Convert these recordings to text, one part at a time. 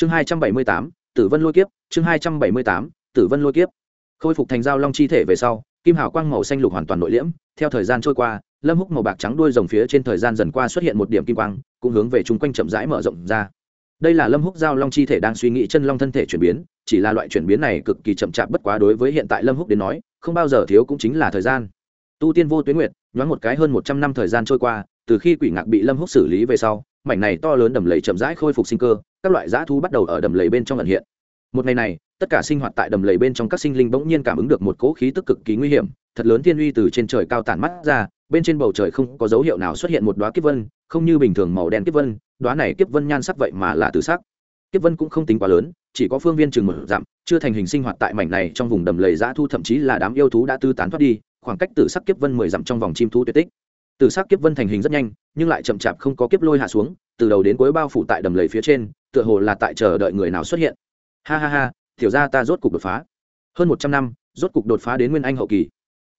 chương hai trăm bảy mươi tám, tử vân lôi kiếp, chương hai trăm bảy mươi tám, tử vân lôi kiếp. Khôi phục thành giao long chi thể về sau, kim hào quang màu xanh lục hoàn toàn nội liễm, theo thời gian trôi qua, lâm húc màu bạc trắng đuôi rồng phía trên thời gian dần qua xuất hiện một điểm kim quang, cũng hướng về chung quanh chậm rãi mở rộng ra. Đây là lâm húc giao long chi thể đang suy nghĩ chân long thân thể chuyển biến, chỉ là loại chuyển biến này cực kỳ chậm chạp bất quá đối với hiện tại lâm húc đến nói, không bao giờ thiếu cũng chính là thời gian. Tu tiên vô tuyến nguyệt, nhoáng một cái hơn một trăm năm thời gian trôi qua, từ khi quỷ ngạc bị lâm húc xử lý về sau mảnh này to lớn đầm lầy chậm rãi khôi phục sinh cơ, các loại dã thú bắt đầu ở đầm lầy bên trong ẩn hiện. Một ngày này, tất cả sinh hoạt tại đầm lầy bên trong các sinh linh bỗng nhiên cảm ứng được một cỗ khí tức cực kỳ nguy hiểm, thật lớn thiên uy từ trên trời cao tản mắt ra, bên trên bầu trời không có dấu hiệu nào xuất hiện một đoá kiếp vân, không như bình thường màu đen kiếp vân đoá này kiếp vân nhan sắc vậy mà là từ sắc. Kiếp vân cũng không tính quá lớn, chỉ có phương viên chừng một dặm, chưa thành hình sinh hoạt tại mảnh này trong vùng đầm lầy dã thu thậm chí là đám yêu thú đã tư tán thoát đi, khoảng cách từ sắc kiếp vân mười dặm trong vòng chim thú tuyệt tích từ sắc kiếp vân thành hình rất nhanh, nhưng lại chậm chạp không có kiếp lôi hạ xuống, từ đầu đến cuối bao phủ tại đầm lầy phía trên, tựa hồ là tại chờ đợi người nào xuất hiện. Ha ha ha, tiểu ra ta rốt cục đột phá. Hơn một trăm năm, rốt cục đột phá đến nguyên anh hậu kỳ.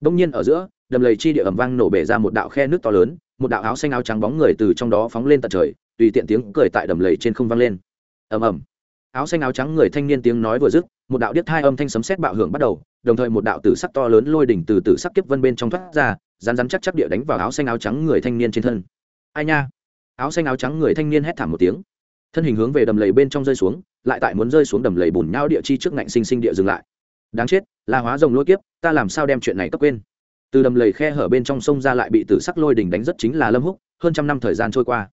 Đông nhiên ở giữa, đầm lầy chi địa ẩm vang nổ bể ra một đạo khe nước to lớn, một đạo áo xanh áo trắng bóng người từ trong đó phóng lên tận trời, tùy tiện tiếng cười tại đầm lầy trên không vang lên. Ầm ầm áo xanh áo trắng người thanh niên tiếng nói vừa dứt, một đạo điếc hai âm thanh sấm sét bạo hưởng bắt đầu, đồng thời một đạo tử sắc to lớn lôi đỉnh từ tử sắc kiếp vân bên trong thoát ra rán rán chắc chắc địa đánh vào áo xanh áo trắng người thanh niên trên thân. Ai nha? Áo xanh áo trắng người thanh niên hét thảm một tiếng. Thân hình hướng về đầm lầy bên trong rơi xuống, lại tại muốn rơi xuống đầm lầy bùn nhau địa chi trước ngạnh sinh sinh địa dừng lại. Đáng chết, là hóa rồng lôi kiếp, ta làm sao đem chuyện này cấp quên? Từ đầm lầy khe hở bên trong sông ra lại bị tử sắc lôi đỉnh đánh rất chính là lâm húc, hơn trăm năm thời gian trôi qua.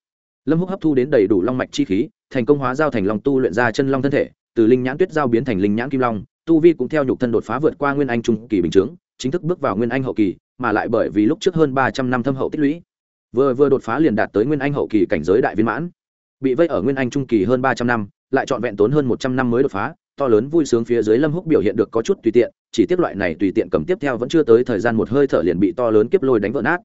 Lâm húc hấp thu đến đầy đủ long mạch chi khí thành công hóa giao thành long tu luyện ra chân long thân thể, từ linh nhãn tuyết giao biến thành linh nhãn kim long, tu vi cũng theo nhục thân đột phá vượt qua nguyên anh trung kỳ bình chướng, chính thức bước vào nguyên anh hậu kỳ, mà lại bởi vì lúc trước hơn ba trăm năm thâm hậu tích lũy, vừa vừa đột phá liền đạt tới nguyên anh hậu kỳ cảnh giới đại viên mãn. Bị vây ở nguyên anh trung kỳ hơn ba trăm năm, lại trọn vẹn tốn hơn một trăm năm mới đột phá, to lớn vui sướng phía dưới lâm húc biểu hiện được có chút tùy tiện, chỉ tiếp loại này tùy tiện cầm tiếp theo vẫn chưa tới thời gian một hơi thở liền bị to lớn kiếp lôi đánh vỡ nát.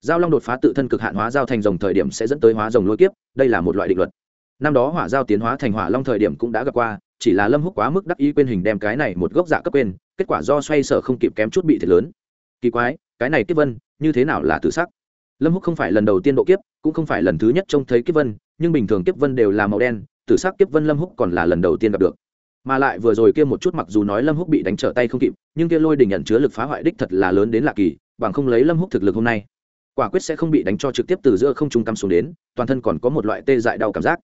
Giao long đột phá tự thân cực hạn hóa giao thành rồng thời điểm sẽ dẫn tới hóa rồng lôi kiếp, đây là một loại định luật năm đó hỏa giao tiến hóa thành hỏa long thời điểm cũng đã gặp qua, chỉ là lâm húc quá mức đắc ý quên hình đem cái này một gốc dạ cấp quên, kết quả do xoay sở không kịp kém chút bị thiệt lớn. Kỳ quái, cái này kiếp vân, như thế nào là tự sắc? Lâm húc không phải lần đầu tiên độ kiếp, cũng không phải lần thứ nhất trông thấy kiếp vân, nhưng bình thường kiếp vân đều là màu đen, tử sắc kiếp vân lâm húc còn là lần đầu tiên gặp được. Mà lại vừa rồi kia một chút mặc dù nói lâm húc bị đánh trở tay không kịp, nhưng kia lôi đình nhận chứa lực phá hoại đích thật là lớn đến lạ kỳ, bằng không lấy lâm húc thực lực hôm nay, quả quyết sẽ không bị đánh cho trực tiếp từ giữa không trung cắm xuống đến, toàn thân còn có một loại tê dại đau cảm giác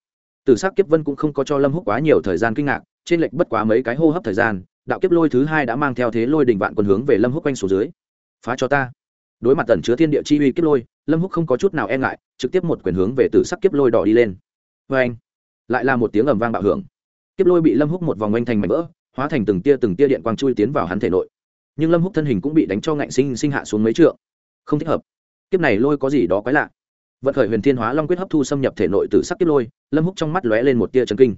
tử sắc kiếp vân cũng không có cho lâm húc quá nhiều thời gian kinh ngạc, trên lệch bất quá mấy cái hô hấp thời gian, đạo kiếp lôi thứ hai đã mang theo thế lôi đình vạn quân hướng về lâm húc quanh xuống dưới. Phá cho ta. Đối mặt tần chứa thiên địa chi uy kiếp lôi, lâm húc không có chút nào e ngại, trực tiếp một quyền hướng về tử sắc kiếp lôi đỏ đi lên. Vê anh lại là một tiếng ầm vang bạo hưởng. Kiếp lôi bị lâm húc một vòng oanh thành mảnh vỡ, hóa thành từng tia từng tia điện quang chui tiến vào hắn thể nội. Nhưng lâm húc thân hình cũng bị đánh cho ngạnh sinh sinh hạ xuống mấy trượng. Không thích hợp. Kiếp này lôi có gì đó quái lạ vận khởi huyền thiên hóa long quyết hấp thu xâm nhập thể nội từ sắc kiếp lôi, lâm húc trong mắt lóe lên một tia trần kinh.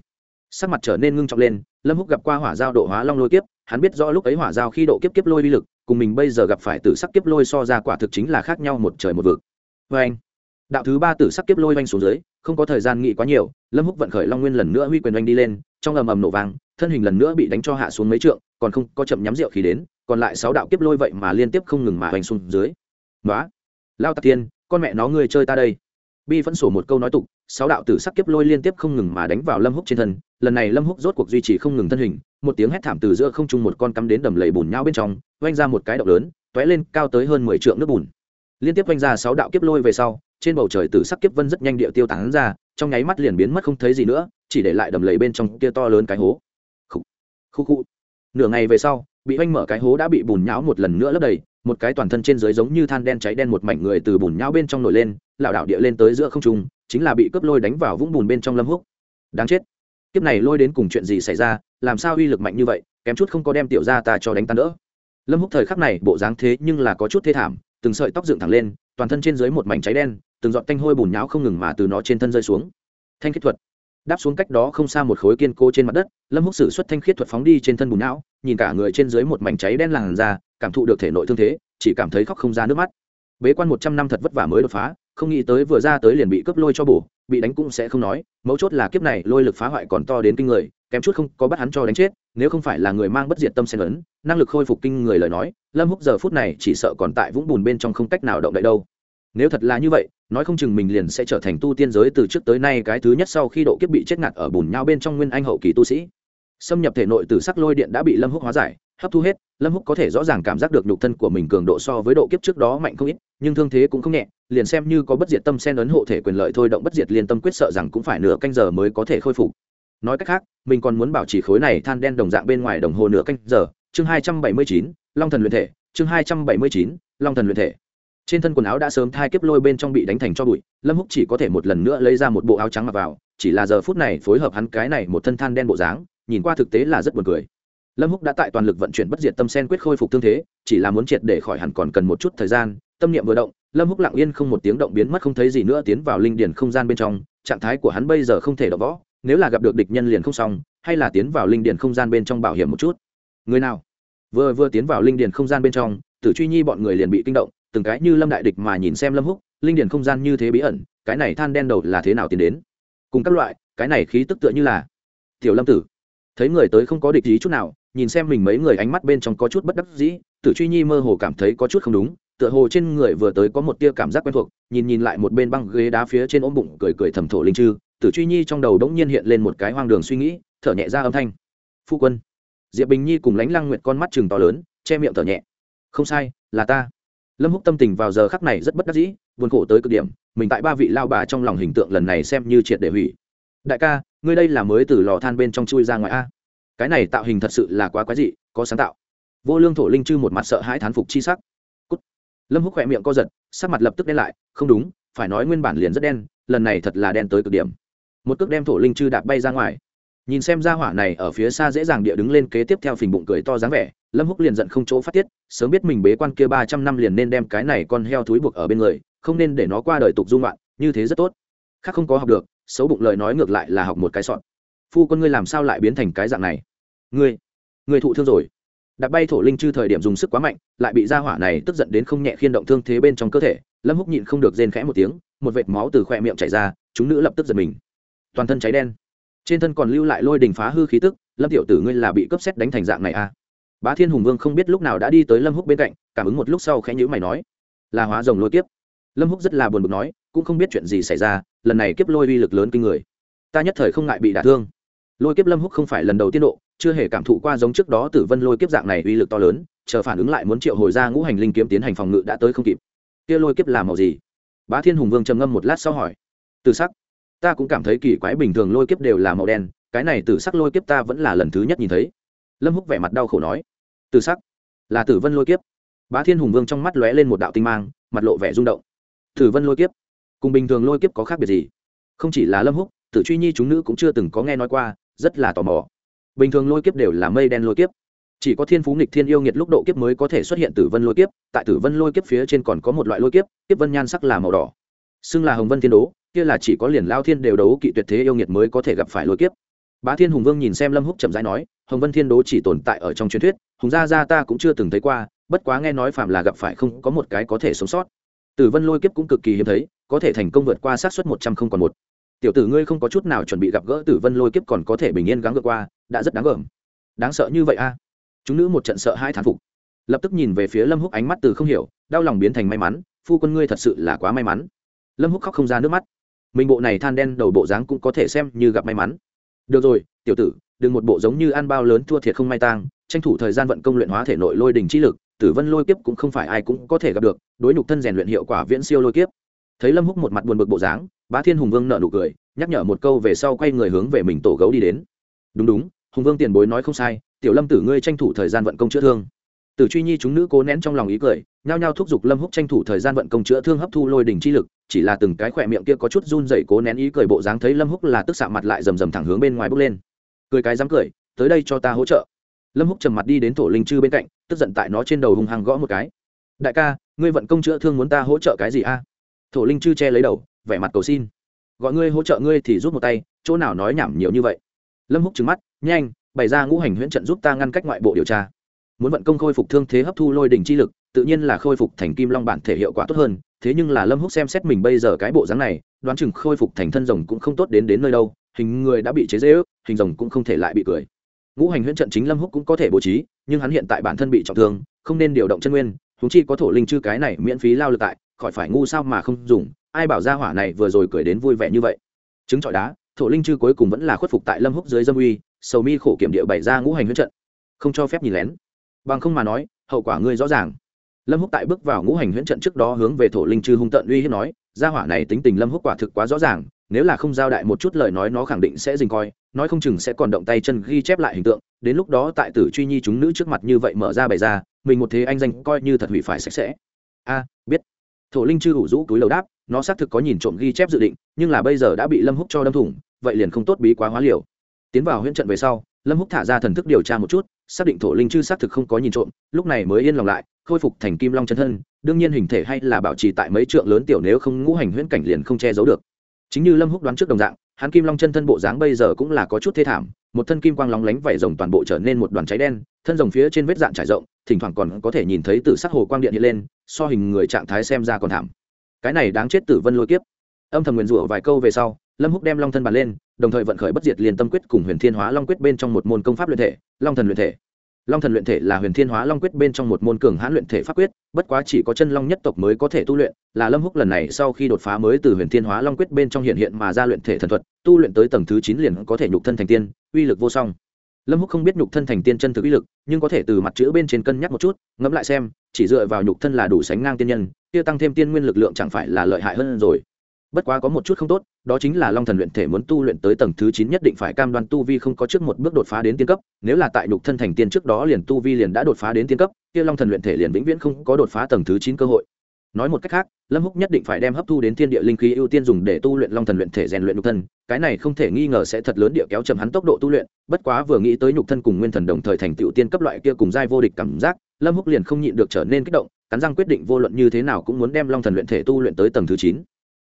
Sắc mặt trở nên ngưng trọng lên, lâm húc gặp qua hỏa giao độ hóa long lôi kiếp, hắn biết rõ lúc ấy hỏa giao khi độ kiếp kiếp lôi uy lực, cùng mình bây giờ gặp phải tử sắc kiếp lôi so ra quả thực chính là khác nhau một trời một vực. Vê anh, đạo thứ ba tử sắc kiếp lôi oanh xuống dưới, không có thời gian nghĩ quá nhiều, lâm húc vận khởi long nguyên lần nữa huy quyền oanh đi lên, trong ầm ầm nổ vang, thân hình lần nữa bị đánh cho hạ xuống mấy trượng, còn không có chậm nhắm rượu khí đến, còn lại sáu đạo kiếp lôi vậy mà liên tiếp không ngừng mà oanh xuống dưới. Đó lao tạc tiên con mẹ nó ngươi chơi ta đây. Bi vẫn sổ một câu nói tục, sáu đạo tử sắc kiếp lôi liên tiếp không ngừng mà đánh vào lâm húc trên thân, lần này lâm húc rốt cuộc duy trì không ngừng thân hình, một tiếng hét thảm từ giữa không trung một con cắm đến đầm lầy bùn nhau bên trong oanh ra một cái động lớn t lên cao tới hơn mười trượng nước bùn. Liên tiếp oanh ra sáu đạo kiếp lôi về sau, trên bầu trời tử sắc kiếp vân rất nhanh địa tiêu tán ra, trong nháy mắt liền biến mất không thấy gì nữa, chỉ để lại đầm lầy bên trong kia to lớn cái hố. Khu khu khu nửa ngày về sau, bị oanh mở cái hố đã bị bùn nhão một lần nữa lấp đầy một cái toàn thân trên dưới giống như than đen cháy đen một mảnh người từ bùn nhão bên trong nổi lên, lảo đảo địa lên tới giữa không trung, chính là bị cướp lôi đánh vào vũng bùn bên trong lâm húc. Đáng chết. Kiếp này lôi đến cùng chuyện gì xảy ra, làm sao uy lực mạnh như vậy, kém chút không có đem tiểu ra ta cho đánh tan đỡ. Lâm húc thời khắc này, bộ dáng thế nhưng là có chút thê thảm, từng sợi tóc dựng thẳng lên, toàn thân trên dưới một mảnh cháy đen, từng giọt tanh hôi bùn nhão không ngừng mà từ nó trên thân rơi xuống. Thanh khiết thuật. Đáp xuống cách đó không xa một khối kiên cố trên mặt đất, lâm húc sử xuất thanh khiết thuật phóng đi trên thân bùn nhão, nhìn cả người trên dưới một mảnh cháy đen làn ra cảm thụ được thể nội thương thế, chỉ cảm thấy khóc không ra nước mắt. Bế quan một trăm năm thật vất vả mới đột phá, không nghĩ tới vừa ra tới liền bị cướp lôi cho bổ, bị đánh cũng sẽ không nói, mấu chốt là kiếp này lôi lực phá hoại còn to đến kinh người, kém chút không có bắt hắn cho đánh chết, nếu không phải là người mang bất diệt tâm xen ấn năng lực khôi phục kinh người lời nói, lâm húc giờ phút này chỉ sợ còn tại vũng bùn bên trong không cách nào động đậy đâu. Nếu thật là như vậy, nói không chừng mình liền sẽ trở thành tu tiên giới từ trước tới nay cái thứ nhất sau khi độ kiếp bị chết ngạt ở bùn nhau bên trong nguyên anh hậu kỳ tu sĩ. Xâm nhập thể nội từ sắc lôi điện đã bị lâm húc hóa giải hấp thu hết, lâm húc có thể rõ ràng cảm giác được nhục thân của mình cường độ so với độ kiếp trước đó mạnh không ít, nhưng thương thế cũng không nhẹ, liền xem như có bất diệt tâm sen ấn hộ thể quyền lợi thôi động bất diệt liên tâm quyết sợ rằng cũng phải nửa canh giờ mới có thể khôi phục. Nói cách khác, mình còn muốn bảo trì khối này than đen đồng dạng bên ngoài đồng hồ nửa canh giờ. Chương hai trăm bảy mươi chín, long thần luyện thể. Chương hai trăm bảy mươi chín, long thần luyện thể. Trên thân quần áo đã sớm thai kiếp lôi bên trong bị đánh thành cho bụi, lâm húc chỉ có thể một lần nữa lấy ra một bộ áo trắng mặc vào, chỉ là giờ phút này phối hợp hắn cái này một thân than đen bộ dáng, nhìn qua thực tế là rất buồn cười lâm húc đã tại toàn lực vận chuyển bất diệt tâm sen quyết khôi phục thương thế, chỉ là muốn triệt để khỏi hẳn còn cần một chút thời gian, tâm niệm vừa động, lâm húc lặng yên không một tiếng động biến mất không thấy gì nữa tiến vào linh điền không gian bên trong, trạng thái của hắn bây giờ không thể đọ võ, nếu là gặp được địch nhân liền không xong, hay là tiến vào linh điền không gian bên trong bảo hiểm một chút. Người nào? Vừa vừa tiến vào linh điền không gian bên trong, tử truy nhi bọn người liền bị kinh động, từng cái như lâm đại địch mà nhìn xem lâm húc, linh điền không gian như thế bí ẩn, cái này than đen đầu là thế nào tiến đến? Cùng các loại, cái này khí tức tựa như là tiểu lâm tử. Thấy người tới không có địch ý chút nào nhìn xem mình mấy người ánh mắt bên trong có chút bất đắc dĩ, tử truy nhi mơ hồ cảm thấy có chút không đúng, tựa hồ trên người vừa tới có một tia cảm giác quen thuộc, nhìn nhìn lại một bên băng ghế đá phía trên ôm bụng cười cười thầm thổ linh chư, tử truy nhi trong đầu đống nhiên hiện lên một cái hoang đường suy nghĩ, thở nhẹ ra âm thanh. Phu quân. Diệp bình nhi cùng lánh lăng nguyệt con mắt chừng to lớn, che miệng thở nhẹ. Không sai, là ta. Lâm húc tâm tình vào giờ khắc này rất bất đắc dĩ, buồn khổ tới cực điểm, mình tại ba vị lao bà trong lòng hình tượng lần này xem như triệt để hủy. Đại ca, ngươi đây là mới từ lò than bên trong chui ra ngoài a? Cái này tạo hình thật sự là quá quái dị, có sáng tạo. Vô lương thổ linh chư một mặt sợ hãi thán phục chi sắc. Cút. lâm húc khỏe miệng co giật, sắc mặt lập tức đen lại, không đúng, phải nói nguyên bản liền rất đen, lần này thật là đen tới cực điểm. Một cước đem thổ linh chư đạp bay ra ngoài. Nhìn xem ra hỏa này ở phía xa dễ dàng địa đứng lên kế tiếp theo phình bụng cười to dáng vẻ, lâm húc liền giận không chỗ phát tiết, sớm biết mình bế quan kia ba trăm năm liền nên đem cái này con heo thúi buộc ở bên người, không nên để nó qua đời tục dung loạn, như thế rất tốt. Khác không có học được, xấu bụng lời nói ngược lại là học một cái sọn phu quân ngươi làm sao lại biến thành cái dạng này? Ngươi ngươi thụ thương rồi. Đạp bay thổ linh chư thời điểm dùng sức quá mạnh, lại bị ra hỏa này tức giận đến không nhẹ khiên động thương thế bên trong cơ thể, lâm húc nhịn không được rên khẽ một tiếng, một vệt máu từ khoe miệng chảy ra, chúng nữ lập tức giật mình. Toàn thân cháy đen. Trên thân còn lưu lại lôi đình phá hư khí tức, lâm tiểu tử ngươi là bị cấp xét đánh thành dạng này à? Bá thiên hùng vương không biết lúc nào đã đi tới lâm húc bên cạnh, cảm ứng một lúc sau khẽ nhữ mày nói, là hóa rồng lôi kiếp. Lâm húc rất là buồn bực nói, cũng không biết chuyện gì xảy ra, lần này kiếp lôi uy lực lớn kinh người. Ta nhất thời không ngại bị đả thương lôi kiếp lâm húc không phải lần đầu tiên độ, chưa hề cảm thụ qua giống trước đó tử vân lôi kiếp dạng này uy lực to lớn, chờ phản ứng lại muốn triệu hồi ra ngũ hành linh kiếm tiến hành phòng ngự đã tới không kịp. Kia lôi kiếp làm màu gì? Bá thiên hùng vương trầm ngâm một lát sau hỏi. Từ sắc. Ta cũng cảm thấy kỳ quái bình thường lôi kiếp đều là màu đen, cái này từ sắc lôi kiếp ta vẫn là lần thứ nhất nhìn thấy. Lâm húc vẻ mặt đau khổ nói. Từ sắc. Là tử vân lôi kiếp. Bá thiên hùng vương trong mắt lóe lên một đạo tinh mang, mặt lộ vẻ rung động. Tử vân lôi kiếp. Cùng bình thường lôi kiếp có khác biệt gì? Không chỉ là lâm húc, tử truy nhi chúng nữ cũng chưa từng có nghe nói qua rất là tò mò. Bình thường lôi kiếp đều là mây đen lôi kiếp. Chỉ có thiên phú nghịch thiên yêu nghiệt lúc độ kiếp mới có thể xuất hiện tử vân lôi kiếp, tại tử vân lôi kiếp phía trên còn có một loại lôi kiếp kiếp vân nhan sắc là màu đỏ. Xưng là hồng vân thiên đố, kia là chỉ có liền lao thiên đều đấu kỵ tuyệt thế yêu nghiệt mới có thể gặp phải lôi kiếp. Bá thiên hùng vương nhìn xem lâm húc chậm rãi nói, hồng vân thiên đố chỉ tồn tại ở trong truyền thuyết, hùng gia gia ta cũng chưa từng thấy qua, bất quá nghe nói phạm là gặp phải không có một cái có thể sống sót. Tử vân lôi kiếp cũng cực kỳ hiếm thấy, có thể thành công vượt qua sát suất một trăm không còn một tiểu tử ngươi không có chút nào chuẩn bị gặp gỡ tử vân lôi kiếp còn có thể bình yên gắng vượt qua, đã rất đáng gờm. Đáng sợ như vậy a. Chúng nữ một trận sợ hai thán phục. Lập tức nhìn về phía lâm húc ánh mắt từ không hiểu, đau lòng biến thành may mắn, phu quân ngươi thật sự là quá may mắn. Lâm húc khóc không ra nước mắt. Mình bộ này than đen đầu bộ dáng cũng có thể xem như gặp may mắn. Được rồi, tiểu tử, đừng một bộ giống như ăn bao lớn thua thiệt không may tang, tranh thủ thời gian vận công luyện hóa thể nội lôi đình chi lực, tử vân lôi kiếp cũng không phải ai cũng có thể gặp được, đối nhục thân rèn luyện hiệu quả viễn siêu lôi kiếp. Thấy lâm húc một mặt buồn bực bộ dáng, bá thiên hùng vương nợ nụ cười nhắc nhở một câu về sau quay người hướng về mình tổ gấu đi đến. Đúng đúng, hùng vương tiền bối nói không sai, tiểu lâm tử ngươi tranh thủ thời gian vận công chữa thương. Tử truy nhi chúng nữ cố nén trong lòng ý cười, nhao nhao thúc giục lâm húc tranh thủ thời gian vận công chữa thương hấp thu lôi đỉnh chi lực, chỉ là từng cái khỏe miệng kia có chút run dậy cố nén ý cười bộ dáng thấy lâm húc là tức xạ mặt lại rầm rầm thẳng hướng bên ngoài bước lên. Cười cái dám cười, tới đây cho ta hỗ trợ. Lâm húc trầm mặt đi đến thổ linh chư bên cạnh, tức giận tại nó trên đầu hung hăng gõ một cái. Đại ca, ngươi vận công chữa thương muốn ta hỗ trợ cái gì a? Thổ linh chư che lấy đầu, vẻ mặt cầu xin gọi ngươi hỗ trợ ngươi thì rút một tay, chỗ nào nói nhảm nhiều như vậy. Lâm húc trừng mắt, nhanh, bày ra ngũ hành huyễn trận giúp ta ngăn cách ngoại bộ điều tra. Muốn vận công khôi phục thương thế hấp thu lôi đỉnh chi lực, tự nhiên là khôi phục thành kim long bản thể hiệu quả tốt hơn, thế nhưng là lâm húc xem xét mình bây giờ cái bộ dáng này, đoán chừng khôi phục thành thân rồng cũng không tốt đến đến nơi đâu, hình người đã bị chế dễ ước hình rồng cũng không thể lại bị cười. Ngũ hành huyễn trận chính lâm húc cũng có thể bố trí, nhưng hắn hiện tại bản thân bị trọng thương, không nên điều động chân nguyên chúng chi có thổ linh chư cái này miễn phí lao lực tại, khỏi phải ngu sao mà không dùng ai bảo ra hỏa này vừa rồi cười đến vui vẻ như vậy? Chứng trọi đá, thổ linh chư cuối cùng vẫn là khuất phục tại lâm húc dưới dâm uy, sầu mi khổ kiểm địa bày ra ngũ hành huyễn trận. Không cho phép nhìn lén. Bằng không mà nói, hậu quả ngươi rõ ràng. Lâm húc tại bước vào ngũ hành huyễn trận trước đó hướng về thổ linh chư hung tận uy hiếp nói, gia hỏa này tính tình lâm húc quả thực quá rõ ràng, nếu là không giao đại một chút lời nói nó khẳng định sẽ dình coi, nói không chừng sẽ còn động tay chân ghi chép lại hình tượng. Đến lúc đó tại tử truy nhi chúng nữ trước mặt như vậy mở ra bày ra, mình một thế anh danh coi như thật hủy phải sạch sẽ. A, biết. Thổ linh chư hủ rũ túi lầu đáp nó xác thực có nhìn trộm ghi chép dự định, nhưng là bây giờ đã bị lâm húc cho đâm thủng, vậy liền không tốt bí quá hóa liều. Tiến vào huyễn trận về sau, lâm húc thả ra thần thức điều tra một chút, xác định thổ linh chư xác thực không có nhìn trộm, lúc này mới yên lòng lại, khôi phục thành kim long chân thân, đương nhiên hình thể hay là bảo trì tại mấy trượng lớn tiểu nếu không ngũ hành huyễn cảnh liền không che giấu được. Chính như lâm húc đoán trước đồng dạng, hắn kim long chân thân bộ dáng bây giờ cũng là có chút thê thảm, một thân kim quang lóng lánh vảy rồng toàn bộ trở nên một đoàn cháy đen, thân rồng phía trên vết dạn trải rộng, thỉnh thoảng còn có thể nhìn thấy từ sắc hồ quang điện hiện lên, so hình người trạng thái xem ra còn thảm cái này đáng chết tử vân lôi kiếp. Âm thầm nguyền rủa vài câu về sau, lâm húc đem long thân bàn lên, đồng thời vận khởi bất diệt liền tâm quyết cùng huyền thiên hóa long quyết bên trong một môn công pháp luyện thể, long thần luyện thể. Long thần luyện thể là huyền thiên hóa long quyết bên trong một môn cường hãn luyện thể pháp quyết, bất quá chỉ có chân long nhất tộc mới có thể tu luyện, là lâm húc lần này sau khi đột phá mới từ huyền thiên hóa long quyết bên trong hiện hiện mà ra luyện thể thần thuật, tu luyện tới tầng thứ chín liền có thể nhục thân thành tiên, uy lực vô song. Lâm húc không biết nhục thân thành tiên chân thực uy lực, nhưng có thể từ mặt chữ bên trên cân nhắc một chút, ngẫm lại xem chỉ dựa vào nhục thân là đủ sánh ngang tiên nhân, kia tăng thêm tiên nguyên lực lượng chẳng phải là lợi hại hơn rồi. Bất quá có một chút không tốt, đó chính là long thần luyện thể muốn tu luyện tới tầng thứ chín nhất định phải cam đoan tu vi không có trước một bước đột phá đến tiên cấp, nếu là tại nhục thân thành tiên trước đó liền tu vi liền đã đột phá đến tiên cấp, kia long thần luyện thể liền vĩnh viễn không có đột phá tầng thứ chín cơ hội. Nói một cách khác, lâm húc nhất định phải đem hấp thu đến thiên địa linh khí ưu tiên dùng để tu luyện long thần luyện thể rèn luyện nhục thân, cái này không thể nghi ngờ sẽ thật lớn địa kéo chậm hắn tốc độ tu luyện, bất quá vừa nghĩ tới nhục thân cùng nguyên thần đồng thời thành tựu tiên cấp loại kia cùng giai vô địch cảm giác lâm húc liền không nhịn được trở nên kích động, cắn răng quyết định vô luận như thế nào cũng muốn đem long thần luyện thể tu luyện tới tầng thứ chín.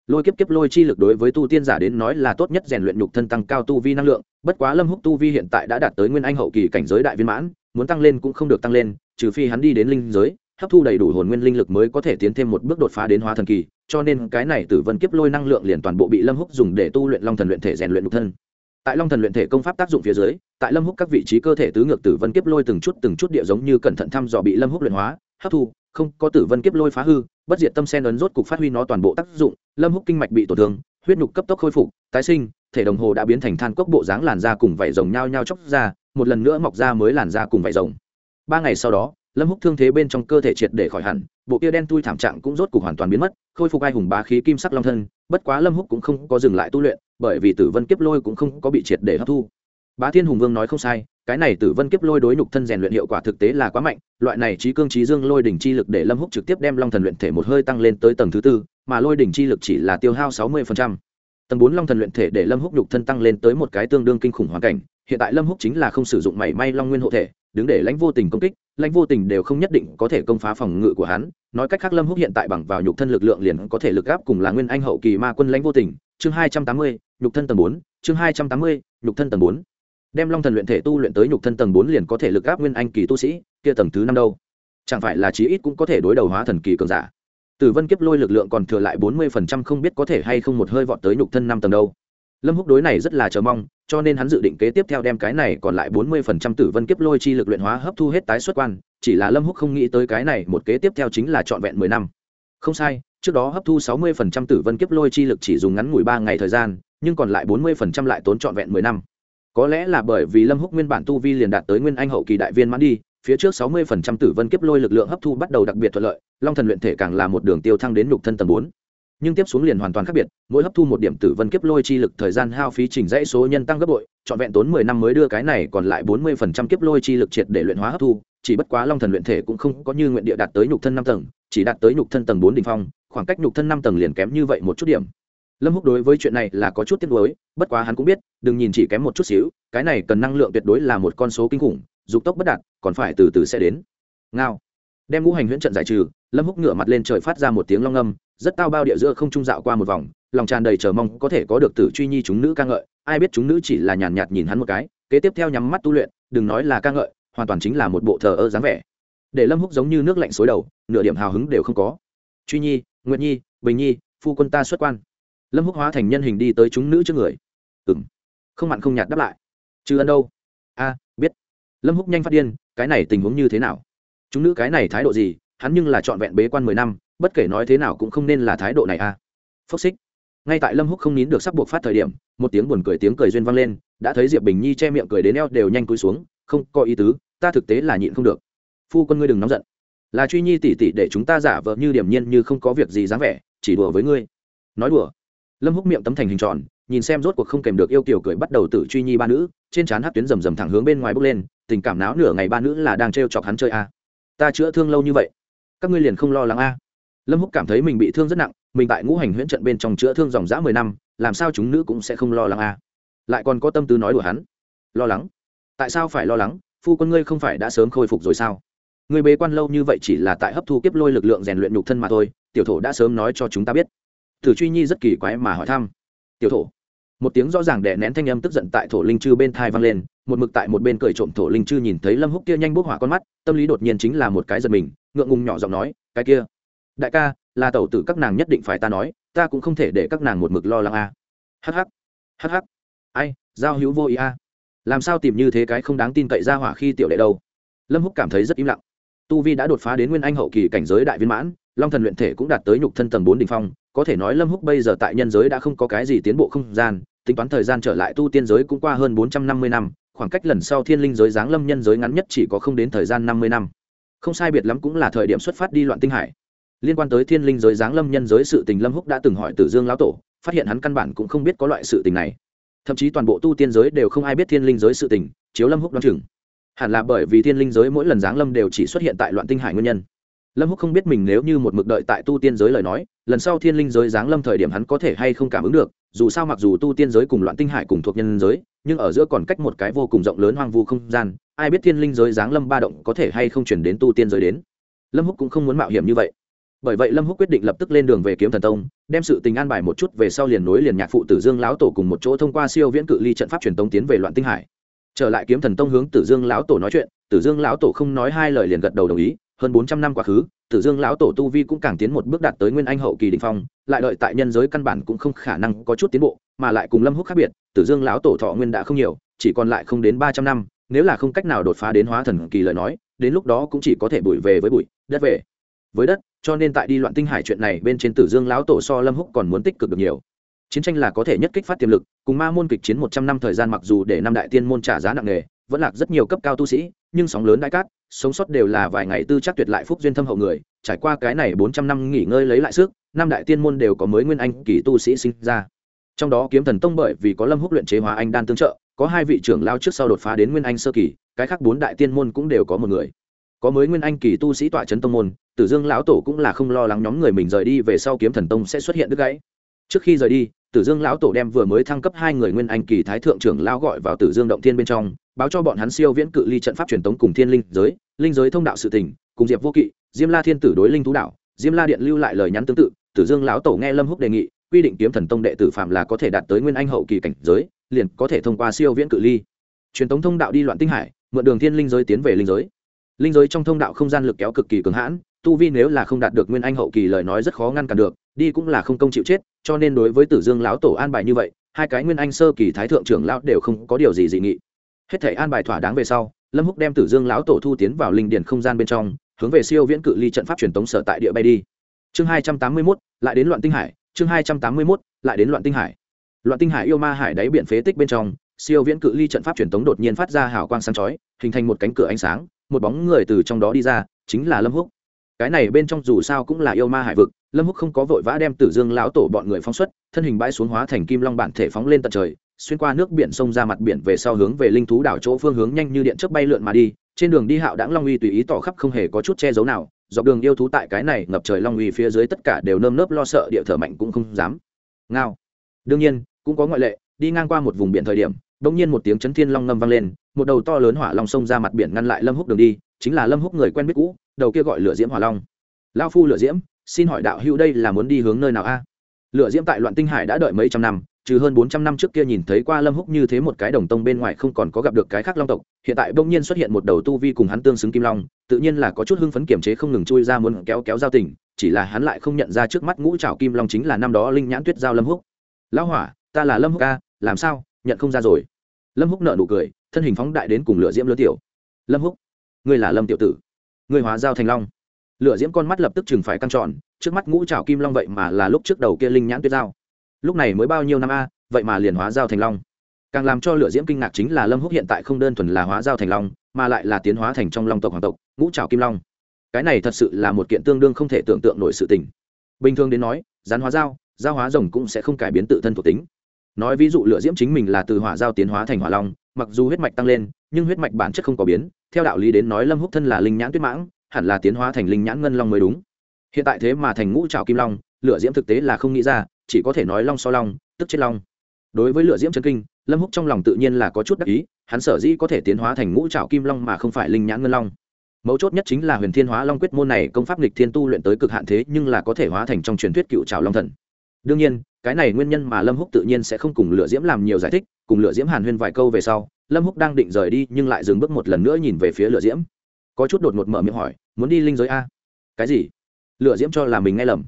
Lôi kiếp kiếp lôi chi lực đối với tu tiên giả đến nói là tốt nhất, rèn luyện nhục thân tăng cao tu vi năng lượng, bất quá lâm húc tu vi hiện tại đã đạt tới nguyên anh hậu kỳ cảnh giới đại viên mãn, muốn tăng lên cũng không được tăng lên, trừ phi hắn đi đến linh giới, hấp thu đầy đủ hồn nguyên linh lực mới có thể tiến thêm một bước đột phá đến hóa thần kỳ, cho nên cái này tử vân kiếp lôi năng lượng liền toàn bộ bị lâm húc dùng để tu luyện long thần luyện thể rèn luyện nhục thân tại long thần luyện thể công pháp tác dụng phía dưới, tại lâm húc các vị trí cơ thể tứ ngược tử vân kiếp lôi từng chút từng chút địa giống như cẩn thận thăm dò bị lâm húc luyện hóa, hấp thu, không, có tử vân kiếp lôi phá hư, bất diệt tâm sen ấn rốt cục phát huy nó toàn bộ tác dụng, lâm húc kinh mạch bị tổn thương, huyết nhục cấp tốc khôi phục, tái sinh, thể đồng hồ đã biến thành than cốc bộ dáng làn da cùng vảy rồng nhao nhao chóc ra, một lần nữa mọc ra mới làn da cùng vảy rồng. Ba ngày sau đó, lâm húc thương thế bên trong cơ thể triệt để khỏi hẳn, bộ kia đen tui thảm trạng cũng rốt cục hoàn toàn biến mất, khôi phục ai hùng bá khí kim sắc long thân, bất quá lâm húc cũng không có dừng lại tu luyện bởi vì tử vân kiếp lôi cũng không có bị triệt để hấp thu. Bá thiên hùng vương nói không sai, cái này tử vân kiếp lôi đối nhục thân rèn luyện hiệu quả thực tế là quá mạnh, loại này trí cương trí dương lôi đỉnh chi lực để lâm húc trực tiếp đem long thần luyện thể một hơi tăng lên tới tầng thứ tư, mà lôi đỉnh chi lực chỉ là tiêu hao sáu mươi tầng bốn long thần luyện thể để lâm húc nhục thân tăng lên tới một cái tương đương kinh khủng hoàn cảnh, hiện tại lâm húc chính là không sử dụng mảy may long nguyên hộ thể, đứng để lãnh vô tình công kích, lãnh vô tình đều không nhất định có thể công phá phòng ngự của hắn, nói cách khác lâm húc hiện tại bằng vào nhục thân lực lượng liền có thể lực gáp cùng là nguyên anh hậu kỳ ma quân lãnh vô tình chương hai trăm tám mươi, nhục thân tầng bốn, chương hai trăm tám mươi, nhục thân tầng bốn. Đem long thần luyện thể tu luyện tới nhục thân tầng bốn liền có thể lực áp nguyên anh kỳ tu sĩ, kia tầng thứ năm đâu? Chẳng phải là chí ít cũng có thể đối đầu hóa thần kỳ cường giả. Tử vân kiếp lôi lực lượng còn thừa lại bốn mươi phần trăm không biết có thể hay không một hơi vọt tới nhục thân năm tầng đâu. Lâm húc đối này rất là chờ mong, cho nên hắn dự định kế tiếp theo đem cái này còn lại bốn mươi phần trăm tử vân kiếp lôi chi lực luyện hóa hấp thu hết tái xuất quan, chỉ là lâm húc không nghĩ tới cái này một kế tiếp theo chính là trọn vẹn mười năm. Không sai trước đó hấp thu sáu mươi phần trăm tử vân kiếp lôi chi lực chỉ dùng ngắn ngủi ba ngày thời gian, nhưng còn lại bốn mươi phần trăm lại tốn trọn vẹn mười năm. Có lẽ là bởi vì lâm húc nguyên bản tu vi liền đạt tới nguyên anh hậu kỳ đại viên mãn đi, phía trước sáu mươi phần trăm tử vân kiếp lôi lực lượng hấp thu bắt đầu đặc biệt thuận lợi, long thần luyện thể càng là một đường tiêu thăng đến nhục thân tầng bốn nhưng tiếp xuống liền hoàn toàn khác biệt, mỗi hấp thu một điểm tử vân kiếp lôi chi lực thời gian hao phí chỉnh dãy số nhân tăng gấp bội, trọn vẹn tốn mười năm mới đưa cái này còn lại bốn mươi phần trăm kiếp lôi chi lực triệt để luyện hóa hấp thu, chỉ bất quá long thần luyện thể cũng không có như nguyện địa đạt tới nhục thân năm tầng, chỉ đạt tới nhục thân tầng bốn đỉnh phong, khoảng cách nhục thân năm tầng liền kém như vậy một chút điểm. Lâm húc đối với chuyện này là có chút tiếc nuối, bất quá hắn cũng biết, đừng nhìn chỉ kém một chút xíu, cái này cần năng lượng tuyệt đối là một con số kinh khủng, dục tốc bất đạt, còn phải từ từ sẽ đến. Ngao đem ngũ hành huyễn trận giải trừ, lâm húc ngửa mặt lên trời phát ra một tiếng long âm, rất tao bao địa giữa không trung dạo qua một vòng, lòng tràn đầy chờ mong, có thể có được tử truy nhi chúng nữ ca ngợi, ai biết chúng nữ chỉ là nhàn nhạt nhìn hắn một cái, kế tiếp theo nhắm mắt tu luyện, đừng nói là ca ngợi, hoàn toàn chính là một bộ thờ ơ dáng vẻ. Để lâm húc giống như nước lạnh xối đầu, nửa điểm hào hứng đều không có. Truy nhi, nguyệt nhi, bình nhi, phu quân ta xuất quan. Lâm húc hóa thành nhân hình đi tới chúng nữ trước người. Ừng không mặn không nhạt đáp lại. Chứ ân đâu? A, biết. Lâm húc nhanh phát điên, cái này tình huống như thế nào? Chúng nữ cái này thái độ gì, hắn nhưng là trọn vẹn bế quan mười năm, bất kể nói thế nào cũng không nên là thái độ này a phốc xích. Ngay tại lâm húc không nín được sắp buộc phát thời điểm, một tiếng buồn cười tiếng cười duyên vang lên, đã thấy diệp bình nhi che miệng cười đến eo đều nhanh cúi xuống, không có ý tứ, ta thực tế là nhịn không được. Phu quân ngươi đừng nóng giận. Là truy nhi tỉ tỉ để chúng ta giả vờ như điểm nhiên như không có việc gì dáng vẻ, chỉ đùa với ngươi. Nói đùa. Lâm húc miệng tấm thành hình tròn, nhìn xem rốt cuộc không kèm được yêu kiểu cười bắt đầu tự truy nhi ba nữ, trên trán hát tuyến rầm rầm thẳng hướng bên ngoài bước lên, tình cảm náo nửa ngày ba nữ là đang trêu chọc hắn chơi a ta chữa thương lâu như vậy, các ngươi liền không lo lắng a. Lâm húc cảm thấy mình bị thương rất nặng, mình tại ngũ hành huyễn trận bên trong chữa thương dòng dã mười năm, làm sao chúng nữ cũng sẽ không lo lắng a. Lại còn có tâm tư nói đùa hắn. Lo lắng? Tại sao phải lo lắng? Phu quân ngươi không phải đã sớm khôi phục rồi sao? Người bế quan lâu như vậy chỉ là tại hấp thu kiếp lôi lực lượng rèn luyện nhục thân mà thôi, tiểu thổ đã sớm nói cho chúng ta biết. Thử truy nhi rất kỳ quái mà hỏi thăm. Tiểu thổ, một tiếng rõ ràng đè nén thanh âm tức giận tại thổ linh chư bên thai vang lên một mực tại một bên cười trộm thổ linh chư nhìn thấy lâm húc kia nhanh bốc hỏa con mắt, tâm lý đột nhiên chính là một cái giật mình, ngượng ngùng nhỏ giọng nói, cái kia, đại ca, là tẩu tử các nàng nhất định phải ta nói, ta cũng không thể để các nàng một mực lo lắng a. Hh hh ai, giao hữu vô ý a. Làm sao tìm như thế cái không đáng tin cậy ra hỏa khi tiểu đệ đâu? Lâm húc cảm thấy rất im lặng. Tu vi đã đột phá đến nguyên anh hậu kỳ cảnh giới đại viên mãn, long thần luyện thể cũng đạt tới nhục thân tầng bốn đ ỉ n h phong, có thể nói lâm húc bây giờ tại nhân giới đã không có cái gì tiến bộ không gian, tính toán thời gian trở lại tu tiên giới cũng qua hơn bốn trăm năm mươi năm khoảng cách lần sau thiên linh giới giáng lâm nhân giới ngắn nhất chỉ có không đến thời gian năm mươi năm. Không sai biệt lắm cũng là thời điểm xuất phát đi loạn tinh hải. Liên quan tới thiên linh giới giáng lâm nhân giới sự tình lâm húc đã từng hỏi tử dương lão tổ, phát hiện hắn căn bản cũng không biết có loại sự tình này. Thậm chí toàn bộ tu tiên giới đều không ai biết thiên linh giới sự tình, chiếu lâm húc đoán chừng. Hẳn là bởi vì thiên linh giới mỗi lần giáng lâm đều chỉ xuất hiện tại loạn tinh hải nguyên nhân lâm húc không biết mình nếu như một mực đợi tại tu tiên giới lời nói, lần sau thiên linh giới giáng lâm thời điểm hắn có thể hay không cảm ứng được, dù sao mặc dù tu tiên giới cùng loạn tinh hải cùng thuộc nhân giới, nhưng ở giữa còn cách một cái vô cùng rộng lớn hoang vu không gian, ai biết thiên linh giới giáng lâm ba động có thể hay không chuyển đến tu tiên giới đến. Lâm húc cũng không muốn mạo hiểm như vậy. Bởi vậy lâm húc quyết định lập tức lên đường về kiếm thần tông, đem sự tình an bài một chút về sau liền nối liền nhạc phụ tử dương lão tổ cùng một chỗ thông qua siêu viễn cự ly trận pháp truyền tống tiến về loạn tinh hải. Trở lại kiếm thần tông hướng tử dương lão tổ nói chuyện, tử dương lão tổ không nói hai lời liền gật đầu đồng ý hơn bốn trăm năm quá khứ, tử dương lão tổ tu vi cũng càng tiến một bước đạt tới nguyên anh hậu kỳ đình phong, lại đợi tại nhân giới căn bản cũng không khả năng có chút tiến bộ, mà lại cùng lâm húc khác biệt, tử dương lão tổ thọ nguyên đã không nhiều, chỉ còn lại không đến ba trăm năm, nếu là không cách nào đột phá đến hóa thần kỳ lời nói, đến lúc đó cũng chỉ có thể bụi về với bụi, đất về. Với đất, cho nên tại đi loạn tinh hải chuyện này bên trên tử dương lão tổ so lâm húc còn muốn tích cực được nhiều. Chiến tranh là có thể nhất kích phát tiềm lực, cùng ma môn kịch chiến một trăm năm thời gian mặc dù để năm đại tiên môn trả giá nặng nề vẫn lạc rất nhiều cấp cao tu sĩ, nhưng sóng lớn đại cát, sống sót đều là vài ngày tư chắc tuyệt lại phúc duyên thâm hậu người. Trải qua cái này bốn trăm năm nghỉ ngơi lấy lại sức, năm đại tiên môn đều có mới nguyên anh kỳ tu sĩ sinh ra. Trong đó kiếm thần tông bởi vì có lâm húc luyện chế hóa anh đan tương trợ, có hai vị trưởng lao trước sau đột phá đến nguyên anh sơ kỳ, cái khác bốn đại tiên môn cũng đều có một người. Có mới nguyên anh kỳ tu sĩ tọa chấn tông môn, tử dương lão tổ cũng là không lo lắng nhóm người mình rời đi về sau kiếm thần tông sẽ xuất hiện đứt gãy. Trước khi rời đi, tử dương lão tổ đem vừa mới thăng cấp hai người nguyên anh kỳ thái thượng trưởng lao gọi vào tử dương động thiên bên trong báo cho bọn hắn siêu viễn cự ly trận pháp truyền tống cùng thiên linh giới linh giới thông đạo sự tình, cùng diệp vô kỵ, diêm la thiên tử đối linh thú đạo, diêm la điện lưu lại lời nhắn tương tự, tử dương lão tổ nghe lâm húc đề nghị, quy định kiếm thần tông đệ tử phạm là có thể đạt tới nguyên anh hậu kỳ cảnh giới, liền có thể thông qua siêu viễn cự ly. Truyền tống thông đạo đi loạn tinh hải, mượn đường thiên linh giới tiến về linh giới. Linh giới trong thông đạo không gian lực kéo cực kỳ cường hãn, tu vi nếu là không đạt được nguyên anh hậu kỳ lời nói rất khó ngăn cản được, đi cũng là không công chịu chết, cho nên đối với tử dương lão tổ an bài như vậy, hai cái nguyên anh sơ kỳ thái thượng trưởng lão đều không có điều gì dị nghị hết thể an bài thỏa đáng về sau lâm húc đem tử dương lão tổ thu tiến vào linh điền không gian bên trong hướng về siêu viễn cự ly trận pháp truyền tống sở tại địa bay đi. Chương hai trăm tám mươi 281, lại đến loạn tinh hải chương hai trăm tám mươi 281, lại đến loạn tinh hải. Loạn tinh hải yêu ma hải đáy biển phế tích bên trong siêu viễn cự ly trận pháp truyền tống đột nhiên phát ra hào quang sáng chói hình thành một cánh cửa ánh sáng một bóng người từ trong đó đi ra chính là lâm húc. Cái này bên trong dù sao cũng là yêu ma hải vực lâm húc không có vội vã đem tử dương lão tổ bọn người phóng xuất thân hình bãi xuống hóa thành kim long bản thể phóng lên tận trời xuyên qua nước biển sông ra mặt biển về sau hướng về linh thú đảo chỗ phương hướng nhanh như điện chớp bay lượn mà đi, trên đường đi hạo đãng long uy tùy ý tỏ khắp không hề có chút che giấu nào, dọc đường yêu thú tại cái này ngập trời long uy phía dưới tất cả đều nơm nớp lo sợ địa thở mạnh cũng không dám. Ngao. Đương nhiên, cũng có ngoại lệ, đi ngang qua một vùng biển thời điểm bỗng nhiên một tiếng chấn thiên long ngâm vang lên, một đầu to lớn hỏa long sông ra mặt biển ngăn lại lâm húc đường đi, chính là lâm húc người quen biết cũ, đầu kia gọi lửa diễm hỏa long. Lao phu lửa diễm, xin hỏi đạo hữu đây là muốn đi hướng nơi nào a? Lửa diễm tại loạn tinh hải đã đợi mấy trăm năm trừ hơn bốn trăm năm trước kia nhìn thấy qua lâm húc như thế một cái đồng tông bên ngoài không còn có gặp được cái khác long tộc, hiện tại bỗng nhiên xuất hiện một đầu tu vi cùng hắn tương xứng kim long, tự nhiên là có chút hưng phấn kiểm chế không ngừng chui ra muốn kéo kéo giao tình, chỉ là hắn lại không nhận ra trước mắt ngũ trảo kim long chính là năm đó linh nhãn tuyết giao lâm húc. Lão hỏa, ta là lâm húc a, làm sao? Nhận không ra rồi. Lâm húc nở nụ cười, thân hình phóng đại đến cùng lửa diễm lớn tiểu. Lâm húc, ngươi là lâm tiểu tử. Ngươi hóa giao thành long. Lửa diễm con mắt lập tức chừng phải căng tròn, trước mắt ngũ trảo kim long vậy mà là lúc trước đầu kia linh nhãn tuyết giao lúc này mới bao nhiêu năm a, vậy mà liền hóa dao thành long. Càng làm cho lửa diễm kinh ngạc chính là lâm húc hiện tại không đơn thuần là hóa dao thành long, mà lại là tiến hóa thành trong long tộc hoàng tộc, ngũ trào kim long. Cái này thật sự là một kiện tương đương không thể tưởng tượng nổi sự tình. Bình thường đến nói, rắn hóa dao giao hóa rồng cũng sẽ không cải biến tự thân thuộc tính. Nói ví dụ lửa diễm chính mình là từ hỏa dao tiến hóa thành hỏa long, mặc dù huyết mạch tăng lên, nhưng huyết mạch bản chất không có biến, theo đạo lý đến nói lâm húc thân là linh nhãn tuyết mãng, hẳn là tiến hóa thành linh nhãn ngân long mới đúng. Hiện tại thế mà thành ngũ trào kim long, lửa diễm thực tế là không nghĩ ra chỉ có thể nói long so long, tức chết long. Đối với lửa diễm chân kinh, lâm húc trong lòng tự nhiên là có chút đắc ý, hắn sở dĩ có thể tiến hóa thành ngũ trảo kim long mà không phải linh nhãn ngân long. Mấu chốt nhất chính là huyền thiên hóa long quyết môn này công pháp lịch thiên tu luyện tới cực hạn thế nhưng là có thể hóa thành trong truyền thuyết cựu trảo long thần. Đương nhiên, cái này nguyên nhân mà lâm húc tự nhiên sẽ không cùng lửa diễm làm nhiều giải thích, cùng lửa diễm hàn huyên vài câu về sau, lâm húc đang định rời đi nhưng lại dừng bước một lần nữa nhìn về phía lửa diễm. Có chút đột ngột mở miệng hỏi, muốn đi linh giới a? Cái gì? Lửa diễm cho là mình nghe lầm.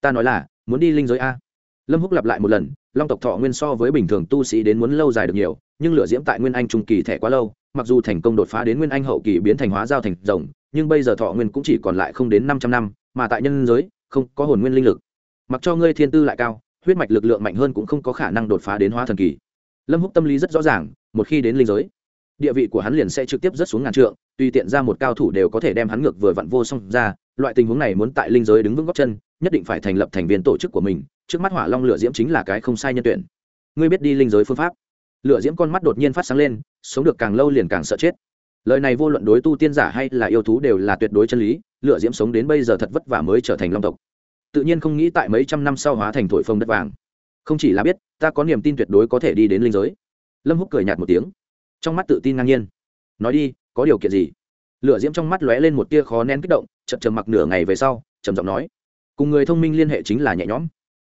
Ta nói là, muốn đi linh giới a lâm húc lặp lại một lần, long tộc thọ nguyên so với bình thường tu sĩ đến muốn lâu dài được nhiều, nhưng lửa diễm tại nguyên anh trung kỳ thẻ quá lâu, mặc dù thành công đột phá đến nguyên anh hậu kỳ biến thành hóa giao thành rồng, nhưng bây giờ thọ nguyên cũng chỉ còn lại không đến năm trăm năm, mà tại nhân giới, không có hồn nguyên linh lực. Mặc cho ngươi thiên tư lại cao, huyết mạch lực lượng mạnh hơn cũng không có khả năng đột phá đến hóa thần kỳ. Lâm húc tâm lý rất rõ ràng, một khi đến linh giới, địa vị của hắn liền sẽ trực tiếp rất xuống ngàn trượng, tùy tiện ra một cao thủ đều có thể đem hắn ngược vừa vặn vô song ra loại tình huống này muốn tại linh giới đứng vững góc chân, nhất định phải thành lập thành viên tổ chức của mình, trước mắt hỏa long lửa diễm chính là cái không sai nhân tuyển. Ngươi biết đi linh giới phương pháp? Lửa diễm con mắt đột nhiên phát sáng lên, sống được càng lâu liền càng sợ chết. Lời này vô luận đối tu tiên giả hay là yêu thú đều là tuyệt đối chân lý, lửa diễm sống đến bây giờ thật vất vả mới trở thành long tộc. Tự nhiên không nghĩ tại mấy trăm năm sau hóa thành thổi phồng đất vàng. Không chỉ là biết, ta có niềm tin tuyệt đối có thể đi đến linh giới. Lâm húc cười nhạt một tiếng, trong mắt tự tin ngang nhiên. Nói đi, có điều kiện gì? Lửa diễm trong mắt lóe lên một tia khó nén kích động, chậm chầm mặc nửa ngày về sau, trầm giọng nói, cùng người thông minh liên hệ chính là nhẹ nhõm.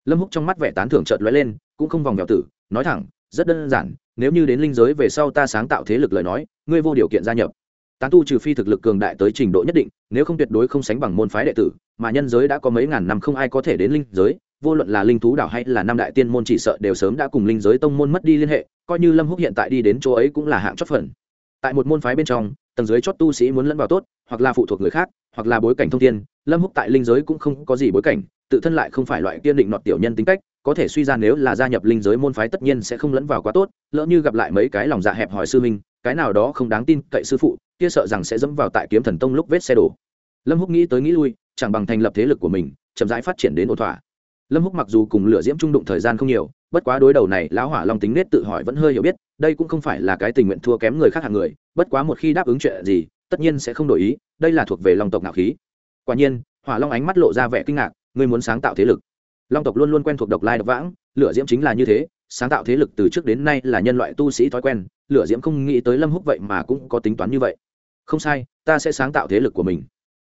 Lâm húc trong mắt vẻ tán thưởng chợt lóe lên, cũng không vòng vèo tử, nói thẳng, rất đơn giản, nếu như đến linh giới về sau ta sáng tạo thế lực lời nói, ngươi vô điều kiện gia nhập. Tán tu trừ phi thực lực cường đại tới trình độ nhất định, nếu không tuyệt đối không sánh bằng môn phái đệ tử, mà nhân giới đã có mấy ngàn năm không ai có thể đến linh giới, vô luận là linh thú đảo hay là năm đại tiên môn chỉ sợ đều sớm đã cùng linh giới tông môn mất đi liên hệ, coi như lâm húc hiện tại đi đến chỗ ấy cũng là hạng chót phần. Tại một môn phái bên trong tầng dưới chót tu sĩ muốn lẫn vào tốt, hoặc là phụ thuộc người khác, hoặc là bối cảnh thông thiên, lâm húc tại linh giới cũng không có gì bối cảnh, tự thân lại không phải loại kiên định nọt tiểu nhân tính cách, có thể suy ra nếu là gia nhập linh giới môn phái tất nhiên sẽ không lẫn vào quá tốt, lỡ như gặp lại mấy cái lòng dạ hẹp hỏi sư minh cái nào đó không đáng tin cậy sư phụ, kia sợ rằng sẽ dẫm vào tại kiếm thần tông lúc vết xe đổ. Lâm húc nghĩ tới nghĩ lui, chẳng bằng thành lập thế lực của mình, chậm rãi phát triển đến ổn thỏa. Lâm húc mặc dù cùng lửa diễm trung đụng thời gian không nhiều, bất quá đối đầu này, lão hỏa long tính nết tự hỏi vẫn hơi hiểu biết đây cũng không phải là cái tình nguyện thua kém người khác hạng người, bất quá một khi đáp ứng chuyện gì, tất nhiên sẽ không đổi ý, đây là thuộc về long tộc ngạo khí. Quả nhiên, hỏa long ánh mắt lộ ra vẻ kinh ngạc, ngươi muốn sáng tạo thế lực. Long tộc luôn luôn quen thuộc độc lai độc vãng, lửa diễm chính là như thế, sáng tạo thế lực từ trước đến nay là nhân loại tu sĩ thói quen, lửa diễm không nghĩ tới lâm húc vậy mà cũng có tính toán như vậy. Không sai, ta sẽ sáng tạo thế lực của mình.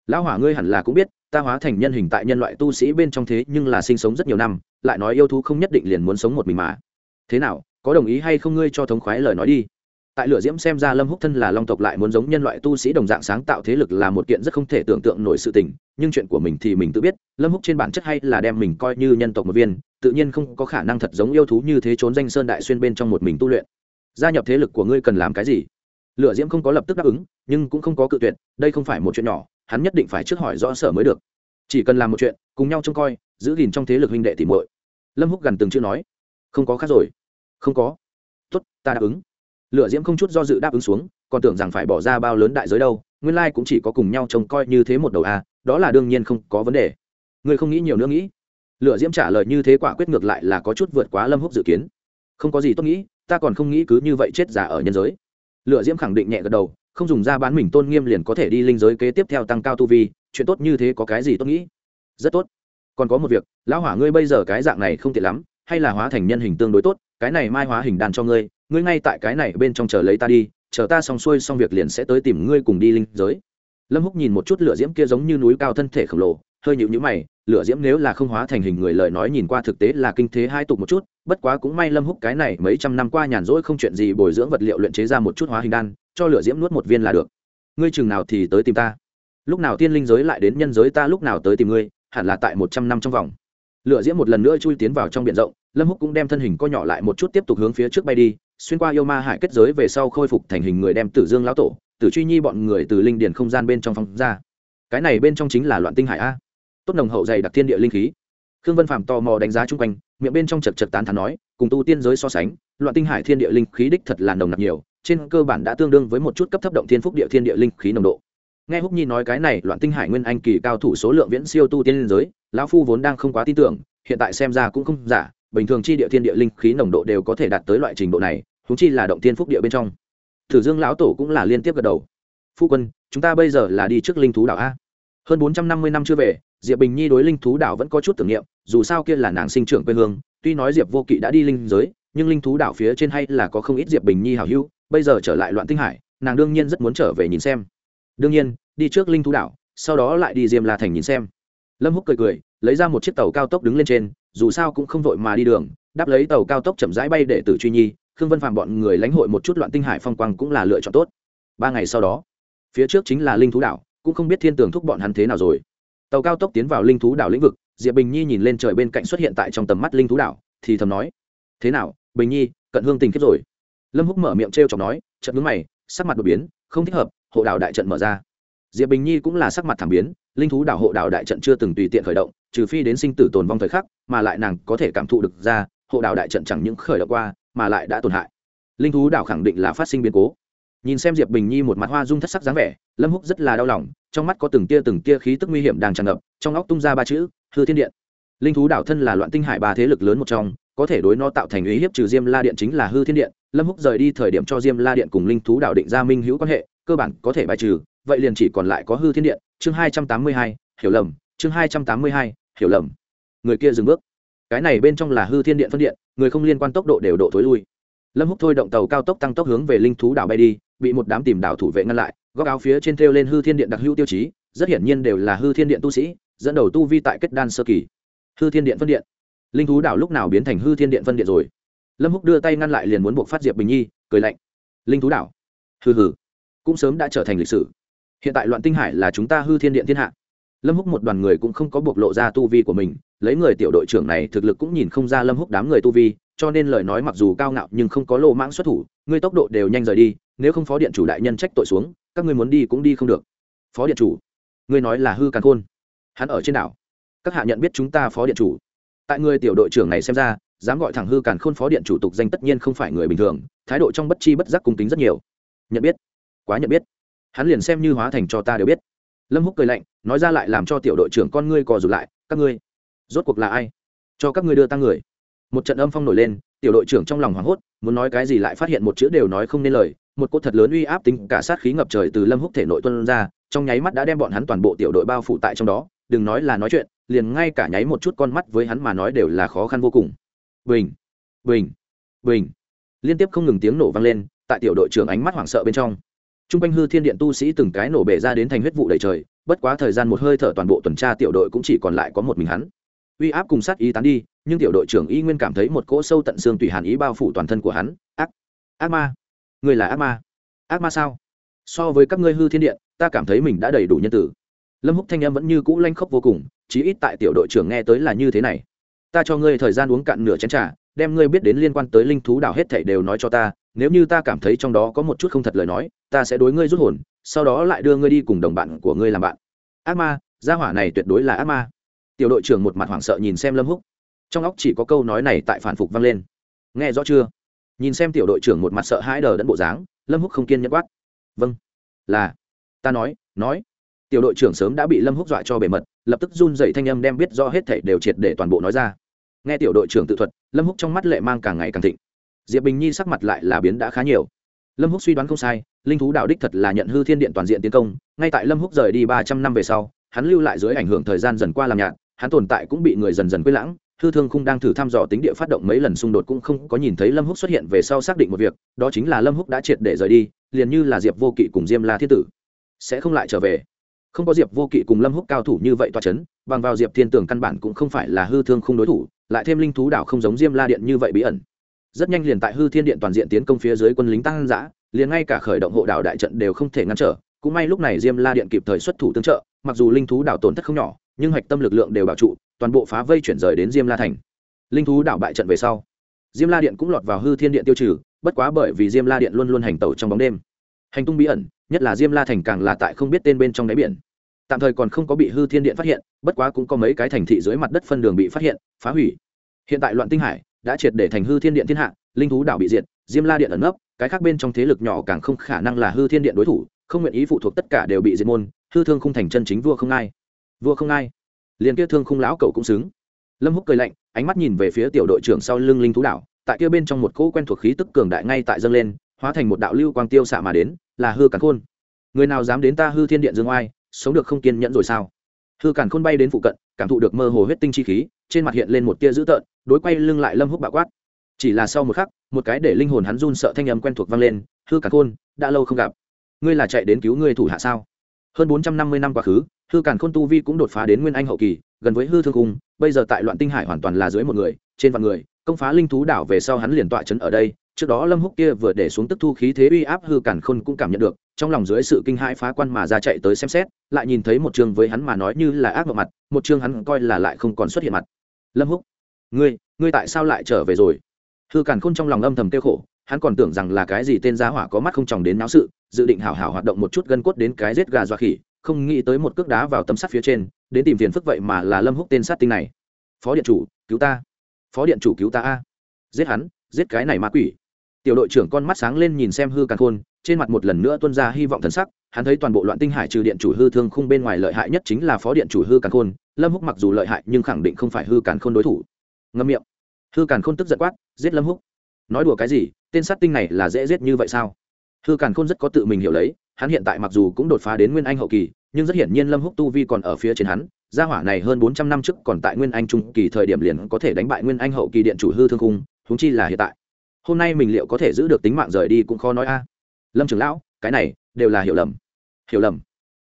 Lão hỏa ngươi hẳn là cũng biết, ta hóa thành nhân hình tại nhân loại tu sĩ bên trong thế nhưng là sinh sống rất nhiều năm, lại nói yêu thú không nhất định liền muốn sống một mình mà. Thế nào có đồng ý hay không ngươi cho thống khoái lời nói đi. Tại lửa diễm xem ra lâm húc thân là long tộc lại muốn giống nhân loại tu sĩ đồng dạng sáng tạo thế lực là một kiện rất không thể tưởng tượng nổi sự tình, nhưng chuyện của mình thì mình tự biết, lâm húc trên bản chất hay là đem mình coi như nhân tộc một viên, tự nhiên không có khả năng thật giống yêu thú như thế trốn danh sơn đại xuyên bên trong một mình tu luyện. Gia nhập thế lực của ngươi cần làm cái gì? Lửa diễm không có lập tức đáp ứng, nhưng cũng không có cự tuyệt, đây không phải một chuyện nhỏ, hắn nhất định phải trước hỏi rõ sở mới được. Chỉ cần làm một chuyện, cùng nhau trông coi, giữ gìn trong thế lực huynh đệ thì muội. Lâm húc gần từng chữ nói. Không có khác rồi không có. Tốt, ta đáp ứng. Lựa diễm không chút do dự đáp ứng xuống, còn tưởng rằng phải bỏ ra bao lớn đại giới đâu, nguyên lai cũng chỉ có cùng nhau trông coi như thế một đầu a đó là đương nhiên không có vấn đề. Ngươi không nghĩ nhiều nữa nghĩ? Lựa diễm trả lời như thế quả quyết ngược lại là có chút vượt quá lâm húc dự kiến. Không có gì tốt nghĩ, ta còn không nghĩ cứ như vậy chết giả ở nhân giới. Lựa diễm khẳng định nhẹ gật đầu, không dùng ra bán mình tôn nghiêm liền có thể đi linh giới kế tiếp theo tăng cao tu vi, chuyện tốt như thế có cái gì tốt nghĩ? Rất tốt. Còn có một việc, lão hỏa ngươi bây giờ cái dạng này không tiện lắm, hay là hóa thành nhân hình tương đối tốt? Cái này mai hóa hình đàn cho ngươi ngươi ngay tại cái này bên trong chờ lấy ta đi, chờ ta xong xuôi xong việc liền sẽ tới tìm ngươi cùng đi linh giới. Lâm húc nhìn một chút lửa diễm kia giống như núi cao thân thể khổng lồ, hơi nhịu nhữ mày, lửa diễm nếu là không hóa thành hình người lời nói nhìn qua thực tế là kinh thế hai tục một chút, bất quá cũng may lâm húc cái này mấy trăm năm qua nhàn rỗi không chuyện gì bồi dưỡng vật liệu luyện chế ra một chút hóa hình đan, cho lửa diễm nuốt một viên là được. Ngươi chừng nào thì tới tìm ta? Lúc nào tiên linh giới lại đến nhân giới ta lúc nào tới tìm ngươi, hẳn là tại một trăm năm trong vòng. Lựa diễm một lần nữa chui tiến vào trong biển rộng, lâm húc cũng đem thân hình co nhỏ lại một chút tiếp tục hướng phía trước bay đi, xuyên qua yêu ma hải kết giới về sau khôi phục thành hình người đem tử dương lão tổ, tử truy nhi bọn người từ linh điển không gian bên trong phong ra. Cái này bên trong chính là loạn tinh hải a. Tốt nồng hậu dày đặc thiên địa linh khí. Khương vân phạm tò mò đánh giá chung quanh, miệng bên trong chật chật tán thán nói, cùng tu tiên giới so sánh, loạn tinh hải thiên địa linh khí đích thật là nồng nặc nhiều, trên cơ bản đã tương đương với một chút cấp thấp động thiên phúc địa thiên địa linh khí nồng độ. Nghe húc nhi nói cái này, loạn tinh hải nguyên anh kỳ cao thủ số lượng viễn siêu tu tiên giới lão phu vốn đang không quá tin tưởng, hiện tại xem ra cũng không giả, bình thường chi địa thiên địa linh khí nồng độ đều có thể đạt tới loại trình độ này húng chi là động thiên phúc địa bên trong. Thử dương lão tổ cũng là liên tiếp gật đầu. Phu quân, chúng ta bây giờ là đi trước linh thú đảo a. Hơn bốn trăm năm mươi năm chưa về, diệp bình nhi đối linh thú đảo vẫn có chút tưởng niệm, dù sao kia là nàng sinh trưởng quê hương, tuy nói diệp vô kỵ đã đi linh giới, nhưng linh thú đảo phía trên hay là có không ít diệp bình nhi hảo hữu, bây giờ trở lại loạn tinh hải, nàng đương nhiên rất muốn trở về nhìn xem. Đương nhiên, đi trước linh thú đảo, sau đó lại đi diêm la thành nhìn xem lâm húc cười cười, lấy ra một chiếc tàu cao tốc đứng lên trên, dù sao cũng không vội mà đi đường, đáp lấy tàu cao tốc chậm rãi bay để tử truy nhi, khương vân phạm bọn người lãnh hội một chút loạn tinh hải phong quang cũng là lựa chọn tốt. Ba ngày sau đó, phía trước chính là linh thú đảo, cũng không biết thiên tường thúc bọn hắn thế nào rồi. Tàu cao tốc tiến vào linh thú đảo lĩnh vực, diệp bình nhi nhìn lên trời bên cạnh xuất hiện tại trong tầm mắt linh thú đảo, thì thầm nói, thế nào, bình nhi, cận hương tình kết rồi? Lâm húc mở miệng t r e o chọc nói trận ngứng mày, sắc mặt đột biến, không thích hợp, hộ đảo đại trận mở ra diệp bình nhi cũng là sắc mặt thảm biến, linh thú đảo hộ đảo đại trận chưa từng tùy tiện khởi động, trừ phi đến sinh tử tồn vong thời khắc, mà lại nàng có thể cảm thụ được ra, hộ đảo đại trận chẳng những khởi động qua, mà lại đã tổn hại. Linh thú đảo khẳng định là phát sinh biến cố. Nhìn xem diệp bình nhi một mặt hoa dung thất sắc dáng vẻ, lâm húc rất là đau lòng, trong mắt có từng tia từng tia khí tức nguy hiểm đang tràn ngập, trong óc tung ra ba chữ, hư thiên điện. Linh thú đảo thân là loạn tinh hải ba thế lực lớn một trong, có thể đối nó tạo thành uy hiếp trừ diêm la điện chính là hư thiên điện. Lâm húc rời đi thời điểm cho diêm la điện cùng linh thú đảo định ra minh hữu quan hệ, cơ bản có thể bài trừ vậy liền chỉ còn lại có hư thiên điện, chương hai trăm tám mươi hai, hiểu lầm, chương hai trăm tám mươi hai, hiểu lầm. Người kia dừng bước. Cái này bên trong là hư thiên điện phân điện, người không liên quan tốc độ đều độ thối lui. Lâm húc thôi động tàu cao tốc tăng tốc hướng về linh thú đảo bay đi, bị một đám tìm đảo thủ vệ ngăn lại, góc áo phía trên thêu lên hư thiên điện đặc hữu tiêu chí, rất hiển nhiên đều là hư thiên điện tu sĩ, dẫn đầu tu vi tại kết đan sơ kỳ. Hư thiên điện phân điện. Linh thú đảo lúc nào biến thành hư thiên điện phân điện rồi? Lâm húc đưa tay ngăn lại liền muốn buộc phát diệp bình nhi, cười lạnh. Linh thú đảo. Hừ hừ. Cũng sớm đã trở thành lịch sử hiện tại loạn tinh hải là chúng ta hư thiên điện thiên hạ. Lâm húc một đoàn người cũng không có bộc lộ ra tu vi của mình, lấy người tiểu đội trưởng này thực lực cũng nhìn không ra lâm húc đám người tu vi, cho nên lời nói mặc dù cao ngạo nhưng không có lộ mãng xuất thủ, ngươi tốc độ đều nhanh rời đi, nếu không phó điện chủ đại nhân trách tội xuống, các ngươi muốn đi cũng đi không được. Phó điện chủ, ngươi nói là hư càn khôn. Hắn ở trên đảo. Các hạ nhận biết chúng ta phó điện chủ. Tại người tiểu đội trưởng này xem ra, dám gọi thẳng hư càn khôn phó điện chủ tục danh tất nhiên không phải người bình thường, thái độ trong bất chi bất giác cung kính rất nhiều. Nhận biết. Quá nhận biết hắn liền xem như hóa thành cho ta đều biết. Lâm húc cười lạnh, nói ra lại làm cho tiểu đội trưởng con ngươi cò rụt lại, các ngươi, rốt cuộc là ai? Cho các ngươi đưa tăng người. Một trận âm phong nổi lên, tiểu đội trưởng trong lòng hoảng hốt, muốn nói cái gì lại phát hiện một chữ đều nói không nên lời, một cô thật lớn uy áp tính cả sát khí ngập trời từ lâm húc thể nội tuân ra, trong nháy mắt đã đem bọn hắn toàn bộ tiểu đội bao phủ tại trong đó, đừng nói là nói chuyện, liền ngay cả nháy một chút con mắt với hắn mà nói đều là khó khăn vô cùng. Bình bình bình. Liên tiếp không ngừng tiếng nổ vang lên, tại tiểu đội trưởng ánh mắt hoảng sợ bên trong t r u n g quanh hư thiên điện tu sĩ từng cái nổ bể ra đến thành huyết vụ đầy trời, bất quá thời gian một hơi thở toàn bộ tuần tra tiểu đội cũng chỉ còn lại có một mình hắn. Uy áp cùng sát ý tán đi, nhưng tiểu đội trưởng y nguyên cảm thấy một cỗ sâu tận xương tùy hàn ý bao phủ toàn thân của hắn. Ác ác ma. Người là ác ma. Ác ma sao? So với các ngươi hư thiên điện, ta cảm thấy mình đã đầy đủ nhân tử. Lâm húc thanh em vẫn như cũ lanh khốc vô cùng, chí ít tại tiểu đội trưởng nghe tới là như thế này. Ta cho ngươi thời gian uống cạn nửa chén trà, đem ngươi biết đến liên quan tới linh thú đảo hết thảy đều nói cho ta nếu như ta cảm thấy trong đó có một chút không thật lời nói, ta sẽ đối ngươi rút hồn, sau đó lại đưa ngươi đi cùng đồng bạn của ngươi làm bạn. Ác ma, gia hỏa này tuyệt đối là ác ma. Tiểu đội trưởng một mặt hoảng sợ nhìn xem lâm húc. Trong óc chỉ có câu nói này tại phản phục vang lên. Nghe rõ chưa? Nhìn xem tiểu đội trưởng một mặt sợ hãi đờ đẫn bộ dáng, lâm húc không kiên nhẫn quát. Vâng. Là. Ta nói nói. Tiểu đội trưởng sớm đã bị lâm húc dọa cho bề mật, lập tức run dậy thanh âm đem biết rõ hết thảy đều triệt để toàn bộ nói ra. Nghe tiểu đội trưởng tự thuật, lâm húc trong mắt lệ mang càng ngày càng thịnh diệp bình nhi sắc mặt lại là biến đã khá nhiều lâm húc suy đoán không sai linh thú đạo đích thật là nhận hư thiên điện toàn diện tiến công ngay tại lâm húc rời đi ba trăm năm về sau hắn lưu lại dưới ảnh hưởng thời gian dần qua làm nhạt hắn tồn tại cũng bị người dần dần quên lãng hư thương khung đang thử thăm dò tính địa phát động mấy lần xung đột cũng không có nhìn thấy lâm húc xuất hiện về sau xác định một việc đó chính là lâm húc đã triệt để rời đi liền như là diệp vô kỵ cùng diêm la thiên tử sẽ không lại trở về không có diệp vô kỵ cùng lâm húc cao thủ như vậy toa c h ấ n bằng vào diệp thiên tường căn bản cũng không phải là hư thương không đối thủ lại thêm linh thú đảo không giống diêm la điện như vậy bí ẩn rất nhanh liền tại hư thiên điện toàn diện tiến công phía dưới quân lính tăng giã, liền ngay cả khởi động hộ đảo đại trận đều không thể ngăn trở. Cũng may lúc này diêm la điện kịp thời xuất thủ tương trợ, mặc dù linh thú đảo tổn thất không nhỏ, nhưng hạch tâm lực lượng đều bảo trụ, toàn bộ phá vây chuyển rời đến diêm la thành. Linh thú đảo bại trận về sau, diêm la điện cũng lọt vào hư thiên điện tiêu trừ, bất quá bởi vì diêm la điện luôn luôn hành tẩu trong bóng đêm. Hành tung bí ẩn, nhất là diêm la thành càng là tại không biết tên bên trong đáy biển. Tạm thời còn không có bị hư thiên điện phát hiện, bất quá cũng có mấy cái thành thị dưới mặt đất phân đường bị phát hiện, phá hủy. Hiện tại loạn tinh hải đã triệt để thành hư thiên điện thiên hạ, linh thú đảo bị diệt, diêm la điện ẩn nấp, cái khác bên trong thế lực nhỏ càng không khả năng là hư thiên điện đối thủ, không nguyện ý phụ thuộc tất cả đều bị diệt môn, hư thương không thành chân chính vua không ai. Vua không ai. Liền kia thương khung lão cậu cũng xứng. Lâm húc cười lạnh, ánh mắt nhìn về phía tiểu đội trưởng sau lưng linh thú đảo, tại kia bên trong một cỗ quen thuộc khí tức cường đại ngay tại dâng lên, hóa thành một đạo lưu quang tiêu xạ mà đến, là hư càn khôn. Người nào dám đến ta hư thiên điện dương oai, sống được không kiên nhẫn rồi sao? Hư càn khôn bay đến phụ cận, cảm thụ được mơ hồ huyết tinh chi khí trên mặt hiện lên một tia dữ tợn, đối quay lưng lại lâm húc bạo quát. Chỉ là sau một khắc, một cái để linh hồn hắn run sợ thanh âm quen thuộc vang lên, hư càn khôn, đã lâu không gặp. Ngươi là chạy đến cứu ngươi thủ hạ sao? Hơn bốn trăm năm mươi năm quá khứ, hư càn khôn tu vi cũng đột phá đến nguyên anh hậu kỳ, gần với hư thương cung bây giờ tại loạn tinh hải hoàn toàn là dưới một người, trên vạn người, công phá linh thú đảo về sau hắn liền tọa chấn ở đây. Trước đó lâm húc kia vừa để xuống tức thu khí thế uy áp, hư Cản khôn cũng cảm nhận được, trong lòng dưới sự kinh hãi phá quan mà ra chạy tới xem xét, lại nhìn thấy một chương với hắn mà nói như là ác mặt, một chương hắn coi là lại không còn xuất hiện mặt lâm húc, ngươi ngươi tại sao lại trở về rồi? Hư càn khôn trong lòng âm thầm tiêu khổ, hắn còn tưởng rằng là cái gì tên giá hỏa có mắt không chồng đến náo sự, dự định hảo hảo hoạt động một chút gân cốt đến cái giết gà dọa khỉ, không nghĩ tới một cước đá vào tấm sắt phía trên, đến tìm phiền phức vậy mà là lâm húc tên sát tinh này. Phó điện chủ, cứu ta. Phó điện chủ cứu ta a. Giết hắn, giết cái này ma quỷ tiểu đội trưởng con mắt sáng lên nhìn xem hư càn khôn trên mặt một lần nữa tuôn ra hy vọng thần sắc hắn thấy toàn bộ loạn tinh hải trừ điện chủ hư thương khung bên ngoài lợi hại nhất chính là phó điện chủ hư càn khôn lâm húc mặc dù lợi hại nhưng khẳng định không phải hư càn khôn đối thủ. Ngâm miệng. Hư càn khôn tức giận quát giết lâm húc. Nói đùa cái gì tên sát tinh này là dễ giết như vậy sao? Hư càn khôn rất có tự mình hiểu lấy hắn hiện tại mặc dù cũng đột phá đến nguyên anh hậu kỳ nhưng rất hiển nhiên lâm húc tu vi còn ở phía trên hắn gia hỏa này hơn bốn trăm năm trước còn tại nguyên anh trung kỳ thời điểm liền có thể đánh bại nguyên anh hậu kỳ điện chủ hư thương khung, huống chi là hiện tại hôm nay mình liệu có thể giữ được tính mạng rời đi cũng khó nói a. Lâm trưởng lão, cái này đều là hiểu lầm. Hiểu lầm.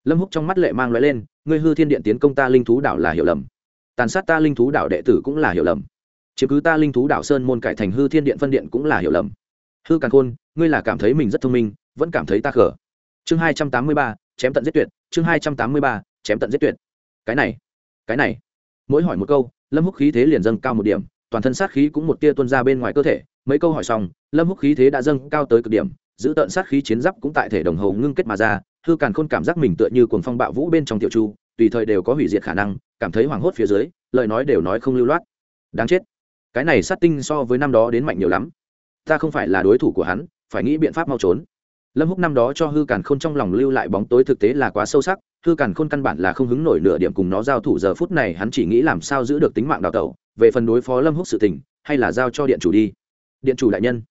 Lâm húc trong mắt lệ mang loại lên, ngươi hư thiên điện tiến công ta linh thú đảo là hiểu lầm. Tàn sát ta linh thú đảo đệ tử cũng là hiểu lầm. Chiếm cứ ta linh thú đảo sơn môn cải thành hư thiên điện phân điện cũng là hiểu lầm. Hư càng khôn, ngươi là cảm thấy mình rất thông minh, vẫn cảm thấy ta khở chương hai trăm tám mươi ba, chém tận giết tuyệt. Chương hai trăm tám mươi ba, chém tận giết tuyệt. Cái này cái này. Mỗi hỏi một câu, lâm húc khí thế liền dâng cao một điểm, toàn thân sát khí cũng một tia tuôn ra bên ngoài cơ thể mấy câu hỏi xong, lâm húc khí thế đã dâng cao tới cực điểm, giữ tận sát khí chiến giáp cũng tại thể đồng hồ ngưng kết mà ra, hư càn khôn cảm giác mình tựa như cuồng phong bạo vũ bên trong tiểu chu, tùy thời đều có hủy diệt khả năng, cảm thấy hoảng hốt phía dưới, lời nói đều nói không lưu loát. Đáng chết. Cái này sát tinh so với năm đó đến mạnh nhiều lắm. Ta không phải là đối thủ của hắn, phải nghĩ biện pháp mau trốn. Lâm húc năm đó cho hư càn khôn trong lòng lưu lại bóng tối thực tế là quá sâu sắc, hư càn khôn căn bản là không hứng nổi nửa điểm cùng nó giao thủ giờ phút này hắn chỉ nghĩ làm sao giữ được tính mạng đào tẩu, về phần đối phó lâm húc sự tình, hay là giao cho điện chủ đi điện chủ đại nhân.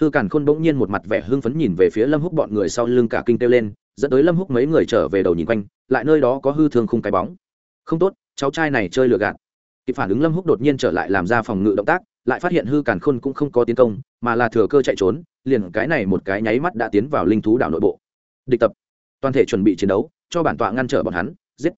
Hư càn khôn bỗng nhiên một mặt vẻ hưng phấn nhìn về phía lâm húc bọn người sau lưng cả kinh kêu lên, dẫn tới lâm húc mấy người trở về đầu nhìn quanh, lại nơi đó có hư thương khung cái bóng. Không tốt, cháu trai này chơi lừa gạt. Kịp phản ứng lâm húc đột nhiên trở lại làm ra phòng ngự động tác, lại phát hiện hư càn khôn cũng không có tiến công, mà là thừa cơ chạy trốn, liền cái này một cái nháy mắt đã tiến vào linh thú đảo nội bộ. Địch tập, toàn thể chuẩn bị chiến đấu, cho bản tọa ngăn trở bọn hắn, giết.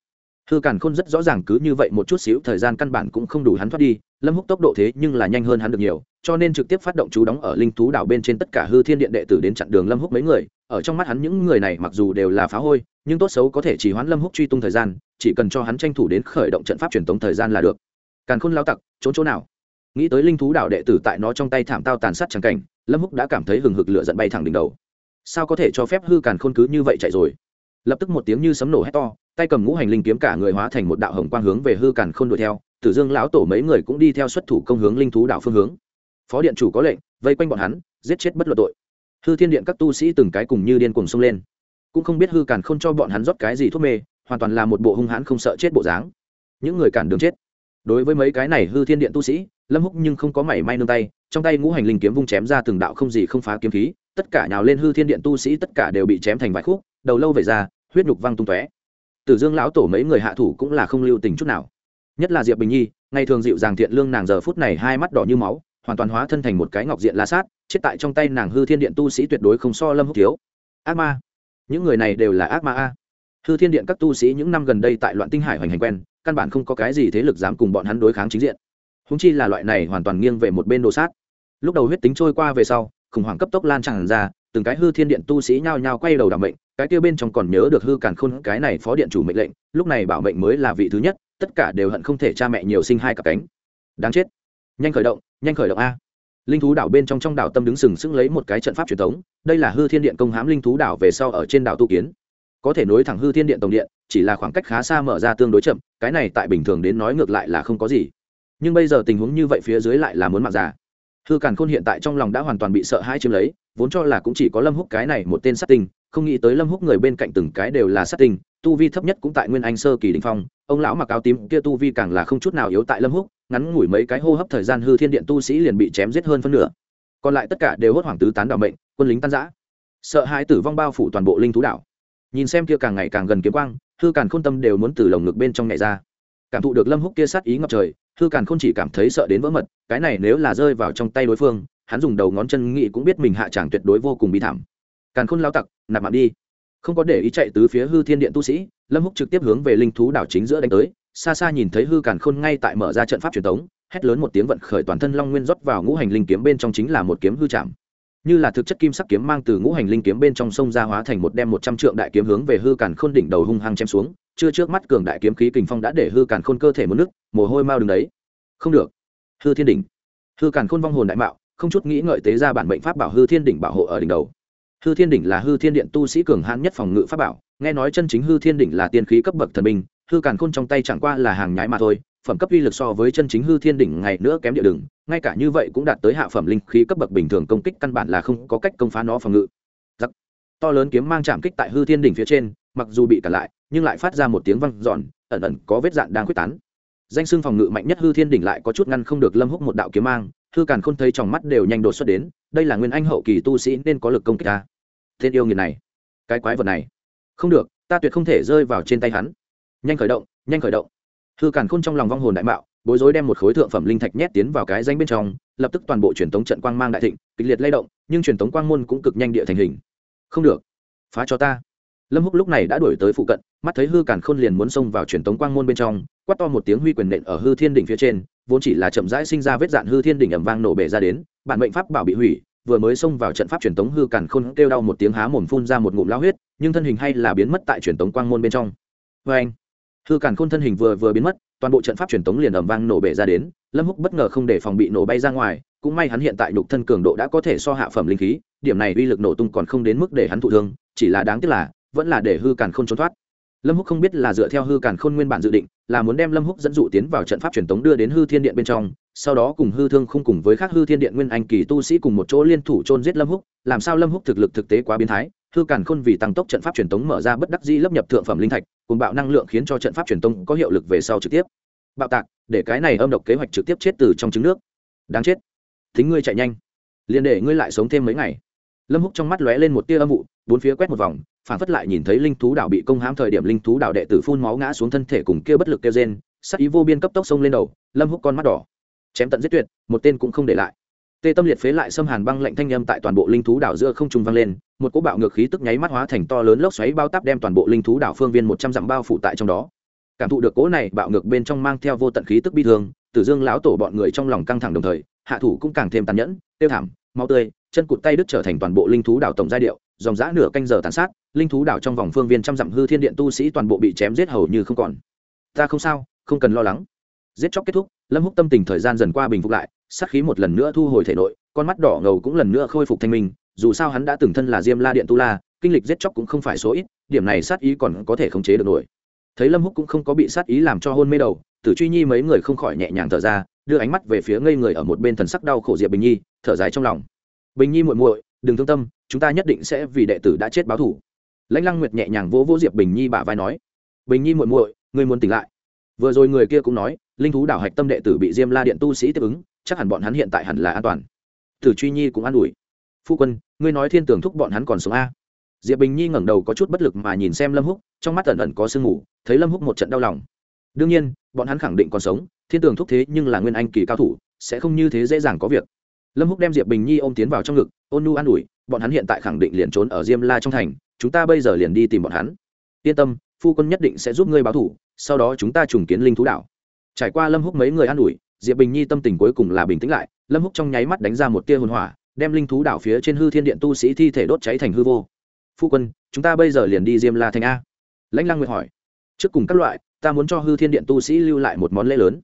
Hư càn khôn rất rõ ràng cứ như vậy một chút xíu, thời gian căn bản cũng không đủ hắn thoát đi, lâm húc tốc độ thế nhưng là nhanh hơn hắn được nhiều cho nên trực tiếp phát động chú đóng ở linh thú đảo bên trên tất cả hư thiên điện đệ tử đến chặn đường lâm húc mấy người. Ở trong mắt hắn những người này mặc dù đều là phá hôi, nhưng tốt xấu có thể chỉ hoãn lâm húc truy tung thời gian, chỉ cần cho hắn tranh thủ đến khởi động trận pháp truyền tống thời gian là được. Càn khôn lao tặc, trốn chỗ nào? Nghĩ tới linh thú đảo đệ tử tại nó trong tay thảm tao tàn sát chẳng cảnh, lâm húc đã cảm thấy hừng hực lửa giận bay thẳng đỉnh đầu. Sao có thể cho phép hư càn khôn cứ như vậy chạy rồi? Lập tức một tiếng như sấm nổ hét to, tay cầm ngũ hành linh kiếm cả người hóa thành một đạo hồng quang hướng về hư càn khôn đuổi theo. Tử dương lão tổ mấy người cũng đi theo xuất thủ công hướng linh thú đảo phương hướng phó điện chủ có lệnh, vây quanh bọn hắn, giết chết bất luận tội. Hư thiên điện các tu sĩ từng cái cùng như điên cuồng xông lên. Cũng không biết hư càn không cho bọn hắn rót cái gì thuốc mê, hoàn toàn là một bộ hung hãn không sợ chết bộ dáng. Những người cản đường chết. Đối với mấy cái này hư thiên điện tu sĩ, lâm húc nhưng không có mảy may nương tay, trong tay ngũ hành linh kiếm vung chém ra từng đạo không gì không phá kiếm khí, tất cả nhào lên hư thiên điện tu sĩ tất cả đều bị chém thành vài khúc, đầu lâu về ra, huyết nhục văng tung tóe. Tử dương lão tổ mấy người hạ thủ cũng là không lưu tình chút nào. Nhất là diệp bình nhi, ngày thường dịu dàng thiện lương nàng giờ phút này hai mắt đỏ như máu hoàn toàn hóa thân thành một cái ngọc diện la sát, chết tại trong tay nàng hư thiên điện tu sĩ tuyệt đối không so lâm húc thiếu. Ác ma. Những người này đều là ác ma a. Hư thiên điện các tu sĩ những năm gần đây tại loạn tinh hải hoành hành quen, căn bản không có cái gì thế lực dám cùng bọn hắn đối kháng chính diện. Húng chi là loại này hoàn toàn nghiêng về một bên đồ sát. Lúc đầu huyết tính trôi qua về sau, khủng hoảng cấp tốc lan tràn ra, từng cái hư thiên điện tu sĩ nhao nhao quay đầu đảm mệnh, cái kia bên trong còn nhớ được hư càn khôn, cái này phó điện chủ mệnh lệnh, lúc này bảo mệnh mới là vị thứ nhất, tất cả đều hận không thể cha mẹ nhiều sinh hai cặp cánh. Đáng chết nhanh khởi động, nhanh khởi động a. Linh thú đảo bên trong trong đảo tâm đứng sừng sững lấy một cái trận pháp truyền thống, đây là hư thiên điện công hãm linh thú đảo về sau ở trên đảo tu kiến. Có thể nối thẳng hư thiên điện tổng điện, chỉ là khoảng cách khá xa mở ra tương đối chậm, cái này tại bình thường đến nói ngược lại là không có gì. Nhưng bây giờ tình huống như vậy phía dưới lại là muốn mạng già. Hư càn khôn hiện tại trong lòng đã hoàn toàn bị sợ hãi chiếm lấy, vốn cho là cũng chỉ có lâm húc cái này một tên sát tinh, không nghĩ tới lâm húc người bên cạnh từng cái đều là sát tinh, tu vi thấp nhất cũng tại nguyên anh sơ kỳ đình phong, ông lão mặc áo tím kia tu vi càng là không chút nào yếu tại lâm húc ngắn ngủi mấy cái hô hấp thời gian hư thiên điện tu sĩ liền bị chém giết hơn phân nửa. Còn lại tất cả đều hốt hoảng tứ tán đảo mệnh, quân lính tan giã sợ hãi tử vong bao phủ toàn bộ linh thú đảo. Nhìn xem kia càng ngày càng gần kiếm quang, hư càn khôn tâm đều muốn từ lồng ngực bên trong nhảy ra. Cảm thụ được lâm húc kia sát ý ngập trời, hư càn khôn chỉ cảm thấy sợ đến vỡ mật, cái này nếu là rơi vào trong tay đối phương, hắn dùng đầu ngón chân nghĩ cũng biết mình hạ tràng tuyệt đối vô cùng bị thảm. Càn khôn lao tặc, nạp mạng đi. Không có để ý chạy tứ phía hư thiên điện tu sĩ, lâm húc trực tiếp hướng về linh thú đảo chính giữa đánh tới xa xa nhìn thấy hư càn khôn ngay tại mở ra trận pháp truyền thống hét lớn một tiếng vận khởi toàn thân long nguyên rót vào ngũ hành linh kiếm bên trong chính là một kiếm hư chạm như là thực chất kim sắc kiếm mang từ ngũ hành linh kiếm bên trong sông ra hóa thành một đem một trăm trượng đại kiếm hướng về hư càn khôn đỉnh đầu hung hăng chém xuống, chưa trước mắt cường đại kiếm khí kình phong đã để hư càn khôn cơ thể một nước, mồ hôi mau đứng đấy. Không được. Hư thiên đỉnh. Hư càn khôn vong hồn đại mạo, không chút nghĩ ngợi tế ra bản mệnh pháp bảo hư thiên đỉnh bảo hộ ở đỉnh đầu. Hư thiên đỉnh là hư thiên điện tu sĩ cường hãn nhất phòng ngự pháp bảo, nghe nói chân chính hư thiên đỉnh là tiên khí cấp bậc thần minh hư càn khôn trong tay chẳng qua là hàng nhái mà thôi, phẩm cấp uy lực so với chân chính hư thiên đỉnh ngày nữa kém địa đường, ngay cả như vậy cũng đạt tới hạ phẩm linh khí cấp bậc bình thường công kích căn bản là không có cách công phá nó phòng ngự. Giặc. to lớn kiếm mang chạm kích tại hư thiên đỉnh phía trên, mặc dù bị cản lại, nhưng lại phát ra một tiếng vang giòn ẩn ẩn có vết dạn đang quyết tán. Danh xưng phòng ngự mạnh nhất hư thiên đỉnh lại có chút ngăn không được lâm húc một đạo kiếm mang, hư càn khôn thấy trong mắt đều nhanh đột xuất đến, đây là nguyên anh hậu kỳ tu sĩ nên có lực công kích ta. Tên yêu nghiệt này, cái quái vật này. Không được, ta tuyệt không thể rơi vào trên tay hắn nhanh khởi động, nhanh khởi động. Hư càn khôn trong lòng vong hồn đại mạo, bối rối đem một khối thượng phẩm linh thạch nhét tiến vào cái danh bên trong, lập tức toàn bộ truyền tống trận quang mang đại thịnh, kịch liệt lay động, nhưng truyền tống quang môn cũng cực nhanh địa thành hình. Không được. Phá cho ta. Lâm húc lúc này đã đuổi tới phụ cận, mắt thấy hư càn khôn liền muốn xông vào truyền tống quang môn bên trong, quát to một tiếng huy quyền nện ở hư thiên đỉnh phía trên, vốn chỉ là chậm rãi sinh ra vết dạn hư thiên đỉnh ầm vang nổ bể ra đến, bản mệnh pháp bảo bị hủy, vừa mới xông vào trận pháp truyền tống hư càn khôn kêu đau một tiếng há mồm phun ra một ngụm lao huyết, nhưng thân hình hay là biến mất tại truyền tống quang môn bên trong. Vê anh hư càn khôn thân hình vừa vừa biến mất, toàn bộ trận pháp truyền tống liền ầm vang nổ bể ra đến, lâm húc bất ngờ không để phòng bị nổ bay ra ngoài, cũng may hắn hiện tại nhục thân cường độ đã có thể so hạ phẩm linh khí, điểm này uy lực nổ tung còn không đến mức để hắn thụ thương, chỉ là đáng tiếc là, vẫn là để hư càn khôn trốn thoát. Lâm húc không biết là dựa theo hư càn khôn nguyên bản dự định, là muốn đem lâm húc dẫn dụ tiến vào trận pháp truyền tống đưa đến hư thiên điện bên trong, sau đó cùng hư thương không cùng với các hư thiên điện nguyên anh kỳ tu sĩ cùng một chỗ liên thủ chôn giết lâm húc, làm sao lâm húc thực lực thực tế quá biến thái hư càn khôn vì tăng tốc trận pháp truyền tống mở ra bất đắc dĩ lấp nhập thượng phẩm linh thạch, cùng bạo năng lượng khiến cho trận pháp truyền tống có hiệu lực về sau trực tiếp. Bạo tạc, để cái này âm độc kế hoạch trực tiếp chết từ trong trứng nước. Đáng chết. Thính ngươi chạy nhanh. Liền để ngươi lại sống thêm mấy ngày. Lâm húc trong mắt lóe lên một tia âm vụ, bốn phía quét một vòng, phản phất lại nhìn thấy linh thú đảo bị công hãm thời điểm linh thú đảo đệ tử phun máu ngã xuống thân thể cùng kia bất lực kêu rên, sắc ý vô biên cấp tốc xông lên đầu, lâm húc con mắt đỏ. Chém tận giết tuyệt, một tên cũng không để lại tê tâm liệt phế lại xâm hàn băng lạnh thanh âm tại toàn bộ linh thú đảo giữa không trung vang lên, một cỗ bạo ngược khí tức nháy mắt hóa thành to lớn lốc xoáy bao tắp đem toàn bộ linh thú đảo phương viên một trăm dặm bao phủ tại trong đó. Cảm thụ được cỗ này bạo ngược bên trong mang theo vô tận khí tức bi thương, tử dương lão tổ bọn người trong lòng căng thẳng đồng thời, hạ thủ cũng càng thêm tàn nhẫn, tiêu thảm mau tươi, chân cụt tay đứt trở thành toàn bộ linh thú đảo tổng giai điệu, dòng dã nửa canh giờ tàn sát, linh thú đảo trong vòng phương viên trăm dặm hư thiên điện tu sĩ toàn bộ bị chém giết hầu như không còn. Ta không sao, không cần lo lắng. Giết chóc kết thúc, lâm húc tâm tình thời gian dần qua bình phục lại sát khí một lần nữa thu hồi thể nội, con mắt đỏ ngầu cũng lần nữa khôi phục thanh minh, dù sao hắn đã từng thân là diêm la điện tu la, kinh lịch giết chóc cũng không phải số ít, điểm này sát ý còn có thể khống chế được nổi. Thấy lâm húc cũng không có bị sát ý làm cho hôn mê đầu, tử truy nhi mấy người không khỏi nhẹ nhàng thở ra, đưa ánh mắt về phía ngây người ở một bên thần sắc đau khổ diệp bình nhi, thở dài trong lòng. Bình nhi muội muội, đừng thương tâm, chúng ta nhất định sẽ vì đệ tử đã chết báo thù. lãnh lăng nguyệt nhẹ nhàng vỗ vỗ diệp bình nhi bả vai nói, bình nhi muội muội, ngươi muốn tỉnh lại. Vừa rồi người kia cũng nói, linh thú đảo hạch tâm đệ tử bị diêm la điện tu sĩ tiếp ứng chắc hẳn bọn hắn hiện tại hẳn là an toàn. Tử truy nhi cũng an ủi. Phu quân, ngươi nói thiên tưởng thúc bọn hắn còn sống a? Diệp bình nhi ngẩng đầu có chút bất lực mà nhìn xem lâm húc, trong mắt ẩn ẩn có sương mù, thấy lâm húc một trận đau lòng. Đương nhiên, bọn hắn khẳng định còn sống, thiên tường thúc thế nhưng là nguyên anh kỳ cao thủ, sẽ không như thế dễ dàng có việc. Lâm húc đem diệp bình nhi ôm tiến vào trong ngực, ôn nu an ủi, bọn hắn hiện tại khẳng định liền trốn ở diêm la trong thành, chúng ta bây giờ liền đi tìm bọn hắn. Yên tâm, phu quân nhất định sẽ giúp ngươi báo thủ, sau đó chúng ta trùng kiến linh thú đảo. Trải qua lâm húc mấy người an ủi diệp bình nhi tâm tình cuối cùng là bình tĩnh lại, lâm húc trong nháy mắt đánh ra một tia hồn hỏa, đem linh thú đảo phía trên hư thiên điện tu sĩ thi thể đốt cháy thành hư vô. Phu quân, chúng ta bây giờ liền đi diêm la thành a. Lãnh lăng nguyệt hỏi. Trước cùng các loại, ta muốn cho hư thiên điện tu sĩ lưu lại một món lễ lớn.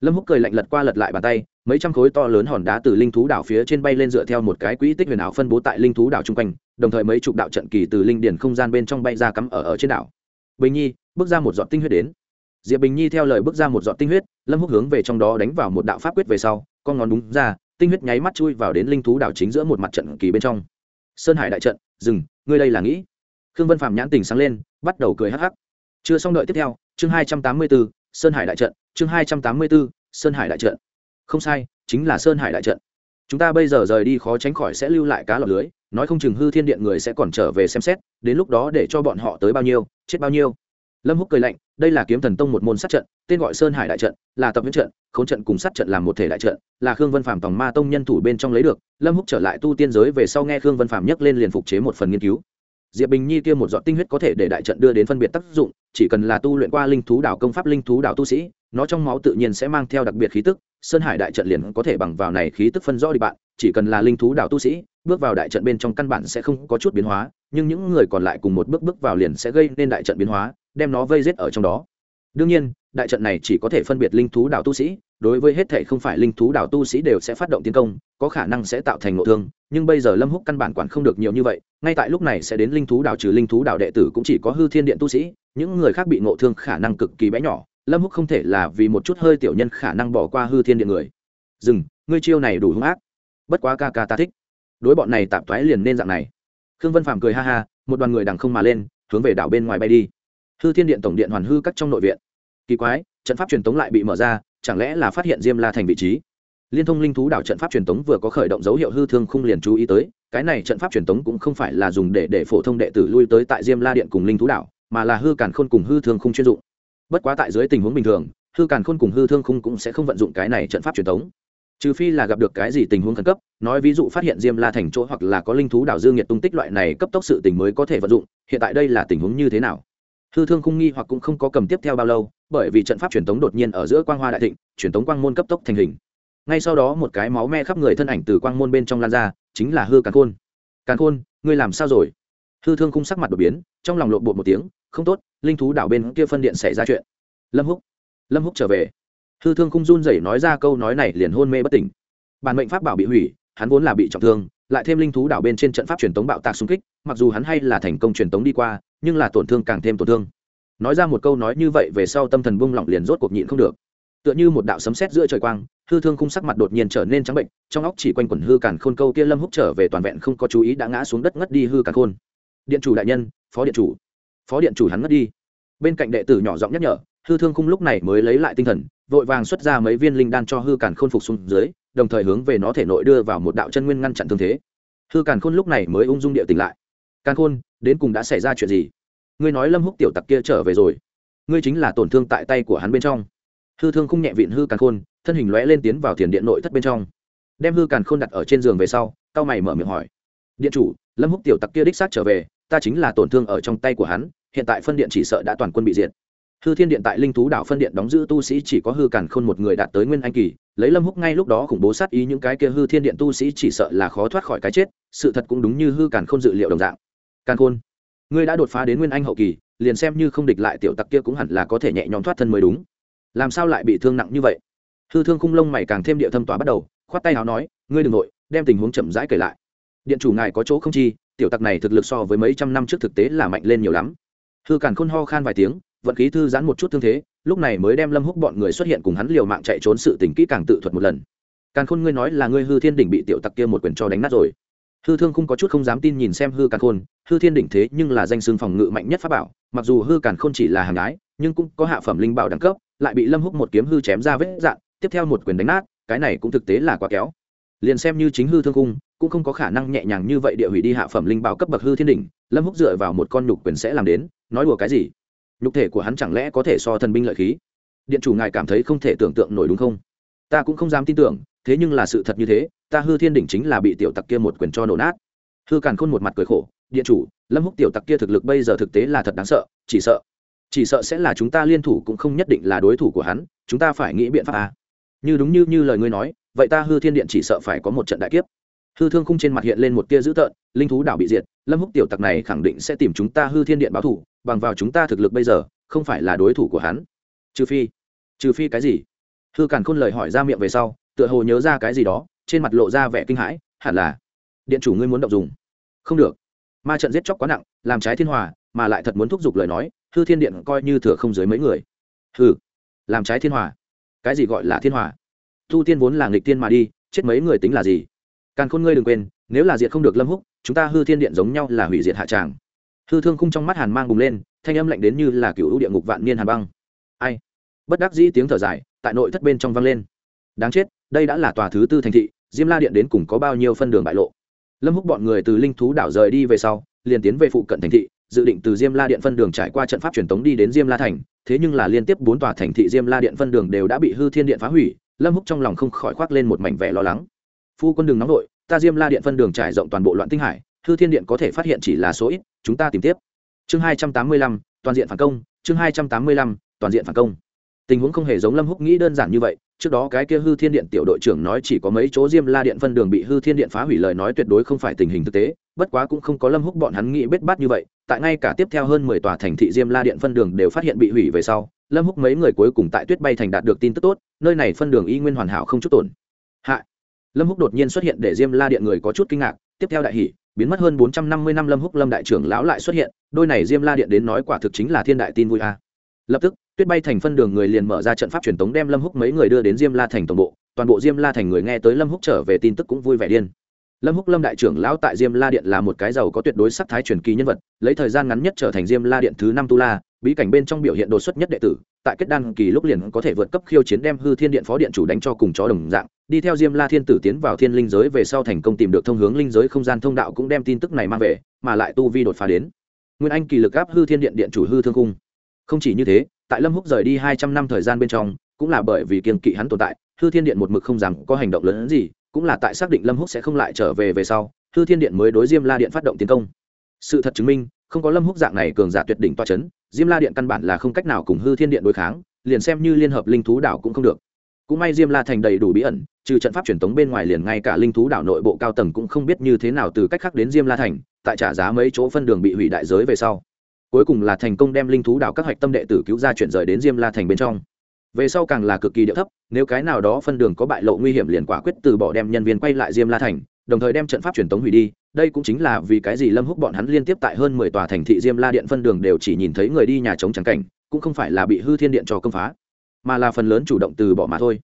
Lâm húc cười lạnh lật qua lật lại bàn tay, mấy trăm khối to lớn hòn đá từ linh thú đảo phía trên bay lên dựa theo một cái quỹ tích huyền ảo phân bố tại linh thú đảo chung quanh, đồng thời mấy chục đạo trận kỳ từ linh điển không gian bên trong bay ra cắm ở ở trên đảo. Bình nhi, bước ra một giọt tinh huyết đến diệp bình nhi theo lời bước ra một giọt tinh huyết, lâm húc hướng về trong đó đánh vào một đạo pháp quyết về sau, con ngón đúng ra, tinh huyết nháy mắt chui vào đến linh thú đảo chính giữa một mặt trận kỳ bên trong. Sơn hải đại trận, dừng, ngươi đây là nghĩ. Khương vân phạm nhãn tình sáng lên, bắt đầu cười hắc hắc. Chưa xong đợi tiếp theo, chương hai trăm tám mươi b ố sơn hải đại trận, chương hai trăm tám mươi b ố sơn hải đại trận. Không sai, chính là sơn hải đại trận. Chúng ta bây giờ rời đi khó tránh khỏi sẽ lưu lại cá lọc lưới, nói không chừng hư thiên điện người sẽ còn trở về xem xét, đến lúc đó để cho bọn họ tới bao nhiêu, chết bao nhiêu lâm húc cười lạnh, đây là kiếm thần tông một môn sát trận, tên gọi sơn hải đại trận, là tập viễn trận, khốn trận cùng sát trận làm một thể đại trận, là khương vân phạm tòng ma tông nhân thủ bên trong lấy được. Lâm húc trở lại tu tiên giới về sau nghe khương vân phạm nhắc lên liền phục chế một phần nghiên cứu. Diệp bình nhi kia một giọt tinh huyết có thể để đại trận đưa đến phân biệt tác dụng, chỉ cần là tu luyện qua linh thú đảo công pháp, linh thú đảo tu sĩ, nó trong máu tự nhiên sẽ mang theo đặc biệt khí tức, sơn hải đại trận liền có thể bằng vào này khí tức phân rõ đi bạn, chỉ cần là linh thú đảo tu sĩ, bước vào đại trận bên trong căn bản sẽ không có chút biến hóa, nhưng những người còn lại cùng một bước bước vào liền sẽ gây nên đại trận biến hóa đem nó vây giết ở trong đó. Đương nhiên, đại trận này chỉ có thể phân biệt linh thú đảo tu sĩ, đối với hết thể không phải linh thú đảo tu sĩ đều sẽ phát động tiến công, có khả năng sẽ tạo thành nội thương, nhưng bây giờ lâm húc căn bản quản không được nhiều như vậy, ngay tại lúc này sẽ đến linh thú đảo trừ linh thú đảo đệ tử cũng chỉ có hư thiên điện tu sĩ, những người khác bị ngộ thương khả năng cực kỳ bé nhỏ, lâm húc không thể là vì một chút hơi tiểu nhân khả năng bỏ qua hư thiên điện người. Dừng, ngươi chiêu này đủ hung ác. Bất quá ca ca ta thích. Đối bọn này tạp thoái liền nên dạng này. Khương vân phàm cười ha ha, một đoàn người đằng không mà lên, hướng về đảo bên ngoài bay đi hư thiên điện tổng điện hoàn hư cắt trong nội viện. Kỳ quái, trận pháp truyền tống lại bị mở ra, chẳng lẽ là phát hiện diêm la thành vị trí? Liên thông linh thú đảo trận pháp truyền tống vừa có khởi động dấu hiệu hư thương không liền chú ý tới, cái này trận pháp truyền tống cũng không phải là dùng để để phổ thông đệ tử lui tới tại diêm la điện cùng linh thú đảo, mà là hư càn khôn cùng hư thương không chuyên dụng. Bất quá tại dưới tình huống bình thường, hư càn khôn cùng hư thương không cũng sẽ không vận dụng cái này trận pháp truyền tống. Trừ phi là gặp được cái gì tình huống khẩn cấp, nói ví dụ phát hiện diêm la thành chỗ hoặc là có linh thú đảo dương nhiệt tung tích loại này cấp tốc sự tình mới có thể vận dụng, hiện tại đây là tình huống như thế nào? Hư thương khung nghi hoặc cũng không có cầm tiếp theo bao lâu, bởi vì trận pháp truyền tống đột nhiên ở giữa quang hoa đại thịnh, truyền tống quang môn cấp tốc thành hình. Ngay sau đó một cái máu me khắp người thân ảnh từ quang môn bên trong lan ra, chính là hư càn khôn. Càn khôn, ngươi làm sao rồi? Hư thương khung sắc mặt đột biến, trong lòng lộn bột một tiếng, không tốt, linh thú đảo bên kia phân điện xảy ra chuyện. Lâm húc lâm húc trở về. Hư thương khung run rẩy nói ra câu nói này liền hôn mê bất tỉnh. Bản mệnh pháp bảo bị hủy, hắn vốn là bị trọng thương, lại thêm linh thú đảo bên trên trận pháp truyền tống bạo tạc xung kích, mặc dù hắn hay là thành công truyền tống đi qua nhưng là tổn thương càng thêm tổn thương. Nói ra một câu nói như vậy về sau tâm thần bung lỏng liền rốt cuộc nhịn không được. Tựa như một đạo sấm sét giữa trời quang, hư thương khung sắc mặt đột nhiên trở nên trắng bệnh, trong óc chỉ quanh quẩn hư càn khôn câu kia lâm húc trở về toàn vẹn không có chú ý đã ngã xuống đất ngất đi hư càn khôn. Điện chủ đại nhân, phó điện chủ. Phó điện chủ hắn ngất đi. Bên cạnh đệ tử nhỏ giọng nhắc nhở, hư thương khung lúc này mới lấy lại tinh thần, vội vàng xuất ra mấy viên linh đan cho hư càn khôn phục xuống dưới, đồng thời hướng về nó thể nội đưa vào một đạo chân nguyên ngăn chặn thương thế. Hư càn khôn lúc này mới ung dung địa tỉnh lại. Càn khôn đến cùng đã xảy ra chuyện gì? Ngươi nói lâm húc tiểu tặc kia trở về rồi. Ngươi chính là tổn thương tại tay của hắn bên trong. Hư thương không nhẹ vịn hư càn khôn, thân hình lóe lên tiến vào thiền điện nội thất bên trong. Đem hư càn khôn đặt ở trên giường về sau tao mày mở miệng hỏi. Điện chủ, lâm húc tiểu tặc kia đích xác trở về, ta chính là tổn thương ở trong tay của hắn, hiện tại phân điện chỉ sợ đã toàn quân bị diệt. Hư thiên điện tại linh thú đảo phân điện đóng giữ tu sĩ chỉ có hư càn khôn một người đạt tới nguyên anh kỳ, lấy lâm húc ngay lúc đó khủng bố sát ý những cái kia hư thiên điện tu sĩ chỉ sợ là khó thoát khỏi cái chết, sự thật cũng đúng như hư càn khôn dự liệu đồng dạng càn khôn, ngươi đã đột phá đến nguyên anh hậu kỳ, liền xem như không địch lại tiểu tặc kia cũng hẳn là có thể nhẹ nhõm thoát thân mới đúng. Làm sao lại bị thương nặng như vậy? Hư thương khung lông mày càng thêm địa thâm tỏa bắt đầu, khoát tay áo nói, ngươi đ ừ n g nội, đem tình huống chậm rãi kể lại. Điện chủ ngài có chỗ không chi, tiểu tặc này thực lực so với mấy trăm năm trước thực tế là mạnh lên nhiều lắm. Hư càn khôn ho khan vài tiếng, vận khí thư giãn một chút thương thế, lúc này mới đem lâm húc bọn người xuất hiện cùng hắn liều mạng chạy trốn sự tình kỹ càng tự thuật một lần. Càn khôn, ngươi nói là ngươi hư thiên đỉnh bị tiểu tặc kia một quyền cho đánh nát rồi hư thương không có chút không dám tin nhìn xem hư càn khôn, hư thiên đỉnh thế nhưng là danh xương phòng ngự mạnh nhất pháp bảo, mặc dù hư càn khôn chỉ là hàng gái nhưng cũng có hạ phẩm linh bảo đẳng cấp, lại bị lâm húc một kiếm hư chém ra vết dạn tiếp theo một quyền đánh nát, cái này cũng thực tế là quá kéo liền xem như chính hư thương cung, cũng không có khả năng nhẹ nhàng như vậy địa hủy đi hạ phẩm linh bảo cấp bậc hư thiên đỉnh, lâm húc dựa vào một con nhục quyền sẽ làm đến, nói đùa cái gì? Nhục thể của hắn chẳng lẽ có thể so thần binh lợi khí? Điện chủ ngài cảm thấy không thể tưởng tượng nổi đúng không? Ta cũng không dám tin tưởng thế nhưng là sự thật như thế, ta hư thiên đỉnh chính là bị tiểu tặc kia một quyền cho nổ nát. Hư càn khôn một mặt cười khổ, điện chủ, lâm húc tiểu tặc kia thực lực bây giờ thực tế là thật đáng sợ, chỉ sợ chỉ sợ sẽ là chúng ta liên thủ cũng không nhất định là đối thủ của hắn, chúng ta phải nghĩ biện pháp à. như đúng như như lời ngươi nói, vậy ta hư thiên điện chỉ sợ phải có một trận đại kiếp. Hư thương khung trên mặt hiện lên một tia dữ tợn, linh thú đảo bị diệt, lâm húc tiểu tặc này khẳng định sẽ tìm chúng ta hư thiên điện báo thủ bằng vào chúng ta thực lực bây giờ, không phải là đối thủ của hắn. Trừ phi trừ phi cái gì? Hư càn khôn lời hỏi ra miệng về sau tựa hồ nhớ ra cái gì đó, trên mặt lộ ra vẻ kinh hãi, hẳn là, điện chủ ngươi muốn động dùng. Không được. Ma trận giết chóc quá nặng, làm trái thiên hòa, mà lại thật muốn thúc giục lời nói, hư thiên điện coi như thừa không dưới mấy người. Hư làm trái thiên hòa. Cái gì gọi là thiên hòa? Thu tiên vốn là nghịch tiên mà đi, chết mấy người tính là gì? Càng khôn ngươi đừng quên, nếu là diệt không được lâm húc, chúng ta hư thiên điện giống nhau là hủy diệt hạ tràng. Hư thương khung trong mắt hàn mang bùng lên, thanh âm lạnh đến như là cựu địa ngục vạn niên hàn băng. Ai? Bất đắc dĩ tiếng thở dài, tại nội thất bên trong vang lên. Đáng chết đây đã là tòa thứ tư thành thị, diêm la điện đến cùng có bao nhiêu phân đường bại lộ? Lâm húc bọn người từ linh thú đảo rời đi về sau, liền tiến về phụ cận thành thị, dự định từ diêm la điện phân đường trải qua trận pháp truyền tống đi đến diêm la thành, thế nhưng là liên tiếp bốn tòa thành thị diêm la điện phân đường đều đã bị hư thiên điện phá hủy, lâm húc trong lòng không khỏi khoác lên một mảnh vẻ lo lắng. Phu quân đường nóng nội ta diêm la điện phân đường trải rộng toàn bộ loạn tinh hải, hư thiên điện có thể phát hiện chỉ là số ít, chúng ta tìm tiếp. Chương hai trăm tám mươi lăm, toàn diện phản công, chương hai trăm tám mươi lăm, toàn diện phản công tình huống không hề giống lâm húc nghĩ đơn giản như vậy, trước đó cái kia hư thiên điện tiểu đội trưởng nói chỉ có mấy chỗ diêm la điện phân đường bị hư thiên điện phá hủy lời nói tuyệt đối không phải tình hình thực tế, bất quá cũng không có lâm húc bọn hắn nghĩ bết bát như vậy, tại ngay cả tiếp theo hơn mười tòa thành thị diêm la điện phân đường đều phát hiện bị hủy về sau, lâm húc mấy người cuối cùng tại tuyết bay thành đạt được tin tức tốt, nơi này phân đường y nguyên hoàn hảo không chút tổn. Hạ. Lâm húc đột nhiên xuất hiện để diêm la điện người có chút kinh ngạc, tiếp theo đại hỷ biến mất hơn bốn trăm năm mươi năm lâm húc lâm đại trưởng lão lại xuất hiện, đôi này diêm la điện đến nói quả thực chính là thiên đại tin vui a. Lập tức tuyết bay thành phân đường người liền mở ra trận pháp truyền tống đem lâm húc mấy người đưa đến diêm la thành tổng bộ. Toàn bộ diêm la thành người nghe tới lâm húc trở về tin tức cũng vui vẻ điên. Lâm húc lâm đại trưởng lão tại diêm la điện là một cái giàu có tuyệt đối sắc thái truyền kỳ nhân vật, lấy thời gian ngắn nhất trở thành diêm la điện thứ năm tu la, bí cảnh bên trong biểu hiện đột xuất nhất đệ tử, tại kết đan kỳ lúc liền có thể vượt cấp khiêu chiến đem hư thiên điện phó điện chủ đánh cho cùng chó đồng dạng. Đi theo diêm la thiên tử tiến vào thiên linh giới về sau thành công tìm được thông hướng linh giới không gian thông đạo cũng đem tin tức này mang về, mà lại tu vi đột phá đến. Nguyên anh kỳ lực áp hư thiên điện điện chủ hư thương cung. Không chỉ như thế tại lâm húc rời đi hai trăm năm thời gian bên trong, cũng là bởi vì kiên kỵ hắn tồn tại, hư thiên điện một mực không rằng có hành động lớn hơn gì, cũng là tại xác định lâm húc sẽ không lại trở về về sau, hư thiên điện mới đối diêm la điện phát động tiến công. Sự thật chứng minh, không có lâm húc dạng này cường giả tuyệt đỉnh toa chấn, diêm la điện căn bản là không cách nào cùng hư thiên điện đối kháng, liền xem như liên hợp linh thú đảo cũng không được. Cũng may diêm la thành đầy đủ bí ẩn, trừ trận pháp truyền tống bên ngoài liền ngay cả linh thú đảo nội bộ cao tầng cũng không biết như thế nào từ cách khác đến diêm la thành, tại trả giá mấy chỗ phân đường bị hủy đại giới về sau cuối cùng là thành công đem linh thú đảo các hạch tâm đệ tử cứu ra chuyển rời đến diêm la thành bên trong. Về sau càng là cực kỳ địa thấp, nếu cái nào đó phân đường có bại lộ nguy hiểm liền quả quyết từ bỏ đem nhân viên quay lại diêm la thành, đồng thời đem trận pháp truyền tống hủy đi. Đây cũng chính là vì cái gì lâm húc bọn hắn liên tiếp tại hơn mười tòa thành thị diêm la điện phân đường đều chỉ nhìn thấy người đi nhà chống trắng cảnh, cũng không phải là bị hư thiên điện cho công phá, mà là phần lớn chủ động từ bỏ mà thôi.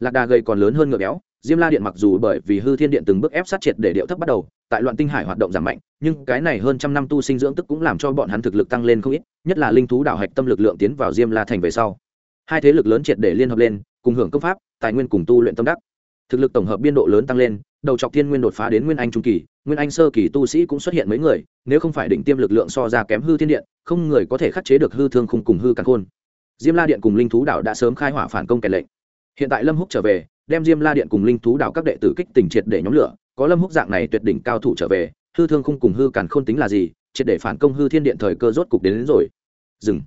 Lạc đà gầy còn lớn hơn ngựa béo diêm la điện mặc dù bởi vì hư thiên điện từng bước ép sát triệt để điệu thấp bắt đầu, tại loạn tinh hải hoạt động giảm mạnh, nhưng cái này hơn trăm năm tu sinh dưỡng tức cũng làm cho bọn hắn thực lực tăng lên không ít, nhất là linh thú đảo hạch tâm lực lượng tiến vào diêm la thành về sau. Hai thế lực lớn triệt để liên hợp lên, cùng hưởng công pháp, tài nguyên cùng tu luyện tâm đắc. Thực lực tổng hợp biên độ lớn tăng lên, đầu trọc thiên nguyên đột phá đến nguyên anh trung kỳ, nguyên anh sơ kỳ tu sĩ cũng xuất hiện mấy người, nếu không phải định tiêm lực lượng so ra kém hư thiên điện, không người có thể khắc chế được hư thương khung cùng hư càn khôn. Diêm la điện cùng linh thú đảo đã sớm khai hỏa phản công kẻ lệnh. Hiện tại lâm húc trở về đem diêm la điện cùng linh thú đảo các đệ tử kích tình triệt để nhóm lửa có lâm húc dạng này tuyệt đỉnh cao thủ trở về hư thương không cùng hư càn khôn tính là gì triệt để phản công hư thiên điện thời cơ rốt cục đến, đến rồi. Dừng.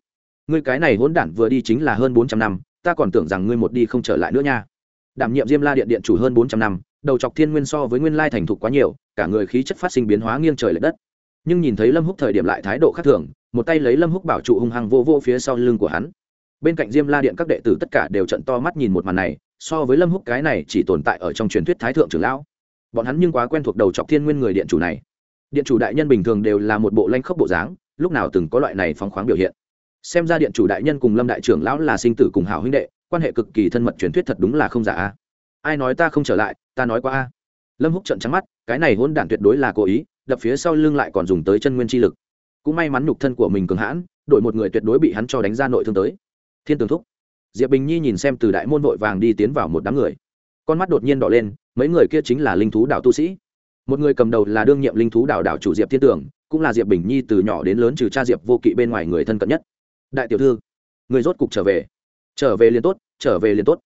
Ngươi cái này hỗn đản vừa đi chính là hơn bốn trăm năm ta còn tưởng rằng ngươi một đi không trở lại nữa nha. Đảm nhiệm diêm la điện điện chủ hơn bốn trăm năm đầu chọc thiên nguyên so với nguyên lai thành thục quá nhiều cả người khí chất phát sinh biến hóa nghiêng trời l ệ đất. Nhưng nhìn thấy lâm húc thời điểm lại thái độ khác thường một tay lấy lâm húc bảo trụ hung hăng vô vô phía sau lưng của hắn. Bên cạnh diêm la điện các đệ tử tất cả đều trận to mắt nhìn một màn này so với lâm húc cái này chỉ tồn tại ở trong truyền thuyết thái thượng trưởng lão. Bọn hắn nhưng quá quen thuộc đầu chọc thiên nguyên người điện chủ này. Điện chủ đại nhân bình thường đều là một bộ lanh khốc bộ dáng, lúc nào từng có loại này phóng khoáng biểu hiện. Xem ra điện chủ đại nhân cùng lâm đại trưởng lão là sinh tử cùng hảo huynh đệ, quan hệ cực kỳ thân mật truyền thuyết thật đúng là không giả a. Ai nói ta không trở lại, ta nói qua a. Lâm húc trợn trắng mắt, cái này hôn đản tuyệt đối là cố ý, đập phía sau lưng lại còn dùng tới chân nguyên chi lực. Cũng may mắn nhục thân của mình cường hãn đội một người tuyệt đối bị hắn cho đánh ra nội thương tới. Thiên tường thúc diệp bình nhi nhìn xem từ đại môn vội vàng đi tiến vào một đám người. Con mắt đột nhiên đỏ lên, mấy người kia chính là linh thú đạo tu sĩ. Một người cầm đầu là đương nhiệm linh thú đạo đạo chủ diệp thiên tường cũng là diệp bình nhi từ nhỏ đến lớn trừ cha diệp vô kỵ bên ngoài người thân cận nhất. Đại tiểu thư, người rốt cục trở về. Trở về liền tốt, trở về liền tốt.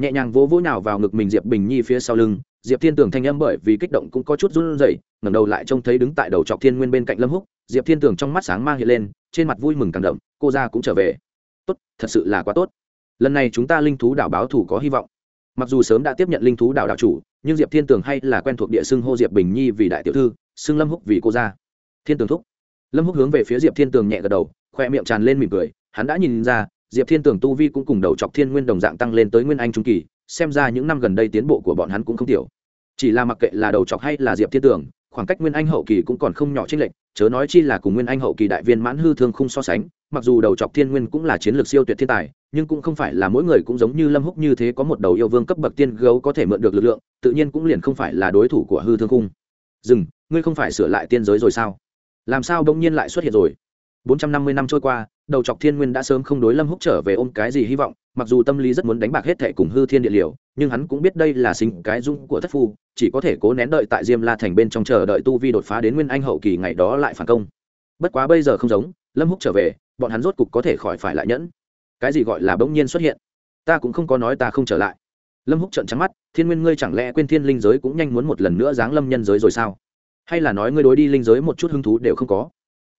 Nhẹ nhàng vỗ vỗ nào vào ngực mình diệp bình nhi phía sau lưng, diệp thiên tường thanh âm bởi vì kích động cũng có chút run rẩy, ngẩng đầu lại trông thấy đứng tại đầu trọc thiên nguyên bên cạnh lâm húc, diệp thiên tường trong mắt sáng mang hiện lên, trên mặt vui mừng càng đậm, cô ra cũng trở về. Tốt, thật sự là quá tốt lần này chúng ta linh thú đảo báo thủ có hy vọng. Mặc dù sớm đã tiếp nhận linh thú đảo đảo chủ, nhưng diệp thiên tường hay là quen thuộc địa xưng hô diệp bình nhi vì đại tiểu thư, xưng lâm húc vì cô ra thiên tường thúc. Lâm húc hướng về phía diệp thiên tường nhẹ gật đầu, khoe miệng tràn lên mỉm cười, hắn đã nhìn ra, diệp thiên tường tu vi cũng cùng đầu chọc thiên nguyên đồng dạng tăng lên tới nguyên anh trung kỳ, xem ra những năm gần đây tiến bộ của bọn hắn cũng không tiểu. Chỉ là mặc kệ là đầu chọc hay là diệp thiên tường, khoảng cách nguyên anh hậu kỳ cũng còn không nhỏ trên lệnh chớ nói chi là cùng nguyên anh hậu kỳ đại viên mãn hư thương không so sánh, mặc dù đầu chọc thiên nguyên cũng là chiến lược siêu tuyệt thiên tài nhưng cũng không phải là mỗi người cũng giống như lâm húc như thế có một đầu yêu vương cấp bậc tiên gấu có thể mượn được lực lượng, tự nhiên cũng liền không phải là đối thủ của hư thương khung. Dừng, ngươi không phải sửa lại tiên giới rồi sao? Làm sao bỗng nhiên lại xuất hiện rồi? Bốn trăm năm mươi năm trôi qua, đầu chọc thiên nguyên đã sớm không đối lâm húc trở về ôm cái gì hy vọng, mặc dù tâm lý rất muốn đánh bạc hết thệ cùng hư thiên địa liều, nhưng hắn cũng biết đây là sinh cái dung của thất phu, chỉ có thể cố nén đợi tại diêm la thành bên trong chờ đợi tu vi đột phá đến nguyên anh hậu kỳ ngày đó lại phản công. Bất quá bây giờ không giống, lâm húc trở về, bọn hắn rốt cục có thể khỏi phải lại nhẫn cái gì gọi là bỗng nhiên xuất hiện? Ta cũng không có nói ta không trở lại. Lâm húc trợn trắng mắt, thiên nguyên ngươi chẳng lẽ quên thiên linh giới cũng nhanh muốn một lần nữa giáng lâm nhân giới rồi sao? Hay là nói ngươi đối đi linh giới một chút hứng thú đều không có?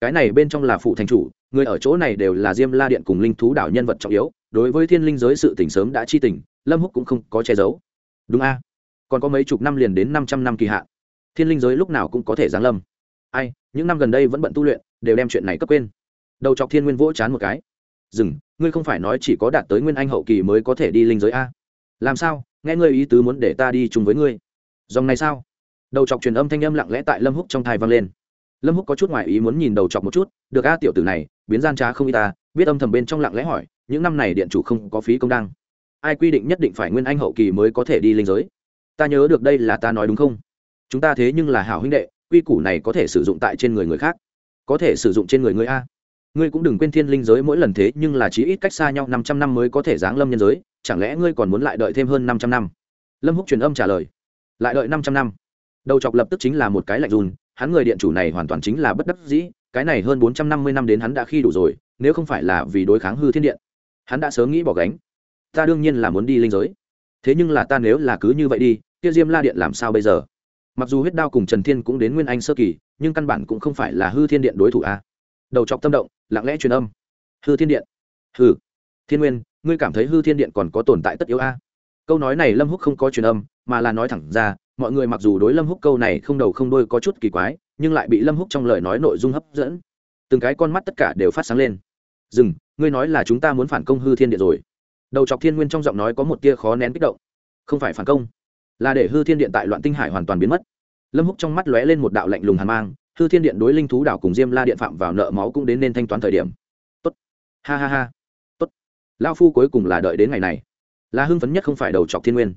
Cái này bên trong là phụ thành chủ, người ở chỗ này đều là diêm la điện cùng linh thú đảo nhân vật trọng yếu, đối với thiên linh giới sự tỉnh sớm đã chi tỉnh lâm húc cũng không có che giấu. Đúng a. Còn có mấy chục năm liền đến năm trăm năm kỳ hạn. Thiên linh giới lúc nào cũng có thể giáng lâm. Ai, những năm gần đây vẫn bận tu luyện, đều đem chuyện này cấp quên. Đầu chọc thiên nguyên vỗ chán một cái dừng, ngươi không phải nói chỉ có đạt tới nguyên anh hậu kỳ mới có thể đi linh giới a? Làm sao? Nghe ngươi ý tứ muốn để ta đi chung với ngươi. Dòng này sao? Đầu chọc truyền âm thanh âm lặng lẽ tại lâm húc trong thai vang lên. Lâm húc có chút ngoại ý muốn nhìn đầu chọc một chút, được a, tiểu tử này, biến gian trá không y ta. Biết âm thầm bên trong lặng lẽ hỏi, những năm này điện chủ không có phí công đăng. Ai quy định nhất định phải nguyên anh hậu kỳ mới có thể đi linh giới? Ta nhớ được đây là ta nói đúng không? Chúng ta thế nhưng là hảo huynh đệ, quy củ này có thể sử dụng tại trên người người khác. Có thể sử dụng trên người ngươi a ngươi cũng đừng quên thiên linh giới mỗi lần thế nhưng là chỉ ít cách xa nhau năm trăm năm mới có thể giáng lâm nhân giới, chẳng lẽ ngươi còn muốn lại đợi thêm hơn năm trăm năm? Lâm húc truyền âm trả lời. Lại đợi năm trăm năm. Đầu chọc lập tức chính là một cái lạnh run, hắn người điện chủ này hoàn toàn chính là bất đắc dĩ, cái này hơn bốn trăm năm mươi năm đến hắn đã khi đủ rồi, nếu không phải là vì đối kháng hư thiên điện, hắn đã sớm nghĩ bỏ gánh. Ta đương nhiên là muốn đi linh giới. Thế nhưng là ta nếu là cứ như vậy đi, kia diêm la điện làm sao bây giờ? Mặc dù huyết đao cùng trần thiên cũng đến nguyên anh sơ kỳ, nhưng căn bản cũng không phải là hư thiên điện đối thủ a. Đầu chọc tâm động lặng lẽ truyền âm. Hư thiên điện. Hư thiên nguyên, ngươi cảm thấy hư thiên điện còn có tồn tại tất yếu a? Câu nói này lâm húc không có truyền âm, mà là nói thẳng ra, mọi người mặc dù đối lâm húc câu này không đầu không đôi có chút kỳ quái, nhưng lại bị lâm húc trong lời nói nội dung hấp dẫn. Từng cái con mắt tất cả đều phát sáng lên. Dừng, ngươi nói là chúng ta muốn phản công hư thiên điện rồi. Đầu chọc thiên nguyên trong giọng nói có một tia khó nén kích động. Không phải phản công, là để hư thiên điện tại loạn tinh hải hoàn toàn biến mất. Lâm húc trong mắt lóe lên một đạo lạnh lùng hàn mang hư thiên điện đối linh thú đảo cùng diêm la điện phạm vào nợ máu cũng đến nên thanh toán thời điểm. Tốt. Ha ha ha. Tốt. Lao phu cuối cùng là đợi đến ngày này. Là hưng phấn nhất không phải đầu chọc thiên nguyên,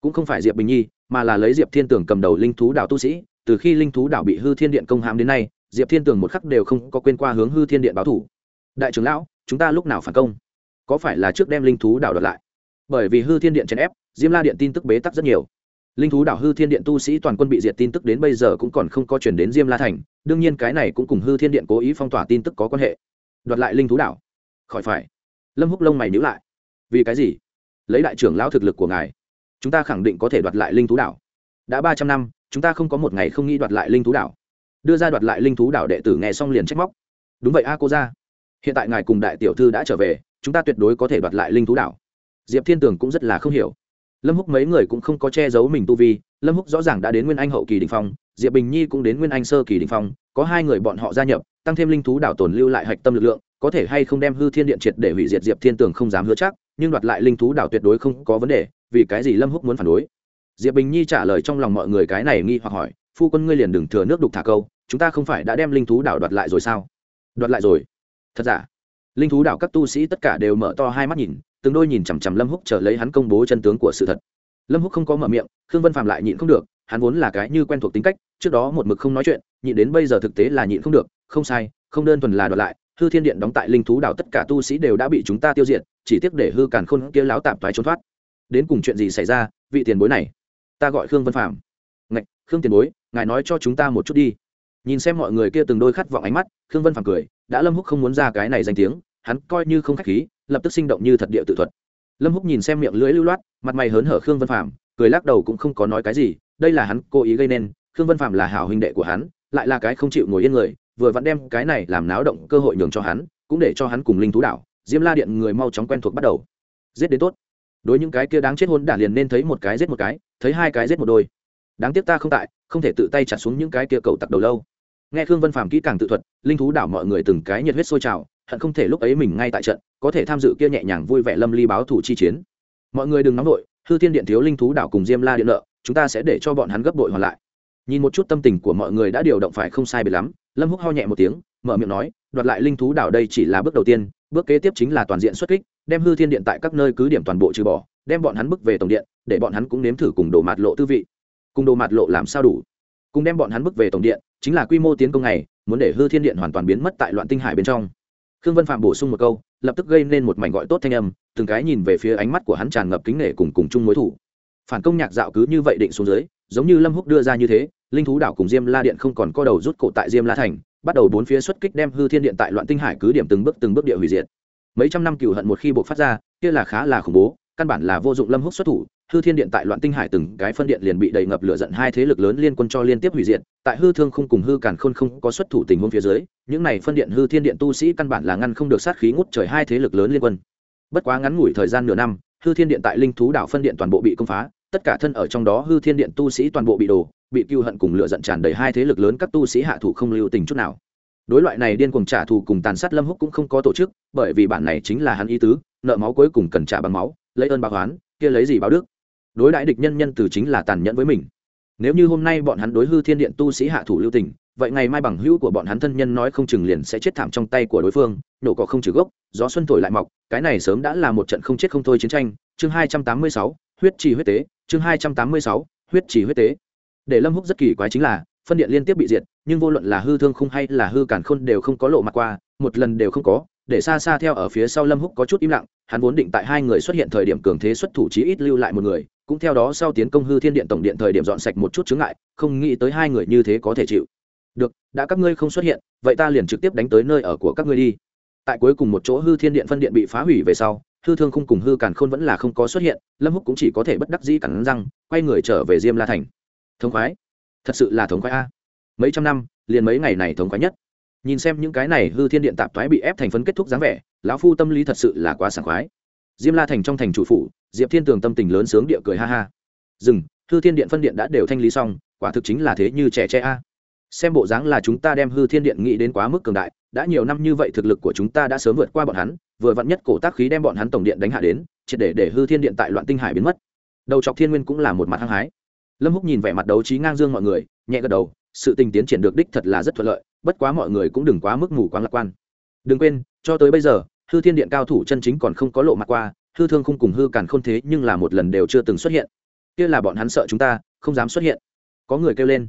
cũng không phải diệp bình nhi, mà là lấy diệp thiên tường cầm đầu linh thú đảo tu sĩ. Từ khi linh thú đảo bị hư thiên điện công hãm đến nay, diệp thiên tường một khắc đều không có quên qua hướng hư thiên điện báo thủ. Đại trưởng lão, chúng ta lúc nào phản công? Có phải là trước đem linh thú đảo đợt lại? Bởi vì hư thiên điện chèn ép, diêm la điện tin tức bế tắc rất nhiều linh thú đảo hư thiên điện tu sĩ toàn quân bị diệt tin tức đến bây giờ cũng còn không có chuyển đến diêm la thành, đương nhiên cái này cũng cùng hư thiên điện cố ý phong tỏa tin tức có quan hệ. Đoạt lại linh thú đảo. Khỏi phải. Lâm húc lông mày nhữ lại. Vì cái gì? Lấy đại trưởng lão thực lực của ngài, chúng ta khẳng định có thể đoạt lại linh thú đảo. Đã ba trăm năm, chúng ta không có một ngày không nghĩ đoạt lại linh thú đảo. Đưa ra đoạt lại linh thú đảo đệ tử nghe xong liền trách móc. Đúng vậy a, cô ra hiện tại ngài cùng đại tiểu thư đã trở về, chúng ta tuyệt đối có thể đoạt lại linh thú đảo. Diệp thiên tường cũng rất là không hiểu lâm húc mấy người cũng không có che giấu mình tu vi, lâm húc rõ ràng đã đến nguyên anh hậu kỳ đình phong, diệp bình nhi cũng đến nguyên anh sơ kỳ đình phong, có hai người bọn họ gia nhập, tăng thêm linh thú đảo tồn lưu lại hạch tâm lực lượng, có thể hay không đem hư thiên điện triệt để hủy diệt diệp thiên tường không dám hứa chắc, nhưng đoạt lại linh thú đảo tuyệt đối không có vấn đề, vì cái gì lâm húc muốn phản đối? Diệp bình nhi trả lời trong lòng mọi người cái này nghi hoặc hỏi, phu quân ngươi liền đừng thừa nước đục thả câu, chúng ta không phải đã đem linh thú đảo đoạt lại rồi sao? Đoạt lại rồi. Thật giả? Linh thú đảo các tu sĩ tất cả đều mở to hai mắt nhìn từng đôi nhìn chằm chằm lâm húc chờ lấy hắn công bố chân tướng của sự thật. Lâm húc không có mở miệng, khương vân phạm lại nhịn không được, hắn vốn là cái như quen thuộc tính cách, trước đó một mực không nói chuyện, nhịn đến bây giờ thực tế là nhịn không được, không sai, không đơn thuần là đoạt lại, hư thiên điện đóng tại linh thú đảo tất cả tu sĩ đều đã bị chúng ta tiêu diệt, chỉ tiếc để hư càn khôn kia láo tạm thoái trốn thoát. Đến cùng chuyện gì xảy ra, vị tiền bối này? Ta gọi khương vân phạm. Ngạch, khương tiền bối, ngài nói cho chúng ta một chút đi. Nhìn xem mọi người kia từng đôi khát vọng ánh mắt, khương vân phạm cười, đã lâm húc không muốn ra cái này danh tiếng hắn coi như không khách khí, lập tức sinh động như thật địa tự thuật. Lâm húc nhìn xem miệng lưỡi lưu loát, mặt mày hớn hở khương vân phạm cười lắc đầu cũng không có nói cái gì, đây là hắn cố ý gây nên, khương vân phạm là hảo huynh đệ của hắn, lại là cái không chịu ngồi yên người, vừa vẫn đem cái này làm náo động cơ hội nhường cho hắn, cũng để cho hắn cùng linh thú đảo, diêm la điện người mau chóng quen thuộc bắt đầu. Giết đến tốt. Đối những cái kia đáng chết hôn đả liền nên thấy một cái giết một cái, thấy hai cái giết một đôi. Đáng tiếc ta không tại, không thể tự tay chặt xuống những cái kia cầu tặc đầu lâu. Nghe khương vân phàm kỹ càng tự thuật, linh thú đảo mọi người từng cái nhiệt huyết sôi trào hận không thể lúc ấy mình ngay tại trận, có thể tham dự kia nhẹ nhàng vui vẻ lâm ly báo thủ chi chiến. Mọi người đừng nóng vội, hư thiên điện thiếu linh thú đảo cùng diêm la điện nợ, chúng ta sẽ để cho bọn hắn gấp đội hoàn lại. Nhìn một chút tâm tình của mọi người đã điều động phải không sai biệt lắm, lâm húc ho nhẹ một tiếng, mở miệng nói, đoạt lại linh thú đảo đây chỉ là bước đầu tiên, bước kế tiếp chính là toàn diện xuất kích, đem hư thiên điện tại các nơi cứ điểm toàn bộ trừ bỏ, đem bọn hắn bước về tổng điện, để bọn hắn cũng nếm thử cùng đồ mạt lộ tư vị. Cùng đồ mạt lộ làm sao đủ? Cùng đem bọn hắn bước về tổng điện, chính là quy mô tiến công này, muốn để hư thiên điện hoàn toàn biến mất tại loạn tinh hải bên trong khương vân phạm bổ sung một câu, lập tức gây nên một mảnh gọi tốt thanh âm, từng cái nhìn về phía ánh mắt của hắn tràn ngập kính nể cùng cùng chung mối thủ. Phản công nhạc dạo cứ như vậy định xuống dưới, giống như lâm húc đưa ra như thế, linh thú đảo cùng diêm la điện không còn co đầu rút cổ tại diêm la thành, bắt đầu bốn phía xuất kích đem hư thiên điện tại loạn tinh hải cứ điểm từng bước từng bước địa hủy diệt. Mấy trăm năm cựu hận một khi buộc phát ra, kia là khá là khủng bố, căn bản là vô dụng lâm húc xuất thủ hư thiên điện tại loạn tinh hải từng cái phân điện liền bị đầy ngập lửa giận hai thế lực lớn liên quân cho liên tiếp hủy diệt, tại hư thương không cùng hư càn khôn không có xuất thủ tình huống phía dưới, những này phân điện hư thiên điện tu sĩ căn bản là ngăn không được sát khí ngút trời hai thế lực lớn liên quân. Bất quá ngắn ngủi thời gian nửa năm, hư thiên điện tại linh thú đảo phân điện toàn bộ bị công phá, tất cả thân ở trong đó hư thiên điện tu sĩ toàn bộ bị đổ, bị cưu hận cùng lửa giận tràn đầy hai thế lực lớn các tu sĩ hạ thủ không lưu tình chút nào. Đối loại này điên cuồng trả thù cùng tàn sát lâm húc cũng không có tổ chức, bởi vì bản này chính là hắn ý tứ, nợ máu cuối cùng cần trả bằng máu, lấy ơn báo oán, kia lấy gì báo đức? Đối đại địch nhân nhân từ chính là tàn nhẫn với mình. Nếu như hôm nay bọn hắn đối hư thiên điện tu sĩ hạ thủ lưu tình, vậy ngày mai bằng hữu của bọn hắn thân nhân nói không chừng liền sẽ chết thảm trong tay của đối phương, nổ cỏ không trừ gốc, gió xuân thổi lại mọc, cái này sớm đã là một trận không chết không thôi chiến tranh. Chương hai trăm tám mươi sáu, huyết trì huyết tế, chương hai trăm tám mươi sáu, huyết trì huyết tế. Để lâm húc rất kỳ quái chính là, phân điện liên tiếp bị diệt, nhưng vô luận là hư thương không hay là hư cản khôn đều không có lộ mặt qua, một lần đều không có, để xa xa theo ở phía sau lâm húc có chút im lặng, hắn vốn định tại hai người xuất hiện thời điểm cường thế xuất thủ chí ít lưu lại một người cũng theo đó sau tiến công hư thiên điện tổng điện thời điểm dọn sạch một chút chướng ngại, không nghĩ tới hai người như thế có thể chịu. Được, đã các ngươi không xuất hiện, vậy ta liền trực tiếp đánh tới nơi ở của các ngươi đi. Tại cuối cùng một chỗ hư thiên điện phân điện bị phá hủy về sau, hư thương không cùng hư càn khôn vẫn là không có xuất hiện, lâm húc cũng chỉ có thể bất đắc dĩ cắn răng, quay người trở về diêm la thành. Thống khoái. Thật sự là thống khoái a. Mấy trăm năm, liền mấy ngày này thống khoái nhất. Nhìn xem những cái này hư thiên điện tạp thoái bị ép thành phấn kết thúc dáng vẻ, lão phu tâm lý thật sự là quá sảng khoái. Diêm la thành trong thành chủ phủ diệp thiên tường tâm tình lớn sướng địa cười ha ha. Dừng, hư thiên điện phân điện đã đều thanh lý xong, quả thực chính là thế như trẻ tre a. Xem bộ dáng là chúng ta đem hư thiên điện nghĩ đến quá mức cường đại, đã nhiều năm như vậy thực lực của chúng ta đã sớm vượt qua bọn hắn, vừa vặn nhất cổ tác khí đem bọn hắn tổng điện đánh hạ đến, triệt để để hư thiên điện tại loạn tinh hải biến mất. Đầu chọc thiên nguyên cũng là một mặt hăng hái. Lâm húc nhìn vẻ mặt đấu trí ngang dương mọi người, nhẹ gật đầu, sự tình tiến triển được đích thật là rất thuận lợi, bất quá mọi người cũng đừng quá mức mù quáng lạc quan. Đừng quên, cho tới bây giờ, hư thiên điện cao thủ chân chính còn không có lộ mặt qua hư thương không cùng hư càn khôn thế nhưng là một lần đều chưa từng xuất hiện. Kia là bọn hắn sợ chúng ta, không dám xuất hiện. Có người kêu lên.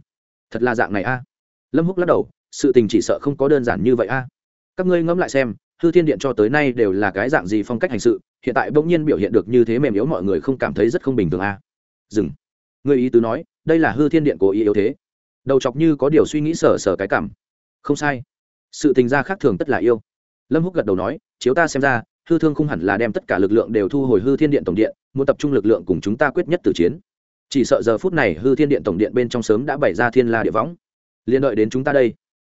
Thật là dạng này a. Lâm húc lắc đầu, sự tình chỉ sợ không có đơn giản như vậy a. Các ngươi ngẫm lại xem, hư thiên điện cho tới nay đều là cái dạng gì phong cách hành sự, hiện tại bỗng nhiên biểu hiện được như thế mềm yếu mọi người không cảm thấy rất không bình thường a. Dừng. Người ý tứ nói, đây là hư thiên điện cố ý yếu thế. Đầu chọc như có điều suy nghĩ sở sở cái cảm. Không sai. Sự tình gia khác thường tất là yêu. Lâm húc gật đầu nói, chiếu ta xem ra hư thương không hẳn là đem tất cả lực lượng đều thu hồi hư thiên điện tổng điện, muốn tập trung lực lượng cùng chúng ta quyết nhất tử chiến chỉ sợ giờ phút này hư thiên điện tổng điện bên trong sớm đã bày ra thiên la địa võng liên đợi đến chúng ta đây,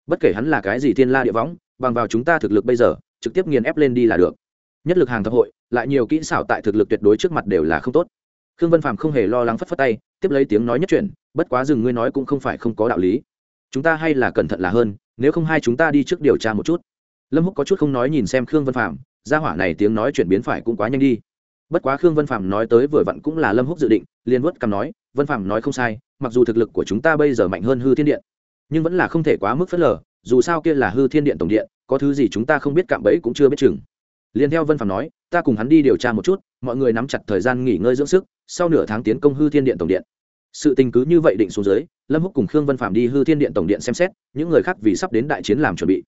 bất kể hắn là cái gì thiên la địa võng, bằng vào chúng ta thực lực bây giờ, trực tiếp nghiền ép lên đi là được nhất lực hàng thập hội, lại nhiều kỹ xảo tại thực lực tuyệt đối trước mặt đều là không tốt khương vân Phạm không hề lo lắng phất phất tay, tiếp lấy tiếng nói nhất chuyển. bất quá dừng ngươi nói cũng không phải không có đạo lý chúng ta hay là cẩn thận là hơn, nếu không hai chúng ta đi trước điều tra một chút lâm húc có chút không nói nhìn xem khương vân Phạm gia hỏa này tiếng nói chuyển biến phải cũng quá nhanh đi. Bất quá khương vân phàm nói tới vừa vặn cũng là lâm húc dự định, liền vớt cằm nói, vân phàm nói không sai, mặc dù thực lực của chúng ta bây giờ mạnh hơn hư thiên điện, nhưng vẫn là không thể quá mức phớt lờ, dù sao kia là hư thiên điện tổng điện, có thứ gì chúng ta không biết cạm bẫy cũng chưa biết chừng. Liền theo vân phàm nói, ta cùng hắn đi điều tra một chút, mọi người nắm chặt thời gian nghỉ ngơi dưỡng sức, sau nửa tháng tiến công hư thiên điện tổng điện. Sự tình cứ như vậy định xuống dưới, lâm húc cùng khương vân phạm đi hư thiên điện tổng điện xem xét, những người khác vì sắp đến đại chiến làm chuẩn bị.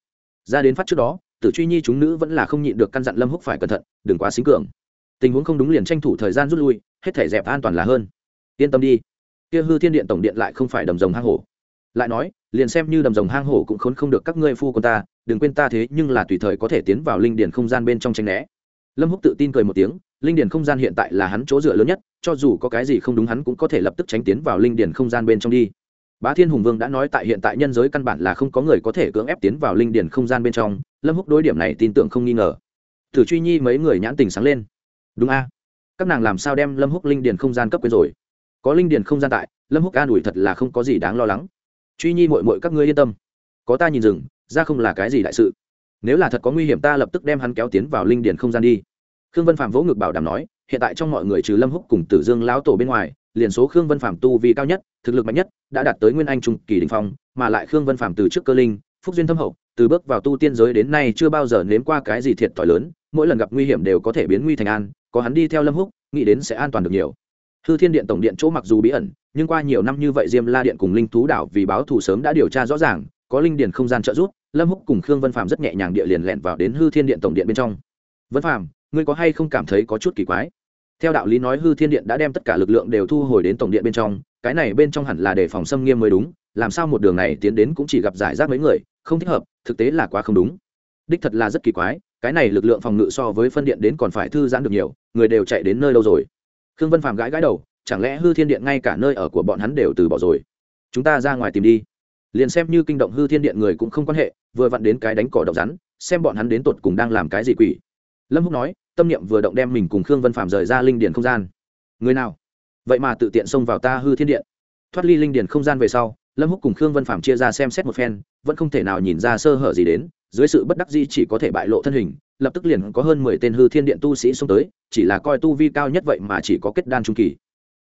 Ra đến phát trước đó tử truy nhi chúng nữ vẫn là không nhịn được căn dặn lâm húc phải cẩn thận, đừng quá xính cường. Tình huống không đúng liền tranh thủ thời gian rút lui, hết thể dẹp an toàn là hơn. Yên tâm đi. Kia hư thiên điện tổng điện lại không phải đầm rồng hang hổ. Lại nói, liền xem như đầm rồng hang hổ cũng khốn không được các ngươi phu con ta, đừng quên ta thế nhưng là tùy thời có thể tiến vào linh điền không gian bên trong tranh né. Lâm húc tự tin cười một tiếng, linh điền không gian hiện tại là hắn chỗ dựa lớn nhất, cho dù có cái gì không đúng hắn cũng có thể lập tức tránh tiến vào linh điền không gian bên trong đi. Bá thiên hùng vương đã nói tại hiện tại nhân giới căn bản là không có người có thể cưỡng ép tiến vào linh điền không gian bên trong lâm húc đối điểm này tin tưởng không nghi ngờ. Thử truy nhi mấy người nhãn tình sáng lên. Đúng a. Các nàng làm sao đem lâm húc linh điền không gian cấp quên rồi? Có linh điền không gian tại, lâm húc an ủi thật là không có gì đáng lo lắng. Truy nhi mội mội các ngươi yên tâm. Có ta nhìn rừng, ra không là cái gì đại sự. Nếu là thật có nguy hiểm ta lập tức đem hắn kéo tiến vào linh điền không gian đi. Khương vân phạm vỗ ngực bảo đảm nói, hiện tại trong mọi người trừ lâm húc cùng tử dương lão tổ bên ngoài, liền số khương vân phạm tu vi cao nhất, thực lực mạnh nhất, đã đạt tới nguyên anh trung kỳ đình phong, mà lại khương vân phạm từ trước cơ linh, phúc duyên thâm hậu từ bước vào tu tiên giới đến nay chưa bao giờ nếm qua cái gì thiệt thòi lớn, mỗi lần gặp nguy hiểm đều có thể biến nguy thành an, có hắn đi theo lâm húc, nghĩ đến sẽ an toàn được nhiều. Hư thiên điện tổng điện chỗ mặc dù bí ẩn, nhưng qua nhiều năm như vậy diêm la điện cùng linh thú đảo vì báo thù sớm đã điều tra rõ ràng, có linh Điện không gian trợ giúp, lâm húc cùng khương vân phạm rất nhẹ nhàng địa liền lẹn vào đến hư thiên điện tổng điện bên trong. Vân phạm ngươi có hay không cảm thấy có chút kỳ quái? Theo đạo lý nói hư thiên điện đã đem tất cả lực lượng đều thu hồi đến tổng điện bên trong, cái này bên trong hẳn là để phòng xâm nghiêm mới đúng làm sao một đường này tiến đến cũng chỉ gặp giải rác mấy người, không thích hợp, thực tế là quá không đúng. Đích thật là rất kỳ quái, cái này lực lượng phòng ngự so với phân điện đến còn phải thư giãn được nhiều, người đều chạy đến nơi đâu rồi? Khương vân phạm gãi gãi đầu, chẳng lẽ hư thiên điện ngay cả nơi ở của bọn hắn đều từ bỏ rồi? Chúng ta ra ngoài tìm đi. Liền xem như kinh động hư thiên điện người cũng không quan hệ, vừa vặn đến cái đánh cỏ độc rắn, xem bọn hắn đến tột cùng đang làm cái gì quỷ. Lâm húc nói, tâm niệm vừa động đem mình cùng khương vân phạm rời ra linh điền không gian. Người nào? Vậy mà tự tiện xông vào ta hư thiên điện. Thoát ly linh điền không gian về sau lâm húc cùng khương vân phạm chia ra xem xét một phen, vẫn không thể nào nhìn ra sơ hở gì đến, dưới sự bất đắc dĩ chỉ có thể bại lộ thân hình, lập tức liền có hơn mười tên hư thiên điện tu sĩ xông tới, chỉ là coi tu vi cao nhất vậy mà chỉ có kết đan trung kỳ.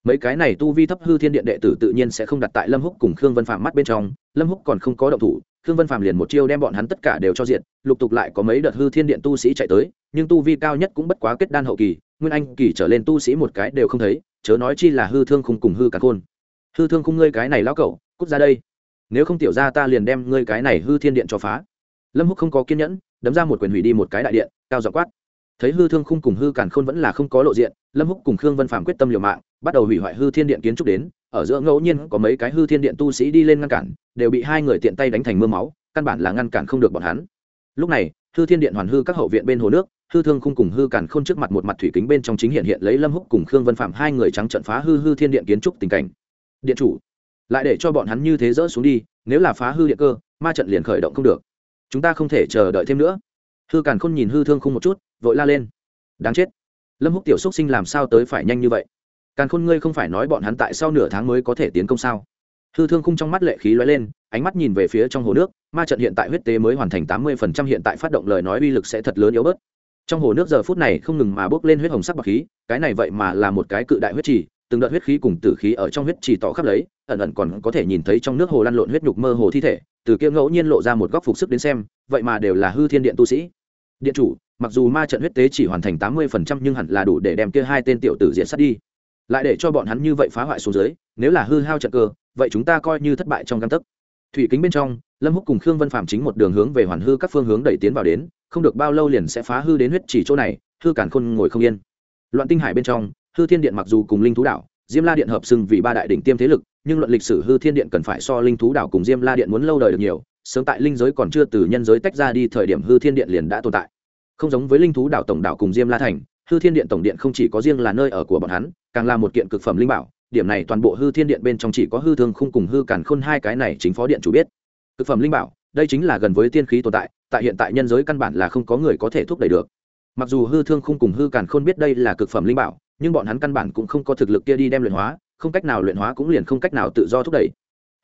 Mấy cái này tu vi thấp hư thiên điện đệ tử tự nhiên sẽ không đặt tại lâm húc cùng khương vân phạm mắt bên trong, lâm húc còn không có động thủ, khương vân phạm liền một chiêu đem bọn hắn tất cả đều cho diện lục tục lại có mấy đợt hư thiên điện tu sĩ chạy tới, nhưng tu vi cao nhất cũng bất quá kết đan hậu kỳ, nguyên anh kỳ trở lên tu sĩ một cái đều không thấy, chớ nói chi là hư thương khung cùng hư cả khôn. Hư thương khung ngươi cái này lão cậu cút ra đây. Nếu không tiểu ra ta liền đem ngươi cái này hư thiên điện cho phá. Lâm húc không có kiên nhẫn, đấm ra một quyền hủy đi một cái đại điện, cao dọ quát. Thấy hư thương khung cùng hư càn khôn vẫn là không có lộ diện, lâm húc cùng khương vân phạm quyết tâm liều mạng, bắt đầu hủy hoại hư thiên điện kiến trúc đến. Ở giữa ngẫu nhiên có mấy cái hư thiên điện tu sĩ đi lên ngăn cản, đều bị hai người tiện tay đánh thành mưa máu, căn bản là ngăn cản không được bọn hắn. Lúc này, hư thiên điện hoàn hư các hậu viện bên hồ nước, hư thương khung cùng hư càn khôn trước mặt một mặt thủy kính bên trong chính hiện hiện lấy lâm húc cùng khương vân phạm hai người trắng trận phá hư hư thiên điện kiến trúc tình cảnh. Điện chủ lại để cho bọn hắn như thế rỡ xuống đi, nếu là phá hư điện cơ, ma trận liền khởi động không được. Chúng ta không thể chờ đợi thêm nữa. Hư càn khôn nhìn hư thương khung một chút, vội la lên. Đáng chết. Lâm húc tiểu xúc sinh làm sao tới phải nhanh như vậy? Càn khôn ngươi không phải nói bọn hắn tại sau nửa tháng mới có thể tiến công sao? Hư thương khung trong mắt lệ khí lóe lên, ánh mắt nhìn về phía trong hồ nước, ma trận hiện tại huyết tế mới hoàn thành tám mươi phần trăm, hiện tại phát động lời nói uy lực sẽ thật lớn yếu bớt. Trong hồ nước giờ phút này không ngừng mà bốc lên huyết hồng sắc bạc khí, cái này vậy mà là một cái cự đại huyết trì từng đợt huyết khí cùng tử khí ở trong huyết trì tỏ khắp lấy, ẩn ẩn còn có thể nhìn thấy trong nước hồ lăn lộn huyết nhục mơ hồ thi thể, từ kia ngẫu nhiên lộ ra một góc phục sức đến xem, vậy mà đều là hư thiên điện tu sĩ. Điện chủ, mặc dù ma trận huyết tế chỉ hoàn thành tám mươi phần trăm nhưng hẳn là đủ để đem kia hai tên tiểu tử diện sát đi. Lại để cho bọn hắn như vậy phá hoại xuống dưới, nếu là hư hao trận cơ, vậy chúng ta coi như thất bại trong căn tấc. Thủy kính bên trong, lâm húc cùng khương vân phạm chính một đường hướng về hoàn hư các phương hướng đẩy tiến vào đến, không được bao lâu liền sẽ phá hư đến huyết chỉ chỗ này, hư cản khôn ngồi không yên. Loạn tinh hải bên trong hư thiên điện mặc dù cùng linh thú Đảo, diêm la điện hợp xưng vì ba đại đỉnh tiêm thế lực nhưng luận lịch sử hư thiên điện cần phải so linh thú Đảo cùng diêm la điện muốn lâu đời được nhiều sớm tại linh giới còn chưa từ nhân giới tách ra đi thời điểm hư thiên điện liền đã tồn tại. Không giống với linh thú Đảo tổng đạo cùng diêm la thành hư thiên điện tổng điện không chỉ có riêng là nơi ở của bọn hắn càng là một kiện cực phẩm linh bảo điểm này toàn bộ hư thiên điện bên trong chỉ có hư thương khung cùng hư cản khôn hai cái này chính phó điện chủ biết. Cực phẩm linh bảo đây chính là gần với tiên khí tồn tại tại hiện tại nhân giới căn bản là không có người có thể thúc đẩy được. Mặc dù hư thương khung cùng hư cản khôn biết đây là cực phẩm linh bảo nhưng bọn hắn căn bản cũng không có thực lực kia đi đem luyện hóa, không cách nào luyện hóa cũng liền không cách nào tự do thúc đẩy.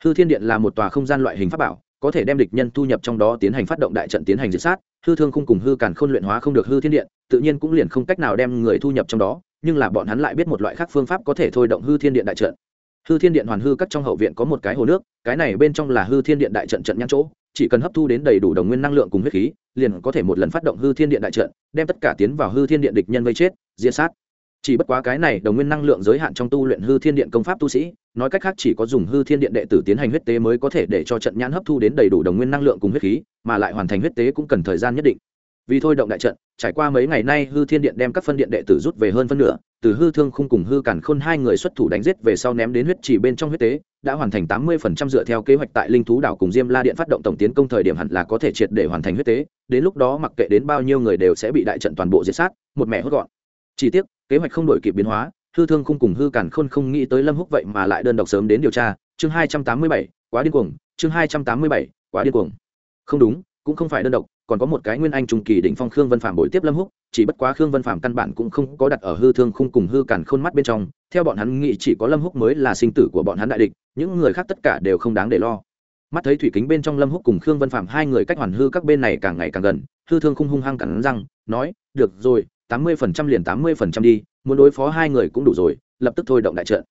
Hư thiên điện là một tòa không gian loại hình pháp bảo, có thể đem địch nhân thu nhập trong đó tiến hành phát động đại trận tiến hành diệt sát. Hư thương không cùng hư cản khôn luyện hóa không được hư thiên điện, tự nhiên cũng liền không cách nào đem người thu nhập trong đó, nhưng là bọn hắn lại biết một loại khác phương pháp có thể thôi động hư thiên điện đại trận. Hư thiên điện hoàn hư các trong hậu viện có một cái hồ nước, cái này bên trong là hư thiên điện đại trận trận nhãn chỗ, chỉ cần hấp thu đến đầy đủ đồng nguyên năng lượng cùng huyết khí, liền có thể một lần phát động hư thiên điện đại trận, đem tất cả tiến vào hư thiên điện địch nhân vây chết, diệt sát chỉ bất quá cái này đồng nguyên năng lượng giới hạn trong tu luyện hư thiên điện công pháp tu sĩ, nói cách khác chỉ có dùng hư thiên điện đệ tử tiến hành huyết tế mới có thể để cho trận nhãn hấp thu đến đầy đủ đồng nguyên năng lượng cùng huyết khí, mà lại hoàn thành huyết tế cũng cần thời gian nhất định. Vì thôi động đại trận, trải qua mấy ngày nay hư thiên điện đem các phân điện đệ tử rút về hơn phân nửa, từ hư thương khung cùng hư cản khôn hai người xuất thủ đánh giết về sau ném đến huyết chỉ bên trong huyết tế, đã hoàn thành tám mươi phần trăm dựa theo kế hoạch tại linh thú đảo cùng diêm la điện phát động tổng tiến công thời điểm hẳn là có thể triệt để hoàn thành huyết tế, đến lúc đó mặc kệ đến bao nhiêu người đều sẽ bị đại trận toàn bộ diệt sát, một mẹ hốt gọn. Chỉ tiếc kế hoạch không đổi kịp biến hóa, hư thương khung cùng hư cản khôn không nghĩ tới lâm húc vậy mà lại đơn độc sớm đến điều tra. Chương hai trăm tám mươi bảy, quá điên cuồng. Chương hai trăm tám mươi bảy, quá điên cuồng. Không đúng, cũng không phải đơn độc, còn có một cái nguyên anh trung kỳ đỉnh phong khương vân phạm bồi tiếp lâm húc, chỉ bất quá khương vân phạm căn bản cũng không có đặt ở hư thương khung cùng hư cản khôn mắt bên trong. Theo bọn hắn nghĩ, chỉ có lâm húc mới là sinh tử của bọn hắn đại địch, những người khác tất cả đều không đáng để lo. Mắt thấy thủy kính bên trong lâm húc cùng khương vân phạm hai người cách hoàn hư các bên này càng ngày càng gần, hư thương khung hung hăng cắn răng, nói, được rồi tám mươi phần trăm liền tám mươi phần trăm đi, muốn đối phó hai người cũng đủ rồi, lập tức thôi động đại trận.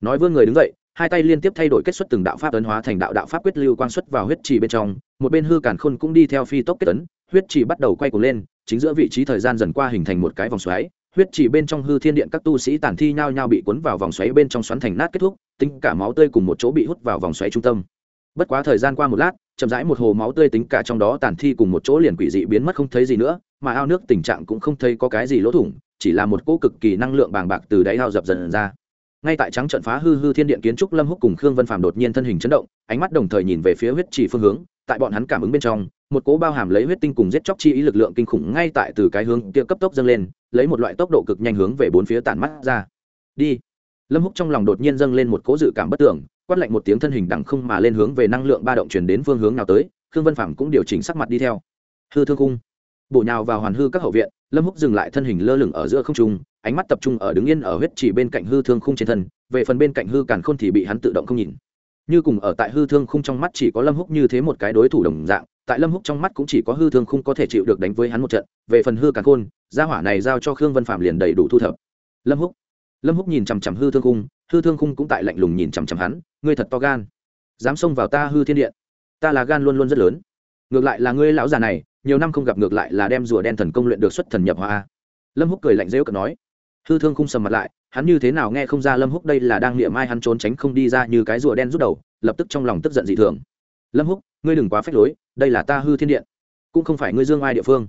Nói vương người đứng dậy, hai tay liên tiếp thay đổi kết xuất từng đạo pháp ấn hóa thành đạo đạo pháp quyết lưu quang xuất vào huyết trì bên trong, một bên hư cản khôn cũng đi theo phi tốc kết ấn huyết trì bắt đầu quay cuồng lên, chính giữa vị trí thời gian dần qua hình thành một cái vòng xoáy, huyết trì bên trong hư thiên điện các tu sĩ tản thi nhao nhao bị cuốn vào vòng xoáy bên trong xoắn thành nát kết thúc, tính cả máu tươi cùng một chỗ bị hút vào vòng xoáy trung tâm. Bất quá thời gian qua một lát chậm rãi một hồ máu tươi tính cả trong đó tàn thi cùng một chỗ liền quỷ dị biến mất không thấy gì nữa, mà ao nước tình trạng cũng không thấy có cái gì lỗ thủng, chỉ là một cỗ cực kỳ năng lượng bàng bạc từ đáy ao dập dần ra. Ngay tại trắng trận phá hư hư thiên điện kiến trúc lâm húc cùng khương vân phàm đột nhiên thân hình chấn động, ánh mắt đồng thời nhìn về phía huyết chỉ phương hướng, tại bọn hắn cảm ứng bên trong, một cỗ bao hàm lấy huyết tinh cùng giết chóc chi ý lực lượng kinh khủng ngay tại từ cái hướng kia cấp tốc dâng lên, lấy một loại tốc độ cực nhanh hướng về bốn phía tản mắt ra. Đi lâm húc trong lòng đột nhiên dâng lên một cỗ dự cảm bất tưởng quát lạnh một tiếng thân hình đằng không mà lên hướng về năng lượng ba động chuyển đến phương hướng nào tới, khương vân phàm cũng điều chỉnh sắc mặt đi theo. Hư thương cung. Bổ nhào vào hoàn hư các hậu viện, lâm húc dừng lại thân hình lơ lửng ở giữa không trung, ánh mắt tập trung ở đứng yên ở huyết chỉ bên cạnh hư thương khung trên thân, về phần bên cạnh hư càn khôn thì bị hắn tự động không nhìn. Như cùng ở tại hư thương khung trong mắt chỉ có lâm húc như thế một cái đối thủ đồng dạng, tại lâm húc trong mắt cũng chỉ có hư thương khung có thể chịu được đánh với hắn một trận, về phần hư càn khôn, gia hỏa này giao cho khương vân phạm liền đầy đủ thu thập. Lâm húc lâm húc nhìn chằm chằm hư thương khung, hư thương khung cũng tại lạnh lùng nhìn chằm chằm hắn, ngươi thật to gan. Dám xông vào ta hư thiên điện. Ta là gan luôn luôn rất lớn. Ngược lại là ngươi lão già này, nhiều năm không gặp ngược lại là đem rùa đen thần công luyện được xuất thần nhập hoa lâm húc cười lạnh rêu cợt nói. Hư thương khung sầm mặt lại, hắn như thế nào nghe không ra lâm húc đây là đang niệm ai hắn trốn tránh không đi ra như cái rùa đen rút đầu, lập tức trong lòng tức giận dị thường. Lâm húc, ngươi đừng quá phách lối, đây là ta hư thiên điện. Cũng không phải ngươi dương ai địa phương.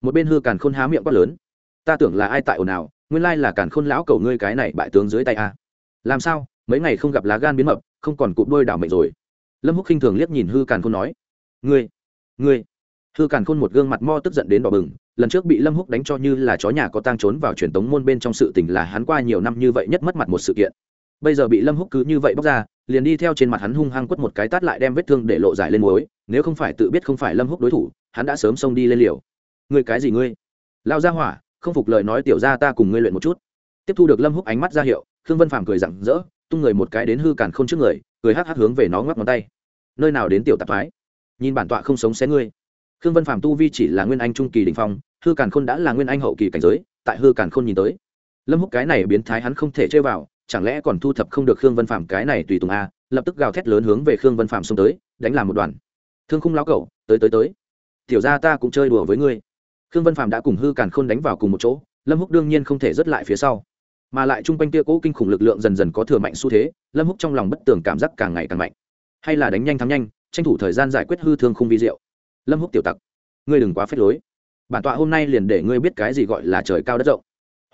Một bên hư càn khôn há miệng quát lớn. Ta tưởng là ai tại ồn ào nguyên lai là càn khôn lão cầu ngươi cái này bại tướng dưới tay a. Làm sao? Mấy ngày không gặp lá gan biến mập, không còn cụp đôi đảo mệnh rồi. Lâm húc khinh thường liếc nhìn hư càn khôn nói, ngươi ngươi. Hư càn khôn một gương mặt mo tức giận đến đỏ bừng, lần trước bị lâm húc đánh cho như là chó nhà có tang trốn vào truyền tống môn bên trong sự tình là hắn qua nhiều năm như vậy nhất mất mặt một sự kiện. Bây giờ bị lâm húc cứ như vậy bóc ra, liền đi theo trên mặt hắn hung hăng quất một cái tát lại đem vết thương để lộ dài lên muối, nếu không phải tự biết không phải lâm húc đối thủ, hắn đã sớm xông đi lên liều. Ngươi cái gì ngươi? Lao ra hỏa không phục lời nói tiểu ra ta cùng ngươi luyện một chút. Tiếp thu được lâm húc ánh mắt ra hiệu, khương vân phàm cười rặng rỡ, tung người một cái đến hư càn không trước người, cười hắc hắc hướng về nó ngoắc ngón tay. Nơi nào đến tiểu tạp thái nhìn bản tọa không sống xé ngươi. Khương vân phạm tu vi chỉ là nguyên anh trung kỳ đình phong, hư càn khôn đã là nguyên anh hậu kỳ cảnh giới, tại hư càn khôn nhìn tới. Lâm húc cái này biến thái hắn không thể chơi vào, chẳng lẽ còn thu thập không được khương vân phạm cái này tùy tùng a? Lập tức gào thét lớn hướng về khương vân phạm xông tới, đánh làm một đoàn. Thương khung lao cậu tới tới tới. Tiểu ra ta cũng chơi đùa với ngươi khương vân phạm đã cùng hư càn khôn đánh vào cùng một chỗ, lâm húc đương nhiên không thể rớt lại phía sau. Mà lại chung quanh kia cỗ kinh khủng lực lượng dần dần có thừa mạnh xu thế, lâm húc trong lòng bất tường cảm giác càng ngày càng mạnh. Hay là đánh nhanh thắng nhanh, tranh thủ thời gian giải quyết hư thương khung vi diệu. Lâm húc tiểu tặc, ngươi đừng quá phết lối. Bản tọa hôm nay liền để ngươi biết cái gì gọi là trời cao đất rộng.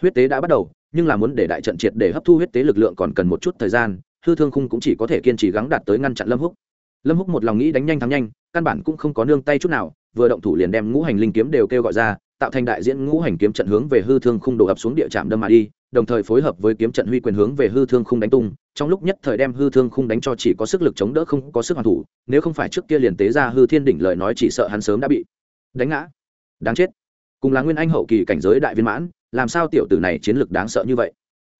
Huyết tế đã bắt đầu, nhưng là muốn để đại trận triệt để hấp thu huyết tế lực lượng còn cần một chút thời gian, hư thương khung cũng chỉ có thể kiên trì gắng đạt tới ngăn chặn lâm húc. Lâm húc một lòng nghĩ đánh nhanh thắng nhanh, căn bản cũng không có nương tay chút nào vừa động thủ liền đem ngũ hành linh kiếm đều kêu gọi ra, tạo thành đại diễn ngũ hành kiếm trận hướng về hư thương khung đổ ập xuống địa trạm đâm mà đi, đồng thời phối hợp với kiếm trận huy quyền hướng về hư thương khung đánh tung, trong lúc nhất thời đem hư thương khung đánh cho chỉ có sức lực chống đỡ không có sức hoàn thủ, nếu không phải trước kia liền tế ra hư thiên đỉnh lời nói chỉ sợ hắn sớm đã bị đánh ngã. Đáng chết. Cùng là nguyên anh hậu kỳ cảnh giới đại viên mãn, làm sao tiểu tử này chiến lực đáng sợ như vậy?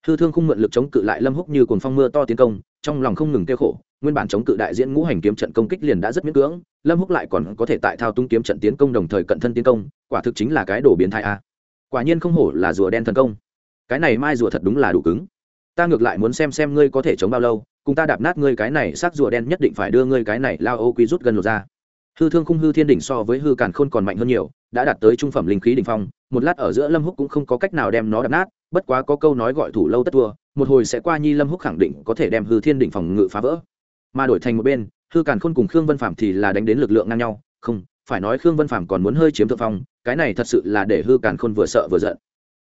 Hư thương khung mượn lực chống cự lại lâm húc như cồn phong mưa to tiến công trong lòng không ngừng tiêu khổ, nguyên bản chống cự đại diễn ngũ hành kiếm trận công kích liền đã rất miễn cưỡng, lâm húc lại còn có thể tại thao tung kiếm trận tiến công đồng thời cận thân tiến công, quả thực chính là cái đồ biến thái a. Quả nhiên không hổ là rùa đen thần công. Cái này mai rùa thật đúng là đủ cứng. Ta ngược lại muốn xem xem ngươi có thể chống bao lâu, cùng ta đạp nát ngươi cái này, xác rùa đen nhất định phải đưa ngươi cái này lao ô quy rút gần lột ra. Hư thương khung hư thiên đỉnh so với hư càn khôn còn mạnh hơn nhiều, đã đạt tới trung phẩm linh khí đỉnh phong, một lát ở giữa lâm húc cũng không có cách nào đem nó đập nát, bất quá có câu nói gọi thủ lâu tất thua một hồi sẽ qua nhi lâm húc khẳng định có thể đem hư thiên đỉnh phòng ngự phá vỡ. Mà đổi thành một bên, hư càn khôn cùng khương vân phạm thì là đánh đến lực lượng ngang nhau. Không, phải nói khương vân phạm còn muốn hơi chiếm thượng phong, cái này thật sự là để hư càn khôn vừa sợ vừa giận.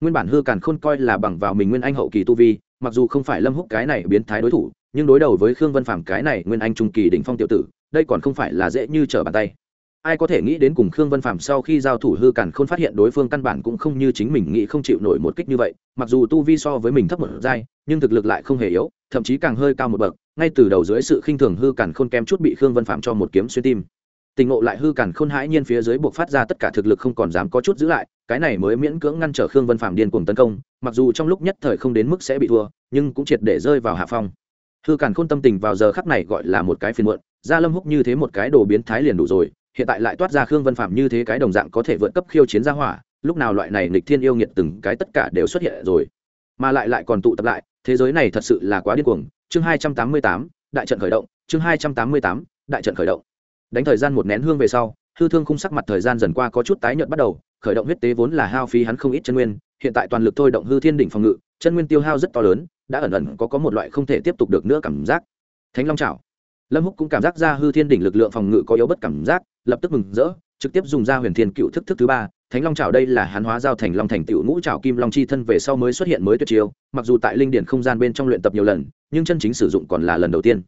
Nguyên bản hư càn khôn coi là bằng vào mình nguyên anh hậu kỳ tu vi, mặc dù không phải lâm húc cái này biến thái đối thủ, nhưng đối đầu với khương vân phạm cái này nguyên anh trung kỳ đỉnh phong tiểu tử, đây còn không phải là dễ như trở bàn tay. Ai có thể nghĩ đến cùng khương vân phạm sau khi giao thủ hư càn khôn phát hiện đối phương căn bản cũng không như chính mình nghĩ không chịu nổi một kích như vậy, mặc dù tu vi so với mình thấp một giai nhưng thực lực lại không hề yếu, thậm chí càng hơi cao một bậc, ngay từ đầu dưới sự khinh thường hư càn khôn kém chút bị khương vân phạm cho một kiếm xuyên tim. Tình ngộ lại hư càn khôn hãi nhiên phía dưới buộc phát ra tất cả thực lực không còn dám có chút giữ lại, cái này mới miễn cưỡng ngăn trở khương vân phạm điên cuồng tấn công, mặc dù trong lúc nhất thời không đến mức sẽ bị thua, nhưng cũng triệt để rơi vào hạ phong. Hư càn khôn tâm tình vào giờ khắc này gọi là một cái phiền muộn, gia lâm húc như thế một cái đồ biến thái liền đủ rồi, hiện tại lại toát ra khương vân phạm như thế cái đồng dạng có thể vượt cấp khiêu chiến gia hỏa, lúc nào loại này nghịch thiên yêu nghiệt từng cái tất cả đều xuất hiện rồi mà lại lại còn tụ tập lại, thế giới này thật sự là quá điên cuồng. Chương hai trăm tám mươi tám, đại trận khởi động. Chương hai trăm tám mươi tám, đại trận khởi động. Đánh thời gian một nén hương về sau, hư thương khung sắc mặt thời gian dần qua có chút tái nhợt bắt đầu, khởi động huyết tế vốn là hao phí hắn không ít chân nguyên, hiện tại toàn lực thôi động hư thiên đỉnh phòng ngự, chân nguyên tiêu hao rất to lớn, đã ẩn ẩn có có một loại không thể tiếp tục được nữa cảm giác. Thánh long chảo. Lâm húc cũng cảm giác ra hư thiên đỉnh lực lượng phòng ngự có yếu bất cảm giác, lập tức mừng rỡ trực tiếp dùng ra huyền thiên cựu thức thức thứ ba, thánh long trào đây là hán hóa giao thành long thành tựu ngũ trào kim long chi thân về sau mới xuất hiện mới tuyệt chiêu, mặc dù tại linh điển không gian bên trong luyện tập nhiều lần, nhưng chân chính sử dụng còn là lần đầu tiên.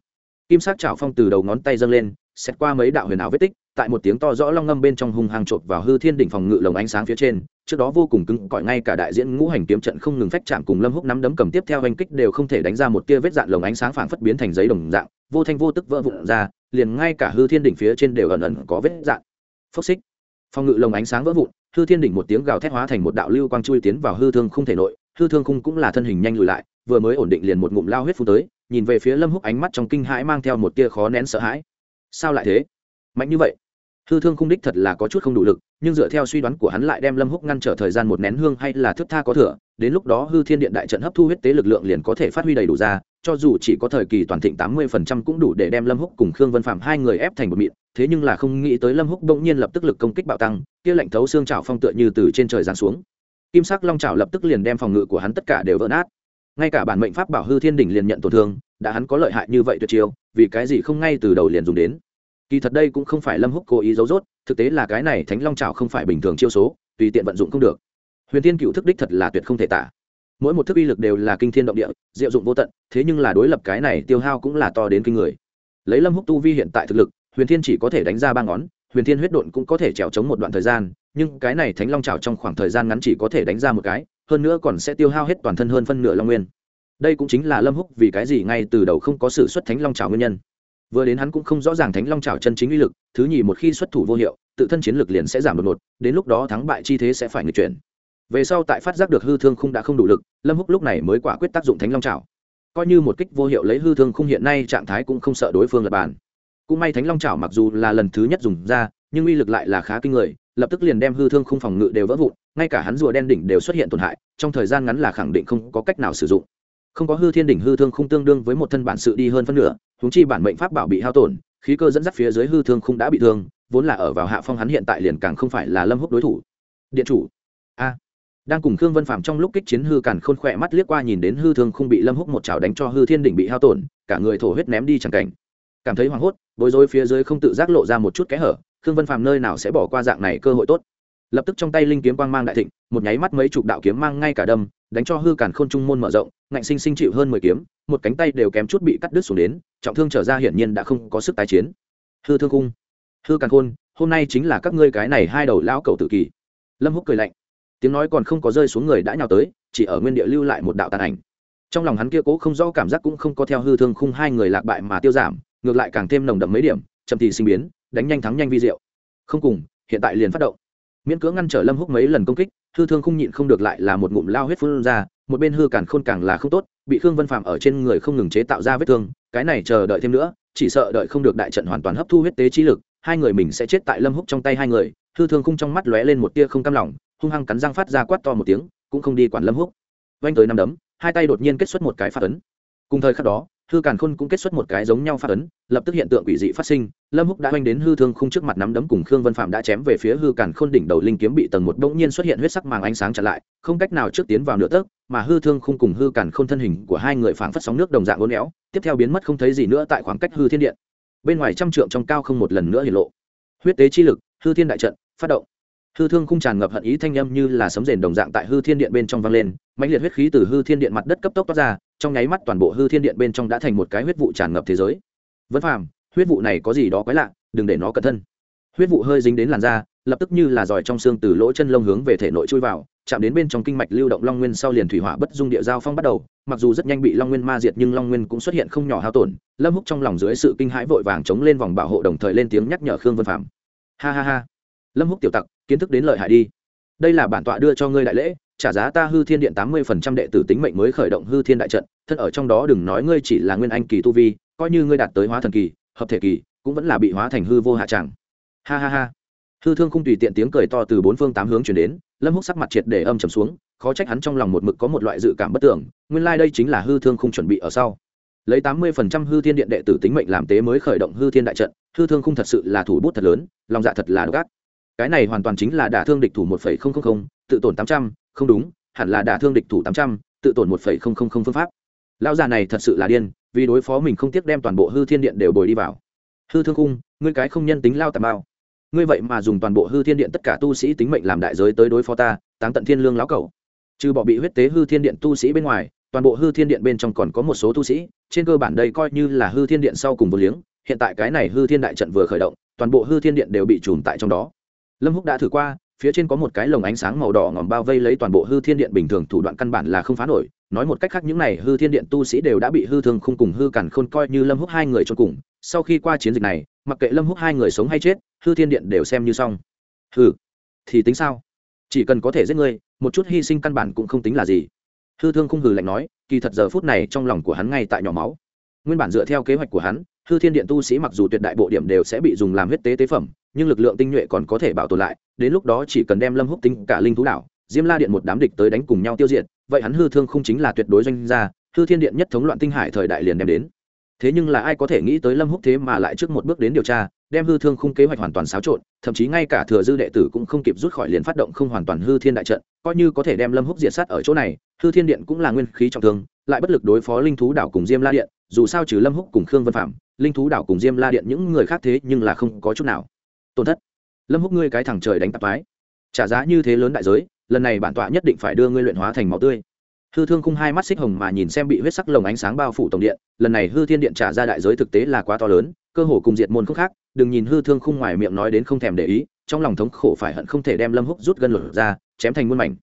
Kim sắc trào phong từ đầu ngón tay dâng lên, xét qua mấy đạo huyền ảo vết tích, tại một tiếng to rõ long ngâm bên trong hung hăng chộp vào hư thiên đỉnh phòng ngự lồng ánh sáng phía trên, trước đó vô cùng cứng cỏi ngay cả đại diễn ngũ hành kiếm trận không ngừng phách chạm cùng lâm húc nắm đấm cầm tiếp theo hành kích đều không thể đánh ra một tia vết dạn lồng ánh sáng phảng phất biến thành giấy đồng dạng, vô thanh vô tức vỡ vụn ra, liền ngay cả hư thiên đỉnh phía trên đều ẩn ẩn có vết dạn phốc xích. Phòng ngự lồng ánh sáng vỡ vụn, hư thiên đỉnh một tiếng gào thét hóa thành một đạo lưu quang chui tiến vào hư thương không thể nội, hư thương khung cũng là thân hình nhanh lùi lại, vừa mới ổn định liền một ngụm lao huyết phun tới, nhìn về phía lâm húc ánh mắt trong kinh hãi mang theo một tia khó nén sợ hãi. Sao lại thế? Mạnh như vậy? Hư thương khung đích thật là có chút không đủ lực, nhưng dựa theo suy đoán của hắn lại đem lâm húc ngăn trở thời gian một nén hương hay là thức tha có thừa, đến lúc đó hư thiên điện đại trận hấp thu huyết tế lực lượng liền có thể phát huy đầy đủ ra, cho dù chỉ có thời kỳ toàn thịnh tám mươi phần trăm cũng đủ để đem lâm húc cùng khương vân phạm hai người ép thành một mịn, thế nhưng là không nghĩ tới lâm húc bỗng nhiên lập tức lực công kích bạo tăng, kia lạnh thấu xương trào phong tựa như từ trên trời giáng xuống. Kim sắc long trào lập tức liền đem phòng ngự của hắn tất cả đều vỡ nát. Ngay cả bản mệnh pháp bảo hư thiên đỉnh liền nhận tổn thương, đã hắn có lợi hại như vậy tuyệt chiêu, vì cái gì không ngay từ đầu liền dùng đến? Kỳ thật đây cũng không phải lâm húc cố ý giấu rốt, thực tế là cái này thánh long trào không phải bình thường chiêu số, tùy tiện vận dụng không được. Huyền thiên cựu thức đích thật là tuyệt không thể tả. Mỗi một thức uy lực đều là kinh thiên động địa, diệu dụng vô tận, thế nhưng là đối lập cái này tiêu hao cũng là to đến kinh người. Lấy lâm húc tu vi hiện tại thực lực, huyền thiên chỉ có thể đánh ra ba ngón, huyền thiên huyết độn cũng có thể trèo chống một đoạn thời gian, nhưng cái này thánh long trào trong khoảng thời gian ngắn chỉ có thể đánh ra một cái, hơn nữa còn sẽ tiêu hao hết toàn thân hơn phân nửa long nguyên. Đây cũng chính là lâm húc vì cái gì ngay từ đầu không có sự xuất thánh long trào nguyên nhân vừa đến hắn cũng không rõ ràng thánh long trào chân chính uy lực, thứ nhì một khi xuất thủ vô hiệu, tự thân chiến lực liền sẽ giảm đột ngột, đến lúc đó thắng bại chi thế sẽ phải người chuyển. Về sau tại phát giác được hư thương không đã không đủ lực, lâm húc lúc này mới quả quyết tác dụng thánh long trào coi như một kích vô hiệu lấy hư thương không hiện nay trạng thái cũng không sợ đối phương lập bàn. Cũng may thánh long trào mặc dù là lần thứ nhất dùng ra, nhưng uy lực lại là khá kinh người, lập tức liền đem hư thương không phòng ngự đều vỡ vụn, ngay cả hắn rùa đen đỉnh đều xuất hiện tổn hại, trong thời gian ngắn là khẳng định không có cách nào sử dụng. Không có hư thiên đỉnh hư thương không tương đương với một thân bản sự đi hơn phân nửa huống chi bản mệnh pháp bảo bị hao tổn, khí cơ dẫn dắt phía dưới hư thương không đã bị thương, vốn là ở vào hạ phong hắn hiện tại liền càng không phải là lâm húc đối thủ. Điện chủ. A. Đang cùng khương vân phạm trong lúc kích chiến hư càn khôn khỏe mắt liếc qua nhìn đến hư thương không bị lâm húc một chảo đánh cho hư thiên đỉnh bị hao tổn, cả người thổ huyết ném đi chẳng cảnh. Cảm thấy hoảng hốt, bối rối phía dưới không tự giác lộ ra một chút kẽ hở, khương vân phạm nơi nào sẽ bỏ qua dạng này cơ hội tốt. Lập tức trong tay linh kiếm quang mang đại thịnh, một nháy mắt mấy chục đạo kiếm mang ngay cả đâm, đánh cho hư càn khôn trung môn mở rộng ngạnh sinh sinh chịu hơn mười kiếm, một cánh tay đều kém chút bị cắt đứt xuống đến, trọng thương trở ra hiển nhiên đã không có sức tái chiến. Hư thương cung, hư càn khôn, hôm nay chính là các ngươi cái này hai đầu lão cầu tự kỳ. Lâm húc cười lạnh, tiếng nói còn không có rơi xuống người đã nhào tới, chỉ ở nguyên địa lưu lại một đạo tàn ảnh. Trong lòng hắn kia cố không rõ cảm giác cũng không có theo hư thương khung hai người lạc bại mà tiêu giảm, ngược lại càng thêm nồng đậm mấy điểm, chậm thì sinh biến, đánh nhanh thắng nhanh vi diệu. Không cùng, hiện tại liền phát động. Miễn cưỡng ngăn trở lâm húc mấy lần công kích, hư thương khung nhịn không được lại là một ngụm lao huyết phun ra một bên hư cản khôn càng là không tốt, bị khương vân phạm ở trên người không ngừng chế tạo ra vết thương, cái này chờ đợi thêm nữa, chỉ sợ đợi không được đại trận hoàn toàn hấp thu huyết tế trí lực, hai người mình sẽ chết tại lâm húc trong tay hai người, hư thương khung trong mắt lóe lên một tia không cam lòng, hung hăng cắn răng phát ra quát to một tiếng, cũng không đi quản lâm húc. Vanh tới năm đấm, hai tay đột nhiên kết xuất một cái phát ấn. Cùng thời khắc đó hư càn khôn cũng kết xuất một cái giống nhau phát ấn, lập tức hiện tượng quỷ dị phát sinh. Lâm húc đã oanh đến hư thương khung trước mặt nắm đấm cùng khương vân phạm đã chém về phía hư càn khôn đỉnh đầu linh kiếm bị tầng một bỗng nhiên xuất hiện huyết sắc màng ánh sáng chặn lại, không cách nào trước tiến vào nửa tấc, mà hư thương khung cùng hư càn khôn thân hình của hai người phảng phất sóng nước đồng dạng uốn éo, tiếp theo biến mất không thấy gì nữa tại khoảng cách hư thiên điện. Bên ngoài trăm trượng trong cao không một lần nữa hiện lộ. Huyết tế chi lực, hư thiên đại trận, phát động. Hư thương khung tràn ngập hận ý thanh âm như là sấm rền đồng dạng tại hư thiên điện bên trong vang lên, mãnh liệt huyết khí từ hư thiên điện mặt đất cấp tốc toát ra trong nháy mắt toàn bộ hư thiên điện bên trong đã thành một cái huyết vụ tràn ngập thế giới. Vân phàm, huyết vụ này có gì đó quái lạ, đừng để nó cẩn thân. Huyết vụ hơi dính đến làn da, lập tức như là giỏi trong xương từ lỗ chân lông hướng về thể nội chui vào, chạm đến bên trong kinh mạch lưu động long nguyên sau liền thủy hỏa bất dung địa giao phong bắt đầu, mặc dù rất nhanh bị long nguyên ma diệt nhưng long nguyên cũng xuất hiện không nhỏ hao tổn, lâm húc trong lòng dưới sự kinh hãi vội vàng chống lên vòng bảo hộ đồng thời lên tiếng nhắc nhở khương vân phạm ha ha ha. Lâm húc tiểu tặc, kiến thức đến lợi hại đi. Đây là bản tọa đưa cho ngươi đại lễ trả giá ta hư thiên điện tám mươi phần trăm đệ tử tính mệnh mới khởi động hư thiên đại trận, thân ở trong đó đừng nói ngươi chỉ là nguyên anh kỳ tu vi, coi như ngươi đạt tới hóa thần kỳ, hợp thể kỳ, cũng vẫn là bị hóa thành hư vô hạ tràng ha ha ha. Hư thương không tùy tiện tiếng cười to từ bốn phương tám hướng chuyển đến, lâm húc sắc mặt triệt để âm trầm xuống, khó trách hắn trong lòng một mực có một loại dự cảm bất tưởng, nguyên lai、like、đây chính là hư thương không chuẩn bị ở sau. Lấy tám mươi phần trăm hư thiên điện đệ tử tính mệnh làm tế mới khởi động hư thiên đại trận, hư thương không thật sự là thủ bút thật lớn, lòng dạ thật là độc ác. Cái này hoàn toàn chính là đả thương địch thủ một phẩy không không không, tự tổn tám trăm không đúng, hẳn là đả thương địch thủ tám trăm, tự tổn một phẩy không không không phương pháp. Lão già này thật sự là điên, vì đối phó mình không tiếc đem toàn bộ hư thiên điện đều bồi đi vào. Hư thương khung, ngươi cái không nhân tính lao tà bao. Ngươi vậy mà dùng toàn bộ hư thiên điện tất cả tu sĩ tính mệnh làm đại giới tới đối phó ta, táng tận thiên lương lão cầu trừ bỏ bị huyết tế hư thiên điện tu sĩ bên ngoài, toàn bộ hư thiên điện bên trong còn có một số tu sĩ, trên cơ bản đây coi như là hư thiên điện sau cùng vô liếng, hiện tại cái này hư thiên đại trận vừa khởi động, toàn bộ hư thiên điện đều bị trùm tại trong đó. Lâm húc đã thử qua phía trên có một cái lồng ánh sáng màu đỏ ngòm bao vây lấy toàn bộ hư thiên điện bình thường, thủ đoạn căn bản là không phá nổi. Nói một cách khác, những này hư thiên điện tu sĩ đều đã bị hư thương không cùng hư cản khôn coi như lâm húc hai người cho cùng. Sau khi qua chiến dịch này, mặc kệ lâm húc hai người sống hay chết, hư thiên điện đều xem như xong. Hư thì tính sao? Chỉ cần có thể giết ngươi, một chút hy sinh căn bản cũng không tính là gì. Hư thương không hừ lạnh nói, kỳ thật giờ phút này trong lòng của hắn ngay tại nhỏ máu. Nguyên bản dựa theo kế hoạch của hắn hư thiên điện tu sĩ mặc dù tuyệt đại bộ điểm đều sẽ bị dùng làm huyết tế tế phẩm, nhưng lực lượng tinh nhuệ còn có thể bảo tồn lại, đến lúc đó chỉ cần đem lâm húc tính cả linh thú đảo, diêm la điện một đám địch tới đánh cùng nhau tiêu diệt, vậy hắn hư thương không chính là tuyệt đối doanh gia, hư thiên điện nhất thống loạn tinh hải thời đại liền đem đến. Thế nhưng là ai có thể nghĩ tới lâm húc thế mà lại trước một bước đến điều tra, đem hư thương khung kế hoạch hoàn toàn xáo trộn, thậm chí ngay cả thừa dư đệ tử cũng không kịp rút khỏi liền phát động không hoàn toàn hư thiên đại trận, coi như có thể đem lâm húc diệt sát ở chỗ này, hư thiên điện cũng là nguyên khí trọng thương, lại bất lực đối phó linh thú đảo cùng diêm la điện, dù sao trừ lâm húc cùng khương vân phạm linh thú đảo cùng diêm la điện những người khác thế nhưng là không có chút nào. Tổn thất. Lâm húc ngươi cái thằng trời đánh tạp mái trả giá như thế lớn đại giới, lần này bản tọa nhất định phải đưa ngươi luyện hóa thành máu tươi. Hư thương khung hai mắt xích hồng mà nhìn xem bị huyết sắc lồng ánh sáng bao phủ tổng điện, lần này hư thiên điện trả ra đại giới thực tế là quá to lớn, cơ hồ cùng diệt môn không khác, đừng nhìn hư thương khung ngoài miệng nói đến không thèm để ý, trong lòng thống khổ phải hận không thể đem lâm húc rút gân lửa ra, chém thành muôn mảnh.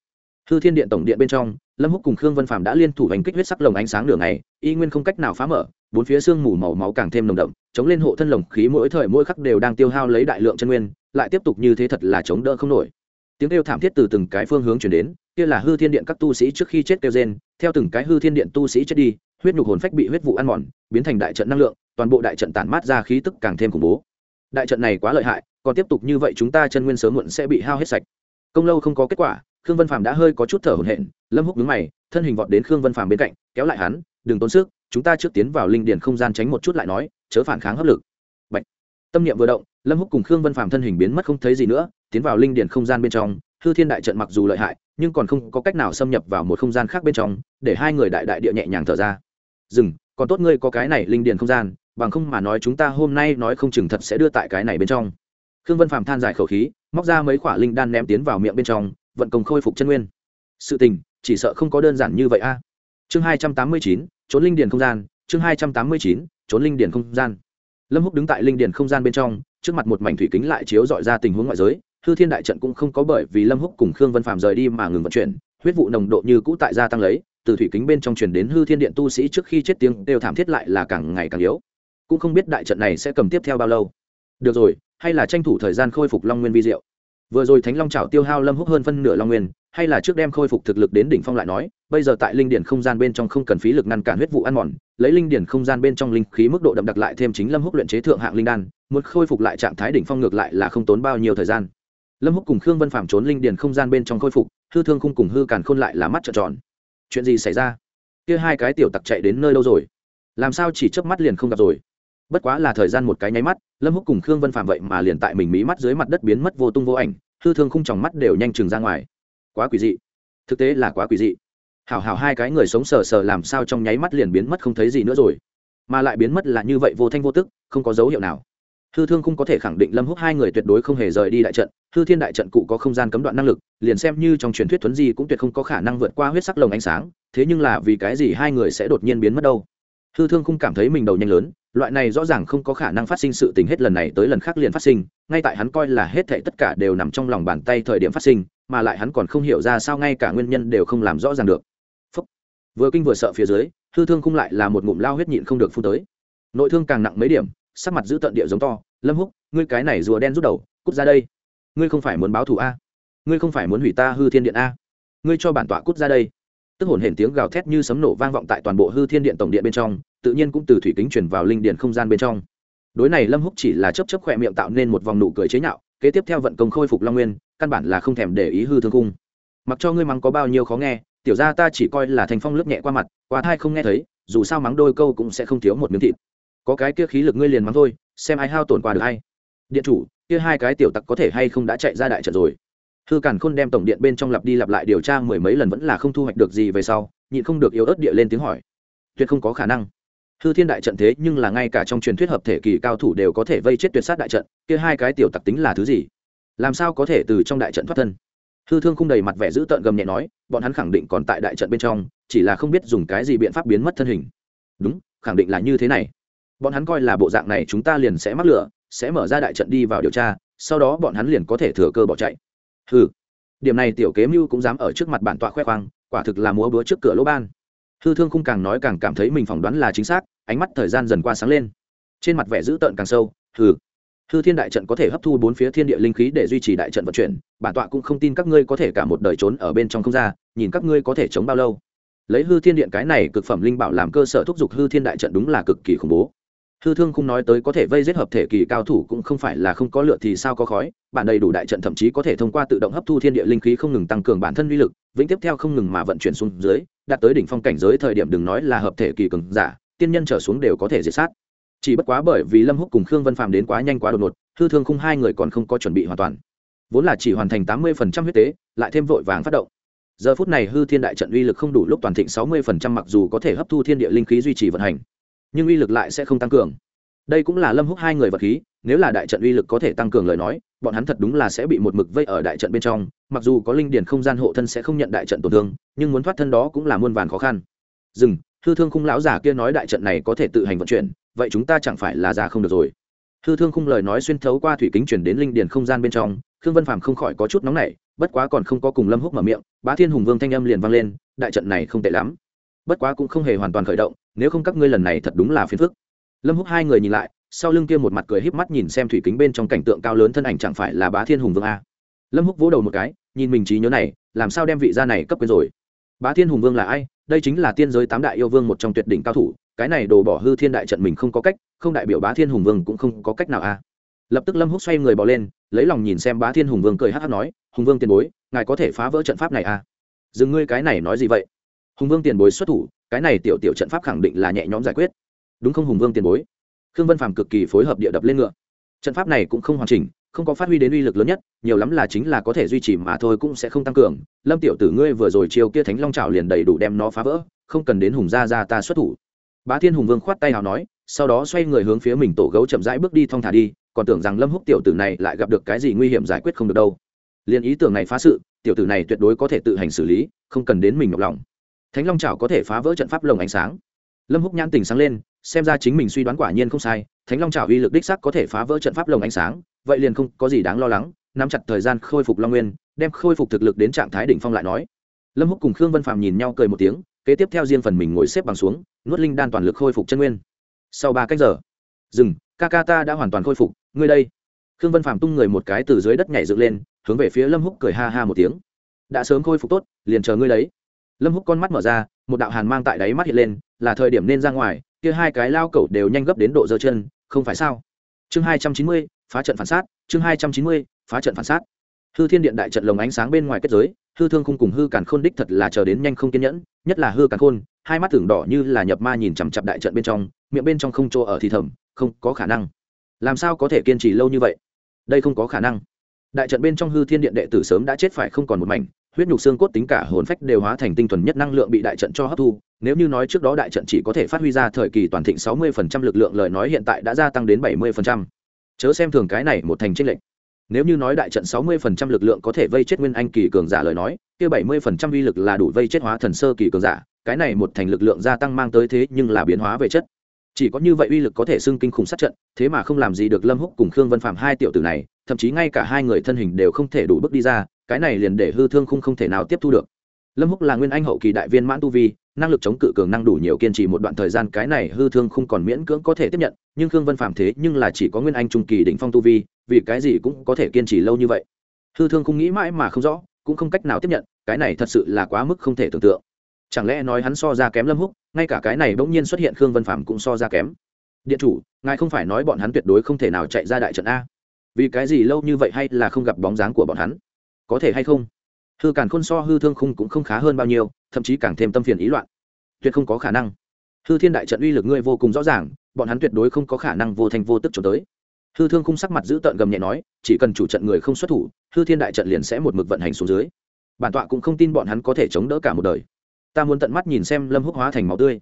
Hư thiên điện tổng điện bên trong, lâm húc cùng khương vân phạm đã liên thủ hành kích huyết sắc lồng ánh sáng đường này y nguyên không cách nào phá mở bốn phía xương mù màu máu càng thêm nồng đậm, chống lên hộ thân lồng khí mỗi thời mỗi khắc đều đang tiêu hao lấy đại lượng chân nguyên, lại tiếp tục như thế thật là chống đỡ không nổi. Tiếng kêu thảm thiết từ từng cái phương hướng chuyển đến, kia là hư thiên điện các tu sĩ trước khi chết kêu gen theo từng cái hư thiên điện tu sĩ chết đi, huyết nhục hồn phách bị huyết vụ ăn mòn, biến thành đại trận năng lượng, toàn bộ đại trận tản mát ra khí tức càng thêm khủng bố. Đại trận này quá lợi hại, còn tiếp tục như vậy chúng ta chân nguyên sớm muộn sẽ bị hao hết sạch. Công lâu không có kết quả, khương vân phàm đã hơi có chút thở hổn hển, lâm húc đứng mày, thân hình vọt đến khương vân phàm bên cạnh, kéo lại hắn, đừng tốn sức chúng ta trước tiến vào linh điền không gian tránh một chút lại nói, chớ phản kháng hấp lực. Bạch. tâm niệm vừa động, lâm húc cùng khương vân phàm thân hình biến mất không thấy gì nữa, tiến vào linh điền không gian bên trong, hư thiên đại trận mặc dù lợi hại, nhưng còn không có cách nào xâm nhập vào một không gian khác bên trong, để hai người đại đại địa nhẹ nhàng thở ra. Dừng, còn tốt ngươi có cái này linh điền không gian, bằng không mà nói chúng ta hôm nay nói không chừng thật sẽ đưa tại cái này bên trong. Khương vân phàm than dài khẩu khí, móc ra mấy quả linh đan ném tiến vào miệng bên trong, vận công khôi phục chân nguyên. Sự tình, chỉ sợ không có đơn giản như vậy a. Chương hai trăm tám mươi chín trốn linh điền không gian, chương hai trăm tám mươi chín, trốn linh điền không gian. Lâm húc đứng tại linh điền không gian bên trong, trước mặt một mảnh thủy kính lại chiếu dọi ra tình huống ngoại giới. Hư thiên đại trận cũng không có bởi vì lâm húc cùng khương vân phạm rời đi mà ngừng vận chuyển, huyết vụ nồng độ như cũ tại gia tăng lấy, từ thủy kính bên trong truyền đến hư thiên điện tu sĩ trước khi chết tiếng đều thảm thiết lại là càng ngày càng yếu. Cũng không biết đại trận này sẽ cầm tiếp theo bao lâu. Được rồi, hay là tranh thủ thời gian khôi phục long nguyên vi diệu. Vừa rồi thánh long trào tiêu hao lâm húc hơn phân nửa long nguyên hay là trước đem khôi phục thực lực đến đỉnh phong lại nói, bây giờ tại linh điển không gian bên trong không cần phí lực ngăn cản huyết vụ ăn mòn, lấy linh điển không gian bên trong linh khí mức độ đậm đặc lại thêm chính lâm húc luyện chế thượng hạng linh đan, muốn khôi phục lại trạng thái đỉnh phong ngược lại là không tốn bao nhiêu thời gian. Lâm húc cùng khương vân phạm trốn linh điển không gian bên trong khôi phục, hư thương khung cùng hư càn khôn lại là mắt trợn tròn. Chuyện gì xảy ra? Kia hai cái tiểu tặc chạy đến nơi đâu rồi? Làm sao chỉ chớp mắt liền không gặp rồi? Bất quá là thời gian một cái nháy mắt, lâm húc cùng khương vân phạm vậy mà liền tại mình mí mắt dưới mặt đất biến mất vô tung vô ảnh, hư thương khung tròng mắt đều nhanh chừng ra ngoài quá quỷ dị. Thực tế là quá quỷ dị. Hảo hảo hai cái người sống sờ sờ làm sao trong nháy mắt liền biến mất không thấy gì nữa rồi. Mà lại biến mất là như vậy vô thanh vô tức, không có dấu hiệu nào. Hư thương không có thể khẳng định lâm húc hai người tuyệt đối không hề rời đi đại trận, hư thiên đại trận cụ có không gian cấm đoạn năng lực, liền xem như trong truyền thuyết thuấn di cũng tuyệt không có khả năng vượt qua huyết sắc lồng ánh sáng, thế nhưng là vì cái gì hai người sẽ đột nhiên biến mất đâu? Hư thương không cảm thấy mình đầu nhanh lớn loại này rõ ràng không có khả năng phát sinh sự tình hết lần này tới lần khác liền phát sinh, ngay tại hắn coi là hết thệ tất cả đều nằm trong lòng bàn tay thời điểm phát sinh, mà lại hắn còn không hiểu ra sao ngay cả nguyên nhân đều không làm rõ ràng được. Phúc. vừa kinh vừa sợ phía dưới, hư thương khung lại là một ngụm lao huyết nhịn không được phun tới. Nội thương càng nặng mấy điểm, sắc mặt giữ tận địa giống to, lâm húc, ngươi cái này rùa đen rút đầu, cút ra đây. Ngươi không phải muốn báo thù a? Ngươi không phải muốn hủy ta hư thiên điện a? Ngươi cho bản tọa cút ra đây tức hồn hển tiếng gào thét như sấm nổ vang vọng tại toàn bộ hư thiên điện tổng điện bên trong, tự nhiên cũng từ thủy kính chuyển vào linh điện không gian bên trong. Đối này lâm húc chỉ là chấp chấp khỏe miệng tạo nên một vòng nụ cười chế nhạo, kế tiếp theo vận công khôi phục long nguyên, căn bản là không thèm để ý hư thương cung mặc cho ngươi mắng có bao nhiêu khó nghe, tiểu ra ta chỉ coi là thành phong lướt nhẹ qua mặt, qua thai không nghe thấy, dù sao mắng đôi câu cũng sẽ không thiếu một miếng thịt. Có cái kia khí lực ngươi liền mắng thôi, xem ai hao tổn qua được hay. Điện chủ, kia hai cái tiểu tặc có thể hay không đã chạy ra đại trận rồi? Hư càn khôn đem tổng điện bên trong lặp đi lặp lại điều tra mười mấy lần vẫn là không thu hoạch được gì về sau, nhịn không được yếu ớt địa lên tiếng hỏi. Tuyệt không có khả năng. Hư thiên đại trận thế nhưng là ngay cả trong truyền thuyết hợp thể kỳ cao thủ đều có thể vây chết tuyệt sát đại trận, kia hai cái tiểu tặc tính là thứ gì? Làm sao có thể từ trong đại trận thoát thân? Hư thương không đầy mặt vẻ giữ tợn gầm nhẹ nói, bọn hắn khẳng định còn tại đại trận bên trong, chỉ là không biết dùng cái gì biện pháp biến mất thân hình. Đúng, khẳng định là như thế này. Bọn hắn coi là bộ dạng này chúng ta liền sẽ mắc lửa, sẽ mở ra đại trận đi vào điều tra, sau đó bọn hắn liền có thể thừa cơ bỏ chạy hừ. Điểm này tiểu kế mưu cũng dám ở trước mặt bản tọa khoe khoang, quả thực là múa búa trước cửa lỗ ban. Hư thương không càng nói càng cảm thấy mình phỏng đoán là chính xác, ánh mắt thời gian dần qua sáng lên. Trên mặt vẻ dữ tợn càng sâu hư hư thiên đại trận có thể hấp thu bốn phía thiên địa linh khí để duy trì đại trận vận chuyển, bản tọa cũng không tin các ngươi có thể cả một đời trốn ở bên trong không ra, nhìn các ngươi có thể chống bao lâu. Lấy hư thiên điện cái này cực phẩm linh bảo làm cơ sở thúc giục hư thiên đại trận đúng là cực kỳ khủng bố hư thương không nói tới có thể vây giết hợp thể kỳ cao thủ cũng không phải là không có lựa thì sao có khói bản đầy đủ đại trận thậm chí có thể thông qua tự động hấp thu thiên địa linh khí không ngừng tăng cường bản thân uy lực, vĩnh tiếp theo không ngừng mà vận chuyển xuống dưới, đạt tới đỉnh phong cảnh giới thời điểm đừng nói là hợp thể kỳ cường giả, tiên nhân trở xuống đều có thể diệt sát. Chỉ bất quá bởi vì lâm húc cùng khương vân phàm đến quá nhanh quá đột ngột, hư thương không hai người còn không có chuẩn bị hoàn toàn. Vốn là chỉ hoàn thành tám mươi phần trăm huyết tế, lại thêm vội vàng phát động. Giờ phút này hư thiên đại trận uy lực không đủ lúc toàn thịnh sáu mươi phần trăm mặc dù có thể hấp thu thiên địa linh khí duy trì vận hành nhưng uy lực lại sẽ không tăng cường. Đây cũng là lâm húc hai người vật khí, nếu là đại trận uy lực có thể tăng cường lời nói, bọn hắn thật đúng là sẽ bị một mực vây ở đại trận bên trong, mặc dù có linh điển không gian hộ thân sẽ không nhận đại trận tổn thương, nhưng muốn thoát thân đó cũng là muôn vàn khó khăn. Dừng, hư thương khung lão giả kia nói đại trận này có thể tự hành vận chuyển, vậy chúng ta chẳng phải là già không được rồi. Hư thương khung lời nói xuyên thấu qua thủy kính chuyển đến linh điền không gian bên trong, khương vân phàm không khỏi có chút nóng nảy, bất quá còn không có cùng lâm húc mở miệng, bá thiên hùng vương thanh âm liền vang lên, đại trận này không tệ lắm. Bất quá cũng không hề hoàn toàn khởi động nếu không các ngươi lần này thật đúng là phiền phức. Lâm húc hai người nhìn lại, sau lưng kia một mặt cười híp mắt nhìn xem thủy kính bên trong cảnh tượng cao lớn thân ảnh chẳng phải là bá thiên hùng vương a. Lâm húc vỗ đầu một cái, nhìn mình trí nhớ này, làm sao đem vị gia này cấp quyền rồi? Bá thiên hùng vương là ai? Đây chính là tiên giới tám đại yêu vương một trong tuyệt đỉnh cao thủ, cái này đồ bỏ hư thiên đại trận mình không có cách, không đại biểu bá thiên hùng vương cũng không có cách nào a. Lập tức lâm húc xoay người bỏ lên, lấy lòng nhìn xem bá thiên hùng vương cười hắc hắc nói, hùng vương tiền bối, ngài có thể phá vỡ trận pháp này a. Dừng ngươi cái này nói gì vậy? Hùng vương tiền bối xuất thủ cái này tiểu tiểu trận pháp khẳng định là nhẹ nhõm giải quyết. Đúng không, hùng vương tiền bối? Khương vân phàm cực kỳ phối hợp địa đập lên ngựa. Trận pháp này cũng không hoàn chỉnh, không có phát huy đến uy lực lớn nhất, nhiều lắm là chính là có thể duy trì mà thôi cũng sẽ không tăng cường. Lâm tiểu tử ngươi vừa rồi chiều kia thánh long trào liền đầy đủ đem nó phá vỡ, không cần đến hùng gia ra ta xuất thủ. Bá thiên hùng vương khoát tay nào nói, sau đó xoay người hướng phía mình tổ gấu chậm rãi bước đi thong thả đi, còn tưởng rằng lâm húc tiểu tử này lại gặp được cái gì nguy hiểm giải quyết không được đâu. Liền ý tưởng này phá sự, tiểu tử này tuyệt đối có thể tự hành xử lý, không cần đến mình nhọc lòng thánh long chảo có thể phá vỡ trận pháp lồng ánh sáng. Lâm húc nhãn tình sáng lên, xem ra chính mình suy đoán quả nhiên không sai, thánh long chảo uy lực đích sắc có thể phá vỡ trận pháp lồng ánh sáng, vậy liền không có gì đáng lo lắng, nắm chặt thời gian khôi phục long nguyên, đem khôi phục thực lực đến trạng thái đỉnh phong lại nói. Lâm húc cùng khương vân phạm nhìn nhau cười một tiếng, kế tiếp theo riêng phần mình ngồi xếp bằng xuống, nuốt linh đan toàn lực khôi phục chân nguyên. Sau ba cách giờ, dừng, ca ca ta đã hoàn toàn khôi phục, ngươi đây. Khương vân phạm tung người một cái từ dưới đất nhảy dựng lên, hướng về phía lâm húc cười ha ha một tiếng. Đã sớm khôi phục tốt, liền chờ ngươi đấy lâm húc con mắt mở ra, một đạo hàn mang tại đáy mắt hiện lên, là thời điểm nên ra ngoài, kia hai cái lao cẩu đều nhanh gấp đến độ giơ chân, không phải sao? Chương hai trăm chín mươi, phá trận phản sát, chương hai trăm chín mươi, phá trận phản sát. Hư thiên điện đại trận lồng ánh sáng bên ngoài kết giới, hư thương khung cùng hư càn khôn đích thật là chờ đến nhanh không kiên nhẫn, nhất là hư càn khôn, hai mắt tưởng đỏ như là nhập ma nhìn chằm chặp đại trận bên trong, miệng bên trong không chỗ ở thì thầm, không có khả năng. Làm sao có thể kiên trì lâu như vậy? Đây không có khả năng. Đại trận bên trong hư thiên điện đệ tử sớm đã chết phải không còn một mảnh huyết nhục xương cốt tính cả hồn phách đều hóa thành tinh thuần nhất năng lượng bị đại trận cho hấp thu. Nếu như nói trước đó đại trận chỉ có thể phát huy ra thời kỳ toàn thịnh sáu mươi phần trăm lực lượng lời nói hiện tại đã gia tăng đến bảy mươi phần trăm. Chớ xem thường cái này một thành trích lệnh nếu như nói đại trận sáu mươi phần trăm lực lượng có thể vây chết nguyên anh kỳ cường giả lời nói, kia bảy mươi phần trăm uy lực là đủ vây chết hóa thần sơ kỳ cường giả, cái này một thành lực lượng gia tăng mang tới thế nhưng là biến hóa về chất. Chỉ có như vậy uy lực có thể xưng kinh khủng sát trận, thế mà không làm gì được lâm húc cùng khương vân phạm hai tiểu tử này, thậm chí ngay cả hai người thân hình đều không thể đủ bước đi ra cái này liền để hư thương không không thể nào tiếp thu được. Lâm húc là nguyên anh hậu kỳ đại viên mãn tu vi, năng lực chống cự cường năng đủ nhiều kiên trì một đoạn thời gian, cái này hư thương không còn miễn cưỡng có thể tiếp nhận, nhưng khương vân phạm thế nhưng là chỉ có nguyên anh trung kỳ đỉnh phong tu vi, vì cái gì cũng có thể kiên trì lâu như vậy. Hư thương không nghĩ mãi mà không rõ, cũng không cách nào tiếp nhận, cái này thật sự là quá mức không thể tưởng tượng. Chẳng lẽ nói hắn so ra kém lâm húc, ngay cả cái này bỗng nhiên xuất hiện khương vân phạm cũng so ra kém. Điện chủ, ngài không phải nói bọn hắn tuyệt đối không thể nào chạy ra đại trận a. Vì cái gì lâu như vậy hay là không gặp bóng dáng của bọn hắn? Có thể hay không? Hư càn khôn so hư thương khung cũng không khá hơn bao nhiêu, thậm chí càng thêm tâm phiền ý loạn. Tuyệt không có khả năng. Hư thiên đại trận uy lực ngươi vô cùng rõ ràng, bọn hắn tuyệt đối không có khả năng vô thành vô tức trốn tới. Hư thương khung sắc mặt giữ tợn gầm nhẹ nói, chỉ cần chủ trận người không xuất thủ, hư thiên đại trận liền sẽ một mực vận hành xuống dưới. Bản tọa cũng không tin bọn hắn có thể chống đỡ cả một đời. Ta muốn tận mắt nhìn xem lâm húc hóa thành máu tươi.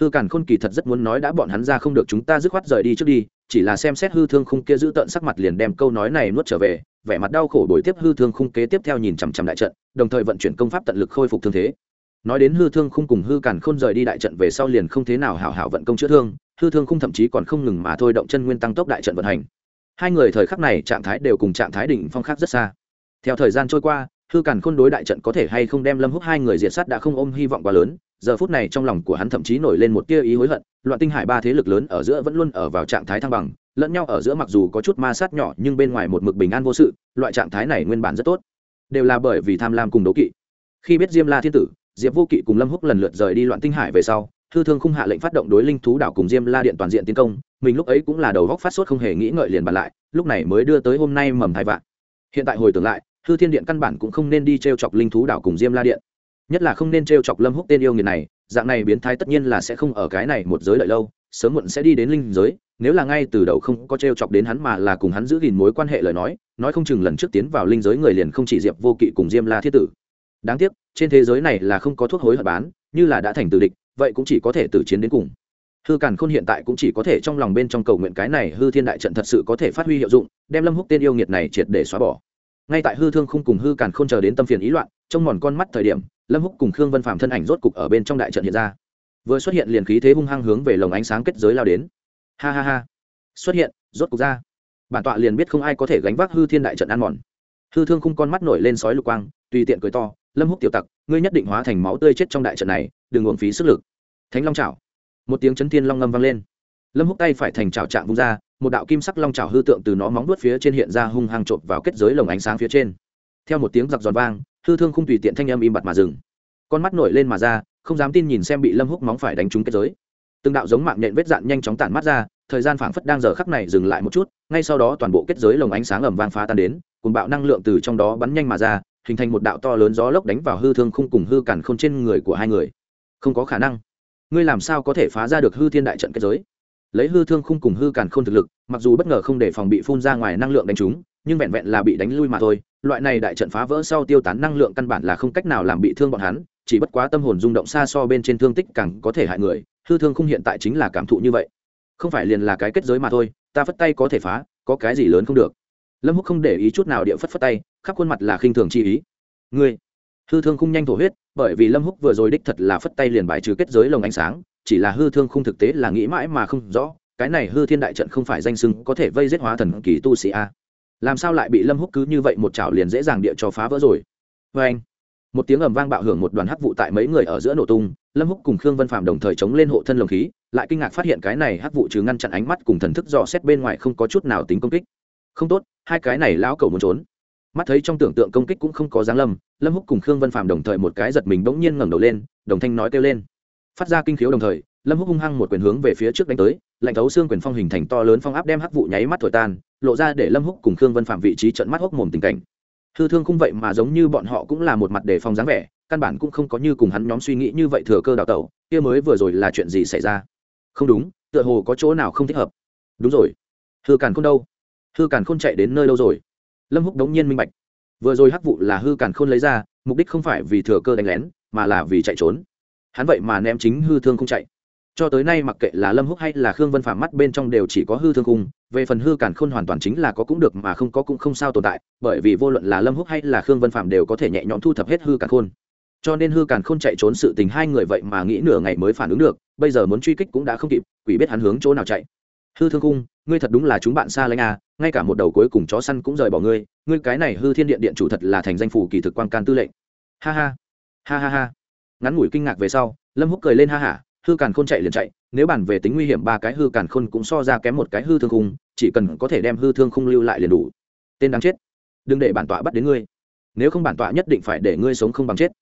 Hư càn khôn kỳ thật rất muốn nói đã bọn hắn ra không được chúng ta dứt khoát rời đi trước đi, chỉ là xem xét hư thương khung kia giữ tợn sắc mặt liền đem câu nói này nuốt trở về vẻ mặt đau khổ đổi tiếp hư thương khung kế tiếp theo nhìn chằm chằm đại trận, đồng thời vận chuyển công pháp tận lực khôi phục thương thế. Nói đến hư thương khung cùng hư càn khôn rời đi đại trận về sau liền không thế nào hảo hảo vận công chữa thương, hư thương khung thậm chí còn không ngừng mà thôi động chân nguyên tăng tốc đại trận vận hành. Hai người thời khắc này trạng thái đều cùng trạng thái đỉnh phong khác rất xa. Theo thời gian trôi qua, hư càn khôn đối đại trận có thể hay không đem lâm húc hai người diệt sát đã không ôm hy vọng quá lớn, giờ phút này trong lòng của hắn thậm chí nổi lên một tia ý hối hận, loạn tinh hải ba thế lực lớn ở giữa vẫn luôn ở vào trạng thái thăng bằng lẫn nhau ở giữa mặc dù có chút ma sát nhỏ nhưng bên ngoài một mực bình an vô sự, loại trạng thái này nguyên bản rất tốt. Đều là bởi vì tham lam cùng đấu kỵ. Khi biết diêm la thiên tử, diệp vô kỵ cùng lâm húc lần lượt rời đi loạn tinh hải về sau thư thương không hạ lệnh phát động đối linh thú đảo cùng diêm la điện toàn diện tiến công, mình lúc ấy cũng là đầu góc phát sốt không hề nghĩ ngợi liền bàn lại, lúc này mới đưa tới hôm nay mầm thai vạn. Hiện tại hồi tưởng lại thư thiên điện căn bản cũng không nên đi t r e o chọc linh thú đảo cùng diêm la điện. Nhất là không nên t r e o chọc lâm húc tên yêu nghiệt này, dạng này biến thái tất nhiên là sẽ không ở cái này một giới đợi lâu sớm muộn sẽ đi đến linh giới, nếu là ngay từ đầu không có t r e o chọc đến hắn mà là cùng hắn giữ gìn mối quan hệ lời nói nói không chừng lần trước tiến vào linh giới người liền không chỉ diệp vô kỵ cùng diêm la thiết tử. Đáng tiếc, trên thế giới này là không có thuốc hối hận bán, như là đã thành tử địch, vậy cũng chỉ có thể tử chiến đến cùng. Hư càn khôn hiện tại cũng chỉ có thể trong lòng bên trong cầu nguyện cái này hư thiên đại trận thật sự có thể phát huy hiệu dụng, đem lâm húc tên yêu nghiệt này triệt để xóa bỏ. Ngay tại hư thương không cùng hư càn khôn chờ đến tâm phiền ý loạn, trong mòn con mắt thời điểm, lâm húc cùng khương vân phạm thân ảnh rốt cục ở bên trong đại trận hiện ra vừa xuất hiện liền khí thế hung hăng hướng về lồng ánh sáng kết giới lao đến. Ha ha ha. Xuất hiện, rốt cục ra. Bản tọa liền biết không ai có thể gánh vác hư thiên đại trận ăn mòn. Hư thương khung con mắt nổi lên sói lục quang, tùy tiện cười to, lâm húc tiểu tặc, ngươi nhất định hóa thành máu tươi chết trong đại trận này, đừng uổng phí sức lực. Thánh long chảo. Một tiếng chấn thiên long ngâm vang lên. Lâm húc tay phải thành chảo trạng vung ra, một đạo kim sắc long chảo hư tượng từ nó móng vuốt phía trên hiện ra hung hăng trộn vào kết giới lồng ánh sáng phía trên. Theo một tiếng giặc giòn vang, hư thương khung tùy tiện thanh âm im bặt mà dừng con mắt nổi lên mà ra, không dám tin nhìn xem bị lâm húc móng phải đánh trúng kết giới. Từng đạo giống mạng nhện vết dạn nhanh chóng tản mắt ra, thời gian phảng phất đang giờ khắc này dừng lại một chút, ngay sau đó toàn bộ kết giới lồng ánh sáng ầm vang phá tan đến cùng bạo năng lượng từ trong đó bắn nhanh mà ra, hình thành một đạo to lớn gió lốc đánh vào hư thương khung cùng hư cản khôn trên người của hai người. Không có khả năng. Ngươi làm sao có thể phá ra được hư thiên đại trận kết giới? Lấy hư thương khung cùng hư cản khôn thực lực, mặc dù bất ngờ không để phòng bị phun ra ngoài năng lượng đánh trúng, nhưng vẹn vẹn là bị đánh lui mà thôi, loại này đại trận phá vỡ sau tiêu tán năng lượng căn bản là không cách nào làm bị thương bọn hắn chỉ bất quá tâm hồn rung động xa so bên trên thương tích càng có thể hại người, hư thương không hiện tại chính là cảm thụ như vậy. Không phải liền là cái kết giới mà thôi, ta phất tay có thể phá, có cái gì lớn không được. Lâm húc không để ý chút nào địa phất phất tay, khắp khuôn mặt là khinh thường chi ý. Ngươi, hư thương không nhanh thổ huyết, bởi vì lâm húc vừa rồi đích thật là phất tay liền bài trừ kết giới lồng ánh sáng, chỉ là hư thương không thực tế là nghĩ mãi mà không rõ, cái này hư thiên đại trận không phải danh sưng có thể vây giết hóa thần kỳ tu sĩ a. Làm sao lại bị lâm húc cứ như vậy một chảo liền dễ dàng địa cho phá vỡ rồi? Vê anh một tiếng ầm vang bạo hưởng một đoàn hắc vụ tại mấy người ở giữa nổ tung, lâm húc cùng khương vân phạm đồng thời chống lên hộ thân lồng khí, lại kinh ngạc phát hiện cái này hắc vụ trừ ngăn chặn ánh mắt cùng thần thức dò xét bên ngoài không có chút nào tính công kích. Không tốt, hai cái này lão cầu muốn trốn. Mắt thấy trong tưởng tượng công kích cũng không có giáng lâm lâm húc cùng khương vân phạm đồng thời một cái giật mình bỗng nhiên ngẩng đầu lên, đồng thanh nói kêu lên. Phát ra kinh khiếu đồng thời, lâm húc hung hăng một quyền hướng về phía trước đánh tới, lạnh thấu xương quyền phong hình thành to lớn phong áp đem hắc vụ nháy mắt thổi tan, lộ ra để lâm húc cùng khương vân phạm vị trí trận mắt hốc mồm tình cảnh hư thương không vậy mà giống như bọn họ cũng là một mặt để phòng dáng vẻ, căn bản cũng không có như cùng hắn nhóm suy nghĩ như vậy thừa cơ đào tẩu, kia mới vừa rồi là chuyện gì xảy ra? Không đúng, tựa hồ có chỗ nào không thích hợp. Đúng rồi. Hư càn khôn đâu? Hư càn khôn chạy đến nơi đâu rồi? Lâm húc đống nhiên minh bạch. Vừa rồi hắc vụ là hư càn khôn lấy ra, mục đích không phải vì thừa cơ đánh lén, mà là vì chạy trốn. Hắn vậy mà ném chính hư thương không chạy. Cho tới nay mặc kệ là lâm húc hay là khương vân phạm mắt bên trong đều chỉ có hư thương cung về phần hư càn khôn hoàn toàn chính là có cũng được mà không có cũng không sao tồn tại, bởi vì vô luận là lâm húc hay là khương vân phạm đều có thể nhẹ nhõm thu thập hết hư càn khôn. Cho nên hư càn khôn chạy trốn sự tình hai người vậy mà nghĩ nửa ngày mới phản ứng được, bây giờ muốn truy kích cũng đã không kịp, quỷ biết hắn hướng chỗ nào chạy. Hư thương cung, ngươi thật đúng là chúng bạn xa lánh à ngay cả một đầu cuối cùng chó săn cũng rời bỏ ngươi ngươi cái này hư thiên điện điện chủ thật là thành danh phủ kỳ thực quan can tư lệnh. Ha ha ha ha ha. Ngắn ngủi kinh ngạc về sau, lâm húc cười lên ha hả hư càn khôn chạy liền chạy, nếu bàn về tính nguy hiểm ba cái hư càn khôn cũng so ra kém một cái hư thương khung, chỉ cần có thể đem hư thương khung lưu lại liền đủ. Tên đáng chết, đừng để bản tọa bắt đến ngươi. Nếu không bản tọa nhất định phải để ngươi sống không bằng chết.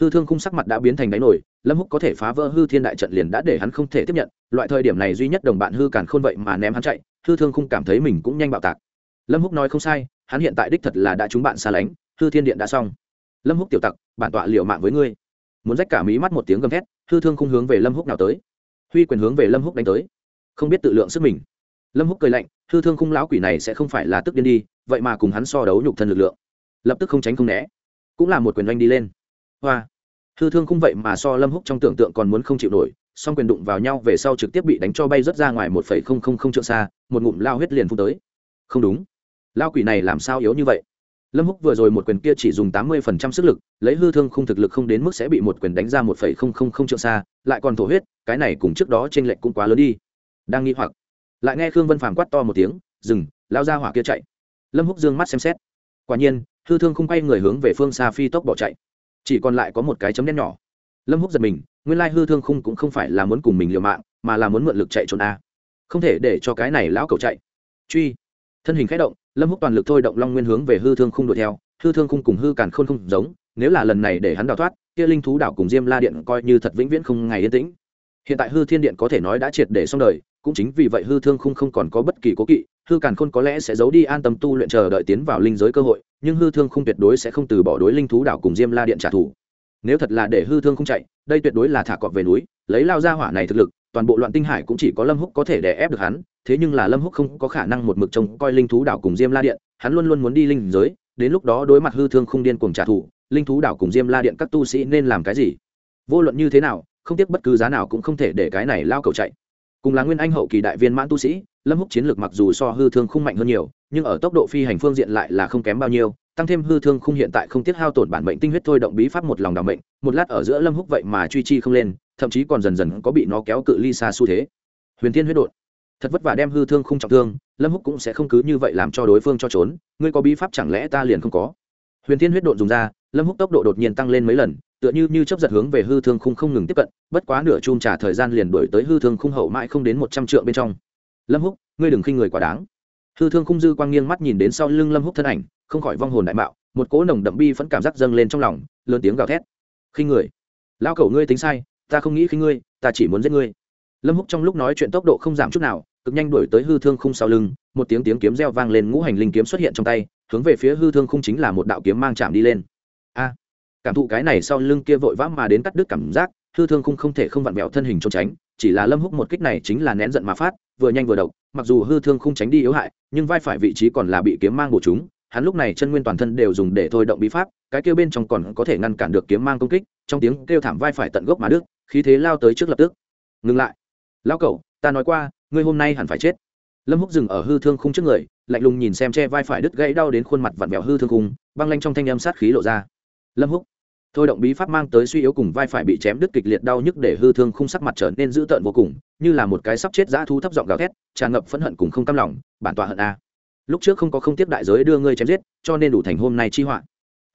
Hư thương khung sắc mặt đã biến thành đáy nổi, lâm húc có thể phá vỡ hư thiên đại trận liền đã để hắn không thể tiếp nhận, loại thời điểm này duy nhất đồng bạn hư càn khôn vậy mà ném hắn chạy, hư thương khung cảm thấy mình cũng nhanh bạo tạc. Lâm húc nói không sai, hắn hiện tại đích thật là đã chúng bạn xa lánh, hư thiên điện đã xong. Lâm húc tiểu tặc, bản tọa liệu mạng với ngươi. Muốn rách cả mí mắt một tiếng gầm thét hư thương khung hướng về lâm húc nào tới? Huy quyền hướng về lâm húc đánh tới. Không biết tự lượng sức mình. Lâm húc cười lạnh, hư thương khung lão quỷ này sẽ không phải là tức điên đi, vậy mà cùng hắn so đấu nhục thân lực lượng. Lập tức không tránh không né. Cũng là một quyền oanh đi lên. Hoa. Hư thương khung vậy mà so lâm húc trong tưởng tượng còn muốn không chịu nổi, song quyền đụng vào nhau về sau trực tiếp bị đánh cho bay rớt ra ngoài một phẩy không không không trượng xa, một ngụm lao huyết liền phun tới. Không đúng. Lao quỷ này làm sao yếu như vậy? Lâm húc vừa rồi một quyền kia chỉ dùng tám mươi phần trăm sức lực, lấy hư thương không thực lực không đến mức sẽ bị một quyền đánh ra một phẩy không không không trượng xa, lại còn thổ huyết, cái này cùng trước đó trên lệnh cũng quá lớn đi. Đang nghi hoặc, lại nghe khương vân phàm quát to một tiếng, dừng, lao ra hỏa kia chạy. Lâm húc dương mắt xem xét. Quả nhiên, hư thương không quay người hướng về phương xa phi tốc bỏ chạy. Chỉ còn lại có một cái chấm đen nhỏ. Lâm húc giật mình, nguyên lai hư thương khung cũng không phải là muốn cùng mình liều mạng, mà là muốn mượn lực chạy trốn a. Không thể để cho cái này lão cầu chạy. Truy thân hình khẽ động, lâm húc toàn lực thôi động long nguyên hướng về hư thương khung đuổi theo, hư thương khung cùng hư càn khôn không giống, nếu là lần này để hắn đào thoát, kia linh thú đảo cùng diêm la điện coi như thật vĩnh viễn không ngày yên tĩnh. Hiện tại hư thiên điện có thể nói đã triệt để xong đời, cũng chính vì vậy hư thương khung không còn có bất kỳ cố kỵ, hư càn khôn có lẽ sẽ giấu đi an tâm tu luyện chờ đợi tiến vào linh giới cơ hội, nhưng hư thương không tuyệt đối sẽ không từ bỏ đối linh thú đảo cùng diêm la điện trả thù. Nếu thật là để hư thương không chạy, đây tuyệt đối là thả cọp về núi, lấy lao ra hỏa này thực lực, toàn bộ loạn tinh hải cũng chỉ có lâm húc có thể đè ép được hắn thế nhưng là lâm húc không có khả năng một mực trông coi linh thú đảo cùng diêm la điện, hắn luôn luôn muốn đi linh giới, đến lúc đó đối mặt hư thương không điên cuồng trả thù, linh thú đảo cùng diêm la điện các tu sĩ nên làm cái gì? Vô luận như thế nào, không tiếc bất cứ giá nào cũng không thể để cái này lao cầu chạy. Cùng là nguyên anh hậu kỳ đại viên mãn tu sĩ, lâm húc chiến lược mặc dù so hư thương không mạnh hơn nhiều, nhưng ở tốc độ phi hành phương diện lại là không kém bao nhiêu, tăng thêm hư thương không hiện tại không tiếc hao tổn bản mệnh tinh huyết thôi động bí pháp một lòng đ mệnh, một lát ở giữa lâm húc vậy mà truy chi không lên, thậm chí còn dần dần có bị nó kéo cự ly xa xu thế. Huyền thiên huyết đột thật vất vả đem hư thương không trọng thương, lâm húc cũng sẽ không cứ như vậy làm cho đối phương cho trốn, ngươi có bí pháp chẳng lẽ ta liền không có? Huyền thiên huyết đột dùng ra, lâm húc tốc độ đột nhiên tăng lên mấy lần, tựa như như chấp giật hướng về hư thương khung không ngừng tiếp cận, bất quá nửa chung trả thời gian liền đuổi tới hư thương khung hậu mãi không đến một trăm trượng bên trong. Lâm húc, ngươi đừng khinh người quá đáng. Hư thương khung dư quang nghiêng mắt nhìn đến sau lưng lâm húc thân ảnh, không khỏi vong hồn đại mạo, một cỗ nồng đậm bi vẫn cảm giác dâng lên trong lòng, lớn tiếng gào thét. Khinh người. Lao cẩu ngươi tính sai, ta không nghĩ khinh ngươi, ta chỉ muốn giết ngươi. Lâm húc trong lúc nói chuyện tốc độ không giảm chút nào cực nhanh đuổi tới hư thương khung sau lưng, một tiếng tiếng kiếm reo vang lên ngũ hành linh kiếm xuất hiện trong tay, hướng về phía hư thương khung chính là một đạo kiếm mang chạm đi lên. A! Cảm thụ cái này sau lưng kia vội vã mà đến cắt đứt cảm giác, hư thương khung không thể không vặn vẹo thân hình trốn tránh, chỉ là lâm húc một kích này chính là nén giận mà phát, vừa nhanh vừa độc, mặc dù hư thương khung tránh đi yếu hại, nhưng vai phải vị trí còn là bị kiếm mang bổ chúng, hắn lúc này chân nguyên toàn thân đều dùng để thôi động bí pháp, cái kêu bên trong còn có thể ngăn cản được kiếm mang công kích, trong tiếng kêu thảm vai phải tận gốc mà đức khí thế lao tới trước lập tức. Ngừng lại. Lao cậu ta nói qua ngươi hôm nay hẳn phải chết. Lâm húc dừng ở hư thương khung trước người, lạnh lùng nhìn xem che vai phải đứt gãy đau đến khuôn mặt vặn vẹo hư thương khung, băng lanh trong thanh âm sát khí lộ ra. Lâm húc, thôi động bí pháp mang tới suy yếu cùng vai phải bị chém đứt kịch liệt đau nhức để hư thương khung sắc mặt trở nên dữ tợn vô cùng, như là một cái sắp chết dã thú thấp giọng gào thét, tràn ngập phẫn hận cùng không cam lòng, bản tọa hận a. Lúc trước không có không tiếp đại giới đưa ngươi chém giết, cho nên đủ thành hôm nay chi họa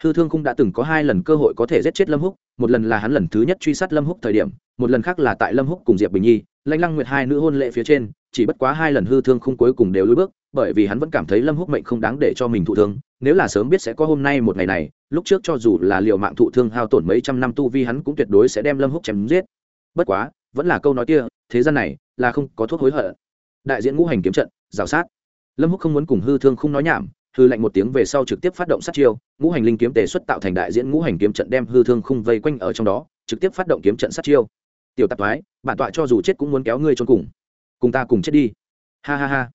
hư thương khung đã từng có hai lần cơ hội có thể giết chết lâm húc, một lần là hắn lần thứ nhất truy sát lâm húc thời điểm, một lần khác là tại lâm húc cùng diệp bình nhi lanh lăng nguyệt hai nữ hôn lệ phía trên, chỉ bất quá hai lần hư thương khung cuối cùng đều lùi bước, bởi vì hắn vẫn cảm thấy lâm húc mệnh không đáng để cho mình thụ thương, nếu là sớm biết sẽ có hôm nay một ngày này, lúc trước cho dù là liệu mạng thụ thương hao tổn mấy trăm năm tu vi hắn cũng tuyệt đối sẽ đem lâm húc chém giết. Bất quá, vẫn là câu nói kia, thế gian này là không có thuốc hối hận. Đại diện ngũ hành kiếm trận, rào sát. Lâm húc không muốn cùng hư thương không nói nhảm hư lạnh một tiếng về sau trực tiếp phát động sát chiêu, ngũ hành linh kiếm tề xuất tạo thành đại diễn ngũ hành kiếm trận đem hư thương khung vây quanh ở trong đó, trực tiếp phát động kiếm trận sát chiêu. Tiểu tạp thoái, bản tọa cho dù chết cũng muốn kéo ngươi trốn cùng. Cùng ta cùng chết đi. Ha ha ha.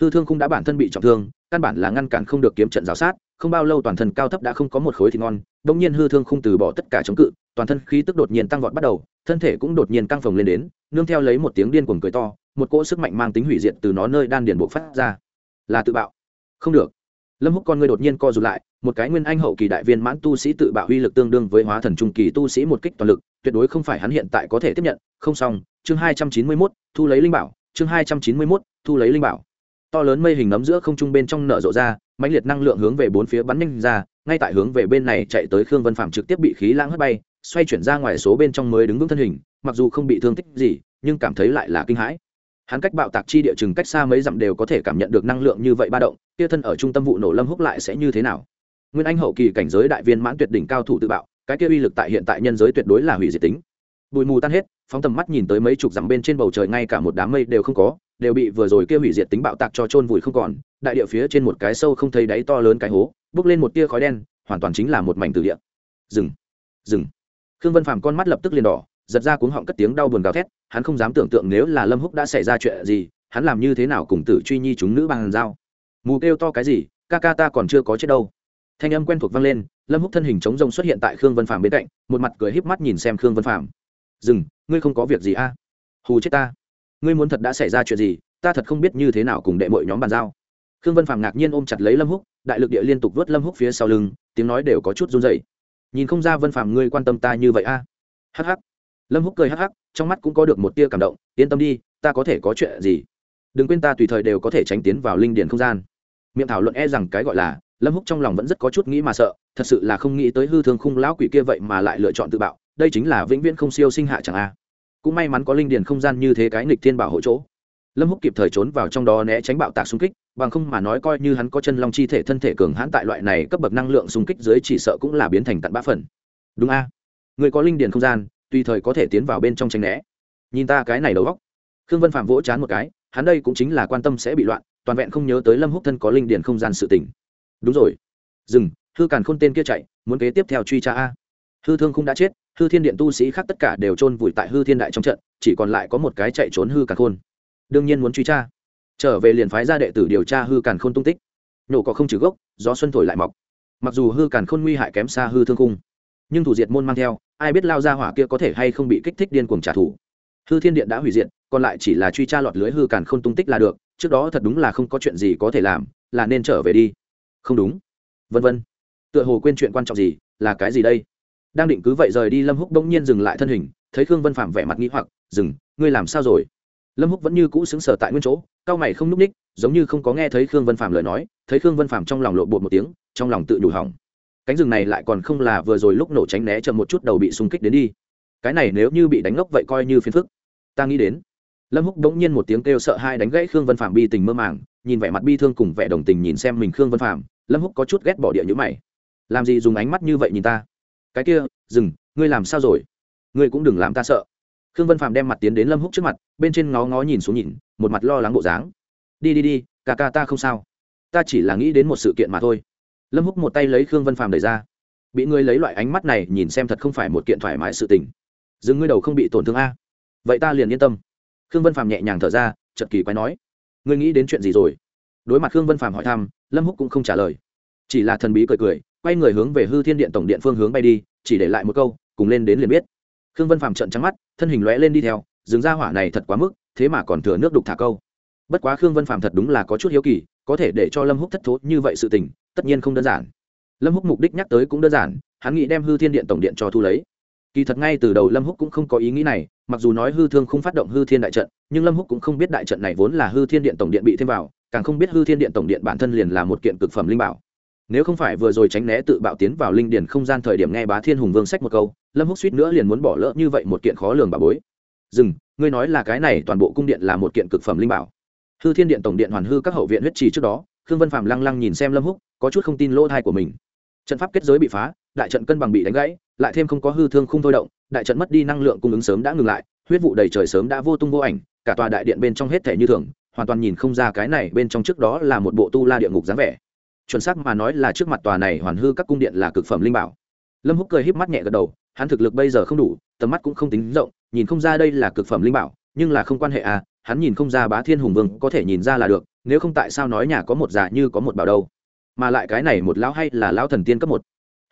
Hư thương khung đã bản thân bị trọng thương, căn bản là ngăn cản không được kiếm trận giáo sát, không bao lâu toàn thân cao thấp đã không có một khối thì ngon, bỗng nhiên hư thương không từ bỏ tất cả chống cự, toàn thân khí tức đột nhiên tăng vọt bắt đầu, thân thể cũng đột nhiên căng phồng lên đến, nương theo lấy một tiếng điên cuồng cười to, một cỗ sức mạnh mang tính hủy diệt từ nó nơi đan điền bộ phát ra. Là tự bạo. Không được lâm húc con người đột nhiên co rụt lại một cái nguyên anh hậu kỳ đại viên mãn tu sĩ tự bạo uy lực tương đương với hóa thần trung kỳ tu sĩ một kích toàn lực tuyệt đối không phải hắn hiện tại có thể tiếp nhận. Không xong chương hai trăm chín mươi 291, thu lấy linh bảo chương hai trăm chín mươi 291, thu lấy linh bảo. To lớn mây hình nấm giữa không trung bên trong nở rộ ra mãnh liệt năng lượng hướng về bốn phía bắn nhanh ra ngay tại hướng về bên này chạy tới khương vân phạm trực tiếp bị khí lãng hất bay xoay chuyển ra ngoài số bên trong mới đứng vững thân hình mặc dù không bị thương tích gì nhưng cảm thấy lại là kinh hãi hắn cách bạo tạc chi địa chừng cách xa mấy dặm đều có thể cảm nhận được năng lượng như vậy ba động, kia thân ở trung tâm vụ nổ lâm húc lại sẽ như thế nào? Nguyên anh hậu kỳ cảnh giới đại viên mãn tuyệt đỉnh cao thủ tự bạo, cái kia uy lực tại hiện tại nhân giới tuyệt đối là hủy diệt tính. Bụi mù tan hết, phóng tầm mắt nhìn tới mấy chục dặm bên trên bầu trời ngay cả một đám mây đều không có, đều bị vừa rồi kia hủy diệt tính bạo tạc cho trôn vùi không còn, đại địa phía trên một cái sâu không thấy đáy to lớn cái hố bước lên một tia khói đen, hoàn toàn chính là một mảnh từ địa. Dừng dừng. Khương vân phàm con mắt lập tức liền đỏ giật ra cuống họng cất tiếng đau buồn gào thét, hắn không dám tưởng tượng nếu là lâm húc đã xảy ra chuyện gì, hắn làm như thế nào cùng tử truy nhi chúng nữ bằng dao mù kêu to cái gì, ca ca ta còn chưa có chết đâu. Thanh âm quen thuộc vang lên, lâm húc thân hình chống rông xuất hiện tại khương vân phàm bên cạnh, một mặt cười híp mắt nhìn xem khương vân phàm. Dừng, ngươi không có việc gì a? Hù chết ta. Ngươi muốn thật đã xảy ra chuyện gì, ta thật không biết như thế nào cùng đệ mọi nhóm bàn giao. Khương vân phàm ngạc nhiên ôm chặt lấy lâm húc, đại lực địa liên tục vớt lâm húc phía sau lưng, tiếng nói đều có chút run rẩy. Nhìn không ra vân phàm ngươi quan tâm ta như vậy a? Hắc hắc lâm húc cười hắc hắc, trong mắt cũng có được một tia cảm động, yên tâm đi, ta có thể có chuyện gì? Đừng quên ta tùy thời đều có thể tránh tiến vào linh điển không gian. Miệng thảo luận e rằng cái gọi là, lâm húc trong lòng vẫn rất có chút nghĩ mà sợ, thật sự là không nghĩ tới hư thương khung lão quỷ kia vậy mà lại lựa chọn tự bạo, đây chính là vĩnh viễn không siêu sinh hạ chẳng a. Cũng may mắn có linh điền không gian như thế cái nghịch thiên bảo hộ chỗ. Lâm húc kịp thời trốn vào trong đó né tránh bạo tạc xung kích, bằng không mà nói coi như hắn có chân long chi thể thân thể cường hãn tại loại này cấp bậc năng lượng xung kích dưới chỉ sợ cũng là biến thành tận bã phần. Đúng a. Người có linh điền không gian tùy thời có thể tiến vào bên trong tranh né. Nhìn ta cái này đầu góc khương vân phạm vỗ chán một cái, hắn đây cũng chính là quan tâm sẽ bị loạn, toàn vẹn không nhớ tới lâm húc thân có linh điền không gian sự tỉnh đúng rồi. Dừng, hư càn khôn tên kia chạy, muốn kế tiếp theo truy tra a. Hư thương không đã chết, hư thiên điện tu sĩ khác tất cả đều chôn vùi tại hư thiên đại trong trận, chỉ còn lại có một cái chạy trốn hư càn khôn. Đương nhiên muốn truy tra. Trở về liền phái ra đệ tử điều tra hư càn khôn tung tích. Nhổ có không trừ gốc, gió xuân thổi lại mọc. Mặc dù hư càn khôn nguy hại kém xa hư thương khung nhưng thủ diệt môn mang theo, ai biết lao ra hỏa kia có thể hay không bị kích thích điên cuồng trả thù. Hư thiên điện đã hủy diệt, còn lại chỉ là truy tra lọt lưới hư càn không tung tích là được, trước đó thật đúng là không có chuyện gì có thể làm, là nên trở về đi. Không đúng. Vân vân. Tựa hồ quên chuyện quan trọng gì, là cái gì đây? Đang định cứ vậy rời đi, lâm húc bỗng nhiên dừng lại thân hình, thấy khương vân phạm vẻ mặt nghĩ hoặc, dừng, ngươi làm sao rồi? Lâm húc vẫn như cũ xứng sở tại nguyên chỗ, cao mày không n ú c ních giống như không có nghe thấy khương vân phạm lời nói, thấy khương vân phạm trong lòng lộ bột một tiếng, trong lòng tự nhủ hỏng cánh rừng này lại còn không là vừa rồi lúc nổ tránh né chậm một chút đầu bị xung kích đến đi. Cái này nếu như bị đánh ngốc vậy coi như phiền phức. Ta nghĩ đến. Lâm húc bỗng nhiên một tiếng kêu sợ hai đánh gãy khương vân phạm bi tình mơ màng, nhìn vẻ mặt bi thương cùng vẻ đồng tình nhìn xem mình khương vân phạm lâm húc có chút ghét bỏ địa nhữ mày. Làm gì dùng ánh mắt như vậy nhìn ta? Cái kia dừng ngươi làm sao rồi? Ngươi cũng đừng làm ta sợ. Khương vân phạm đem mặt tiến đến lâm húc trước mặt, bên trên ngó ngó nhìn xuống nhìn, một mặt lo lắng bộ dáng. Đi đi đi, ca ca ta không sao. Ta chỉ là nghĩ đến một sự kiện mà thôi lâm húc một tay lấy khương vân phạm đẩy ra. Bị ngươi lấy loại ánh mắt này nhìn xem thật không phải một kiện thoải mái sự tình. Dừng ngươi đầu không bị tổn thương a. Vậy ta liền yên tâm. Khương vân phạm nhẹ nhàng thở ra chật kỳ quay nói, ngươi nghĩ đến chuyện gì rồi? Đối mặt khương vân phạm hỏi thăm, lâm húc cũng không trả lời. Chỉ là thần bí cười cười, quay người hướng về hư thiên điện tổng điện phương hướng bay đi, chỉ để lại một câu, cùng lên đến liền biết. Khương vân phạm trận trắng mắt, thân hình lóe lên đi theo, dừng ra hỏa này thật quá mức, thế mà còn thừa nước đục thả câu. Bất quá khương vân phạm thật đúng là có chút hiếu kỳ có thể để cho lâm húc thất thố như vậy sự tình, tất nhiên không đơn giản. Lâm húc mục đích nhắc tới cũng đơn giản, hắn nghĩ đem hư thiên điện tổng điện cho thu lấy. Kỳ thật ngay từ đầu lâm húc cũng không có ý nghĩ này, mặc dù nói hư thương không phát động hư thiên đại trận, nhưng lâm húc cũng không biết đại trận này vốn là hư thiên điện tổng điện bị thêm vào, càng không biết hư thiên điện tổng điện bản thân liền là một kiện cực phẩm linh bảo. Nếu không phải vừa rồi tránh né tự bạo tiến vào linh điền không gian thời điểm nghe bá thiên hùng vương sách một câu, lâm húc suýt nữa liền muốn bỏ lỡ như vậy một kiện khó lường bà bối. Dừng, ngươi nói là cái này toàn bộ cung điện là một kiện cực phẩm linh bảo hư thiên điện tổng điện hoàn hư các hậu viện huyết trì trước đó, khương vân phạm lăng lăng nhìn xem lâm húc, có chút không tin lỗ thai của mình. Trận pháp kết giới bị phá, đại trận cân bằng bị đánh gãy, lại thêm không có hư thương không thôi động, đại trận mất đi năng lượng cung ứng sớm đã ngừng lại, huyết vụ đầy trời sớm đã vô tung vô ảnh, cả tòa đại điện bên trong hết thể như thường, hoàn toàn nhìn không ra cái này bên trong trước đó là một bộ tu la địa ngục dáng vẻ. Chuẩn xác mà nói là trước mặt tòa này hoàn hư các cung điện là cực phẩm linh bảo. Lâm húc cười híp mắt nhẹ gật đầu, hắn thực lực bây giờ không đủ, tầm mắt cũng không tính rộng, nhìn không ra đây là cực phẩm linh bảo, nhưng là không quan hệ à hắn nhìn không ra bá thiên hùng vương có thể nhìn ra là được, nếu không tại sao nói nhà có một già như có một bảo đâu? Mà lại cái này một lão hay là lão thần tiên cấp một.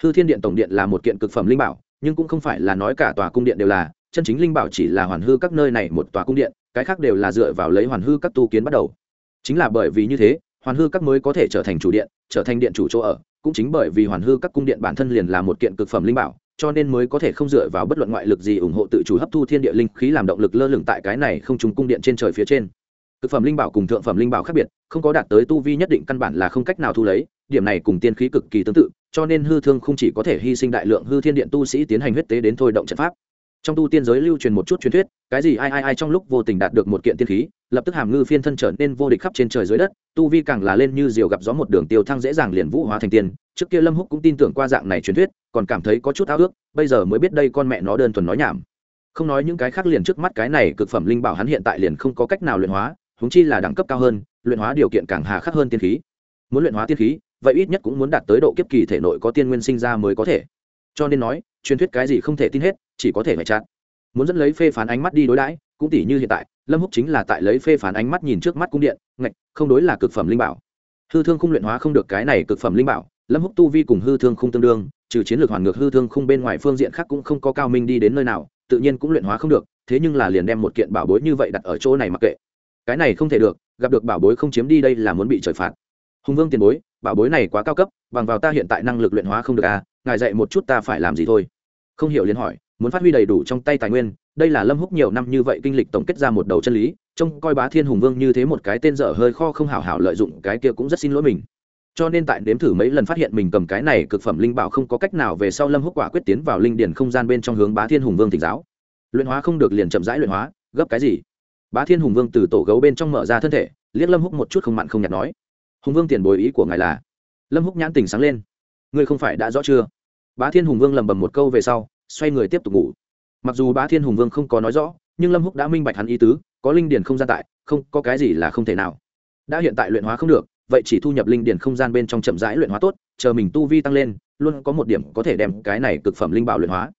Hư thiên điện tổng điện là một kiện cực phẩm linh bảo, nhưng cũng không phải là nói cả tòa cung điện đều là, chân chính linh bảo chỉ là hoàn hư các nơi này một tòa cung điện, cái khác đều là dựa vào lấy hoàn hư các tu kiến bắt đầu. Chính là bởi vì như thế, hoàn hư các mới có thể trở thành chủ điện, trở thành điện chủ chỗ ở, cũng chính bởi vì hoàn hư các cung điện bản thân liền là một kiện cực phẩm linh bảo cho nên mới có thể không dựa vào bất luận ngoại lực gì ủng hộ tự chủ hấp thu thiên địa linh khí làm động lực lơ lửng tại cái này không trùng cung điện trên trời phía trên. Cực phẩm linh bảo cùng thượng phẩm linh bảo khác biệt, không có đạt tới tu vi nhất định căn bản là không cách nào thu lấy, điểm này cùng tiên khí cực kỳ tương tự, cho nên hư thương không chỉ có thể hy sinh đại lượng hư thiên điện tu sĩ tiến hành huyết tế đến thôi động trận pháp trong tu tiên giới lưu truyền một chút truyền thuyết, cái gì ai ai ai trong lúc vô tình đạt được một kiện tiên khí, lập tức hàm ngư phiên thân trở nên vô địch khắp trên trời dưới đất, tu vi càng là lên như diều gặp gió một đường tiêu thăng dễ dàng liền vũ hóa thành tiên. Trước kia lâm húc cũng tin tưởng qua dạng này truyền thuyết, còn cảm thấy có chút ao ước, bây giờ mới biết đây con mẹ nó đơn thuần nói nhảm. Không nói những cái khác liền trước mắt cái này cực phẩm linh bảo hắn hiện tại liền không có cách nào luyện hóa húng chi là đẳng cấp cao hơn, luyện hóa điều kiện càng hà khắc hơn tiên khí. Muốn luyện hóa tiên khí, vậy ít nhất cũng muốn đạt tới độ kiếp kỳ thể nội có tiên nguyên sinh ra mới có thể cho nên nói, truyền thuyết cái gì không thể tin hết, chỉ có thể phải chặn. Muốn dẫn lấy phê phán ánh mắt đi đối đãi, cũng tỷ như hiện tại, lâm húc chính là tại lấy phê phán ánh mắt nhìn trước mắt cung điện, ngạch, không đối là cực phẩm linh bảo. Hư thương không luyện hóa không được cái này cực phẩm linh bảo, lâm húc tu vi cùng hư thương không tương đương, trừ chiến lược hoàn ngược hư thương không bên ngoài phương diện khác cũng không có cao minh đi đến nơi nào, tự nhiên cũng luyện hóa không được, thế nhưng là liền đem một kiện bảo bối như vậy đặt ở chỗ này mặc kệ. Cái này không thể được, gặp được bảo bối không chiếm đi đây là muốn bị trời phạt. Hùng vương tiền bối, bảo bối này quá cao cấp, bằng vào ta hiện tại năng lực luyện hóa không được à ngài dạy một chút ta phải làm gì thôi. Không hiểu liền hỏi, muốn phát huy đầy đủ trong tay tài nguyên, đây là lâm húc nhiều năm như vậy kinh lịch tổng kết ra một đầu chân lý, trông coi bá thiên hùng vương như thế một cái tên dở hơi kho không hảo hảo lợi dụng cái kia cũng rất xin lỗi mình. Cho nên tại đếm thử mấy lần phát hiện mình cầm cái này cực phẩm linh bảo không có cách nào về sau lâm húc quả quyết tiến vào linh điển không gian bên trong hướng bá thiên hùng vương thỉnh giáo. Luyện hóa không được liền chậm rãi luyện hóa, gấp cái gì? Bá thiên hùng vương từ tổ gấu bên trong mở ra thân thể, liếc lâm húc một chút không mặn không nhạt nói. Hùng vương tiền bồi ý của ngài là? Lâm húc nhãn tình sáng lên ngươi không phải đã rõ chưa? Bá thiên hùng vương lầm bầm một câu về sau, xoay người tiếp tục ngủ. Mặc dù bá thiên hùng vương không có nói rõ, nhưng lâm húc đã minh bạch hắn ý tứ, có linh điển không gian tại, không, có cái gì là không thể nào. Đã hiện tại luyện hóa không được, vậy chỉ thu nhập linh điển không gian bên trong chậm rãi luyện hóa tốt, chờ mình tu vi tăng lên, luôn có một điểm có thể đem cái này cực phẩm linh bảo luyện hóa.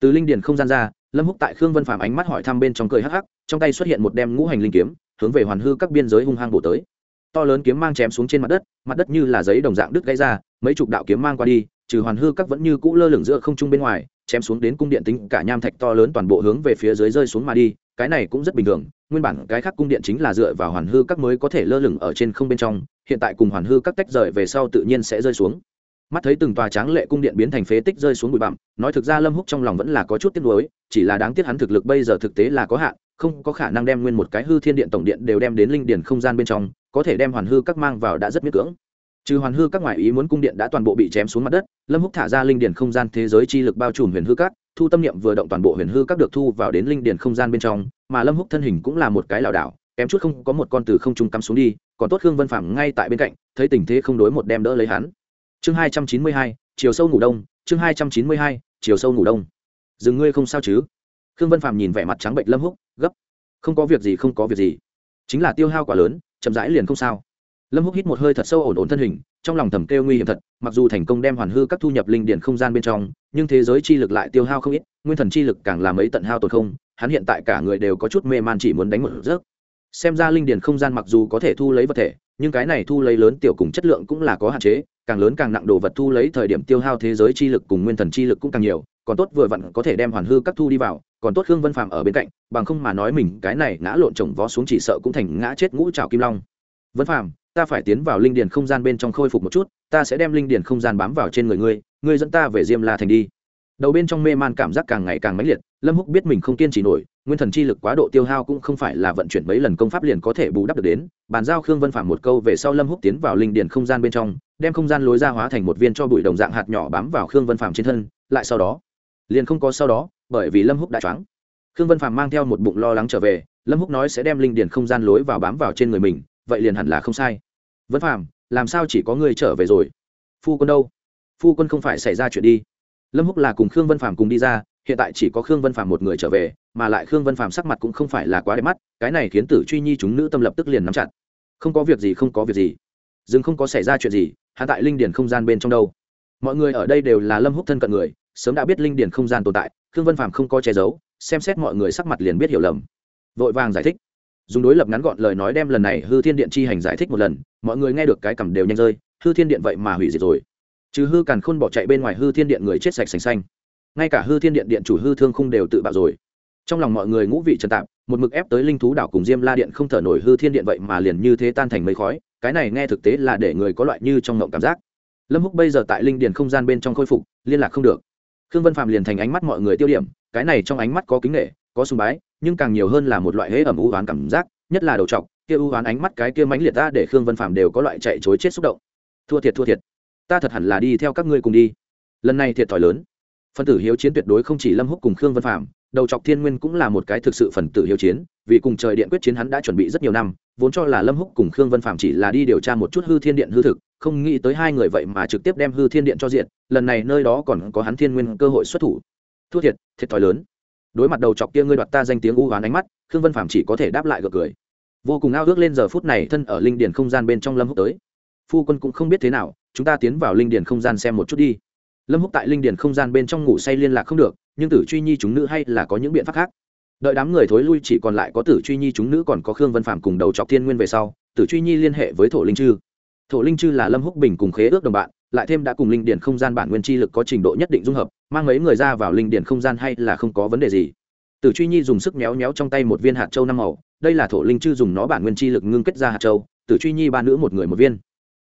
Từ linh điển không gian ra, lâm húc tại khương vân phàm ánh mắt hỏi thăm bên trong cười hắc hắc, trong tay xuất hiện một đem ngũ hành linh kiếm, hướng về hoàn hư các biên giới hung hăng bổ tới. To lớn kiếm mang chém xuống trên mặt đất mặt đất như là giấy đồng dạng đứt gãy ra mấy chục đạo kiếm mang qua đi, trừ hoàn hư các vẫn như cũ lơ lửng giữa không trung bên ngoài, chém xuống đến cung điện tính cả nham thạch to lớn toàn bộ hướng về phía dưới rơi xuống mà đi, cái này cũng rất bình thường, nguyên bản cái khác cung điện chính là dựa vào hoàn hư các mới có thể lơ lửng ở trên không bên trong, hiện tại cùng hoàn hư các tách rời về sau tự nhiên sẽ rơi xuống. Mắt thấy từng tòa tráng lệ cung điện biến thành phế tích rơi xuống bụi bặm, nói thực ra lâm húc trong lòng vẫn là có chút tiếc nuối, chỉ là đáng tiếc hắn thực lực bây giờ thực tế là có hạn, không có khả năng đem nguyên một cái hư thiên điện tổng điện đều đem đến linh điển không gian bên trong, có thể đem hoàn hư các mang vào đã rất miễn cưỡng trừ hoàn hư các ngoại ý muốn cung điện đã toàn bộ bị chém xuống mặt đất, lâm húc thả ra linh điển không gian thế giới chi lực bao trùm huyền hư các, thu tâm niệm vừa động toàn bộ huyền hư các được thu vào đến linh điển không gian bên trong, mà lâm húc thân hình cũng là một cái lảo đảo, kém chút không có một con từ không trung cắm xuống đi, còn tốt khương vân phạm ngay tại bên cạnh, thấy tình thế không đối một đem đỡ lấy hắn. Chương hai trăm chín mươi hai, chiều sâu ngủ đông, chương hai trăm chín mươi hai, chiều sâu ngủ đông. Dừng ngươi không sao chứ? Khương vân phạm nhìn vẻ mặt trắng bệnh lâm húc, gấp. Không có việc gì, không có việc gì. Chính là tiêu hao quá lớn, chậm rãi liền không sao lâm húc hít một hơi thật sâu ổn ổn thân hình, trong lòng thầm kêu nguy hiểm thật, mặc dù thành công đem hoàn hư các thu nhập linh điển không gian bên trong, nhưng thế giới chi lực lại tiêu hao không ít, nguyên thần chi lực càng làm ấy tận hao tột không, hắn hiện tại cả người đều có chút mê man chỉ muốn đánh một rớt. Xem ra linh điển không gian mặc dù có thể thu lấy vật thể, nhưng cái này thu lấy lớn tiểu cùng chất lượng cũng là có hạn chế, càng lớn càng nặng đồ vật thu lấy thời điểm tiêu hao thế giới chi lực cùng nguyên thần chi lực cũng càng nhiều, còn tốt vừa vặn có thể đem hoàn hư các thu đi vào, còn tốt khương vân phạm ở bên cạnh, bằng không mà nói mình cái này ngã lộn trồng vó xuống chỉ sợ cũng thành ngã chết ngũ trào kim long. Vân phạm ta phải tiến vào linh điền không gian bên trong khôi phục một chút, ta sẽ đem linh điền không gian bám vào trên người ngươi ngươi dẫn ta về diêm la thành đi. Đầu bên trong mê man cảm giác càng ngày càng mãnh liệt, lâm húc biết mình không kiên trì nổi, nguyên thần chi lực quá độ tiêu hao cũng không phải là vận chuyển mấy lần công pháp liền có thể bù đắp được đến. Bàn giao khương vân phạm một câu về sau lâm húc tiến vào linh điền không gian bên trong, đem không gian lối ra hóa thành một viên cho bụi đồng dạng hạt nhỏ bám vào khương vân phạm trên thân, lại sau đó, liền không có sau đó, bởi vì lâm húc đã choáng. Khương vân phạm mang theo một bụng lo lắng trở về, lâm húc nói sẽ đem linh điền không gian lối vào bám vào trên người mình, vậy liền hẳn là không sai vân phạm làm sao chỉ có người trở về rồi? Phu quân đâu? Phu quân không phải xảy ra chuyện đi. Lâm húc là cùng khương vân phạm cùng đi ra, hiện tại chỉ có khương vân phạm một người trở về, mà lại khương vân phạm sắc mặt cũng không phải là quá đẹp mắt, cái này khiến tử truy nhi chúng nữ tâm lập tức liền nắm chặt. Không có việc gì, không có việc gì. Dừng không có xảy ra chuyện gì hạ tại linh điển không gian bên trong đâu. Mọi người ở đây đều là lâm húc thân cận người, sớm đã biết linh điển không gian tồn tại, khương vân phạm không có che giấu, xem xét mọi người sắc mặt liền biết hiểu lầm. Vội vàng giải thích dùng đối lập ngắn gọn lời nói đem lần này hư thiên điện chi hành giải thích một lần, mọi người nghe được cái cầm đều nhanh rơi, hư thiên điện vậy mà hủy diệt rồi. Chứ hư càn khôn bỏ chạy bên ngoài hư thiên điện người chết sạch sành xanh. Ngay cả hư thiên điện điện chủ hư thương không đều tự bạo rồi. Trong lòng mọi người ngũ vị trần tạp, một mực ép tới linh thú đảo cùng diêm la điện không thở nổi hư thiên điện vậy mà liền như thế tan thành mây khói, cái này nghe thực tế là để người có loại như trong ngộng cảm giác. Lâm húc bây giờ tại linh điền không gian bên trong khôi phục, liên lạc không được. Khương vân phạm liền thành ánh mắt mọi người tiêu điểm, cái này trong ánh mắt có kính nghệ có sùng bái, nhưng càng nhiều hơn là một loại hễ ẩm u oán cảm giác, nhất là đầu trọc, kia u oán ánh mắt, cái kia mãnh liệt ta để khương vân phạm đều có loại chạy chối chết xúc động. Thua thiệt thua thiệt. Ta thật hẳn là đi theo các ngươi cùng đi. Lần này thiệt thòi lớn. Phần tử hiếu chiến tuyệt đối không chỉ lâm húc cùng khương vân phạm đầu trọc thiên nguyên cũng là một cái thực sự phần tử hiếu chiến, vì cùng trời điện quyết chiến hắn đã chuẩn bị rất nhiều năm, vốn cho là lâm húc cùng khương vân phạm chỉ là đi điều tra một chút hư thiên điện hư thực, không nghĩ tới hai người vậy mà trực tiếp đem hư thiên điện cho diện, lần này nơi đó còn có hắn thiên nguyên cơ hội xuất thủ. Thua thiệt thiệt thòi lớn đối mặt đầu chọc kia ngươi đoạt ta danh tiếng u hoán ánh mắt, khương vân phạm chỉ có thể đáp lại gật cười. Vô cùng ao ước lên giờ phút này thân ở linh điền không gian bên trong lâm húc tới. Phu quân cũng không biết thế nào, chúng ta tiến vào linh điền không gian xem một chút đi. Lâm húc tại linh điền không gian bên trong ngủ say liên lạc không được, nhưng tử truy nhi chúng nữ hay là có những biện pháp khác. Đợi đám người thối lui chỉ còn lại có tử truy nhi chúng nữ còn có khương vân phạm cùng đầu trọc thiên nguyên về sau, tử truy nhi liên hệ với thổ linh chư. Thổ linh chư là lâm húc bình cùng khế ước đồng bạn, lại thêm đã cùng linh điền không gian bản nguyên chi lực có trình độ nhất định dung hợp mang mấy người ra vào linh điển không gian hay là không có vấn đề gì. Tử truy nhi dùng sức méo méo trong tay một viên hạt châu năm màu, đây là thổ linh chư dùng nó bản nguyên chi lực ngưng kết ra hạt châu, tử truy nhi ba nữ một người một viên.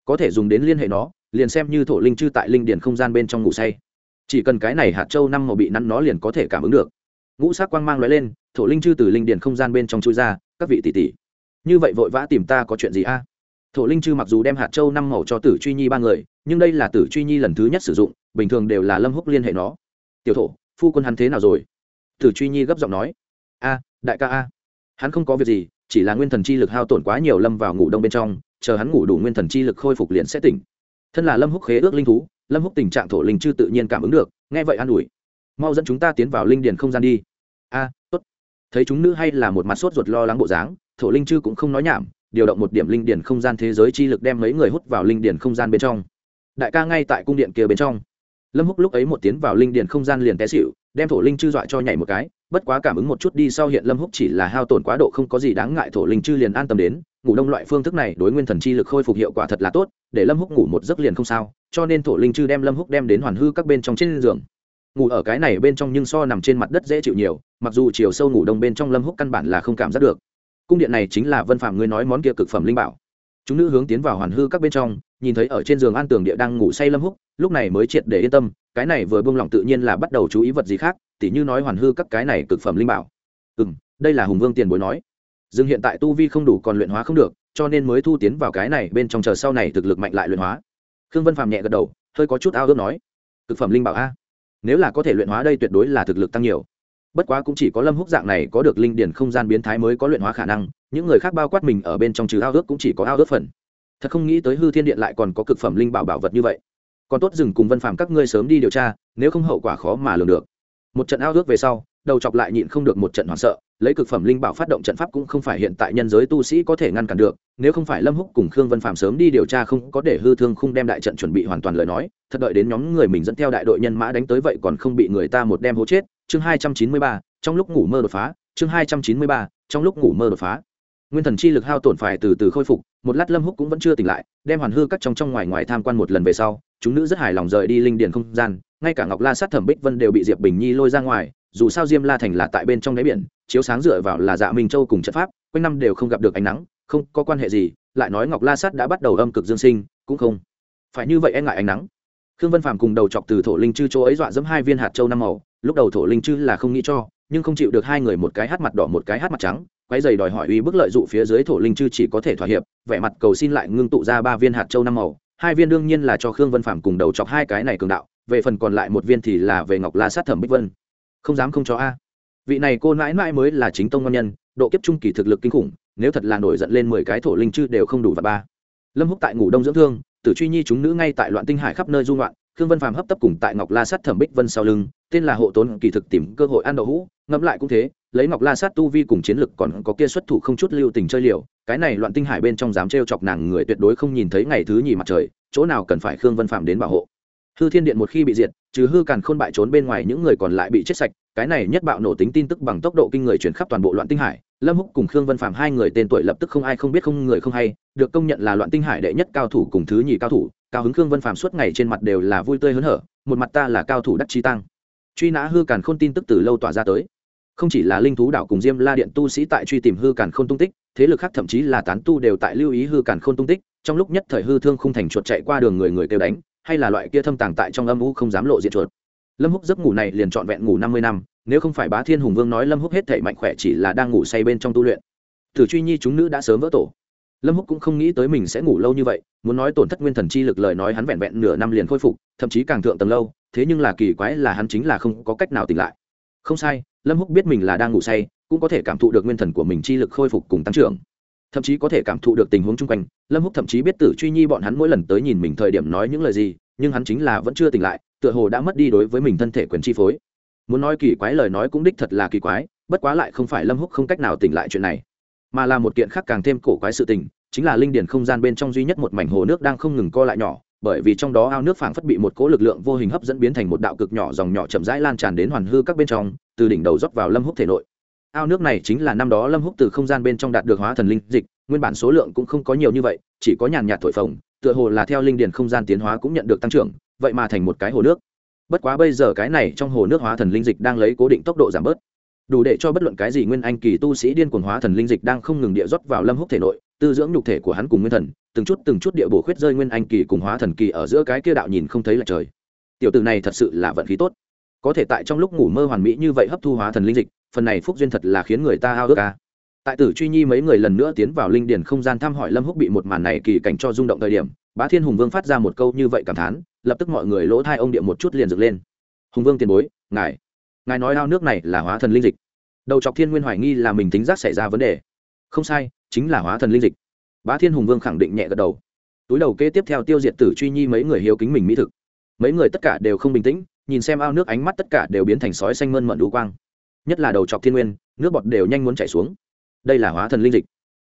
Có thể dùng đến liên hệ nó, liền xem như thổ linh chư tại linh điển không gian bên trong ngủ say. Chỉ cần cái này hạt châu năm màu bị nắn nó liền có thể cảm ứng được. Ngũ sắc quang mang lóe lên, thổ linh chư từ linh điển không gian bên trong chui ra, các vị tỷ tỷ, như vậy vội vã tìm ta có chuyện gì a? Thổ linh chư mặc dù đem hạt châu năm màu cho tử truy nhi ba người, nhưng đây là tử truy nhi lần thứ nhất sử dụng, bình thường đều là lâm húc liên hệ nó. Tiểu thổ, phu quân hắn thế nào rồi? Tử truy nhi gấp giọng nói. A, đại ca a, hắn không có việc gì, chỉ là nguyên thần chi lực hao tổn quá nhiều lâm vào ngủ đông bên trong, chờ hắn ngủ đủ nguyên thần chi lực khôi phục liền sẽ tỉnh. Thân là lâm húc khế ước linh thú, lâm húc tình trạng thổ linh chư tự nhiên cảm ứng được, nghe vậy an ủi. Mau dẫn chúng ta tiến vào linh điền không gian đi. A, tốt. Thấy chúng nữ hay là một mặt sốt ruột lo lắng bộ dáng, thổ linh chư cũng không nói nhảm điều động một điểm linh điển không gian thế giới chi lực đem mấy người hút vào linh điển không gian bên trong. Đại ca ngay tại cung điện kia bên trong. Lâm húc lúc ấy một tiến vào linh điển không gian liền té xịu đem thổ linh chư dọa cho nhảy một cái, bất quá cảm ứng một chút đi sau hiện lâm húc chỉ là hao tổn quá độ không có gì đáng ngại thổ linh chư liền an tâm đến, ngủ đông loại phương thức này đối nguyên thần chi lực khôi phục hiệu quả thật là tốt, để lâm húc ngủ một giấc liền không sao, cho nên thổ linh chư đem lâm húc đem đến hoàn hư các bên trong trên giường. Ngủ ở cái này bên trong nhưng so nằm trên mặt đất dễ chịu nhiều, mặc dù chiều sâu ngủ đông bên trong lâm húc căn bản là không cảm giác được cung điện này chính là vân phạm ngươi nói món kia cực phẩm linh bảo. Chúng nữ hướng tiến vào hoàn hư các bên trong, nhìn thấy ở trên giường an tường địa đang ngủ say lâm húc, lúc này mới triệt để yên tâm, cái này vừa buông lỏng tự nhiên là bắt đầu chú ý vật gì khác, tỉ như nói hoàn hư các cái này cực phẩm linh bảo. Ừ đây là hùng vương tiền bối nói. Dương hiện tại tu vi không đủ còn luyện hóa không được, cho nên mới thu tiến vào cái này bên trong chờ sau này thực lực mạnh lại luyện hóa. Khương vân phàm nhẹ gật đầu, hơi có chút ao ước nói, cực phẩm linh bảo a? Nếu là có thể luyện hóa đây tuyệt đối là thực lực tăng nhiều bất quá cũng chỉ có lâm húc dạng này có được linh điển không gian biến thái mới có luyện hóa khả năng, những người khác bao quát mình ở bên trong trừ ao ước cũng chỉ có ao ước phần. Thật không nghĩ tới hư thiên điện lại còn có cực phẩm linh bảo bảo vật như vậy. Còn tốt dừng cùng vân phạm các ngươi sớm đi điều tra, nếu không hậu quả khó mà lường được. Một trận ao ước về sau, đầu chọc lại nhịn không được một trận hoảng sợ lấy cực phẩm linh bảo phát động trận pháp cũng không phải hiện tại nhân giới tu sĩ có thể ngăn cản được, nếu không phải lâm húc cùng khương vân phạm sớm đi điều tra không có để hư thương không đem đại trận chuẩn bị hoàn toàn lời nói, thật đợi đến nhóm người mình dẫn theo đại đội nhân mã đánh tới vậy còn không bị người ta một đem hố chết. Chương hai trăm chín mươi ba, trong lúc ngủ mơ đột phá, chương hai trăm chín mươi ba, trong lúc ngủ mơ đột phá. Nguyên thần chi lực hao tổn phải từ từ khôi phục, một lát lâm húc cũng vẫn chưa tỉnh lại, đem hoàn hư các trong trong ngoài ngoài tham quan một lần về sau, chúng nữ rất hài lòng rời đi linh điền không gian, ngay cả ngọc la sát thẩm bích vân đều bị diệp bình nhi lôi ra ngoài dù sao diêm la thành là tại bên trong đáy biển, chiếu sáng dựa vào là dạ minh châu cùng trận pháp, quanh năm đều không gặp được ánh nắng, không có quan hệ gì, lại nói ngọc la Sắt đã bắt đầu âm cực dương sinh, cũng không phải như vậy e ngại ánh nắng. Khương vân phàm cùng đầu chọc từ thổ linh chư chỗ ấy dọa dẫm hai viên hạt châu năm màu, lúc đầu thổ linh chư là không nghĩ cho, nhưng không chịu được hai người một cái hát mặt đỏ một cái hát mặt trắng quái giày đòi hỏi uy bức lợi dụ phía dưới thổ linh chư chỉ có thể thỏa hiệp, vẻ mặt cầu xin lại ngưng tụ ra ba viên hạt châu năm màu, hai viên đương nhiên là cho khương vân phạm cùng đầu chọc hai cái này cường đạo, về phần còn lại một viên thì là về ngọc la sát thẩm bích vân không dám không cho a. Vị này cô mãi mãi mới là chính tông ngon nhân, độ kiếp trung kỳ thực lực kinh khủng, nếu thật là nổi giận lên mười cái thổ linh chư đều không đủ và ba. Lâm húc tại ngủ đông dưỡng thương, tử truy nhi chúng nữ ngay tại loạn tinh hải khắp nơi dung loạn khương vân phàm hấp tấp cùng tại ngọc la sát thẩm bích vân sau lưng, tên là hộ tốn kỳ thực tìm cơ hội ăn đậu hũ, ngẫm lại cũng thế, lấy ngọc la sát tu vi cùng chiến lực còn có kia xuất thủ không chút lưu tình chơi liều, cái này loạn tinh hải bên trong dám trêu chọc nàng người tuyệt đối không nhìn thấy ngày thứ nhì mặt trời, chỗ nào cần phải khương vân phạm đến bảo hộ hư thiên điện một khi bị diệt, trừ hư càn khôn bại trốn bên ngoài những người còn lại bị chết sạch, cái này nhất bạo nổ tính tin tức bằng tốc độ kinh người chuyển khắp toàn bộ loạn tinh hải. Lâm húc cùng khương vân phạm hai người tên tuổi lập tức không ai không biết không người không hay, được công nhận là loạn tinh hải đệ nhất cao thủ cùng thứ nhì cao thủ, cao hứng khương vân phạm suốt ngày trên mặt đều là vui tươi hớn hở, một mặt ta là cao thủ đắc chi tăng. Truy nã hư càn khôn tin tức từ lâu tỏa ra tới. Không chỉ là linh thú đảo cùng diêm la điện tu sĩ tại truy tìm hư càn khôn tung tích, thế lực khác thậm chí là tán tu đều tại lưu ý hư càn khôn tung tích, trong lúc nhất thời hư thương không thành chuột chạy qua đường người người kêu đánh hay là loại kia thâm tàng tại trong âm u không dám lộ diện chuột. Lâm húc giấc ngủ này liền trọn vẹn ngủ năm mươi năm, nếu không phải bá thiên hùng vương nói lâm húc hết thể mạnh khỏe chỉ là đang ngủ say bên trong tu luyện. Thử truy nhi chúng nữ đã sớm vỡ tổ. Lâm húc cũng không nghĩ tới mình sẽ ngủ lâu như vậy, muốn nói tổn thất nguyên thần chi lực lời nói hắn vẹn vẹn nửa năm liền khôi phục, thậm chí càng thượng tầng lâu, thế nhưng là kỳ quái là hắn chính là không có cách nào tỉnh lại. Không sai, lâm húc biết mình là đang ngủ say, cũng có thể cảm thụ được nguyên thần của mình chi lực khôi phục cùng tăng trưởng thậm chí có thể cảm thụ được tình huống chung quanh. Lâm húc thậm chí biết tử truy nhi bọn hắn mỗi lần tới nhìn mình thời điểm nói những lời gì, nhưng hắn chính là vẫn chưa tỉnh lại, tựa hồ đã mất đi đối với mình thân thể quyền chi phối. Muốn nói kỳ quái lời nói cũng đích thật là kỳ quái, bất quá lại không phải lâm húc không cách nào tỉnh lại chuyện này, mà là một kiện khác càng thêm cổ quái sự tình, chính là linh điển không gian bên trong duy nhất một mảnh hồ nước đang không ngừng co lại nhỏ, bởi vì trong đó ao nước phảng phất bị một cỗ lực lượng vô hình hấp dẫn biến thành một đạo cực nhỏ dòng nhỏ chậm rãi lan tràn đến hoàn hư các bên trong, từ đỉnh đầu dốc vào lâm húc thể nội ao nước này chính là năm đó lâm húc từ không gian bên trong đạt được hóa thần linh dịch, nguyên bản số lượng cũng không có nhiều như vậy, chỉ có nhàn nhạt thổi phồng, tựa hồ là theo linh điền không gian tiến hóa cũng nhận được tăng trưởng, vậy mà thành một cái hồ nước. Bất quá bây giờ cái này trong hồ nước hóa thần linh dịch đang lấy cố định tốc độ giảm bớt. Đủ để cho bất luận cái gì nguyên anh kỳ tu sĩ điên cuồng hóa thần linh dịch đang không ngừng địa rót vào lâm húc thể nội, tư dưỡng nhục thể của hắn cùng nguyên thần, từng chút từng chút địa bổ khuyết rơi nguyên anh kỳ cùng hóa thần kỳ ở giữa cái kia đạo nhìn không thấy là trời. Tiểu tử này thật sự là vận khí tốt. Có thể tại trong lúc ngủ mơ hoàn mỹ như vậy hấp thu hóa thần linh dịch phần này phúc duyên thật là khiến người ta ao ước ca tại tử truy nhi mấy người lần nữa tiến vào linh điền không gian thăm hỏi lâm húc bị một màn này kỳ cảnh cho rung động thời điểm, bá thiên hùng vương phát ra một câu như vậy cảm thán, lập tức mọi người lỗ thai ông điện một chút liền dựng lên. Hùng vương tiền bối, ngài ngài nói ao nước này là hóa thần linh dịch. Đầu chọc thiên nguyên hoài nghi là mình tính giác xảy ra vấn đề. Không sai, chính là hóa thần linh dịch. Bá thiên hùng vương khẳng định nhẹ gật đầu. Túi đầu kế tiếp theo tiêu diệt tử truy nhi mấy người hiếu kính mình mỹ thực. Mấy người tất cả đều không bình tĩnh, nhìn xem ao nước ánh mắt tất cả đều biến thành sói xanh mơn mận đũ quang nhất là đầu chọc thiên nguyên, nước bọt đều nhanh muốn chảy xuống. Đây là hóa thần linh dịch.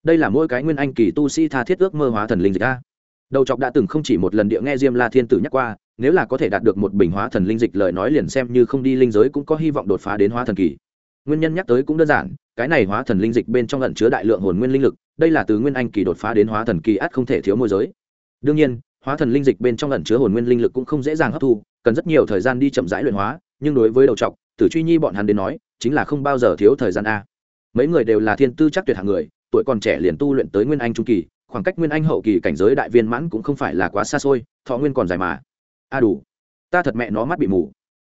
Đây là mỗi cái nguyên anh kỳ tu sĩ tha thiết ước mơ hóa thần linh dịch a. Đầu chọc đã từng không chỉ một lần địa nghe diêm la thiên tử nhắc qua, nếu là có thể đạt được một bình hóa thần linh dịch lời nói liền xem như không đi linh giới cũng có hy vọng đột phá đến hóa thần kỳ. Nguyên nhân nhắc tới cũng đơn giản, cái này hóa thần linh dịch bên trong lẩn chứa đại lượng hồn nguyên linh lực, đây là từ nguyên anh kỳ đột phá đến hóa thần kỳ ắt không thể thiếu môi giới. Đương nhiên, hóa thần linh dịch bên trong lẩn chứa hồn nguyên linh lực cũng không dễ dàng hấp thu, cần rất nhiều thời gian đi chậm rãi luyện hóa, nhưng đối với đầu trọc tử truy nhi bọn hắn đến nói chính là không bao giờ thiếu thời gian a. Mấy người đều là thiên tư chắc tuyệt hạng người, tuổi còn trẻ liền tu luyện tới nguyên anh trung kỳ, khoảng cách nguyên anh hậu kỳ cảnh giới đại viên mãn cũng không phải là quá xa xôi, thọ nguyên còn dài mà. A đủ. Ta thật mẹ nó mắt bị mù.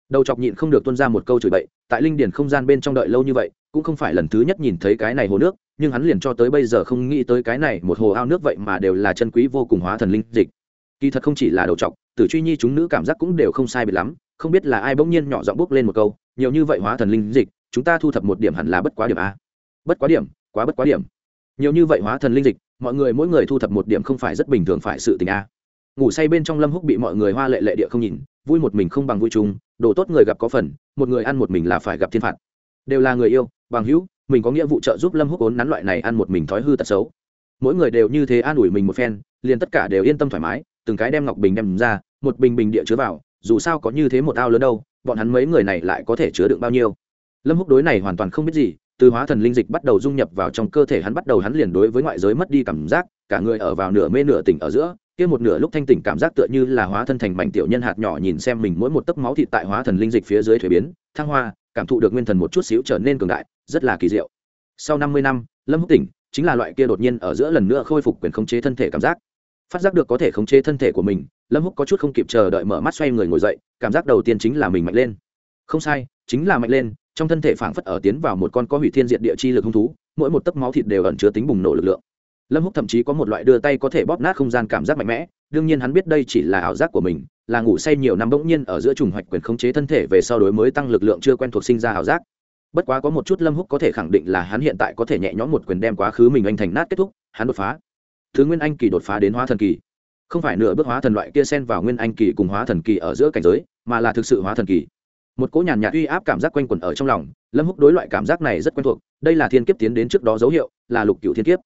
Đầu chọc nhịn không được tuân ra một câu chửi bậy, tại linh điển không gian bên trong đợi lâu như vậy, cũng không phải lần thứ nhất nhìn thấy cái này hồ nước, nhưng hắn liền cho tới bây giờ không nghĩ tới cái này một hồ ao nước vậy mà đều là chân quý vô cùng hóa thần linh dịch. Kỳ thật không chỉ là đầu chọc, tử truy nhi chúng nữ cảm giác cũng đều không sai biệt lắm, không biết là ai bỗng nhiên nhỏ giọng bước lên một câu nhiều như vậy hóa thần linh dịch, chúng ta thu thập một điểm hẳn là bất quá điểm a. Bất quá điểm, quá bất quá điểm. Nhiều như vậy hóa thần linh dịch, mọi người mỗi người thu thập một điểm không phải rất bình thường phải sự tình a. Ngủ say bên trong lâm húc bị mọi người hoa lệ lệ địa không nhìn, vui một mình không bằng vui chung, đồ tốt người gặp có phần, một người ăn một mình là phải gặp thiên phạt. Đều là người yêu, bằng hữu, mình có nghĩa vụ trợ giúp lâm húc ốn nắn loại này ăn một mình thói hư tật xấu. Mỗi người đều như thế an ủi mình một phen, liền tất cả đều yên tâm thoải mái, từng cái đem ngọc bình đem ra, một bình bình địa chứa vào, dù sao có như thế một ao lớn đâu bọn hắn mấy người này lại có thể chứa đựng bao nhiêu? Lâm húc đối này hoàn toàn không biết gì, từ hóa thần linh dịch bắt đầu dung nhập vào trong cơ thể hắn bắt đầu hắn liền đối với ngoại giới mất đi cảm giác, cả người ở vào nửa mê nửa tỉnh ở giữa, kia một nửa lúc thanh tỉnh cảm giác tựa như là hóa thân thành mảnh tiểu nhân hạt nhỏ nhìn xem mình mỗi một tấc máu thịt tại hóa thần linh dịch phía dưới thuế biến, thăng hoa, cảm thụ được nguyên thần một chút xíu trở nên cường đại, rất là kỳ diệu. Sau năm mươi năm, lâm húc tỉnh, chính là loại kia đột nhiên ở giữa lần nữa khôi phục quyền khống chế thân thể cảm giác phát giác được có thể khống chế thân thể của mình, lâm húc có chút không kịp chờ đợi mở mắt xoay người ngồi dậy, cảm giác đầu tiên chính là mình mạnh lên. Không sai, chính là mạnh lên, trong thân thể phảng phất ở tiến vào một con có hủy thiên diện địa chi lực hung thú, mỗi một tấc máu thịt đều ẩn chứa tính bùng nổ lực lượng. Lâm húc thậm chí có một loại đưa tay có thể bóp nát không gian cảm giác mạnh mẽ, đương nhiên hắn biết đây chỉ là ảo giác của mình, là ngủ say nhiều năm bỗng nhiên ở giữa trùng hoạch quyền khống chế thân thể về sau đối mới tăng lực lượng chưa quen thuộc sinh ra ảo giác. Bất quá có một chút lâm húc có thể khẳng định là hắn hiện tại có thể nhẹ nhõm một quyền đem quá khứ mình anh thành nát kết thúc, hắn đột phá thứ nguyên anh kỳ đột phá đến hóa thần kỳ. Không phải nửa bước hóa thần loại kia xen vào nguyên anh kỳ cùng hóa thần kỳ ở giữa cảnh giới, mà là thực sự hóa thần kỳ. Một cỗ nhàn nhạt uy áp cảm giác quanh quẩn ở trong lòng, lâm húc đối loại cảm giác này rất quen thuộc, đây là thiên kiếp tiến đến trước đó dấu hiệu, là lục cựu thiên kiếp.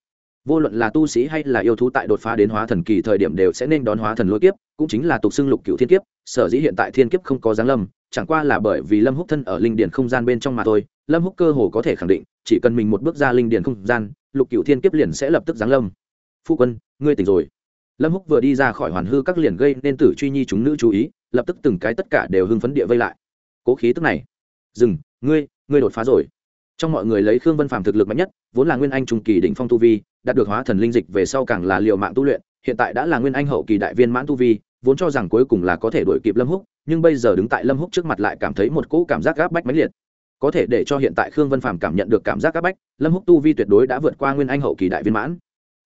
Vô luận là tu sĩ hay là yêu thú tại đột phá đến hóa thần kỳ thời điểm đều sẽ nên đón hóa thần lôi kiếp, cũng chính là tục xưng lục cựu thiên kiếp, sở dĩ hiện tại thiên kiếp không có giáng lâm, chẳng qua là bởi vì lâm húc thân ở linh điển không gian bên trong mà thôi, lâm húc cơ hồ có thể khẳng định, chỉ cần mình một bước ra linh điển không gian, lục cựu thiên kiếp liền sẽ lập tức giáng lâm. Phụ quân, ngươi tỉnh rồi. Lâm húc vừa đi ra khỏi hoàn hư các liền gây nên tử truy nhi chúng nữ chú ý, lập tức từng cái tất cả đều hưng phấn địa vây lại. Cố khí tức này. Dừng, ngươi ngươi đột phá rồi. Trong mọi người lấy khương vân phàm thực lực mạnh nhất, vốn là nguyên anh trung kỳ đỉnh phong tu vi, đạt được hóa thần linh dịch về sau càng là liều mạng tu luyện, hiện tại đã là nguyên anh hậu kỳ đại viên mãn tu vi, vốn cho rằng cuối cùng là có thể đuổi kịp lâm húc, nhưng bây giờ đứng tại lâm húc trước mặt lại cảm thấy một cỗ cảm giác gáp bách mãnh liệt. Có thể để cho hiện tại khương vân phàm cảm nhận được cảm giác gáp bách, lâm húc tu vi tuyệt đối đã vượt qua nguyên anh hậu kỳ đại viên mãn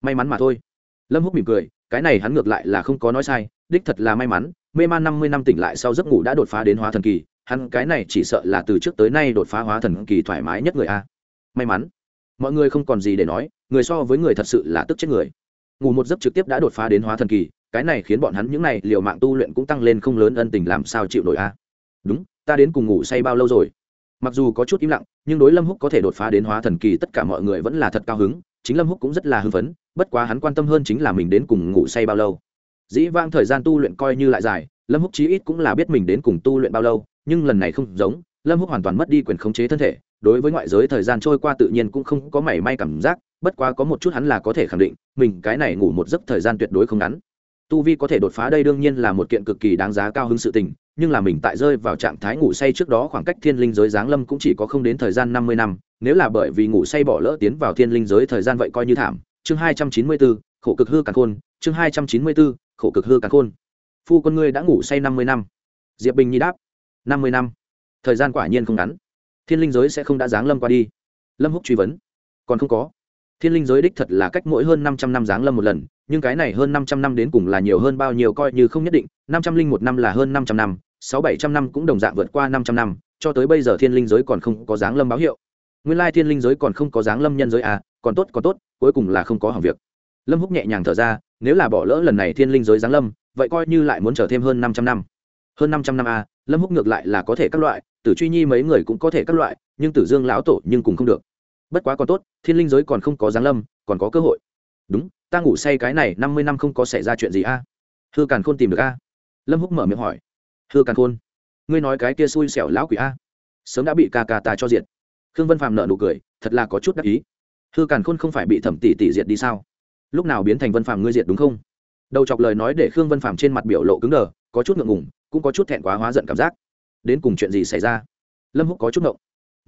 may mắn mà thôi. Lâm húc mỉm cười, cái này hắn ngược lại là không có nói sai, đích thật là may mắn, mê man năm mươi năm tỉnh lại sau giấc ngủ đã đột phá đến hóa thần kỳ, hắn cái này chỉ sợ là từ trước tới nay đột phá hóa thần kỳ thoải mái nhất người a. May mắn. Mọi người không còn gì để nói, người so với người thật sự là tức chết người. Ngủ một giấc trực tiếp đã đột phá đến hóa thần kỳ, cái này khiến bọn hắn những này liều mạng tu luyện cũng tăng lên không lớn ân tình làm sao chịu nổi a. Đúng, ta đến cùng ngủ say bao lâu rồi? Mặc dù có chút im lặng, nhưng đối lâm húc có thể đột phá đến hóa thần kỳ tất cả mọi người vẫn là thật cao hứng, chính lâm húc cũng rất là hưng phấn bất quá hắn quan tâm hơn chính là mình đến cùng ngủ say bao lâu. Dĩ vang thời gian tu luyện coi như lại dài, lâm húc chí ít cũng là biết mình đến cùng tu luyện bao lâu, nhưng lần này không giống, lâm húc hoàn toàn mất đi quyền khống chế thân thể, đối với ngoại giới thời gian trôi qua tự nhiên cũng không có mảy may cảm giác, bất quá có một chút hắn là có thể khẳng định, mình cái này ngủ một giấc thời gian tuyệt đối không ngắn. Tu vi có thể đột phá đây đương nhiên là một kiện cực kỳ đáng giá cao hứng sự tình, nhưng là mình tại rơi vào trạng thái ngủ say trước đó khoảng cách thiên linh giới giáng lâm cũng chỉ có không đến thời gian năm mươi năm, nếu là bởi vì ngủ say bỏ lỡ tiến vào thiên linh giới thời gian vậy coi như thảm chương hai trăm chín mươi bốn khổ cực hư càng khôn, chương hai trăm chín mươi bốn khổ cực hư càng khôn. Phu con ngươi đã ngủ say năm mươi năm. Diệp bình nhi đáp, năm mươi năm. Thời gian quả nhiên không ngắn. Thiên linh giới sẽ không đã giáng lâm qua đi. Lâm húc truy vấn, còn không có. Thiên linh giới đích thật là cách mỗi hơn năm trăm năm giáng lâm một lần, nhưng cái này hơn năm trăm năm đến cùng là nhiều hơn bao nhiêu coi như không nhất định. năm trăm linh một năm là hơn năm trăm năm, sáu bảy trăm năm cũng đồng dạng vượt qua năm trăm năm, cho tới bây giờ thiên linh giới còn không có giáng lâm báo hiệu. Nguyên lai thiên linh giới còn không có giáng lâm nhân giới à còn tốt còn tốt, cuối cùng là không có hỏng việc. Lâm húc nhẹ nhàng thở ra, nếu là bỏ lỡ lần này thiên linh giới giáng lâm, vậy coi như lại muốn chờ thêm hơn năm trăm năm. Hơn năm trăm năm à lâm húc ngược lại là có thể các loại, tử truy nhi mấy người cũng có thể các loại, nhưng tử dương lão tổ nhưng cùng không được. Bất quá còn tốt, thiên linh giới còn không có giáng lâm, còn có cơ hội. Đúng, ta ngủ say cái này năm mươi năm không có xảy ra chuyện gì a hư càn khôn tìm được a lâm húc mở miệng hỏi. Hư càn khôn, ngươi nói cái kia xui xẻo lão quỷ a sớm đã bị ca ca ta cho diệt. Khương vân phàm nợ nụ cười, thật là có chút đắc ý hư càn khôn không phải bị thẩm tỷ tỷ diệt đi sao? Lúc nào biến thành vân phàm ngươi diệt đúng không? Đầu chọc lời nói để khương vân phàm trên mặt biểu lộ cứng đờ, có chút ngượng ngùng, cũng có chút thẹn quá hóa giận cảm giác. Đến cùng chuyện gì xảy ra? Lâm húc có chút ngộng.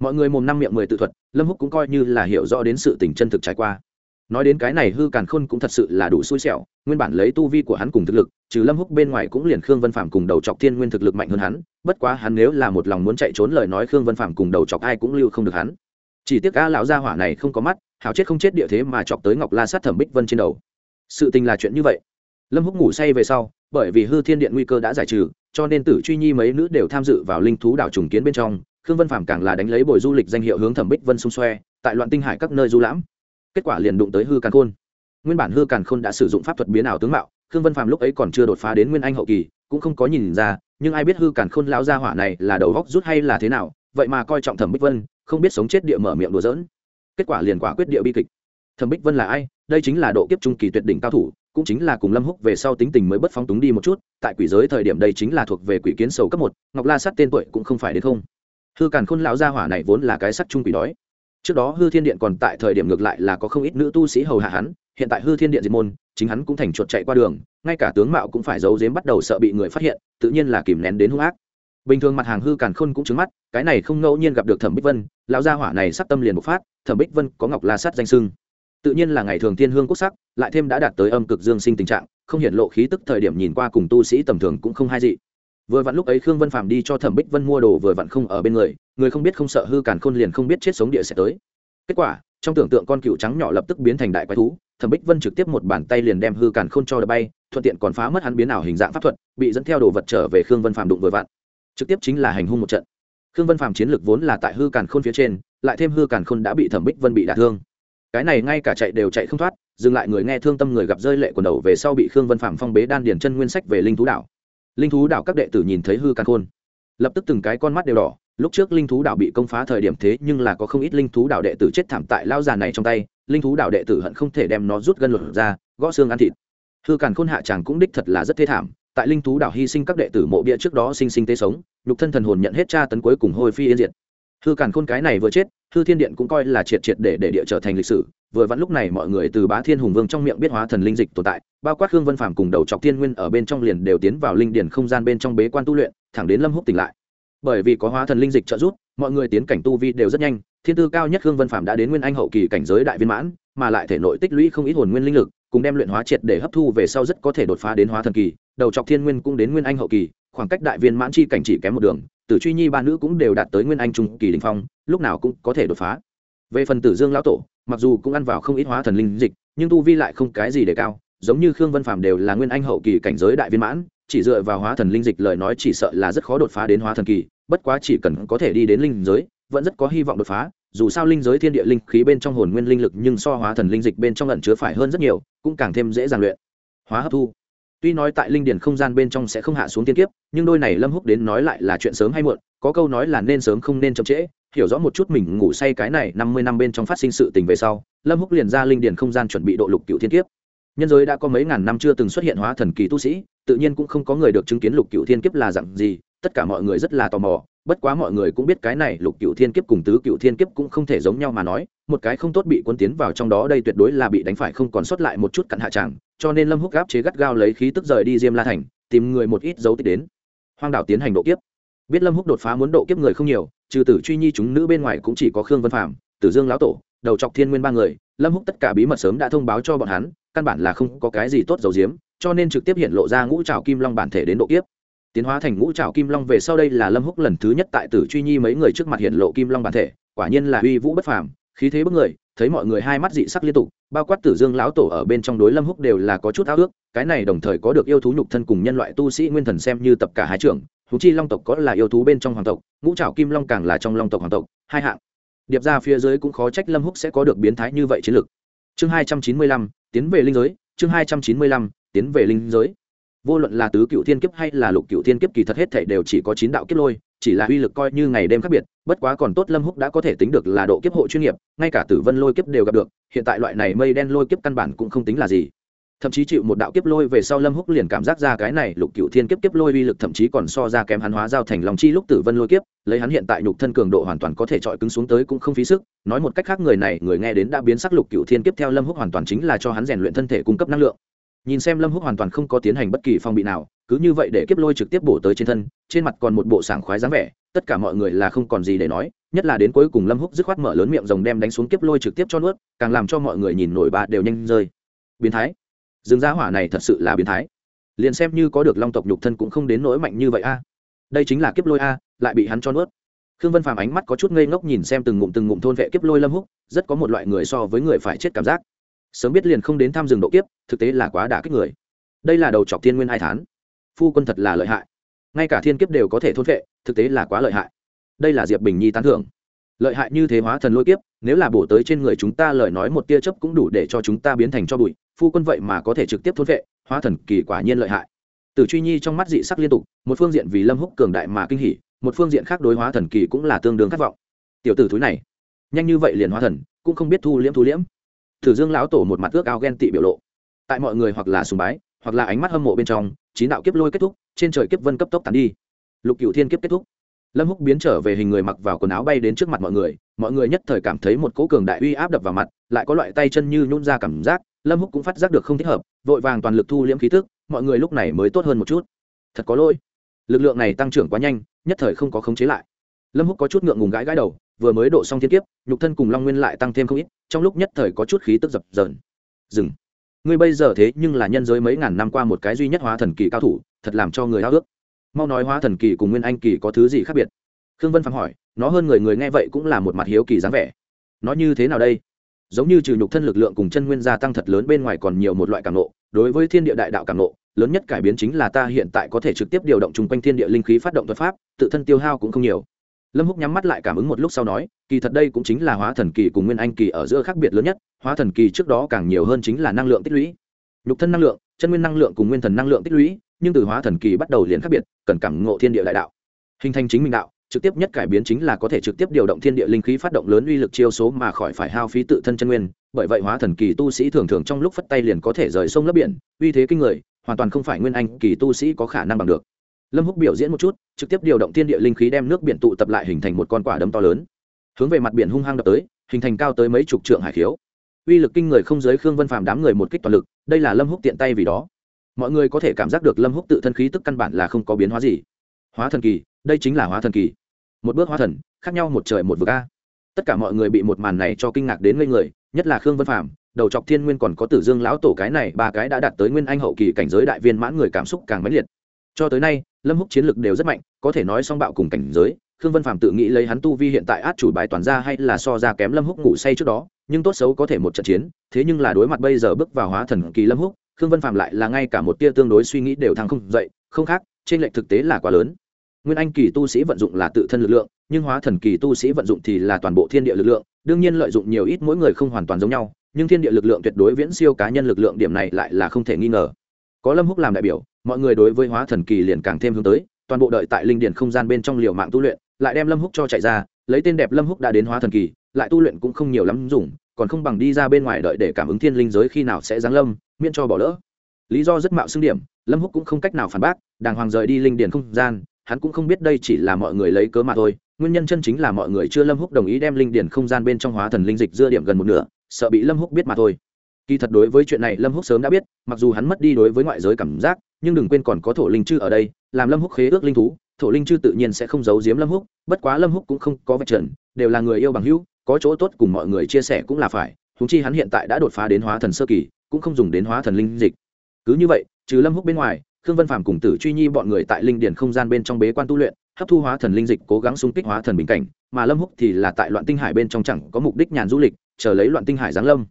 Mọi người mồm năm miệng mười tự thuật, lâm húc cũng coi như là hiểu rõ đến sự tình chân thực trải qua. Nói đến cái này, hư càn khôn cũng thật sự là đủ xui xẻo, nguyên bản lấy tu vi của hắn cùng thực lực, trừ lâm húc bên ngoài cũng liền khương vân phạm cùng đầu chọc thiên nguyên thực lực mạnh hơn hắn, bất quá hắn nếu là một lòng muốn chạy trốn lời nói khương vân phạm cùng đầu chọc ai cũng lưu không được hắn. Chỉ tiếc ca lão gia hỏa này không có mắt hảo chết không chết địa thế mà chọc tới ngọc la sát thẩm bích vân trên đầu. Sự tình là chuyện như vậy. Lâm húc ngủ say về sau, bởi vì hư thiên điện nguy cơ đã giải trừ, cho nên tử truy nhi mấy nữ đều tham dự vào linh thú đảo trùng kiến bên trong, khương vân phạm càng là đánh lấy bồi du lịch danh hiệu hướng thẩm bích vân xung xoe, tại loạn tinh hải các nơi du lãm. Kết quả liền đụng tới hư càn khôn. Nguyên bản hư càn khôn đã sử dụng pháp thuật biến ảo tướng mạo, khương vân phạm lúc ấy còn chưa đột phá đến nguyên anh hậu kỳ, cũng không có nhìn ra, nhưng ai biết hư càn khôn lão gia hỏa này là đầu góc rút hay là thế nào, vậy mà coi trọng thẩm bích vân, không biết sống chết địa mở miệng đùa giỡn kết quả liền quả quyết địa bi kịch. Thẩm bích vân là ai? Đây chính là độ kiếp trung kỳ tuyệt đỉnh cao thủ, cũng chính là cùng lâm húc về sau tính tình mới bất phóng túng đi một chút, tại quỷ giới thời điểm đây chính là thuộc về quỷ kiến sầu cấp một, ngọc la sắt tên tuổi cũng không phải đến không. Hư càn khôn lão gia hỏa này vốn là cái sắt trung quỷ đói. Trước đó hư thiên điện còn tại thời điểm ngược lại là có không ít nữ tu sĩ hầu hạ hắn, hiện tại hư thiên điện diệt môn, chính hắn cũng thành chuột chạy qua đường, ngay cả tướng mạo cũng phải giấu giếm bắt đầu sợ bị người phát hiện, tự nhiên là kìm nén đến hung ác bình thường mặt hàng hư càn khôn cũng trứng mắt, cái này không ngẫu nhiên gặp được thẩm bích vân, lão gia hỏa này sắp tâm liền bộc phát, thẩm bích vân có ngọc la sắt danh sưng. Tự nhiên là ngày thường thiên hương quốc sắc, lại thêm đã đạt tới âm cực dương sinh tình trạng, không hiện lộ khí tức thời điểm nhìn qua cùng tu sĩ tầm thường cũng không hai dị. Vừa vặn lúc ấy khương vân phạm đi cho thẩm bích vân mua đồ vừa vặn không ở bên người người không biết không sợ hư càn khôn liền không biết chết sống địa sẽ tới. Kết quả, trong tưởng tượng con cựu trắng nhỏ lập tức biến thành đại quái thú, thẩm bích vân trực tiếp một bàn tay liền đem hư càn khôn cho đ bay, thuận tiện còn phá mất hắn biến ảo hình dạng pháp thuật, bị dẫn theo đồ vật trở về khương vân phạm đụng vừa vặn trực tiếp chính là hành hung một trận. Khương vân phạm chiến lược vốn là tại hư càn khôn phía trên, lại thêm hư càn khôn đã bị thẩm bích vân bị đả thương. Cái này ngay cả chạy đều chạy không thoát, dừng lại người nghe thương tâm người gặp rơi lệ quần đầu về sau bị khương vân phạm phong bế đan điền chân nguyên sách về linh thú đảo. Linh thú đảo các đệ tử nhìn thấy hư càn khôn, lập tức từng cái con mắt đều đỏ, lúc trước linh thú đảo bị công phá thời điểm thế nhưng là có không ít linh thú đảo đệ tử chết thảm tại lao già này trong tay, linh thú đảo đệ tử hận không thể đem nó rút gân luật ra, gõ xương ăn thịt. Hư càn khôn hạ chàng cũng đích thật là rất thê thảm tại linh thú đảo hy sinh các đệ tử mộ bia trước đó sinh sinh tế sống, nhục thân thần hồn nhận hết tra tấn cuối cùng hôi phi yên diệt. Hư càn khôn cái này vừa chết, hư thiên điện cũng coi là triệt triệt để để địa trở thành lịch sử, vừa vặn lúc này mọi người từ bá thiên hùng vương trong miệng biết hóa thần linh dịch tồn tại, bao quát hương vân phàm cùng đầu Chọc thiên nguyên ở bên trong liền đều tiến vào linh điển không gian bên trong bế quan tu luyện, thẳng đến lâm húc tỉnh lại. Bởi vì có hóa thần linh dịch trợ giúp, mọi người tiến cảnh tu vi đều rất nhanh, thiên tư cao nhất hương vân phạm đã đến nguyên anh hậu kỳ cảnh giới đại viên mãn, mà lại thể nội tích lũy không ít hồn nguyên linh lực, cùng đem luyện hóa triệt để hấp thu về sau rất có thể đột phá đến hóa thần kỳ đầu trọc thiên nguyên cũng đến nguyên anh hậu kỳ, khoảng cách đại viên mãn chi cảnh chỉ kém một đường, tử truy nhi ba nữ cũng đều đạt tới nguyên anh trung kỳ đình phong, lúc nào cũng có thể đột phá. Về phần tử dương lão tổ, mặc dù cũng ăn vào không ít hóa thần linh dịch, nhưng tu vi lại không cái gì để cao, giống như khương vân phạm đều là nguyên anh hậu kỳ cảnh giới đại viên mãn, chỉ dựa vào hóa thần linh dịch lời nói chỉ sợ là rất khó đột phá đến hóa thần kỳ, bất quá chỉ cần có thể đi đến linh giới, vẫn rất có hy vọng đột phá. Dù sao linh giới thiên địa linh khí bên trong hồn nguyên linh lực nhưng so hóa thần linh dịch bên trong lẩn chứa phải hơn rất nhiều, cũng càng thêm dễ dàng luyện. Hóa hấp thu tuy nói tại linh điển không gian bên trong sẽ không hạ xuống tiên kiếp, nhưng đôi này lâm húc đến nói lại là chuyện sớm hay muộn, có câu nói là nên sớm không nên chậm trễ, hiểu rõ một chút mình ngủ say cái này năm mươi năm bên trong phát sinh sự tình về sau, lâm húc liền ra linh điển không gian chuẩn bị độ lục cựu thiên kiếp. Nhân giới đã có mấy ngàn năm chưa từng xuất hiện hóa thần kỳ tu sĩ, tự nhiên cũng không có người được chứng kiến lục cựu thiên kiếp là dặn gì, tất cả mọi người rất là tò mò, bất quá mọi người cũng biết cái này lục cựu thiên kiếp cùng tứ cựu thiên kiếp cũng không thể giống nhau mà nói, một cái không tốt bị quân tiến vào trong đó đây tuyệt đối là bị đánh phải không còn sót lại một chút cặn hạ tràng cho nên lâm húc gáp chế gắt gao lấy khí tức rời đi diêm la thành, tìm người một ít dấu tích đến. Hoang đảo tiến hành độ kiếp. Biết lâm húc đột phá muốn độ kiếp người không nhiều, trừ tử truy nhi chúng nữ bên ngoài cũng chỉ có khương vân phạm tử dương lão tổ, đầu chọc thiên nguyên ba người, lâm húc tất cả bí mật sớm đã thông báo cho bọn hắn, căn bản là không có cái gì tốt dầu diếm cho nên trực tiếp hiện lộ ra ngũ trào kim long bản thể đến độ kiếp. Tiến hóa thành ngũ trào kim long về sau đây là lâm húc lần thứ nhất tại tử truy nhi mấy người trước mặt hiện lộ kim long bản thể, quả nhiên là uy vũ bất phàm, khí thế bức người thấy mọi người hai mắt dị sắc liên tục, bao quát tử dương lão tổ ở bên trong đối lâm húc đều là có chút ao ước, cái này đồng thời có được yêu thú nhục thân cùng nhân loại tu sĩ nguyên thần xem như tập cả hai trưởng thú chi long tộc có là yêu thú bên trong hoàng tộc, ngũ trảo kim long càng là trong long tộc hoàng tộc, hai hạng. Điệp ra phía dưới cũng khó trách lâm húc sẽ có được biến thái như vậy chiến lược chương hai trăm chín mươi lăm, tiến về linh giới, chương hai trăm chín mươi lăm, tiến về linh giới. Vô luận là tứ cựu thiên kiếp hay là lục cựu thiên kiếp kỳ thật hết thể đều chỉ có chín đạo kiếp lôi chỉ là uy lực coi như ngày đêm khác biệt, bất quá còn tốt lâm húc đã có thể tính được là độ kiếp hộ chuyên nghiệp, ngay cả tử vân lôi kiếp đều gặp được, hiện tại loại này mây đen lôi kiếp căn bản cũng không tính là gì. Thậm chí chịu một đạo kiếp lôi về sau lâm húc liền cảm giác ra cái này lục cựu thiên kiếp kiếp lôi uy lực thậm chí còn so ra kém hắn hóa giao thành lòng chi lúc tử vân lôi kiếp, lấy hắn hiện tại nhục thân cường độ hoàn toàn có thể chọi cứng xuống tới cũng không phí sức, nói một cách khác người này, người nghe đến đã biến sắc lục cựu thiên kiếp theo lâm húc hoàn toàn chính là cho hắn rèn luyện thân thể cung cấp năng lượng. Nhìn xem lâm húc hoàn toàn không có tiến hành bất kỳ phong bị nào cứ như vậy để kiếp lôi trực tiếp bổ tới trên thân, trên mặt còn một bộ sảng khoái dáng vẻ, tất cả mọi người là không còn gì để nói, nhất là đến cuối cùng lâm húc dứt khoát mở lớn miệng rồng đem đánh xuống kiếp lôi trực tiếp cho nuốt, càng làm cho mọi người nhìn nổi ba đều nhanh rơi. Biến thái. Dương gia hỏa này thật sự là biến thái. Liền xem như có được long tộc nhục thân cũng không đến nỗi mạnh như vậy a. Đây chính là kiếp lôi a, lại bị hắn cho nuốt. Khương vân phàm ánh mắt có chút ngây ngốc nhìn xem từng ngụm từng ngụm thôn vệ kiếp lôi lâm húc, rất có một loại người so với người phải chết cảm giác. Sớm biết liền không đến tham rừng độ kiếp, thực tế là quá đả kích người. Đây là đầu chọc thiên nguyên hai tháng phu quân thật là lợi hại. Ngay cả thiên kiếp đều có thể thôn vệ thực tế là quá lợi hại. Đây là diệp bình nhi tán thưởng. Lợi hại như thế hóa thần lôi kiếp, nếu là bổ tới trên người chúng ta lời nói một tia chấp cũng đủ để cho chúng ta biến thành cho bụi, phu quân vậy mà có thể trực tiếp thôn vệ hóa thần kỳ quả nhiên lợi hại. Từ truy nhi trong mắt dị sắc liên tục, một phương diện vì lâm húc cường đại mà kinh hỉ, một phương diện khác đối hóa thần kỳ cũng là tương đương khát vọng. Tiểu tử thúi này, nhanh như vậy liền hóa thần, cũng không biết thu liễm thu liễm. Thử dương lão tổ một mặt ước ao ghen tị biểu lộ. Tại mọi người hoặc là sùng bái hoặc là ánh mắt hâm mộ bên trong, chín đạo kiếp lôi kết thúc, trên trời kiếp vân cấp tốc tàn đi. Lục cựu thiên kiếp kết thúc. Lâm húc biến trở về hình người mặc vào quần áo bay đến trước mặt mọi người mọi người nhất thời cảm thấy một cỗ cường đại uy áp đập vào mặt, lại có loại tay chân như nhún ra cảm giác, lâm húc cũng phát giác được không thích hợp, vội vàng toàn lực thu liễm khí tức, mọi người lúc này mới tốt hơn một chút. Thật có lỗi. Lực lượng này tăng trưởng quá nhanh, nhất thời không có khống chế lại. Lâm húc có chút ngượng ngùng gãi gãi đầu, vừa mới độ xong thiên kiếp, nhục thân cùng long nguyên lại tăng thêm không ít, trong lúc nhất thời có chút khí tức dập dờn. Dừng ngươi bây giờ thế nhưng là nhân giới mấy ngàn năm qua một cái duy nhất hóa thần kỳ cao thủ, thật làm cho người háo ước. Mau nói hóa thần kỳ cùng nguyên anh kỳ có thứ gì khác biệt? Khương vân phạm hỏi, nó hơn người người nghe vậy cũng là một mặt hiếu kỳ dáng vẻ. Nó như thế nào đây? Giống như trừ nhục thân lực lượng cùng chân nguyên gia tăng thật lớn bên ngoài còn nhiều một loại cảm nộ đối với thiên địa đại đạo cảm nộ lớn nhất cải biến chính là ta hiện tại có thể trực tiếp điều động chung quanh thiên địa linh khí phát động thuật pháp, tự thân tiêu hao cũng không nhiều lâm húc nhắm mắt lại cảm ứng một lúc sau nói, kỳ thật đây cũng chính là hóa thần kỳ cùng nguyên anh kỳ ở giữa khác biệt lớn nhất, hóa thần kỳ trước đó càng nhiều hơn chính là năng lượng tích lũy. Nhục thân năng lượng, chân nguyên năng lượng cùng nguyên thần năng lượng tích lũy, nhưng từ hóa thần kỳ bắt đầu liền khác biệt, cần cảm ngộ thiên địa đại đạo. Hình thành chính mình đạo, trực tiếp nhất cải biến chính là có thể trực tiếp điều động thiên địa linh khí phát động lớn uy lực chiêu số mà khỏi phải hao phí tự thân chân nguyên. Bởi vậy hóa thần kỳ tu sĩ thường thường trong lúc phất tay liền có thể rời sông lấp biển, uy thế kinh người, hoàn toàn không phải nguyên anh kỳ tu sĩ có khả năng bằng được lâm húc biểu diễn một chút, trực tiếp điều động thiên địa linh khí đem nước biển tụ tập lại hình thành một con quả đấm to lớn. Hướng về mặt biển hung hăng đập tới, hình thành cao tới mấy chục trượng hải khiếu. Uy lực kinh người không giới khương vân phàm đám người một kích toàn lực, đây là lâm húc tiện tay vì đó. Mọi người có thể cảm giác được lâm húc tự thân khí tức căn bản là không có biến hóa gì. Hóa thần kỳ, đây chính là hóa thần kỳ. Một bước hóa thần, khác nhau một trời một vực a. Tất cả mọi người bị một màn này cho kinh ngạc đến ngây người, nhất là khương vân phàm, đầu chọc thiên nguyên còn có tử dương lão tổ cái này, ba cái đã đạt tới nguyên anh hậu kỳ cảnh giới đại viên mãn người cảm xúc càng mãnh liệt. Cho tới nay lâm húc chiến lực đều rất mạnh, có thể nói song bạo cùng cảnh giới, khương vân Phạm tự nghĩ lấy hắn tu vi hiện tại át chủ bài toàn ra hay là so ra kém lâm húc ngủ say trước đó, nhưng tốt xấu có thể một trận chiến, thế nhưng là đối mặt bây giờ bước vào hóa thần kỳ lâm húc, khương vân Phạm lại là ngay cả một tia tương đối suy nghĩ đều thăng không dậy, không khác, trên lệch thực tế là quá lớn. Nguyên anh kỳ tu sĩ vận dụng là tự thân lực lượng, nhưng hóa thần kỳ tu sĩ vận dụng thì là toàn bộ thiên địa lực lượng, đương nhiên lợi dụng nhiều ít mỗi người không hoàn toàn giống nhau, nhưng thiên địa lực lượng tuyệt đối viễn siêu cá nhân lực lượng, điểm này lại là không thể nghi ngờ có lâm húc làm đại biểu, mọi người đối với hóa thần kỳ liền càng thêm hướng tới, toàn bộ đợi tại linh điển không gian bên trong liều mạng tu luyện, lại đem lâm húc cho chạy ra, lấy tên đẹp lâm húc đã đến hóa thần kỳ, lại tu luyện cũng không nhiều lắm dùng, còn không bằng đi ra bên ngoài đợi để cảm ứng thiên linh giới khi nào sẽ giáng lâm, miễn cho bỏ lỡ. Lý do rất mạo xưng điểm, lâm húc cũng không cách nào phản bác, đàng hoàng rời đi linh điển không gian, hắn cũng không biết đây chỉ là mọi người lấy cớ mà thôi, nguyên nhân chân chính là mọi người chưa lâm húc đồng ý đem linh điển không gian bên trong hóa thần linh dịch dưa điểm gần một nửa, sợ bị lâm húc biết mà thôi kỳ thật đối với chuyện này lâm húc sớm đã biết, mặc dù hắn mất đi đối với ngoại giới cảm giác, nhưng đừng quên còn có thổ linh chư ở đây, làm lâm húc khế ước linh thú, thổ linh chư tự nhiên sẽ không giấu giếm lâm húc, bất quá lâm húc cũng không có vật trần, đều là người yêu bằng hữu, có chỗ tốt cùng mọi người chia sẻ cũng là phải húng chi hắn hiện tại đã đột phá đến hóa thần sơ kỳ, cũng không dùng đến hóa thần linh dịch. Cứ như vậy, trừ lâm húc bên ngoài, khương vân phàm cùng tử truy nhi bọn người tại linh điển không gian bên trong bế quan tu luyện, hấp thu hóa thần linh dịch cố gắng xung kích hóa thần bình cảnh, mà lâm húc thì là tại loạn tinh hải bên trong chẳng có mục đích nhàn du lịch, chờ lấy loạn tinh hải giáng lâm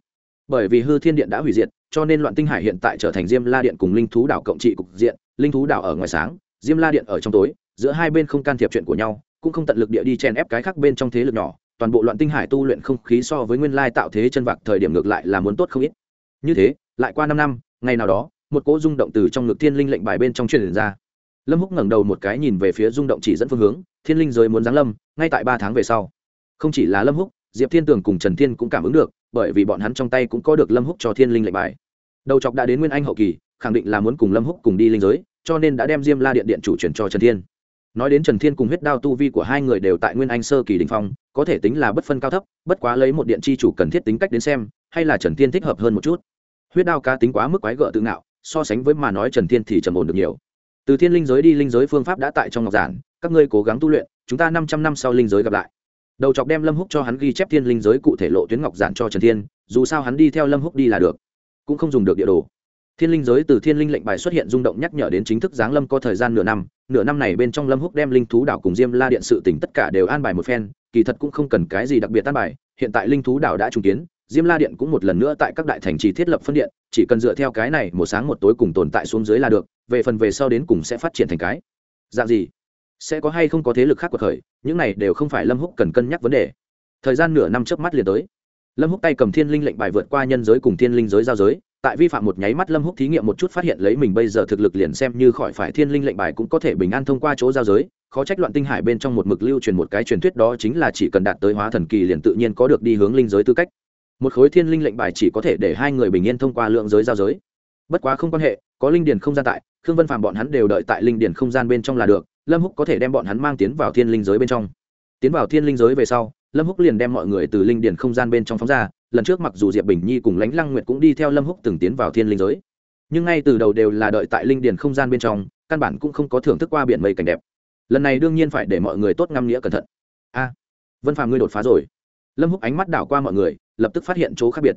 bởi vì hư thiên điện đã hủy diệt, cho nên loạn tinh hải hiện tại trở thành diêm la điện cùng linh thú đảo cộng trị cục diện, linh thú đảo ở ngoài sáng, diêm la điện ở trong tối, giữa hai bên không can thiệp chuyện của nhau, cũng không tận lực địa đi chen ép cái khác bên trong thế lực nhỏ, toàn bộ loạn tinh hải tu luyện không khí so với nguyên lai tạo thế chân vạc thời điểm ngược lại là muốn tốt không ít. Như thế, lại qua năm năm, ngày nào đó, một cỗ rung động từ trong ngực thiên linh lệnh bài bên trong truyền ra. Lâm húc ngẩng đầu một cái nhìn về phía rung động chỉ dẫn phương hướng, thiên linh giới muốn giáng lâm, ngay tại ba tháng về sau. Không chỉ là lâm húc, diệp thiên tường cùng trần thiên cũng cảm ứng được bởi vì bọn hắn trong tay cũng có được lâm húc cho thiên linh lệnh bài. Đầu chọc đã đến nguyên anh hậu kỳ, khẳng định là muốn cùng lâm húc cùng đi linh giới, cho nên đã đem diêm la điện điện chủ chuyển cho trần thiên. Nói đến trần thiên cùng huyết đao tu vi của hai người đều tại nguyên anh sơ kỳ đình phong, có thể tính là bất phân cao thấp, bất quá lấy một điện chi chủ cần thiết tính cách đến xem, hay là trần thiên thích hợp hơn một chút. Huyết đao cá tính quá mức quái gợ tự ngạo, so sánh với mà nói trần thiên thì trầm ổn được nhiều. Từ thiên linh giới đi linh giới phương pháp đã tại trong ngọc giản, các ngươi cố gắng tu luyện, chúng ta năm trăm năm sau linh giới gặp lại đầu chọc đem lâm húc cho hắn ghi chép thiên linh giới cụ thể lộ tuyến ngọc giản cho trần thiên, dù sao hắn đi theo lâm húc đi là được, cũng không dùng được địa đồ. Thiên linh giới từ thiên linh lệnh bài xuất hiện rung động nhắc nhở đến chính thức giáng lâm có thời gian nửa năm nửa năm này bên trong lâm húc đem linh thú đảo cùng diêm la điện sự tỉnh tất cả đều an bài một phen, kỳ thật cũng không cần cái gì đặc biệt an bài, hiện tại linh thú đảo đã trùng kiến, diêm la điện cũng một lần nữa tại các đại thành trì thiết lập phân điện, chỉ cần dựa theo cái này một sáng một tối cùng tồn tại xuống dưới là được, về phần về sau đến cùng sẽ phát triển thành cái. Dạng gì? Sẽ có hay không có thế lực khác của khởi, những này đều không phải lâm húc cần cân nhắc vấn đề. Thời gian nửa năm trước mắt liền tới. Lâm húc tay cầm thiên linh lệnh bài vượt qua nhân giới cùng thiên linh giới giao giới, tại vi phạm một nháy mắt lâm húc thí nghiệm một chút phát hiện lấy mình bây giờ thực lực liền xem như khỏi phải thiên linh lệnh bài cũng có thể bình an thông qua chỗ giao giới, khó trách loạn tinh hải bên trong một mực lưu truyền một cái truyền thuyết đó chính là chỉ cần đạt tới hóa thần kỳ liền tự nhiên có được đi hướng linh giới tư cách. Một khối thiên linh lệnh bài chỉ có thể để hai người bình yên thông qua lượng giới giao giới. Bất quá không quan hệ, có linh điền không gian tại, khương vân phàm bọn hắn đều đợi tại linh điền không gian bên trong là được lâm húc có thể đem bọn hắn mang tiến vào thiên linh giới bên trong. Tiến vào thiên linh giới về sau, lâm húc liền đem mọi người từ linh điền không gian bên trong phóng ra, lần trước mặc dù diệp bình nhi cùng lãnh lăng nguyệt cũng đi theo lâm húc từng tiến vào thiên linh giới, nhưng ngay từ đầu đều là đợi tại linh điền không gian bên trong, căn bản cũng không có thưởng thức qua biển mây cảnh đẹp. Lần này đương nhiên phải để mọi người tốt ngâm nghĩa cẩn thận. A, vân phàm ngươi đột phá rồi. Lâm húc ánh mắt đảo qua mọi người, lập tức phát hiện chỗ khác biệt.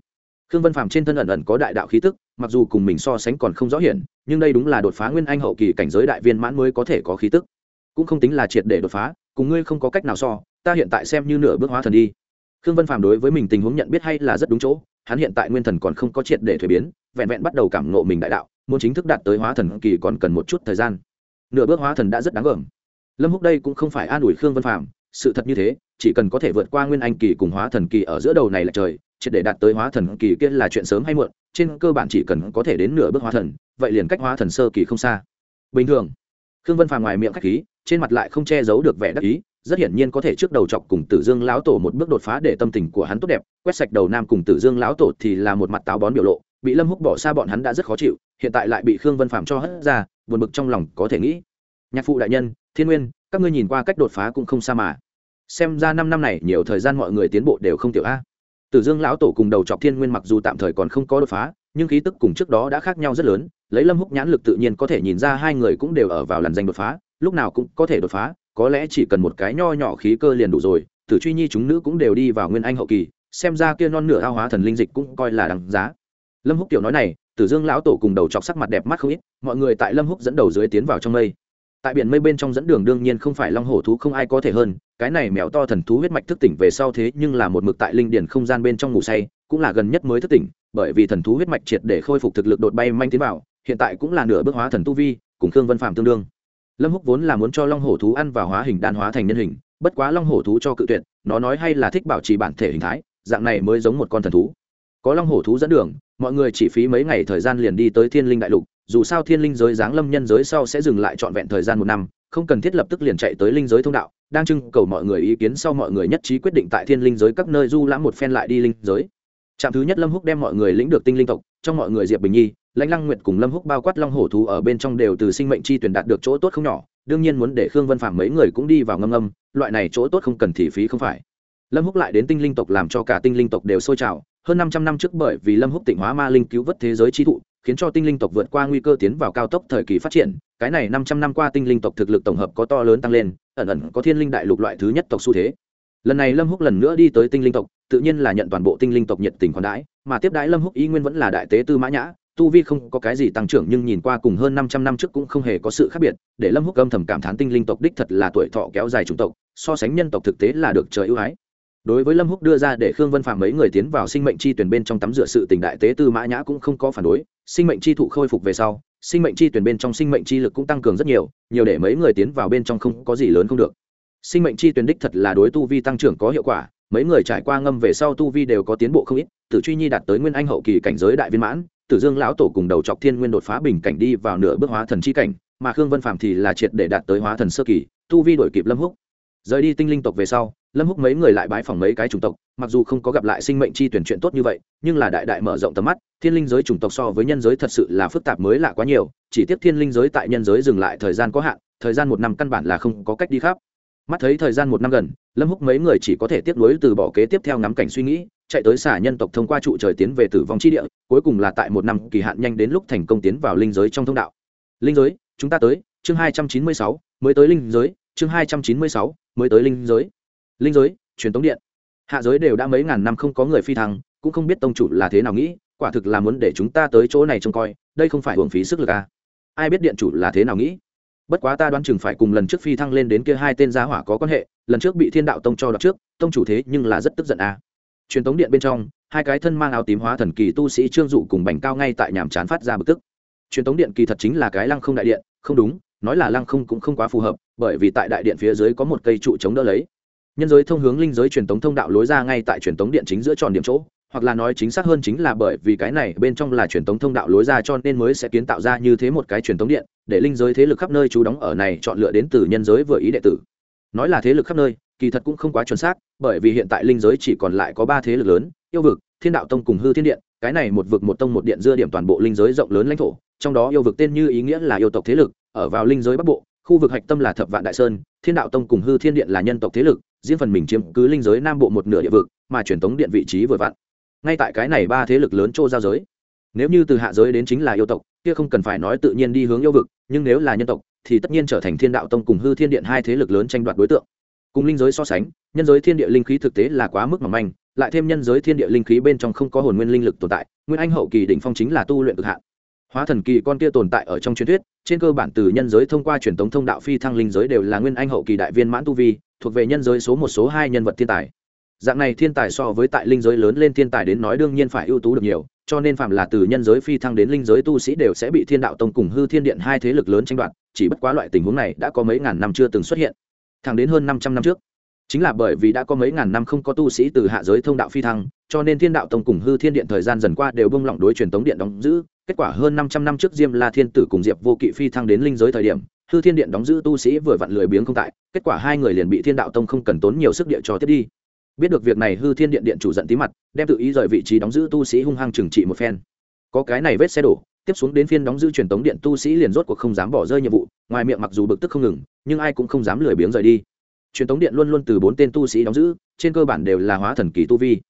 Khương vân phàm trên thân ẩn ẩn có đại đạo khí tức, mặc dù cùng mình so sánh còn không rõ hiển, nhưng đây đúng là đột phá nguyên anh hậu kỳ cảnh giới đại viên mãn mới có thể có khí tức cũng không tính là triệt để đột phá, cùng ngươi không có cách nào so, ta hiện tại xem như nửa bước hóa thần đi. Khương vân phàm đối với mình tình huống nhận biết hay là rất đúng chỗ, hắn hiện tại nguyên thần còn không có triệt để thuế biến, vẹn vẹn bắt đầu cảm ngộ mình đại đạo, muốn chính thức đạt tới hóa thần kỳ còn cần một chút thời gian. Nửa bước hóa thần đã rất đáng gờm. Lâm húc đây cũng không phải an ủi khương vân phàm, sự thật như thế, chỉ cần có thể vượt qua nguyên anh kỳ cùng hóa thần kỳ ở giữa đầu này là trời, triệt để đạt tới hóa thần kỳ kia là chuyện sớm hay muộn, trên cơ bản chỉ cần có thể đến nửa bước hóa thần, vậy liền cách hóa thần sơ kỳ không xa. Bình thường, khương vân phàm ngoài miệng khách khí trên mặt lại không che giấu được vẻ đắc ý, rất hiển nhiên có thể trước đầu chọc cùng tử dương lão tổ một bước đột phá để tâm tình của hắn tốt đẹp, quét sạch đầu nam cùng tử dương lão tổ thì là một mặt táo bón biểu lộ, bị lâm húc bỏ xa bọn hắn đã rất khó chịu, hiện tại lại bị khương vân phạm cho hất ra, buồn bực trong lòng có thể nghĩ. Nhạc phụ đại nhân, thiên nguyên, các ngươi nhìn qua cách đột phá cũng không xa mà. Xem ra năm năm này nhiều thời gian mọi người tiến bộ đều không tiểu a. Tử dương lão tổ cùng đầu chọc thiên nguyên mặc dù tạm thời còn không có đột phá, nhưng khí tức cùng trước đó đã khác nhau rất lớn, lấy lâm húc nhãn lực tự nhiên có thể nhìn ra hai người cũng đều ở vào làn danh đột phá lúc nào cũng có thể đột phá, có lẽ chỉ cần một cái nho nhỏ khí cơ liền đủ rồi, tử truy nhi chúng nữ cũng đều đi vào nguyên anh hậu kỳ, xem ra kia non nửa ao hóa thần linh dịch cũng coi là đằng giá. Lâm húc tiểu nói này, tử dương lão tổ cùng đầu chọc sắc mặt đẹp mắt không ít, mọi người tại lâm húc dẫn đầu dưới tiến vào trong mây. Tại biển mây bên trong dẫn đường đương nhiên không phải long hổ thú không ai có thể hơn, cái này mèo to thần thú huyết mạch thức tỉnh về sau thế nhưng là một mực tại linh điển không gian bên trong ngủ say, cũng là gần nhất mới thức tỉnh, bởi vì thần thú huyết mạch triệt để khôi phục thực lực đột bay manh tiến vào, hiện tại cũng là nửa bước hóa thần tu vi, cùng khương vân phạm tương đương lâm húc vốn là muốn cho long hổ thú ăn vào hóa hình đan hóa thành nhân hình, bất quá long hổ thú cho cự tuyệt, nó nói hay là thích bảo trì bản thể hình thái, dạng này mới giống một con thần thú. Có long hổ thú dẫn đường, mọi người chỉ phí mấy ngày thời gian liền đi tới thiên linh đại lục, dù sao thiên linh giới giáng lâm nhân giới sau sẽ dừng lại trọn vẹn thời gian một năm, không cần thiết lập tức liền chạy tới linh giới thông đạo, đang trưng cầu mọi người ý kiến sau mọi người nhất trí quyết định tại thiên linh giới các nơi du lãm một phen lại đi linh giới. Trạm thứ nhất lâm húc đem mọi người lĩnh được tinh linh tộc, trong mọi người diệp bình nhi lãnh lăng nguyệt cùng lâm húc bao quát long hổ thú ở bên trong đều từ sinh mệnh chi tuyển đạt được chỗ tốt không nhỏ, đương nhiên muốn để khương vân phạm mấy người cũng đi vào ngâm ngâm, loại này chỗ tốt không cần thì phí không phải. Lâm húc lại đến tinh linh tộc làm cho cả tinh linh tộc đều sôi trào, hơn 500 năm trước bởi vì lâm húc tịnh hóa ma linh cứu vớt thế giới chi thụ, khiến cho tinh linh tộc vượt qua nguy cơ tiến vào cao tốc thời kỳ phát triển, cái này 500 năm qua tinh linh tộc thực lực tổng hợp có to lớn tăng lên, ẩn ẩn có thiên linh đại lục loại thứ nhất tộc xu thế. Lần này lâm húc lần nữa đi tới tinh linh tộc, tự nhiên là nhận toàn bộ tinh linh tộc nhiệt tình khoản đãi, mà tiếp đãi lâm húc ý nguyên vẫn là đại tế tư mã nhã tu vi không có cái gì tăng trưởng nhưng nhìn qua cùng hơn 500 năm trước cũng không hề có sự khác biệt, để lâm húc âm thầm cảm thán tinh linh tộc đích thật là tuổi thọ kéo dài chủng tộc, so sánh nhân tộc thực tế là được trời ưu ái. Đối với lâm húc đưa ra để khương vân phạm mấy người tiến vào sinh mệnh chi tuyển bên trong tắm rửa sự tình đại tế tư mã nhã cũng không có phản đối, sinh mệnh chi thụ khôi phục về sau, sinh mệnh chi tuyển bên trong sinh mệnh chi lực cũng tăng cường rất nhiều nhiều để mấy người tiến vào bên trong không có gì lớn không được. Sinh mệnh chi tuyển đích thật là đối tu vi tăng trưởng có hiệu quả, mấy người trải qua ngâm về sau tu vi đều có tiến bộ không ít, tử truy nhi đạt tới nguyên anh hậu kỳ cảnh giới đại viên mãn tử dương lão tổ cùng đầu trọc thiên nguyên đột phá bình cảnh đi vào nửa bước hóa thần chi cảnh, mà khương vân phạm thì là triệt để đạt tới hóa thần sơ kỳ, tu vi đổi kịp lâm húc. Rời đi tinh linh tộc về sau, lâm húc mấy người lại bái phỏng mấy cái chủng tộc, mặc dù không có gặp lại sinh mệnh chi tuyển chuyện tốt như vậy, nhưng là đại đại mở rộng tầm mắt, thiên linh giới chủng tộc so với nhân giới thật sự là phức tạp mới lạ quá nhiều, chỉ tiếp thiên linh giới tại nhân giới dừng lại thời gian có hạn, thời gian một năm căn bản là không có cách đi khắp. Mắt thấy thời gian một năm gần, lâm húc mấy người chỉ có thể tiếp nối từ bỏ kế tiếp theo ngắm cảnh suy nghĩ, chạy tới xả nhân tộc thông qua trụ trời tiến về tử vong chi địa cuối cùng là tại một năm kỳ hạn nhanh đến lúc thành công tiến vào linh giới trong thông đạo linh giới, chúng ta tới, chương hai trăm chín mươi sáu, mới tới linh giới, chương hai trăm chín mươi sáu, mới tới linh giới linh giới, truyền tống điện hạ giới đều đã mấy ngàn năm không có người phi thăng, cũng không biết tông chủ là thế nào nghĩ, quả thực là muốn để chúng ta tới chỗ này trông coi, đây không phải hưởng phí sức lực à. ai biết điện chủ là thế nào nghĩ bất quá ta đoán chừng phải cùng lần trước phi thăng lên đến kia hai tên giá hỏa có quan hệ, lần trước bị thiên đạo tông cho đọc trước, tông chủ thế nhưng là rất tức giận à. truyền tống điện bên trong hai cái thân mang áo tím hóa thần kỳ tu sĩ trương dụ cùng bành cao ngay tại nhàm chán phát ra bực tức. Truyền thống điện kỳ thật chính là cái lăng không đại điện, không đúng, nói là lăng không cũng không quá phù hợp, bởi vì tại đại điện phía dưới có một cây trụ chống đỡ lấy. Nhân giới thông hướng linh giới truyền thống thông đạo lối ra ngay tại truyền thống điện chính giữa tròn điểm chỗ, hoặc là nói chính xác hơn chính là bởi vì cái này bên trong là truyền thống thông đạo lối ra cho nên mới sẽ kiến tạo ra như thế một cái truyền thống điện, để linh giới thế lực khắp nơi trú đóng ở này chọn lựa đến từ nhân giới vừa ý đệ tử. Nói là thế lực khắp nơi, kỳ thật cũng không quá chuẩn xác, bởi vì hiện tại linh giới chỉ còn lại có ba thế lực lớn yêu vực, thiên đạo tông cùng hư thiên điện, cái này một vực một tông một điện dưa điểm toàn bộ linh giới rộng lớn lãnh thổ, trong đó yêu vực tên như ý nghĩa là yêu tộc thế lực, ở vào linh giới bắc bộ, khu vực hạch tâm là thập vạn đại sơn, thiên đạo tông cùng hư thiên điện là nhân tộc thế lực, riêng phần mình chiếm cứ linh giới nam bộ một nửa địa vực, mà truyền tống điện vị trí vừa vặn. Ngay tại cái này ba thế lực lớn chỗ giao giới, nếu như từ hạ giới đến chính là yêu tộc, kia không cần phải nói tự nhiên đi hướng yêu vực, nhưng nếu là nhân tộc, thì tất nhiên trở thành thiên đạo tông cùng hư thiên điện hai thế lực lớn tranh đoạt đối tượng. Cùng linh giới so sánh, nhân giới thiên địa linh khí thực tế là quá mức mỏng manh lại thêm nhân giới thiên địa linh khí bên trong không có hồn nguyên linh lực tồn tại, nguyên anh hậu kỳ đỉnh phong chính là tu luyện cực hạn. Hóa thần kỳ con kia tồn tại ở trong truyền thuyết, trên cơ bản từ nhân giới thông qua truyền thống thông đạo phi thăng linh giới đều là nguyên anh hậu kỳ đại viên mãn tu vi, thuộc về nhân giới số một số hai nhân vật thiên tài. Dạng này thiên tài so với tại linh giới lớn lên thiên tài đến nói đương nhiên phải ưu tú được nhiều, cho nên phạm là từ nhân giới phi thăng đến linh giới tu sĩ đều sẽ bị thiên đạo tông cùng hư thiên điện hai thế lực lớn tranh đoạt, chỉ bất quá loại tình huống này đã có mấy ngàn năm chưa từng xuất hiện. Thẳng đến hơn năm trăm năm trước chính là bởi vì đã có mấy ngàn năm không có tu sĩ từ hạ giới thông đạo phi thăng, cho nên thiên đạo tông cùng hư thiên điện thời gian dần qua đều bông lỏng đối truyền tống điện đóng giữ. Kết quả hơn năm trăm năm trước diêm la thiên tử cùng diệp vô kỵ phi thăng đến linh giới thời điểm, hư thiên điện đóng giữ tu sĩ vừa vặn lười biếng không tại, kết quả hai người liền bị thiên đạo tông không cần tốn nhiều sức địa cho tiếp đi. Biết được việc này, hư thiên điện điện chủ giận tí mặt, đem tự ý rời vị trí đóng giữ tu sĩ hung hăng trừng trị một phen. Có cái này vết xe đổ, tiếp xuống đến phiên đóng giữ truyền tống điện tu sĩ liền rốt cuộc không dám bỏ rơi nhiệm vụ, ngoài miệng mặc dù bực tức không ngừng, nhưng ai cũng không dám lười biếng rời đi truyền tống điện luôn luôn từ bốn tên tu sĩ đóng giữ, trên cơ bản đều là hóa thần kỳ tu vi.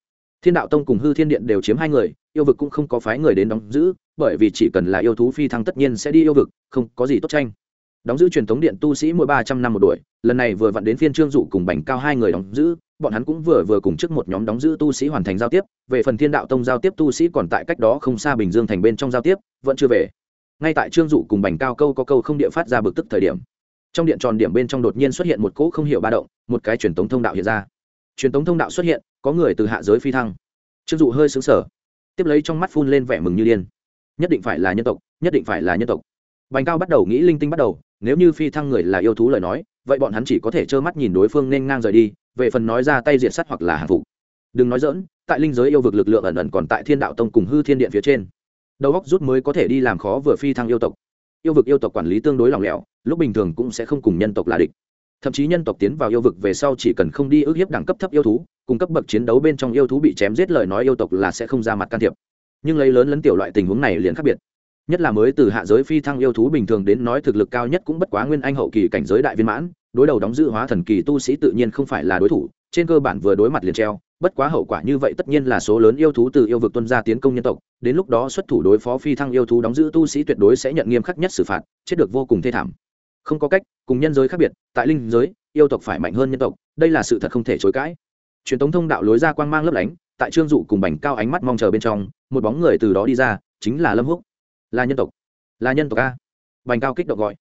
Thiên đạo tông cùng hư thiên điện đều chiếm hai người, yêu vực cũng không có phái người đến đóng giữ, bởi vì chỉ cần là yêu thú phi thăng tất nhiên sẽ đi yêu vực, không có gì tốt tranh. Đóng giữ truyền thống điện tu sĩ mỗi ba trăm năm một đuổi, lần này vừa vặn đến phiên trương dụ cùng bành cao hai người đóng giữ, bọn hắn cũng vừa vừa cùng trước một nhóm đóng giữ tu sĩ hoàn thành giao tiếp, về phần thiên đạo tông giao tiếp tu sĩ còn tại cách đó không xa bình dương thành bên trong giao tiếp, vẫn chưa về. Ngay tại trương dụ cùng bành cao câu có câu không địa phát ra bực tức thời điểm trong điện tròn điểm bên trong đột nhiên xuất hiện một cỗ không hiểu ba động, một cái truyền tống thông đạo hiện ra. Truyền tống thông đạo xuất hiện, có người từ hạ giới phi thăng. Chưng dụ hơi xứng sở tiếp lấy trong mắt phun lên vẻ mừng như điên. Nhất định phải là nhân tộc, nhất định phải là nhân tộc. Bành cao bắt đầu nghĩ linh tinh bắt đầu, nếu như phi thăng người là yêu thú lời nói, vậy bọn hắn chỉ có thể trơ mắt nhìn đối phương nên ngang rời đi, về phần nói ra tay diệt sắt hoặc là hàng phục đừng nói dỡn tại linh giới yêu vực lực lượng ẩn ẩn còn tại thiên đạo tông cùng hư thiên điện phía trên. Đầu góc rút mới có thể đi làm khó vừa phi thăng yêu tộc. Yêu vực yêu tộc quản lý tương đối lỏng lẻo lúc bình thường cũng sẽ không cùng nhân tộc là địch. Thậm chí nhân tộc tiến vào yêu vực về sau chỉ cần không đi ước hiếp đẳng cấp thấp yêu thú cung cấp bậc chiến đấu bên trong yêu thú bị chém giết lời nói yêu tộc là sẽ không ra mặt can thiệp. Nhưng lấy lớn lấn tiểu loại tình huống này liền khác biệt. Nhất là mới từ hạ giới phi thăng yêu thú bình thường đến nói thực lực cao nhất cũng bất quá nguyên anh hậu kỳ cảnh giới đại viên mãn, đối đầu đóng giữ hóa thần kỳ tu sĩ tự nhiên không phải là đối thủ, trên cơ bản vừa đối mặt liền treo, bất quá hậu quả như vậy tất nhiên là số lớn yêu thú từ yêu vực tuân ra tiến công nhân tộc, đến lúc đó xuất thủ đối phó phi thăng yêu thú đóng giữ tu sĩ tuyệt đối sẽ nhận nghiêm khắc nhất xử phạt, chết được vô cùng thê thảm không có cách, cùng nhân giới khác biệt, tại linh giới, yêu tộc phải mạnh hơn nhân tộc, đây là sự thật không thể chối cãi. Truyền thống thông đạo lối ra quang mang lấp lánh, tại trương dụ cùng bành cao ánh mắt mong chờ bên trong, một bóng người từ đó đi ra, chính là lâm húc. Là nhân tộc. Là nhân tộc a. Bành cao kích động gọi.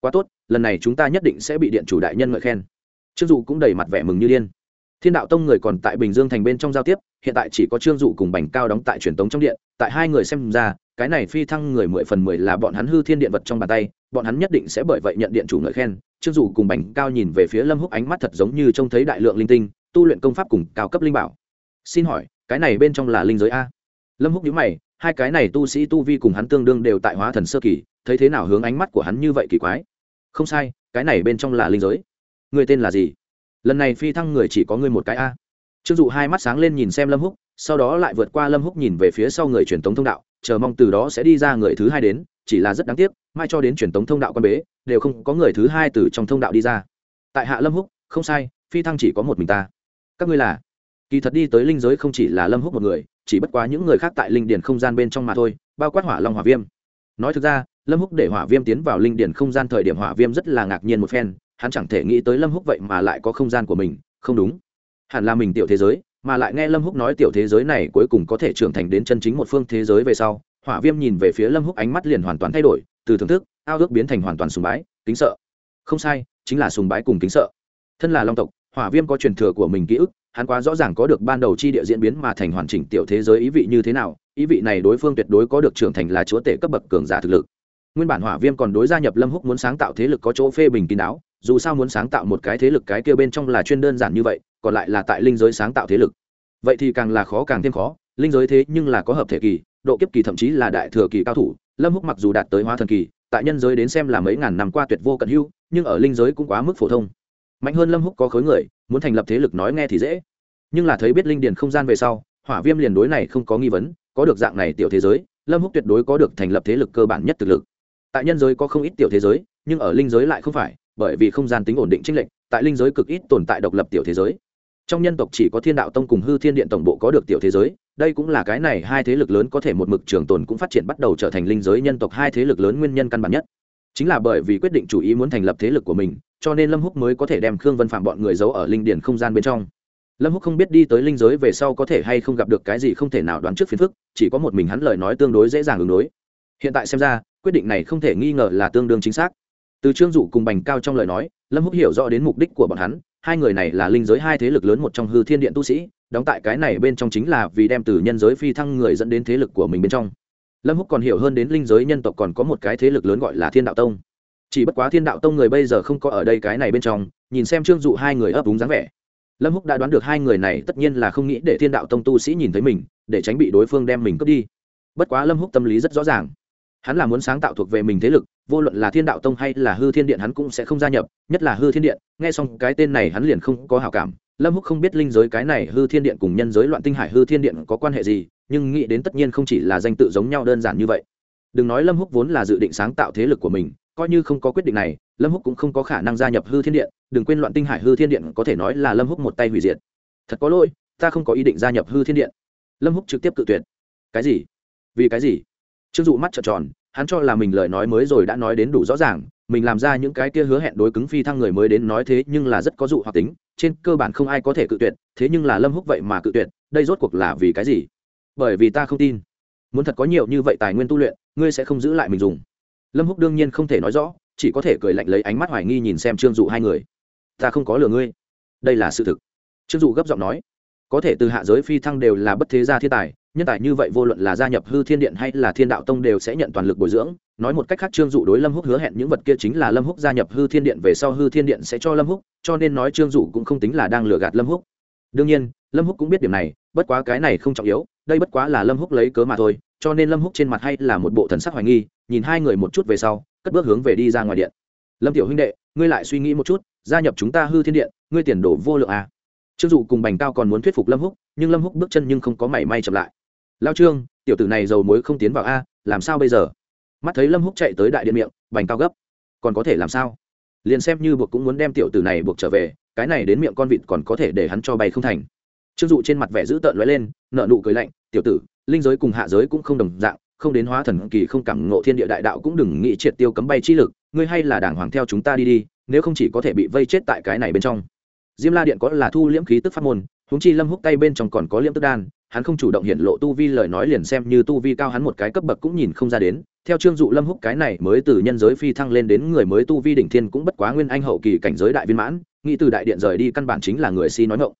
Quá tốt, lần này chúng ta nhất định sẽ bị điện chủ đại nhân ngợi khen. Trương dụ cũng đầy mặt vẻ mừng như điên. Thiên đạo tông người còn tại bình dương thành bên trong giao tiếp, hiện tại chỉ có trương dụ cùng bành cao đóng tại truyền tống trong điện, tại hai người xem ra, cái này phi thăng người mười phần mười là bọn hắn hư thiên điện vật trong bàn tay bọn hắn nhất định sẽ bởi vậy nhận điện chủ ngợi khen. Trương dụ cùng bành cao nhìn về phía lâm húc ánh mắt thật giống như trông thấy đại lượng linh tinh, tu luyện công pháp cùng cao cấp linh bảo. Xin hỏi, cái này bên trong là linh giới a? Lâm húc nhíu mày, hai cái này tu sĩ tu vi cùng hắn tương đương đều tại hóa thần sơ kỳ, thấy thế nào hướng ánh mắt của hắn như vậy kỳ quái? Không sai, cái này bên trong là linh giới. Người tên là gì? Lần này phi thăng người chỉ có ngươi một cái a. Trương dụ hai mắt sáng lên nhìn xem lâm húc, sau đó lại vượt qua lâm húc nhìn về phía sau người truyền tống thông đạo, chờ mong từ đó sẽ đi ra người thứ hai đến chỉ là rất đáng tiếc, mai cho đến truyền tống thông đạo quan bế, đều không có người thứ hai từ trong thông đạo đi ra. Tại hạ lâm húc, không sai, phi thăng chỉ có một mình ta. Các ngươi là? Kỳ thật đi tới linh giới không chỉ là lâm húc một người, chỉ bất quá những người khác tại linh điền không gian bên trong mà thôi, bao quát hỏa long hỏa viêm. Nói thực ra, lâm húc để hỏa viêm tiến vào linh điền không gian thời điểm hỏa viêm rất là ngạc nhiên một phen, hắn chẳng thể nghĩ tới lâm húc vậy mà lại có không gian của mình, không đúng. Hẳn là mình tiểu thế giới, mà lại nghe lâm húc nói tiểu thế giới này cuối cùng có thể trưởng thành đến chân chính một phương thế giới về sau hỏa viêm nhìn về phía lâm húc ánh mắt liền hoàn toàn thay đổi, từ thưởng thức, ao ước biến thành hoàn toàn sùng bái, kính sợ. Không sai, chính là sùng bái cùng kính sợ. Thân là long tộc, hỏa viêm có truyền thừa của mình ký ức, hắn quá rõ ràng có được ban đầu chi địa diễn biến mà thành hoàn chỉnh tiểu thế giới ý vị như thế nào, ý vị này đối phương tuyệt đối có được trưởng thành là chúa tể cấp bậc cường giả thực lực. Nguyên bản hỏa viêm còn đối gia nhập lâm húc muốn sáng tạo thế lực có chỗ phê bình kín đáo, dù sao muốn sáng tạo một cái thế lực cái kia bên trong là chuyên đơn giản như vậy, còn lại là tại linh giới sáng tạo thế lực. Vậy thì càng là khó càng thêm khó, linh giới thế nhưng là có hợp thể kỳ độ kiếp kỳ thậm chí là đại thừa kỳ cao thủ, lâm húc mặc dù đạt tới hóa thần kỳ, tại nhân giới đến xem là mấy ngàn năm qua tuyệt vô cận hưu nhưng ở linh giới cũng quá mức phổ thông. Mạnh hơn lâm húc có khối người, muốn thành lập thế lực nói nghe thì dễ. Nhưng là thấy biết linh điền không gian về sau, hỏa viêm liền đối này không có nghi vấn, có được dạng này tiểu thế giới, lâm húc tuyệt đối có được thành lập thế lực cơ bản nhất thực lực. Tại nhân giới có không ít tiểu thế giới, nhưng ở linh giới lại không phải, bởi vì không gian tính ổn định chính lệnh tại linh giới cực ít tồn tại độc lập tiểu thế giới. Trong nhân tộc chỉ có thiên đạo tông cùng hư thiên điện tổng bộ có được tiểu thế giới đây cũng là cái này hai thế lực lớn có thể một mực trường tồn cũng phát triển bắt đầu trở thành linh giới nhân tộc hai thế lực lớn nguyên nhân căn bản nhất. Chính là bởi vì quyết định chủ ý muốn thành lập thế lực của mình, cho nên lâm húc mới có thể đem khương vân phạm bọn người giấu ở linh điển không gian bên trong. Lâm húc không biết đi tới linh giới về sau có thể hay không gặp được cái gì không thể nào đoán trước phiền phức, chỉ có một mình hắn lời nói tương đối dễ dàng ứng đối. Hiện tại xem ra, quyết định này không thể nghi ngờ là tương đương chính xác. Từ trương dụ cùng bành cao trong lời nói, lâm húc hiểu rõ đến mục đích của bọn hắn, hai người này là linh giới hai thế lực lớn một trong hư thiên điện tu sĩ đóng tại cái này bên trong chính là vì đem từ nhân giới phi thăng người dẫn đến thế lực của mình bên trong. Lâm húc còn hiểu hơn đến linh giới nhân tộc còn có một cái thế lực lớn gọi là thiên đạo tông. Chỉ bất quá thiên đạo tông người bây giờ không có ở đây cái này bên trong, nhìn xem trương dụ hai người ấp úng dáng vẻ. Lâm húc đã đoán được hai người này tất nhiên là không nghĩ để thiên đạo tông tu sĩ nhìn thấy mình, để tránh bị đối phương đem mình cướp đi. Bất quá lâm húc tâm lý rất rõ ràng. Hắn là muốn sáng tạo thuộc về mình thế lực, vô luận là thiên đạo tông hay là hư thiên điện hắn cũng sẽ không gia nhập, nhất là hư thiên điện, nghe xong cái tên này hắn liền không có hảo cảm lâm húc không biết linh giới cái này hư thiên điện cùng nhân giới loạn tinh hải hư thiên điện có quan hệ gì, nhưng nghĩ đến tất nhiên không chỉ là danh tự giống nhau đơn giản như vậy. Đừng nói lâm húc vốn là dự định sáng tạo thế lực của mình, coi như không có quyết định này, lâm húc cũng không có khả năng gia nhập hư thiên điện, đừng quên loạn tinh hải hư thiên điện có thể nói là lâm húc một tay hủy diệt. Thật có lỗi, ta không có ý định gia nhập hư thiên điện. Lâm húc trực tiếp cự tuyệt. Cái gì? Vì cái gì? Trương dụ mắt trợn tròn, hắn cho là mình lời nói mới rồi đã nói đến đủ rõ ràng mình làm ra những cái kia hứa hẹn đối cứng phi thăng người mới đến nói thế nhưng là rất có dụ hoặc tính, trên cơ bản không ai có thể cự tuyệt, thế nhưng là lâm húc vậy mà cự tuyệt, đây rốt cuộc là vì cái gì? Bởi vì ta không tin. Muốn thật có nhiều như vậy tài nguyên tu luyện, ngươi sẽ không giữ lại mình dùng. Lâm húc đương nhiên không thể nói rõ, chỉ có thể cười lạnh lấy ánh mắt hoài nghi nhìn xem trương dụ hai người. Ta không có lừa ngươi. Đây là sự thực. Trương dụ gấp giọng nói, có thể từ hạ giới phi thăng đều là bất thế gia thiên tài, nhân tài như vậy vô luận là gia nhập hư thiên điện hay là thiên đạo tông đều sẽ nhận toàn lực bồi dưỡng nói một cách khác trương dụ đối lâm húc hứa hẹn những vật kia chính là lâm húc gia nhập hư thiên điện về sau hư thiên điện sẽ cho lâm húc, cho nên nói trương dụ cũng không tính là đang lừa gạt lâm húc. Đương nhiên, lâm húc cũng biết điểm này, bất quá cái này không trọng yếu, đây bất quá là lâm húc lấy cớ mà thôi, cho nên lâm húc trên mặt hay là một bộ thần sắc hoài nghi, nhìn hai người một chút về sau, cất bước hướng về đi ra ngoài điện. Lâm tiểu huynh đệ, ngươi lại suy nghĩ một chút, gia nhập chúng ta hư thiên điện, ngươi tiền đổ vô lượng à. trương dụ cùng bành cao còn muốn thuyết phục lâm húc, nhưng lâm húc bước chân nhưng không có mảy may chậm lại. Lao trương, tiểu tử này dầu muối không tiến vào a, làm sao bây giờ? Mắt thấy lâm húc chạy tới đại điện miệng, bành cao gấp. Còn có thể làm sao? Liền xem như buộc cũng muốn đem tiểu tử này buộc trở về, cái này đến miệng con vịt còn có thể để hắn cho bay không thành. Trương dụ trên mặt vẻ dữ tợn lóe lên nợ nụ cười lạnh, tiểu tử, linh giới cùng hạ giới cũng không đồng dạng, không đến hóa thần kỳ, không cảm ngộ thiên địa đại đạo cũng đừng nghĩ triệt tiêu cấm bay chi lực, ngươi hay là đàng hoàng theo chúng ta đi đi, nếu không chỉ có thể bị vây chết tại cái này bên trong. Diêm la điện có là thu liễm khí tức pháp môn, huống chi lâm húc tay bên trong còn có liễm tức đan, hắn không chủ động hiện lộ tu vi lời nói liền xem như tu vi cao hắn một cái cấp bậc cũng nhìn không ra đến theo trương dụ lâm húc cái này mới từ nhân giới phi thăng lên đến người mới tu vi đỉnh thiên cũng bất quá nguyên anh hậu kỳ cảnh giới đại viên mãn, nghĩ từ đại điện rời đi căn bản chính là người si nói ngộng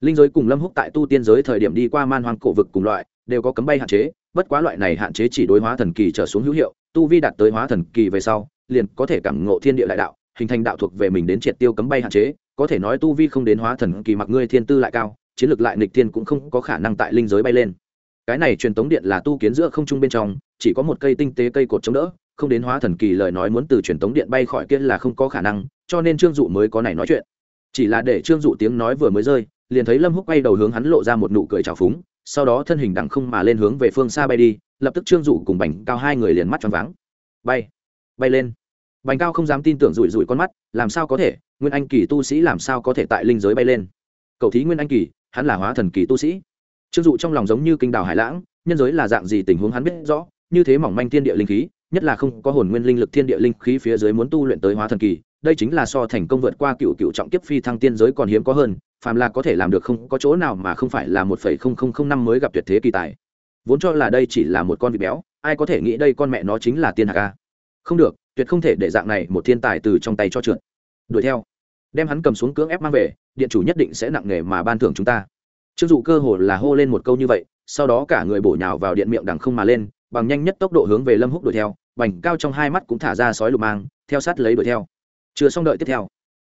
linh giới cùng lâm húc tại tu tiên giới thời điểm đi qua man hoang cổ vực cùng loại, đều có cấm bay hạn chế, bất quá loại này hạn chế chỉ đối hóa thần kỳ trở xuống hữu hiệu, tu vi đạt tới hóa thần kỳ về sau, liền có thể cảm ngộ thiên địa đại đạo, hình thành đạo thuộc về mình đến triệt tiêu cấm bay hạn chế, có thể nói tu vi không đến hóa thần kỳ mặc ngươi thiên tư lại cao, chiến lược lại nghịch thiên cũng không có khả năng tại linh giới bay lên cái này truyền tống điện là tu kiến giữa không trung bên trong, chỉ có một cây tinh tế cây cột chống đỡ, không đến hóa thần kỳ lời nói muốn từ truyền tống điện bay khỏi kia là không có khả năng, cho nên trương dụ mới có này nói chuyện. Chỉ là để trương dụ tiếng nói vừa mới rơi, liền thấy lâm húc quay đầu hướng hắn lộ ra một nụ cười trào phúng, sau đó thân hình đằng không mà lên hướng về phương xa bay đi, lập tức trương dụ cùng bành cao hai người liền mắt tròn váng. Bay bay lên. Bành cao không dám tin tưởng rủi rủi con mắt, làm sao có thể, nguyên anh kỳ tu sĩ làm sao có thể tại linh giới bay lên? Cậu thí nguyên anh kỳ, hắn là hóa thần kỳ tu sĩ trương dụ trong lòng giống như kinh đảo hải lãng, nhân giới là dạng gì tình huống hắn biết rõ, như thế mỏng manh thiên địa linh khí, nhất là không có hồn nguyên linh lực thiên địa linh khí phía dưới muốn tu luyện tới hóa thần kỳ, đây chính là so thành công vượt qua cựu cựu trọng kiếp phi thăng tiên giới còn hiếm có hơn, phàm là có thể làm được không có chỗ nào mà không phải là một phẩy không không không năm mới gặp tuyệt thế kỳ tài. Vốn cho là đây chỉ là một con vịt béo, ai có thể nghĩ đây con mẹ nó chính là tiên hạc a? Không được, tuyệt không thể để dạng này một thiên tài từ trong tay cho trượt. Đuổi theo. Đem hắn cầm xuống cưỡng ép mang về, điện chủ nhất định sẽ nặng nề mà ban thưởng chúng ta trương dụ cơ hồ là hô lên một câu như vậy, sau đó cả người bổ nhào vào điện miệng đằng không mà lên, bằng nhanh nhất tốc độ hướng về lâm húc đuổi theo, bành cao trong hai mắt cũng thả ra sói lục mang, theo sát lấy đuổi theo. Chưa xong đợi tiếp theo.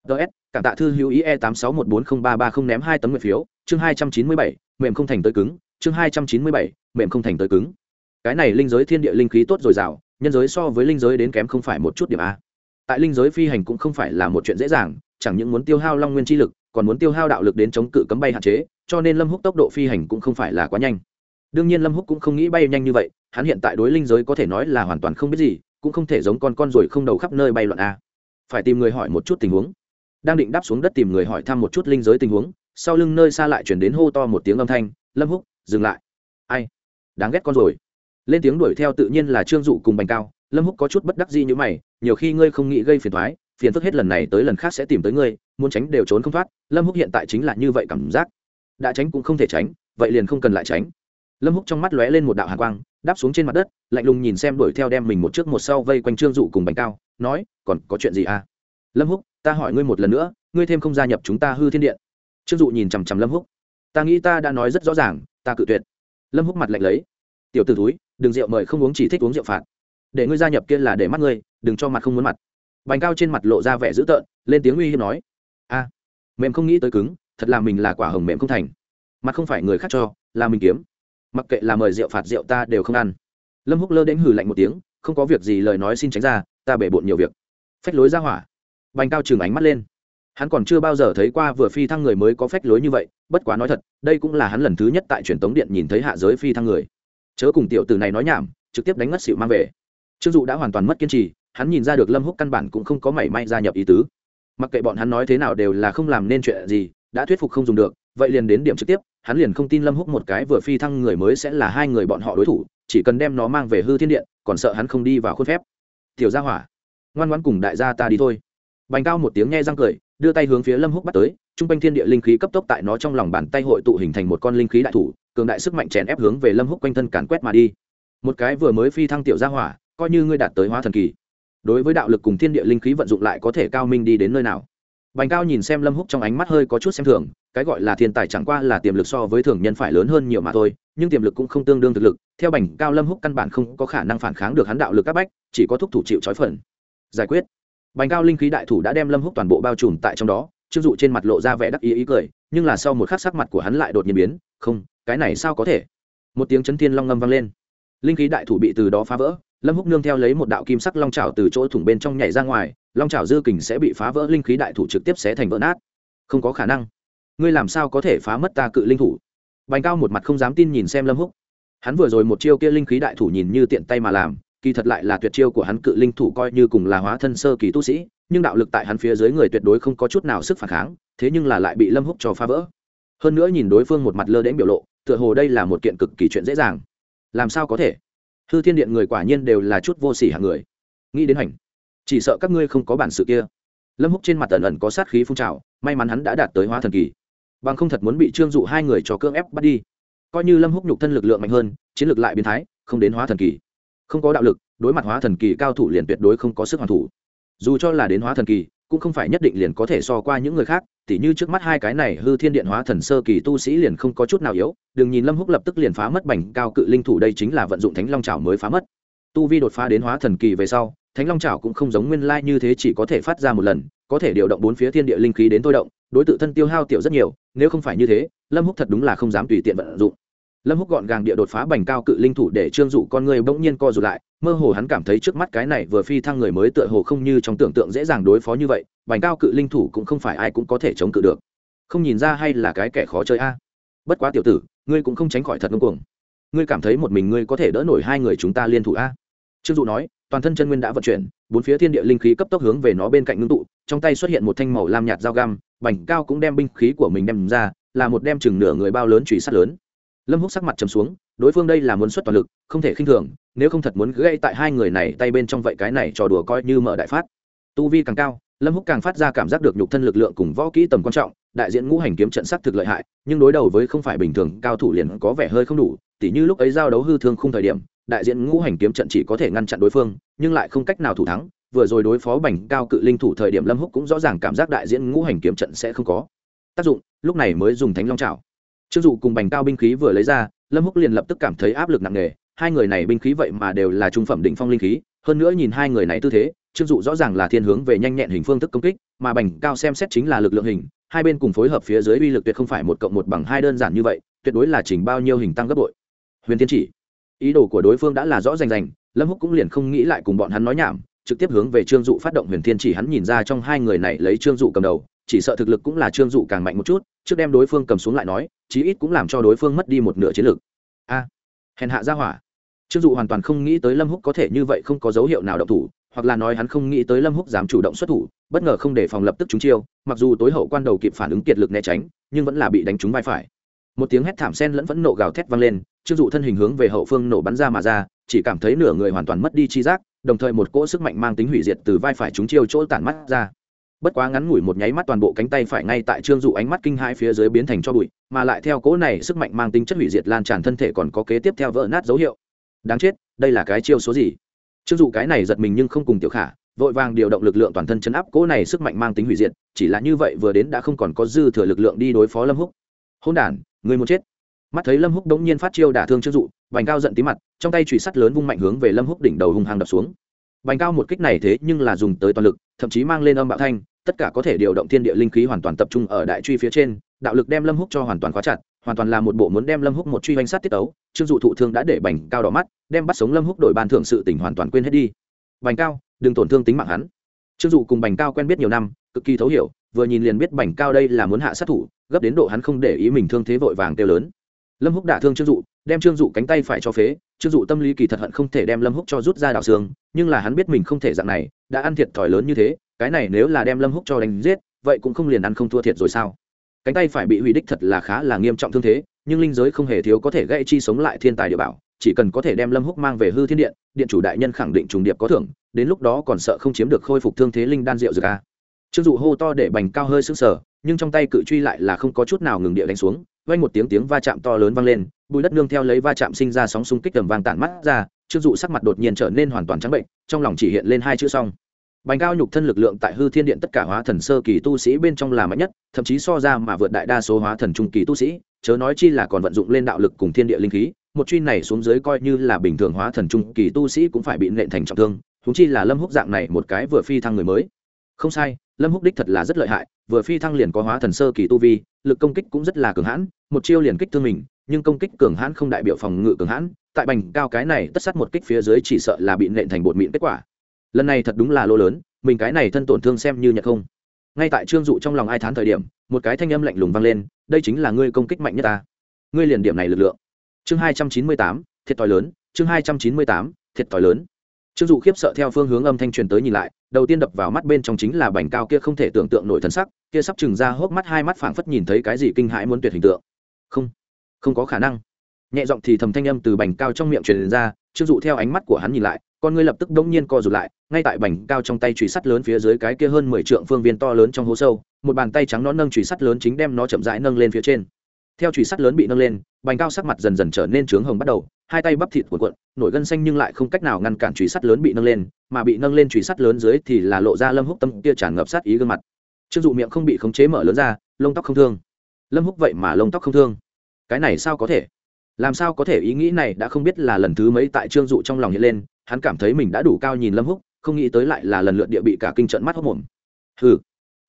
Ts cảm tạ thư hữu e tám sáu một bốn không ba ba không ném hai tấm nguyện phiếu, chương hai trăm chín mươi bảy, mềm không thành tới cứng, chương hai trăm chín mươi bảy, mềm không thành tới cứng. Cái này linh giới thiên địa linh khí tốt dồi dào nhân giới so với linh giới đến kém không phải một chút điểm a. Tại linh giới phi hành cũng không phải là một chuyện dễ dàng, chẳng những muốn tiêu hao long nguyên chi lực còn muốn tiêu hao đạo lực đến chống cự cấm bay hạn chế, cho nên lâm húc tốc độ phi hành cũng không phải là quá nhanh. Đương nhiên lâm húc cũng không nghĩ bay nhanh như vậy, hắn hiện tại đối linh giới có thể nói là hoàn toàn không biết gì, cũng không thể giống con con rồi không đầu khắp nơi bay loạn a. Phải tìm người hỏi một chút tình huống. Đang định đáp xuống đất tìm người hỏi thăm một chút linh giới tình huống, sau lưng nơi xa lại chuyển đến hô to một tiếng âm thanh, lâm húc, dừng lại. Ai? Đáng ghét con rồi. Lên tiếng đuổi theo tự nhiên là trương dụ cùng bành cao, lâm húc có chút bất đắc gì như mày, nhiều khi ngươi không nghĩ gây phiền thoái phiền phức hết lần này tới lần khác sẽ tìm tới ngươi, muốn tránh đều trốn không thoát, lâm húc hiện tại chính là như vậy cảm giác. Đã tránh cũng không thể tránh, vậy liền không cần lại tránh. Lâm húc trong mắt lóe lên một đạo hàn quang, đáp xuống trên mặt đất, lạnh lùng nhìn xem đuổi theo đem mình một trước một sau vây quanh trương dụ cùng bánh cao, nói, còn có chuyện gì à? Lâm húc, ta hỏi ngươi một lần nữa, ngươi thêm không gia nhập chúng ta hư thiên điện. Trương dụ nhìn chằm chằm lâm húc. Ta nghĩ ta đã nói rất rõ ràng, ta cự tuyệt. Lâm húc mặt lạnh lấy. Tiểu t ử túi đừng rượu mời không uống chỉ thích uống rượu phạt. Để ngươi gia nhập kia là để mắt ngươi, đừng cho mặt không muốn mặt bành cao trên mặt lộ ra vẻ dữ tợn, lên tiếng uy hiếp nói, a, mềm không nghĩ tới cứng, thật là mình là quả hồng mềm không thành. Mặt không phải người khác cho, là mình kiếm. Mặc kệ là mời rượu phạt rượu ta đều không ăn. Lâm húc lơ đến hừ lạnh một tiếng, không có việc gì lời nói xin tránh ra, ta bể bộn nhiều việc. Phách lối ra hỏa. Bành cao chừng ánh mắt lên. Hắn còn chưa bao giờ thấy qua vừa phi thăng người mới có phách lối như vậy, bất quá nói thật, đây cũng là hắn lần thứ nhất tại truyền tống điện nhìn thấy hạ giới phi thăng người. Chớ cùng tiểu tử này nói nhảm, trực tiếp đánh ngất xịu mang về. Trương dụ đã hoàn toàn mất kiên trì hắn nhìn ra được lâm húc căn bản cũng không có mảy may gia nhập ý tứ. Mặc kệ bọn hắn nói thế nào đều là không làm nên chuyện gì, đã thuyết phục không dùng được, vậy liền đến điểm trực tiếp, hắn liền không tin lâm húc một cái vừa phi thăng người mới sẽ là hai người bọn họ đối thủ, chỉ cần đem nó mang về hư thiên điện, còn sợ hắn không đi vào khuôn phép. Tiểu gia hỏa, ngoan ngoãn cùng đại gia ta đi thôi. Bành cao một tiếng nghe răng cười, đưa tay hướng phía lâm húc bắt tới, trung quanh thiên địa linh khí cấp tốc tại nó trong lòng bàn tay hội tụ hình thành một con linh khí đại thủ, cường đại sức mạnh chèn ép hướng về lâm húc quanh thân càn quét mà đi. Một cái vừa mới phi thăng tiểu gia hỏa, coi như ngươi đạt tới hóa thần kỳ đối với đạo lực cùng thiên địa linh khí vận dụng lại có thể cao minh đi đến nơi nào. Bành cao nhìn xem lâm húc trong ánh mắt hơi có chút xem thường, cái gọi là thiên tài chẳng qua là tiềm lực so với thường nhân phải lớn hơn nhiều mà thôi, nhưng tiềm lực cũng không tương đương thực lực, theo bành cao lâm húc căn bản không có khả năng phản kháng được hắn đạo lực các bách, chỉ có thúc thủ chịu trói phần. Giải quyết. Bành cao linh khí đại thủ đã đem lâm húc toàn bộ bao trùm tại trong đó, chưng dụ trên mặt lộ ra vẻ đắc ý ý cười, nhưng là sau một khắc sắc mặt của hắn lại đột nhiên biến, không, cái này sao có thể? Một tiếng chấn thiên long ngâm vang lên. Linh khí đại thủ bị từ đó phá vỡ lâm húc nương theo lấy một đạo kim sắc long trào từ chỗ thủng bên trong nhảy ra ngoài, long trào dư kình sẽ bị phá vỡ linh khí đại thủ trực tiếp xé thành vỡ nát. Không có khả năng. Ngươi làm sao có thể phá mất ta cự linh thủ? Bành cao một mặt không dám tin nhìn xem lâm húc. Hắn vừa rồi một chiêu kia linh khí đại thủ nhìn như tiện tay mà làm, kỳ thật lại là tuyệt chiêu của hắn cự linh thủ coi như cùng là hóa thân sơ kỳ tu sĩ, nhưng đạo lực tại hắn phía dưới người tuyệt đối không có chút nào sức phản kháng, thế nhưng là lại bị lâm húc cho phá vỡ. Hơn nữa nhìn đối phương một mặt lơ đễnh biểu lộ, tựa hồ đây là một kiện cực kỳ chuyện dễ dàng. Làm sao có thể? Hư thiên điện người quả nhiên đều là chút vô sỉ hạng người. Nghĩ đến hành, chỉ sợ các ngươi không có bản sự kia. Lâm húc trên mặt ẩn ẩn có sát khí phun trào, may mắn hắn đã đạt tới hóa thần kỳ. Bằng không thật muốn bị trương dụ hai người cho cưỡng ép bắt đi. Coi như lâm húc nhục thân lực lượng mạnh hơn, chiến lược lại biến thái, không đến hóa thần kỳ. Không có đạo lực, đối mặt hóa thần kỳ cao thủ liền tuyệt đối không có sức hoàn thủ. Dù cho là đến hóa thần kỳ cũng không phải nhất định liền có thể so qua những người khác, tỉ như trước mắt hai cái này hư thiên điện hóa thần sơ kỳ tu sĩ liền không có chút nào yếu, đừng nhìn lâm húc lập tức liền phá mất bành cao cự linh thủ đây chính là vận dụng thánh long trào mới phá mất. Tu vi đột phá đến hóa thần kỳ về sau, thánh long trào cũng không giống nguyên lai như thế chỉ có thể phát ra một lần, có thể điều động bốn phía thiên địa linh khí đến thôi động, đối tự thân tiêu hao tiểu rất nhiều, nếu không phải như thế, lâm húc thật đúng là không dám tùy tiện vận dụng. Lâm húc gọn gàng địa đột phá bành cao cự linh thủ để trương dụ con người bỗng nhiên co rụt lại mơ hồ hắn cảm thấy trước mắt cái này vừa phi thăng người mới tựa hồ không như trong tưởng tượng dễ dàng đối phó như vậy bành cao cự linh thủ cũng không phải ai cũng có thể chống cự được. Không nhìn ra hay là cái kẻ khó chơi a? À? Bất quá tiểu tử, ngươi cũng không tránh khỏi thật ngưng cuồng. Ngươi cảm thấy một mình ngươi có thể đỡ nổi hai người chúng ta liên thủ a? À? Trương dụ nói, toàn thân chân nguyên đã vận chuyển, bốn phía thiên địa linh khí cấp tốc hướng về nó bên cạnh ngưng tụ, trong tay xuất hiện một thanh màu lam nhạt dao găm, bành cao cũng đem binh khí của mình đem ra, là một đem chừng nửa người bao lớn trùy sắt lớn. Lâm húc sắc mặt trầm xuống đối phương đây là muốn xuất toàn lực, không thể khinh thường, nếu không thật muốn gây tại hai người này tay bên trong vậy cái này trò đùa coi như mở đại phát. Tu vi càng cao, lâm húc càng phát ra cảm giác được nhục thân lực lượng cùng võ kỹ tầm quan trọng, đại diện ngũ hành kiếm trận sắc thực lợi hại, nhưng đối đầu với không phải bình thường, cao thủ liền có vẻ hơi không đủ, tỉ như lúc ấy giao đấu hư thương không thời điểm, đại diện ngũ hành kiếm trận chỉ có thể ngăn chặn đối phương, nhưng lại không cách nào thủ thắng, vừa rồi đối phó bành cao cự linh thủ thời điểm lâm húc cũng rõ ràng cảm giác đại diện ngũ hành kiếm trận sẽ không có tác dụng, lúc này mới dùng thánh long trào chức dụ cùng bành cao binh khí vừa lấy ra lâm húc liền lập tức cảm thấy áp lực nặng nề, hai người này binh khí vậy mà đều là trung phẩm định phong linh khí, hơn nữa nhìn hai người này tư thế, trương dụ rõ ràng là thiên hướng về nhanh nhẹn hình phương thức công kích, mà bành cao xem xét chính là lực lượng hình, hai bên cùng phối hợp phía dưới uy lực tuyệt không phải một cộng một bằng hai đơn giản như vậy, tuyệt đối là chỉnh bao nhiêu hình tăng gấp bội. Huyền tiên chỉ, ý đồ của đối phương đã là rõ rành rành, lâm húc cũng liền không nghĩ lại cùng bọn hắn nói nhảm, trực tiếp hướng về trương dụ phát động huyền thiên chỉ hắn nhìn ra trong hai người này lấy trương dụ cầm đầu, chỉ sợ thực lực cũng là trương dụ càng mạnh một chút trước đem đối phương cầm xuống lại nói, chí ít cũng làm cho đối phương mất đi một nửa chiến lược a, hèn hạ ra hỏa. Trương dụ hoàn toàn không nghĩ tới lâm húc có thể như vậy không có dấu hiệu nào động thủ, hoặc là nói hắn không nghĩ tới lâm húc dám chủ động xuất thủ, bất ngờ không để phòng lập tức trúng chiêu, mặc dù tối hậu quan đầu kịp phản ứng kiệt lực né tránh, nhưng vẫn là bị đánh trúng vai phải. Một tiếng hét thảm sen lẫn vẫn nộ gào thét vang lên, trương dụ thân hình hướng về hậu phương nổ bắn ra mà ra, chỉ cảm thấy nửa người hoàn toàn mất đi chi giác, đồng thời một cỗ sức mạnh mang tính hủy diệt từ vai phải trúng chiêu chỗ tản mắt ra bất quá ngắn ngủi một nháy mắt toàn bộ cánh tay phải ngay tại trương dụ ánh mắt kinh hai phía dưới biến thành cho bụi, mà lại theo cỗ này sức mạnh mang tính chất hủy diệt lan tràn thân thể còn có kế tiếp theo vỡ nát dấu hiệu. Đáng chết, đây là cái chiêu số gì? Trương dụ cái này giật mình nhưng không cùng tiểu khả, vội vàng điều động lực lượng toàn thân chấn áp cỗ này sức mạnh mang tính hủy diệt, chỉ là như vậy vừa đến đã không còn có dư thừa lực lượng đi đối phó lâm húc. Hôn đản, người muốn chết. Mắt thấy lâm húc đống nhiên phát chiêu đả thương trương dụ bành cao giận tí mặt, trong tay chùy sắt lớn vung mạnh hướng về lâm húc đỉnh đầu hung hăng đập xuống bành cao một kích này thế nhưng là dùng tới toàn lực, thậm chí mang lên âm bạo thanh, tất cả có thể điều động thiên địa linh khí hoàn toàn tập trung ở đại truy phía trên, đạo lực đem lâm húc cho hoàn toàn khóa chặt, hoàn toàn là một bộ muốn đem lâm húc một truy hoành sát tiết tấu, trương dụ thụ thương đã để bành cao đỏ mắt, đem bắt sống lâm húc đổi bàn thưởng sự tình hoàn toàn quên hết đi. Bành cao, đừng tổn thương tính mạng hắn. Trương dụ cùng bành cao quen biết nhiều năm, cực kỳ thấu hiểu, vừa nhìn liền biết bành cao đây là muốn hạ sát thủ, gấp đến độ hắn không để ý mình thương thế vội vàng kêu lớn lâm húc đả thương trương dụ, đem trương dụ cánh tay phải cho phế. Trương dụ tâm lý kỳ thật hận không thể đem lâm húc cho rút ra đào xương, nhưng là hắn biết mình không thể dạng này, đã ăn thiệt thòi lớn như thế, cái này nếu là đem lâm húc cho đánh giết, vậy cũng không liền ăn không thua thiệt rồi sao? Cánh tay phải bị hủy đích thật là khá là nghiêm trọng thương thế, nhưng linh giới không hề thiếu có thể gây chi sống lại thiên tài địa bảo, chỉ cần có thể đem lâm húc mang về hư thiên điện điện chủ đại nhân khẳng định trùng điệp có thưởng, đến lúc đó còn sợ không chiếm được khôi phục thương thế linh đan rượu dược a trương dụ hô to để bành cao hơi sững sờ, nhưng trong tay cự truy lại là không có chút nào ngừng địa đánh xuống vang một tiếng tiếng va chạm to lớn vang lên bùi đất nương theo lấy va chạm sinh ra sóng xung kích tầm vang tản mắt ra, trương dụ sắc mặt đột nhiên trở nên hoàn toàn trắng bệnh, trong lòng chỉ hiện lên hai chữ xong bành cao nhục thân lực lượng tại hư thiên điện tất cả hóa thần sơ kỳ tu sĩ bên trong là mạnh nhất, thậm chí so ra mà vượt đại đa số hóa thần trung kỳ tu sĩ, chớ nói chi là còn vận dụng lên đạo lực cùng thiên địa linh khí, một truy này xuống dưới coi như là bình thường hóa thần trung kỳ tu sĩ cũng phải bị nện thành trọng thương, huống chi là lâm húc dạng này một cái vừa phi thăng người mới. Không sai, lâm húc đích thật là rất lợi hại, vừa phi thăng liền có hóa thần sơ kỳ tu vi lực công kích cũng rất là cường hãn, một chiêu liền kích thương mình, nhưng công kích cường hãn không đại biểu phòng ngự cường hãn, tại bành cao cái này tất sát một kích phía dưới chỉ sợ là bị nện thành bột mịn kết quả. Lần này thật đúng là lô lớn, mình cái này thân tổn thương xem như nhật không. Ngay tại trương dụ trong lòng ai thán thời điểm, một cái thanh âm lạnh lùng vang lên, đây chính là ngươi công kích mạnh nhất ta. Ngươi liền điểm này lực lượng. Chương hai trăm chín mươi tám, thiệt thòi lớn, chương hai trăm chín mươi tám, thiệt thòi lớn. Trương dụ khiếp sợ theo phương hướng âm thanh truyền tới nhìn lại, đầu tiên đập vào mắt bên trong chính là bành cao kia không thể tưởng tượng nổi thân sắc kia sắp chừng ra hốc mắt hai mắt phảng phất nhìn thấy cái gì kinh hãi muốn tuyệt hình tượng. Không không có khả năng. Nhẹ giọng thì thầm thanh âm từ bành cao trong miệng truyền ra, trương dụ theo ánh mắt của hắn nhìn lại, con ngươi lập tức đống nhiên co rụt lại, ngay tại bành cao trong tay chùy sắt lớn phía dưới cái kia hơn mười trượng phương viên to lớn trong hố sâu, một bàn tay trắng nó nâng chùy sắt lớn chính đem nó chậm rãi nâng lên phía trên. Theo chùy sắt lớn bị nâng lên, bành cao sắc mặt dần dần trở nên trướng hồng bắt đầu, hai tay bắp thịt cuộn cuộn, nổi gân xanh nhưng lại không cách nào ngăn cản chùy sắt lớn bị nâng lên, mà bị nâng lên chùy sắt lớn dưới thì là lộ ra lâm húc tâm kia tràn ngập sát ý gương mặt trương dụ miệng không bị khống chế mở lớn ra, lông tóc không thương. Lâm húc vậy mà lông tóc không thương. Cái này sao có thể? Làm sao có thể ý nghĩ này đã không biết là lần thứ mấy tại trương dụ trong lòng hiện lên, hắn cảm thấy mình đã đủ cao nhìn lâm húc, không nghĩ tới lại là lần lượt địa bị cả kinh trận mắt hốc mồm hừ.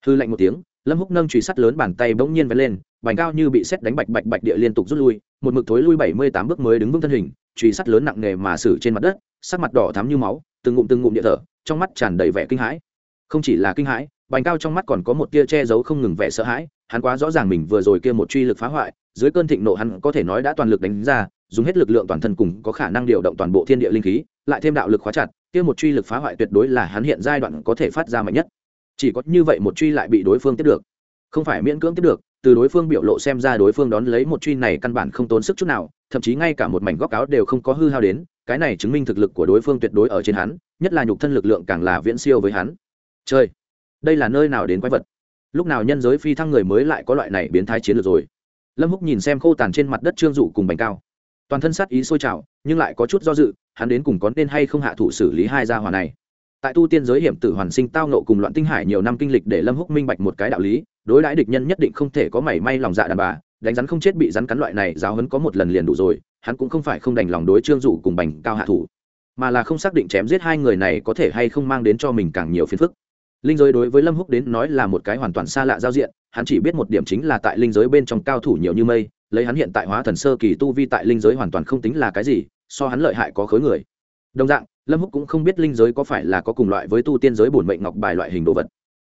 Hư lạnh một tiếng, lâm húc nâng trùy sắt lớn bàn tay bỗng nhiên vén lên, bành cao như bị xét đánh bạch bạch bạch địa liên tục rút lui, một mực thối lui bảy mươi tám bước mới đứng vững thân hình trùy sắt lớn nặng nề mà xử trên mặt đất, sắc mặt đỏ thắm như máu, từng ngụm từng ngụm địa thở, trong mắt tràn đầy vẻ kinh hãi. Không chỉ là kinh hãi bành cao trong mắt còn có một tia che giấu không ngừng vẻ sợ hãi, hắn quá rõ ràng mình vừa rồi kia một truy lực phá hoại, dưới cơn thịnh nộ hắn có thể nói đã toàn lực đánh ra, dùng hết lực lượng toàn thân cùng có khả năng điều động toàn bộ thiên địa linh khí, lại thêm đạo lực khóa chặt, kia một truy lực phá hoại tuyệt đối là hắn hiện giai đoạn có thể phát ra mạnh nhất. Chỉ có như vậy một truy lại bị đối phương tiếp được. Không phải miễn cưỡng tiếp được, từ đối phương biểu lộ xem ra đối phương đón lấy một truy này căn bản không tốn sức chút nào, thậm chí ngay cả một mảnh góc áo đều không có hư hao đến, cái này chứng minh thực lực của đối phương tuyệt đối ở trên hắn, nhất là nhục thân lực lượng càng là viễn siêu với hắn. Chơi! Đây là nơi nào đến quái vật? Lúc nào nhân giới phi thăng người mới lại có loại này biến thái chiến lược rồi? Lâm húc nhìn xem khô tàn trên mặt đất trương dụ cùng bành cao. Toàn thân sát ý sôi trào, nhưng lại có chút do dự, hắn đến cùng có nên hay không hạ thủ xử lý hai gia hỏa này? Tại tu tiên giới hiểm tử hoàn sinh tao nộ cùng loạn tinh hải nhiều năm kinh lịch để lâm húc minh bạch một cái đạo lý, đối đãi địch nhân nhất định không thể có mảy may lòng dạ đàn bà, đánh rắn không chết bị rắn cắn loại này giáo hấn có một lần liền đủ rồi, hắn cũng không phải không đành lòng đối trương dụ cùng bành cao hạ thủ, mà là không xác định chém giết hai người này có thể hay không mang đến cho mình càng nhiều phiền phức linh giới đối với lâm húc đến nói là một cái hoàn toàn xa lạ giao diện, hắn chỉ biết một điểm chính là tại linh giới bên trong cao thủ nhiều như mây, lấy hắn hiện tại hóa thần sơ kỳ tu vi tại linh giới hoàn toàn không tính là cái gì, so hắn lợi hại có khối người. Đồng dạng, lâm húc cũng không biết linh giới có phải là có cùng loại với tu tiên giới bổn mệnh ngọc bài loại hình đồ vật.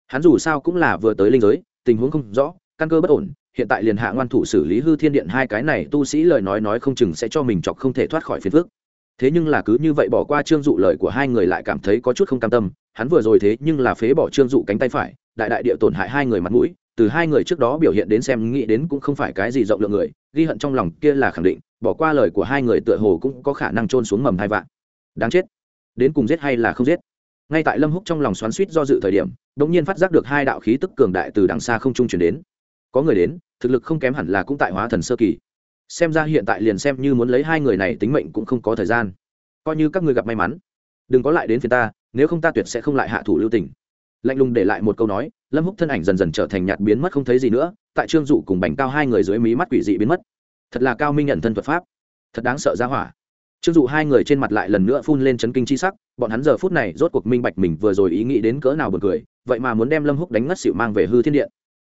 Hắn dù sao cũng là vừa tới linh giới, tình huống không rõ, căn cơ bất ổn, hiện tại liền hạ ngoan thủ xử lý hư thiên điện hai cái này tu sĩ lời nói nói không chừng sẽ cho mình chọc không thể thoát khỏi phiền phức thế nhưng là cứ như vậy bỏ qua trương dụ lời của hai người lại cảm thấy có chút không cam tâm. Hắn vừa rồi thế nhưng là phế bỏ trương dụ cánh tay phải, đại đại địa tổn hại hai người mặt mũi. Từ hai người trước đó biểu hiện đến xem nghĩ đến cũng không phải cái gì rộng lượng người, ghi hận trong lòng kia là khẳng định, bỏ qua lời của hai người tựa hồ cũng có khả năng trôn xuống mầm hai vạn. Đáng chết. Đến cùng giết hay là không giết? Ngay tại lâm húc trong lòng xoắn suýt do dự thời điểm đ ỗ n g nhiên phát giác được hai đạo khí tức cường đại từ đằng xa không trung chuyển đến. Có người đến, thực lực không kém hẳn là cũng tại hóa thần sơ kỳ xem ra hiện tại liền xem như muốn lấy hai người này tính mệnh cũng không có thời gian. Coi như các ngươi gặp may mắn, đừng có lại đến phía ta, nếu không ta tuyệt sẽ không lại hạ thủ lưu tình. Lạnh lùng để lại một câu nói, lâm húc thân ảnh dần dần trở thành nhạt biến mất không thấy gì nữa, tại trương dụ cùng bành cao hai người dưới mí mắt quỷ dị biến mất. Thật là cao minh nhận thân thuật pháp, thật đáng sợ ra hỏa. Trương dụ hai người trên mặt lại lần nữa phun lên chấn kinh chi sắc, bọn hắn giờ phút này rốt cuộc minh bạch mình vừa rồi ý nghĩ đến cỡ nào buồn cười, vậy mà muốn đem lâm húc đánh ngất xỉu mang về hư thiên điện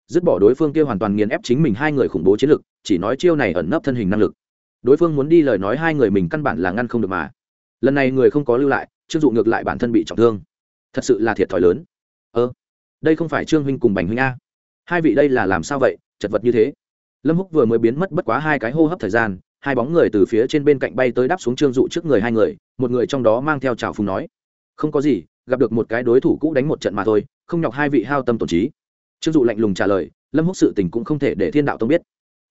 dứt bỏ đối phương kia hoàn toàn nghiền ép chính mình hai người khủng bố chiến lực, chỉ nói chiêu này ẩn nấp thân hình năng lực. Đối phương muốn đi lời nói hai người mình căn bản là ngăn không được mà. Lần này người không có lưu lại chưng dụ ngược lại bản thân bị trọng thương. Thật sự là thiệt thòi lớn. Ơ, đây không phải trương huynh cùng bành huynh a. Hai vị đây là làm sao vậy, chật vật như thế? Lâm húc vừa mới biến mất bất quá hai cái hô hấp thời gian, hai bóng người từ phía trên bên cạnh bay tới đáp xuống trương dụ trước người hai người, một người trong đó mang theo trào phùng nói, không có gì, gặp được một cái đối thủ cũ đánh một trận mà thôi, không nhọc hai vị hao tâm tổn trí trương dụ lạnh lùng trả lời, lâm húc sự tình cũng không thể để thiên đạo tông biết.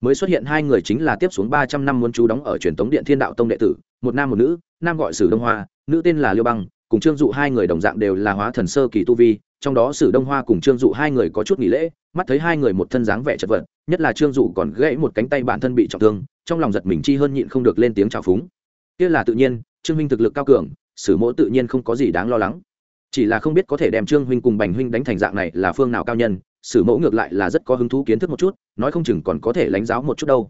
Mới xuất hiện hai người chính là tiếp xuống ba trăm năm muốn chú đóng ở truyền thống điện thiên đạo tông đệ tử, một nam một nữ, nam gọi sử đông hoa, nữ tên là liêu băng, cùng trương dụ hai người đồng dạng đều là hóa thần sơ kỳ tu vi, trong đó sử đông hoa cùng trương dụ hai người có chút nghỉ lễ, mắt thấy hai người một thân dáng vẻ chật vật, nhất là trương dụ còn gãy một cánh tay bản thân bị trọng thương, trong lòng giật mình chi hơn nhịn không được lên tiếng chào phúng. Kia là tự nhiên, trương minh thực lực cao cường, sử mỗ tự nhiên không có gì đáng lo lắng. Chỉ là không biết có thể đem trương huynh cùng bành huynh đánh thành dạng này là phương nào cao nhân sử mẫu ngược lại là rất có hứng thú kiến thức một chút, nói không chừng còn có thể lánh giáo một chút đâu.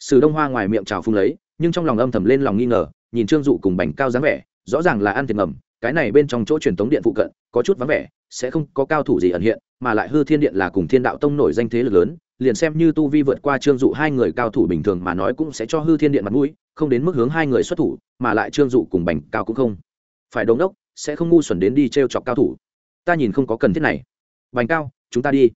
Sử đông hoa ngoài miệng chào phung lấy, nhưng trong lòng âm thầm lên lòng nghi ngờ, nhìn trương dụ cùng bành cao dáng vẻ, rõ ràng là ăn thiệt ngầm, cái này bên trong chỗ truyền thống điện phụ cận, có chút vắng vẻ, sẽ không có cao thủ gì ẩn hiện, mà lại hư thiên điện là cùng thiên đạo tông nổi danh thế lực lớn, liền xem như tu vi vượt qua trương dụ hai người cao thủ bình thường mà nói cũng sẽ cho hư thiên điện mặt mũi, không đến mức hướng hai người xuất thủ, mà lại trương dụ cùng bành cao cũng không. Phải đống đốc, sẽ không ngu xuẩn đến đi t r e o chọc cao thủ. Ta nhìn không có cần thiết này. Bành cao chúng ta đi.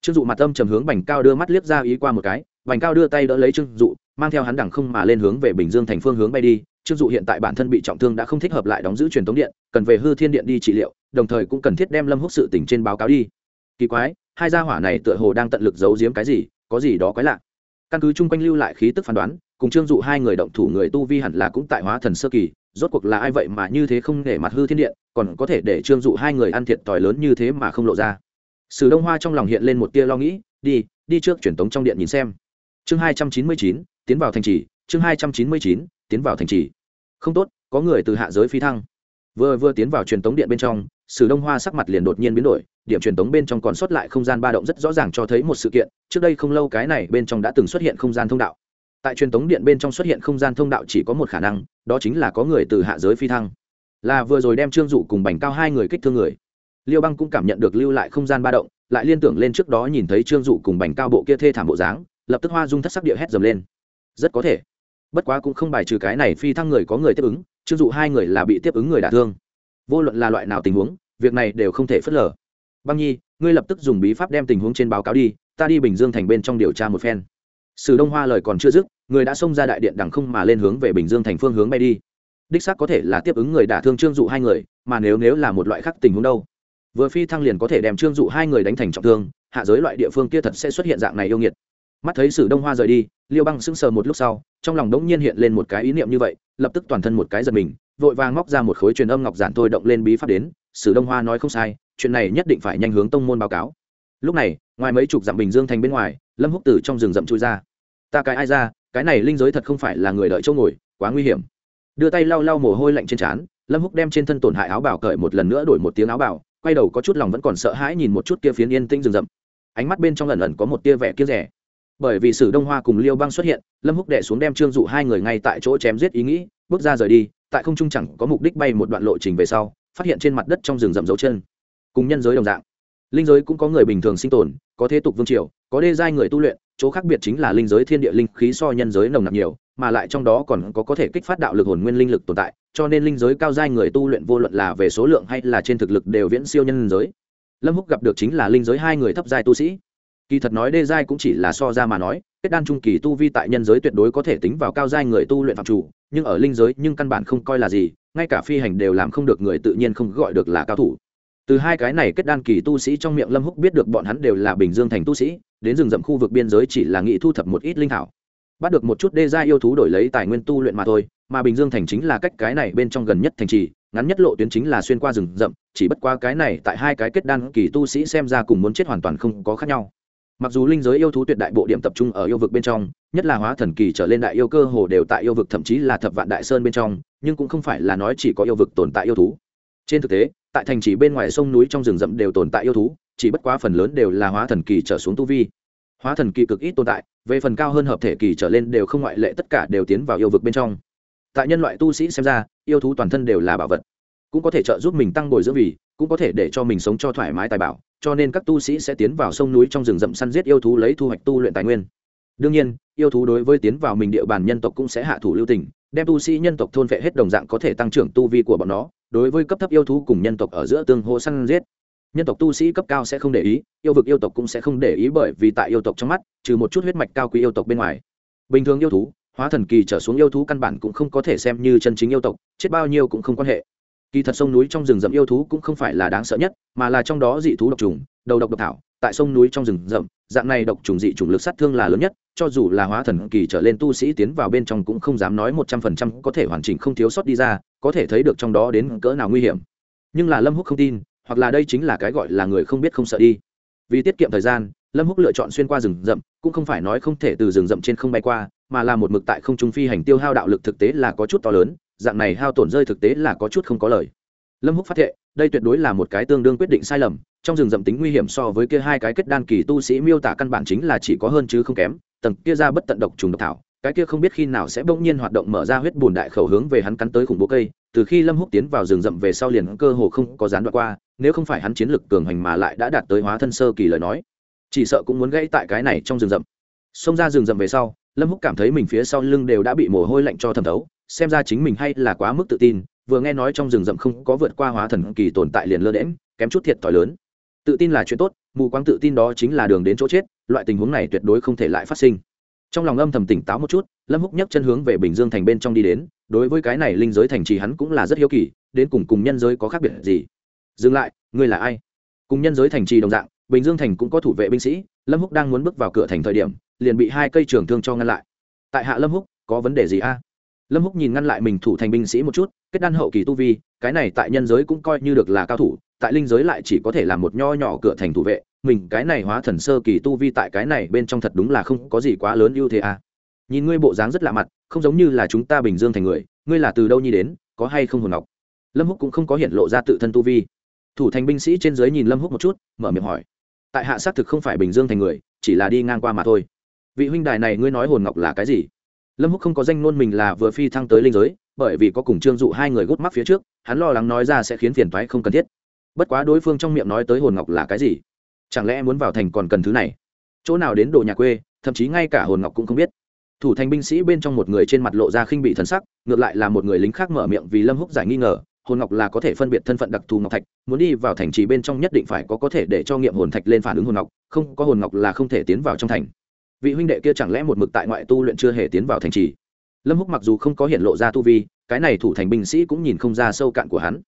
Trương dụ mặt âm trầm hướng bành cao đưa mắt liếc ra ý qua một cái, bành cao đưa tay đỡ lấy trương dụ, mang theo hắn đẳng không mà lên hướng về bình dương thành phương hướng bay đi. Trương dụ hiện tại bản thân bị trọng thương đã không thích hợp lại đóng giữ truyền thống điện, cần về hư thiên điện đi trị liệu, đồng thời cũng cần thiết đem lâm húc sự tỉnh trên báo cáo đi. Kỳ quái, hai gia hỏa này tựa hồ đang tận lực giấu giếm cái gì, có gì đó quái lạ. Căn cứ chung quanh lưu lại khí tức phán đoán, cùng trương dụ hai người động thủ người tu vi hẳn là cũng tại hóa thần sơ kỳ, rốt cuộc là ai vậy mà như thế không để mặt hư thiên điện, còn có thể để trương dụ hai người ăn thiệt tỏi lớn như thế mà không lộ ra sử đông hoa trong lòng hiện lên một tia lo nghĩ, đi đi trước truyền tống trong điện nhìn xem. Chương hai trăm chín mươi chín, tiến vào thành trì, chương hai trăm chín mươi chín, tiến vào thành trì. Không tốt, có người từ hạ giới phi thăng. Vừa vừa tiến vào truyền tống điện bên trong, sử đông hoa sắc mặt liền đột nhiên biến đổi, điểm truyền tống bên trong còn sót lại không gian ba động rất rõ ràng cho thấy một sự kiện, trước đây không lâu cái này bên trong đã từng xuất hiện không gian thông đạo. Tại truyền tống điện bên trong xuất hiện không gian thông đạo chỉ có một khả năng, đó chính là có người từ hạ giới phi thăng. Là vừa rồi đem trương dụ cùng bành cao hai người kích thương người liêu băng cũng cảm nhận được lưu lại không gian ba động, lại liên tưởng lên trước đó nhìn thấy trương dụ cùng bành cao bộ kia thê thảm bộ dáng, lập tức hoa dung thất sắc địa hét dầm lên. Rất có thể. Bất quá cũng không bài trừ cái này phi thăng người có người tiếp ứng, trương dụ hai người là bị tiếp ứng người đả thương. Vô luận là loại nào tình huống, việc này đều không thể phớt lờ. Băng nhi, ngươi lập tức dùng bí pháp đem tình huống trên báo cáo đi, ta đi bình dương thành bên trong điều tra một phen. Sử đông hoa lời còn chưa dứt, người đã xông ra đại điện đằng không mà lên hướng về bình dương thành phương hướng bay đi. Đích xác có thể là tiếp ứng người đả thương trương dụ hai người, mà nếu nếu là một loại khác tình huống đâu? Vừa phi thăng liền có thể đem trương dụ hai người đánh thành trọng thương, hạ giới loại địa phương kia thật sẽ xuất hiện dạng này yêu nghiệt. Mắt thấy sử đông hoa rời đi, liêu băng sững sờ một lúc sau, trong lòng đống nhiên hiện lên một cái ý niệm như vậy, lập tức toàn thân một cái giật mình, vội vàng móc ra một khối truyền âm ngọc giản thôi động lên bí pháp đến, sử đông hoa nói không sai, chuyện này nhất định phải nhanh hướng tông môn báo cáo. Lúc này, ngoài mấy chục dặm bình dương thành bên ngoài, lâm húc từ trong rừng rậm chui ra. Ta cái ai ra, cái này linh giới thật không phải là người đợi chỗ ngồi, quá nguy hiểm. Đưa tay lau lau mồ hôi lạnh trên trán, lâm húc đem trên thân tổn hại áo bảo cởi một lần nữa đổi một tiếng áo bảo quay đầu có chút lòng vẫn còn sợ hãi nhìn một chút kia phiến yên tĩnh rừng rậm. Ánh mắt bên trong lần lần có một tia vẻ kia rẻ. Bởi vì sử đông hoa cùng liêu băng xuất hiện, lâm húc đệ xuống đem trương dụ hai người ngay tại chỗ chém giết ý nghĩ, bước ra rời đi, tại không trung chẳng có mục đích bay một đoạn lộ trình về sau, phát hiện trên mặt đất trong rừng rậm dấu chân, cùng nhân giới đồng dạng. Linh giới cũng có người bình thường sinh tồn, có thế tục vương triều, có đê giai người tu luyện, chỗ khác biệt chính là linh giới thiên địa linh khí so nhân giới nồng nặc nhiều, mà lại trong đó còn có có thể kích phát đạo lực hồn nguyên linh lực tồn tại cho nên linh giới cao giai người tu luyện vô luận là về số lượng hay là trên thực lực đều viễn siêu nhân giới. Lâm húc gặp được chính là linh giới hai người thấp giai tu sĩ. Kỳ thật nói đê giai cũng chỉ là so ra mà nói, kết đan trung kỳ tu vi tại nhân giới tuyệt đối có thể tính vào cao giai người tu luyện phạm chủ, nhưng ở linh giới nhưng căn bản không coi là gì, ngay cả phi hành đều làm không được người tự nhiên không gọi được là cao thủ. Từ hai cái này kết đan kỳ tu sĩ trong miệng lâm húc biết được bọn hắn đều là bình dương thành tu sĩ, đến rừng rậm khu vực biên giới chỉ là nghĩ thu thập một ít linh thảo. Bắt được một chút đê gia yêu thú đổi lấy tài nguyên tu luyện mà thôi mà bình dương thành chính là cách cái này bên trong gần nhất thành trì, ngắn nhất lộ tuyến chính là xuyên qua rừng rậm, chỉ bất qua cái này tại hai cái kết đan kỳ tu sĩ xem ra cùng muốn chết hoàn toàn không có khác nhau. Mặc dù linh giới yêu thú tuyệt đại bộ điểm tập trung ở yêu vực bên trong, nhất là hóa thần kỳ trở lên đại yêu cơ hồ đều tại yêu vực thậm chí là thập vạn đại sơn bên trong, nhưng cũng không phải là nói chỉ có yêu vực tồn tại yêu thú. Trên thực tế, tại thành trì bên ngoài sông núi trong rừng rậm đều tồn tại yêu thú, chỉ bất quá phần lớn đều là hóa thần kỳ trở xuống tu vi. Hóa thần kỳ cực ít tồn tại, về phần cao hơn hợp thể kỳ trở lên đều không ngoại lệ, tất cả đều tiến vào yêu vực bên trong tại nhân loại tu sĩ xem ra, yêu thú toàn thân đều là bảo vật. Cũng có thể trợ giúp mình tăng bồi dưỡng vì, cũng có thể để cho mình sống cho thoải mái tài bảo, cho nên các tu sĩ sẽ tiến vào sông núi trong rừng rậm săn giết yêu thú lấy thu hoạch tu luyện tài nguyên. Đương nhiên, yêu thú đối với tiến vào mình địa bàn nhân tộc cũng sẽ hạ thủ lưu tình, đem tu sĩ nhân tộc thôn vệ hết đồng dạng có thể tăng trưởng tu vi của bọn nó, đối với cấp thấp yêu thú cùng nhân tộc ở giữa tương hô săn giết. Nhân tộc tu sĩ cấp cao sẽ không để ý, yêu vực yêu tộc cũng sẽ không để ý bởi vì tại yêu tộc trong mắt, trừ một chút huyết mạch cao quý yêu tộc bên ngoài. Bình thường yêu thú hóa thần kỳ trở xuống yêu thú căn bản cũng không có thể xem như chân chính yêu tộc, chết bao nhiêu cũng không quan hệ. Kỳ thật sông núi trong rừng rậm yêu thú cũng không phải là đáng sợ nhất, mà là trong đó dị thú độc trùng, đầu độc độc thảo, tại sông núi trong rừng rậm, dạng này độc trùng dị trùng lực sát thương là lớn nhất, cho dù là hóa thần kỳ trở lên tu sĩ tiến vào bên trong cũng không dám nói một trăm phần trăm có thể hoàn chỉnh không thiếu sót đi ra, có thể thấy được trong đó đến cỡ nào nguy hiểm. Nhưng là lâm húc không tin, hoặc là đây chính là cái gọi là người không biết không sợ đi. Vì tiết kiệm thời gian, lâm húc lựa chọn xuyên qua rừng rậm, cũng không phải nói không thể từ rừng rậm trên không bay qua mà là một mực tại không trung phi hành tiêu hao đạo lực thực tế là có chút to lớn, dạng này hao tổn rơi thực tế là có chút không có lời. Lâm húc phát hiện đây tuyệt đối là một cái tương đương quyết định sai lầm, trong rừng rậm tính nguy hiểm so với kia hai cái kết đan kỳ tu sĩ miêu tả căn bản chính là chỉ có hơn chứ không kém, tầng kia ra bất tận độc trùng độc thảo, cái kia không biết khi nào sẽ bỗng nhiên hoạt động mở ra huyết bùn đại khẩu hướng về hắn cắn tới khủng bố cây, từ khi lâm húc tiến vào rừng rậm về sau liền cơ hồ không có gián đoạn qua, nếu không phải hắn chiến lực cường hành mà lại đã đạt tới hóa thân sơ kỳ lời nói, chỉ sợ cũng muốn gãy tại cái này trong rừng rậm. Xông ra rừng rậm về sau lâm húc cảm thấy mình phía sau lưng đều đã bị mồ hôi lạnh cho thẩm thấu, xem ra chính mình hay là quá mức tự tin, vừa nghe nói trong rừng rậm không có vượt qua hóa thần kỳ tồn tại liền lơ đễm kém chút thiệt thòi lớn. Tự tin là chuyện tốt, mù quáng tự tin đó chính là đường đến chỗ chết, loại tình huống này tuyệt đối không thể lại phát sinh. Trong lòng âm thầm tỉnh táo một chút, lâm húc nhấc chân hướng về bình dương thành bên trong đi đến, đối với cái này linh giới thành trì hắn cũng là rất hiếu kỳ, đến cùng cùng nhân giới có khác biệt gì? Dừng lại, ngươi là ai? Cùng nhân giới thành trì đồng dạng, bình dương thành cũng có thủ vệ binh sĩ, lâm húc đang muốn bước vào cửa thành thời điểm liền bị hai cây trường thương cho ngăn lại. Tại hạ lâm húc, có vấn đề gì a? Lâm húc nhìn ngăn lại mình thủ thành binh sĩ một chút, kết đan hậu kỳ tu vi, cái này tại nhân giới cũng coi như được là cao thủ, tại linh giới lại chỉ có thể là một nho nhỏ cửa thành thủ vệ, mình cái này hóa thần sơ kỳ tu vi tại cái này bên trong thật đúng là không có gì quá lớn ưu thế à. nhìn ngươi bộ dáng rất lạ mặt, không giống như là chúng ta bình dương thành người, ngươi là từ đâu nhi đến, có hay không hồn ngọc? Lâm húc cũng không có hiện lộ ra tự thân tu vi. Thủ thành binh sĩ trên dưới nhìn lâm húc một chút, mở miệng hỏi. Tại hạ xác thực không phải bình dương thành người, chỉ là đi ngang qua mà thôi vị huynh đài này ngươi nói hồn ngọc là cái gì? Lâm húc không có danh nôn mình là vừa phi thăng tới linh giới, bởi vì có cùng trương dụ hai người gút mắt phía trước, hắn lo lắng nói ra sẽ khiến phiền toái không cần thiết. Bất quá đối phương trong miệng nói tới hồn ngọc là cái gì? Chẳng lẽ muốn vào thành còn cần thứ này? Chỗ nào đến đồ nhà quê, thậm chí ngay cả hồn ngọc cũng không biết. Thủ thành binh sĩ bên trong một người trên mặt lộ ra khinh bị thần sắc, ngược lại là một người lính khác mở miệng vì lâm húc giải nghi ngờ, hồn ngọc là có thể phân biệt thân phận đặc thù ngọc thạch, muốn đi vào thành trì bên trong nhất định phải có có thể để cho nghiệm hồn thạch lên phản ứng hồn ngọc, không có hồn ngọc là không thể tiến vào trong thành vị huynh đệ kia chẳng lẽ một mực tại ngoại tu luyện chưa hề tiến vào thành trì? Lâm húc mặc dù không có hiện lộ ra tu vi, cái này thủ thành binh sĩ cũng nhìn không ra sâu cạn của hắn.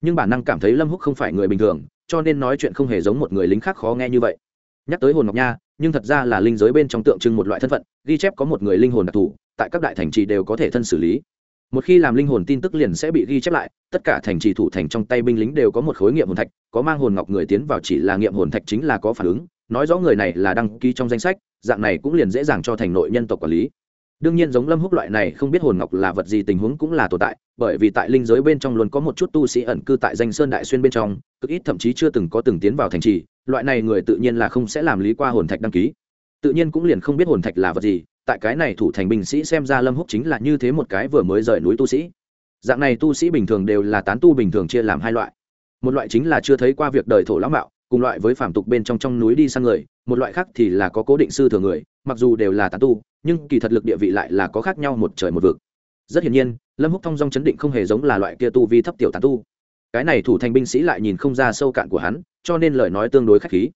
Nhưng bản năng cảm thấy lâm húc không phải người bình thường, cho nên nói chuyện không hề giống một người lính khác khó nghe như vậy. Nhắc tới hồn ngọc nha, nhưng thật ra là linh giới bên trong tượng trưng một loại thân phận, ghi chép có một người linh hồn đặc thù, tại các đại thành trì đều có thể thân xử lý. Một khi làm linh hồn tin tức liền sẽ bị ghi chép lại, tất cả thành trì thủ thành trong tay binh lính đều có một khối nghiệm hồn thạch, có mang hồn ngọc người tiến vào chỉ là nghiệm hồn thạch chính là có phản ứng, nói rõ người này là đăng ký trong danh sách dạng này cũng liền dễ dàng cho thành nội nhân tộc quản lý. Đương nhiên giống lâm húc loại này không biết hồn ngọc là vật gì tình huống cũng là tồn tại, bởi vì tại linh giới bên trong luôn có một chút tu sĩ ẩn cư tại danh sơn đại xuyên bên trong, cực ít thậm chí chưa từng có từng tiến vào thành trì, loại này người tự nhiên là không sẽ làm lý qua hồn thạch đăng ký. Tự nhiên cũng liền không biết hồn thạch là vật gì, tại cái này thủ thành binh sĩ xem ra lâm húc chính là như thế một cái vừa mới rời núi tu sĩ. Dạng này tu sĩ bình thường đều là tán tu bình thường chia làm hai loại. Một loại chính là chưa thấy qua việc đời thổ lão mạo cùng loại với phàm tục bên trong trong núi đi sang người, một loại khác thì là có cố định sư thừa người, mặc dù đều là tán tu, nhưng kỳ thật lực địa vị lại là có khác nhau một trời một vực. Rất hiển nhiên, lâm húc thông dong chấn định không hề giống là loại kia tu vi thấp tiểu tán tu. Cái này thủ thành binh sĩ lại nhìn không ra sâu cạn của hắn, cho nên lời nói tương đối khách khí.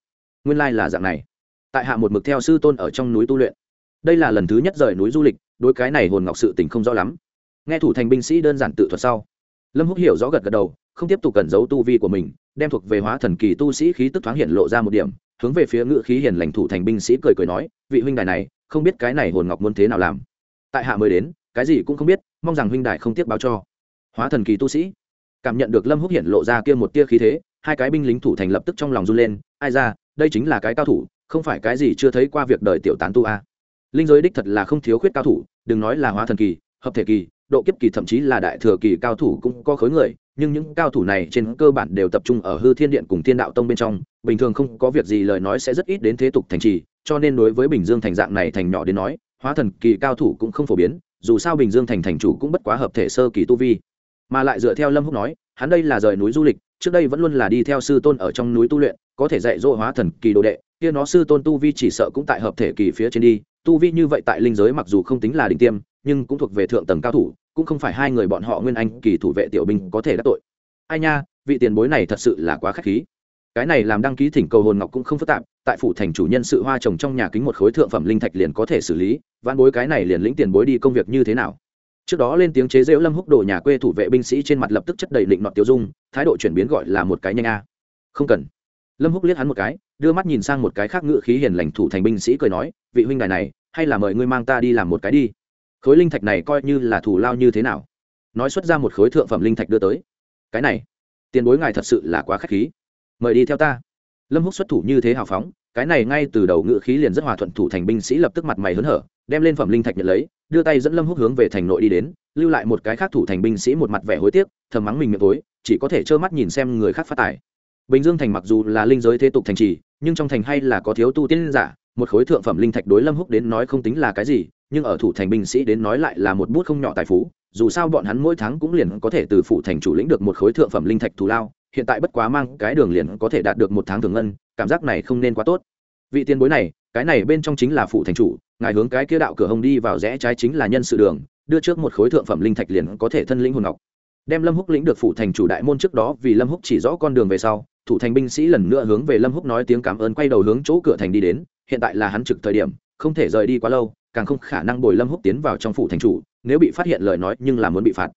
Nguyên lai là dạng này. Tại hạ một mực theo sư tôn ở trong núi tu luyện. Đây là lần thứ nhất rời núi du lịch, đối cái này hồn ngọc sự tình không rõ lắm. Nghe thủ thành binh sĩ đơn giản tự thuật sau, lâm húc hiểu rõ gật gật đầu, không tiếp tục cẩn giấu tu vi của mình đem thuộc về hóa thần kỳ tu sĩ khí tức thoáng hiện lộ ra một điểm, hướng về phía ngự khí hiền lành thủ thành binh sĩ cười cười nói, vị huynh đài này, không biết cái này hồn ngọc muốn thế nào làm. Tại hạ mới đến, cái gì cũng không biết, mong rằng huynh đài không tiếc báo cho. Hóa thần kỳ tu sĩ. Cảm nhận được lâm húc hiện lộ ra kia một tia khí thế, hai cái binh lính thủ thành lập tức trong lòng run lên, ai ra, đây chính là cái cao thủ, không phải cái gì chưa thấy qua việc đời tiểu tán tu a. Linh giới đích thật là không thiếu khuyết cao thủ, đừng nói là hóa thần kỳ, hợp thể kỳ, độ kiếp kỳ thậm chí là đại thừa kỳ cao thủ cũng có khối người nhưng những cao thủ này trên cơ bản đều tập trung ở hư thiên điện cùng thiên đạo tông bên trong, bình thường không có việc gì lời nói sẽ rất ít đến thế tục thành trì, cho nên đối với bình dương thành dạng này thành nhỏ đến nói, hóa thần kỳ cao thủ cũng không phổ biến, dù sao bình dương thành thành chủ cũng bất quá hợp thể sơ kỳ tu vi. Mà lại dựa theo lâm húc nói, hắn đây là rời núi du lịch, trước đây vẫn luôn là đi theo sư tôn ở trong núi tu luyện, có thể dạy dỗ hóa thần kỳ đồ đệ, kia nó sư tôn tu vi chỉ sợ cũng tại hợp thể kỳ phía trên đi, tu vi như vậy tại linh giới mặc dù không tính là đỉnh tiêm, nhưng cũng thuộc về thượng tầng cao thủ cũng không phải hai người bọn họ nguyên anh kỳ thủ vệ tiểu binh có thể đắc tội. Ai nha, vị tiền bối này thật sự là quá khách khí. Cái này làm đăng ký thỉnh cầu hồn ngọc cũng không phức tạp, tại phủ thành chủ nhân sự hoa trồng trong nhà kính một khối thượng phẩm linh thạch liền có thể xử lý văn bối cái này liền lĩnh tiền bối đi công việc như thế nào. Trước đó lên tiếng chế rễu lâm húc đồ nhà quê thủ vệ binh sĩ trên mặt lập tức chất đầy định nọt tiêu dung, thái độ chuyển biến gọi là một cái nhanh a. À. Không cần. Lâm húc liếc hắn một cái, đưa mắt nhìn sang một cái khác ngự khí hiền lành thủ thành binh sĩ cười nói, vị huynh đài này, hay là mời ngươi mang ta đi làm một cái đi khối linh thạch này coi như là thủ lao như thế nào? Nói xuất ra một khối thượng phẩm linh thạch đưa tới. Cái này, tiền bối ngài thật sự là quá k h á c h khí. Mời đi theo ta. Lâm húc xuất thủ như thế hào phóng, cái này ngay từ đầu ngự khí liền rất hòa thuận thủ thành binh sĩ lập tức mặt mày hớn hở, đem lên phẩm linh thạch nhận lấy, đưa tay dẫn lâm húc hướng về thành nội đi đến, lưu lại một cái khác thủ thành binh sĩ một mặt vẻ hối tiếc, thầm mắng mình miệng tối, chỉ có thể trơ mắt nhìn xem người khác phát tài. Bình dương thành mặc dù là linh giới thế tục thành trì, nhưng trong thành hay là có thiếu tu tiên giả một khối thượng phẩm linh thạch đối lâm húc đến nói không tính là cái gì, nhưng ở thủ thành binh sĩ đến nói lại là một bút không nhỏ tài phú, dù sao bọn hắn mỗi tháng cũng liền có thể từ phủ thành chủ lĩnh được một khối thượng phẩm linh thạch thù lao, hiện tại bất quá mang cái đường liền có thể đạt được một tháng thường ngân, cảm giác này không nên quá tốt. Vị tiền bối này, cái này bên trong chính là phụ thành chủ, ngài hướng cái kia đạo cửa hồng đi vào rẽ trái chính là nhân sự đường, đưa trước một khối thượng phẩm linh thạch liền có thể thân lĩnh hồn ngọc. Đem lâm húc lĩnh được phụ thành chủ đại môn trước đó, vì lâm húc chỉ rõ con đường về sau, thủ thành binh sĩ lần nữa hướng về lâm húc nói tiếng cảm ơn, quay đầu hướng chỗ cửa thành đi đến hiện tại là hắn trực thời điểm, không thể rời đi quá lâu, càng không khả năng bồi lâm húc tiến vào trong phủ thành chủ, nếu bị phát hiện lời nói nhưng là muốn bị phạt.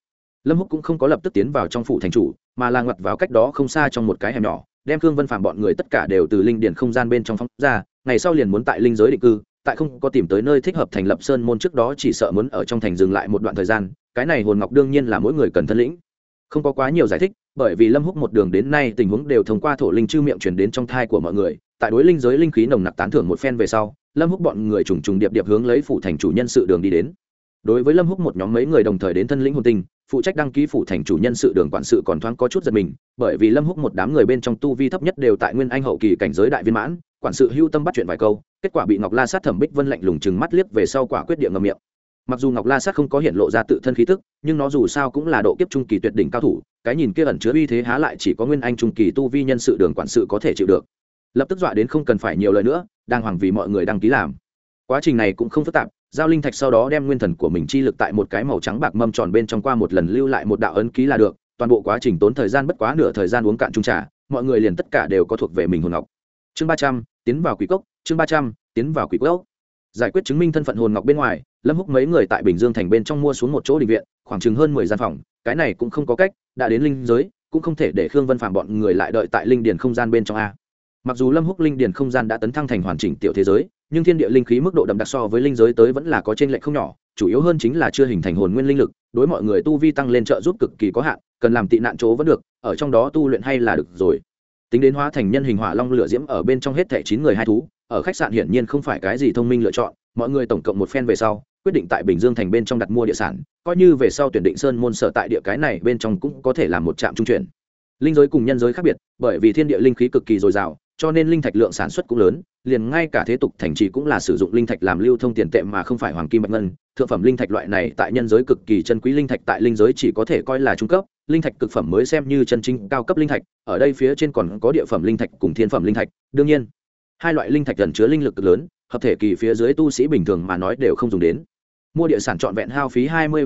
Lâm húc cũng không có lập tức tiến vào trong phủ thành chủ, mà là ngoặt vào cách đó không xa trong một cái hẻm nhỏ, đem khương vân phạm bọn người tất cả đều từ linh điền không gian bên trong phóng ra, ngày sau liền muốn tại linh giới định cư, tại không có tìm tới nơi thích hợp thành lập sơn môn trước đó chỉ sợ muốn ở trong thành dừng lại một đoạn thời gian, cái này hồn ngọc đương nhiên là mỗi người cần thân lĩnh. Không có quá nhiều giải thích bởi vì lâm húc một đường đến nay tình huống đều thông qua thổ linh chư miệng truyền đến trong thai của mọi người, tại đối linh giới linh khí nồng nặc tán thưởng một phen về sau, lâm húc bọn người trùng trùng điệp điệp hướng lấy phủ thành chủ nhân sự đường đi đến. Đối với lâm húc một nhóm mấy người đồng thời đến thân lĩnh hồn tinh, phụ trách đăng ký phủ thành chủ nhân sự đường quản sự còn thoáng có chút giật mình, bởi vì lâm húc một đám người bên trong tu vi thấp nhất đều tại nguyên anh hậu kỳ cảnh giới đại viên mãn, quản sự hưu tâm bắt chuyện vài câu, kết quả bị ngọc la sát thẩm bích vân lạnh lùng chừng mắt liếc về sau quả quyết địa ngầm miệng mặc dù ngọc la sát không có hiện lộ ra tự thân khí tức, nhưng nó dù sao cũng là độ kiếp trung kỳ tuyệt đỉnh cao thủ, cái nhìn kia ẩn chứa uy thế há lại chỉ có nguyên anh trung kỳ tu vi nhân sự đường quản sự có thể chịu được. Lập tức dọa đến không cần phải nhiều lời nữa, đang hoàng vì mọi người đăng ký làm. Quá trình này cũng không phức tạp, giao linh thạch sau đó đem nguyên thần của mình chi lực tại một cái màu trắng bạc mâm tròn bên trong qua một lần lưu lại một đạo ấn ký là được, toàn bộ quá trình tốn thời gian bất quá nửa thời gian uống cạn trung trà, mọi người liền tất cả đều có thuộc về mình hồn ngọc. Chương ba trăm, tiến vào quỷ cốc, chương ba trăm, tiến vào quỷ cốc. Giải quyết chứng minh thân phận hồn ngọc bên ngoài lâm húc mấy người tại bình dương thành bên trong mua xuống một chỗ định viện, khoảng chừng hơn mười gian phòng, cái này cũng không có cách, đã đến linh giới, cũng không thể để khương vân phạm bọn người lại đợi tại linh điền không gian bên trong a. Mặc dù lâm húc linh điền không gian đã tấn thăng thành hoàn chỉnh tiểu thế giới, nhưng thiên địa linh khí mức độ đậm đặc so với linh giới tới vẫn là có trên lệch không nhỏ, chủ yếu hơn chính là chưa hình thành hồn nguyên linh lực, đối mọi người tu vi tăng lên trợ giúp cực kỳ có hạn, cần làm tị nạn chỗ vẫn được, ở trong đó tu luyện hay là được rồi. Tính đến hóa thành nhân hình hỏa long lửa diễm ở bên trong hết thẻ chín người hai thú, ở khách sạn hiển nhiên không phải cái gì thông minh lựa chọn, mọi người tổng cộng một phen về sau quyết định tại bình dương thành bên trong đặt mua địa sản, coi như về sau tuyển định sơn môn sở tại địa cái này bên trong cũng có thể là một trạm trung chuyển. Linh giới cùng nhân giới khác biệt, bởi vì thiên địa linh khí cực kỳ dồi dào, cho nên linh thạch lượng sản xuất cũng lớn, liền ngay cả thế tục thành trì cũng là sử dụng linh thạch làm lưu thông tiền tệ mà không phải hoàng kim bạch ngân. Thượng phẩm linh thạch loại này tại nhân giới cực kỳ chân quý linh thạch tại linh giới chỉ có thể coi là trung cấp, linh thạch cực phẩm mới xem như chân chính cao cấp linh thạch, ở đây phía trên còn có địa phẩm linh thạch cùng thiên phẩm linh thạch. Đương nhiên, hai loại linh thạch gần chứa linh lực cực lớn, hợp thể kỳ phía dưới tu sĩ bình thường mà nói đều không dùng đến mua địa sản trọn vẹn hao phí hai mươi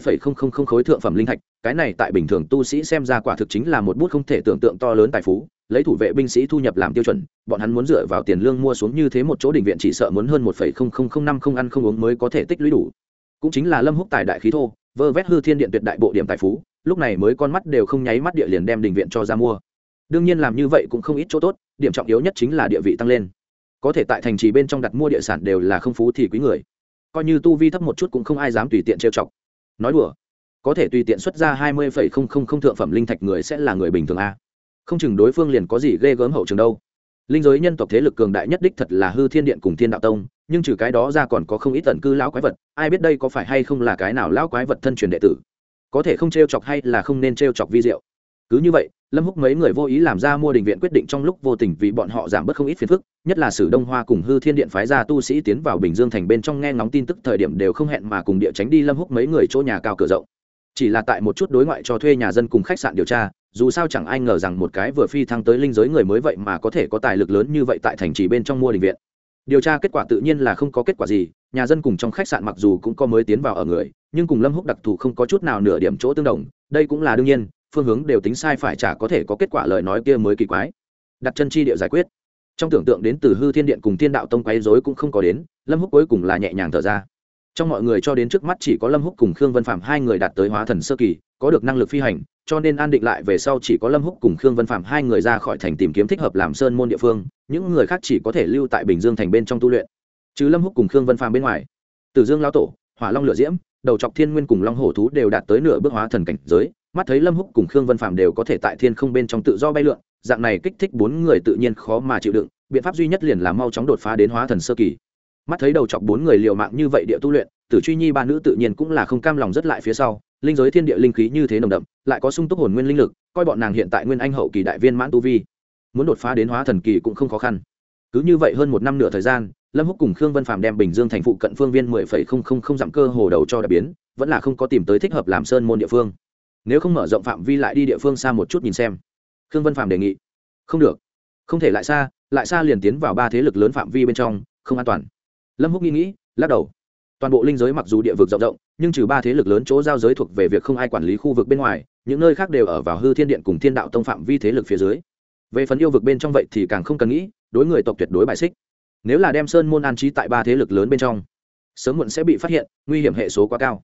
khối thượng phẩm linh thạch, cái này tại bình thường tu sĩ xem ra quả thực chính là một bút không thể tưởng tượng to lớn tài phú, lấy thủ vệ binh sĩ thu nhập làm tiêu chuẩn, bọn hắn muốn dựa vào tiền lương mua xuống như thế một chỗ đình viện chỉ sợ muốn hơn một năm không ăn không uống mới có thể tích lũy đủ. Cũng chính là lâm húc tài đại khí thô, vơ vét hư thiên điện tuyệt đại bộ điểm tài phú, lúc này mới con mắt đều không nháy mắt địa liền đem đình viện cho ra mua. Đương nhiên làm như vậy cũng không ít chỗ tốt, điểm trọng yếu nhất chính là địa vị tăng lên. Có thể tại thành trì bên trong đặt mua địa sản đều là không phú thì quý người coi như tu vi thấp một chút cũng không ai dám tùy tiện trêu chọc. Nói đùa, có thể tùy tiện xuất ra hai mươi phẩy không không không thượng phẩm linh thạch người sẽ là người bình thường a. Không chừng đối phương liền có gì ghê gớm hậu trường đâu. Linh giới nhân tộc thế lực cường đại nhất đích thật là hư thiên điện cùng thiên đạo tông, nhưng trừ cái đó ra còn có không ít tận cư lão quái vật, ai biết đây có phải hay không là cái nào lão quái vật thân truyền đệ tử. Có thể không t r e o chọc hay là không nên t r e o chọc vi diệu. Cứ như vậy lâm húc mấy người vô ý làm ra mua đình viện quyết định trong lúc vô tình vì bọn họ giảm bớt không ít phiền phức, nhất là sử đông hoa cùng hư thiên điện phái ra tu sĩ tiến vào bình dương thành bên trong nghe ngóng tin tức thời điểm đều không hẹn mà cùng địa tránh đi lâm húc mấy người chỗ nhà cao cửa rộng. Chỉ là tại một chút đối ngoại cho thuê nhà dân cùng khách sạn điều tra, dù sao chẳng ai ngờ rằng một cái vừa phi thăng tới linh giới người mới vậy mà có thể có tài lực lớn như vậy tại thành trì bên trong mua đình viện. Điều tra kết quả tự nhiên là không có kết quả gì, nhà dân cùng trong khách sạn mặc dù cũng có mới tiến vào ở người, nhưng cùng lâm húc đặc thù không có chút nào nửa điểm chỗ tương đồng, đây cũng là đương nhiên phương hướng đều tính sai phải chả có thể có kết quả lời nói kia mới kỳ quái. Đặt chân chi địa giải quyết. Trong tưởng tượng đến từ hư thiên điện cùng thiên đạo tông quấy rối cũng không có đến, lâm húc cuối cùng là nhẹ nhàng thở ra. Trong mọi người cho đến trước mắt chỉ có lâm húc cùng khương vân phạm hai người đạt tới hóa thần sơ kỳ, có được năng lực phi hành, cho nên an định lại về sau chỉ có lâm húc cùng khương vân phạm hai người ra khỏi thành tìm kiếm thích hợp làm sơn môn địa phương, những người khác chỉ có thể lưu tại bình dương thành bên trong tu luyện. Chứ lâm húc cùng khương vân phạm bên ngoài, tử dương lao tổ, hỏa long lửa diễm, đầu chọc thiên nguyên cùng long hổ thú đều đạt tới nửa bước hóa thần cảnh giới mắt thấy lâm húc cùng khương vân phạm đều có thể tại thiên không bên trong tự do bay lượn, dạng này kích thích bốn người tự nhiên khó mà chịu đựng, biện pháp duy nhất liền là mau chóng đột phá đến hóa thần sơ kỳ. Mắt thấy đầu chọc bốn người liều mạng như vậy địa tu luyện, tử truy nhi ba nữ tự nhiên cũng là không cam lòng rất lại phía sau, linh giới thiên địa linh khí như thế nồng đậm, lại có sung túc hồn nguyên linh lực, coi bọn nàng hiện tại nguyên anh hậu kỳ đại viên mãn tu vi, muốn đột phá đến hóa thần kỳ cũng không khó khăn. Cứ như vậy hơn một năm nửa thời gian, lâm húc cùng khương vân phàm đem bình dương thành phụ cận phương viên mười phẩy không không không dặm cơ hồ đầu cho đại biến, vẫn là không có tìm tới thích hợp làm sơn môn địa phương nếu không mở rộng phạm vi lại đi địa phương xa một chút nhìn xem. Khương vân Phạm đề nghị. Không được. Không thể lại xa lại xa liền tiến vào ba thế lực lớn phạm vi bên trong, không an toàn. Lâm húc nghĩ nghĩ, lắc đầu. Toàn bộ linh giới mặc dù địa vực rộng rộng, nhưng trừ ba thế lực lớn chỗ giao giới thuộc về việc không ai quản lý khu vực bên ngoài, những nơi khác đều ở vào hư thiên điện cùng thiên đạo tông phạm vi thế lực phía dưới. Về phần yêu vực bên trong vậy thì càng không cần nghĩ, đối người tộc tuyệt đối bài xích. Nếu là đem sơn môn an trí tại ba thế lực lớn bên trong, sớm muộn sẽ bị phát hiện, nguy hiểm hệ số quá cao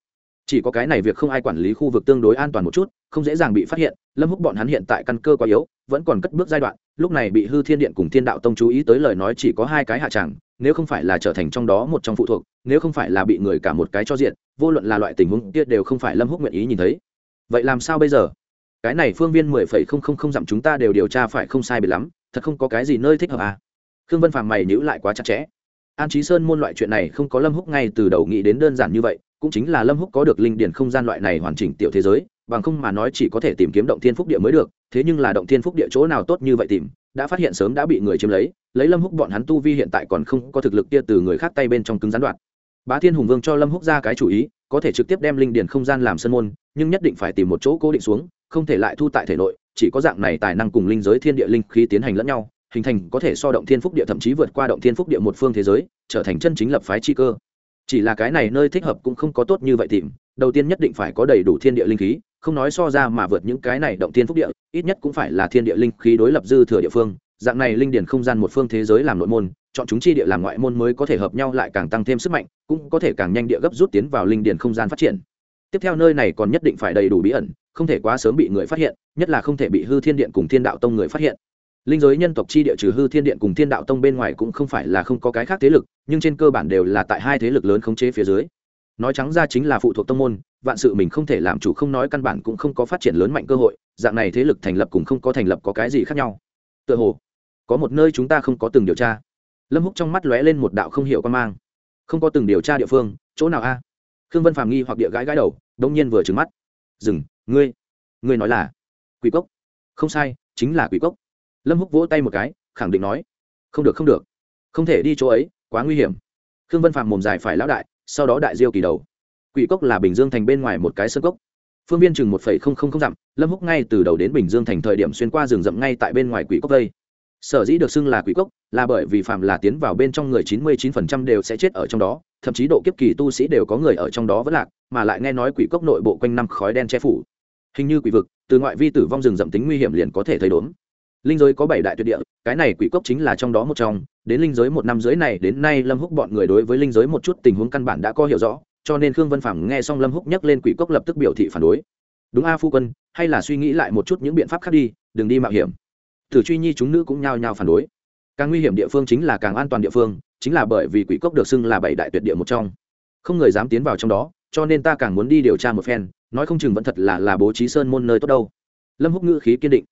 chỉ có cái này việc không ai quản lý khu vực tương đối an toàn một chút, không dễ dàng bị phát hiện, lâm húc bọn hắn hiện tại căn cơ quá yếu, vẫn còn cất bước giai đoạn, lúc này bị hư thiên điện cùng thiên đạo tông chú ý tới lời nói chỉ có hai cái hạ tràng nếu không phải là trở thành trong đó một trong phụ thuộc, nếu không phải là bị người cả một cái cho diện, vô luận là loại tình huống kia đều không phải lâm húc nguyện ý nhìn thấy. Vậy làm sao bây giờ? Cái này phương viên mười phẩy không không không dặm chúng ta đều điều tra phải không sai biệt lắm, thật không có cái gì nơi thích hợp à? Khương vân phàm mày nhữ lại quá chặt chẽ. An trí sơn môn loại chuyện này không có lâm húc ngay từ đầu nghĩ đến đơn giản như vậy cũng chính là lâm húc có được linh điển không gian loại này hoàn chỉnh tiểu thế giới, bằng không mà nói chỉ có thể tìm kiếm động thiên phúc địa mới được, thế nhưng là động thiên phúc địa chỗ nào tốt như vậy tìm, đã phát hiện sớm đã bị người chiếm lấy lấy lâm húc bọn hắn tu vi hiện tại còn không có thực lực kia từ người khác tay bên trong cứng gián đoạn bá thiên hùng vương cho lâm húc ra cái chủ ý, có thể trực tiếp đem linh điển không gian làm sân môn, nhưng nhất định phải tìm một chỗ cố định xuống, không thể lại thu tại thể nội, chỉ có dạng này tài năng cùng linh giới thiên địa linh khí tiến hành lẫn nhau, hình thành có thể so động thiên phúc địa thậm chí vượt qua động thiên phúc địa một phương thế giới, trở thành chân chính lập phái chi cơ chỉ là cái này nơi thích hợp cũng không có tốt như vậy tìm, đầu tiên nhất định phải có đầy đủ thiên địa linh khí, không nói so ra mà vượt những cái này động thiên phúc địa, ít nhất cũng phải là thiên địa linh khí đối lập dư thừa địa phương. Dạng này linh điển không gian một phương thế giới làm nội môn, chọn chúng chi địa làm ngoại môn mới có thể hợp nhau lại càng tăng thêm sức mạnh, cũng có thể càng nhanh địa gấp rút tiến vào linh điển không gian phát triển. Tiếp theo nơi này còn nhất định phải đầy đủ bí ẩn, không thể quá sớm bị người phát hiện, nhất là không thể bị hư thiên điện cùng thiên đạo tông người phát hiện linh giới nhân tộc chi địa trừ hư thiên điện cùng thiên đạo tông bên ngoài cũng không phải là không có cái khác thế lực, nhưng trên cơ bản đều là tại hai thế lực lớn khống chế phía dưới. Nói trắng ra chính là phụ thuộc tông môn, vạn sự mình không thể làm chủ không nói căn bản cũng không có phát triển lớn mạnh cơ hội, dạng này thế lực thành lập cùng không có thành lập có cái gì khác nhau. Tựa hồ, có một nơi chúng ta không có từng điều tra. Lâm húc trong mắt lóe lên một đạo không hiểu quan mang. Không có từng điều tra địa phương, chỗ nào a? Khương vân phàm nghi hoặc địa gái gái đầu đông nhiên vừa trừng mắt. Dừng, ngươi ngươi nói là quỷ cốc. Không sai, chính là quỷ cốc lâm húc vỗ tay một cái, khẳng định nói, không được không được. Không thể đi chỗ ấy, quá nguy hiểm. Khương vân phạm mồm dài phải lão đại, sau đó đại diêu kỳ đầu. Quỷ cốc là bình dương thành bên ngoài một cái sơ cốc. Phương viên chừng một phẩy không không không dặm, lâm húc ngay từ đầu đến bình dương thành thời điểm xuyên qua rừng rậm ngay tại bên ngoài quỷ cốc đây. Sở dĩ được xưng là quỷ cốc là bởi vì phạm là tiến vào bên trong người chín mươi chín phần trăm đều sẽ chết ở trong đó, thậm chí độ kiếp kỳ tu sĩ đều có người ở trong đó vẫn lạc, mà lại nghe nói quỷ cốc nội bộ quanh năm khói đen che phủ. Hình như quỷ vực, từ ngoại vi tử vong rừng rậm tính nguy hiểm liền có thể thấy đốn linh giới có bảy đại tuyệt địa, cái này quỷ cốc chính là trong đó một trong, đến linh giới một năm dưới này đến nay lâm húc bọn người đối với linh giới một chút tình huống căn bản đã có hiểu rõ, cho nên khương vân phẳng nghe xong lâm húc nhắc lên quỷ cốc lập tức biểu thị phản đối. Đúng a phu quân, hay là suy nghĩ lại một chút những biện pháp khác đi, đừng đi mạo hiểm. Thử truy nhi chúng nữ cũng nhao nhao phản đối. Càng nguy hiểm địa phương chính là càng an toàn địa phương, chính là bởi vì quỷ cốc được xưng là bảy đại tuyệt địa một trong. Không người dám tiến vào trong đó, cho nên ta càng muốn đi điều tra một phen, nói không chừng vẫn thật là là bố trí sơn môn nơi tốt đâu. Lâm húc ngữ khí kiên định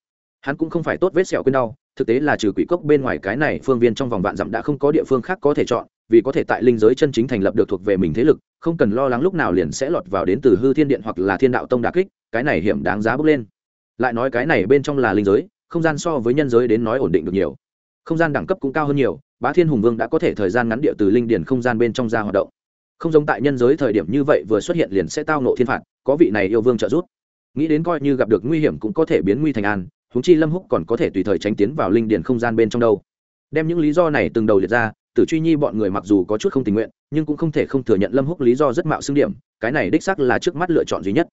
hắn cũng không phải tốt vết sẹo quên đau, thực tế là trừ quỷ cốc bên ngoài cái này phương viên trong vòng vạn dặm đã không có địa phương khác có thể chọn, vì có thể tại linh giới chân chính thành lập được thuộc về mình thế lực, không cần lo lắng lúc nào liền sẽ lọt vào đến từ hư thiên điện hoặc là thiên đạo tông đà kích, cái này hiểm đáng giá bước lên. Lại nói cái này bên trong là linh giới, không gian so với nhân giới đến nói ổn định được nhiều. Không gian đẳng cấp cũng cao hơn nhiều, bá thiên hùng vương đã có thể thời gian ngắn địa từ linh điển không gian bên trong ra hoạt động. Không giống tại nhân giới thời điểm như vậy vừa xuất hiện liền sẽ tao nộ thiên phạt, có vị này yêu vương trợ giúp. Nghĩ đến coi như gặp được nguy hiểm cũng có thể biến nguy thành an húng chi lâm húc còn có thể tùy thời tránh tiến vào linh điền không gian bên trong đâu. Đem những lý do này từng đầu liệt ra, tử truy nhi bọn người mặc dù có chút không tình nguyện, nhưng cũng không thể không thừa nhận lâm húc lý do rất mạo xưng điểm, cái này đích sắc là trước mắt lựa chọn duy nhất.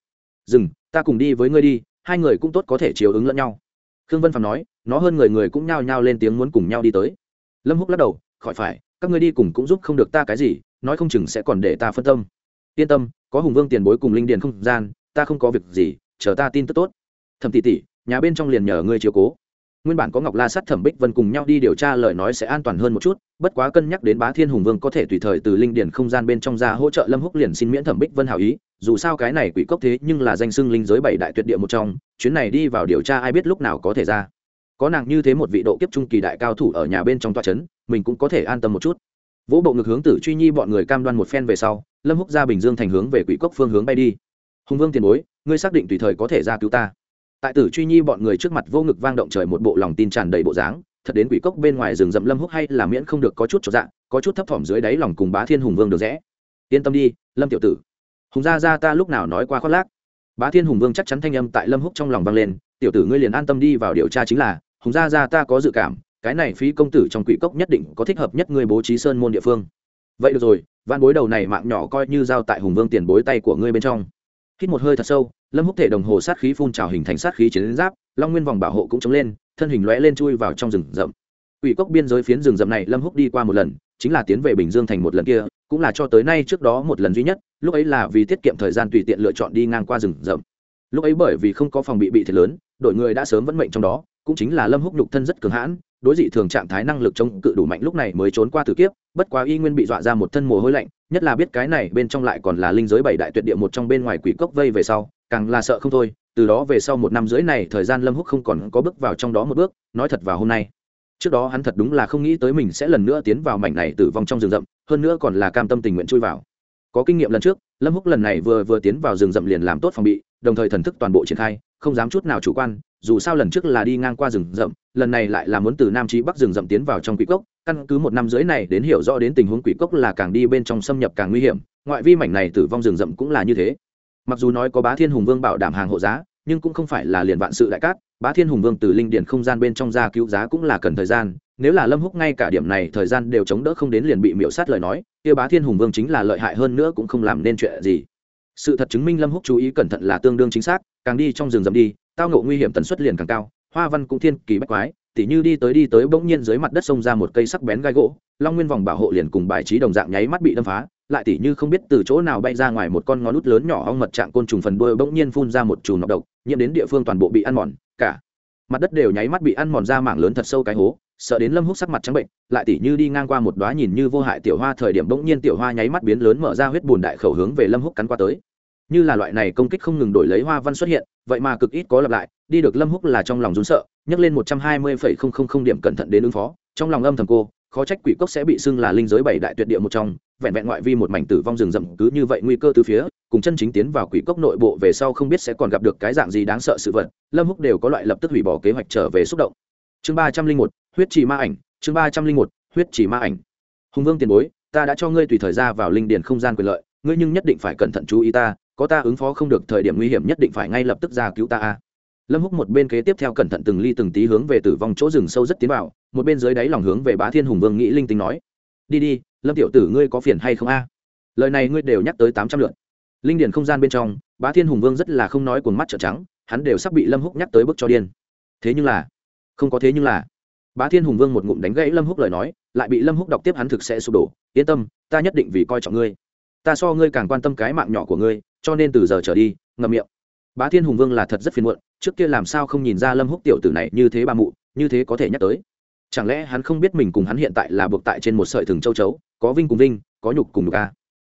Dừng, ta cùng đi với ngươi đi, hai người cũng tốt có thể chiều ứng lẫn nhau. Khương vân phạm nói, nó hơn người người cũng nhao nhao lên tiếng muốn cùng nhau đi tới. Lâm húc lắc đầu, khỏi phải, các ngươi đi cùng cũng giúp không được ta cái gì, nói không chừng sẽ còn để ta phân tâm. Yên tâm, có hùng vương tiền bối cùng linh điền không gian, ta không có việc gì, chờ ta tin tức tốt. Thầm tỷ tỷ nhà bên trong liền nhờ ngươi chiếu cố. Nguyên bản có ngọc la sắt thẩm bích vân cùng nhau đi điều tra lời nói sẽ an toàn hơn một chút, bất quá cân nhắc đến bá thiên hùng vương có thể tùy thời từ linh điển không gian bên trong ra hỗ trợ lâm húc liền xin miễn thẩm bích vân hào ý, dù sao cái này quỷ cốc thế nhưng là danh xưng linh giới bảy đại tuyệt địa một trong, chuyến này đi vào điều tra ai biết lúc nào có thể ra. Có nàng như thế một vị độ kiếp trung kỳ đại cao thủ ở nhà bên trong toa trấn mình cũng có thể an tâm một chút. Vỗ bộ ngực hướng tử truy nhi bọn người cam đoan một phen về sau, lâm húc ra bình dương thành hướng về quỷ cốc phương hướng bay đi. Hùng vương tiền bối, ngươi xác định tùy thời có thể ra cứu ta tại tử truy nhi bọn người trước mặt vô ngực vang động trời một bộ lòng tin tràn đầy bộ dáng, thật đến quỷ cốc bên ngoài rừng rậm lâm húc hay là miễn không được có chút cho dạng có chút thấp thỏm dưới đáy lòng cùng bá thiên hùng vương được rẽ. Yên tâm đi, lâm tiểu tử. Hùng gia gia ta lúc nào nói qua khoác lác. Bá thiên hùng vương chắc chắn thanh âm tại lâm húc trong lòng vang lên, tiểu tử ngươi liền an tâm đi vào điều tra chính là, hùng gia gia ta có dự cảm, cái này phí công tử trong quỷ cốc nhất định có thích hợp nhất ngươi bố trí sơn môn địa phương. Vậy được rồi van bối đầu này mạng nhỏ coi như giao tại hùng vương tiền bối tay của ngươi bên trong hít một hơi thật sâu, lâm húc thể đồng hồ sát khí phun trào hình thành sát khí chiến giáp, long nguyên vòng bảo hộ cũng chống lên, thân hình lóe lên chui vào trong rừng rậm. Ủy cốc biên giới phiến rừng rậm này lâm húc đi qua một lần, chính là tiến về bình dương thành một lần kia, cũng là cho tới nay trước đó một lần duy nhất, lúc ấy là vì tiết kiệm thời gian tùy tiện lựa chọn đi ngang qua rừng rậm. Lúc ấy bởi vì không có phòng bị bị thiệt lớn, đội người đã sớm vẫn mệnh trong đó, cũng chính là lâm húc nhục thân rất cường hãn, đối dị thường trạng thái năng lực chống cự đủ mạnh lúc này mới trốn qua tử kiếp, bất quá y nguyên bị dọa ra một thân mồ hôi lạnh nhất là biết cái này bên trong lại còn là linh giới bảy đại tuyệt địa một trong bên ngoài quỷ cốc vây về sau, càng là sợ không thôi, từ đó về sau một năm rưỡi này thời gian lâm húc không còn có bước vào trong đó một bước, nói thật vào hôm nay. Trước đó hắn thật đúng là không nghĩ tới mình sẽ lần nữa tiến vào mảnh này tử vong trong rừng rậm, hơn nữa còn là cam tâm tình nguyện chui vào. Có kinh nghiệm lần trước, lâm húc lần này vừa vừa tiến vào rừng rậm liền làm tốt phòng bị, đồng thời thần thức toàn bộ triển khai, không dám chút nào chủ quan, dù sao lần trước là đi ngang qua rừng rậm, lần này lại là muốn từ nam chí bắc rừng rậm tiến vào trong quỷ cốc căn cứ một năm dưới này đến hiểu rõ đến tình huống quỷ cốc là càng đi bên trong xâm nhập càng nguy hiểm, ngoại vi mảnh này tử vong rừng rậm cũng là như thế. Mặc dù nói có bá thiên hùng vương bảo đảm hàng hộ giá, nhưng cũng không phải là liền vạn sự đại cát, bá thiên hùng vương từ linh điển không gian bên trong ra cứu giá cũng là cần thời gian, nếu là lâm húc ngay cả điểm này thời gian đều chống đỡ không đến liền bị miễu sát lời nói, kia bá thiên hùng vương chính là lợi hại hơn nữa cũng không làm nên chuyện gì. Sự thật chứng minh lâm húc chú ý cẩn thận là tương đương chính xác, càng đi trong rừng rậm đi, tao ngộ nguy hiểm tần suất liền càng cao, hoa văn cũng thiên kỳ bách quái tỉ như đi tới đi tới bỗng nhiên dưới mặt đất xông ra một cây sắc bén gai gỗ, long nguyên vòng bảo hộ liền cùng bài trí đồng dạng nháy mắt bị đâm phá, lại tỉ như không biết từ chỗ nào bay ra ngoài một con ngón nút lớn nhỏ ong mật trạng côn trùng phần đuôi bỗng nhiên phun ra một chùm nọc độc, nhiễm đến địa phương toàn bộ bị ăn mòn, cả mặt đất đều nháy mắt bị ăn mòn ra mảng lớn thật sâu cái hố, sợ đến lâm húc sắc mặt trắng bệnh, lại tỉ như đi ngang qua một đóa nhìn như vô hại tiểu hoa thời điểm bỗng nhiên tiểu hoa nháy mắt biến lớn mở ra huyết bùn đại khẩu hướng về lâm húc cắn qua tới như là loại này công kích không ngừng đổi lấy hoa văn xuất hiện, vậy mà cực ít có lặp lại, đi được lâm húc là trong lòng rún sợ, nhấc lên một trăm hai mươi phẩy không không không điểm cẩn thận đến ứng phó, trong lòng âm thầm cô, khó trách quỷ cốc sẽ bị xưng là linh giới bảy đại tuyệt địa một trong, vẹn vẹn ngoại vi một mảnh tử vong rừng rậm cứ như vậy nguy cơ từ phía, cùng chân chính tiến vào quỷ cốc nội bộ về sau không biết sẽ còn gặp được cái dạng gì đáng sợ sự vật, lâm húc đều có loại lập tức hủy bỏ kế hoạch trở về xúc động. Chương ba trăm linh một, huyết trì ma ảnh, chương ba trăm linh một, huyết trì ma ảnh. Hùng vương tiền bối, ta đã cho ngươi tùy thời ra vào linh điền không gian quyền lợi, ngươi nhưng nhất định phải cẩn thận chú ý ta có ta ứng phó không được, thời điểm nguy hiểm nhất định phải ngay lập tức ra cứu ta a. Lâm húc một bên kế tiếp theo cẩn thận từng ly từng tí hướng về tử vong chỗ rừng sâu rất tiến vào, một bên dưới đáy lòng hướng về bá thiên hùng vương nghĩ linh tính nói, đi đi, lâm tiểu tử ngươi có phiền hay không a? Lời này ngươi đều nhắc tới tám trăm lượt. Linh điển không gian bên trong, bá thiên hùng vương rất là không nói cuồng mắt trợ trắng, hắn đều sắp bị lâm húc nhắc tới bức cho điên. Thế nhưng là, không có thế nhưng là, bá thiên hùng vương một ngụm đánh gãy lâm húc lời nói, lại bị lâm húc đọc tiếp hắn thực sẽ sụp đổ. Yên tâm, ta nhất định vì coi trọng ngươi. Ta so ngươi càng quan tâm cái mạng nhỏ của ngươi cho nên từ giờ trở đi, ngậm miệng. Bá thiên hùng vương là thật rất phiền muộn, trước kia làm sao không nhìn ra lâm húc tiểu tử này như thế ba mụ, như thế có thể nhắc tới. Chẳng lẽ hắn không biết mình cùng hắn hiện tại là buộc tại trên một sợi thừng châu chấu, có vinh cùng vinh, có nhục cùng nhục a?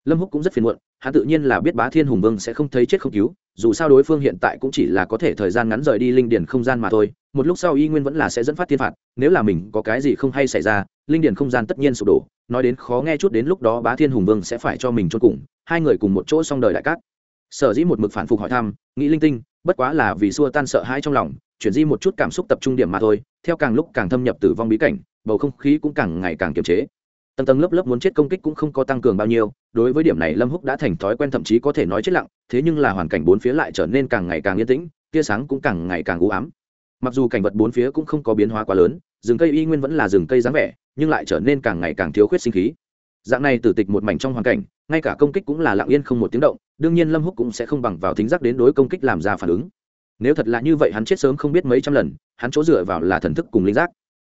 Lâm húc cũng rất phiền muộn, hắn tự nhiên là biết bá thiên hùng vương sẽ không thấy chết không cứu, dù sao đối phương hiện tại cũng chỉ là có thể thời gian ngắn rời đi linh điển không gian mà thôi, một lúc sau y nguyên vẫn là sẽ dẫn phát thiên phạt, nếu là mình có cái gì không hay xảy ra, linh điển không gian tất nhiên sụp đổ, nói đến khó nghe chút đến lúc đó bá thiên hùng vương sẽ phải cho mình cho cùng, hai người cùng một chỗ xong đời đại cát sở dĩ một mực phản phục hỏi thăm, nghĩ linh tinh, bất quá là vì xua tan sợ hãi trong lòng, chuyển di một chút cảm xúc tập trung điểm mà thôi, theo càng lúc càng thâm nhập tử vong bí cảnh, bầu không khí cũng càng ngày càng kiềm chế. Tầng tầng lớp lớp muốn chết công kích cũng không có tăng cường bao nhiêu, đối với điểm này lâm húc đã thành thói quen thậm chí có thể nói chết lặng, thế nhưng là hoàn cảnh bốn phía lại trở nên càng ngày càng yên tĩnh, tia sáng cũng càng ngày càng u ám. Mặc dù cảnh vật bốn phía cũng không có biến hóa quá lớn, rừng cây y nguyên vẫn là rừng cây dáng vẻ, nhưng lại trở nên càng ngày càng thiếu khuyết sinh khí dạng này tử tịch một mảnh trong hoàn cảnh, ngay cả công kích cũng là lặng yên không một tiếng động, đương nhiên lâm húc cũng sẽ không bằng vào thính giác đến đối công kích làm ra phản ứng. Nếu thật là như vậy hắn chết sớm không biết mấy trăm lần, hắn chỗ dựa vào là thần thức cùng linh giác.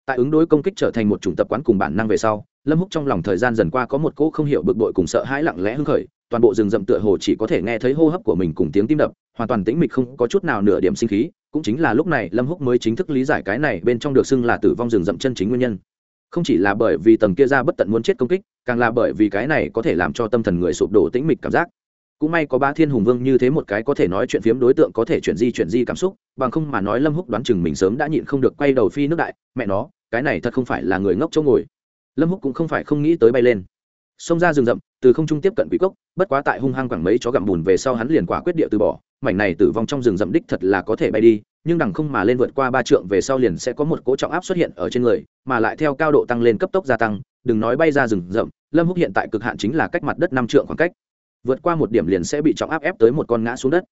Tại ứng đối công kích trở thành một chủng tập quán cùng bản năng về sau, lâm húc trong lòng thời gian dần qua có một cỗ không hiểu bực bội cùng sợ hãi lặng lẽ hưng khởi, toàn bộ rừng rậm tựa hồ chỉ có thể nghe thấy hô hấp của mình cùng tiếng tim đập, hoàn toàn tĩnh mịch không có chút nào nửa điểm sinh khí, cũng chính là lúc này lâm húc mới chính thức lý giải cái này bên trong được xưng là tử vong rừng rậm chân chính nguyên nhân không chỉ là bởi vì tầng kia ra bất tận muốn chết công kích, càng là bởi vì cái này có thể làm cho tâm thần người sụp đổ tĩnh mịch cảm giác. Cũng may có ba thiên hùng vương như thế một cái có thể nói chuyện phiếm đối tượng có thể chuyển di chuyển di cảm xúc, bằng không mà nói lâm húc đoán chừng mình sớm đã nhịn không được quay đầu phi nước đại, mẹ nó, cái này thật không phải là người ngốc chỗ ngồi. Lâm húc cũng không phải không nghĩ tới bay lên. Xông ra rừng rậm, từ không trung tiếp cận quỷ cốc, bất quá tại hung hăng quẳng mấy chó gặm bùn về sau hắn liền quả quyết địa từ bỏ, mảnh này tử vong trong rừng rậm đích thật là có thể bay đi nhưng đằng không mà lên vượt qua ba trượng về sau liền sẽ có một cỗ trọng áp xuất hiện ở trên người, mà lại theo cao độ tăng lên cấp tốc gia tăng, đừng nói bay ra rừng rậm, lâm húc hiện tại cực hạn chính là cách mặt đất năm trượng khoảng cách. Vượt qua một điểm liền sẽ bị trọng áp ép tới một con ngã xuống đất.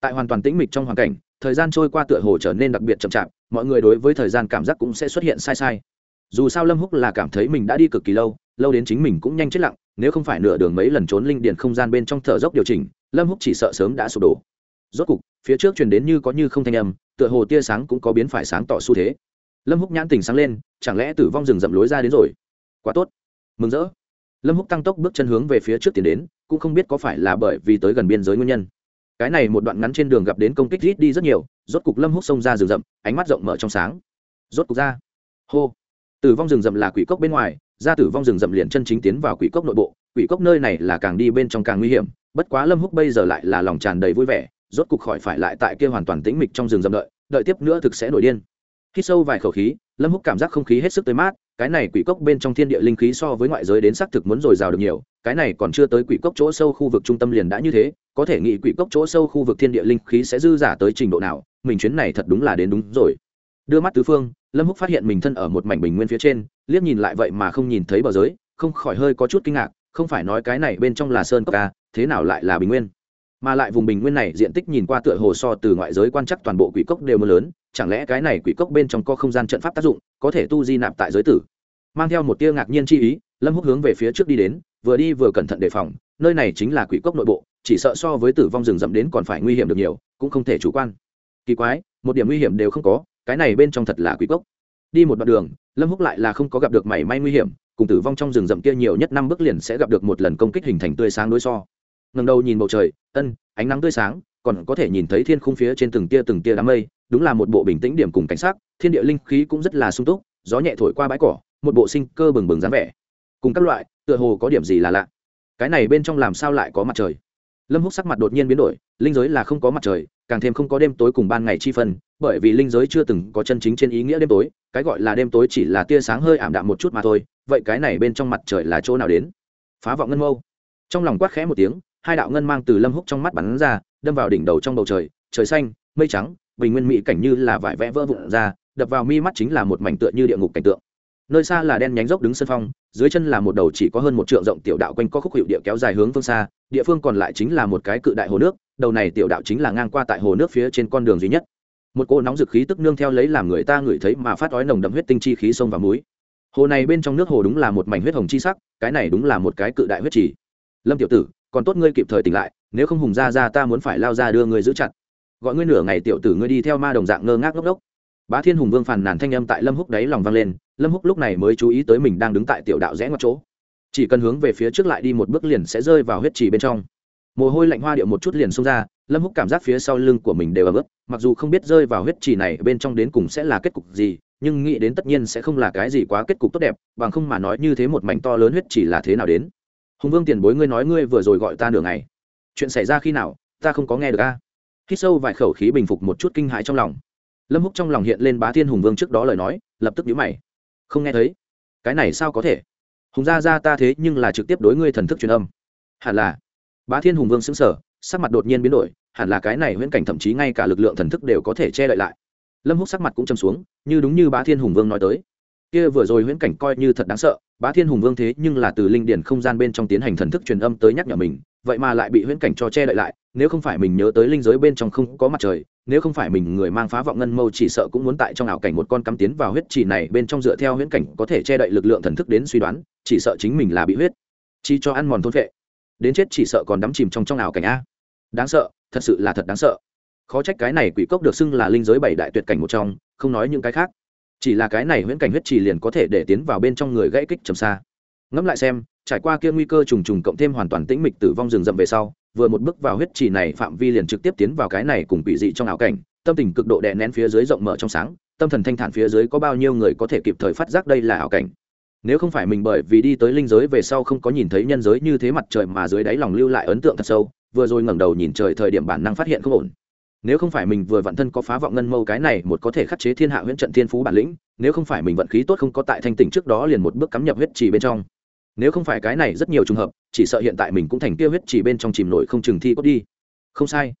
Tại hoàn toàn tĩnh mịch trong hoàn cảnh, thời gian trôi qua tựa hồ trở nên đặc biệt chậm chạp, mọi người đối với thời gian cảm giác cũng sẽ xuất hiện sai sai. Dù sao lâm húc là cảm thấy mình đã đi cực kỳ lâu lâu đến chính mình cũng nhanh chết lặng, nếu không phải nửa đường mấy lần trốn linh điện không gian bên trong thở dốc điều chỉnh, lâm húc chỉ sợ sớm đã sụp đổ. Rốt cục phía trước truyền đến như có như không thanh âm, tựa hồ tia sáng cũng có biến phải sáng tỏ xu thế. Lâm húc nhãn tình sáng lên, chẳng lẽ tử vong rừng rậm lối ra đến rồi? Quá tốt. Mừng rỡ. Lâm húc tăng tốc bước chân hướng về phía trước tiến đến, cũng không biết có phải là bởi vì tới gần biên giới nguyên nhân. Cái này một đoạn ngắn trên đường gặp đến công kích rít đi rất nhiều, rốt cục lâm húc xông ra rừng rậm, ánh mắt rộng mở trong sáng. Rốt cục ra. Hô. Tử vong rừng rậm là quỷ cốc bên ngoài, ra tử vong rừng rậm liền chân chính tiến vào quỷ cốc nội bộ, quỷ cốc nơi này là càng đi bên trong càng nguy hiểm, bất quá lâm húc bây giờ lại là lòng tràn đầy vui vẻ rốt cục khỏi phải lại tại kia hoàn toàn tĩnh mịch trong rừng rậm đợi đợi tiếp nữa thực sẽ nổi điên. Khi sâu vài khẩu khí lâm húc cảm giác không khí hết sức tới mát cái này quỷ cốc bên trong thiên địa linh khí so với ngoại giới đến xác thực muốn dồi dào được nhiều cái này còn chưa tới quỷ cốc chỗ sâu khu vực trung tâm liền đã như thế có thể nghĩ quỷ cốc chỗ sâu khu vực thiên địa linh khí sẽ dư giả tới trình độ nào mình chuyến này thật đúng là đến đúng rồi. Đưa mắt tứ phương lâm húc phát hiện mình thân ở một mảnh bình nguyên phía trên liếc nhìn lại vậy mà không nhìn thấy bờ giới không khỏi hơi có chút kinh ngạc không phải nói cái này bên trong là sơn cốc ca à, thế nào lại là bình nguyên? Mà lại vùng bình nguyên này diện tích nhìn qua tựa hồ so từ ngoại giới quan chắc toàn bộ quỷ cốc đều mưa lớn, chẳng lẽ cái này quỷ cốc bên trong có không gian trận pháp tác dụng, có thể tu di nạp tại giới tử? Mang theo một tia ngạc nhiên chi ý, lâm húc hướng về phía trước đi đến, vừa đi vừa cẩn thận đề phòng, nơi này chính là quỷ cốc nội bộ, chỉ sợ so với tử vong rừng rậm đến còn phải nguy hiểm được nhiều, cũng không thể chủ quan. Kỳ quái, một điểm nguy hiểm đều không có, cái này bên trong thật là quỷ cốc. Đi một đoạn đường, lâm húc lại là không có gặp được mảy may nguy hiểm, cùng tử vong trong rừng rậm kia nhiều nhất năm bước liền sẽ gặp được một lần công kích hình thành tươi sáng đối so ngẩng đầu nhìn bầu trời, ân, ánh nắng tươi sáng, còn có thể nhìn thấy thiên khung phía trên từng tia từng tia đám mây, đúng là một bộ bình tĩnh điểm cùng cảnh sát thiên địa linh khí cũng rất là sung túc, gió nhẹ thổi qua bãi cỏ, một bộ sinh cơ bừng bừng dáng vẻ. Cùng các loại, tựa hồ có điểm gì là lạ. Cái này bên trong làm sao lại có mặt trời? Lâm húc sắc mặt đột nhiên biến đổi, linh giới là không có mặt trời, càng thêm không có đêm tối cùng ban ngày chi phân, bởi vì linh giới chưa từng có chân chính trên ý nghĩa đêm tối, cái gọi là đêm tối chỉ là tia sáng hơi ảm đạm một chút mà thôi, vậy cái này bên trong mặt trời là chỗ nào đến? Phá vọng ngân mâu. Trong lòng quát khẽ một tiếng hai đạo ngân mang từ lâm húc trong mắt bắn ra, đâm vào đỉnh đầu trong bầu trời trời xanh, mây trắng, bình nguyên mỹ cảnh như là vải vẽ vỡ vụn ra, đập vào mi mắt chính là một mảnh tựa như địa ngục cảnh tượng. Nơi xa là đen nhánh dốc đứng sân phong, dưới chân là một đầu chỉ có hơn một trượng rộng tiểu đạo quanh có khúc hiệu địa kéo dài hướng phương xa, địa phương còn lại chính là một cái cự đại hồ nước, đầu này tiểu đạo chính là ngang qua tại hồ nước phía trên con đường duy nhất. Một cỗ nóng dực khí tức nương theo lấy làm người ta ngửi thấy mà phát ói nồng đậm huyết tinh chi khí sông và muối hồ này bên trong nước hồ đúng là một mảnh huyết hồng chi sắc, cái này đúng là một cái cự đại huyết trì. Lâm tiểu tử còn tốt ngươi kịp thời tỉnh lại, nếu không hùng ra ra ta muốn phải lao ra đưa ngươi giữ chặt. Gọi ngươi nửa ngày tiểu tử ngươi đi theo ma đồng dạng ngơ ngác ngốc đốc bá thiên hùng vương phàn nàn thanh âm tại lâm húc đáy lòng vang lên, lâm húc lúc này mới chú ý tới mình đang đứng tại tiểu đạo rẽ ngoặt chỗ. Chỉ cần hướng về phía trước lại đi một bước liền sẽ rơi vào huyết trì bên trong. Mồ hôi lạnh hoa điệu một chút liền xông ra, lâm húc cảm giác phía sau lưng của mình đều ấm ướt, mặc dù không biết rơi vào huyết trì này bên trong đến cùng sẽ là kết cục gì, nhưng nghĩ đến tất nhiên sẽ không là cái gì quá kết cục tốt đẹp, bằng không mà nói như thế một mảnh to lớn huyết trì là thế nào đến hùng vương tiền bối ngươi nói ngươi vừa rồi gọi ta nửa ngày. Chuyện xảy ra khi nào, ta không có nghe được a. Hít sâu vài khẩu khí bình phục một chút kinh hãi trong lòng. Lâm húc trong lòng hiện lên bá thiên hùng vương trước đó lời nói, lập tức nhíu mày. Không nghe thấy. Cái này sao có thể? Hùng gia gia ta thế nhưng là trực tiếp đối ngươi thần thức truyền âm. Hẳn là. Bá thiên hùng vương sững sờ, sắc mặt đột nhiên biến đổi, hẳn là cái này huyễn cảnh thậm chí ngay cả lực lượng thần thức đều có thể che đậy lại. Lâm húc sắc mặt cũng châm xuống, như đúng như bá thiên hùng vương nói tới kia vừa rồi huyễn cảnh coi như thật đáng sợ, bá thiên hùng vương thế nhưng là từ linh điển không gian bên trong tiến hành thần thức truyền âm tới nhắc nhở mình, vậy mà lại bị huyễn cảnh cho che đậy lại, nếu không phải mình nhớ tới linh giới bên trong không có mặt trời, nếu không phải mình người mang phá vọng ngân mâu chỉ sợ cũng muốn tại trong ảo cảnh một con cắm tiến vào huyết trì này bên trong dựa theo huyễn cảnh có thể che đậy lực lượng thần thức đến suy đoán, chỉ sợ chính mình là bị huyết chi cho ăn mòn thôn vệ đến chết chỉ sợ còn đắm chìm trong trong ảo cảnh a. Đáng sợ, thật sự là thật đáng sợ. Khó trách cái này quỷ cốc được xưng là linh giới bảy đại tuyệt cảnh một trong, không nói những cái khác chỉ là cái này huyễn cảnh huyết trì liền có thể để tiến vào bên trong người gãy kích trầm xa. Ngẫm lại xem, trải qua kia nguy cơ trùng trùng cộng thêm hoàn toàn tĩnh mịch tử vong rừng rậm về sau, vừa một bước vào huyết trì này phạm vi liền trực tiếp tiến vào cái này cùng quỷ dị trong ảo cảnh, tâm tình cực độ đè nén phía dưới rộng mở trong sáng, tâm thần thanh thản phía dưới có bao nhiêu người có thể kịp thời phát giác đây là ảo cảnh. Nếu không phải mình bởi vì đi tới linh giới về sau không có nhìn thấy nhân giới như thế mặt trời mà dưới đáy lòng lưu lại ấn tượng thật sâu, vừa rồi ngẩng đầu nhìn trời thời điểm bản năng phát hiện không ổn nếu không phải mình vừa vận thân có phá vọng ngân mâu cái này, một có thể khắc chế thiên hạ huyễn trận thiên phú bản lĩnh, nếu không phải mình vận khí tốt không có tại thanh tỉnh trước đó liền một bước cắm nhập huyết trì bên trong. Nếu không phải cái này rất nhiều trùng hợp, chỉ sợ hiện tại mình cũng thành kia huyết trì bên trong chìm nổi không chừng thi cốt đi. Không sai.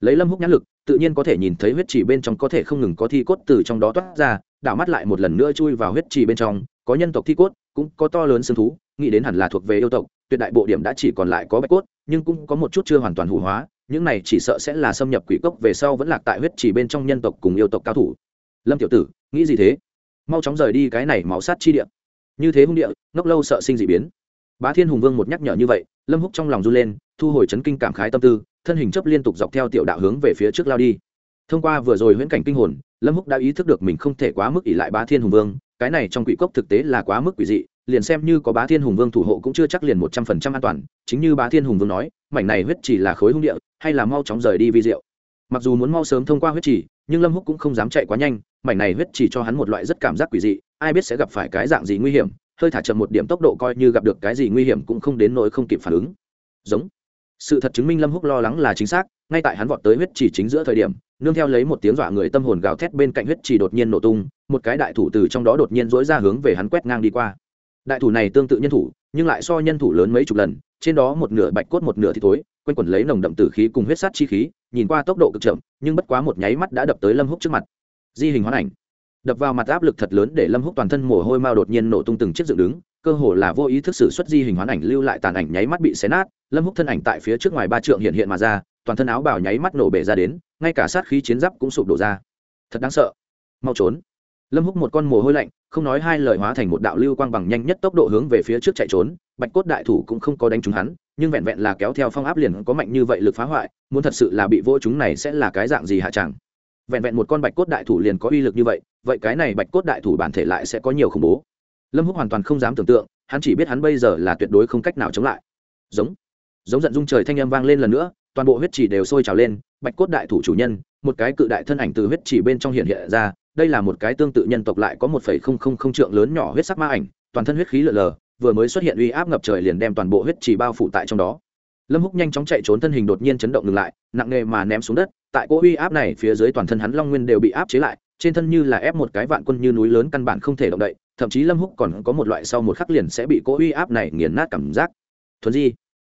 Lấy lâm húc nhãn lực, tự nhiên có thể nhìn thấy huyết trì bên trong có thể không ngừng có thi cốt từ trong đó toát ra, đảo mắt lại một lần nữa chui vào huyết trì bên trong, có nhân tộc thi cốt, cũng có to lớn xương thú, nghĩ đến hẳn là thuộc về yêu tộc, tuyệt đại bộ điểm đã chỉ còn lại có bạch cốt, nhưng cũng có một chút chưa hoàn toàn hủ hóa những này chỉ sợ sẽ là xâm nhập quỷ cốc về sau vẫn lạc tại huyết chỉ bên trong nhân tộc cùng yêu tộc cao thủ. Lâm tiểu tử, nghĩ gì thế? Mau chóng rời đi cái này máu sát chi địa. Như thế hung địa, ngốc lâu sợ sinh dị biến. Bá thiên hùng vương một nhắc nhở như vậy, lâm húc trong lòng run lên, thu hồi chấn kinh cảm khái tâm tư, thân hình chấp liên tục dọc theo tiểu đạo hướng về phía trước lao đi. Thông qua vừa rồi huyễn cảnh kinh hồn, lâm húc đã ý thức được mình không thể quá mức ỷ lại bá thiên hùng vương, cái này trong quỷ cốc thực tế là quá mức quỷ dị liền xem như có bá thiên hùng vương thủ hộ cũng chưa chắc liền một trăm phần trăm an toàn. Chính như bá thiên hùng vương nói, mảnh này huyết chỉ là khối hung địa, hay là mau chóng rời đi vi diệu. Mặc dù muốn mau sớm thông qua huyết chỉ, nhưng lâm húc cũng không dám chạy quá nhanh, mảnh này huyết chỉ cho hắn một loại rất cảm giác quỷ dị, ai biết sẽ gặp phải cái dạng gì nguy hiểm, hơi thả chậm một điểm tốc độ coi như gặp được cái gì nguy hiểm cũng không đến nỗi không kịp phản ứng. Giống. Sự thật chứng minh lâm húc lo lắng là chính xác, ngay tại hắn vọt tới huyết chỉ chính giữa thời điểm, nương theo lấy một tiếng dọa người tâm hồn gào thét bên cạnh huyết chỉ đột nhiên nổ tung, một cái đại thủ từ trong đó đột nhiên dỗi ra hướng về hắn quét ngang đi qua đại thủ này tương tự nhân thủ, nhưng lại so nhân thủ lớn mấy chục lần, trên đó một nửa bạch cốt một nửa thì tối n quẩn lấy nồng đậm tử khí cùng huyết sát chi khí, nhìn qua tốc độ cực chậm, nhưng bất quá một nháy mắt đã đập tới lâm húc trước mặt. Di hình hoán ảnh. Đập vào mặt áp lực thật lớn để lâm húc toàn thân mồ hôi mao đột nhiên nổ tung từng chiếc dựng đứng, cơ hồ là vô ý thức sử xuất di hình hoán ảnh lưu lại tàn ảnh nháy mắt bị xé nát, lâm húc thân ảnh tại phía trước ngoài ba trượng hiện hiện mà ra, toàn thân áo bào nháy mắt nổ bể ra đến, ngay cả sát khí chiến giáp cũng sụp đổ ra. Thật đáng sợ. Mau trốn lâm húc một con mồ hôi lạnh, không nói hai lời hóa thành một đạo lưu quang bằng nhanh nhất tốc độ hướng về phía trước chạy trốn, bạch cốt đại thủ cũng không có đánh trúng hắn, nhưng vẹn vẹn là kéo theo phong áp liền có mạnh như vậy lực phá hoại, muốn thật sự là bị vô chúng này sẽ là cái dạng gì hạ chẳng vẹn vẹn một con bạch cốt đại thủ liền có uy lực như vậy vậy cái này bạch cốt đại thủ bản thể lại sẽ có nhiều khủng bố. Lâm húc hoàn toàn không dám tưởng tượng, hắn chỉ biết hắn bây giờ là tuyệt đối không cách nào chống lại. Giống giống giận dung trời thanh âm vang lên lần nữa, toàn bộ huyết chỉ đều sôi trào lên, bạch cốt đại thủ chủ nhân, một cái cự đại thân ảnh từ huyết chỉ bên trong hiện hiện ra đây là một cái tương tự nhân tộc lại có một phẩy không không không trượng lớn nhỏ huyết sắc ma ảnh, toàn thân huyết khí lở lờ, vừa mới xuất hiện uy áp ngập trời liền đem toàn bộ huyết chỉ bao phủ tại trong đó. Lâm húc nhanh chóng chạy trốn thân hình đột nhiên chấn động ngừng lại, nặng nề mà ném xuống đất, tại cỗ uy áp này phía dưới toàn thân hắn long nguyên đều bị áp chế lại, trên thân như là ép một cái vạn quân như núi lớn căn bản không thể động đậy, thậm chí lâm húc còn có một loại sau một khắc liền sẽ bị cỗ uy áp này nghiền nát cảm giác. Thuần di,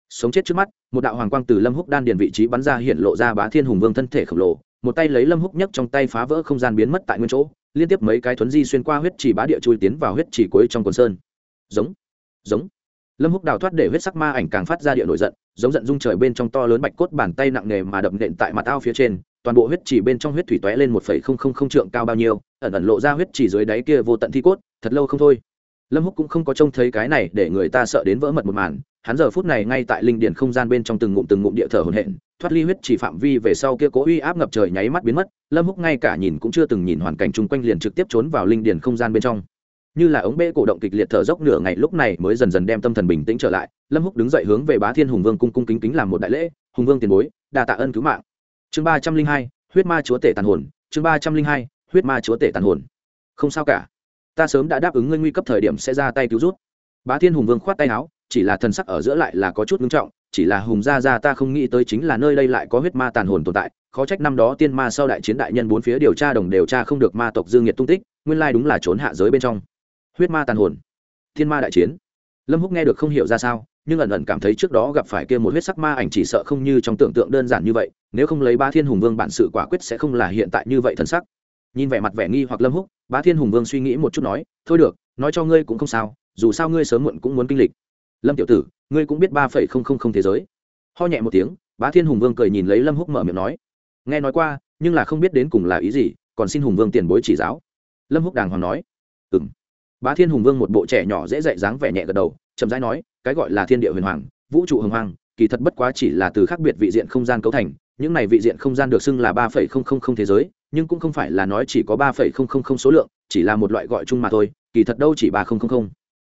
sống chết trước mắt, một đạo hoàng quang từ lâm húc đan điền vị trí bắn ra hiện lộ ra bá thiên hùng vương thân thể khổng lồ một tay lấy lâm húc nhấc trong tay phá vỡ không gian biến mất tại nguyên chỗ, liên tiếp mấy cái thuấn di xuyên qua huyết chỉ bá địa chui tiến vào huyết chỉ cuối trong quần sơn. Giống giống. Lâm húc đào thoát để huyết sắc ma ảnh càng phát ra địa nổi giận, giống giận dung trời bên trong to lớn bạch cốt bàn tay nặng nề mà đập nện tại mặt ao phía trên, toàn bộ huyết chỉ bên trong huyết thủy tóe lên một phẩy không không không trượng cao bao nhiêu, ẩn ẩn lộ ra huyết chỉ dưới đáy kia vô tận thi cốt, thật lâu không thôi lâm húc cũng không có trông thấy cái này để người ta sợ đến vỡ mật một màn. Hắn giờ phút này ngay tại linh điển không gian bên trong từng ngụm từng ngụm địa thở hồn hển, thoát ly huyết chỉ phạm vi về sau kia cố uy áp ngập trời nháy mắt biến mất. Lâm húc ngay cả nhìn cũng chưa từng nhìn hoàn cảnh chung quanh liền trực tiếp trốn vào linh điển không gian bên trong. Như là ống bê cổ động kịch liệt thở dốc nửa ngày lúc này mới dần dần đem tâm thần bình tĩnh trở lại. Lâm húc đứng dậy hướng về bá thiên hùng vương cung cung kính kính làm một đại lễ. Hùng vương tiền bối, đa tạ ơn cứu mạng. Chương ba trăm linh hai, huyết ma chúa tể tàn hồn. Chương ba trăm linh hai, huyết ma chúa tể tàn hồn. Không sao cả ta sớm đã đáp ứng ngươi nguy cấp thời điểm sẽ ra tay cứu rút bá thiên hùng vương khoát tay áo, chỉ là thần sắc ở giữa lại là có chút ngưng trọng, chỉ là hùng gia gia ta không nghĩ tới chính là nơi đây lại có huyết ma tàn hồn tồn tại, khó trách năm đó tiên ma sau đại chiến đại nhân bốn phía điều tra đồng điều tra không được ma tộc dương nhiệt tung tích, nguyên lai đúng là trốn hạ giới bên trong. Huyết ma tàn hồn, thiên ma đại chiến. Lâm húc nghe được không hiểu ra sao, nhưng ẩn ẩn cảm thấy trước đó gặp phải kia một huyết sắc ma ảnh chỉ sợ không như trong tưởng tượng đơn giản như vậy, nếu không lấy ba thiên hùng vương bản sự quả quyết sẽ không là hiện tại như vậy thần sắc nhìn vẻ mặt vẻ nghi hoặc lâm húc, bá thiên hùng vương suy nghĩ một chút nói, thôi được, nói cho ngươi cũng không sao, dù sao ngươi sớm muộn cũng muốn kinh lịch. Lâm tiểu tử, ngươi cũng biết ba phẩy không không không thế giới. Ho nhẹ một tiếng, bá thiên hùng vương cười nhìn lấy lâm húc mở miệng nói, nghe nói qua, nhưng là không biết đến cùng là ý gì, còn xin hùng vương tiền bối chỉ giáo. Lâm húc đàng hoàng nói ừng bá thiên hùng vương một bộ trẻ nhỏ dễ dạy dáng vẻ nhẹ gật đầu, chậm rãi nói, cái gọi là thiên địa huyền hoàng, vũ trụ hồng hoàng, kỳ thật bất quá chỉ là từ khác biệt vị diện không gian cấu thành, những này vị diện không gian được xưng là ba phẩy không không không thế giới nhưng cũng không phải là nói chỉ có ba phẩy không không không số lượng, chỉ là một loại gọi chung mà thôi, kỳ thật đâu chỉ ba không không không.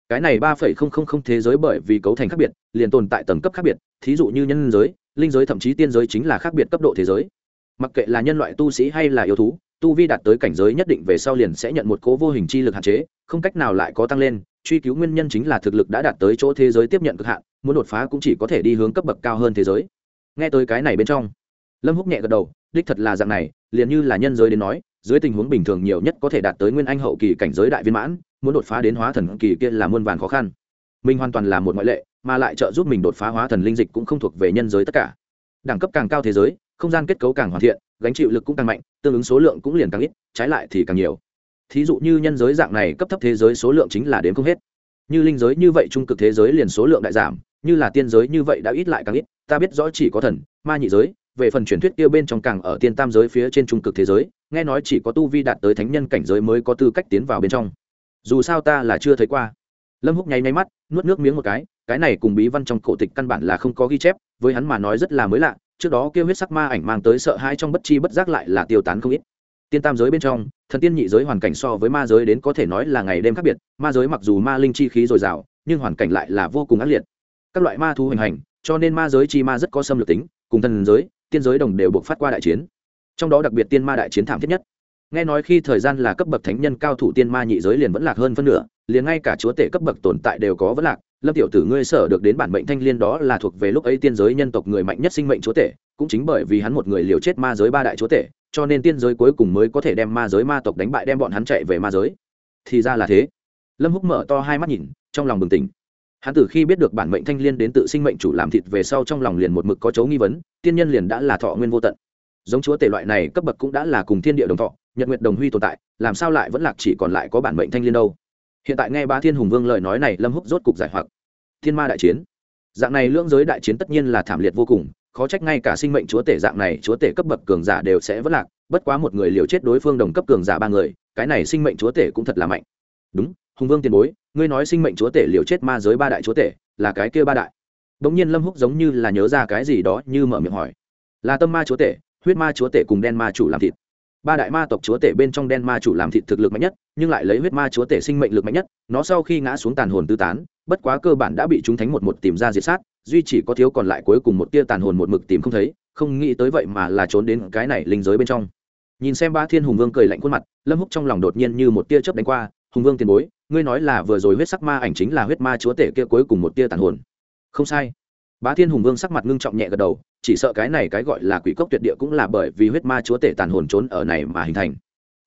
Cái này ba phẩy không không không thế giới bởi vì cấu thành khác biệt, liền tồn tại tầng cấp khác biệt, thí dụ như nhân giới, linh giới thậm chí tiên giới chính là khác biệt cấp độ thế giới. Mặc kệ là nhân loại tu sĩ hay là yêu thú, tu vi đạt tới cảnh giới nhất định về sau liền sẽ nhận một cố vô hình chi lực hạn chế, không cách nào lại có tăng lên, truy cứu nguyên nhân chính là thực lực đã đạt tới chỗ thế giới tiếp nhận cực hạn, muốn đột phá cũng chỉ có thể đi hướng cấp bậc cao hơn thế giới. Nghe tới cái này bên trong, lâm húc nhẹ gật đầu, đích thật là dạng này liền như là nhân giới đến nói, dưới tình huống bình thường nhiều nhất có thể đạt tới nguyên anh hậu kỳ cảnh giới đại viên mãn, muốn đột phá đến hóa thần kỳ kia là muôn vàn khó khăn. Mình hoàn toàn là một ngoại lệ, mà lại trợ giúp mình đột phá hóa thần linh dịch cũng không thuộc về nhân giới tất cả. Đẳng cấp càng cao thế giới, không gian kết cấu càng hoàn thiện, gánh chịu lực cũng càng mạnh, tương ứng số lượng cũng liền càng ít, trái lại thì càng nhiều. Thí dụ như nhân giới dạng này cấp thấp thế giới số lượng chính là đến không hết. Như linh giới như vậy trung cực thế giới liền số lượng đại giảm, như là tiên giới như vậy đã ít lại càng ít, ta biết rõ chỉ có thần, ma nhị giới về phần truyền thuyết kia bên trong càng ở tiên tam giới phía trên trung cực thế giới, nghe nói chỉ có tu vi đạt tới thánh nhân cảnh giới mới có tư cách tiến vào bên trong. Dù sao ta là chưa thấy qua. Lâm húc nháy nháy mắt, nuốt nước miếng một cái cái này cùng bí văn trong cổ tịch căn bản là không có ghi chép, với hắn mà nói rất là mới lạ, trước đó kêu huyết sắc ma ảnh mang tới sợ hãi trong bất chi bất giác lại là tiêu tán không ít. Tiên tam giới bên trong, thần tiên nhị giới hoàn cảnh so với ma giới đến có thể nói là ngày đêm khác biệt, ma giới mặc dù ma linh chi khí dồi dào, nhưng hoàn cảnh lại là vô cùng ác liệt. Các loại ma thu hoành hành, cho nên ma giới chi ma rất có xâm lược tính, cùng thần giới tiên giới đồng đều buộc phát qua đại chiến. Trong đó đặc biệt tiên ma đại chiến thảm thiết nhất. Nghe nói khi thời gian là cấp bậc thánh nhân cao thủ tiên ma nhị giới liền vẫn lạc hơn phân nửa, liền ngay cả chúa tể cấp bậc tồn tại đều có vẫn lạc. Lâm tiểu tử ngươi sở được đến bản mệnh thanh liên đó là thuộc về lúc ấy tiên giới nhân tộc người mạnh nhất sinh mệnh chúa tể, cũng chính bởi vì hắn một người liều chết ma giới ba đại chúa tể, cho nên tiên giới cuối cùng mới có thể đem ma giới ma tộc đánh bại, đem bọn hắn chạy về ma giới. Thì ra là thế. Lâm húc mở to hai mắt nhìn, trong lòng bừng tỉnh. Hắn từ khi biết được bản mệnh thanh liên đến tự sinh mệnh chủ làm thịt về sau trong lòng liền một mực có chấu nghi vấn tiên nhân liền đã là thọ nguyên vô tận. Giống chúa tể loại này cấp bậc cũng đã là cùng thiên địa đồng thọ, nhật nguyệt đồng huy tồn tại, làm sao lại vẫn lạc chỉ còn lại có bản mệnh thanh liên đâu? Hiện tại nghe ba thiên hùng vương lời nói này, lâm húc rốt cục giải hoặc. Thiên ma đại chiến. Dạng này lưỡng giới đại chiến tất nhiên là thảm liệt vô cùng, khó trách ngay cả sinh mệnh chúa tể dạng này, chúa tể cấp bậc cường giả đều sẽ vất lạc, bất quá một người liều chết đối phương đồng cấp cường giả ba người, cái này sinh mệnh chúa tể cũng thật là mạnh. Đúng, hùng vương tiền bối, ngươi nói sinh mệnh chúa tể liều chết ma giới ba đại chúa tể, là cái kia ba đại đ nhiên lâm húc giống như là nhớ ra cái gì đó như mở miệng hỏi. Là tâm ma chúa tể, huyết ma chúa tể cùng đen ma chủ làm thịt. Ba đại ma tộc chúa tể bên trong đen ma chủ làm thịt thực lực mạnh nhất, nhưng lại lấy huyết ma chúa tể sinh mệnh lực mạnh nhất, nó sau khi ngã xuống tàn hồn tư tán, bất quá cơ bản đã bị chúng thánh một một tìm ra diệt sát, duy chỉ có thiếu còn lại cuối cùng một tia tàn hồn một mực tìm không thấy, không nghĩ tới vậy mà là trốn đến cái này linh giới bên trong. Nhìn xem ba thiên hùng vương cười lạnh khuôn mặt, lâm húc trong lòng đột nhiên như một tia chớp đánh qua, hùng vương tiền bối, ngươi nói là vừa rồi huyết sắc ma ảnh chính là huyết ma chúa tể kia cuối cùng một tia tàn hồn không sai. Bá thiên hùng vương sắc mặt ngưng trọng nhẹ gật đầu, chỉ sợ cái này cái gọi là quỷ cốc tuyệt địa cũng là bởi vì huyết ma chúa tể tàn hồn trốn ở này mà hình thành.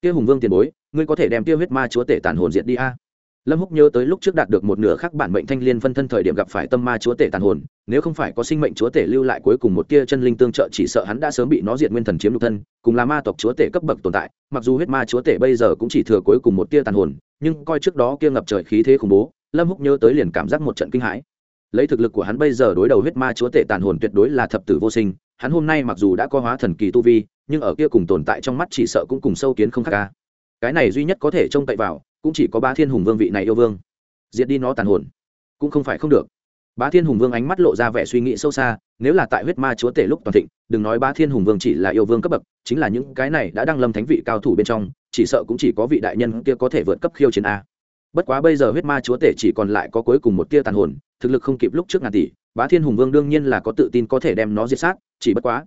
Kia hùng vương tiền bối, ngươi có thể đem kia huyết ma chúa tể tàn hồn diệt đi a? Lâm húc nhớ tới lúc trước đạt được một nửa khác bản mệnh thanh liên phân thân thời điểm gặp phải tâm ma chúa tể tàn hồn, nếu không phải có sinh mệnh chúa tể lưu lại cuối cùng một tia chân linh tương trợ chỉ sợ hắn đã sớm bị nó diệt nguyên thần chiếm lục thân, cùng là ma tộc chúa tể cấp bậc tồn tại, mặc dù huyết ma chúa tể bây giờ cũng chỉ thừa cuối cùng một tia tàn hồn, nhưng coi trước đó kia ngập trời khí thế khủng bố, lâm húc nhớ tới liền cảm giác một trận kinh hãi lấy thực lực của hắn bây giờ đối đầu huyết ma chúa tể tàn hồn tuyệt đối là thập tử vô sinh, hắn hôm nay mặc dù đã có hóa thần kỳ tu vi, nhưng ở kia cùng tồn tại trong mắt chỉ sợ cũng cùng sâu kiến không khác ca. Cái này duy nhất có thể trông cậy vào, cũng chỉ có ba thiên hùng vương vị này yêu vương. Diệt đi nó tàn hồn, cũng không phải không được. Bá thiên hùng vương ánh mắt lộ ra vẻ suy nghĩ sâu xa, nếu là tại huyết ma chúa tể lúc toàn thịnh, đừng nói bá thiên hùng vương chỉ là yêu vương cấp bậc, chính là những cái này đã đăng lâm thánh vị cao thủ bên trong, chỉ sợ cũng chỉ có vị đại nhân kia có thể vượt cấp khiêu chiến a. Bất quá bây giờ huyết ma chúa tể chỉ còn lại có cuối cùng một tia tàn hồn thực lực không kịp lúc trước ngàn tỷ, bá thiên hùng vương đương nhiên là có tự tin có thể đem nó diệt sát, chỉ bất quá,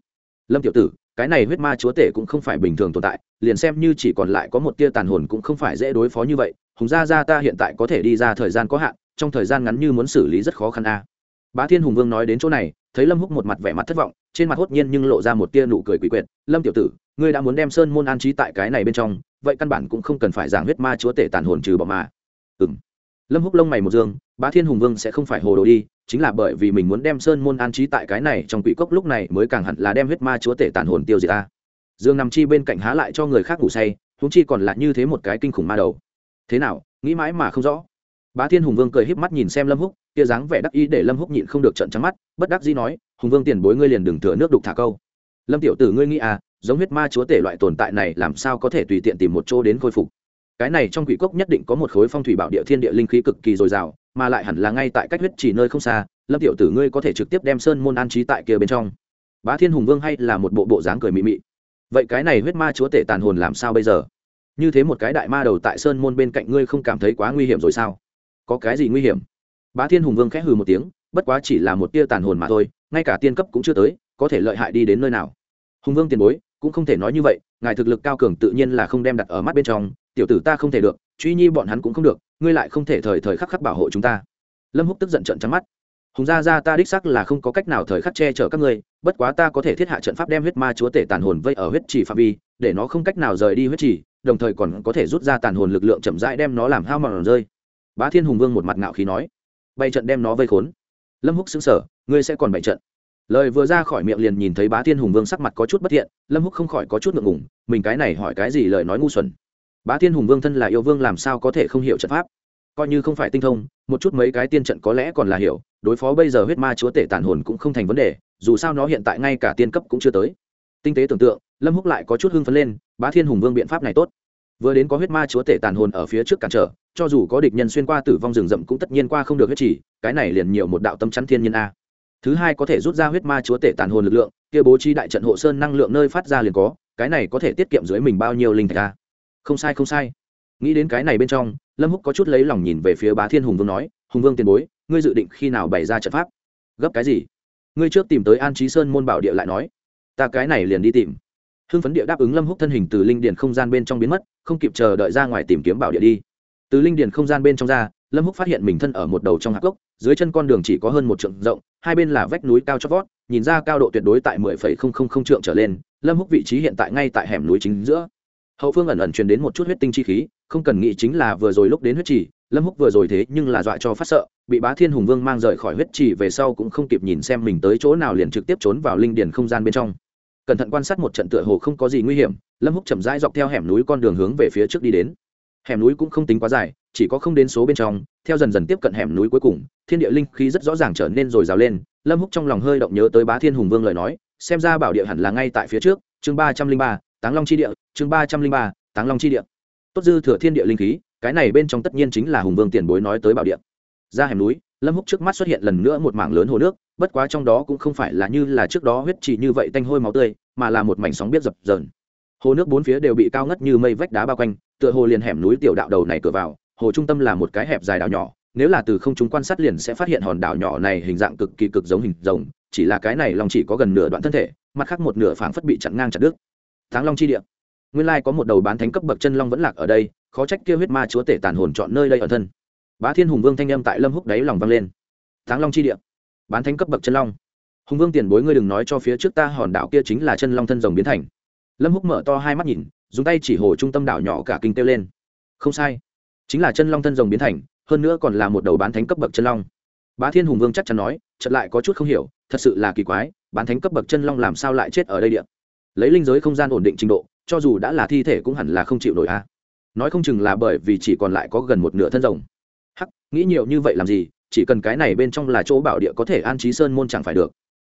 lâm tiểu tử, cái này huyết ma chúa tể cũng không phải bình thường tồn tại, liền xem như chỉ còn lại có một tia tàn hồn cũng không phải dễ đối phó như vậy, hùng gia gia ta hiện tại có thể đi ra thời gian có hạn, trong thời gian ngắn như muốn xử lý rất khó khăn a. Bá thiên hùng vương nói đến chỗ này, thấy lâm húc một mặt vẻ mặt thất vọng, trên mặt hốt nhiên nhưng lộ ra một tia nụ cười quỷ quyệt, lâm tiểu tử, ngươi đã muốn đem sơn môn an trí tại cái này bên trong, vậy căn bản cũng không cần phải giảng huyết ma chúa tể tàn hồn trừ bỏ mà lâm húc lông mày một dương, bá thiên hùng vương sẽ không phải hồ đồ đi, chính là bởi vì mình muốn đem sơn môn an trí tại cái này trong quỷ cốc lúc này mới càng hẳn là đem huyết ma chúa tể tàn hồn tiêu diệt ta. Dương nằm chi bên cạnh há lại cho người khác ngủ say húng chi còn là như thế một cái kinh khủng ma đầu. Thế nào, nghĩ mãi mà không rõ. Bá thiên hùng vương cười híp mắt nhìn xem lâm húc, kia dáng vẻ đắc ý để lâm húc nhịn không được trận trắng mắt, bất đắc dĩ nói, hùng vương tiền bối ngươi liền đừng thừa nước đục thả câu. Lâm tiểu tử ngươi nghĩ à giống huyết ma chúa tể loại tồn tại này làm sao có thể tùy tiện tìm một chỗ đến khôi phục? Cái này trong quỷ cốc nhất định có một khối phong thủy bảo địa thiên địa linh khí cực kỳ dồi dào, mà lại hẳn là ngay tại cách huyết chỉ nơi không xa, lâm tiểu tử ngươi có thể trực tiếp đem sơn môn an trí tại kia bên trong. Bá thiên hùng vương hay là một bộ bộ dáng cười mị mị. Vậy cái này huyết ma chúa tể tàn hồn làm sao bây giờ? Như thế một cái đại ma đầu tại sơn môn bên cạnh ngươi không cảm thấy quá nguy hiểm rồi sao? Có cái gì nguy hiểm? Bá thiên hùng vương khẽ hừ một tiếng, bất quá chỉ là một tia tàn hồn mà thôi, ngay cả tiên cấp cũng chưa tới, có thể lợi hại đi đến nơi nào? Hùng vương tiền bối, cũng không thể nói như vậy, ngài thực lực cao cường tự nhiên là không đem đặt ở mắt bên trong tiểu tử ta không thể được, truy nhi bọn hắn cũng không được, ngươi lại không thể thời thời khắc khắc bảo hộ chúng ta. Lâm húc tức giận trận trắng mắt. Hùng gia gia ta đích sắc là không có cách nào thời khắc che chở các ngươi, bất quá ta có thể thiết hạ trận pháp đem huyết ma chúa tể tàn hồn vây ở huyết trì phạm vi, để nó không cách nào rời đi huyết trì, đồng thời còn có thể rút ra tàn hồn lực lượng chậm rãi đem nó làm hao mòn rơi. Bá thiên hùng vương một mặt ngạo khí nói, bày trận đem nó vây khốn. Lâm húc xứng sở ngươi sẽ còn bày trận? Lời vừa ra khỏi miệng liền nhìn thấy bá thiên hùng vương sắc mặt có chút bất thiện, lâm húc không khỏi có chút ngượng ngùng, mình cái này hỏi cái gì lời nói ngu xuẩn bá thiên hùng vương thân là yêu vương làm sao có thể không hiểu trận pháp? Coi như không phải tinh thông, một chút mấy cái tiên trận có lẽ còn là hiểu, đối phó bây giờ huyết ma chúa tể tàn hồn cũng không thành vấn đề, dù sao nó hiện tại ngay cả tiên cấp cũng chưa tới. Tinh tế tưởng tượng, lâm húc lại có chút hưng phấn lên, bá thiên hùng vương biện pháp này tốt. Vừa đến có huyết ma chúa tể tàn hồn ở phía trước cản trở, cho dù có địch nhân xuyên qua tử vong rừng rậm cũng tất nhiên qua không được huyết chỉ cái này liền nhiều một đạo tâm chắn thiên nhân a. Thứ hai có thể rút ra huyết ma chúa tể tàn hồn lực lượng, kia bố trí đại trận hộ sơn năng lượng nơi phát ra liền có, cái này có thể tiết kiệm dưới mình bao nhiêu linh thạch a? Không sai không sai. Nghĩ đến cái này bên trong, lâm húc có chút lấy lòng nhìn về phía bá thiên hùng vương nói, hùng vương tiền bối, ngươi dự định khi nào bày ra trận pháp? Gấp cái gì? Ngươi trước tìm tới an trí sơn môn bảo địa lại nói. Ta cái này liền đi tìm. Hưng phấn địa đáp ứng lâm húc thân hình từ linh điền không gian bên trong biến mất, không kịp chờ đợi ra ngoài tìm kiếm bảo địa đi. Từ linh điền không gian bên trong ra, lâm húc phát hiện mình thân ở một đầu trong hạp gốc, dưới chân con đường chỉ có hơn một trượng rộng, hai bên là vách núi cao chót vót, nhìn ra cao độ tuyệt đối tại mười phẩy không không không trượng trở lên, lâm húc vị trí hiện tại ngay tại hẻm núi chính giữa hậu phương ẩn ẩn truyền đến một chút huyết tinh chi khí, không cần nghĩ chính là vừa rồi lúc đến huyết trì, lâm húc vừa rồi thế nhưng là dọa cho phát sợ, bị bá thiên hùng vương mang rời khỏi huyết trì về sau cũng không kịp nhìn xem mình tới chỗ nào liền trực tiếp trốn vào linh điền không gian bên trong. Cẩn thận quan sát một trận tựa hồ không có gì nguy hiểm, lâm húc chậm rãi dọc theo hẻm núi con đường hướng về phía trước đi đến. Hẻm núi cũng không tính quá dài, chỉ có không đến số bên trong, theo dần dần tiếp cận hẻm núi cuối cùng, thiên địa linh khí rất rõ ràng trở nên rồi rào lên, lâm húc trong lòng hơi động nhớ tới bá thiên hùng vương lời nói, xem ra bảo địa hẳn là ngay tại phía trước, chương ba trăm linh ba táng long chi địa, chương ba trăm linh ba, táng long chi địa. Tốt dư thừa thiên địa linh khí, cái này bên trong tất nhiên chính là hùng vương tiền bối nói tới bảo địa. Ra hẻm núi, lâm húc trước mắt xuất hiện lần nữa một mảng lớn hồ nước, bất quá trong đó cũng không phải là như là trước đó huyết chỉ như vậy tanh hôi máu tươi, mà là một mảnh sóng biết dập dờn. Hồ nước bốn phía đều bị cao ngất như mây vách đá bao quanh, tựa hồ liền hẻm núi tiểu đạo đầu này cửa vào, hồ trung tâm là một cái hẹp dài đảo nhỏ, nếu là từ không chúng quan sát liền sẽ phát hiện hòn đảo nhỏ này hình dạng cực kỳ cực giống hình rồng, chỉ là cái này lòng chỉ có gần nửa đoạn thân thể, mặt khác một nửa phảng phất bị chặn ngang chặt đứt tháng long chi địa. Nguyên lai có một đầu bán thánh cấp bậc chân long vẫn lạc ở đây, khó trách kia huyết ma chúa tể tàn hồn chọn nơi đây ở thân. Bá thiên hùng vương thanh âm tại lâm húc đáy lòng vang lên. Tháng long chi địa. Bán thánh cấp bậc chân long. Hùng vương tiền bối ngươi đừng nói cho phía trước ta hòn đảo kia chính là chân long thân rồng biến thành. Lâm húc mở to hai mắt nhìn, dùng tay chỉ hồ trung tâm đảo nhỏ cả kinh kêu lên. Không sai. Chính là chân long thân rồng biến thành, hơn nữa còn là một đầu bán thánh cấp bậc chân long. Bá thiên hùng vương chắc chắn nói, chợt lại có chút không hiểu, thật sự là kỳ quái, bán thánh cấp bậc chân long làm sao lại chết ở đây địa? Lấy linh giới không gian ổn định trình độ, cho dù đã là thi thể cũng hẳn là không chịu nổi a. Nói không chừng là bởi vì chỉ còn lại có gần một nửa thân rồng. Hắc, nghĩ nhiều như vậy làm gì, chỉ cần cái này bên trong là chỗ bảo địa có thể an trí sơn môn chẳng phải được.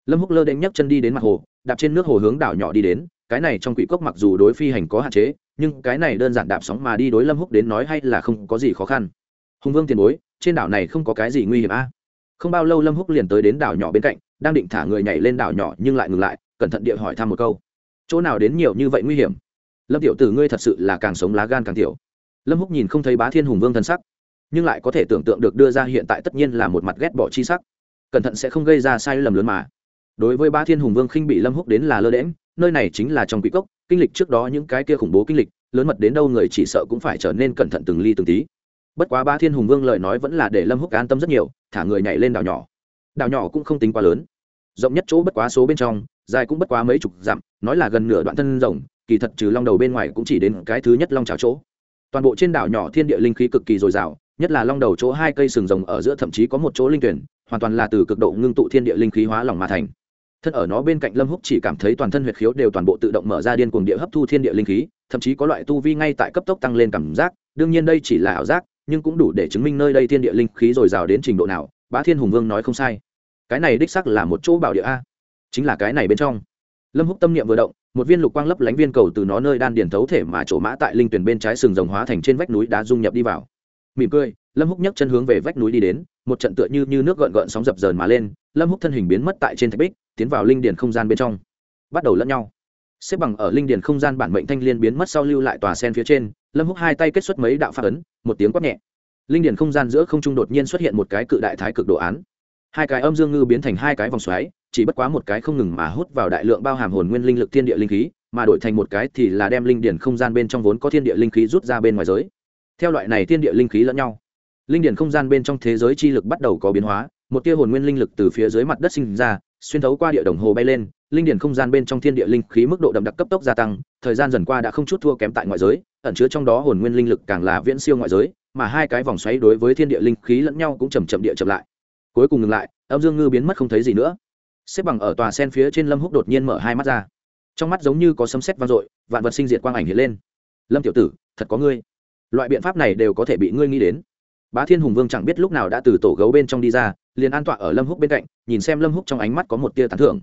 Lâm húc lơ đễnh nhấc chân đi đến mặt hồ, đạp trên nước hồ hướng đảo nhỏ đi đến, cái này trong quỷ cốc mặc dù đối phi hành có hạn chế, nhưng cái này đơn giản đạp sóng mà đi đối lâm húc đến nói hay là không có gì khó khăn. Hùng vương tiền bối, trên đảo này không có cái gì nguy hiểm a. Không bao lâu lâm húc liền tới đến đảo nhỏ bên cạnh, đang định thả người nhảy lên đảo nhỏ nhưng lại ngừng lại, cẩn thận địa hỏi thăm một câu chỗ nào đến nhiều như vậy nguy hiểm? Lâm tiểu tử ngươi thật sự là càng sống lá gan càng tiểu. Lâm húc nhìn không thấy bá thiên hùng vương thân sắc, nhưng lại có thể tưởng tượng được đưa ra hiện tại tất nhiên là một mặt ghét bỏ chi sắc. Cẩn thận sẽ không gây ra sai lầm lớn mà. Đối với bá thiên hùng vương khinh bị lâm húc đến là lơ đễm nơi này chính là trong quỷ cốc, kinh lịch trước đó những cái kia khủng bố kinh lịch, lớn mật đến đâu người chỉ sợ cũng phải trở nên cẩn thận từng ly từng tí. Bất quá bá thiên hùng vương lời nói vẫn là để lâm húc an tâm rất nhiều, thả người nhảy lên đảo nhỏ. Đảo nhỏ cũng không tính quá lớn. Rộng nhất chỗ bất quá số bên trong dài cũng bất quá mấy chục dặm, nói là gần nửa đoạn thân rồng, kỳ thật trừ long đầu bên ngoài cũng chỉ đến cái thứ nhất long trào chỗ. Toàn bộ trên đảo nhỏ thiên địa linh khí cực kỳ dồi dào, nhất là long đầu chỗ hai cây sừng rồng ở giữa thậm chí có một chỗ linh tuyển, hoàn toàn là từ cực độ ngưng tụ thiên địa linh khí hóa lỏng mà thành. Thân ở nó bên cạnh lâm húc chỉ cảm thấy toàn thân huyệt khiếu đều toàn bộ tự động mở ra điên cuồng địa hấp thu thiên địa linh khí, thậm chí có loại tu vi ngay tại cấp tốc tăng lên cảm giác, đương nhiên đây chỉ là ảo giác, nhưng cũng đủ để chứng minh nơi đây thiên địa linh khí dồi dào đến trình độ nào, bá thiên hùng vương nói không sai. Cái này đích sắc là một chỗ bảo địa a chính là cái này bên trong. Lâm húc tâm niệm vừa động một viên lục quang lấp lánh viên cầu từ nó nơi đan điền thấu thể mà trổ mã tại linh tuyển bên trái sừng rồng hóa thành trên vách núi đá dung nhập đi vào. Mỉm cười lâm húc nhấc chân hướng về vách núi đi đến một trận tựa như, như nước gợn gợn sóng dập dờn mà lên lâm húc thân hình biến mất tại trên thạch bích tiến vào linh điền không gian bên trong. Bắt đầu lẫn nhau. Xếp bằng ở linh điền không gian bản mệnh thanh liên biến mất sau lưu lại tòa sen phía trên lâm húc hai tay kết xuất mấy đạo pháp ấn một tiếng quát nhẹ. Linh điền không gian giữa không trung đột nhiên xuất hiện một cái cự đại thái cực đồ án. Hai cái âm dương ngư biến thành hai cái vòng xoáy chỉ bất quá một cái không ngừng mà hút vào đại lượng bao hàm hồn nguyên linh lực thiên địa linh khí, mà đổi thành một cái thì là đem linh điển không gian bên trong vốn có thiên địa linh khí rút ra bên ngoài giới. Theo loại này thiên địa linh khí lẫn nhau, linh điển không gian bên trong thế giới chi lực bắt đầu có biến hóa, một tia hồn nguyên linh lực từ phía dưới mặt đất sinh ra, xuyên thấu qua địa đồng hồ bay lên, linh điển không gian bên trong thiên địa linh khí mức độ đậm đặc cấp tốc gia tăng, thời gian dần qua đã không chút thua kém tại ngoại giới, ẩn chứa trong đó hồn nguyên linh lực càng là viễn siêu ngoại giới, mà hai cái vòng xoáy đối với thiên địa linh khí lẫn nhau cũng chầm chậm địa chậm lại. Cuối cùng ngừng lại, âm dương ngư biến mất không thấy gì nữa xếp bằng ở tòa sen phía trên lâm húc đột nhiên mở hai mắt ra trong mắt giống như có sấm sét vang dội vạn vật sinh diệt quang ảnh hiện lên lâm tiểu tử thật có ngươi loại biện pháp này đều có thể bị ngươi nghĩ đến bá thiên hùng vương chẳng biết lúc nào đã từ tổ gấu bên trong đi ra liền an tọa ở lâm húc bên cạnh nhìn xem lâm húc trong ánh mắt có một tia tán thưởng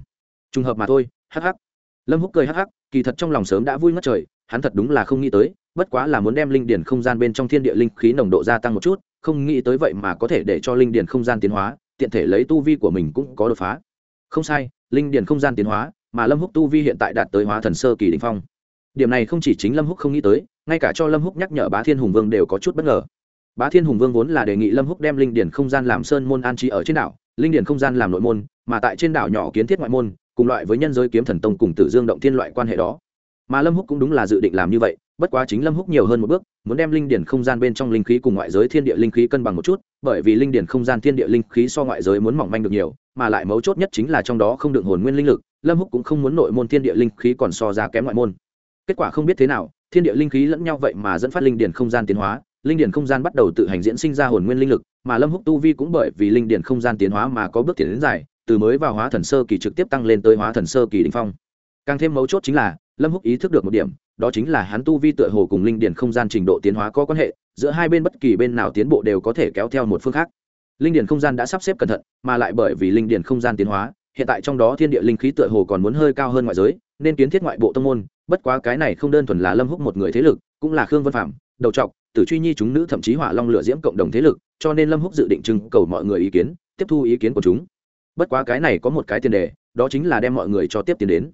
trùng hợp mà thôi hắc hắc lâm húc cười hắc hắc kỳ thật trong lòng sớm đã vui ngất trời hắn thật đúng là không nghĩ tới bất quá là muốn đem linh điển không gian bên trong thiên địa linh khí nồng độ gia tăng một chút không nghĩ tới vậy mà có thể để cho linh điển không gian tiến hóa tiện thể lấy tu vi của mình cũng có đột phá không sai, linh điển không gian tiến hóa, mà lâm húc tu vi hiện tại đạt tới hóa thần sơ kỳ đỉnh phong. Điểm này không chỉ chính lâm húc không nghĩ tới, ngay cả cho lâm húc nhắc nhở bá thiên hùng vương đều có chút bất ngờ. Bá thiên hùng vương vốn là đề nghị lâm húc đem linh điển không gian làm sơn môn an trí ở trên đảo, linh điển không gian làm nội môn, mà tại trên đảo nhỏ kiến thiết ngoại môn, cùng loại với nhân giới kiếm thần tông cùng tử dương động thiên loại quan hệ đó. Mà lâm húc cũng đúng là dự định làm như vậy bất quá chính lâm húc nhiều hơn một bước, muốn đem linh điển không gian bên trong linh khí cùng ngoại giới thiên địa linh khí cân bằng một chút, bởi vì linh điển không gian thiên địa linh khí so ngoại giới muốn mỏng manh được nhiều, mà lại mấu chốt nhất chính là trong đó không được hồn nguyên linh lực, lâm húc cũng không muốn nội môn thiên địa linh khí còn so ra kém ngoại môn. Kết quả không biết thế nào, thiên địa linh khí lẫn nhau vậy mà dẫn phát linh điển không gian tiến hóa, linh điển không gian bắt đầu tự hành diễn sinh ra hồn nguyên linh lực, mà lâm húc tu vi cũng bởi vì linh điển không gian tiến hóa mà có bước tiến đến dài, từ mới vào hóa thần sơ kỳ trực tiếp tăng lên tới hóa thần sơ kỳ đỉnh phong. Càng thêm mấu chốt chính là lâm húc ý thức được một điểm, đó chính là hắn tu vi tựa hồ cùng linh điển không gian trình độ tiến hóa có quan hệ, giữa hai bên bất kỳ bên nào tiến bộ đều có thể kéo theo một phương khác. Linh điển không gian đã sắp xếp cẩn thận, mà lại bởi vì linh điển không gian tiến hóa, hiện tại trong đó thiên địa linh khí tựa hồ còn muốn hơi cao hơn ngoại giới, nên kiến thiết ngoại bộ tông môn, bất quá cái này không đơn thuần là lâm húc một người thế lực, cũng là khương vân phạm, đầu trọc, tử truy nhi chúng nữ thậm chí hỏa long lửa diễm cộng đồng thế lực, cho nên lâm húc dự định trưng cầu mọi người ý kiến, tiếp thu ý kiến của chúng. Bất quá cái này có một cái tiền đề, đó chính là đem mọi người cho tiếp tiền đến.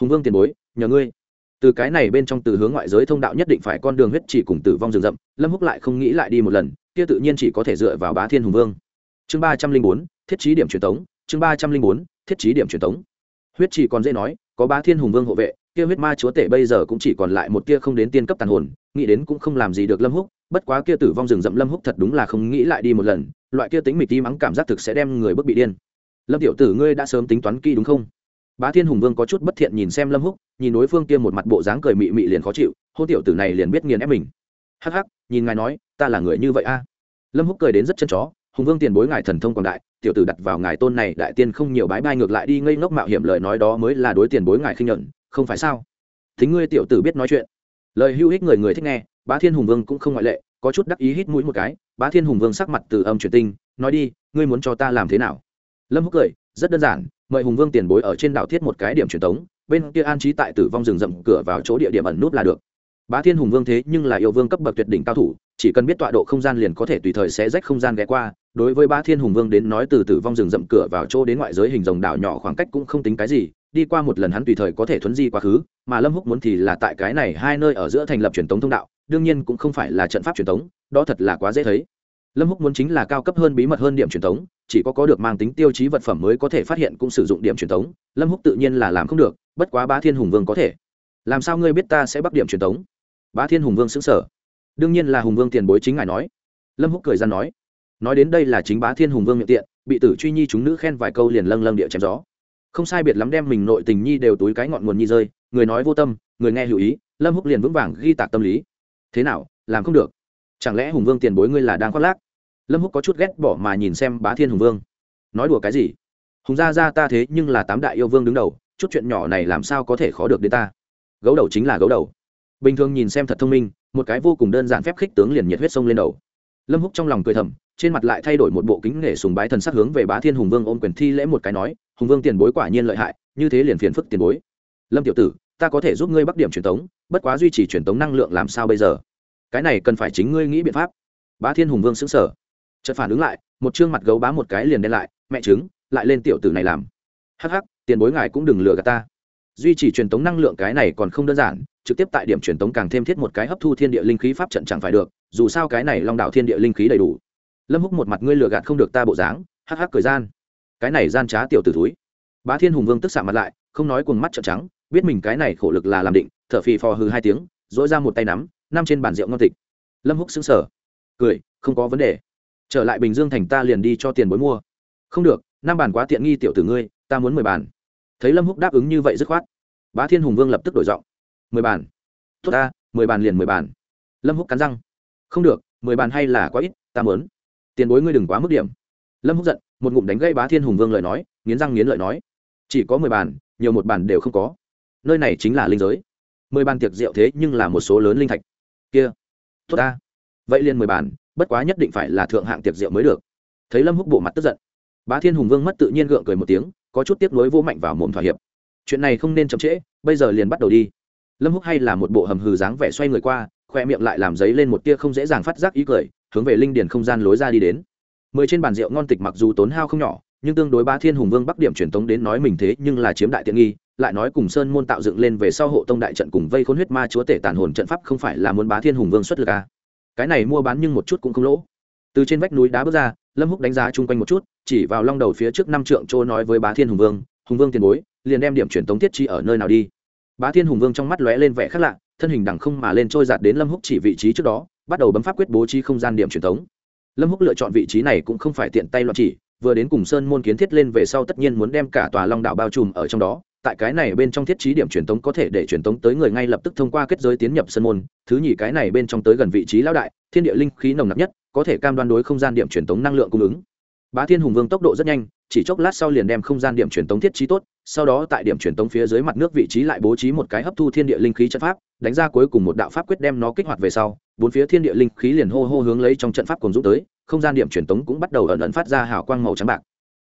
Hùng vương tiền bối nhờ ngươi. Từ cái này bên trong từ hướng ngoại giới thông đạo nhất định phải con đường huyết chỉ cùng tử vong rừng rậm, lâm húc lại không nghĩ lại đi một lần, kia tự nhiên chỉ có thể dựa vào bá thiên hùng vương. Chương ba trăm linh bốn, thiết trí điểm truyền tống, chương ba trăm linh bốn, thiết trí điểm truyền tống. Huyết chỉ còn dễ nói, có bá thiên hùng vương hộ vệ, kia huyết ma chúa tể bây giờ cũng chỉ còn lại một tia không đến tiên cấp tàn hồn, nghĩ đến cũng không làm gì được lâm húc, bất quá kia tử vong rừng rậm lâm húc thật đúng là không nghĩ lại đi một lần, loại kia tính mịt tim mắng cảm giác thực sẽ đem người bước bị điên. Lâm tiểu tử ngươi đã sớm tính toán kỹ đúng không? Bá thiên hùng vương có chút bất thiện nhìn xem lâm húc nhìn đối phương kia một mặt bộ dáng cười mị mị liền khó chịu hôn tiểu tử này liền biết nghiền ép mình. Hắc hắc nhìn ngài nói ta là người như vậy a? Lâm húc cười đến rất chân chó hùng vương tiền bối ngài thần thông quảng đại tiểu tử đặt vào ngài tôn này đại tiên không nhiều bái bai ngược lại đi ngây ngốc mạo hiểm lời nói đó mới là đối tiền bối ngài khinh nhẫn, không phải sao? Thính ngươi tiểu tử biết nói chuyện. Lời hưu hích người người thích nghe bá thiên hùng vương cũng không ngoại lệ có chút đắc ý hít mũi một cái bá thiên hùng vương sắc mặt từ âm truyền tinh nói đi ngươi muốn cho ta làm thế nào? Lâm húc cười rất đơn giản mời hùng vương tiền bối ở trên đảo thiết một cái điểm truyền tống bên kia an trí tại tử vong rừng rậm cửa vào chỗ địa điểm ẩn nút là được. Bá thiên hùng vương thế nhưng là yêu vương cấp bậc tuyệt đỉnh cao thủ, chỉ cần biết tọa độ không gian liền có thể tùy thời sẽ rách không gian ghé qua. Đối với bá thiên hùng vương đến nói từ tử vong rừng rậm cửa vào chỗ đến ngoại giới hình rồng đảo nhỏ khoảng cách cũng không tính cái gì, đi qua một lần hắn tùy thời có thể thuấn di quá khứ, mà lâm húc muốn thì là tại cái này hai nơi ở giữa thành lập truyền tống thông đạo, đương nhiên cũng không phải là trận pháp truyền tống, đó thật là quá dễ thấy. Lâm húc muốn chính là cao cấp hơn bí mật hơn điểm truyền tống, chỉ có có được mang tính tiêu chí vật phẩm mới có thể phát hiện cũng sử dụng điểm truyền tống, lâm húc tự nhiên là làm không được bất quá bá thiên hùng vương có thể. Làm sao ngươi biết ta sẽ bắt điểm truyền tống? Bá thiên hùng vương xứng sở đương nhiên là hùng vương tiền bối chính ngài nói. Lâm húc cười ra nói. Nói đến đây là chính bá thiên hùng vương miệng tiện, bị tử truy nhi chúng nữ khen vài câu liền lâng lâng địa chém gió. Không sai biệt lắm đem mình nội tình nhi đều túi cái ngọn nguồn nhi rơi, người nói vô tâm, người nghe hữu ý, lâm húc liền vững vàng ghi tạc tâm lý. Thế nào, làm không được? Chẳng lẽ hùng vương tiền bối ngươi là đang khoác lác? Lâm húc có chút ghét bỏ mà nhìn xem bá thiên hùng vương. Nói đùa cái gì? Hùng gia gia ta thế nhưng là tám đại yêu vương đứng đầu chút chuyện nhỏ này làm sao có thể khó được đến ta? Gấu đầu chính là gấu đầu. Bình thường nhìn xem thật thông minh, một cái vô cùng đơn giản phép khích tướng liền nhiệt huyết sông lên đầu. Lâm húc trong lòng cười thầm, trên mặt lại thay đổi một bộ kính nể sùng bái thần sắc hướng về bá thiên hùng vương ôm quyền thi lễ một cái nói, hùng vương tiền bối quả nhiên lợi hại, như thế liền phiền phức tiền bối. Lâm tiểu tử, ta có thể giúp ngươi bắc điểm truyền tống, bất quá duy trì truyền tống năng lượng làm sao bây giờ? Cái này cần phải chính ngươi nghĩ biện pháp. Bá thiên hùng vương xứng sở chợt phản ứng lại, một chương mặt gấu bá một cái liền đen lại, mẹ chứng lại lên tiểu tử này làm. Hắc hắc tiền bối ngài cũng đừng lừa gạt ta. Duy trì truyền tống năng lượng cái này còn không đơn giản, trực tiếp tại điểm truyền tống càng thêm thiết một cái hấp thu thiên địa linh khí pháp trận chẳng phải được, dù sao cái này long đạo thiên địa linh khí đầy đủ. Lâm húc một mặt ngươi lừa gạt không được ta bộ dáng, hắc hắc cười gian. Cái này gian trá tiểu tử thúi. bá thiên hùng vương tức xạ mặt lại, không nói cuồng mắt trợn trắng, biết mình cái này khổ lực là làm định, thở phì phò hừ hai tiếng dỗi ra một tay nắm nằm trên bàn rượu ngon tịch. Lâm húc sững sờ, cười, không có vấn đề. Trở lại bình dương thành ta liền đi cho tiền bối mua. Không được, năm bàn quá tiện nghi tiểu tử ngươi, ta muốn mười bàn thấy lâm húc đáp ứng như vậy dứt khoát, bá thiên hùng vương lập tức đổi giọng. Mười bàn. Tốt ta, mười bàn liền mười bàn. Lâm húc cắn răng. Không được, mười bàn hay là quá ít, ta mớn tiền bối ngươi đừng quá mức điểm. Lâm húc giận, một ngụm đánh gây bá thiên hùng vương lời nói, nghiến răng nghiến lợi nói. Chỉ có mười bàn, nhiều một bàn đều không có. Nơi này chính là linh giới. Mười bàn tiệc rượu thế nhưng là một số lớn linh thạch. Kia, tốt ta. Vậy liền mười bàn, bất quá nhất định phải là thượng hạng tiệc rượu mới được. Thấy lâm húc bộ mặt tức giận, bá thiên hùng vương mất tự nhiên gượng cười một tiếng có chút tiếp nối vô mạnh vào mồm thỏa hiệp. Chuyện này không nên chậm trễ, bây giờ liền bắt đầu đi. Lâm húc hay là một bộ hầm hừ dáng vẻ xoay người qua, khoe miệng lại làm giấy lên một tia không dễ dàng phát giác ý cười, hướng về linh điền không gian lối ra đi đến. Mười trên bàn rượu ngon tịch mặc dù tốn hao không nhỏ, nhưng tương đối ba thiên hùng vương bắc điểm truyền tống đến nói mình thế nhưng là chiếm đại tiện nghi, lại nói cùng sơn môn tạo dựng lên về sau hộ tông đại trận cùng vây khốn huyết ma chúa tể tàn hồn trận pháp không phải là muốn bá thiên hùng vương xuất lực à. cái này mua bán nhưng một chút cũng không lỗ. Từ trên vách núi đá bước ra lâm húc đánh giá chung quanh một chút, chỉ vào long đầu phía trước năm trượng chỗ nói với bá thiên hùng vương hùng vương tiền bối, liền đem điểm truyền tống thiết chi ở nơi nào đi? Bá thiên hùng vương trong mắt lóe lên vẻ khác lạ, thân hình đằng không mà lên trôi giạt đến lâm húc chỉ vị trí trước đó, bắt đầu bấm pháp quyết bố trí không gian điểm truyền tống. Lâm húc lựa chọn vị trí này cũng không phải tiện tay loạn chỉ, vừa đến cùng sơn môn kiến thiết lên về sau tất nhiên muốn đem cả tòa long đạo bao trùm ở trong đó, tại cái này bên trong thiết trí điểm truyền tống có thể để truyền tống tới người ngay lập tức thông qua kết giới tiến nhập sơn môn, thứ nhì cái này bên trong tới gần vị trí lão đại, thiên địa linh khí nồng nặc nhất có thể cam đoan đối không gian điểm truyền tống năng lượng cung ứng. Bá thiên hùng vương tốc độ rất nhanh, chỉ chốc lát sau liền đem không gian điểm truyền tống thiết trí tốt, sau đó tại điểm truyền tống phía dưới mặt nước vị trí lại bố trí một cái hấp thu thiên địa linh khí trận pháp, đánh ra cuối cùng một đạo pháp quyết đem nó kích hoạt về sau, bốn phía thiên địa linh khí liền hô hô hướng lấy trong trận pháp cùng dũng tới, không gian điểm truyền tống cũng bắt đầu ẩn ẩn phát ra hào quang màu trắng bạc.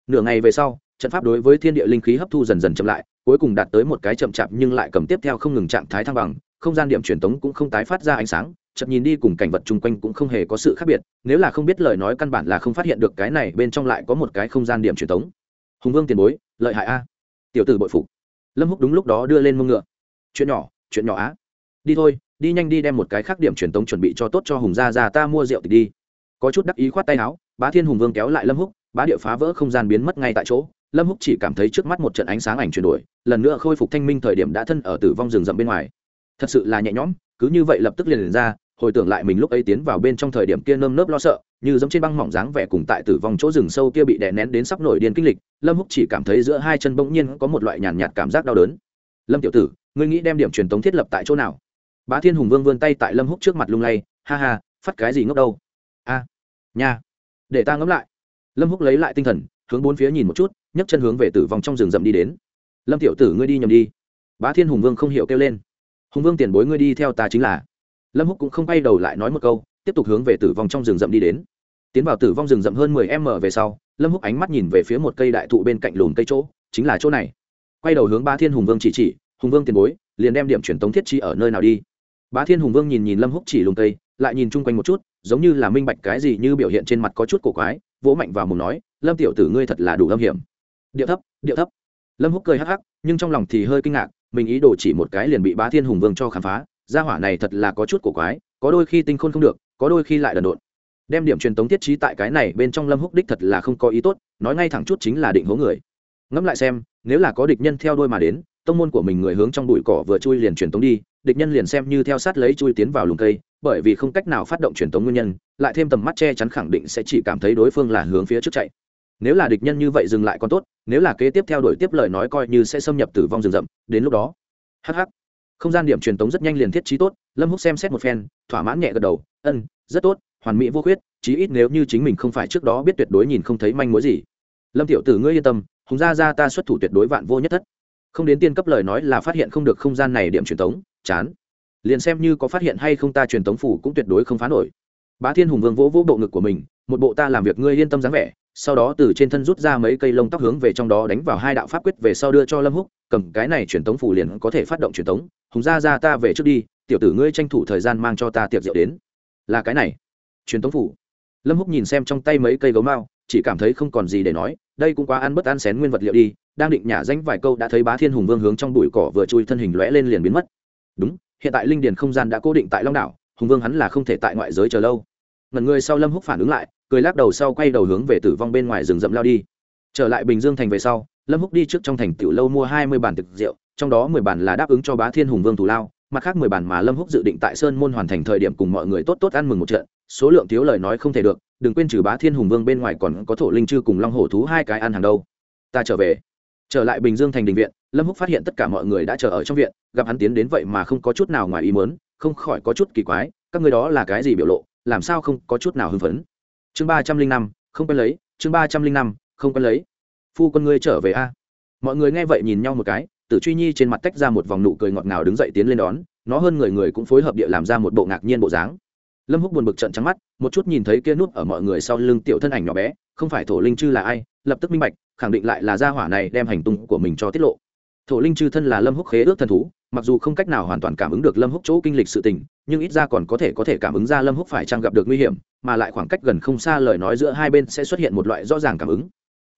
Nửa ngày về sau, trận pháp đối với thiên địa linh khí hấp thu dần dần chậm lại, cuối cùng đạt tới một cái chậm chạp nhưng lại cầm tiếp theo không ngừng trạng thái thăng bằng, không gian điểm truyền tống cũng không tái phát ra ánh sáng chậm nhìn đi cùng cảnh vật chung quanh cũng không hề có sự khác biệt nếu là không biết lời nói căn bản là không phát hiện được cái này bên trong lại có một cái không gian điểm truyền tống. Hùng vương tiền bối lợi hại a. Tiểu tử bội phục. Lâm húc đúng lúc đó đưa lên mông ngựa. Chuyện nhỏ chuyện nhỏ á. Đi thôi đi nhanh đi đem một cái khác điểm truyền tống chuẩn bị cho tốt cho hùng gia gia ta mua rượu thì đi. Có chút đắc ý khoát tay áo bá thiên hùng vương kéo lại lâm húc bá địa phá vỡ không gian biến mất ngay tại chỗ. Lâm húc chỉ cảm thấy trước mắt một trận ánh sáng ảnh chuyển đổi lần nữa khôi phục thanh minh thời điểm đã thân ở tử vong rừng rậm bên ngoài. Thật sự là nhẹ nhõm cứ như vậy lập tức liền, liền ra hồi tưởng lại mình lúc ấy tiến vào bên trong thời điểm kia nơm nớp lo sợ như giống trên băng mỏng dáng vẻ cùng tại tử vong chỗ rừng sâu kia bị đè nén đến sắp nổi điên kinh lịch lâm húc chỉ cảm thấy giữa hai chân bỗng nhiên có một loại nhàn nhạt, nhạt cảm giác đau đớn. Lâm tiểu tử ngươi nghĩ đem điểm truyền tống thiết lập tại chỗ nào? Bá thiên hùng vương vươn tay tại lâm húc trước mặt lung lay ha ha phát cái gì ngốc đâu? A nha để ta ngẫm lại. Lâm húc lấy lại tinh thần hướng bốn phía nhìn một chút nhấc chân hướng về tử vong trong rừng rậm đi đến. Lâm tiểu tử ngươi đi nhầm đi. Bá thiên hùng vương không hiểu kêu lên. Hùng vương tiền bối ngươi đi theo ta chính là lâm húc cũng không quay đầu lại nói một câu, tiếp tục hướng về tử vong trong rừng rậm đi đến. Tiến vào tử vong rừng rậm hơn mười m về sau, lâm húc ánh mắt nhìn về phía một cây đại thụ bên cạnh lùn cây chỗ, chính là chỗ này. Quay đầu hướng bá thiên hùng vương chỉ chỉ, hùng vương tiền bối, liền đem điểm truyền tống thiết chi ở nơi nào đi? Bá thiên hùng vương nhìn nhìn lâm húc chỉ lùn cây, lại nhìn chung quanh một chút, giống như là minh bạch cái gì như biểu hiện trên mặt có chút cổ quái, vỗ mạnh vào mồm nói, lâm tiểu tử ngươi thật là đủ âm hiểm. Điệu thấp điệu thấp. Lâm húc cười hắc hắc, nhưng trong lòng thì hơi kinh ngạc, mình ý đồ chỉ một cái liền bị bá thiên hùng vương cho khám phá gia hỏa này thật là có chút cổ quái, có đôi khi tinh khôn không được, có đôi khi lại đần độn. Đem điểm truyền tống tiết trí tại cái này bên trong lâm húc đích thật là không có ý tốt, nói ngay thẳng chút chính là định hố người. Ngẫm lại xem, nếu là có địch nhân theo đôi mà đến, tông môn của mình người hướng trong bụi cỏ vừa chui liền truyền tống đi, địch nhân liền xem như theo sát lấy chui tiến vào lùm cây, bởi vì không cách nào phát động truyền tống nguyên nhân, lại thêm tầm mắt che chắn khẳng định sẽ chỉ cảm thấy đối phương là hướng phía trước chạy. Nếu là địch nhân như vậy dừng lại còn tốt, nếu là kế tiếp theo đuổi tiếp lời nói coi như sẽ xâm nhập tử vong rừng rậm, đến lúc đó hh không gian điểm truyền tống rất nhanh liền thiết trí tốt, lâm húc xem xét một phen, thỏa mãn nhẹ gật đầu ân rất tốt, hoàn mỹ vô khuyết, chí ít nếu như chính mình không phải trước đó biết tuyệt đối nhìn không thấy manh mối gì. Lâm tiểu tử ngươi yên tâm, hùng gia gia ta xuất thủ tuyệt đối vạn vô nhất thất. Không đến tiên cấp lời nói là phát hiện không được không gian này điểm truyền tống, chán. Liền xem như có phát hiện hay không ta truyền tống phủ cũng tuyệt đối không phá nổi. Bá thiên hùng vương vỗ vỗ bộ ngực của mình, một bộ ta làm việc ngươi yên tâm dáng vẻ sau đó từ trên thân rút ra mấy cây lông tóc hướng về trong đó đánh vào hai đạo pháp quyết về sau đưa cho lâm húc, cầm cái này truyền tống phủ liền có thể phát động truyền tống. Hùng gia gia ta về trước đi, tiểu tử ngươi tranh thủ thời gian mang cho ta tiệc rượu đến. Là cái này, truyền tống phủ lâm húc nhìn xem trong tay mấy cây gấu mao, chỉ cảm thấy không còn gì để nói, đây cũng quá ăn bất ăn xén nguyên vật liệu đi, đang định nhả danh vài câu đã thấy bá thiên hùng vương hướng trong bụi cỏ vừa chui thân hình lóe lên liền biến mất. Đúng, hiện tại linh điền không gian đã cố định tại long đảo, hùng vương hắn là không thể tại ngoại giới chờ lâu. Ngần người sau lâm húc phản ứng lại cười lắc đầu sau quay đầu hướng về tử vong bên ngoài rừng rậm lao đi. Trở lại bình dương thành về sau, lâm húc đi trước trong thành tiểu lâu mua hai mươi bàn thực rượu, trong đó mười bàn là đáp ứng cho bá thiên hùng vương thủ lao, mặt khác mười bàn mà lâm húc dự định tại sơn môn hoàn thành thời điểm cùng mọi người tốt tốt ăn mừng một trận, số lượng thiếu lời nói không thể được, đừng quên trừ bá thiên hùng vương bên ngoài còn có thổ linh chư cùng long hổ thú hai cái ăn hàng đâu. Ta trở về. Trở lại bình dương thành đình viện, lâm húc phát hiện tất cả mọi người đã chờ ở trong viện, gặp hắn tiến đến vậy mà không có chút nào ngoài ý muốn, không khỏi có chút kỳ quái, các người đó là cái gì biểu lộ, làm sao không có chút nào hưng phấn? Chương ba trăm linh năm, không quen lấy, chương ba trăm linh năm, không quen lấy. Phu con ngươi trở về a. Mọi người nghe vậy nhìn nhau một cái, tử truy nhi trên mặt tách ra một vòng nụ cười ngọt ngào đứng dậy tiến lên đón, nó hơn người người cũng phối hợp địa làm ra một bộ ngạc nhiên bộ dáng. Lâm húc buồn bực trận trắng mắt, một chút nhìn thấy kia nút ở mọi người sau lưng tiểu thân ảnh nhỏ bé, không phải thổ linh chư là ai, lập tức minh bạch, khẳng định lại là gia hỏa này đem hành tung của mình cho tiết lộ thổ linh chư thân là lâm húc khế ước thần thú, mặc dù không cách nào hoàn toàn cảm ứng được lâm húc chỗ kinh lịch sự tình, nhưng ít ra còn có thể có thể cảm ứng ra lâm húc phải chăng gặp được nguy hiểm, mà lại khoảng cách gần không xa lời nói giữa hai bên sẽ xuất hiện một loại rõ ràng cảm ứng.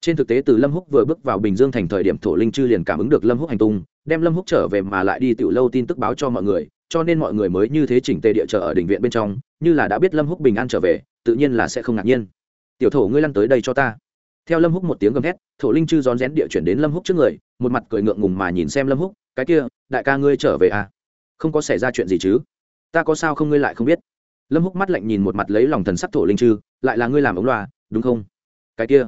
Trên thực tế từ lâm húc vừa bước vào bình dương thành thời điểm thổ linh chư liền cảm ứng được lâm húc hành tung, đem lâm húc trở về mà lại đi tiểu lâu tin tức báo cho mọi người, cho nên mọi người mới như thế chỉnh tề địa chờ ở đình viện bên trong, như là đã biết lâm húc bình an trở về, tự nhiên là sẽ không ngạc nhiên. Tiểu thổ, ngươi lăn tới đây cho ta theo lâm húc một tiếng gầm thét, thổ linh chư rón rén địa chuyển đến lâm húc trước người, một mặt cười ngượng ngùng mà nhìn xem lâm húc, cái kia, đại ca ngươi trở về à? Không có xảy ra chuyện gì chứ? Ta có sao không ngươi lại không biết? Lâm húc mắt lạnh nhìn một mặt lấy lòng thần sắc thổ linh chư, lại là ngươi làm ống loa, đúng không? Cái kia,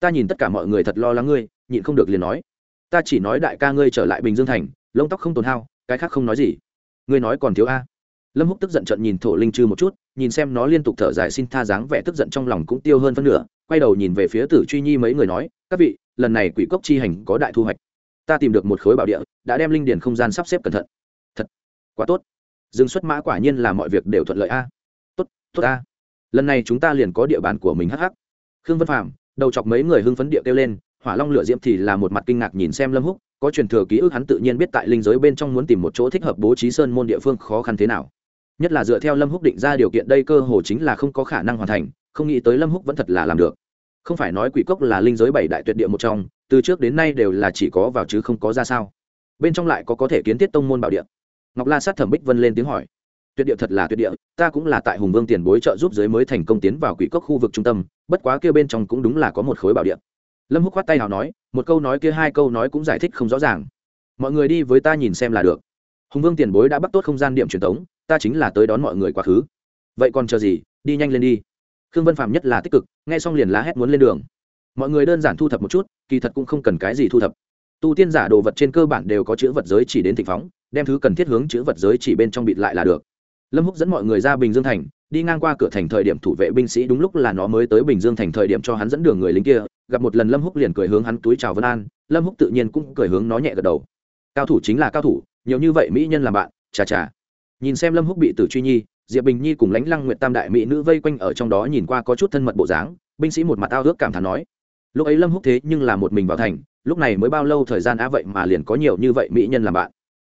ta nhìn tất cả mọi người thật lo lắng ngươi, nhịn không được liền nói. Ta chỉ nói đại ca ngươi trở lại bình dương thành, lông tóc không tồn hao, cái khác không nói gì. Ngươi nói còn thiếu a lâm húc tức giận trận nhìn thổ linh chư một chút, nhìn xem nó liên tục thở dài xin tha dáng vẻ tức giận trong lòng cũng tiêu hơn phân nửa, quay đầu nhìn về phía tử truy nhi mấy người nói, các vị, lần này quỷ cốc chi hành có đại thu hoạch. Ta tìm được một khối bảo địa, đã đem linh điền không gian sắp xếp cẩn thận. Thật, quá tốt. Dương xuất mã quả nhiên là mọi việc đều thuận lợi a. Tốt tốt a lần này chúng ta liền có địa bàn của mình hh khương vân phạm đầu chọc mấy người hưng phấn địa kêu lên, hỏa long lửa diễm thì là một mặt kinh ngạc nhìn xem lâm húc, có truyền thừa ký ức hắn tự nhiên biết tại linh giới bên trong muốn tìm một chỗ thích hợp bố trí sơn môn địa phương khó khăn thế nào nhất là dựa theo lâm húc định ra điều kiện đây cơ hồ chính là không có khả năng hoàn thành, không nghĩ tới lâm húc vẫn thật là làm được. Không phải nói quỷ cốc là linh giới bảy đại tuyệt địa một trong, từ trước đến nay đều là chỉ có vào chứ không có ra sao. Bên trong lại có có thể kiến thiết tông môn bảo địa. Ngọc la sát thẩm bích vân lên tiếng hỏi, tuyệt địa thật là tuyệt địa, ta cũng là tại hùng vương tiền bối trợ giúp giới mới thành công tiến vào quỷ cốc khu vực trung tâm, bất quá kia bên trong cũng đúng là có một khối bảo địa. Lâm húc khoát tay nào nói, một câu nói kia hai câu nói cũng giải thích không rõ ràng. Mọi người đi với ta nhìn xem là được. Hùng vương tiền bối đã bắt tốt không gian điểm truyền thống ta chính là tới đón mọi người quá khứ. Vậy còn chờ gì? Đi nhanh lên đi. Khương vân phạm nhất là tích cực, nghe xong liền lá hét muốn lên đường. Mọi người đơn giản thu thập một chút, kỳ thật cũng không cần cái gì thu thập. Tu tiên giả đồ vật trên cơ bản đều có chữ vật giới chỉ đến thịnh phóng, đem thứ cần thiết hướng chữ vật giới chỉ bên trong bịt lại là được. Lâm húc dẫn mọi người ra bình dương thành, đi ngang qua cửa thành thời điểm thủ vệ binh sĩ đúng lúc là nó mới tới bình dương thành thời điểm cho hắn dẫn đường người lính kia, gặp một lần lâm húc liền cười hướng hắn túi chào vân an, lâm húc tự nhiên cũng cười hướng nó nhẹ gật đầu. Cao thủ chính là cao thủ, nhiều như vậy mỹ nhân làm bạn, chà chà nhìn xem lâm húc bị tử truy nhi, diệp bình nhi cùng lãnh lăng nguyệt tam đại mỹ nữ vây quanh ở trong đó nhìn qua có chút thân mật bộ dáng, binh sĩ một mặt ao ước cảm thán nói, lúc ấy lâm húc thế nhưng là một mình vào thành, lúc này mới bao lâu thời gian á vậy mà liền có nhiều như vậy mỹ nhân làm bạn?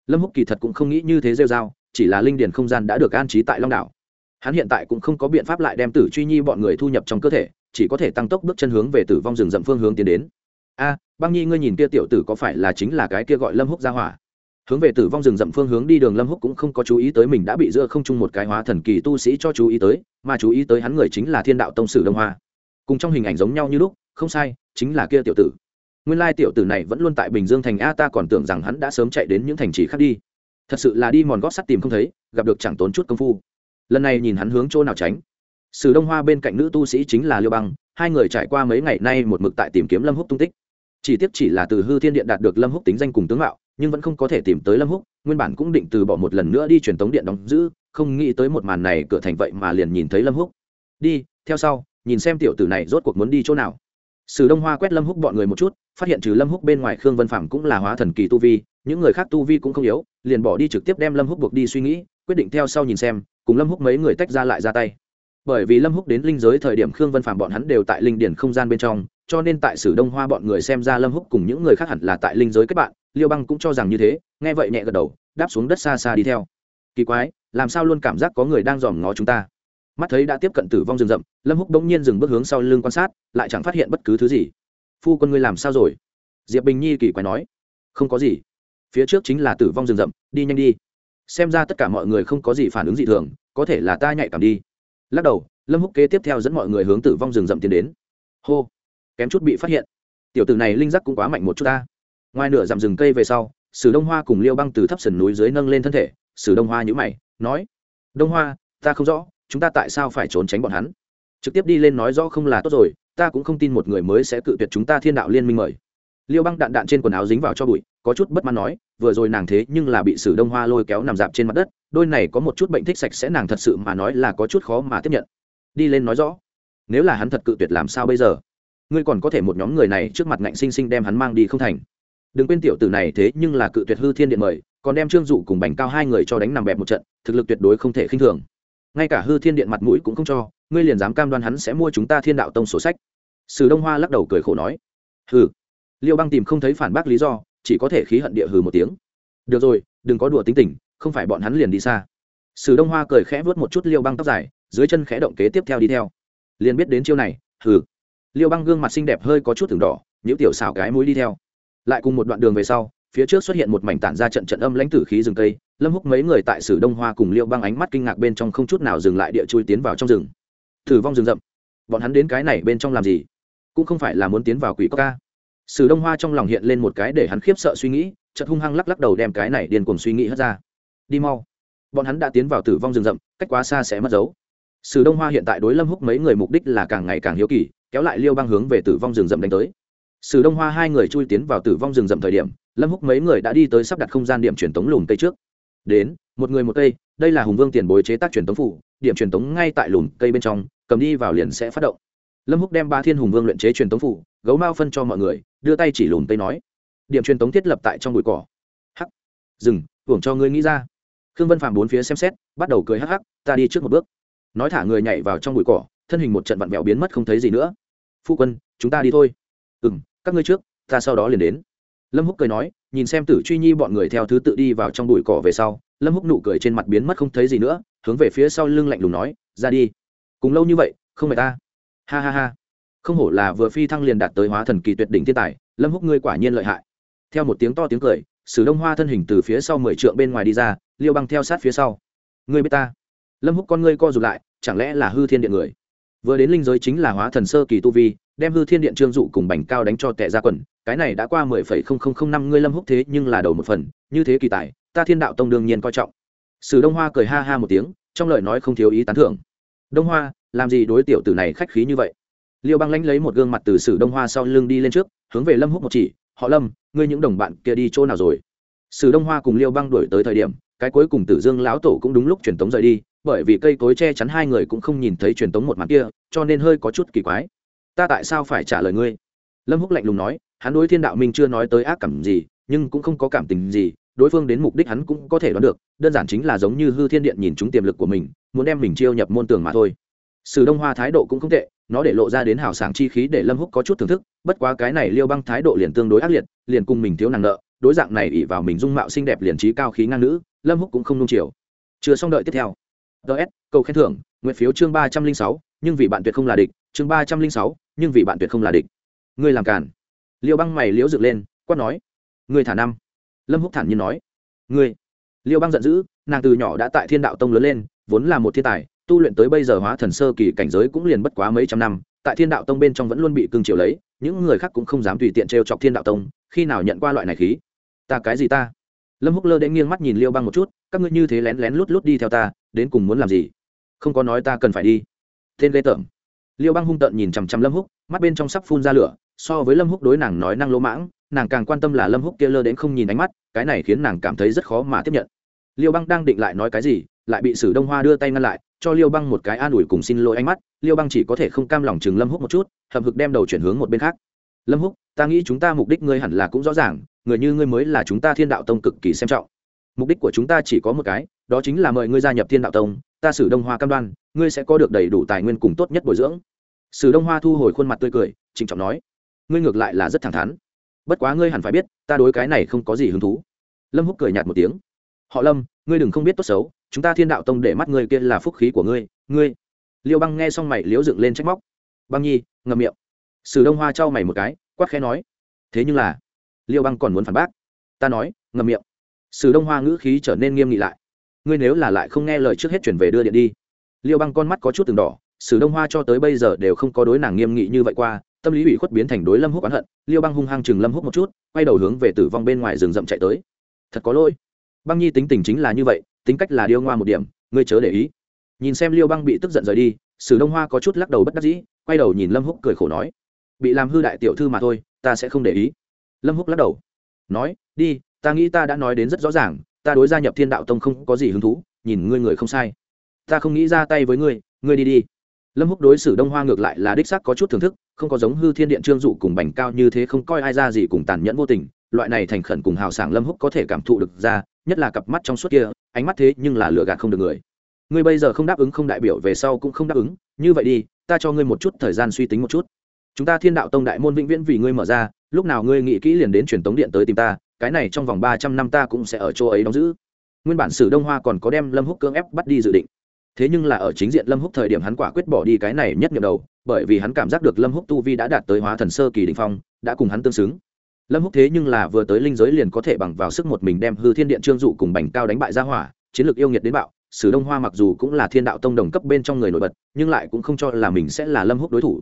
Lâm húc kỳ thật cũng không nghĩ như thế rêu dao chỉ là linh điền không gian đã được an trí tại long đảo. Hắn hiện tại cũng không có biện pháp lại đem tử truy nhi bọn người thu nhập trong cơ thể, chỉ có thể tăng tốc bước chân hướng về tử vong rừng rậm phương hướng tiến đến. A, băng nhi ngươi nhìn kia tiểu tử có phải là chính là cái kia gọi lâm húc ra hỏa? Hướng về tử vong rừng rậm phương hướng đi đường lâm húc cũng không có chú ý tới mình đã bị giữa không trung một cái hóa thần kỳ tu sĩ cho chú ý tới, mà chú ý tới hắn người chính là thiên đạo tông sử đông hoa. Cùng trong hình ảnh giống nhau như lúc, không sai, chính là kia tiểu tử. Nguyên lai tiểu tử này vẫn luôn tại bình dương thành a, ta còn tưởng rằng hắn đã sớm chạy đến những thành trì khác đi. Thật sự là đi mòn gót sắt tìm không thấy, gặp được chẳng tốn chút công phu. Lần này nhìn hắn hướng chỗ nào tránh. Sử đông hoa bên cạnh nữ tu sĩ chính là liêu băng, hai người trải qua mấy ngày nay một mực tại tìm kiếm lâm húc tung tích. Chỉ tiếc chỉ là từ hư thiên điện đạt được lâm húc tính danh cùng tướng mạo nhưng vẫn không có thể tìm tới lâm húc, nguyên bản cũng định từ bỏ một lần nữa đi truyền tống điện đóng giữ, không nghĩ tới một màn này cửa thành vậy mà liền nhìn thấy lâm húc. Đi, theo sau, nhìn xem tiểu tử này rốt cuộc muốn đi chỗ nào. Sử đông hoa quét lâm húc bọn người một chút, phát hiện trừ lâm húc bên ngoài khương vân phạm cũng là hóa thần kỳ tu vi, những người khác tu vi cũng không yếu, liền bỏ đi trực tiếp đem lâm húc buộc đi suy nghĩ, quyết định theo sau nhìn xem, cùng lâm húc mấy người tách ra lại ra tay. Bởi vì lâm húc đến linh giới thời điểm khương vân phạm bọn hắn đều tại linh điển không gian bên trong, cho nên tại sử đông hoa bọn người xem ra lâm húc cùng những người khác hẳn là tại linh giới kết bạn liêu băng cũng cho rằng như thế, nghe vậy nhẹ gật đầu, đáp xuống đất xa xa đi theo. Kỳ quái, làm sao luôn cảm giác có người đang dòm ngó chúng ta? Mắt thấy đã tiếp cận tử vong rừng rậm, lâm húc bỗng nhiên dừng bước hướng sau lưng quan sát, lại chẳng phát hiện bất cứ thứ gì. Phu quân ngươi làm sao rồi? Diệp bình nhi kỳ quái nói. Không có gì. Phía trước chính là tử vong rừng rậm, đi nhanh đi. Xem ra tất cả mọi người không có gì phản ứng dị thường, có thể là ta nhạy cảm đi. Lắc đầu, lâm húc kế tiếp theo dẫn mọi người hướng tử vong rừng rậm tiến đến. Hô. Kém chút bị phát hiện. Tiểu tử này linh giác cũng quá mạnh một chút ta ngoài nửa dặm rừng cây về sau, sử đông hoa cùng liêu băng từ thấp sườn núi dưới nâng lên thân thể, sử đông hoa nhữ mày, nói, đông hoa, ta không rõ, chúng ta tại sao phải trốn tránh bọn hắn? Trực tiếp đi lên nói rõ không là tốt rồi, ta cũng không tin một người mới sẽ cự tuyệt chúng ta thiên đạo liên minh mời. Liêu băng đạn đạn trên quần áo dính vào cho bụi, có chút bất mãn nói, vừa rồi nàng thế nhưng là bị sử đông hoa lôi kéo nằm dạp trên mặt đất, đôi này có một chút bệnh thích sạch sẽ nàng thật sự mà nói là có chút khó mà tiếp nhận. Đi lên nói rõ, nếu là hắn thật cự tuyệt làm sao bây giờ? Ngươi còn có thể một nhóm người này trước mặt ngạnh sinh sinh đem hắn mang đi không thành đừng quên tiểu tử này thế nhưng là cự tuyệt hư thiên điện mời, còn đem trương dụ cùng bành cao hai người cho đánh nằm bẹp một trận, thực lực tuyệt đối không thể khinh thường. Ngay cả hư thiên điện mặt mũi cũng không cho, ngươi liền dám cam đoan hắn sẽ mua chúng ta thiên đạo tông sổ sách. Sử đông hoa lắc đầu cười khổ nói. Hừ. Liêu băng tìm không thấy phản bác lý do, chỉ có thể khí hận địa hừ một tiếng. Được rồi, đừng có đùa tính tình, không phải bọn hắn liền đi xa. Sử đông hoa cười khẽ vớt một chút liêu băng tóc dài, dưới chân khẽ động kế tiếp theo đi theo. Liền biết đến chiêu này, hừ. Liêu băng gương mặt xinh đẹp hơi có chút thường đỏ những tiểu xảo cái mũi đi theo lại cùng một đoạn đường về sau, phía trước xuất hiện một mảnh tản ra trận trận âm lãnh tử khí rừng cây, lâm húc mấy người tại sử đông hoa cùng liêu băng ánh mắt kinh ngạc bên trong không chút nào dừng lại địa chui tiến vào trong rừng. Thử vong rừng rậm. Bọn hắn đến cái này bên trong làm gì? Cũng không phải là muốn tiến vào quỷ cốc ca. Sử đông hoa trong lòng hiện lên một cái để hắn khiếp sợ suy nghĩ, chợt hung hăng lắc lắc đầu đem cái này điên cuồng suy nghĩ hất ra. Đi mau. Bọn hắn đã tiến vào tử vong rừng rậm, cách quá xa sẽ mất dấu. Sử đông hoa hiện tại đối lâm húc mấy người mục đích là càng ngày càng hiếu kỳ, kéo lại liêu băng hướng về tử vong rừng rậm đánh tới sử đông hoa hai người chui tiến vào tử vong rừng rậm thời điểm, lâm húc mấy người đã đi tới sắp đặt không gian điểm truyền tống lùm cây trước. Đến, một người một cây, đây là hùng vương tiền bối chế tác truyền tống phủ, điểm truyền tống ngay tại lùm cây bên trong, cầm đi vào liền sẽ phát động. Lâm húc đem ba thiên hùng vương luyện chế truyền tống phủ, gấu mao phân cho mọi người, đưa tay chỉ lùm cây nói. Điểm truyền tống thiết lập tại trong bụi cỏ. Hắc. Dừng, hưởng cho ngươi nghĩ ra. Khương vân phạm bốn phía xem xét, bắt đầu cười hắc hắc, ta đi trước một bước. Nói thả người nhảy vào trong bụi cỏ, thân hình một trận vặn vẹo biến mất không thấy gì nữa. Phu quân, chúng ta đi thôi. Ừ m các ngươi trước, ta sau đó liền đến. Lâm húc cười nói, nhìn xem tử truy nhi bọn người theo thứ tự đi vào trong bụi cỏ về sau, lâm húc nụ cười trên mặt biến mất không thấy gì nữa, hướng về phía sau lưng lạnh lùng nói, ra đi. Cùng lâu như vậy, không phải ta. Ha ha ha. Không hổ là vừa phi thăng liền đạt tới hóa thần kỳ tuyệt đỉnh thiên tài, lâm húc ngươi quả nhiên lợi hại. Theo một tiếng to tiếng cười, sử đông hoa thân hình từ phía sau mười trượng bên ngoài đi ra, liêu băng theo sát phía sau. Ngươi biết ta. Lâm húc con ngươi co rụt lại, chẳng lẽ là hư thiên điện người? Vừa đến linh giới chính là hóa thần sơ kỳ tu vi đem hư thiên điện trương dụ cùng bành cao đánh cho tệ ra quần, cái này đã qua mười phẩy không không không năm ngươi lâm húc thế nhưng là đầu một phần, như thế kỳ tài, ta thiên đạo tông đương nhiên coi trọng. Sử đông hoa cười ha ha một tiếng, trong lời nói không thiếu ý tán thưởng. Đông hoa, làm gì đối tiểu tử này khách khí như vậy? Liêu băng lãnh lấy một gương mặt từ sử đông hoa sau lưng đi lên trước, hướng về lâm húc một chỉ, họ lâm, ngươi những đồng bạn kia đi chỗ nào rồi? Sử đông hoa cùng liêu băng đuổi tới thời điểm, cái cuối cùng tử dương lão tổ cũng đúng lúc truyền tống rời đi, bởi vì cây cối che chắn hai người cũng không nhìn thấy truyền tống một màn kia, cho nên hơi có chút kỳ quái ta tại sao phải trả lời ngươi? Lâm húc lạnh lùng nói, hắn đối thiên đạo minh chưa nói tới ác cảm gì, nhưng cũng không có cảm tình gì, đối phương đến mục đích hắn cũng có thể đoán được, đơn giản chính là giống như hư thiên điện nhìn chúng tiềm lực của mình, muốn đem mình chiêu nhập môn tường mà thôi. Sử đông hoa thái độ cũng không tệ, nó để lộ ra đến hào sảng chi khí để lâm húc có chút thưởng thức, bất quá cái này liêu băng thái độ liền tương đối ác liệt, liền cùng mình thiếu nàng nợ, đối dạng này ỉ vào mình dung mạo xinh đẹp liền trí cao khí ngang nữ, lâm húc cũng không nung chiều. Chưa xong đợi tiếp theo. Ts câu khen thưởng, nguyện phiếu chương ba trăm linh sáu, nhưng vì bạn tuyệt không là địch chương ba trăm linh sáu, nhưng vì bạn tuyệt không là địch. Ngươi làm cản liêu băng mày liễu dựng lên, quát nói. Ngươi thả năm. Lâm húc thản nhiên nói. Ngươi. Liêu băng giận dữ, nàng từ nhỏ đã tại thiên đạo tông lớn lên, vốn là một thiên tài, tu luyện tới bây giờ hóa thần sơ kỳ cảnh giới cũng liền bất quá mấy trăm năm, tại thiên đạo tông bên trong vẫn luôn bị cưng chiều lấy, những người khác cũng không dám tùy tiện trêu chọc thiên đạo tông, khi nào nhận qua loại này khí? Ta cái gì ta? Lâm húc lơ đến nghiêng mắt nhìn liêu băng một chút, các ngươi như thế lén lén lút lút đi theo ta, đến cùng muốn làm gì? Không có nói ta cần phải đi. Tên ghê tởm liêu băng hung tợn nhìn chằm chằm lâm húc, mắt bên trong sắp phun ra lửa, so với lâm húc đối nàng nói năng lỗ mãng, nàng càng quan tâm là lâm húc kia lơ đến không nhìn ánh mắt, cái này khiến nàng cảm thấy rất khó mà tiếp nhận. Liêu băng đang định lại nói cái gì, lại bị sử đông hoa đưa tay ngăn lại, cho liêu băng một cái an ủi cùng xin lỗi ánh mắt, liêu băng chỉ có thể không cam lòng chừng lâm húc một chút, hậm hực đem đầu chuyển hướng một bên khác. Lâm húc, ta nghĩ chúng ta mục đích ngươi hẳn là cũng rõ ràng, người như ngươi mới là chúng ta thiên đạo tông cực kỳ xem trọng. Mục đích của chúng ta chỉ có một cái, đó chính là mời ngươi gia nhập thiên đạo tông ta sử đông hoa cam đoan, ngươi sẽ có được đầy đủ tài nguyên cùng tốt nhất bồi dưỡng. Sử đông hoa thu hồi khuôn mặt tươi cười, trịnh trọng nói, ngươi ngược lại là rất thẳng thắn. Bất quá ngươi hẳn phải biết, ta đối cái này không có gì hứng thú. Lâm húc cười nhạt một tiếng, họ lâm, ngươi đừng không biết tốt xấu, chúng ta thiên đạo tông để mắt ngươi kia là phúc khí của ngươi ngươi. Liêu băng nghe xong mày liễu dựng lên trách móc. Băng nhi, ngậm miệng. Sử đông hoa trao mày một cái, quát khẽ nói, thế nhưng là, liêu băng còn muốn phản bác. Ta nói, ngậm miệng. Sử đông hoa ngữ khí trở nên nghiêm nghị lại ngươi nếu là lại không nghe lời trước hết chuyển về đưa điện đi. Liêu băng con mắt có chút từng đỏ, sử đông hoa cho tới bây giờ đều không có đối nàng nghiêm nghị như vậy qua, tâm lý ủy khuất biến thành đối lâm húc oán hận, liêu băng hung hăng chừng lâm húc một chút, quay đầu hướng về tử vong bên ngoài rừng rậm chạy tới. Thật có lỗi. Băng nhi tính tình chính là như vậy, tính cách là điêu ngoa một điểm, ngươi chớ để ý. Nhìn xem liêu băng bị tức giận rời đi, sử đông hoa có chút lắc đầu bất đắc dĩ, quay đầu nhìn lâm húc cười khổ nói, bị làm hư đại tiểu thư mà thôi, ta sẽ không để ý. Lâm húc lắc đầu, nói, đi, ta nghĩ ta đã nói đến rất rõ ràng ta đối gia nhập thiên đạo tông không có gì hứng thú, nhìn ngươi người không sai. Ta không nghĩ ra tay với ngươi ngươi đi đi. Lâm húc đối xử đông hoa ngược lại là đích xác có chút thưởng thức, không có giống hư thiên điện trương dụ cùng bành cao như thế không coi ai ra gì cùng tàn nhẫn vô tình, loại này thành khẩn cùng hào sảng lâm húc có thể cảm thụ được ra, nhất là cặp mắt trong suốt kia, ánh mắt thế nhưng là lựa gạt không được người. Ngươi bây giờ không đáp ứng không đại biểu về sau cũng không đáp ứng, như vậy đi, ta cho ngươi một chút thời gian suy tính một chút. Chúng ta thiên đạo tông đại môn vĩnh viễn vì ngươi mở ra, lúc nào ngươi nghĩ kỹ liền đến truyền tống điện tới tìm ta cái này trong vòng ba trăm năm ta cũng sẽ ở chỗ ấy đóng giữ. Nguyên bản sử đông hoa còn có đem lâm húc cưỡng ép bắt đi dự định. Thế nhưng là ở chính diện lâm húc thời điểm hắn quả quyết bỏ đi cái này nhất nhiệm đầu, bởi vì hắn cảm giác được lâm húc tu vi đã đạt tới hóa thần sơ kỳ đình phong, đã cùng hắn tương xứng. Lâm húc thế nhưng là vừa tới linh giới liền có thể bằng vào sức một mình đem hư thiên điện trương dụ cùng bành cao đánh bại ra hỏa, chiến lược yêu nghiệt đến bạo, sử đông hoa mặc dù cũng là thiên đạo tông đồng cấp bên trong người nổi bật, nhưng lại cũng không cho là mình sẽ là lâm húc đối thủ.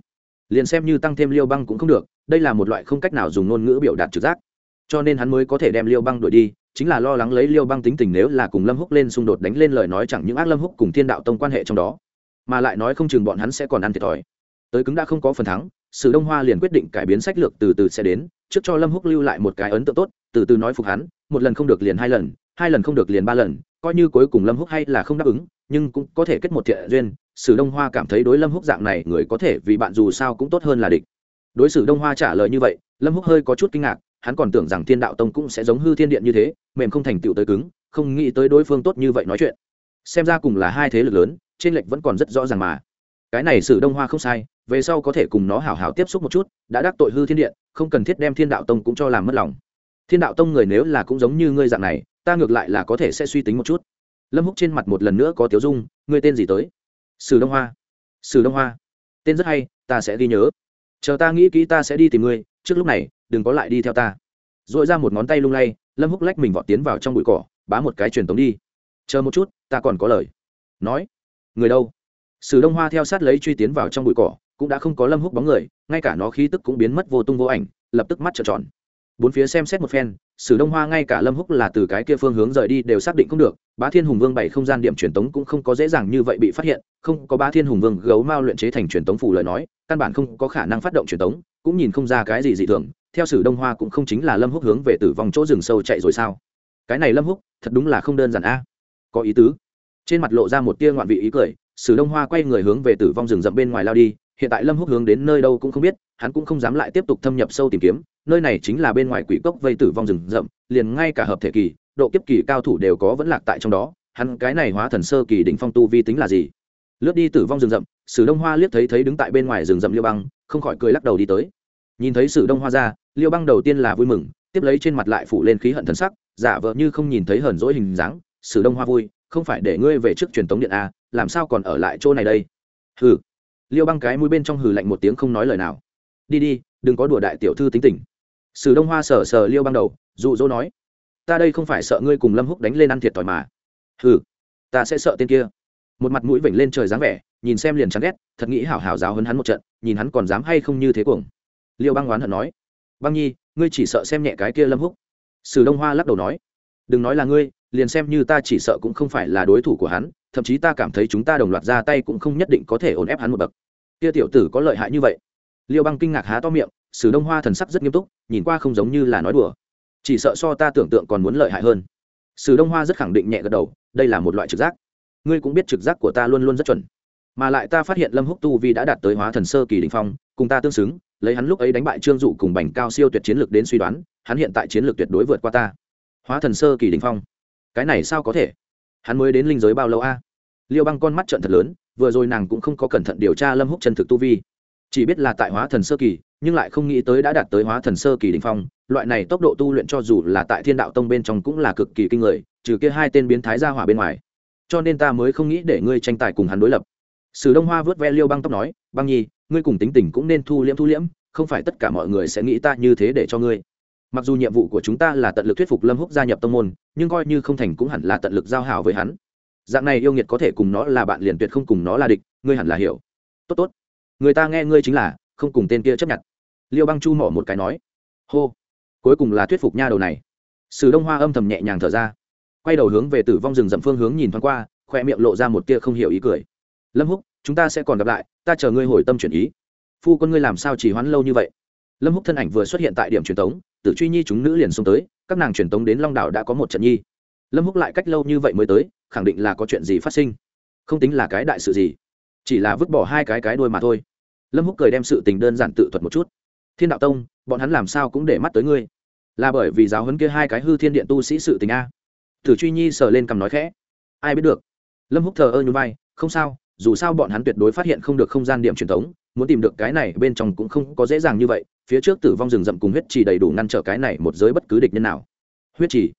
Liền xem như tăng thêm liêu băng cũng không được, đây là một loại không cách nào dùng ngôn ngữ biểu đạt trực giác cho nên hắn mới có thể đem liêu băng đuổi đi, chính là lo lắng lấy liêu băng tính tình nếu là cùng lâm húc lên xung đột đánh lên lời nói chẳng những ác lâm húc cùng thiên đạo tông quan hệ trong đó, mà lại nói không chừng bọn hắn sẽ còn ăn thiệt thòi. Tới cứng đã không có phần thắng, sử đông hoa liền quyết định cải biến sách lược từ từ sẽ đến, trước cho lâm húc lưu lại một cái ấn tượng tốt, từ từ nói phục hắn, một lần không được liền hai lần hai lần không được liền ba lần, coi như cuối cùng lâm húc hay là không đáp ứng, nhưng cũng có thể kết một thiện duyên, sử đông hoa cảm thấy đối lâm húc dạng này người có thể vì bạn dù sao cũng tốt hơn là địch. Đối xử đông hoa trả lời như vậy, lâm húc hơi có chút kinh ngạc hắn còn tưởng rằng thiên đạo tông cũng sẽ giống hư thiên điện như thế, mềm không thành tựu tới cứng, không nghĩ tới đối phương tốt như vậy nói chuyện. Xem ra cùng là hai thế lực lớn, trên lệch vẫn còn rất rõ ràng mà. Cái này sử đông hoa không sai, về sau có thể cùng nó hảo hảo tiếp xúc một chút, đã đắc tội hư thiên điện, không cần thiết đem thiên đạo tông cũng cho làm mất lòng. Thiên đạo tông người nếu là cũng giống như ngươi dạng này, ta ngược lại là có thể sẽ suy tính một chút. Lâm húc trên mặt một lần nữa có tiếu dung, ngươi tên gì tới? Sử đông hoa. Sử đông hoa. Tên rất hay, ta sẽ ghi nhớ. Chờ ta nghĩ kỹ ta sẽ đi tìm ngươi trước lúc này, đừng có lại đi theo ta. R ồ i ra một ngón tay lung lay, lâm húc lách mình vọt tiến vào trong bụi cỏ, bá một cái truyền tống đi. Chờ một chút, ta còn có lời. Nói, người đâu? Sử đông hoa theo sát lấy truy tiến vào trong bụi cỏ, cũng đã không có lâm húc bóng người, ngay cả nó khí tức cũng biến mất vô tung vô ảnh, lập tức mắt trợn tròn. Bốn phía xem xét một phen, sử đông hoa ngay cả lâm húc là từ cái kia phương hướng rời đi đều xác định không được, bá thiên hùng vương bảy không gian điểm truyền tống cũng không có dễ dàng như vậy bị phát hiện, không có bá thiên hùng vương gấu mao luyện chế thành truyền tống phủ lời nói, căn bản không có khả năng phát động truyền tống cũng nhìn không ra cái gì dị thường, theo sử đông hoa cũng không chính là lâm húc hướng về tử vong chỗ rừng sâu chạy rồi sao? Cái này lâm húc, thật đúng là không đơn giản a. Có ý tứ. Trên mặt lộ ra một tia ngoạn vị ý cười, sử đông hoa quay người hướng về tử vong rừng rậm bên ngoài lao đi, hiện tại lâm húc hướng đến nơi đâu cũng không biết, hắn cũng không dám lại tiếp tục thâm nhập sâu tìm kiếm, nơi này chính là bên ngoài quỷ cốc vây tử vong rừng rậm, liền ngay cả hợp thể kỳ, độ kiếp kỳ cao thủ đều có vẫn lạc tại trong đó, hắn cái này hóa thần sơ kỳ đỉnh phong tu vi tính là gì? Lướt đi tử vong rừng rậm, sử đông hoa liếc thấy thấy đứng tại bên ngoài rừng rậm liêu băng không khỏi cười lắc đầu đi tới. Nhìn thấy sử đông hoa ra, liêu băng đầu tiên là vui mừng, tiếp lấy trên mặt lại phủ lên khí hận thần sắc, giả vợ như không nhìn thấy hờn dỗi hình dáng, sử đông hoa vui, không phải để ngươi về trước truyền tống điện a làm sao còn ở lại chỗ này đây? Hừ. Liêu băng cái mũi bên trong hừ lạnh một tiếng không nói lời nào. Đi đi, đừng có đùa đại tiểu thư tính tình. Sử đông hoa sờ sờ liêu băng đầu, dụ dỗ nói, ta đây không phải sợ ngươi cùng lâm húc đánh lên ăn thiệt thòi mà. Hừ, ta sẽ sợ tên kia. Một mặt mũi vểnh lên trời dáng vẻ nhìn xem liền chán ghét, thật nghĩ hảo hảo giáo hấn hắn một trận, nhìn hắn còn dám hay không như thế cuồng. Liêu băng oán hận nói, băng nhi, ngươi chỉ sợ xem nhẹ cái kia lâm húc. Sử đông hoa lắc đầu nói, đừng nói là ngươi, liền xem như ta chỉ sợ cũng không phải là đối thủ của hắn, thậm chí ta cảm thấy chúng ta đồng loạt ra tay cũng không nhất định có thể ổn ép hắn một bậc. Kia tiểu tử có lợi hại như vậy. Liêu băng kinh ngạc há to miệng, sử đông hoa thần sắc rất nghiêm túc, nhìn qua không giống như là nói đùa. Chỉ sợ so ta tưởng tượng còn muốn lợi hại hơn. Sử đông hoa rất khẳng định nhẹ gật đầu, đây là một loại trực giác. Ngươi cũng biết trực giác của ta luôn luôn rất chuẩn mà lại ta phát hiện lâm húc tu vi đã đạt tới hóa thần sơ kỳ đỉnh phong, cùng ta tương xứng, lấy hắn lúc ấy đánh bại trương dụ cùng bành cao siêu tuyệt chiến lược đến suy đoán, hắn hiện tại chiến lược tuyệt đối vượt qua ta. Hóa thần sơ kỳ đỉnh phong? Cái này sao có thể? Hắn mới đến linh giới bao lâu a? Liêu băng con mắt trận thật lớn, vừa rồi nàng cũng không có cẩn thận điều tra lâm húc chân thực tu vi. Chỉ biết là tại hóa thần sơ kỳ, nhưng lại không nghĩ tới đã đạt tới hóa thần sơ kỳ đỉnh phong, loại này tốc độ tu luyện cho dù là tại thiên đạo tông bên trong cũng là cực kỳ kinh người, trừ kia hai tên biến thái ra hỏa bên ngoài. Cho nên ta mới không nghĩ để ngươi tranh tài cùng hắn đối lập sử đông hoa vớt ve liêu băng tóc nói, băng nhi, ngươi cùng tính tình cũng nên thu liễm thu liễm, không phải tất cả mọi người sẽ nghĩ ta như thế để cho ngươi. Mặc dù nhiệm vụ của chúng ta là tận lực thuyết phục lâm húc gia nhập tông môn, nhưng coi như không thành cũng hẳn là tận lực giao hảo với hắn. Dạng này yêu nghiệt có thể cùng nó là bạn liền tuyệt không cùng nó là địch, ngươi hẳn là hiểu. Tốt tốt. Người ta nghe ngươi chính là, không cùng tên kia chấp nhận. Liêu băng chu mỏ một cái nói. Hô. Cuối cùng là thuyết phục nha đầu này. Sử đông hoa âm thầm nhẹ nhàng thở ra. Quay đầu hướng về tử vong rừng rậm phương hướng nhìn thoáng qua, khoe miệng lộ ra một tia không hiểu ý cười lâm húc, chúng ta sẽ còn gặp lại, ta chờ ngươi hồi tâm chuyển ý. Phu quân ngươi làm sao chỉ hoãn lâu như vậy? Lâm húc thân ảnh vừa xuất hiện tại điểm truyền tống, tử truy nhi chúng nữ liền xông tới, các nàng truyền tống đến long đảo đã có một trận nhi. Lâm húc lại cách lâu như vậy mới tới, khẳng định là có chuyện gì phát sinh. Không tính là cái đại sự gì, chỉ là vứt bỏ hai cái cái đuôi mà thôi. Lâm húc cười đem sự tình đơn giản tự thuật một chút. Thiên đạo tông, bọn hắn làm sao cũng để mắt tới ngươi. Là bởi vì giáo huấn kia hai cái hư thiên điện tu sĩ sự tình a. Tử truy nhi sờ lên cầm nói khẽ. Ai biết được? Lâm húc thờ ơ nhún vai, không sao dù sao bọn hắn tuyệt đối phát hiện không được không gian điểm truyền thống muốn tìm được cái này bên trong cũng không có dễ dàng như vậy phía trước tử vong rừng rậm cùng huyết trì đầy đủ ngăn trở cái này một giới bất cứ địch nhân nào. Huyết trì,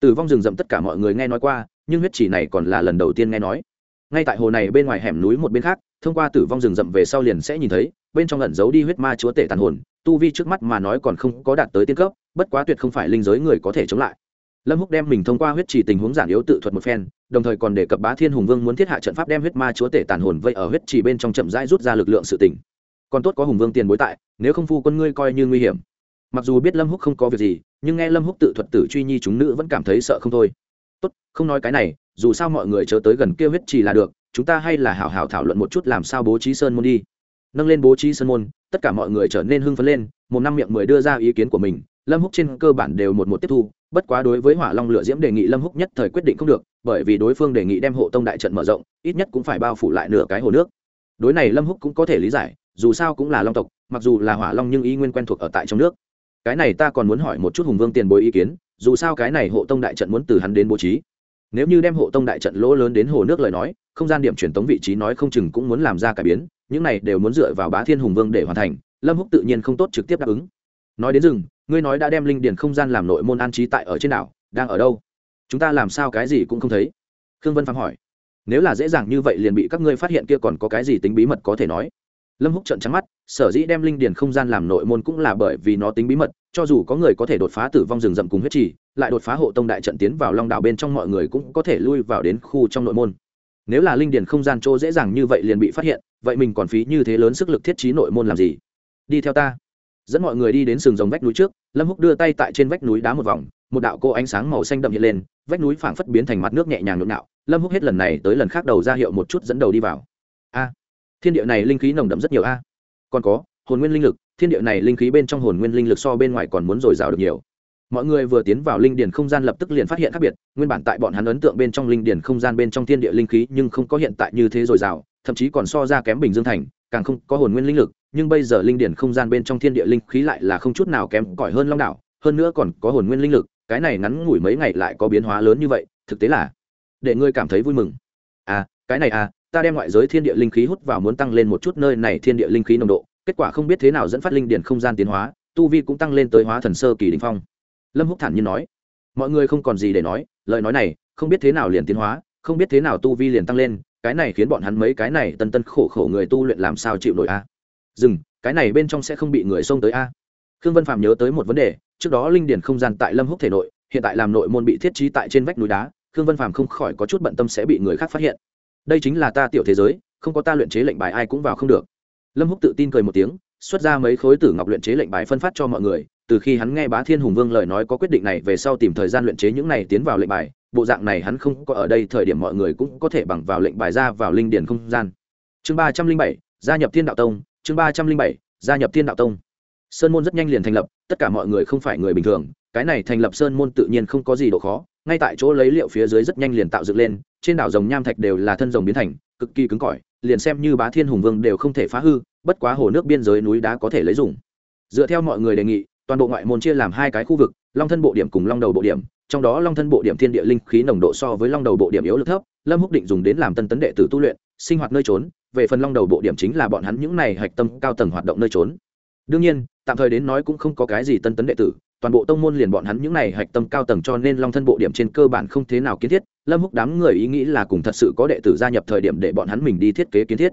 tử vong rừng rậm tất cả mọi người nghe nói qua nhưng huyết trì này còn là lần đầu tiên nghe nói. Ngay tại hồ này bên ngoài hẻm núi một bên khác thông qua tử vong rừng rậm về sau liền sẽ nhìn thấy bên trong lẩn giấu đi huyết ma chúa tể tàn hồn tu vi trước mắt mà nói còn không có đạt tới tiên cấp bất quá tuyệt không phải linh giới người có thể chống lại lâm húc đem mình thông qua huyết chỉ tình huống giản yếu tự thuật một phen, đồng thời còn đề cập bá thiên hùng vương muốn thiết hạ trận pháp đem huyết ma chúa tể tàn hồn vây ở huyết chỉ bên trong chậm rãi rút ra lực lượng sự tỉnh còn tốt có hùng vương tiền bối tại, nếu không phu quân ngươi coi như nguy hiểm. Mặc dù biết lâm húc không có việc gì, nhưng nghe lâm húc tự thuật tử truy nhi chúng nữ vẫn cảm thấy sợ không thôi. Tốt, không nói cái này, dù sao mọi người chớ tới gần kia huyết chỉ là được, chúng ta hay là hảo hảo thảo luận một chút làm sao bố trí sơn môn đi. Nâng lên bố trí sơn môn, tất cả mọi người trở nên hưng phấn lên, một năm miệng mười đưa ra ý kiến của mình, lâm húc trên cơ bản đều một một tiếp thu bất quá đối với hỏa long lửa diễm đề nghị lâm húc nhất thời quyết định không được, bởi vì đối phương đề nghị đem hộ tông đại trận mở rộng, ít nhất cũng phải bao phủ lại nửa cái hồ nước. Đối này lâm húc cũng có thể lý giải, dù sao cũng là long tộc, mặc dù là hỏa long nhưng ý nguyên quen thuộc ở tại trong nước. Cái này ta còn muốn hỏi một chút hùng vương tiền bối ý kiến, dù sao cái này hộ tông đại trận muốn từ hắn đến bố trí. Nếu như đem hộ tông đại trận lỗ lớn đến hồ nước lời nói, không gian điểm truyền tống vị trí nói không chừng cũng muốn làm ra cải biến, những này đều muốn dựa vào bá thiên hùng vương để hoàn thành, lâm húc tự nhiên không tốt trực tiếp đáp ứng nói đến rừng, ngươi nói đã đem linh điền không gian làm nội môn an trí tại ở trên đảo, đang ở đâu? Chúng ta làm sao cái gì cũng không thấy? Khương vân phạm hỏi. Nếu là dễ dàng như vậy liền bị các ngươi phát hiện kia còn có cái gì tính bí mật có thể nói? Lâm húc trợn trắng mắt, sở dĩ đem linh điền không gian làm nội môn cũng là bởi vì nó tính bí mật, cho dù có người có thể đột phá tử vong rừng rậm cùng huyết trì, lại đột phá hộ tông đại trận tiến vào long đảo bên trong mọi người cũng có thể lui vào đến khu trong nội môn. Nếu là linh điền không gian chỗ dễ dàng như vậy liền bị phát hiện, vậy mình còn phí như thế lớn sức lực thiết trí nội môn làm gì? Đi theo ta dẫn mọi người đi đến sườn rồng vách núi trước, lâm húc đưa tay tại trên vách núi đá một vòng, một đạo cô ánh sáng màu xanh đậm hiện lên, vách núi phảng phất biến thành mặt nước nhẹ nhàng nhộn nhạo lâm húc hết lần này tới lần khác đầu ra hiệu một chút dẫn đầu đi vào. A, thiên địa này linh khí nồng đậm rất nhiều a. Còn có, hồn nguyên linh lực, thiên địa này linh khí bên trong hồn nguyên linh lực so bên ngoài còn muốn dồi dào được nhiều. Mọi người vừa tiến vào linh điền không gian lập tức liền phát hiện khác biệt, nguyên bản tại bọn hắn ấn tượng bên trong linh điền không gian bên trong thiên địa linh khí nhưng không có hiện tại như thế dồi dào, thậm chí còn so ra kém bình dương thành, càng không có hồn nguyên linh lực nhưng bây giờ linh điển không gian bên trong thiên địa linh khí lại là không chút nào kém cỏi hơn long đảo, hơn nữa còn có hồn nguyên linh lực, cái này ngắn ngủi mấy ngày lại có biến hóa lớn như vậy, thực tế là để ngươi cảm thấy vui mừng. À cái này à ta đem ngoại giới thiên địa linh khí hút vào muốn tăng lên một chút nơi này thiên địa linh khí nồng độ, kết quả không biết thế nào dẫn phát linh điển không gian tiến hóa, tu vi cũng tăng lên tới hóa thần sơ kỳ đình phong. Lâm húc thản nhiên nói, mọi người không còn gì để nói, lời nói này, không biết thế nào liền tiến hóa, không biết thế nào tu vi liền tăng lên, cái này khiến bọn hắn mấy cái này tân tân khổ khổ người tu luyện làm sao chịu nổi a dừng, cái này bên trong sẽ không bị người xông tới a. Khương vân phạm nhớ tới một vấn đề, trước đó linh điển không gian tại lâm húc thể nội, hiện tại làm nội môn bị thiết trí tại trên vách núi đá, khương vân phạm không khỏi có chút bận tâm sẽ bị người khác phát hiện. Đây chính là ta tiểu thế giới, không có ta luyện chế lệnh bài ai cũng vào không được. Lâm húc tự tin cười một tiếng, xuất ra mấy khối tử ngọc luyện chế lệnh bài phân phát cho mọi người, từ khi hắn nghe bá thiên hùng vương lời nói có quyết định này về sau tìm thời gian luyện chế những này tiến vào lệnh bài, bộ dạng này hắn không có ở đây, thời điểm mọi người cũng có thể bằng vào lệnh bài ra vào linh điển không gian. Chương ba trăm linh bảy, gia nhập thiên đạo tông chương ba trăm linh bảy, gia nhập thiên đạo tông. Sơn môn rất nhanh liền thành lập, tất cả mọi người không phải người bình thường, cái này thành lập sơn môn tự nhiên không có gì độ khó, ngay tại chỗ lấy liệu phía dưới rất nhanh liền tạo dựng lên, trên đảo rồng nham thạch đều là thân rồng biến thành, cực kỳ cứng cỏi, liền xem như bá thiên hùng vương đều không thể phá hư, bất quá hồ nước biên giới núi đá có thể lấy dùng. Dựa theo mọi người đề nghị, toàn bộ ngoại môn chia làm hai cái khu vực, long thân bộ điểm cùng long đầu bộ điểm trong đó long thân bộ điểm thiên địa linh khí nồng độ so với long đầu bộ điểm yếu lực thấp, lâm húc định dùng đến làm tân tấn đệ tử tu luyện, sinh hoạt nơi trốn, về phần long đầu bộ điểm chính là bọn hắn những này hạch tâm cao tầng hoạt động nơi trốn. Đương nhiên, tạm thời đến nói cũng không có cái gì tân tấn đệ tử, toàn bộ tông môn liền bọn hắn những này hạch tâm cao tầng cho nên long thân bộ điểm trên cơ bản không thế nào kiến thiết, lâm húc đám người ý nghĩ là cùng thật sự có đệ tử gia nhập thời điểm để bọn hắn mình đi thiết kế kiến thiết.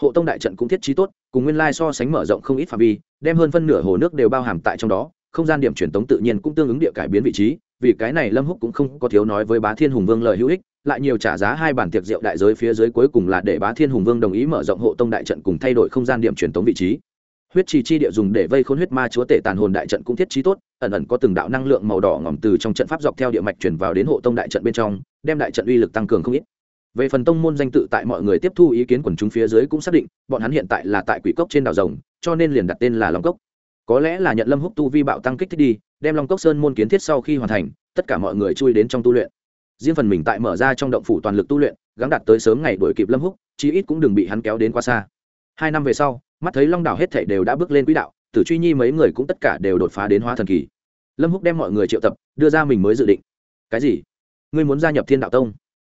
Hộ tông đại trận cũng thiết trí tốt, cùng nguyên lai so sánh mở rộng không ít phạm vi, đem hơn phân nửa hồ nước đều bao hàm tại trong đó, không gian điểm truyền tống tự nhiên cũng tương ứng địa cải biến vị trí vì cái này lâm húc cũng không có thiếu nói với bá thiên hùng vương lời hữu ích, lại nhiều trả giá hai bản tiệc rượu đại giới phía dưới cuối cùng là để bá thiên hùng vương đồng ý mở rộng hộ tông đại trận cùng thay đổi không gian điểm truyền tống vị trí. Huyết trì chi địa dùng để vây khốn huyết ma chúa tể tàn hồn đại trận cũng thiết trí tốt, ẩn ẩn có từng đạo năng lượng màu đỏ ngỏm từ trong trận pháp dọc theo địa mạch truyền vào đến hộ tông đại trận bên trong, đem đại trận uy lực tăng cường không ít. Về phần tông môn danh tự tại mọi người tiếp thu ý kiến quần chúng phía dưới cũng xác định, bọn hắn hiện tại là tại quỷ cốc trên đảo rồng, cho nên liền đặt tên là long cốc. Có lẽ là nhận lâm húc tu vi bạo tăng kích thích đi đem long cốc sơn môn kiến thiết sau khi hoàn thành, tất cả mọi người chui đến trong tu luyện. Riêng phần mình tại mở ra trong động phủ toàn lực tu luyện, gắng đạt tới sớm ngày đuổi kịp lâm húc, chí ít cũng đừng bị hắn kéo đến quá xa. Hai năm về sau, mắt thấy long đảo hết thảy đều đã bước lên quỹ đạo, tử truy nhi mấy người cũng tất cả đều đột phá đến hóa thần kỳ. Lâm húc đem mọi người triệu tập, đưa ra mình mới dự định. Cái gì? Ngươi muốn gia nhập thiên đạo tông?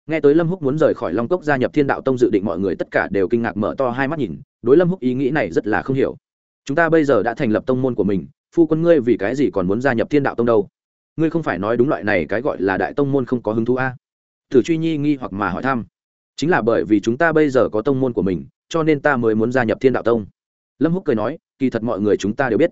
Nghe tới lâm húc muốn rời khỏi long cốc gia nhập thiên đạo tông dự định mọi người tất cả đều kinh ngạc mở to hai mắt nhìn, đối lâm húc ý nghĩ này rất là không hiểu. Chúng ta bây giờ đã thành lập tông môn của mình phu quân ngươi vì cái gì còn muốn gia nhập thiên đạo tông đâu? Ngươi không phải nói đúng loại này cái gọi là đại tông môn không có hứng thú a? Thử truy nhi nghi hoặc mà hỏi thăm. Chính là bởi vì chúng ta bây giờ có tông môn của mình, cho nên ta mới muốn gia nhập thiên đạo tông. Lâm húc cười nói, kỳ thật mọi người chúng ta đều biết.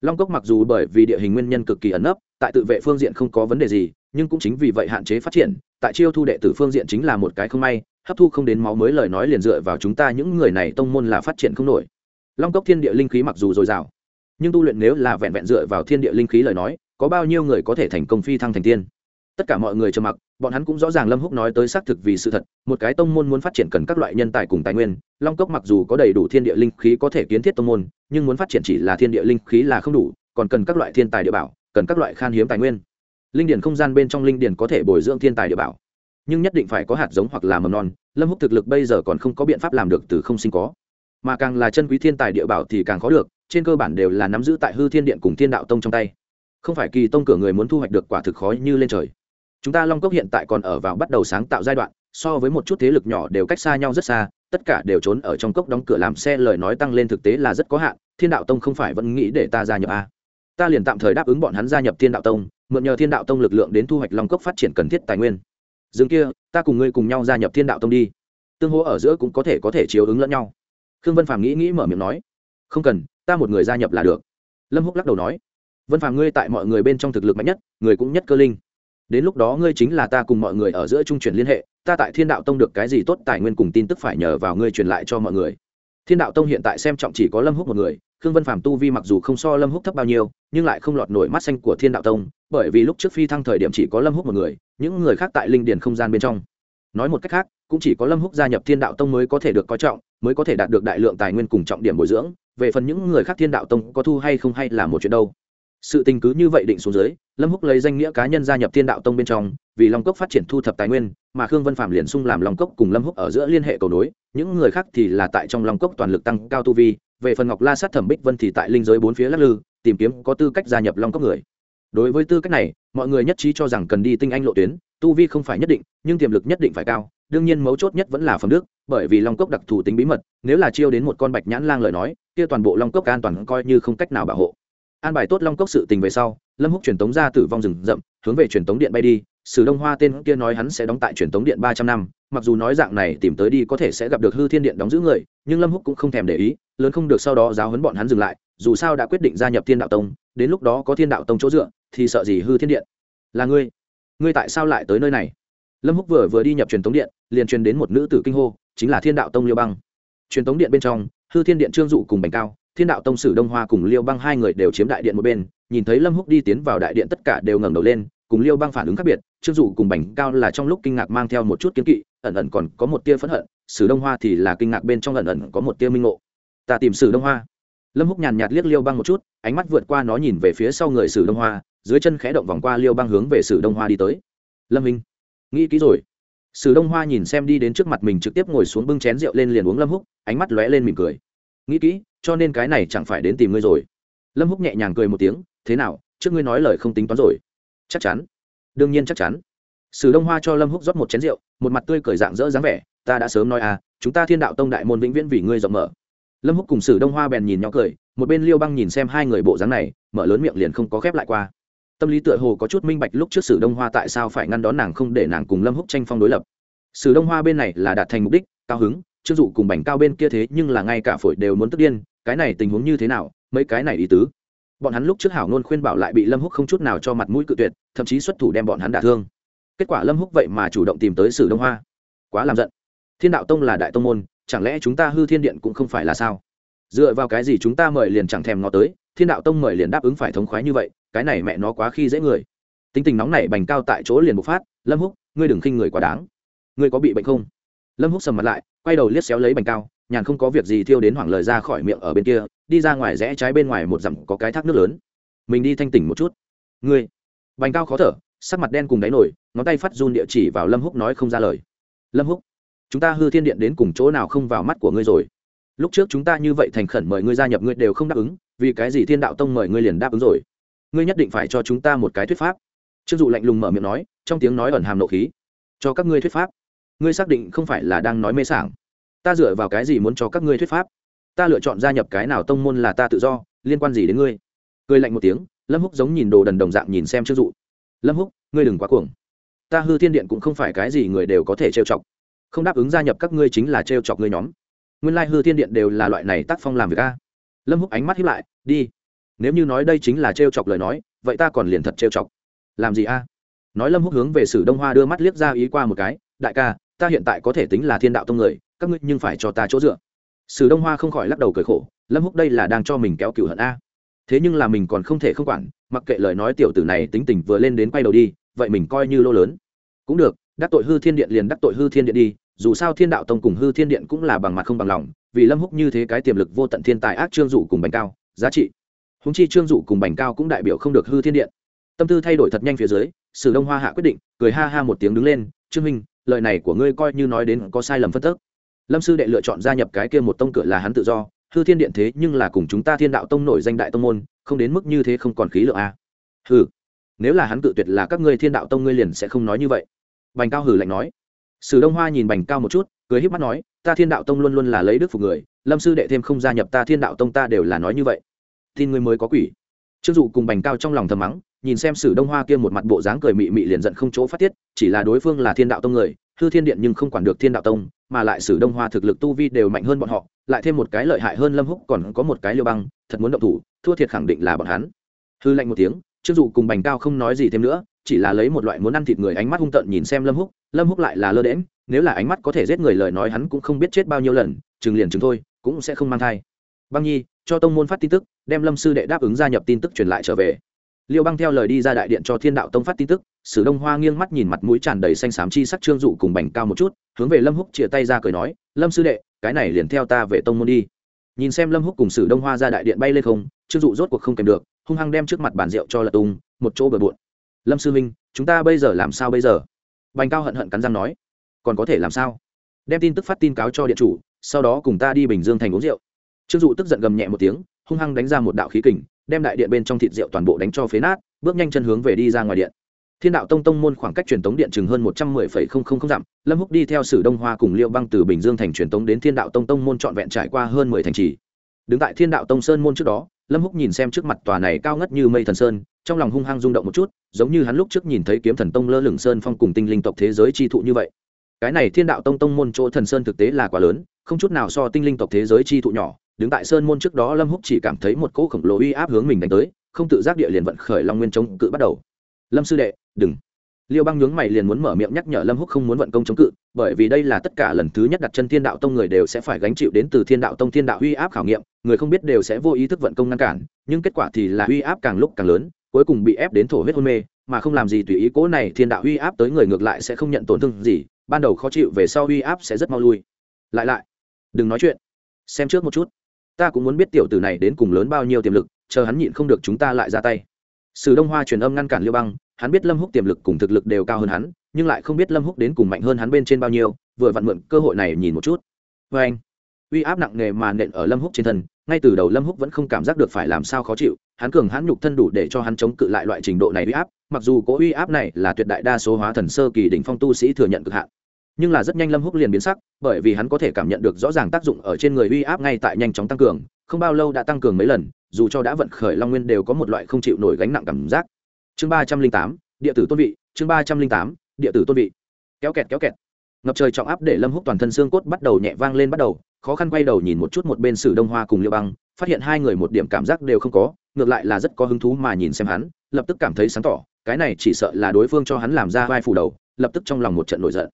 Long cốc mặc dù bởi vì địa hình nguyên nhân cực kỳ ẩn nấp, tại tự vệ phương diện không có vấn đề gì, nhưng cũng chính vì vậy hạn chế phát triển, tại chiêu thu đệ tử phương diện chính là một cái không may, hấp thu không đến máu mới lời nói liền dựa vào chúng ta những người này tông môn là phát triển không nổi. Long cốc thiên địa linh khí mặc dù dồi dào nhưng tu luyện nếu là vẹn vẹn dựa vào thiên địa linh khí lời nói, có bao nhiêu người có thể thành công phi thăng thành tiên? Tất cả mọi người trầm mặc, bọn hắn cũng rõ ràng lâm húc nói tới xác thực vì sự thật, một cái tông môn muốn phát triển cần các loại nhân tài cùng tài nguyên, long cốc mặc dù có đầy đủ thiên địa linh khí có thể kiến thiết tông môn, nhưng muốn phát triển chỉ là thiên địa linh khí là không đủ, còn cần các loại thiên tài địa bảo, cần các loại khan hiếm tài nguyên. Linh điển không gian bên trong linh điển có thể bồi dưỡng thiên tài địa bảo, nhưng nhất định phải có hạt giống hoặc là mầm non, lâm húc thực lực bây giờ còn không có biện pháp làm được từ không sinh có mà càng là chân quý thiên tài địa bảo thì càng khó được, trên cơ bản đều là nắm giữ tại hư thiên điện cùng thiên đạo tông trong tay. Không phải kỳ tông cửa người muốn thu hoạch được quả thực khó như lên trời. Chúng ta long cốc hiện tại còn ở vào bắt đầu sáng tạo giai đoạn, so với một chút thế lực nhỏ đều cách xa nhau rất xa, tất cả đều trốn ở trong cốc đóng cửa làm xe lời nói tăng lên thực tế là rất có hạn, thiên đạo tông không phải vẫn nghĩ để ta gia nhập a ta liền tạm thời đáp ứng bọn hắn gia nhập thiên đạo tông, mượn nhờ thiên đạo tông lực lượng đến thu hoạch long cốc phát triển cần thiết tài nguyên. Dường kia, ta cùng ngươi cùng nhau gia nhập thiên đạo tông đi. Tương hỗ ở giữa cũng có thể có thể chiếu ứng lẫn nhau khương vân phàm nghĩ nghĩ mở miệng nói, không cần, ta một người gia nhập là được. Lâm húc lắc đầu nói, vân phàm ngươi tại mọi người bên trong thực lực mạnh nhất, người cũng nhất cơ linh. Đến lúc đó ngươi chính là ta cùng mọi người ở giữa trung chuyển liên hệ, ta tại thiên đạo tông được cái gì tốt tài nguyên cùng tin tức phải nhờ vào ngươi truyền lại cho mọi người. Thiên đạo tông hiện tại xem trọng chỉ có lâm húc một người, khương vân phàm tu vi mặc dù không so lâm húc thấp bao nhiêu, nhưng lại không lọt nổi mắt xanh của thiên đạo tông, bởi vì lúc trước phi thăng thời điểm chỉ có lâm húc một người, những người khác tại linh điền không gian bên trong. Nói một cách khác, cũng chỉ có lâm húc gia nhập thiên đạo tông mới có thể được coi trọng mới có thể đạt được đại lượng tài nguyên cùng trọng điểm bồi dưỡng, về phần những người khác thiên đạo tông có thu hay không hay là một chuyện đâu. Sự tình cứ như vậy định xuống dưới, lâm húc lấy danh nghĩa cá nhân gia nhập thiên đạo tông bên trong, vì long cốc phát triển thu thập tài nguyên, mà khương vân phạm liền sung làm long cốc cùng lâm húc ở giữa liên hệ cầu nối, những người khác thì là tại trong long cốc toàn lực tăng cao tu vi, về phần ngọc la sát thẩm bích vân thì tại linh giới bốn phía lắc lư, tìm kiếm có tư cách gia nhập long cốc người. Đối với tư cách này, mọi người nhất trí cho rằng cần đi tinh anh lộ tuyến, tu vi không phải nhất định, nhưng tiềm lực nhất định phải cao đương nhiên mấu chốt nhất vẫn là phẩm đức, bởi vì long cốc đặc thù tính bí mật, nếu là chiêu đến một con bạch nhãn lang lời nói, kia toàn bộ long cốc an toàn coi như không cách nào bảo hộ. An bài tốt long cốc sự tình về sau, lâm húc truyền tống ra tử vong rừng rậm, hướng về truyền tống điện bay đi, sử đông hoa tên kia nói hắn sẽ đóng tại truyền tống điện ba trăm năm, mặc dù nói dạng này tìm tới đi có thể sẽ gặp được hư thiên điện đóng giữ người, nhưng lâm húc cũng không thèm để ý, lớn không được sau đó giáo huấn bọn hắn dừng lại, dù sao đã quyết định gia nhập thiên đạo tông, đến lúc đó có thiên đạo tông chỗ dựa, thì sợ gì hư thiên điện. Là ngươi. Ngươi tại sao lại tới nơi này? Lâm húc vừa vừa đi nhập truyền tống điện, liền truyền đến một nữ tử kinh hô, chính là thiên đạo tông liêu băng. Truyền tống điện bên trong, hư thiên điện trương dụ cùng bành cao, thiên đạo tông sử đông hoa cùng liêu băng hai người đều chiếm đại điện một bên, nhìn thấy lâm húc đi tiến vào đại điện tất cả đều ngẩng đầu lên, cùng liêu băng phản ứng khác biệt, trương dụ cùng bành cao là trong lúc kinh ngạc mang theo một chút kiến kỵ, ẩn ẩn còn có một tia phẫn hận, sử đông hoa thì là kinh ngạc bên trong ẩn ẩn có một tia minh ngộ. Ta tìm sử đông hoa. Lâm húc nhàn nhạt liếc liêu băng một chút, ánh mắt vượt qua nó nhìn về phía sau người sử đông hoa, dưới chân khẽ động vòng qua liêu băng hướng về sử đông hoa đi tới. Lâm minh nghĩ kỹ rồi. Sử đông hoa nhìn xem đi đến trước mặt mình trực tiếp ngồi xuống bưng chén rượu lên liền uống lâm húc, ánh mắt lóe lên mỉm cười. Nghĩ kỹ, cho nên cái này chẳng phải đến tìm ngươi rồi. Lâm húc nhẹ nhàng cười một tiếng, thế nào, trước ngươi nói lời không tính toán rồi? Chắc chắn. Đương nhiên chắc chắn. Sử đông hoa cho lâm húc rót một chén rượu, một mặt tươi cười dạng dỡ dáng vẻ, ta đã sớm nói à chúng ta thiên đạo tông đại môn vĩnh viễn vì ngươi rộng mở. Lâm húc cùng sử đông hoa bèn nhìn nhỏ cười, một bên liêu băng nhìn xem hai người bộ dáng này, mở lớn miệng liền không có khép lại qua tâm lý tựa hồ có chút minh bạch lúc trước sử đông hoa tại sao phải ngăn đón nàng không để nàng cùng lâm húc tranh phong đối lập. Sử đông hoa bên này là đạt thành mục đích, cao hứng chưng dụ cùng bành cao bên kia thế nhưng là ngay cả phổi đều muốn tức điên, cái này tình huống như thế nào, mấy cái này ý tứ. Bọn hắn lúc trước hảo ngôn khuyên bảo lại bị lâm húc không chút nào cho mặt mũi cự tuyệt, thậm chí xuất thủ đem bọn hắn đả thương. Kết quả lâm húc vậy mà chủ động tìm tới sử đông hoa. Quá làm giận. Thiên đạo tông là đại tông môn, chẳng lẽ chúng ta hư thiên điện cũng không phải là sao? Dựa vào cái gì chúng ta mời liền chẳng thèm ngó tới, thiên đạo tông mời liền đáp ứng phải thống khoái như vậy cái này mẹ nó quá khi dễ người. Tính tình nóng này bành cao tại chỗ liền bộc phát, lâm húc, ngươi đừng khinh người quá đáng. Ngươi có bị bệnh không? Lâm húc sầm mặt lại, quay đầu liếc xéo lấy bành cao, nhàn không có việc gì thiêu đến hoảng lời ra khỏi miệng ở bên kia, đi ra ngoài rẽ trái bên ngoài một dặm có cái thác nước lớn. Mình đi thanh tỉnh một chút. Ngươi. Bành cao khó thở, sắc mặt đen cùng đáy nổi, ngón tay phát run địa chỉ vào lâm húc nói không ra lời. Lâm húc, chúng ta hư thiên điện đến cùng chỗ nào không vào mắt của ngươi rồi? Lúc trước chúng ta như vậy thành khẩn mời ngươi gia nhập ngươi đều không đáp ứng, vì cái gì thiên đạo tông mời ngươi liền đáp ứng rồi? Ngươi nhất định phải cho chúng ta một cái thuyết pháp. Trương dụ lạnh lùng mở miệng nói, trong tiếng nói ẩn hàm nộ khí. Cho các ngươi thuyết pháp. Ngươi xác định không phải là đang nói mê sảng. Ta dựa vào cái gì muốn cho các ngươi thuyết pháp? Ta lựa chọn gia nhập cái nào tông môn là ta tự do, liên quan gì đến ngươi? Cười lạnh một tiếng, lâm húc giống nhìn đồ đần đồng dạng nhìn xem trương dụ. Lâm húc, ngươi đừng quá cuồng. Ta hư thiên điện cũng không phải cái gì người đều có thể trêu chọc. Không đáp ứng gia nhập các ngươi chính là trêu chọc ngươi nhóm. Nguyên lai hư thiên điện đều là loại này tác phong làm việc a. Lâm húc ánh mắt hiếp lại, đi nếu như nói đây chính là trêu chọc lời nói, vậy ta còn liền thật trêu chọc. Làm gì a? Nói lâm húc hướng về sử đông hoa đưa mắt liếc ra ý qua một cái, đại ca, ta hiện tại có thể tính là thiên đạo tông người, các ngươi nhưng phải cho ta chỗ dựa. Sử đông hoa không khỏi lắc đầu cười khổ, lâm húc đây là đang cho mình kéo cựu hận a. Thế nhưng là mình còn không thể không quản, mặc kệ lời nói tiểu tử này tính tình vừa lên đến quay đầu đi, vậy mình coi như lô lớn. Cũng được, đắc tội hư thiên điện liền đắc tội hư thiên điện đi, dù sao thiên đạo tông cùng hư thiên điện cũng là bằng mặt không bằng lòng, vì lâm húc như thế cái tiềm lực vô tận thiên tài ác trương dụ cùng bánh cao, giá trị húng chi trương dụ cùng bành cao cũng đại biểu không được hư thiên điện. Tâm tư thay đổi thật nhanh phía dưới, sử đông hoa hạ quyết định, cười ha ha một tiếng đứng lên, trương minh lời này của ngươi coi như nói đến có sai lầm phân tức. Lâm sư đệ lựa chọn gia nhập cái kia một tông cửa là hắn tự do, hư thiên điện thế nhưng là cùng chúng ta thiên đạo tông nổi danh đại tông môn, không đến mức như thế không còn khí lượng a. Hừ, nếu là hắn cự tuyệt là các ngươi thiên đạo tông ngươi liền sẽ không nói như vậy. Bành cao hử lạnh nói. Sử đông hoa nhìn bành cao một chút, cười híp mắt nói, ta thiên đạo tông luôn luôn là lấy đức phục người, lâm sư đệ thêm không gia nhập ta thiên đạo tông ta đều là nói như vậy tin ngươi mới có quỷ. Trương dụ cùng bành cao trong lòng thầm mắng, nhìn xem sử đông hoa kia một mặt bộ dáng cười mị mị liền giận không chỗ phát tiết, chỉ là đối phương là thiên đạo tông người, hư thiên điện nhưng không quản được thiên đạo tông, mà lại sử đông hoa thực lực tu vi đều mạnh hơn bọn họ, lại thêm một cái lợi hại hơn lâm húc còn có một cái liêu băng, thật muốn động thủ, thua thiệt khẳng định là bọn hắn. Hư lạnh một tiếng, trương dụ cùng bành cao không nói gì thêm nữa, chỉ là lấy một loại muốn ăn thịt người ánh mắt hung tợn nhìn xem lâm húc lâm húc lại là lơ đễm nếu là ánh mắt có thể giết người lời nói hắn cũng không biết chết bao nhiêu lần, chừng liền chừng thôi, cũng sẽ không mang thai băng nhi, cho tông môn phát tin tức, đem lâm sư đệ đáp ứng gia nhập tin tức truyền lại trở về. Liêu băng theo lời đi ra đại điện cho thiên đạo tông phát tin tức, sử đông hoa nghiêng mắt nhìn mặt mũi tràn đầy xanh xám chi sắc trương dụ cùng bành cao một chút, hướng về lâm húc chia tay ra cười nói, lâm sư đệ, cái này liền theo ta về tông môn đi. Nhìn xem lâm húc cùng sử đông hoa ra đại điện bay lên không, trương dụ rốt cuộc không kèm được, hung hăng đem trước mặt bàn rượu cho lật tung một chỗ bừa bộn. Lâm sư minh chúng ta bây giờ làm sao bây giờ? Bành cao hận hận cắn răng nói, còn có thể làm sao? Đem tin tức phát tin cáo cho điện chủ, sau đó cùng ta đi bình dương thành uống rượu trương dụ tức giận gầm nhẹ một tiếng, hung hăng đánh ra một đạo khí kình, đem đại điện bên trong thịt rượu toàn bộ đánh cho phế nát, bước nhanh chân hướng về đi ra ngoài điện. Thiên đạo tông tông môn khoảng cách truyền tống điện chừng hơn một trăm mười phẩy không không không dặm, lâm húc đi theo sử đông hoa cùng liêu băng từ bình dương thành truyền tống đến thiên đạo tông tông môn trọn vẹn trải qua hơn mười thành trì. Đứng tại thiên đạo tông sơn môn trước đó, lâm húc nhìn xem trước mặt tòa này cao ngất như mây thần sơn, trong lòng hung hăng rung động một chút, giống như hắn lúc trước nhìn thấy kiếm thần tông lơ lửng sơn phong cùng tinh linh tộc thế giới chi thụ như vậy. Cái này thiên đạo tông tông môn chỗ thần sơn thực tế là quá lớn, không chút nào so tinh linh tộc thế giới chi thụ nhỏ đứng tại sơn môn trước đó, lâm húc chỉ cảm thấy một cỗ khổng lồ uy áp hướng mình đánh tới, không tự giác địa liền vận khởi long nguyên chống cự bắt đầu. Lâm sư đệ, đừng. Liêu băng nhướng mày liền muốn mở miệng nhắc nhở lâm húc không muốn vận công chống cự, bởi vì đây là tất cả lần thứ nhất đặt chân thiên đạo tông người đều sẽ phải gánh chịu đến từ thiên đạo tông thiên đạo uy áp khảo nghiệm, người không biết đều sẽ vô ý thức vận công ngăn cản, nhưng kết quả thì là uy áp càng lúc càng lớn, cuối cùng bị ép đến thổ huyết hôn mê, mà không làm gì tùy ý cố này thiên đạo uy áp tới người ngược lại sẽ không nhận tổn thương gì, ban đầu khó chịu về sau uy áp sẽ rất mau lui. Lại lại, đừng nói chuyện. Xem trước một chút ta cũng muốn biết tiểu tử này đến cùng lớn bao nhiêu tiềm lực, chờ hắn nhịn không được chúng ta lại ra tay. Sử đông hoa truyền âm ngăn cản liêu băng, hắn biết lâm húc tiềm lực cùng thực lực đều cao hơn hắn, nhưng lại không biết lâm húc đến cùng mạnh hơn hắn bên trên bao nhiêu, vừa vặn mượn cơ hội này nhìn một chút. Vê anh, uy áp nặng nề mà nện ở lâm húc trên thân, ngay từ đầu lâm húc vẫn không cảm giác được phải làm sao khó chịu, hắn cường hắn nhục thân đủ để cho hắn chống cự lại loại trình độ này uy áp, mặc dù có uy áp này là tuyệt đại đa số hóa thần sơ kỳ đỉnh phong tu sĩ thừa nhận cực hạn nhưng là rất nhanh lâm húc liền biến sắc, bởi vì hắn có thể cảm nhận được rõ ràng tác dụng ở trên người uy áp ngay tại nhanh chóng tăng cường, không bao lâu đã tăng cường mấy lần, dù cho đã vận khởi long nguyên đều có một loại không chịu nổi gánh nặng cảm giác. Chương ba trăm linh tám, địa tử tôn vị, chương ba trăm linh tám, địa tử tôn vị. Kéo kẹt kéo kẹt. Ngập trời trọng áp để lâm húc toàn thân xương cốt bắt đầu nhẹ vang lên bắt đầu, khó khăn quay đầu nhìn một chút một bên sử đông hoa cùng liệu băng, phát hiện hai người một điểm cảm giác đều không có, ngược lại là rất có hứng thú mà nhìn xem hắn, lập tức cảm thấy sáng tỏ, cái này chỉ sợ là đối phương cho hắn làm ra vai phủ đầu, lập tức trong lòng một trận nổi giận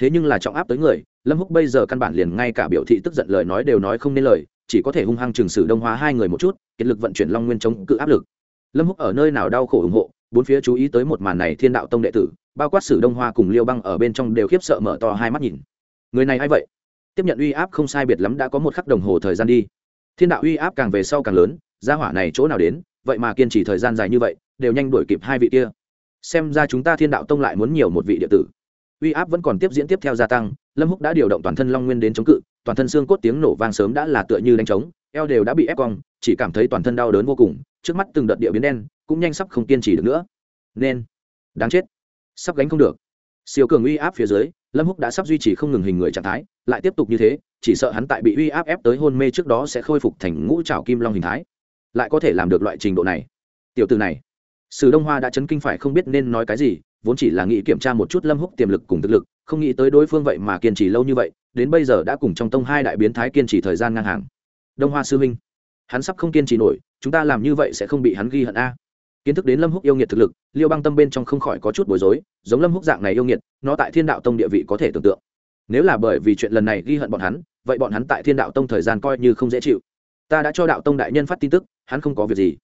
thế nhưng là trọng áp tới người, lâm húc bây giờ căn bản liền ngay cả biểu thị tức giận lời nói đều nói không nên lời, chỉ có thể hung hăng trừng xử đông hóa hai người một chút, kiệt lực vận chuyển long nguyên chống cự áp lực. Lâm húc ở nơi nào đau khổ ủng hộ, bốn phía chú ý tới một màn này thiên đạo tông đệ tử, bao quát sử đông hoa cùng liêu băng ở bên trong đều khiếp sợ mở to hai mắt nhìn. Người này ai vậy? Tiếp nhận uy áp không sai biệt lắm đã có một khắc đồng hồ thời gian đi. Thiên đạo uy áp càng về sau càng lớn, gia hỏa này chỗ nào đến, vậy mà kiên trì thời gian dài như vậy, đều nhanh đuổi kịp hai vị kia. Xem ra chúng ta thiên đạo tông lại muốn nhiều một vị đệ tử uy áp vẫn còn tiếp diễn tiếp theo gia tăng, lâm húc đã điều động toàn thân long nguyên đến chống cự, toàn thân xương cốt tiếng nổ vang sớm đã là tựa như đánh trống, eo đều đã bị ép cong, chỉ cảm thấy toàn thân đau đớn vô cùng, trước mắt từng đợt địa biến đen, cũng nhanh sắp không kiên trì được nữa. Nên, đáng chết, sắp gánh không được. Siêu cường uy áp phía dưới, lâm húc đã sắp duy trì không ngừng hình người trạng thái, lại tiếp tục như thế, chỉ sợ hắn tại bị uy áp ép tới hôn mê trước đó sẽ khôi phục thành ngũ trảo kim long hình thái. Lại có thể làm được loại trình độ này. Tiểu từ này, sử đông hoa đã chấn kinh phải không biết nên nói cái gì vốn chỉ là nghĩ kiểm tra một chút lâm húc tiềm lực cùng thực lực không nghĩ tới đối phương vậy mà kiên trì lâu như vậy đến bây giờ đã cùng trong tông hai đại biến thái kiên trì thời gian ngang hàng. Đông hoa sư huynh, hắn sắp không kiên trì nổi chúng ta làm như vậy sẽ không bị hắn ghi hận a. Kiến thức đến lâm húc yêu nghiệt thực lực liêu băng tâm bên trong không khỏi có chút bối rối giống lâm húc dạng này yêu nghiệt nó tại thiên đạo tông địa vị có thể tưởng tượng. Nếu là bởi vì chuyện lần này ghi hận bọn hắn vậy bọn hắn tại thiên đạo tông thời gian coi như không dễ chịu. Ta đã cho đạo tông đại nhân phát tin tức hắn không có việc gì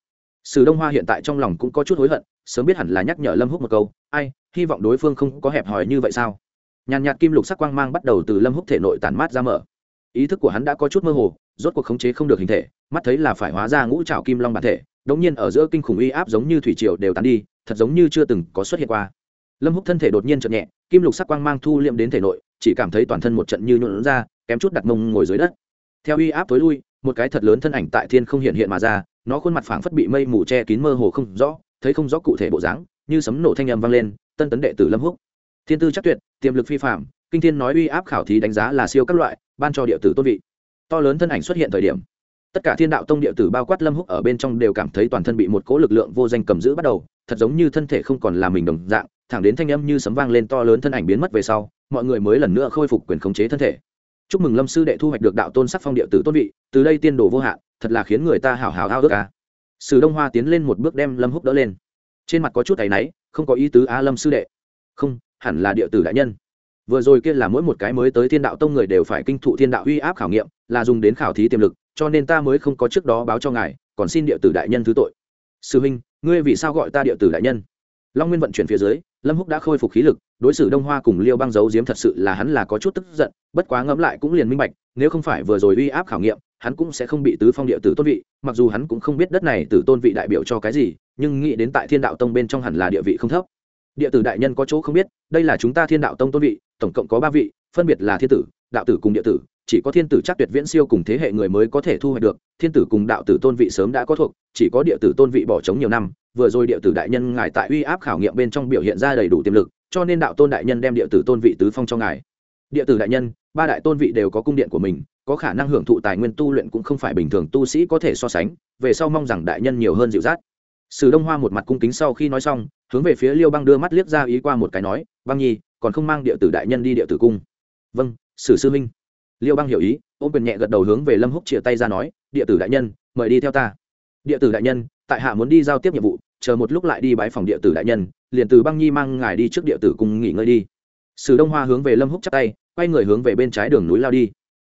sử đông hoa hiện tại trong lòng cũng có chút hối hận, sớm biết hẳn là nhắc nhở lâm húc một câu, ai, hy vọng đối phương không có hẹp hòi như vậy sao? Nhàn nhạt kim lục sắc quang mang bắt đầu từ lâm húc thể nội tản mát ra mở. Ý thức của hắn đã có chút mơ hồ, rốt cuộc khống chế không được hình thể, mắt thấy là phải hóa ra ngũ trảo kim long bản thể đống nhiên ở giữa kinh khủng uy áp giống như thủy triều đều tán đi, thật giống như chưa từng có xuất hiện qua. Lâm húc thân thể đột nhiên chợt nhẹ, kim lục sắc quang mang thu liệm đến thể nội, chỉ cảm thấy toàn thân một trận như nhuộn ra, kém chút đặt mông ngồi dưới đất. Theo uy áp tối lui, một cái thật lớn thân ảnh tại thiên không hiện hiện mà ra nó khuôn mặt phảng phất bị mây mù che kín mơ hồ không rõ, thấy không rõ cụ thể bộ dáng, như sấm nổ thanh âm vang lên, tân tấn đệ tử lâm húc. Thiên tư chắc tuyệt, tiềm lực phi phạm, kinh thiên nói uy áp khảo thí đánh giá là siêu các loại, ban cho địa tử tôn vị. To lớn thân ảnh xuất hiện thời điểm. Tất cả thiên đạo tông địa tử bao quát lâm húc ở bên trong đều cảm thấy toàn thân bị một cỗ lực lượng vô danh cầm giữ bắt đầu, thật giống như thân thể không còn là mình đồng dạng, thẳng đến thanh âm như sấm vang lên to lớn thân ảnh biến mất về sau, mọi người mới lần nữa khôi phục quyền khống chế thân thể. Chúc mừng lâm sư đệ thu hoạch được đạo tôn sắc phong địa tử tôn vị, từ đây tiên đồ vô hạn thật là khiến người ta hào hào ao ước ca sử đông hoa tiến lên một bước đem lâm húc đỡ lên. Trên mặt có chút tay náy, không có ý tứ a lâm sư đệ. Không, hẳn là địa tử đại nhân. Vừa rồi kia là mỗi một cái mới tới thiên đạo tông người đều phải kinh thụ thiên đạo uy áp khảo nghiệm, là dùng đến khảo thí tiềm lực, cho nên ta mới không có trước đó báo cho ngài, còn xin địa tử đại nhân thứ tội. Sư huynh, ngươi vì sao gọi ta địa tử đại nhân? Long nguyên vận chuyển phía dưới, lâm húc đã khôi phục khí lực, đối xử đông hoa cùng liêu băng giấu diếm thật sự là hắn là có chút tức giận, bất quá ngẫm lại cũng liền minh bạch, nếu không phải vừa rồi uy áp khảo nghiệm hắn cũng sẽ không bị tứ phong địa tử tôn vị, mặc dù hắn cũng không biết đất này tử tôn vị đại biểu cho cái gì, nhưng nghĩ đến tại thiên đạo tông bên trong hẳn là địa vị không thấp. Địa tử đại nhân có chỗ không biết, đây là chúng ta thiên đạo tông tôn vị, tổng cộng có ba vị, phân biệt là thiên tử, đạo tử cùng địa tử, chỉ có thiên tử chắc tuyệt viễn siêu cùng thế hệ người mới có thể thu hoạch được, thiên tử cùng đạo tử tôn vị sớm đã có thuộc, chỉ có địa tử tôn vị bỏ trống nhiều năm, vừa rồi địa tử đại nhân ngài tại uy áp khảo nghiệm bên trong biểu hiện ra đầy đủ tiềm lực, cho nên đạo tôn đại nhân đem địa tử tôn vị tứ phong cho ngài. Địa tử đại nhân, ba đại tôn vị đều có cung điện của mình có khả năng hưởng thụ tài nguyên tu luyện cũng không phải bình thường tu sĩ có thể so sánh, về sau mong rằng đại nhân nhiều hơn dịu dắt. Sử đông hoa một mặt cung kính sau khi nói xong, hướng về phía liêu băng đưa mắt liếc ra ý qua một cái nói, băng nhi, còn không mang địa tử đại nhân đi địa tử cung. Vâng sử sư minh. Liêu băng hiểu ý ô quyền nhẹ gật đầu hướng về lâm húc chia tay ra nói, địa tử đại nhân, mời đi theo ta. Địa tử đại nhân, tại hạ muốn đi giao tiếp nhiệm vụ, chờ một lúc lại đi bãi phòng địa tử đại nhân, liền từ băng nhi mang ngài đi trước địa tử cung nghỉ ngơi đi. Sử đông hoa hướng về lâm húc chắp tay, quay người hướng về bên trái đường núi lao đi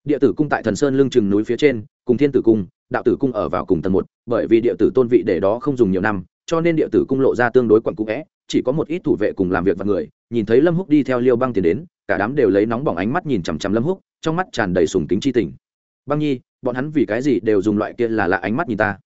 địa tử cung tại thần sơn lưng chừng núi phía trên, cùng thiên tử cung, đạo tử cung ở vào cùng tầng một, bởi vì địa tử tôn vị để đó không dùng nhiều năm, cho nên địa tử cung lộ ra tương đối quặn cũ vẽ, chỉ có một ít thủ vệ cùng làm việc và người, nhìn thấy lâm húc đi theo liêu băng tiền đến, cả đám đều lấy nóng bỏng ánh mắt nhìn chằm chằm lâm húc, trong mắt tràn đầy sùng kính chi tình. Băng nhi, bọn hắn vì cái gì đều dùng loại kia là lạ ánh mắt nhìn ta?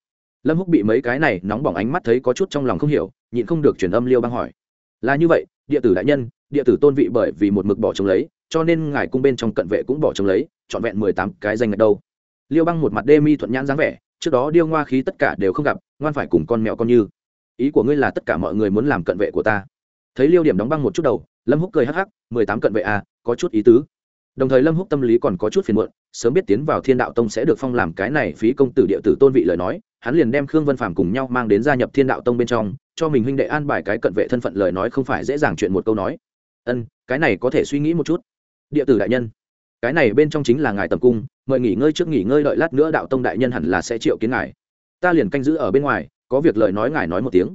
Lâm húc bị mấy cái này nóng bỏng ánh mắt thấy có chút trong lòng không hiểu, nhịn không được truyền âm liêu băng hỏi. Là như vậy, địa tử đại nhân, địa tử tôn vị bởi vì một mực bỏ trống lấy, cho nên ngài cung bên trong cận vệ cũng bỏ trống lấy trọn vẹn mười tám cái danh ngạch đâu. Liêu băng một mặt đê mi thuận nhãn dáng vẻ, trước đó điêu ngoa khí tất cả đều không gặp, ngoan phải cùng con mèo con như. Ý của ngươi là tất cả mọi người muốn làm cận vệ của ta. Thấy liêu điểm đóng băng một chút đầu, lâm húc cười hắc hắc, mười tám cận vệ à có chút ý tứ. Đồng thời lâm húc tâm lý còn có chút phiền muộn, sớm biết tiến vào thiên đạo tông sẽ được phong làm cái này phí công tử địa tử tôn vị lời nói, hắn liền đem khương vân phàm cùng nhau mang đến gia nhập thiên đạo tông bên trong, cho mình huynh đệ an bài cái cận vệ thân phận lời nói không phải dễ dàng chuyện một câu nói. Ân, cái này có thể suy nghĩ một chút. Địa tử đại nhân cái này bên trong chính là ngài tầm cung, mời nghỉ ngơi trước nghỉ ngơi đợi lát nữa đạo tông đại nhân hẳn là sẽ triệu kiến ngài. Ta liền canh giữ ở bên ngoài, có việc lời nói ngài nói một tiếng.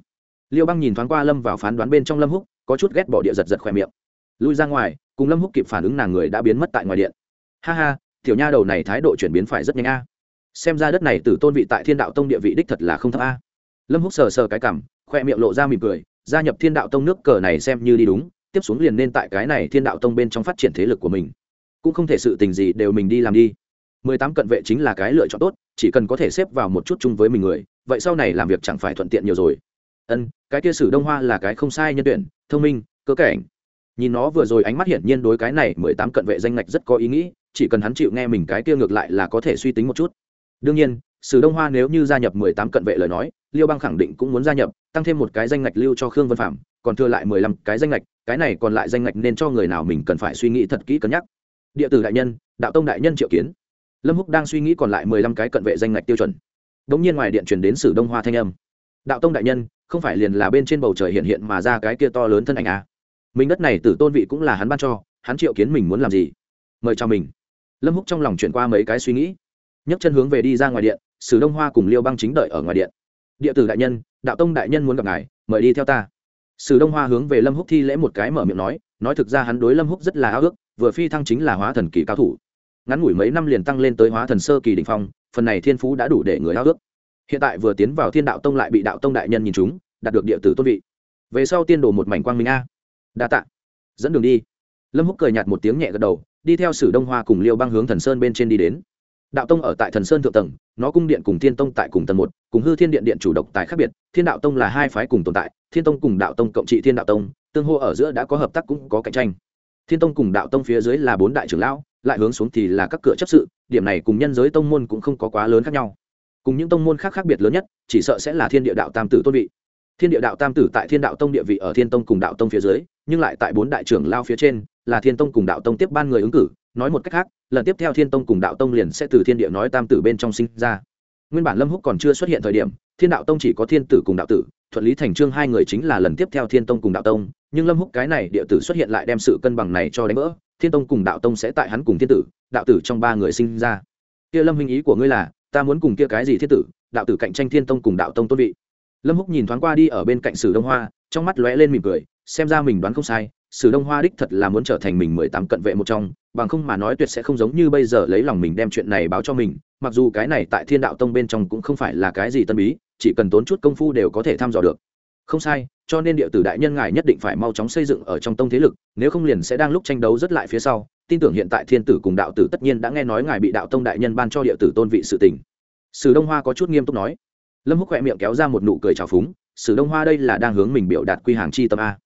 Liêu băng nhìn thoáng qua lâm vào phán đoán bên trong lâm húc, có chút ghét bỏ địa giật giật khoe miệng. Lui ra ngoài, cùng lâm húc kịp phản ứng nàng người đã biến mất tại ngoài điện. Ha ha, tiểu nha đầu này thái độ chuyển biến phải rất nhanh a. Xem ra đất này từ tôn vị tại thiên đạo tông địa vị đích thật là không thấp a. Lâm húc sờ sờ cái cảm khoe miệng lộ ra mỉm cười, gia nhập thiên đạo tông nước cờ này xem như đi đúng, tiếp xuống liền nên tại cái này thiên đạo tông bên trong phát triển thế lực của mình cũng không thể sự tình gì đều mình đi làm đi. Mười tám cận vệ chính là cái lựa chọn tốt, chỉ cần có thể xếp vào một chút chung với mình người, vậy sau này làm việc chẳng phải thuận tiện nhiều rồi. Ân, cái kia sử đông hoa là cái không sai nhân tuyển, thông minh, cơ cảnh. Nhìn nó vừa rồi ánh mắt hiển nhiên đối cái này mười tám cận vệ danh ngạch rất có ý nghĩ, chỉ cần hắn chịu nghe mình cái kia ngược lại là có thể suy tính một chút. Đương nhiên, sử đông hoa nếu như gia nhập mười tám cận vệ lời nói, liêu bang khẳng định cũng muốn gia nhập, tăng thêm một cái danh ngạch lưu cho khương vân phạm, còn thừa lại mười lăm cái danh ngạch, cái này còn lại danh ngạch nên cho người nào mình cần phải suy nghĩ thật kỹ cân nhắc địa tử đại nhân, đạo tông đại nhân triệu kiến. Lâm húc đang suy nghĩ còn lại mười lăm cái cận vệ danh ngạch tiêu chuẩn. Đ ỗ n g nhiên ngoài điện chuyển đến sử đông hoa thanh âm. Đạo tông đại nhân, không phải liền là bên trên bầu trời hiện hiện mà ra cái kia to lớn thân ảnh à. mình đất này tử tôn vị cũng là hắn ban cho, hắn triệu kiến mình muốn làm gì? Mời chào mình. Lâm húc trong lòng chuyển qua mấy cái suy nghĩ. Nhấc chân hướng về đi ra ngoài điện, sử đông hoa cùng liêu băng chính đợi ở ngoài điện. Địa tử đại nhân, đạo tông đại nhân muốn gặp ngài, mời đi theo ta. Sử đông hoa hướng về lâm húc thi lễ một cái mở miệng nói nói thực ra hắn đối lâm húc rất là ao ước vừa phi thăng chính là hóa thần kỳ cao thủ. Ngắn ngủi mấy năm liền tăng lên tới hóa thần sơ kỳ đỉnh phong, phần này thiên phú đã đủ để người ao ước. Hiện tại vừa tiến vào thiên đạo tông lại bị đạo tông đại nhân nhìn chúng, đạt được địa tử tôn vị. Về sau tiên đồ một mảnh quang minh a. Đa tạ. Dẫn đường đi. Lâm húc cười nhạt một tiếng nhẹ gật đầu, đi theo sử đông hoa cùng liêu băng hướng thần sơn bên trên đi đến. Đạo tông ở tại thần sơn thượng tầng, nó cung điện cùng thiên tông tại cùng tầng một, cùng hư thiên điện điện chủ độc tài khác biệt, thiên đạo tông là hai phái cùng tồn tại, thiên tông cùng đạo tông cộng trị thiên đạo tông, tương hô ở giữa đã có hợp tác cũng có cạnh tranh thiên tông cùng đạo tông phía dưới là bốn đại trưởng lão, lại hướng xuống thì là các cửa chấp sự, điểm này cùng nhân giới tông môn cũng không có quá lớn khác nhau. Cùng những tông môn khác khác biệt lớn nhất, chỉ sợ sẽ là thiên địa đạo tam tử tôn vị. Thiên địa đạo tam tử tại thiên đạo tông địa vị ở thiên tông cùng đạo tông phía dưới, nhưng lại tại bốn đại trưởng lao phía trên, là thiên tông cùng đạo tông tiếp ban người ứng cử. Nói một cách khác, lần tiếp theo thiên tông cùng đạo tông liền sẽ từ thiên địa nói tam tử bên trong sinh ra. Nguyên bản lâm húc còn chưa xuất hiện thời điểm, thiên đạo tông chỉ có thiên tử cùng đạo tử thuận lý thành trương hai người chính là lần tiếp theo thiên tông cùng đạo tông, nhưng lâm húc cái này địa tử xuất hiện lại đem sự cân bằng này cho đánh vỡ, thiên tông cùng đạo tông sẽ tại hắn cùng thiên tử, đạo tử trong ba người sinh ra. Kia lâm hình ý của ngươi là, ta muốn cùng kia cái gì thiên tử, đạo tử cạnh tranh thiên tông cùng đạo tông tôn vị. Lâm húc nhìn thoáng qua đi ở bên cạnh sử đông hoa, trong mắt lóe lên mỉm cười, xem ra mình đoán không sai, sử đông hoa đích thật là muốn trở thành mình mười tám cận vệ một trong, bằng không mà nói tuyệt sẽ không giống như bây giờ lấy lòng mình đem chuyện này báo cho mình, mặc dù cái này tại thiên đạo tông bên trong cũng không phải là cái gì tân bí chỉ cần tốn chút công phu đều có thể thăm dò được. Không sai, cho nên địa tử đại nhân ngài nhất định phải mau chóng xây dựng ở trong tông thế lực, nếu không liền sẽ đang lúc tranh đấu rất lại phía sau. Tin tưởng hiện tại thiên tử cùng đạo tử tất nhiên đã nghe nói ngài bị đạo tông đại nhân ban cho địa tử tôn vị sự tình. Sử đông hoa có chút nghiêm túc nói. Lâm húc khỏe miệng kéo ra một nụ cười trào phúng, sử đông hoa đây là đang hướng mình biểu đạt quy hàng chi tâm a.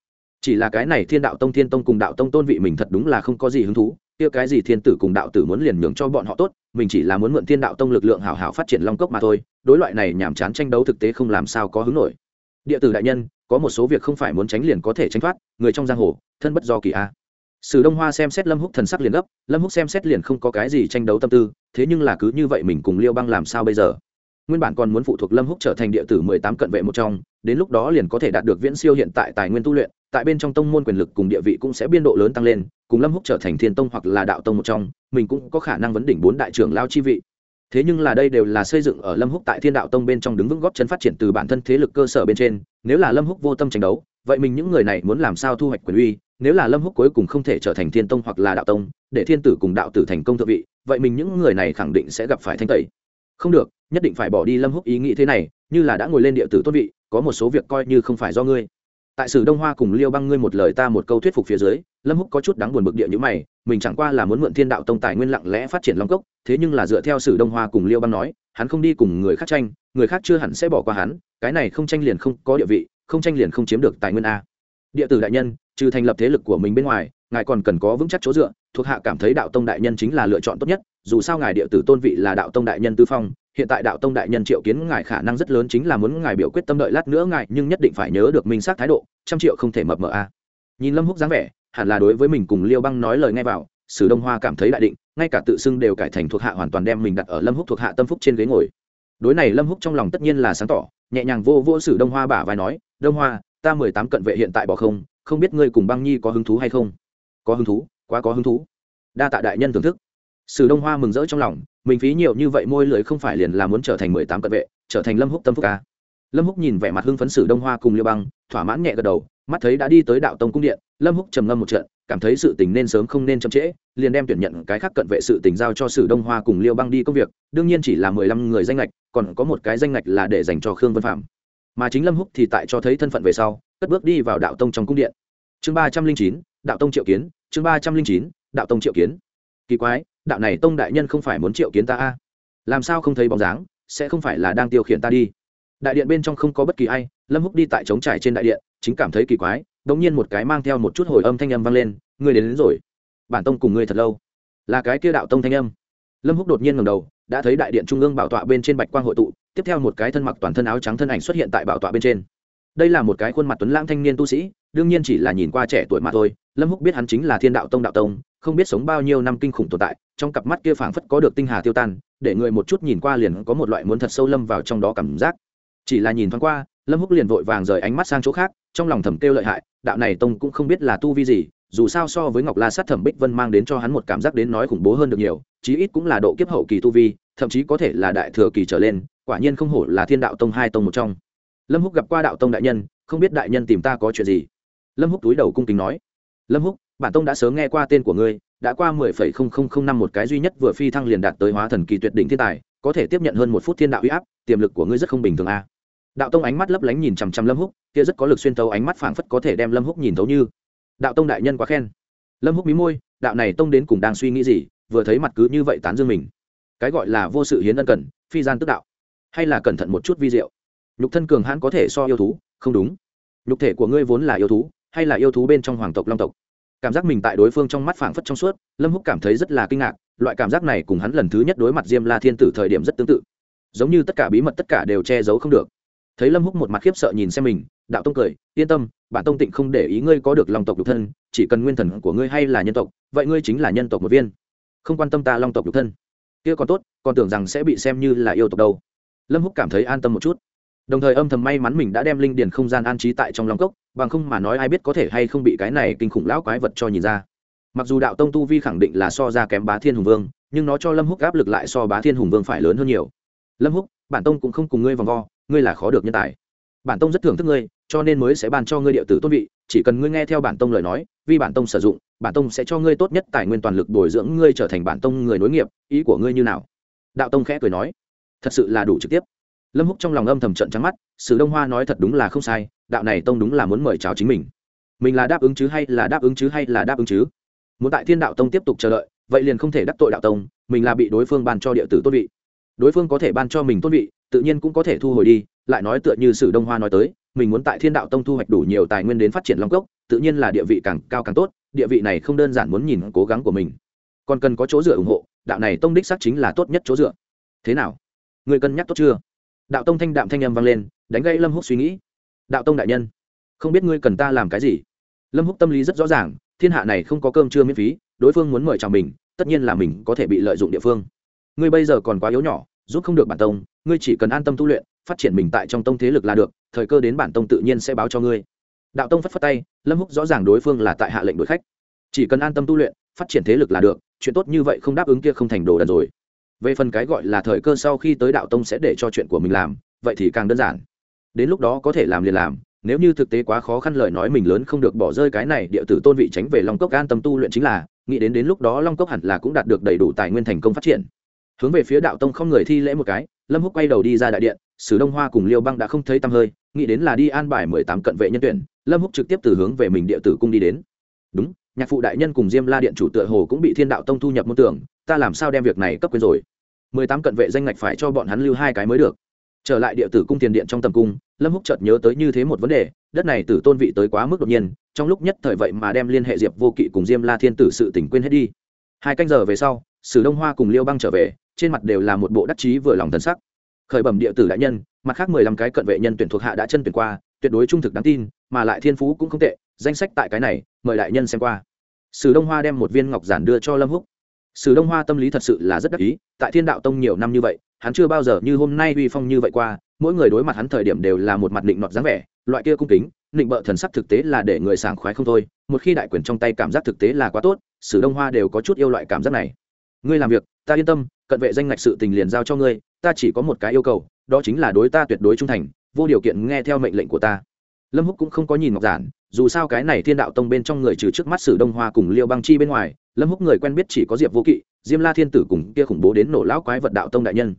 Chỉ là cái này thiên đạo tông, thiên tông cùng đạo tông tôn vị mình thật đúng là không có gì hứng thú kia cái gì thiên tử cùng đạo tử muốn liền nhường cho bọn họ tốt, mình chỉ là muốn mượn thiên đạo tông lực lượng hảo hảo phát triển long cốc mà thôi, đối loại này nhàm chán tranh đấu thực tế không làm sao có hứng nổi. Địa tử đại nhân, có một số việc không phải muốn tránh liền có thể tránh thoát, người trong giang hồ, thân bất do kỳ a. Sử đông hoa xem xét lâm húc thần sắc liền gấp, lâm húc xem xét liền không có cái gì tranh đấu tâm tư, thế nhưng là cứ như vậy mình cùng liêu băng làm sao bây giờ? Nguyên bản còn muốn phụ thuộc lâm húc trở thành địa tử mười tám cận vệ một trong, đến lúc đó liền có thể đạt được viễn siêu hiện tại tài nguyên tu luyện, tại bên trong tông môn quyền lực cùng địa vị cũng sẽ biên độ lớn tăng lên, cùng lâm húc trở thành thiên tông hoặc là đạo tông một trong, mình cũng có khả năng vấn đỉnh bốn đại trưởng lao chi vị. Thế nhưng là đây đều là xây dựng ở lâm húc tại thiên đạo tông bên trong đứng vững góp chân phát triển từ bản thân thế lực cơ sở bên trên, nếu là lâm húc vô tâm tranh đấu, vậy mình những người này muốn làm sao thu hoạch quyền uy, nếu là lâm húc cuối cùng không thể trở thành thiên tông hoặc là đạo tông, để thiên tử cùng đạo tử thành công thượng vị, vậy mình những người này khẳng định sẽ gặp phải thanh tẩy. Không được nhất định phải bỏ đi lâm húc ý nghĩ thế này, như là đã ngồi lên địa tử tôn vị, có một số việc coi như không phải do ngươi. Tại sử đông hoa cùng liêu băng ngươi một lời ta một câu thuyết phục phía dưới, lâm húc có chút đáng buồn bực địa như mày, mình chẳng qua là muốn mượn thiên đạo tông tài nguyên lặng lẽ phát triển long cốc, thế nhưng là dựa theo sử đông hoa cùng liêu băng nói, hắn không đi cùng người khác tranh, người khác chưa hẳn sẽ bỏ qua hắn, cái này không tranh liền không có địa vị, không tranh liền không chiếm được tài nguyên a. Địa tử đại nhân, trừ thành lập thế lực của mình bên ngoài, ngài còn cần có vững chắc chỗ dựa thuộc hạ cảm thấy đạo tông đại nhân chính là lựa chọn tốt nhất, dù sao ngài địa tử tôn vị là đạo tông đại nhân tư phong, hiện tại đạo tông đại nhân triệu kiến ngài khả năng rất lớn chính là muốn ngài biểu quyết tâm đợi lát nữa ngài, nhưng nhất định phải nhớ được minh xác thái độ, trăm triệu không thể mập mờ a. Nhìn lâm húc dáng vẻ, hẳn là đối với mình cùng liêu băng nói lời ngay vào, sử đông hoa cảm thấy đại định, ngay cả tự xưng đều cải thành thuộc hạ hoàn toàn đem mình đặt ở lâm húc thuộc hạ tâm phúc trên ghế ngồi. Đối này lâm húc trong lòng tất nhiên là sáng tỏ, nhẹ nhàng vô vô sử đông hoa bả vai nói, đông hoa, ta mười tám cận vệ hiện tại bỏ không không biết ngươi cùng băng nhi có hứng thú hay không? Có hứng thú quá có hứng thú. Đa tạ đại nhân thưởng thức. Sử đông hoa mừng rỡ trong lòng, mình phí nhiều như vậy môi lưỡi không phải liền là muốn trở thành mười tám cận vệ, trở thành lâm húc tâm phúc ca. Lâm húc nhìn vẻ mặt hưng phấn sử đông hoa cùng liêu băng, thỏa mãn nhẹ gật đầu, mắt thấy đã đi tới đạo tông cung điện, lâm húc trầm ngâm một trận, cảm thấy sự tình nên sớm không nên chậm trễ, liền đem tuyển nhận cái khác cận vệ sự tình giao cho sử đông hoa cùng liêu băng đi công việc, đương nhiên chỉ là mười lăm người danh lệch còn có một cái danh lệch là để dành cho khương vân phạm. Mà chính lâm húc thì tại cho thấy thân phận về sau, cất bước đi vào đạo tông trong cung điện. Chương ba trăm linh chín, đạo tông triệu kiến chương ba trăm linh chín đạo tông triệu kiến. Kỳ quái đạo này tông đại nhân không phải muốn triệu kiến ta a? Làm sao không thấy bóng dáng sẽ không phải là đang tiêu khiển ta đi? Đại điện bên trong không có bất kỳ ai lâm húc đi tại trống trải trên đại điện chính cảm thấy kỳ quái đ ỗ n g nhiên một cái mang theo một chút hồi âm thanh âm vang lên ngươi đến, đến rồi. Bản tông cùng ngươi thật lâu. Là cái kia đạo tông thanh âm. Lâm húc đột nhiên ngầm đầu đã thấy đại điện trung ương bảo tọa bên trên bạch quang hội tụ tiếp theo một cái thân mặc toàn thân áo trắng thân ảnh xuất hiện tại bảo tọa bên trên. Đây là một cái khuôn mặt tuấn lãng thanh niên tu sĩ đương nhiên chỉ là nhìn qua trẻ tuổi mà thôi, lâm húc biết hắn chính là thiên đạo tông đạo tông, không biết sống bao nhiêu năm kinh khủng tồn tại, trong cặp mắt kia phảng phất có được tinh hà tiêu tan, để người một chút nhìn qua liền có một loại muốn thật sâu lâm vào trong đó cảm giác. Chỉ là nhìn thoáng qua, lâm húc liền vội vàng rời ánh mắt sang chỗ khác, trong lòng thầm kêu lợi hại, đạo này tông cũng không biết là tu vi gì, dù sao so với ngọc la sát thẩm bích vân mang đến cho hắn một cảm giác đến nói khủng bố hơn được nhiều, chí ít cũng là độ kiếp hậu kỳ tu vi, thậm chí có thể là đại thừa kỳ trở lên, quả nhiên không hổ là thiên đạo tông hai tông một trong. Lâm húc gặp qua đạo tông đại nhân, không biết đại nhân tìm ta có chuyện gì lâm húc túi đầu cung kính nói, lâm húc, bản tông đã sớm nghe qua tên của ngươi, đã qua mười phẩy không không không năm một cái duy nhất vừa phi thăng liền đạt tới hóa thần kỳ tuyệt đỉnh thiên tài, có thể tiếp nhận hơn một phút thiên đạo uy áp, tiềm lực của ngươi rất không bình thường a. Đạo tông ánh mắt lấp lánh nhìn chằm chằm lâm húc, kia rất có lực xuyên tấu ánh mắt phảng phất có thể đem lâm húc nhìn thấu như. Đạo tông đại nhân quá khen. Lâm húc mí môi, đạo này tông đến cùng đang suy nghĩ gì, vừa thấy mặt cứ như vậy tán dương mình. Cái gọi là vô sự hiến ân cần, phi gian tức đạo. Hay là cẩn thận một chút vi diệu. Nhục thân cường hãn có thể so yêu thú, không đúng. Nhục thể của ngươi vốn là yêu thú hay là yêu thú bên trong hoàng tộc long tộc. Cảm giác mình tại đối phương trong mắt phảng phất trong suốt, lâm húc cảm thấy rất là kinh ngạc, loại cảm giác này cùng hắn lần thứ nhất đối mặt diêm la thiên tử thời điểm rất tương tự. Giống như tất cả bí mật tất cả đều che giấu không được. Thấy lâm húc một mặt khiếp sợ nhìn xem mình, đạo tông cười, yên tâm, bản tông tịnh không để ý ngươi có được long tộc nhục thân, chỉ cần nguyên thần của ngươi hay là nhân tộc, vậy ngươi chính là nhân tộc một viên. Không quan tâm ta long tộc nhục thân. Kia còn tốt, còn tưởng rằng sẽ bị xem như là yêu tộc đâu. Lâm húc cảm thấy an tâm một chút. Đồng thời âm thầm may mắn mình đã đem linh điền không gian an trí tại trong long cốc bằng không mà nói ai biết có thể hay không bị cái này kinh khủng lão quái vật cho nhìn ra. Mặc dù đạo tông tu vi khẳng định là so ra kém bá thiên hùng vương, nhưng nó cho lâm húc áp lực lại so bá thiên hùng vương phải lớn hơn nhiều. Lâm húc, bản tông cũng không cùng ngươi vòng vo, ngươi là khó được nhân tài. Bản tông rất thưởng thức ngươi, cho nên mới sẽ ban cho ngươi địa tử tôn vị, chỉ cần ngươi nghe theo bản tông lời nói, vì bản tông sử dụng, bản tông sẽ cho ngươi tốt nhất tài nguyên toàn lực bồi dưỡng ngươi trở thành bản tông người nối nghiệp, ý của ngươi như nào? Đạo tông khẽ cười nói. Thật sự là đủ trực tiếp. Lâm húc trong lòng âm thầm trận trắng mắt, sử đông hoa nói thật đúng là không sai đạo này tông đúng là muốn mời chào chính mình. Mình là đáp ứng chứ hay là đáp ứng chứ hay là đáp ứng chứ? Muốn tại thiên đạo tông tiếp tục chờ đợi, vậy liền không thể đắc tội đạo tông, mình là bị đối phương ban cho địa tử tôn vị. Đối phương có thể ban cho mình tôn vị, tự nhiên cũng có thể thu hồi đi, lại nói tựa như sử đông hoa nói tới, mình muốn tại thiên đạo tông thu hoạch đủ nhiều tài nguyên đến phát triển long cốc, tự nhiên là địa vị càng cao càng tốt, địa vị này không đơn giản muốn nhìn cố gắng của mình. Còn cần có chỗ dựa ủng hộ, đạo này tông đích xác chính là tốt nhất chỗ dựa. Thế nào? Người cân nhắc tốt chưa? Đạo tông thanh đạm thanh âm vang lên, đánh gây lâm húc suy nghĩ đạo tông đại nhân, không biết ngươi cần ta làm cái gì? Lâm húc tâm lý rất rõ ràng, thiên hạ này không có cơm trưa miễn phí, đối phương muốn mời chào mình, tất nhiên là mình có thể bị lợi dụng địa phương. Ngươi bây giờ còn quá yếu nhỏ, giúp không được bản tông, ngươi chỉ cần an tâm tu luyện, phát triển mình tại trong tông thế lực là được, thời cơ đến bản tông tự nhiên sẽ báo cho ngươi. Đạo tông phất phất tay, lâm húc rõ ràng đối phương là tại hạ lệnh đuổi khách. Chỉ cần an tâm tu luyện, phát triển thế lực là được, chuyện tốt như vậy không đáp ứng kia không thành đồ đần rồi. Về phần cái gọi là thời cơ sau khi tới đạo tông sẽ để cho chuyện của mình làm, vậy thì càng đơn giản đến lúc đó có thể làm liền làm, nếu như thực tế quá khó khăn lời nói mình lớn không được bỏ rơi cái này địa tử tôn vị tránh về long cốc an tâm tu luyện chính là, nghĩ đến đến lúc đó long cốc hẳn là cũng đạt được đầy đủ tài nguyên thành công phát triển. Hướng về phía đạo tông không người thi lễ một cái, lâm húc quay đầu đi ra đại điện, sử đông hoa cùng liêu băng đã không thấy tăm hơi, nghĩ đến là đi an bài mười tám cận vệ nhân tuyển, lâm húc trực tiếp từ hướng về mình địa tử cung đi đến. Đúng, nhạc phụ đại nhân cùng diêm la điện chủ tựa hồ cũng bị thiên đạo tông thu nhập môn tưởng, ta làm sao đem việc này cấp quyền rồi? Mười tám cận vệ danh ngạch phải cho bọn hắn lưu hai cái mới được trở lại địa tử cung tiền điện trong tầm cung, lâm húc chợt nhớ tới như thế một vấn đề, đất này tử tôn vị tới quá mức đột nhiên, trong lúc nhất thời vậy mà đem liên hệ diệp vô kỵ cùng diêm la thiên tử sự tỉnh quên hết đi. Hai canh giờ về sau, sử đông hoa cùng liêu băng trở về, trên mặt đều là một bộ đắc chí vừa lòng thần sắc. Khởi bẩm địa tử đại nhân, mặt khác mười lăm cái cận vệ nhân tuyển thuộc hạ đã chân tuyển qua, tuyệt đối trung thực đáng tin, mà lại thiên phú cũng không tệ, danh sách tại cái này, mời đại nhân xem qua. Sử đông hoa đem một viên ngọc giản đưa cho lâm húc. Sử đông hoa tâm lý thật sự là rất đắc ý, tại thiên đạo tông nhiều năm như vậy hắn chưa bao giờ như hôm nay uy phong như vậy qua, mỗi người đối mặt hắn thời điểm đều là một mặt định nọt dáng vẻ, loại kia cung kính, định bợ thần sắc thực tế là để người sảng khoái không thôi, một khi đại quyền trong tay cảm giác thực tế là quá tốt, sử đông hoa đều có chút yêu loại cảm giác này. Ngươi làm việc, ta yên tâm, cận vệ danh ngạch sự tình liền giao cho ngươi, ta chỉ có một cái yêu cầu, đó chính là đối ta tuyệt đối trung thành, vô điều kiện nghe theo mệnh lệnh của ta. Lâm húc cũng không có nhìn ngọc giản, dù sao cái này thiên đạo tông bên trong người trừ trước mắt sử đông hoa cùng liêu băng chi bên ngoài, lâm húc người quen biết chỉ có diệp vô kỵ, diêm la thiên tử cùng kia khủng bố đến nổ lão quái vật đạo tông đại nhân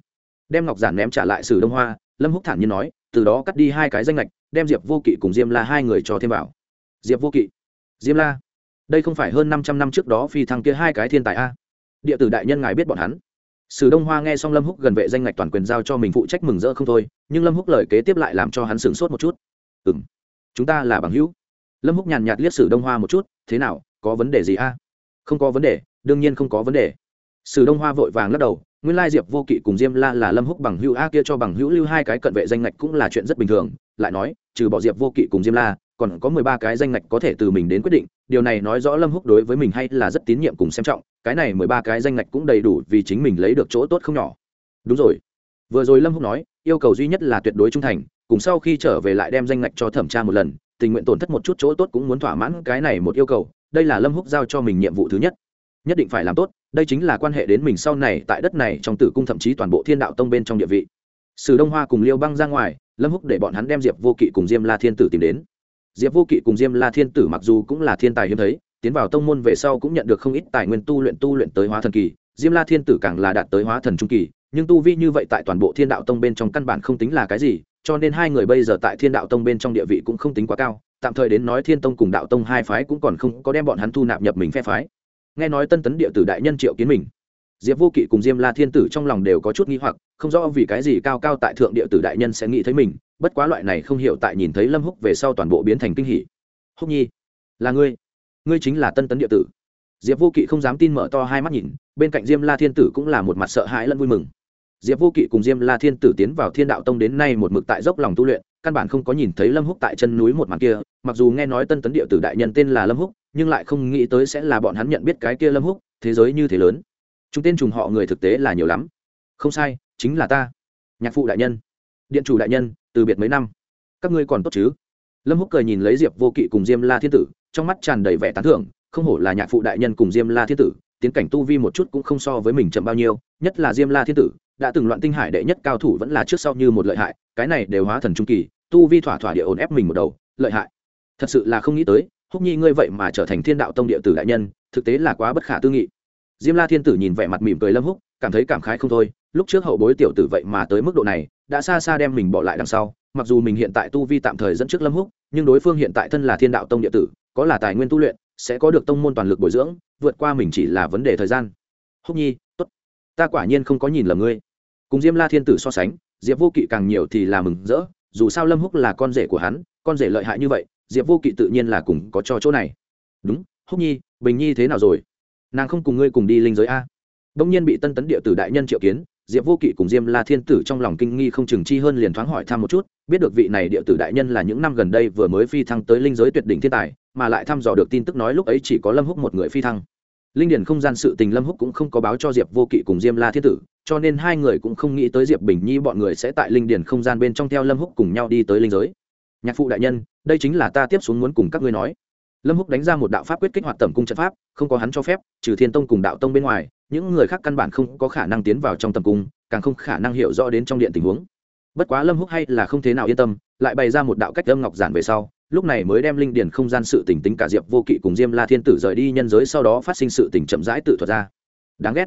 đem ngọc giản ném trả lại sử đông hoa, lâm húc thản nhiên nói, từ đó cắt đi hai cái danh lệch đem diệp vô kỵ cùng diêm la hai người cho thêm vào. diệp vô kỵ, diêm la, đây không phải hơn năm trăm năm trước đó phi thăng kia hai cái thiên tài a? địa tử đại nhân ngài biết bọn hắn. sử đông hoa nghe xong lâm húc gần vệ danh ngạch toàn quyền giao cho mình phụ trách mừng rỡ không thôi, nhưng lâm húc lời kế tiếp lại làm cho hắn sửng sốt một chút. ừ m chúng ta là bằng hữu. lâm húc nhàn nhạt liếc sử đông hoa một chút, thế nào, có vấn đề gì a? không có vấn đề, đương nhiên không có vấn đề. sử đông hoa vội vàng lắc đầu nguyên lai diệp vô kỵ cùng diêm la là lâm húc bằng hữu, a kia cho bằng hữu lưu hai cái cận vệ danh ngạch cũng là chuyện rất bình thường, lại nói, trừ bỏ diệp vô kỵ cùng diêm la, còn có mười ba cái danh ngạch có thể từ mình đến quyết định, điều này nói rõ lâm húc đối với mình hay là rất tín nhiệm cùng xem trọng, cái này mười ba cái danh ngạch cũng đầy đủ vì chính mình lấy được chỗ tốt không nhỏ. Đúng rồi. Vừa rồi lâm húc nói, yêu cầu duy nhất là tuyệt đối trung thành, cùng sau khi trở về lại đem danh ngạch cho thẩm tra một lần, tình nguyện tổn thất một chút chỗ tốt cũng muốn thỏa mãn cái này một yêu cầu, đây là lâm húc giao cho mình nhiệm vụ thứ nhất. Nhất định phải làm tốt đây chính là quan hệ đến mình sau này tại đất này trong tử cung thậm chí toàn bộ thiên đạo tông bên trong địa vị. Sử đông hoa cùng liêu băng ra ngoài, lâm húc để bọn hắn đem diệp vô kỵ cùng diêm la thiên tử tìm đến. Diệp vô kỵ cùng diêm la thiên tử mặc dù cũng là thiên tài hiếm thấy, tiến vào tông môn về sau cũng nhận được không ít tài nguyên tu luyện tu luyện tới hóa thần kỳ, diêm la thiên tử càng là đạt tới hóa thần trung kỳ, nhưng tu vi như vậy tại toàn bộ thiên đạo tông bên trong căn bản không tính là cái gì, cho nên hai người bây giờ tại thiên đạo tông bên trong địa vị cũng không tính quá cao, tạm thời đến nói thiên tông cùng đạo tông hai phái cũng còn không có đem bọn hắn thu nạp nhập mình phe phái nghe nói tân tấn địa tử đại nhân triệu kiến mình. Diệp vô kỵ cùng diêm la thiên tử trong lòng đều có chút nghi hoặc, không rõ vì cái gì cao cao tại thượng địa tử đại nhân sẽ nghĩ thấy mình, bất quá loại này không hiểu tại nhìn thấy lâm húc về sau toàn bộ biến thành kinh hỉ. Húc nhi, là ngươi. Ngươi chính là tân tấn địa tử. Diệp vô kỵ không dám tin mở to hai mắt nhìn, bên cạnh diêm la thiên tử cũng là một mặt sợ hãi lẫn vui mừng. Diệp vô kỵ cùng diêm la thiên tử tiến vào thiên đạo tông đến nay một mực tại dốc lòng tu luyện, căn bản không có nhìn thấy lâm húc tại chân núi một màn kia, mặc dù nghe nói tân tấn địa tử đại nhân tên là lâm húc nhưng lại không nghĩ tới sẽ là bọn hắn nhận biết cái kia lâm húc, thế giới như thế lớn. Chúng tên trùng họ người thực tế là nhiều lắm. Không sai, chính là ta. Nhạc phụ đại nhân. Điện chủ đại nhân, từ biệt mấy năm. Các ngươi còn tốt chứ? Lâm húc cười nhìn lấy diệp vô kỵ cùng diêm la thiên tử, trong mắt tràn đầy vẻ tán thưởng, không hổ là nhạc phụ đại nhân cùng diêm la thiên tử, tiến cảnh tu vi một chút cũng không so với mình chậm bao nhiêu, nhất là diêm la thiên tử, đã từng loạn tinh hải đệ nhất cao thủ vẫn là trước sau như một lợi hại, cái này đều hóa thần trung kỳ, tu vi thỏa thỏa địa ổn ép mình một đầu, lợi hại. Thật sự là không nghĩ tới húc nhi ngươi vậy mà trở thành thiên đạo tông địa tử đại nhân, thực tế là quá bất khả tư nghị. Diêm la thiên tử nhìn vẻ mặt mỉm cười lâm húc, cảm thấy cảm khái không thôi. Lúc trước hậu bối tiểu tử vậy mà tới mức độ này, đã xa xa đem mình bỏ lại đằng sau. Mặc dù mình hiện tại tu vi tạm thời dẫn trước lâm húc, nhưng đối phương hiện tại thân là thiên đạo tông địa tử, có là tài nguyên tu luyện, sẽ có được tông môn toàn lực bồi dưỡng, vượt qua mình chỉ là vấn đề thời gian. Húc nhi, tốt. Ta quả nhiên không có nhìn lầm ngươi. Cùng diêm la thiên tử so sánh, diệp vô kỵ càng nhiều thì là mừng rỡ, dù sao lâm húc là con rể của hắn, con rể lợi hại như vậy diệp vô kỵ tự nhiên là cùng có cho chỗ này. Đúng, húc nhi, bình nhi thế nào rồi? Nàng không cùng ngươi cùng đi linh giới a. Đông nhiên bị tân tấn địa tử đại nhân triệu kiến, diệp vô kỵ cùng diêm la thiên tử trong lòng kinh nghi không chừng chi hơn liền thoáng hỏi thăm một chút, biết được vị này địa tử đại nhân là những năm gần đây vừa mới phi thăng tới linh giới tuyệt đỉnh thiên tài, mà lại thăm dò được tin tức nói lúc ấy chỉ có lâm húc một người phi thăng. Linh điển không gian sự tình lâm húc cũng không có báo cho diệp vô kỵ cùng diêm la thiên tử, cho nên hai người cũng không nghĩ tới diệp bình nhi bọn người sẽ tại linh điển không gian bên trong theo lâm húc cùng nhau đi tới linh giới nhạc phụ đại nhân, đây chính là ta tiếp xuống muốn cùng các ngươi nói. Lâm húc đánh ra một đạo pháp quyết kích hoạt tẩm cung trận pháp, không có hắn cho phép, trừ thiên tông cùng đạo tông bên ngoài, những người khác căn bản không có khả năng tiến vào trong tầm cung, càng không khả năng hiểu rõ đến trong điện tình huống. Bất quá lâm húc hay là không thế nào yên tâm, lại bày ra một đạo cách âm ngọc giản về sau, lúc này mới đem linh điển không gian sự tỉnh tính cả diệp vô kỵ cùng diêm la thiên tử rời đi nhân giới sau đó phát sinh sự tỉnh chậm rãi tự thuật ra. Đáng ghét.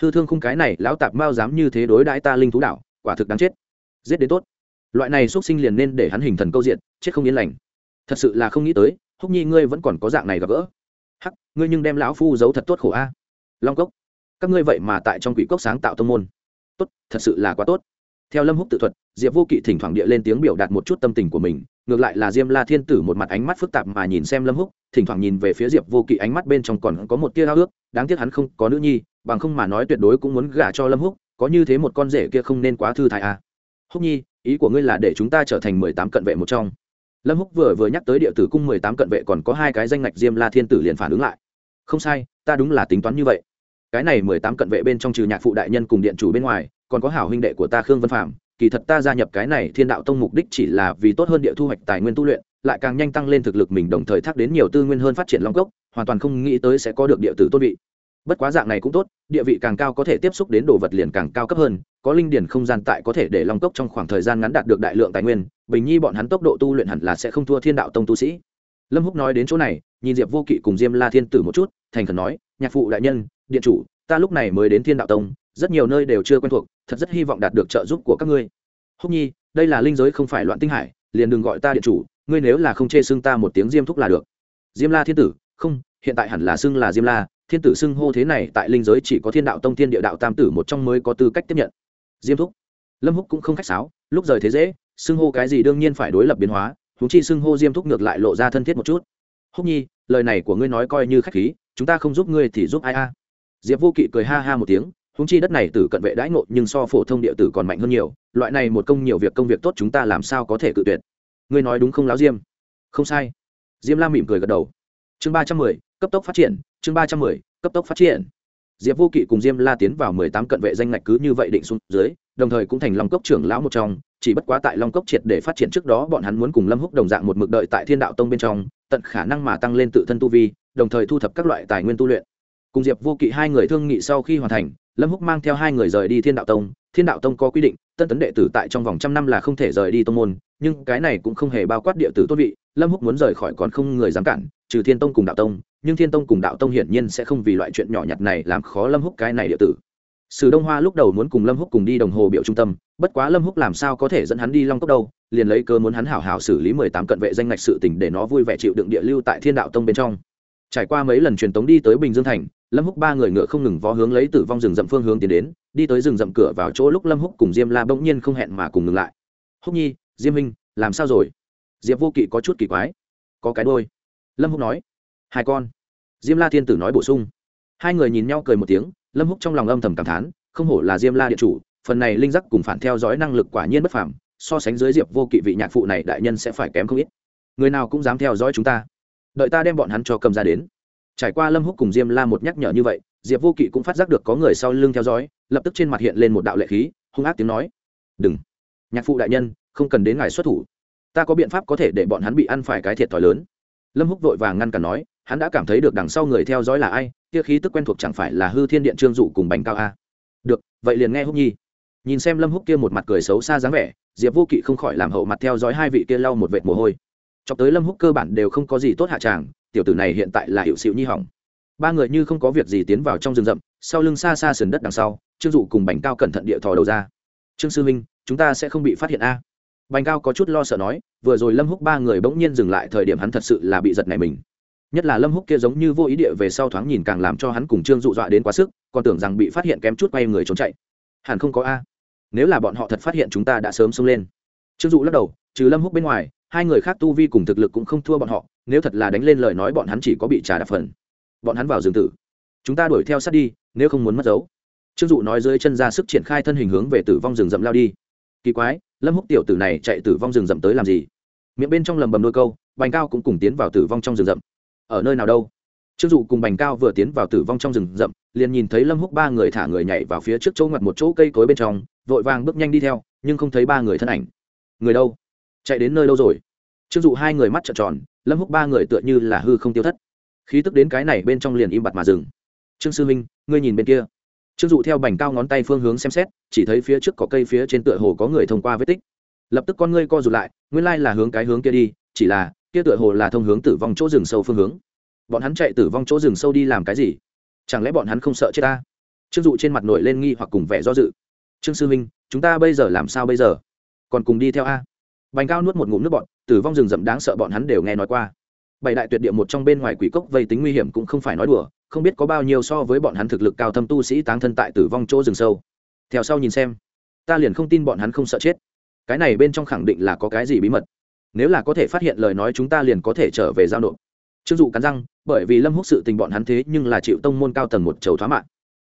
Hư thương khung cái này, lão tạp mao dám như thế đối đãi ta linh thú đạo, quả thực đáng chết. Giết đến tốt loại này xuất sinh liền nên để hắn hình thần câu diện chết không yên lành. Thật sự là không nghĩ tới, húc nhi ngươi vẫn còn có dạng này gặp gỡ. Hắc, ngươi nhưng đem lão phu giấu thật tốt khổ a. Long cốc, các ngươi vậy mà tại trong quỷ cốc sáng tạo tông môn. Tốt, thật sự là quá tốt. Theo lâm húc tự thuật, diệp vô kỵ thỉnh thoảng địa lên tiếng biểu đạt một chút tâm tình của mình, ngược lại là diêm la thiên tử một mặt ánh mắt phức tạp mà nhìn xem lâm húc, thỉnh thoảng nhìn về phía diệp vô kỵ ánh mắt bên trong còn có một tia hao ước, đáng tiếc hắn không có nữ nhi, bằng không mà nói tuyệt đối cũng muốn gả cho lâm húc, có như thế một con rể kia không nên quá thư thái à. húc nhi ý của ngươi là để chúng ta trở thành mười tám cận vệ một trong. Lâm húc vừa vừa nhắc tới địa tử cung mười tám cận vệ còn có hai cái danh ngạch diêm la thiên tử liền phản ứng lại. Không sai, ta đúng là tính toán như vậy. Cái này mười tám cận vệ bên trong trừ nhạc phụ đại nhân cùng điện chủ bên ngoài, còn có hảo huynh đệ của ta khương vân phạm kỳ thật ta gia nhập cái này thiên đạo tông mục đích chỉ là vì tốt hơn địa thu hoạch tài nguyên tu luyện, lại càng nhanh tăng lên thực lực mình, đồng thời thác đến nhiều tư nguyên hơn phát triển long cốc, hoàn toàn không nghĩ tới sẽ có được địa tử tôn vị bất quá dạng này cũng tốt, địa vị càng cao có thể tiếp xúc đến đồ vật liền càng cao cấp hơn, có linh điển không gian tại có thể để long cốc trong khoảng thời gian ngắn đạt được đại lượng tài nguyên, bình nhi bọn hắn tốc độ tu luyện hẳn là sẽ không thua thiên đạo tông tu sĩ. Lâm húc nói đến chỗ này, nhìn diệp vô kỵ cùng diêm la thiên tử một chút, thành khẩn nói, nhạc phụ đại nhân, điện chủ, ta lúc này mới đến thiên đạo tông, rất nhiều nơi đều chưa quen thuộc, thật rất hy vọng đạt được trợ giúp của các ngươi. Húc nhi, đây là linh giới không phải loạn tinh hải, liền đừng gọi ta điện chủ, ngươi nếu là không chê xưng ta một tiếng diêm thúc là được. Diêm la thiên tử, không, hiện tại hẳn là xưng là diêm la thiên tử xưng hô thế này tại linh giới chỉ có thiên đạo tông thiên địa đạo tam tử một trong mới có tư cách tiếp nhận. Diêm thúc. Lâm húc cũng không khách sáo, lúc rời thế dễ, xưng hô cái gì đương nhiên phải đối lập biến hóa húng chi xưng hô diêm thúc ngược lại lộ ra thân thiết một chút. Húc nhi, lời này của ngươi nói coi như khách khí, chúng ta không giúp ngươi thì giúp ai a? Diệp vô kỵ cười ha ha một tiếng húng chi đất này tử cận vệ đãi ngộ nhưng so phổ thông địa tử còn mạnh hơn nhiều, loại này một công nhiều việc công việc tốt chúng ta làm sao có thể cự tuyệt. Ngươi nói đúng không láo diêm? Không sai. Diêm la mỉm cười gật đầu. Chương ba trăm mười, cấp tốc phát triển chương ba trăm mười, cấp tốc phát triển. Diệp vô kỵ cùng diêm la tiến vào mười tám cận vệ danh ngạch cứ như vậy định xuống dưới, đồng thời cũng thành Long cốc trưởng lão một trong, chỉ bất quá tại long cốc triệt để phát triển trước đó bọn hắn muốn cùng lâm húc đồng dạng một mực đợi tại thiên đạo tông bên trong, tận khả năng mà tăng lên tự thân tu vi, đồng thời thu thập các loại tài nguyên tu luyện. Cùng diệp vô kỵ hai người thương nghị sau khi hoàn thành, lâm húc mang theo hai người rời đi thiên đạo tông. Thiên đạo tông có quy định, tân tấn đệ tử tại trong vòng trăm năm là không thể rời đi tông môn nhưng cái này cũng không hề bao quát địa tử tốt vị, lâm húc muốn rời khỏi còn không người dám cản, trừ thiên tông cùng đạo tông, nhưng thiên tông cùng đạo tông hiển nhiên sẽ không vì loại chuyện nhỏ nhặt này làm khó lâm húc cái này địa tử. Sử đông hoa lúc đầu muốn cùng lâm húc cùng đi đồng hồ biểu trung tâm, bất quá lâm húc làm sao có thể dẫn hắn đi long cốc đâu, liền lấy cơ muốn hắn hảo hảo xử lý mười tám cận vệ danh ngạch sự tình để nó vui vẻ chịu đựng địa lưu tại thiên đạo tông bên trong. Trải qua mấy lần truyền tống đi tới bình dương thành, lâm húc ba người ngựa không ngừng vó hướng lấy tử vong rừng rậm phương hướng tiến đến, đi tới rừng rậm cửa vào chỗ lúc lâm húc cùng diêm la bỗng nhiên không hẹn mà cùng ngừng lại. Húc nhi diêm minh làm sao rồi? Diệp vô kỵ có chút kỳ quái. Có cái đôi lâm húc nói. Hai con. Diêm la thiên tử nói bổ sung. Hai người nhìn nhau cười một tiếng, lâm húc trong lòng âm thầm cảm thán, không hổ là diêm la địa chủ, phần này linh giác cùng phản theo dõi năng lực quả nhiên bất phàm, so sánh dưới diệp vô kỵ vị nhạc phụ này đại nhân sẽ phải kém không ít. Người nào cũng dám theo dõi chúng ta. Đợi ta đem bọn hắn cho cầm ra đến. Trải qua lâm húc cùng diêm la một nhắc nhở như vậy, diệp vô kỵ cũng phát giác được có người sau lưng theo dõi, lập tức trên mặt hiện lên một đạo lệ khí, hung ác tiếng nói. Đừng. Nhạc phụ đại nhân không cần đến ngài xuất thủ. Ta có biện pháp có thể để bọn hắn bị ăn phải cái thiệt thòi lớn. Lâm húc vội vàng ngăn cản nói, hắn đã cảm thấy được đằng sau người theo dõi là ai, kia khí tức quen thuộc chẳng phải là hư thiên điện trương dụ cùng bành cao a. Được, vậy liền nghe húc nhi. Nhìn xem lâm húc kia một mặt cười xấu xa dáng vẻ, diệp vô kỵ không khỏi làm hậu mặt theo dõi hai vị kia lau một vệt mồ hôi. Cho tới lâm húc cơ bản đều không có gì tốt hạ tràng, tiểu tử này hiện tại là hiệu xịu nhi hỏng. Ba người như không có việc gì tiến vào trong rừng rậm, sau lưng xa xa sườn đất đằng sau, trương dụ cùng bành cao cẩn thận địa thò đầu ra. Trương sư minh chúng ta sẽ không bị phát hiện a bành cao có chút lo sợ nói, vừa rồi lâm húc ba người bỗng nhiên dừng lại thời điểm hắn thật sự là bị giật này mình. Nhất là lâm húc kia giống như vô ý địa về sau thoáng nhìn càng làm cho hắn cùng trương dụ dọa đến quá sức, còn tưởng rằng bị phát hiện kém chút quay người trốn chạy. Hẳn không có a. Nếu là bọn họ thật phát hiện chúng ta đã sớm xông lên. Trương dụ lắc đầu, trừ lâm húc bên ngoài, hai người khác tu vi cùng thực lực cũng không thua bọn họ, nếu thật là đánh lên lời nói bọn hắn chỉ có bị trả đạp phần. Bọn hắn vào rừng tử. Chúng ta đuổi theo sát đi, nếu không muốn mất dấu. Trương dụ nói dưới chân ra sức triển khai thân hình hướng về tử vong rừng rậm lao đi kỳ quái, lâm húc tiểu tử này chạy tử vong rừng rậm tới làm gì? Miệng bên trong lầm bầm đôi câu, bành cao cũng cùng tiến vào tử vong trong rừng rậm. Ở nơi nào đâu? Trương dụ cùng bành cao vừa tiến vào tử vong trong rừng rậm, liền nhìn thấy lâm húc ba người thả người nhảy vào phía trước chỗ ngoặt một chỗ cây cối bên trong, vội vàng bước nhanh đi theo, nhưng không thấy ba người thân ảnh. Người đâu? Chạy đến nơi đâu rồi? Trương dụ hai người mắt trợn tròn, lâm húc ba người tựa như là hư không tiêu thất. Khí tức đến cái này bên trong liền im bặt mà dừng. Trương sư minh, ngươi nhìn bên kia trương dụ theo bành cao ngón tay phương hướng xem xét, chỉ thấy phía trước có cây phía trên tựa hồ có người thông qua vết tích. Lập tức con ngươi co rụt lại, nguyên lai là hướng cái hướng kia đi, chỉ là, kia tựa hồ là thông hướng tử vong chỗ rừng sâu phương hướng. Bọn hắn chạy tử vong chỗ rừng sâu đi làm cái gì? Chẳng lẽ bọn hắn không sợ chết ta? Trương dụ trên mặt nổi lên nghi hoặc cùng vẻ do dự. Trương sư minh, chúng ta bây giờ làm sao bây giờ? Còn cùng đi theo a. Bành cao nuốt một ngụm nước bọn tử vong rừng rậm đáng sợ bọn hắn đều nghe nói qua. Bảy đại tuyệt địa một trong bên ngoài quỷ cốc vây tính nguy hiểm cũng không phải nói đùa không biết có bao nhiêu so với bọn hắn thực lực cao thâm tu sĩ táng thân tại tử vong chỗ rừng sâu. Theo sau nhìn xem, ta liền không tin bọn hắn không sợ chết. Cái này bên trong khẳng định là có cái gì bí mật. Nếu là có thể phát hiện lời nói chúng ta liền có thể trở về giao nộp. Trương dụ cắn răng, bởi vì lâm húc sự tình bọn hắn thế nhưng là chịu tông môn cao tầng một chầu thoá mạng.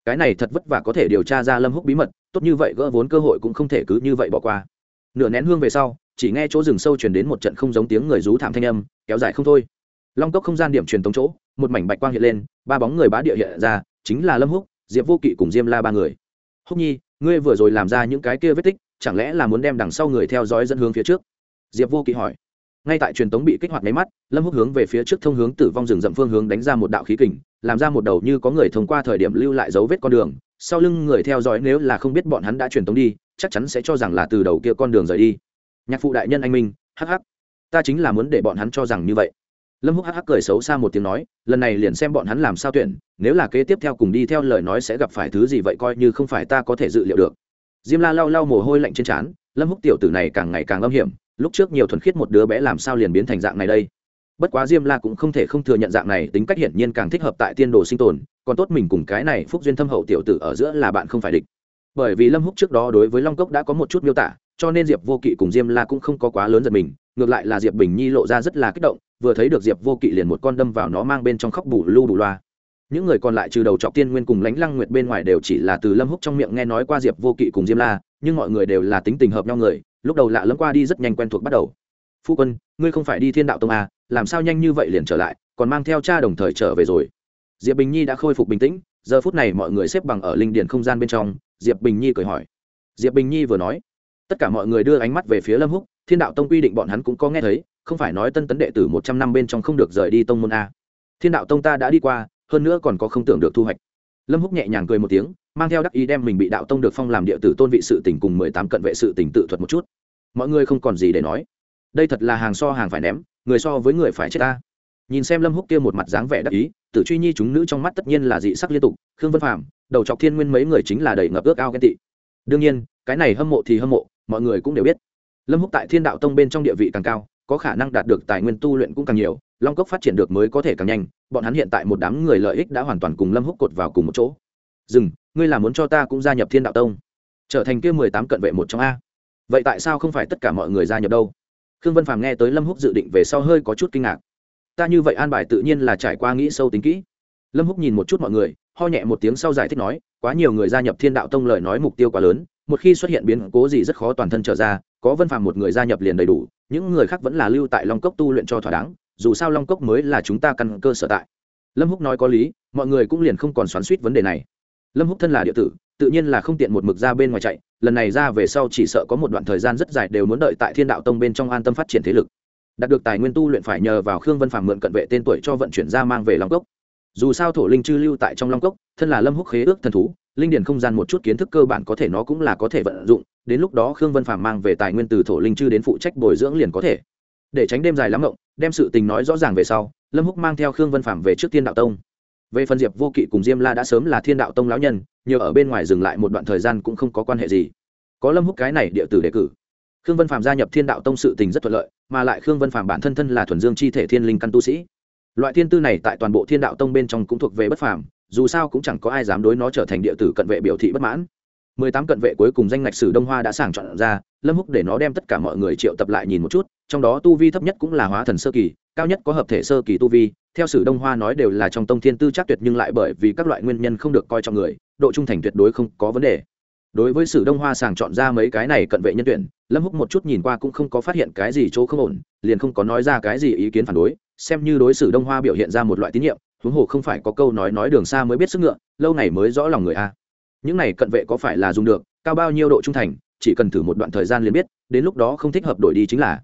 Cái này thật vất vả có thể điều tra ra lâm húc bí mật, tốt như vậy gỡ vốn cơ hội cũng không thể cứ như vậy bỏ qua. Nửa nén hương về sau, chỉ nghe chỗ rừng sâu truyền đến một trận không giống tiếng người rú thảm thanh âm, kéo dài không thôi. Long cốc không gian điểm truyền tống chỗ một mảnh bạch quang hiện lên, ba bóng người bá địa hiện ra, chính là lâm húc, diệp vô kỵ cùng diêm la ba người. Húc nhi, ngươi vừa rồi làm ra những cái kia vết tích, chẳng lẽ là muốn đem đằng sau người theo dõi dẫn hướng phía trước? Diệp vô kỵ hỏi. Ngay tại truyền tống bị kích hoạt máy mắt, lâm húc hướng về phía trước thông hướng tử vong rừng rậm phương hướng đánh ra một đạo khí kình, làm ra một đầu như có người thông qua thời điểm lưu lại dấu vết con đường. Sau lưng người theo dõi nếu là không biết bọn hắn đã truyền tống đi, chắc chắn sẽ cho rằng là từ đầu kia con đường rời đi. Nhạc phụ đại nhân anh minh, hắc hắc, ta chính là muốn để bọn hắn cho rằng như vậy lâm húc hắc hắc cười xấu xa một tiếng nói, lần này liền xem bọn hắn làm sao tuyển, nếu là kế tiếp theo cùng đi theo lời nói sẽ gặp phải thứ gì vậy coi như không phải ta có thể dự liệu được. Diêm la lau lau mồ hôi lạnh trên trán, lâm húc tiểu tử này càng ngày càng âm hiểm, lúc trước nhiều thuần khiết một đứa bé làm sao liền biến thành dạng này đây. Bất quá diêm la cũng không thể không thừa nhận dạng này tính cách hiển nhiên càng thích hợp tại tiên đồ sinh tồn, còn tốt mình cùng cái này phúc duyên thâm hậu tiểu tử ở giữa là bạn không phải địch. Bởi vì lâm húc trước đó đối với long cốc đã có một chút miêu tả, cho nên diệp vô kỵ cùng diêm la cũng không có quá lớn giật mình, ngược lại là diệp bình nhi lộ ra rất là kích động vừa thấy được diệp vô kỵ liền một con đâm vào nó mang bên trong khóc bù lu bù loa. Những người còn lại trừ đầu trọc tiên nguyên cùng lánh lăng nguyệt bên ngoài đều chỉ là từ lâm húc trong miệng nghe nói qua diệp vô kỵ cùng diêm la nhưng mọi người đều là tính tình hợp nhau người lúc đầu lạ lẫm qua đi rất nhanh quen thuộc bắt đầu. Phu quân ngươi không phải đi thiên đạo tông à, làm sao nhanh như vậy liền trở lại còn mang theo cha đồng thời trở về rồi. Diệp bình nhi đã khôi phục bình tĩnh giờ phút này mọi người xếp bằng ở linh điền không gian bên trong diệp bình nhi cười hỏi. Diệp bình nhi vừa nói tất cả mọi người đưa ánh mắt về phía lâm húc thiên đạo tông quy định bọn hắn cũng có nghe thấy không phải nói tân tấn đệ tử một trăm năm bên trong không được rời đi tông môn a. Thiên đạo tông ta đã đi qua, hơn nữa còn có không tưởng được thu hoạch. Lâm húc nhẹ nhàng cười một tiếng, mang theo đắc ý đem mình bị đạo tông được phong làm địa tử tôn vị sự tỉnh cùng mười tám cận vệ sự tỉnh tự thuật một chút. Mọi người không còn gì để nói. Đây thật là hàng so hàng phải ném, người so với người phải chết ta. Nhìn xem lâm húc kia một mặt dáng vẻ đắc ý, tử truy nhi chúng nữ trong mắt tất nhiên là dị sắc liên tục, khương vân phạm đầu chọc thiên nguyên mấy người chính là đầy ngập ước ao ghen tị. Đương nhiên, cái này hâm mộ thì hâm mộ, mọi người cũng đều biết. Lâm húc tại thiên đạo tông bên trong địa vị càng cao có khả năng đạt được tài nguyên tu luyện cũng càng nhiều, long cốc phát triển được mới có thể càng nhanh, bọn hắn hiện tại một đám người lợi ích đã hoàn toàn cùng lâm húc cột vào cùng một chỗ. Dừng, ngươi là muốn cho ta cũng gia nhập thiên đạo tông? Trở thành kia mười tám cận vệ một trong a. Vậy tại sao không phải tất cả mọi người gia nhập đâu? Khương vân phàm nghe tới lâm húc dự định về sau hơi có chút kinh ngạc. Ta như vậy an bài tự nhiên là trải qua nghĩ sâu tính kỹ. Lâm húc nhìn một chút mọi người, ho nhẹ một tiếng sau giải thích nói, quá nhiều người gia nhập thiên đạo tông lời nói mục tiêu quá lớn, một khi xuất hiện biến cố gì rất khó toàn thân trở ra có vân phàm một người gia nhập liền đầy đủ, những người khác vẫn là lưu tại long cốc tu luyện cho thỏa đáng, dù sao long cốc mới là chúng ta căn cơ sở tại. Lâm húc nói có lý, mọi người cũng liền không còn xoắn suýt vấn đề này. Lâm húc thân là địa tử, tự nhiên là không tiện một mực ra bên ngoài chạy, lần này ra về sau chỉ sợ có một đoạn thời gian rất dài đều muốn đợi tại thiên đạo tông bên trong an tâm phát triển thế lực. Đạt được tài nguyên tu luyện phải nhờ vào khương vân phàm mượn cận vệ tên tuổi cho vận chuyển ra mang về long cốc. Dù sao thổ linh chư lưu tại trong long cốc, thân là lâm húc khế ước thần thú linh điền không gian một chút kiến thức cơ bản có thể nó cũng là có thể vận dụng, đến lúc đó khương vân phàm mang về tài nguyên từ thổ linh chư đến phụ trách bồi dưỡng liền có thể. Để tránh đêm dài lắm ngộng, đem sự tình nói rõ ràng về sau, lâm húc mang theo khương vân phàm về trước thiên đạo tông. Về phần diệp vô kỵ cùng diêm la đã sớm là thiên đạo tông lão nhân, nhờ ở bên ngoài dừng lại một đoạn thời gian cũng không có quan hệ gì. Có lâm húc cái này địa tử đề cử. Khương vân phàm gia nhập thiên đạo tông sự tình rất thuận lợi, mà lại khương vân phàm bản thân thân là thuần dương chi thể thiên linh căn tu sĩ. Loại thiên tư này tại toàn bộ thiên đạo tông bên trong cũng thuộc về bất phàm dù sao cũng chẳng có ai dám đối nó trở thành địa tử cận vệ biểu thị bất mãn. Mười tám cận vệ cuối cùng danh ngạch sử đông hoa đã sàng chọn ra, lâm húc để nó đem tất cả mọi người triệu tập lại nhìn một chút, trong đó tu vi thấp nhất cũng là hóa thần sơ kỳ, cao nhất có hợp thể sơ kỳ tu vi, theo sử đông hoa nói đều là trong tông thiên tư chắc tuyệt nhưng lại bởi vì các loại nguyên nhân không được coi trọng người, độ trung thành tuyệt đối không có vấn đề. Đối với sử đông hoa sàng chọn ra mấy cái này cận vệ nhân tuyển, lâm húc một chút nhìn qua cũng không có phát hiện cái gì chỗ không ổn, liền không có nói ra cái gì ý kiến phản đối, xem như đối Sử đông hoa biểu hiện ra một loại tín nhiệm huống hồ không phải có câu nói nói đường xa mới biết sức ngựa, lâu này mới rõ lòng người a. Những này cận vệ có phải là dùng được, cao bao nhiêu độ trung thành, chỉ cần thử một đoạn thời gian liền biết, đến lúc đó không thích hợp đổi đi chính là.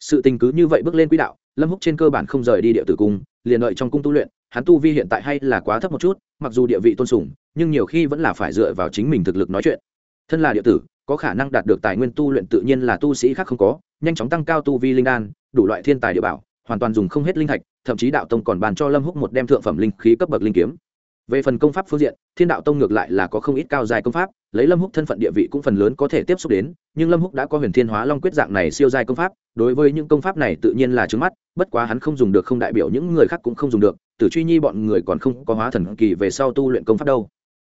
Sự tình cứ như vậy bước lên quỹ đạo, lâm húc trên cơ bản không rời đi địa tử cung, liền đợi trong cung tu luyện, hắn tu vi hiện tại hay là quá thấp một chút, mặc dù địa vị tôn sùng, nhưng nhiều khi vẫn là phải dựa vào chính mình thực lực nói chuyện. Thân là địa tử, có khả năng đạt được tài nguyên tu luyện tự nhiên là tu sĩ khác không có, nhanh chóng tăng cao tu vi linh đan, đủ loại thiên tài địa bảo hoàn toàn dùng không hết linh thạch, thậm chí đạo tông còn bàn cho lâm húc một đem thượng phẩm linh khí cấp bậc linh kiếm. Về phần công pháp phương diện, thiên đạo tông ngược lại là có không ít cao dài công pháp, lấy lâm húc thân phận địa vị cũng phần lớn có thể tiếp xúc đến, nhưng lâm húc đã có huyền thiên hóa long quyết dạng này siêu dài công pháp, đối với những công pháp này tự nhiên là trứng mắt, bất quá hắn không dùng được, không đại biểu những người khác cũng không dùng được, tử truy nhi bọn người còn không có hóa thần kỳ về sau tu luyện công pháp đâu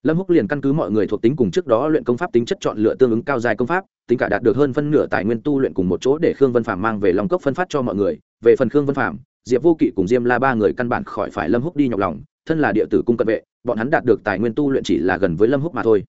lâm húc liền căn cứ mọi người thuộc tính cùng trước đó luyện công pháp tính chất chọn lựa tương ứng cao dài công pháp, tính cả đạt được hơn phân nửa tài nguyên tu luyện cùng một chỗ để khương vân phạm mang về lòng cốc phân phát cho mọi người. Về phần khương vân phạm diệp vô kỵ cùng diêm la ba người căn bản khỏi phải lâm húc đi nhọc lòng, thân là địa tử cung cận vệ, bọn hắn đạt được tài nguyên tu luyện chỉ là gần với lâm húc mà thôi.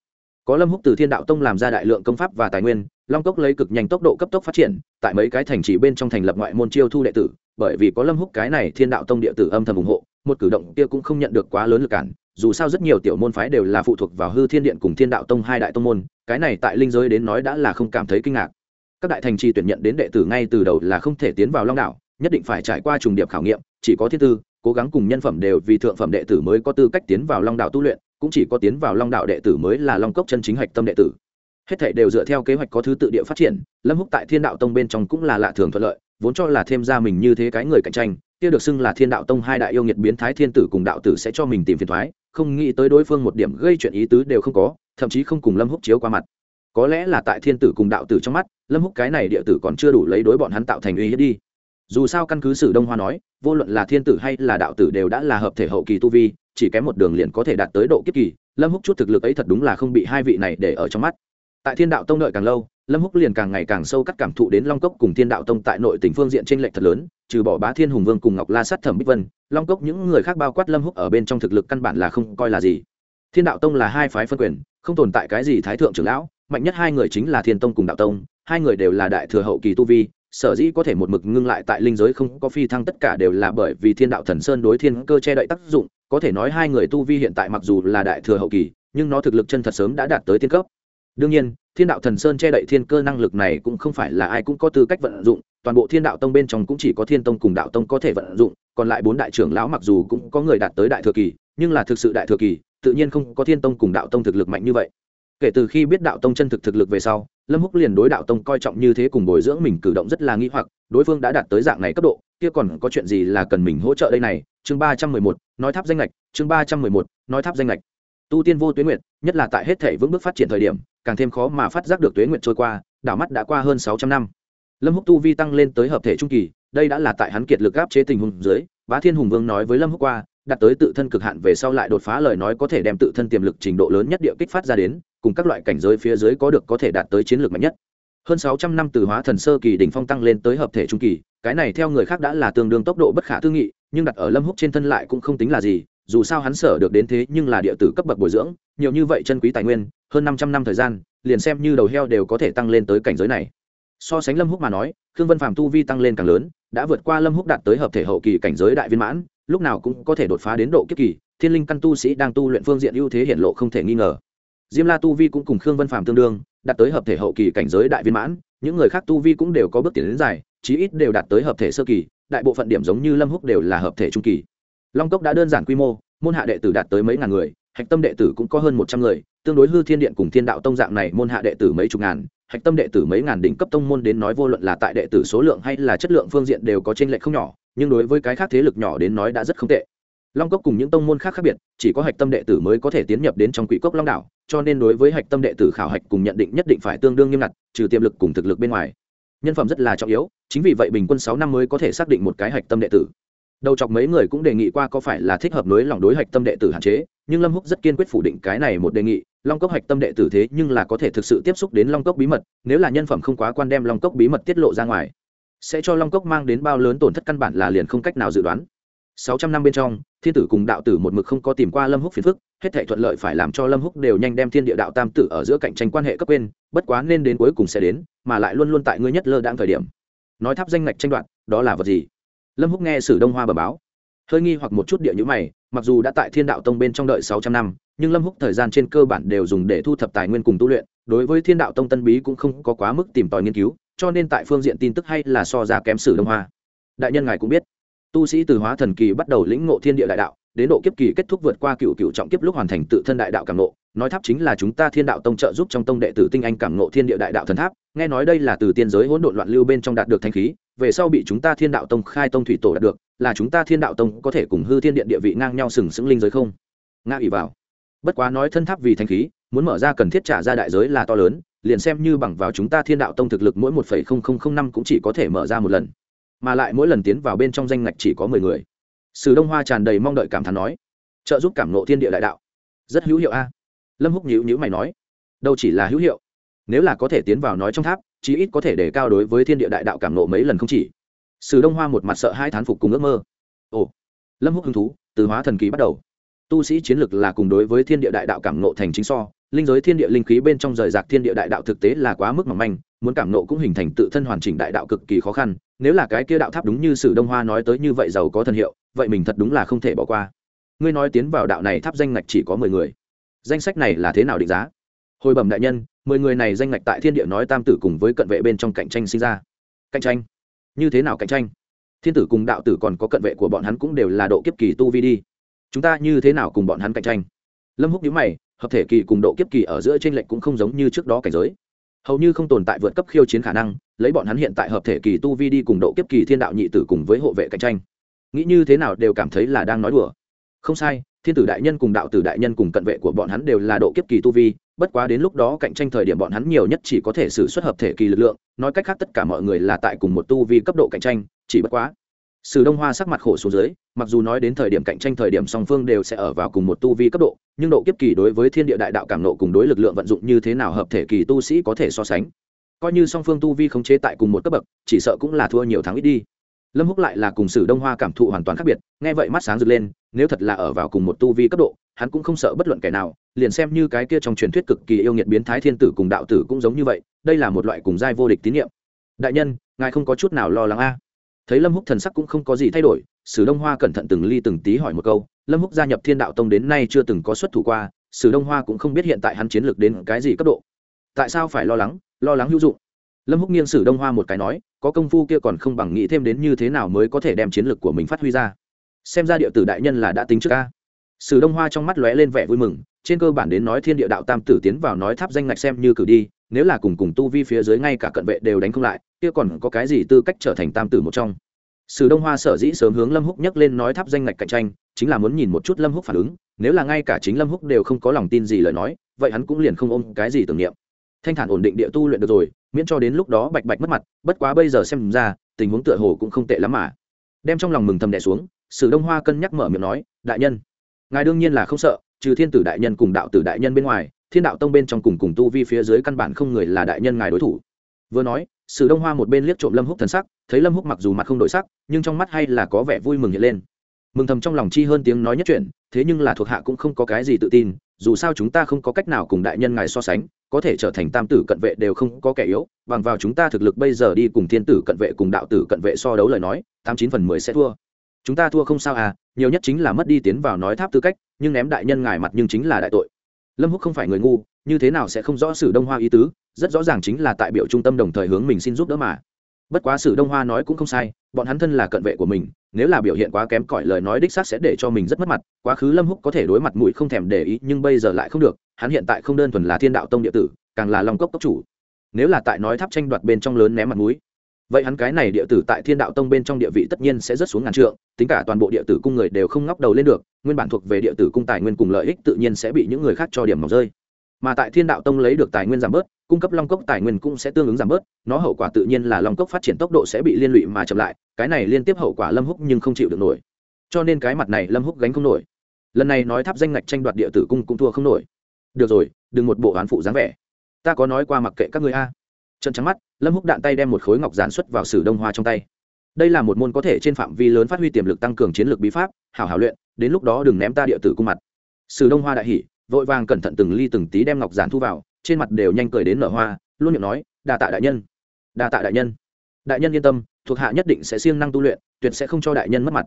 Có lâm húc từ thiên đạo tông làm ra đại lượng công pháp và tài nguyên, long cốc lấy cực nhanh tốc độ cấp tốc phát triển, tại mấy cái thành trì bên trong thành lập ngoại môn chiêu thu đệ tử, bởi vì có lâm húc cái này thiên đạo tông địa tử âm thầm ủng hộ, một cử động kia cũng không nhận được quá lớn lực cản dù sao rất nhiều tiểu môn phái đều là phụ thuộc vào hư thiên điện cùng thiên đạo tông hai đại tông môn, cái này tại linh giới đến nói đã là không cảm thấy kinh ngạc. Các đại thành trì tuyển nhận đến đệ tử ngay từ đầu là không thể tiến vào long đạo, nhất định phải trải qua trùng điệp khảo nghiệm, chỉ có thiên tư, cố gắng cùng nhân phẩm đều vì thượng phẩm đệ tử mới có tư cách tiến vào long đạo tu luyện, cũng chỉ có tiến vào long đạo đệ tử mới là long cốc chân chính hạch tâm đệ tử. Hết thảy đều dựa theo kế hoạch có thứ tự địa phát triển, lâm húc tại thiên đạo tông bên trong cũng là lạ thường thuận lợi, vốn cho là thêm ra mình như thế cái người cạnh tranh kia được xưng là thiên đạo tông hai đại yêu nghiệt biến thái thiên tử cùng đạo tử sẽ cho mình tìm phiền thoái, không nghĩ tới đối phương một điểm gây chuyện ý tứ đều không có, thậm chí không cùng lâm húc chiếu qua mặt. Có lẽ là tại thiên tử cùng đạo tử trong mắt, lâm húc cái này địa tử còn chưa đủ lấy đối bọn hắn tạo thành uy hiếp đi. Dù sao căn cứ sử đông hoa nói, vô luận là thiên tử hay là đạo tử đều đã là hợp thể hậu kỳ tu vi, chỉ kém một đường liền có thể đạt tới độ kiếp kỳ, lâm húc chút thực lực ấy thật đúng là không bị hai vị này để ở trong mắt. Tại thiên đạo tông đợi càng lâu, lâm húc liền càng ngày càng sâu cắt cảm thụ đến long cốc cùng thiên đạo tông tại nội tỉnh phương diện t r ê n lệch thật lớn trừ bỏ bá thiên hùng vương cùng ngọc la sát thẩm bích vân, long cốc những người khác bao quát lâm húc ở bên trong thực lực căn bản là không coi là gì. Thiên đạo tông là hai phái phân quyền, không tồn tại cái gì thái thượng trưởng lão, mạnh nhất hai người chính là thiên tông cùng đạo tông, hai người đều là đại thừa hậu kỳ tu vi, sở dĩ có thể một mực ngưng lại tại linh giới không có phi thăng tất cả đều là bởi vì thiên đạo thần sơn đối thiên cơ che đậy tác dụng, có thể nói hai người tu vi hiện tại mặc dù là đại thừa hậu kỳ, nhưng nó thực lực chân thật sớm đã đạt tới tiên cấp đương nhiên, thiên đạo thần sơn che đậy thiên cơ năng lực này cũng không phải là ai cũng có tư cách vận dụng, toàn bộ thiên đạo tông bên trong cũng chỉ có thiên tông cùng đạo tông có thể vận dụng, còn lại bốn đại trưởng lão mặc dù cũng có người đạt tới đại thừa kỳ, nhưng là thực sự đại thừa kỳ, tự nhiên không có thiên tông cùng đạo tông thực lực mạnh như vậy. Kể từ khi biết đạo tông chân thực thực lực về sau, lâm húc liền đối đạo tông coi trọng như thế cùng bồi dưỡng mình cử động rất là nghi hoặc, đối phương đã đạt tới dạng này cấp độ, kia còn có chuyện gì là cần mình hỗ trợ đây này? Chương ba trăm mười một, nói tháp danh lệch chương ba trăm mười một, nói tháp danh lệch tu tiên vô tuyến nguyện nhất là tại hết thể vững bước phát triển thời điểm càng thêm khó mà phát giác được tuế nguyện trôi qua, đảo mắt đã qua hơn sáu trăm năm. Lâm húc tu vi tăng lên tới hợp thể trung kỳ, đây đã là tại hắn kiệt lực áp chế tình huống dưới, bá thiên hùng vương nói với lâm húc qua, đạt tới tự thân cực hạn về sau lại đột phá lời nói có thể đem tự thân tiềm lực trình độ lớn nhất địa kích phát ra đến, cùng các loại cảnh giới phía dưới có được có thể đạt tới chiến lược mạnh nhất. Hơn sáu trăm năm từ hóa thần sơ kỳ đỉnh phong tăng lên tới hợp thể trung kỳ, cái này theo người khác đã là tương đương tốc độ bất khả tư nghị, nhưng đặt ở lâm húc trên thân lại cũng không tính là gì, dù sao hắn sở được đến thế nhưng là địa tử cấp bậc bồi dưỡng, nhiều như vậy chân quý tài nguyên hơn năm trăm năm thời gian, liền xem như đầu heo đều có thể tăng lên tới cảnh giới này. So sánh lâm húc mà nói, khương vân phàm tu vi tăng lên càng lớn, đã vượt qua lâm húc đạt tới hợp thể hậu kỳ cảnh giới đại viên mãn, lúc nào cũng có thể đột phá đến độ kiếp kỳ, thiên linh căn tu sĩ đang tu luyện phương diện ưu thế hiển lộ không thể nghi ngờ. Diêm la tu vi cũng cùng khương vân phàm tương đương, đạt tới hợp thể hậu kỳ cảnh giới đại viên mãn, những người khác tu vi cũng đều có bước tiến đến dài, chí ít đều đạt tới hợp thể sơ kỳ, đại bộ phận điểm giống như lâm húc đều là hợp thể trung kỳ. Long cốc đã đơn giản quy mô, môn hạ đệ tử đạt tới mấy ngàn người hạch tâm đệ tử cũng có hơn một trăm người, tương đối hư thiên điện cùng thiên đạo tông dạng này môn hạ đệ tử mấy chục ngàn, hạch tâm đệ tử mấy ngàn đỉnh cấp tông môn đến nói vô luận là tại đệ tử số lượng hay là chất lượng phương diện đều có t r ê n lệch không nhỏ, nhưng đối với cái khác thế lực nhỏ đến nói đã rất không tệ. Long cốc cùng những tông môn khác khác biệt, chỉ có hạch tâm đệ tử mới có thể tiến nhập đến trong quỷ cốc long đảo, cho nên đối với hạch tâm đệ tử khảo hạch cùng nhận định nhất định phải tương đương nghiêm ngặt, trừ tiềm lực cùng thực lực bên ngoài. Nhân phẩm rất là trọng yếu, chính vì vậy bình quân sáu năm mới có thể xác định một cái hạch tâm đệ tử đầu chọc mấy người cũng đề nghị qua có phải là thích hợp nối lòng đối hạch tâm đệ tử hạn chế, nhưng lâm húc rất kiên quyết phủ định cái này một đề nghị, long cốc hạch tâm đệ tử thế nhưng là có thể thực sự tiếp xúc đến long cốc bí mật, nếu là nhân phẩm không quá quan đem long cốc bí mật tiết lộ ra ngoài, sẽ cho long cốc mang đến bao lớn tổn thất căn bản là liền không cách nào dự đoán. Sáu trăm năm bên trong, thiên tử cùng đạo tử một mực không có tìm qua lâm húc phiền phức, hết thảy thuận lợi phải làm cho lâm húc đều nhanh đem thiên địa đạo tam tử ở giữa cạnh tranh quan hệ cấp bên bất quá nên đến cuối cùng sẽ đến, mà lại luôn luôn tại ngươi nhất lơ đang thời điểm. Nói tháp danh ngạch tranh đoạt, đó là vật gì? Lâm húc nghe sử đông hoa bờ báo, hơi nghi hoặc một chút địa nhữ mày, mặc dù đã tại thiên đạo tông bên trong đợi sáu trăm năm, nhưng lâm húc thời gian trên cơ bản đều dùng để thu thập tài nguyên cùng tu luyện, đối với thiên đạo tông tân bí cũng không có quá mức tìm tòi nghiên cứu, cho nên tại phương diện tin tức hay là so ra kém sử đông hoa. Đại nhân ngài cũng biết, tu sĩ từ hóa thần kỳ bắt đầu lĩnh ngộ thiên địa đại đạo, đến độ kiếp kỳ kết thúc vượt qua cựu cựu trọng kiếp lúc hoàn thành tự thân đại đạo cảm ngộ, nói tháp chính là chúng ta thiên đạo tông trợ giúp trong tông đệ tử tinh anh cảm ngộ thiên địa đại đạo thần tháp, nghe nói đây là từ tiên giới hỗn độn loạn lưu bên trong đạt được thanh khí về sau bị chúng ta thiên đạo tông khai tông thủy tổ đạt được, là chúng ta thiên đạo tông có thể cùng hư thiên điện địa vị ngang nhau sừng sững linh giới không? Nga ủy vào. Bất quá nói thân tháp vì thanh khí, muốn mở ra cần thiết trả ra đại giới là to lớn, liền xem như bằng vào chúng ta thiên đạo tông thực lực mỗi một phẩy không không không năm cũng chỉ có thể mở ra một lần. Mà lại mỗi lần tiến vào bên trong danh ngạch chỉ có mười người. Sử đông hoa tràn đầy mong đợi cảm thán nói, trợ giúp cảm nộ thiên địa đại đạo. Rất hữu hiệu a. Lâm húc nhữ nhữ mày nói, đâu chỉ là hữu hiệu. Nếu là có thể tiến vào nói trong tháp chí ít có thể đề cao đối với thiên địa đại đạo cảm nộ mấy lần không chỉ. Sử đông hoa một mặt sợ hai thán phục cùng ước mơ. Ồ, lâm húc hứng thú, từ hóa thần kỳ bắt đầu. Tu sĩ chiến lực là cùng đối với thiên địa đại đạo cảm nộ thành chính so, linh giới thiên địa linh khí bên trong rời rạc thiên địa đại đạo thực tế là quá mức mỏng manh, muốn cảm nộ cũng hình thành tự thân hoàn chỉnh đại đạo cực kỳ khó khăn, nếu là cái kia đạo tháp đúng như sử đông hoa nói tới như vậy giàu có thần hiệu, vậy mình thật đúng là không thể bỏ qua. Ngươi nói tiến vào đạo này tháp danh ngạch chỉ có mười người. Danh sách này là thế nào định giá? Hồi bẩm đại nhân mười người này danh ngạch tại thiên địa nói tam tử cùng với cận vệ bên trong cạnh tranh sinh ra. Cạnh tranh? Như thế nào cạnh tranh? Thiên tử cùng đạo tử còn có cận vệ của bọn hắn cũng đều là độ kiếp kỳ tu vi đi. Chúng ta như thế nào cùng bọn hắn cạnh tranh? Lâm húc nhíu mày, hợp thể kỳ cùng độ kiếp kỳ ở giữa trên lệnh cũng không giống như trước đó cảnh giới. Hầu như không tồn tại vượt cấp khiêu chiến khả năng, lấy bọn hắn hiện tại hợp thể kỳ tu vi đi cùng độ kiếp kỳ thiên đạo nhị tử cùng với hộ vệ cạnh tranh. Nghĩ như thế nào đều cảm thấy là đang nói đùa. Không sai, thiên tử đại nhân cùng đạo tử đại nhân cùng cận vệ của bọn hắn đều là độ kiếp kỳ tu vi bất quá đến lúc đó cạnh tranh thời điểm bọn hắn nhiều nhất chỉ có thể xử xuất hợp thể kỳ lực lượng, nói cách khác tất cả mọi người là tại cùng một tu vi cấp độ cạnh tranh, chỉ bất quá, sử đông hoa sắc mặt khổ xuống dưới, mặc dù nói đến thời điểm cạnh tranh thời điểm song phương đều sẽ ở vào cùng một tu vi cấp độ, nhưng độ kiếp kỳ đối với thiên địa đại đạo cảm nộ cùng đối lực lượng vận dụng như thế nào hợp thể kỳ tu sĩ có thể so sánh. Coi như song phương tu vi khống chế tại cùng một cấp bậc, chỉ sợ cũng là thua nhiều tháng ít đi lâm húc lại là cùng sử đông hoa cảm thụ hoàn toàn khác biệt, nghe vậy mắt sáng rực lên, nếu thật là ở vào cùng một tu vi cấp độ, hắn cũng không sợ bất luận kẻ nào, liền xem như cái kia trong truyền thuyết cực kỳ yêu nghiệt biến thái thiên tử cùng đạo tử cũng giống như vậy, đây là một loại cùng giai vô địch tín nhiệm đại nhân, ngài không có chút nào lo lắng a? Thấy lâm húc thần sắc cũng không có gì thay đổi, sử đông hoa cẩn thận từng ly từng tí hỏi một câu, lâm húc gia nhập thiên đạo tông đến nay chưa từng có xuất thủ qua, sử đông hoa cũng không biết hiện tại hắn chiến lược đến cái gì cấp độ. Tại sao phải lo lắng lo lắng hữu dụng? Lâm húc nghiêng sử đông hoa một cái nói, có công phu kia còn không bằng nghĩ thêm đến như thế nào mới có thể đem chiến lược của mình phát huy ra. Xem ra địa tử đại nhân là đã tính trước ca. Sử đông hoa trong mắt lóe lên vẻ vui mừng, trên cơ bản đến nói thiên địa đạo tam tử tiến vào nói tháp danh ngạch xem như cử đi, nếu là cùng cùng tu vi phía dưới ngay cả cận vệ đều đánh không lại, kia còn có cái gì tư cách trở thành tam tử một trong? Sử đông hoa sở dĩ sớm hướng lâm húc nhắc lên nói tháp danh ngạch cạnh tranh, chính là muốn nhìn một chút lâm húc phản ứng, nếu là ngay cả chính lâm húc đều không có lòng tin gì lời nói, vậy hắn cũng liền không ôm cái gì tưởng niệm. Thanh thản ổn định địa tu luyện được rồi miễn cho đến lúc đó bạch bạch mất mặt, bất quá bây giờ xem ra, tình huống tựa hồ cũng không tệ lắm mà. Đem trong lòng mừng thầm đẻ xuống, sử đông hoa cân nhắc mở miệng nói, đại nhân, ngài đương nhiên là không sợ, trừ thiên tử đại nhân cùng đạo tử đại nhân bên ngoài, thiên đạo tông bên trong cùng cùng tu vi phía dưới căn bản không người là đại nhân ngài đối thủ. Vừa nói, sử đông hoa một bên liếc trộm lâm húc thần sắc, thấy lâm húc mặc dù mặt không đổi sắc, nhưng trong mắt hay là có vẻ vui mừng hiện lên. Mừng thầm trong lòng chi hơn tiếng nói nhất chuyện, thế nhưng là thuộc hạ cũng không có cái gì tự tin, dù sao chúng ta không có cách nào cùng đại nhân ngài so sánh có thể trở thành tam tử cận vệ đều không có kẻ yếu, bằng vào chúng ta thực lực bây giờ đi cùng thiên tử cận vệ cùng đạo tử cận vệ so đấu lời nói, tám chín phần mười sẽ thua. Chúng ta thua không sao à nhiều nhất chính là mất đi tiến vào nói tháp tư cách, nhưng ném đại nhân ngài mặt nhưng chính là đại tội. Lâm húc không phải người ngu, như thế nào sẽ không rõ sử đông hoa ý tứ, rất rõ ràng chính là tại biểu trung tâm đồng thời hướng mình xin giúp đỡ mà. Bất quá sử đông hoa nói cũng không sai, bọn hắn thân là cận vệ của mình nếu là biểu hiện quá kém cỏi lời nói đích xác sẽ để cho mình rất mất mặt, quá khứ lâm húc có thể đối mặt mũi không thèm để ý, nhưng bây giờ lại không được, hắn hiện tại không đơn thuần là thiên đạo tông địa tử, càng là long cốc cốc chủ. Nếu là tại nói tháp tranh đoạt bên trong lớn ném mặt mũi, vậy hắn cái này địa tử tại thiên đạo tông bên trong địa vị tất nhiên sẽ rất xuống ngàn trượng, tính cả toàn bộ địa tử cung người đều không ngóc đầu lên được, nguyên bản thuộc về địa tử cung tài nguyên cùng lợi ích tự nhiên sẽ bị những người khác cho điểm mỏng rơi. Mà tại thiên đạo tông lấy được tài nguyên giảm bớt, cung cấp long cốc tài nguyên cũng sẽ tương ứng giảm bớt, nó hậu quả tự nhiên là long cốc phát triển tốc độ sẽ bị liên lụy mà chậm lại cái này liên tiếp hậu quả lâm húc nhưng không chịu được nổi. Cho nên cái mặt này lâm húc gánh không nổi. Lần này nói tháp danh ngạch tranh đoạt địa tử cung cũng thua không nổi. Được rồi, đừng một bộ oán phụ dáng vẻ. Ta có nói qua mặc kệ các người a. Trận trắng mắt, lâm húc đạn tay đem một khối ngọc giản xuất vào sử đông hoa trong tay. Đây là một môn có thể trên phạm vi lớn phát huy tiềm lực tăng cường chiến lược bí pháp, hảo hảo luyện, đến lúc đó đừng ném ta địa tử cung mặt. Sử đông hoa đại hỉ, vội vàng cẩn thận từng ly từng tí đem ngọc giản thu vào, trên mặt đều nhanh cười đến nở hoa, luôn miệng nói đà tạ đại nhân đà tạ đại nhân. Đại nhân yên tâm thuộc hạ nhất định sẽ siêng năng tu luyện, tuyệt sẽ không cho đại nhân mất mặt.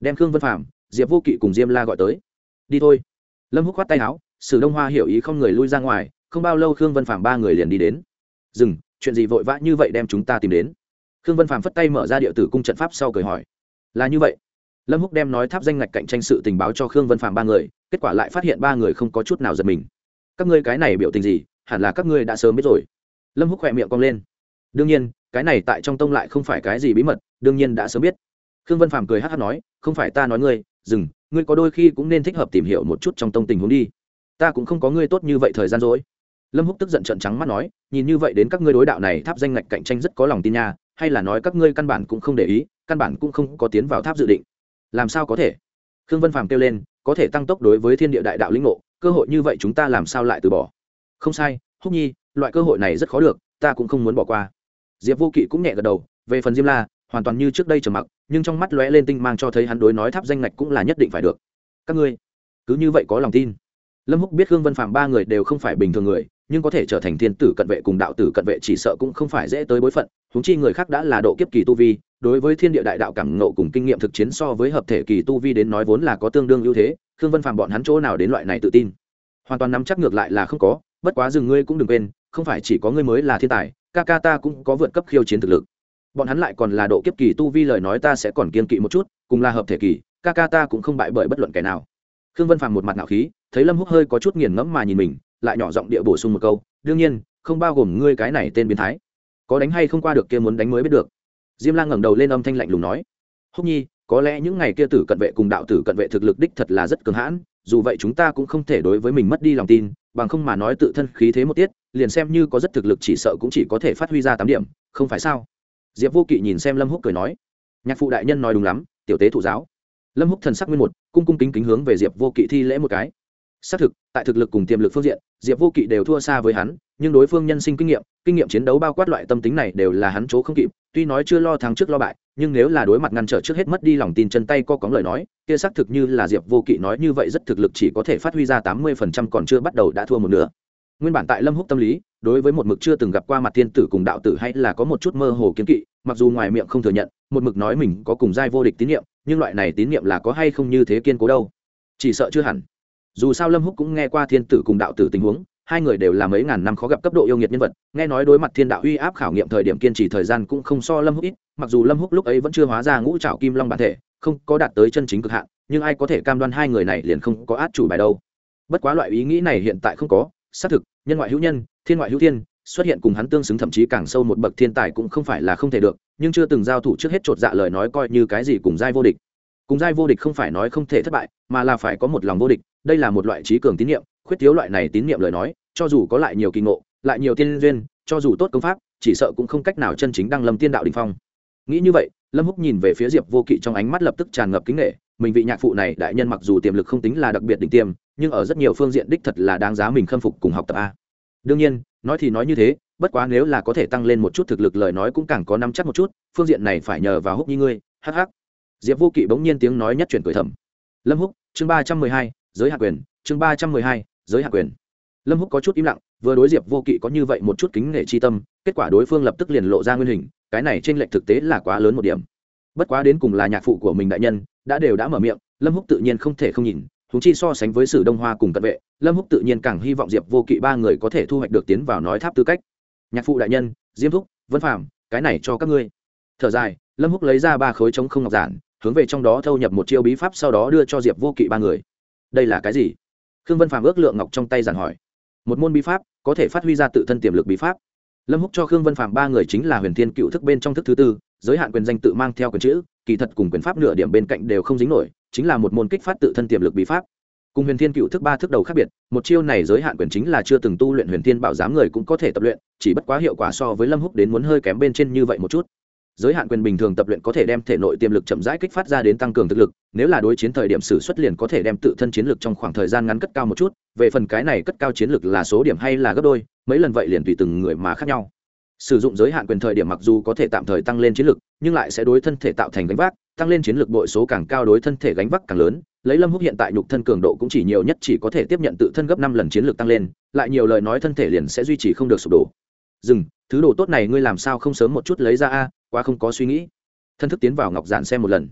Đem khương vân phạm diệp vô kỵ cùng diêm la gọi tới. Đi thôi. Lâm húc khoát tay áo, sử đông hoa hiểu ý không người lui ra ngoài, không bao lâu khương vân phạm ba người liền đi đến. Dừng, chuyện gì vội vã như vậy đem chúng ta tìm đến? Khương vân phạm phất tay mở ra địa tử cung trận pháp sau cười hỏi. Là như vậy. Lâm húc đem nói tháp danh ngạch cạnh tranh sự tình báo cho khương vân phạm ba người, kết quả lại phát hiện ba người không có chút nào giật mình. Các ngươi cái này biểu tình gì, hẳn là các ngươi đã sớm biết rồi. Lâm húc khỏe miệng cong lên. Đương nhiên cái này tại trong tông lại không phải cái gì bí mật, đương nhiên đã sớm biết. Khương vân phạm cười hát hát nói, không phải ta nói ngươi, dừng, ngươi có đôi khi cũng nên thích hợp tìm hiểu một chút trong tông tình huống đi. Ta cũng không có ngươi tốt như vậy thời gian rồi lâm húc tức giận trận trắng mắt nói, nhìn như vậy đến các ngươi đối đạo này tháp danh ngạch cạnh tranh rất có lòng tin nha, hay là nói các ngươi căn bản cũng không để ý, căn bản cũng không có tiến vào tháp dự định. Làm sao có thể? Khương vân phàm kêu lên, có thể tăng tốc đối với thiên địa đại đạo linh ngộ, cơ hội như vậy chúng ta làm sao lại từ bỏ? Không sai, húc nhi, loại cơ hội này rất khó được, ta cũng không muốn bỏ qua diệp vô kỵ cũng nhẹ gật đầu, về phần diêm la, hoàn toàn như trước đây trầm mặc, nhưng trong mắt lóe lên tinh mang cho thấy hắn đối nói tháp danh ngạch cũng là nhất định phải được. Các ngươi, cứ như vậy có lòng tin. Lâm húc biết khương vân phạm ba người đều không phải bình thường người, nhưng có thể trở thành thiên tử cận vệ cùng đạo tử cận vệ chỉ sợ cũng không phải dễ tới bối phận húng chi người khác đã là độ kiếp kỳ tu vi, đối với thiên địa đại đạo cảm ngộ cùng kinh nghiệm thực chiến so với hợp thể kỳ tu vi đến nói vốn là có tương đương ưu thế, khương vân phạm bọn hắn chỗ nào đến loại này tự tin? Hoàn toàn nắm chắc ngược lại là không có, bất quá dừng ngươi cũng đừng quên, không phải chỉ có ngươi mới là thiên tài ca ca ta cũng có vượt cấp khiêu chiến thực lực. Bọn hắn lại còn là độ kiếp kỳ tu vi lời nói ta sẽ còn kiên kỵ một chút, cùng là hợp thể kỳ ca ca ta cũng không bại bởi bất luận kẻ nào. Khương vân phàm một mặt ngạo khí, thấy lâm húc hơi có chút nghiền ngẫm mà nhìn mình, lại nhỏ giọng địa bổ sung một câu, đương nhiên, không bao gồm ngươi cái này tên biến thái. Có đánh hay không qua được kia muốn đánh mới biết được. Diêm la ngẩng đầu lên âm thanh lạnh lùng nói, húc nhi, có lẽ những ngày kia tử cận vệ cùng đạo tử cận vệ thực lực đích thật là rất cường hãn dù vậy chúng ta cũng không thể đối với mình mất đi lòng tin, bằng không mà nói tự thân khí thế một tiết, liền xem như có rất thực lực chỉ sợ cũng chỉ có thể phát huy ra tám điểm, không phải sao? Diệp vô kỵ nhìn xem lâm húc cười nói, nhạc phụ đại nhân nói đúng lắm, tiểu tế thụ giáo. Lâm húc thần sắc nguyên một, cung cung kính kính hướng về diệp vô kỵ thi lễ một cái. Xác thực, tại thực lực cùng tiềm lực phương diện, diệp vô kỵ đều thua xa với hắn nhưng đối phương nhân sinh kinh nghiệm kinh nghiệm chiến đấu bao quát loại tâm tính này đều là hắn chỗ không kịp, tuy nói chưa lo thắng trước lo bại, nhưng nếu là đối mặt ngăn trở trước hết mất đi lòng tin chân tay co có lời nói, kia xác thực như là diệp vô kỵ nói như vậy rất thực lực chỉ có thể phát huy ra tám mươi phần trăm còn chưa bắt đầu đã thua một nửa. Nguyên bản tại lâm húc tâm lý, đối với một mực chưa từng gặp qua mặt thiên tử cùng đạo tử hay là có một chút mơ hồ kiến kỵ, mặc dù ngoài miệng không thừa nhận, một mực nói mình có cùng giai vô địch tín nhiệm, nhưng loại này tín nhiệm là có hay không như thế kiên cố đâu. Chỉ sợ chưa hẳn. Dù sao lâm húc cũng nghe qua thiên tử cùng đạo tử tình huống hai người đều là mấy ngàn năm khó gặp cấp độ yêu nghiệt nhân vật, nghe nói đối mặt thiên đạo uy áp khảo nghiệm thời điểm kiên trì thời gian cũng không so lâm húc ít, mặc dù lâm húc lúc ấy vẫn chưa hóa ra ngũ trảo kim long bản thể, không có đạt tới chân chính cực hạn, nhưng ai có thể cam đoan hai người này liền không có át chủ bài đâu. Bất quá loại ý nghĩ này hiện tại không có, xác thực, nhân ngoại hữu nhân, thiên ngoại hữu thiên, xuất hiện cùng hắn tương xứng thậm chí càng sâu một bậc thiên tài cũng không phải là không thể được, nhưng chưa từng giao thủ trước hết chột dạ lời nói coi như cái gì cùng giai vô địch. Cùng giai vô địch không phải nói không thể thất bại, mà là phải có một lòng vô địch, đây là một loại trí cường tín nhiệm khuyết thiếu loại này tín nhiệm lời nói, cho dù có lại nhiều kỳ ngộ, lại nhiều tiên duyên, cho dù tốt công pháp, chỉ sợ cũng không cách nào chân chính đăng lâm tiên đạo đình phong. Nghĩ như vậy, lâm húc nhìn về phía diệp vô kỵ trong ánh mắt lập tức tràn ngập kính nghệ mình vị nhạc phụ này đại nhân mặc dù tiềm lực không tính là đặc biệt đỉnh tiêm, nhưng ở rất nhiều phương diện đích thật là đáng giá mình khâm phục cùng học tập a. Đương nhiên, nói thì nói như thế, bất quá nếu là có thể tăng lên một chút thực lực lời nói cũng càng có năm chắc một chút, phương diện này phải nhờ vào húc như ngươi, hắc hắc. Diệp vô kỵ bỗng nhiên tiếng nói nhất chuyển cười thầm. Lâm húc, chương ba trăm mười hai, giới hạ quyền, chương ba trăm mười hai giới hạ quyền. Lâm húc có chút im lặng, vừa đối diệp vô kỵ có như vậy một chút kính nể chi tâm, kết quả đối phương lập tức liền lộ ra nguyên hình, cái này trên lệch thực tế là quá lớn một điểm. Bất quá đến cùng là nhạc phụ của mình đại nhân, đã đều đã mở miệng, lâm húc tự nhiên không thể không nhìn thúng chi so sánh với sử đông hoa cùng cận vệ, lâm húc tự nhiên càng hy vọng diệp vô kỵ ba người có thể thu hoạch được tiến vào nói tháp tư cách. Nhạc phụ đại nhân, diêm thúc, vân phàm, cái này cho các ngươi. Thở dài, lâm húc lấy ra ba khối trống không ngọc giản, hướng về trong đó thâu nhập một chiêu bí pháp sau đó đưa cho diệp vô kỵ ba người. Đây là cái gì? Khương vân phàm ước lượng ngọc trong tay giản hỏi. Một môn bí pháp, có thể phát huy ra tự thân tiềm lực bí pháp. Lâm húc cho khương vân phàm ba người chính là huyền thiên cựu thức bên trong thức thứ tư, giới hạn quyền danh tự mang theo quyền chữ, kỳ thật cùng quyền pháp nửa điểm bên cạnh đều không dính nổi, chính là một môn kích phát tự thân tiềm lực bí pháp. Cùng huyền thiên cựu thức ba thức đầu khác biệt, một chiêu này giới hạn quyền chính là chưa từng tu luyện huyền thiên bảo giám người cũng có thể tập luyện, chỉ bất quá hiệu quả so với lâm húc đến muốn hơi kém bên trên như vậy một chút giới hạn quyền bình thường tập luyện có thể đem thể nội tiềm lực chậm rãi kích phát ra đến tăng cường thực lực, nếu là đối chiến thời điểm sử xuất liền có thể đem tự thân chiến lực trong khoảng thời gian ngắn cất cao một chút, về phần cái này cất cao chiến lực là số điểm hay là gấp đôi, mấy lần vậy liền tùy từng người mà khác nhau. Sử dụng giới hạn quyền thời điểm mặc dù có thể tạm thời tăng lên chiến lực, nhưng lại sẽ đối thân thể tạo thành gánh vác, tăng lên chiến lực bội số càng cao đối thân thể gánh vác càng lớn, lấy lâm húc hiện tại nhục thân cường độ cũng chỉ nhiều nhất chỉ có thể tiếp nhận tự thân gấp năm lần chiến lực tăng lên, lại nhiều lời nói thân thể liền sẽ duy trì không được sụp đổ. Dừng, thứ đồ tốt này ngươi làm sao không sớm một chút lấy ra a? Quá không có suy nghĩ. Thân thức tiến vào ngọc giản xem một lần.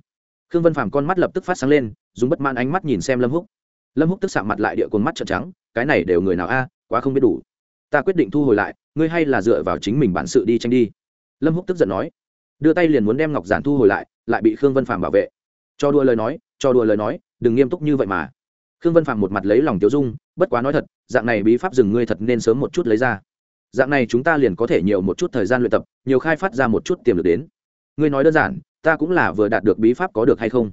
Khương vân phàm con mắt lập tức phát sáng lên, dùng bất man ánh mắt nhìn xem lâm húc. Lâm húc tức sạm mặt lại địa cồn mắt trợn trắng, cái này đều người nào a, quá không biết đủ. Ta quyết định thu hồi lại, ngươi hay là dựa vào chính mình bản sự đi tranh đi. Lâm húc tức giận nói. Đưa tay liền muốn đem ngọc giản thu hồi lại lại bị khương vân phàm bảo vệ. Cho đùa lời nói, cho đùa lời nói, đừng nghiêm túc như vậy mà. Khương vân phàm một mặt lấy lòng tiêu dung, bất quá nói thật, dạng này bí pháp dừng ngươi thật nên sớm một chút lấy ra dạng này chúng ta liền có thể nhiều một chút thời gian luyện tập, nhiều khai phát ra một chút tiềm lực đến. Ngươi nói đơn giản, ta cũng là vừa đạt được bí pháp có được hay không?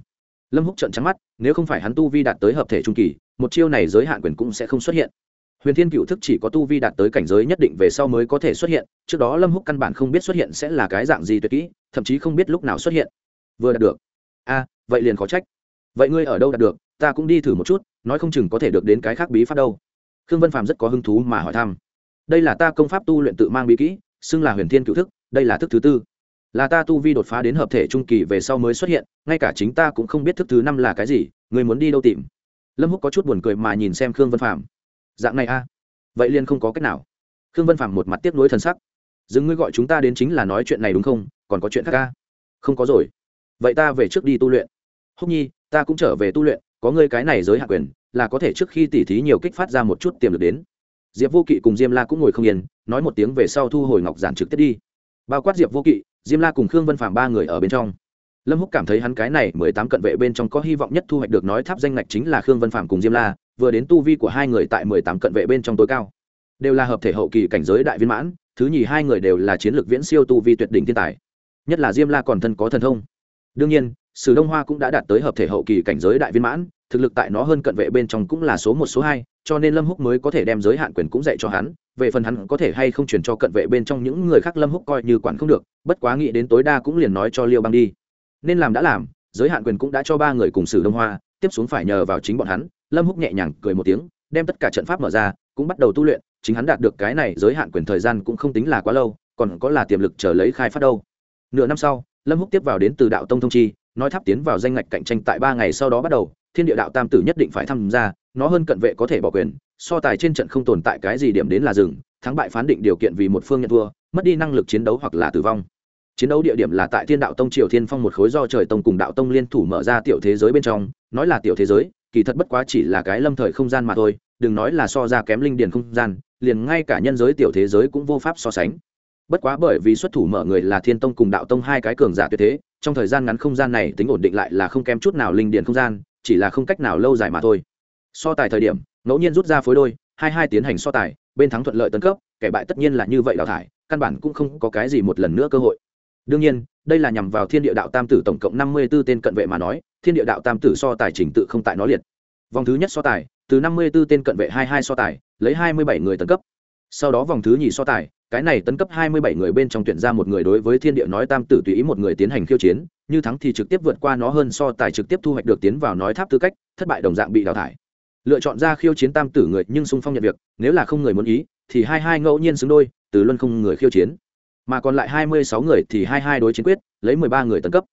Lâm húc trận trắng mắt, nếu không phải hắn tu vi đạt tới hợp thể trung kỳ, một chiêu này giới hạn quyền cũng sẽ không xuất hiện. Huyền thiên cựu thức chỉ có tu vi đạt tới cảnh giới nhất định về sau mới có thể xuất hiện, trước đó lâm húc căn bản không biết xuất hiện sẽ là cái dạng gì tuyệt kỹ, thậm chí không biết lúc nào xuất hiện. Vừa đạt được. A, vậy liền khó trách. Vậy ngươi ở đâu đạt được? Ta cũng đi thử một chút, nói không chừng có thể được đến cái khác bí pháp đâu. Khương vân phàm rất có hứng thú mà hỏi thăm đây là ta công pháp tu luyện tự mang bí kỹ, xưng là huyền thiên cựu thức, đây là thức thứ tư. Là ta tu vi đột phá đến hợp thể trung kỳ về sau mới xuất hiện, ngay cả chính ta cũng không biết thức thứ năm là cái gì, người muốn đi đâu tìm. Lâm húc có chút buồn cười mà nhìn xem khương vân Phạm. dạng này a? Vậy liền không có cách nào. Khương vân Phạm một mặt tiếp nối thần sắc. Dừng ngươi gọi chúng ta đến chính là nói chuyện này đúng không? Còn có chuyện khác ca không có rồi. Vậy ta về trước đi tu luyện. Húc nhi, ta cũng trở về tu luyện, có ngươi cái này giới hạn quyền, là có thể trước khi tỉ thí nhiều kích phát ra một chút tiềm lực đến diệp vô kỵ cùng diêm la cũng ngồi không yên, nói một tiếng về sau thu hồi ngọc giản trực tiếp đi. Bao quát diệp vô kỵ, diêm la cùng khương vân phạm ba người ở bên trong. Lâm húc cảm thấy hắn cái này mười tám cận vệ bên trong có hy vọng nhất thu hoạch được nói tháp danh ngạch chính là khương vân phạm cùng diêm la, vừa đến tu vi của hai người tại mười tám cận vệ bên trong tối cao. Đều là hợp thể hậu kỳ cảnh giới đại viên mãn, thứ nhì hai người đều là chiến lược viễn siêu tu vi tuyệt đỉnh thiên tài. Nhất là diêm la còn thân có thần thông. Đương nhiên, sử đông hoa cũng đã đạt tới hợp thể hậu kỳ cảnh giới đại viên mãn thực lực tại nó hơn cận vệ bên trong cũng là số một, số hai, cho nên lâm húc mới có thể đem giới hạn quyền cũng dạy cho hắn, về phần hắn có thể hay không chuyển cho cận vệ bên trong những người khác lâm húc coi như quản không được, bất quá nghĩ đến tối đa cũng liền nói cho liêu băng đi. Nên làm đã làm, giới hạn quyền cũng đã cho ba người cùng xử đông hoa, tiếp xuống phải nhờ vào chính bọn hắn, lâm húc nhẹ nhàng cười một tiếng, đem tất cả trận pháp mở ra, cũng bắt đầu tu luyện, chính hắn đạt được cái này giới hạn quyền thời gian cũng không tính là quá lâu, còn có là tiềm lực chờ lấy khai phát đâu. Nửa năm sau, lâm húc tiếp vào đến từ đạo tông thông chi, nói tháp tiến vào danh ngạch cạnh tranh tại ba ngày sau đó bắt đầu thiên địa đạo tam tử nhất định phải tham gia, nó hơn cận vệ có thể bỏ quyền, so tài trên trận không tồn tại cái gì điểm đến là dừng, thắng bại phán định điều kiện vì một phương nhận thua, mất đi năng lực chiến đấu hoặc là tử vong. Chiến đấu địa điểm là tại thiên đạo tông triều thiên phong một khối do trời tông cùng đạo tông liên thủ mở ra tiểu thế giới bên trong, nói là tiểu thế giới, kỳ thật bất quá chỉ là cái lâm thời không gian mà thôi, đừng nói là so ra kém linh điền không gian, liền ngay cả nhân giới tiểu thế giới cũng vô pháp so sánh. Bất quá bởi vì xuất thủ mở người là thiên tông cùng đạo tông hai cái cường giả tuyệt thế, trong thời gian ngắn không gian này tính ổn định lại là không kém chút nào linh điền không gian chỉ là không cách nào lâu dài mà thôi. So tài thời điểm, ngẫu nhiên rút ra phối đôi, hai hai tiến hành so tài, bên thắng thuận lợi tấn cấp, kẻ bại tất nhiên là như vậy đào thải, căn bản cũng không có cái gì một lần nữa cơ hội. Đương nhiên, đây là nhằm vào thiên địa đạo tam tử tổng cộng năm mươi b ố tên cận vệ mà nói, thiên địa đạo tam tử so tài trình tự không tại nó liệt. Vòng thứ nhất so tài, từ năm mươi b ố tên cận vệ hai hai so tài, lấy hai mươi bảy người tấn cấp. Sau đó vòng thứ nhì so tài, cái này tấn cấp hai mươi bảy người bên trong tuyển ra một người đối với thiên địa nói tam tử tùy ý một người tiến hành khiêu chiến như thắng thì trực tiếp vượt qua nó hơn so tài trực tiếp thu hoạch được tiến vào nói tháp tư cách, thất bại đồng dạng bị đào thải. Lựa chọn ra khiêu chiến tam tử người nhưng sung phong nhận việc, nếu là không người muốn ý, thì hai hai ngẫu nhiên xứng đôi, từ luân không người khiêu chiến. Mà còn lại hai mươi sáu người thì hai hai đối chiến quyết, lấy mười ba người tấn cấp.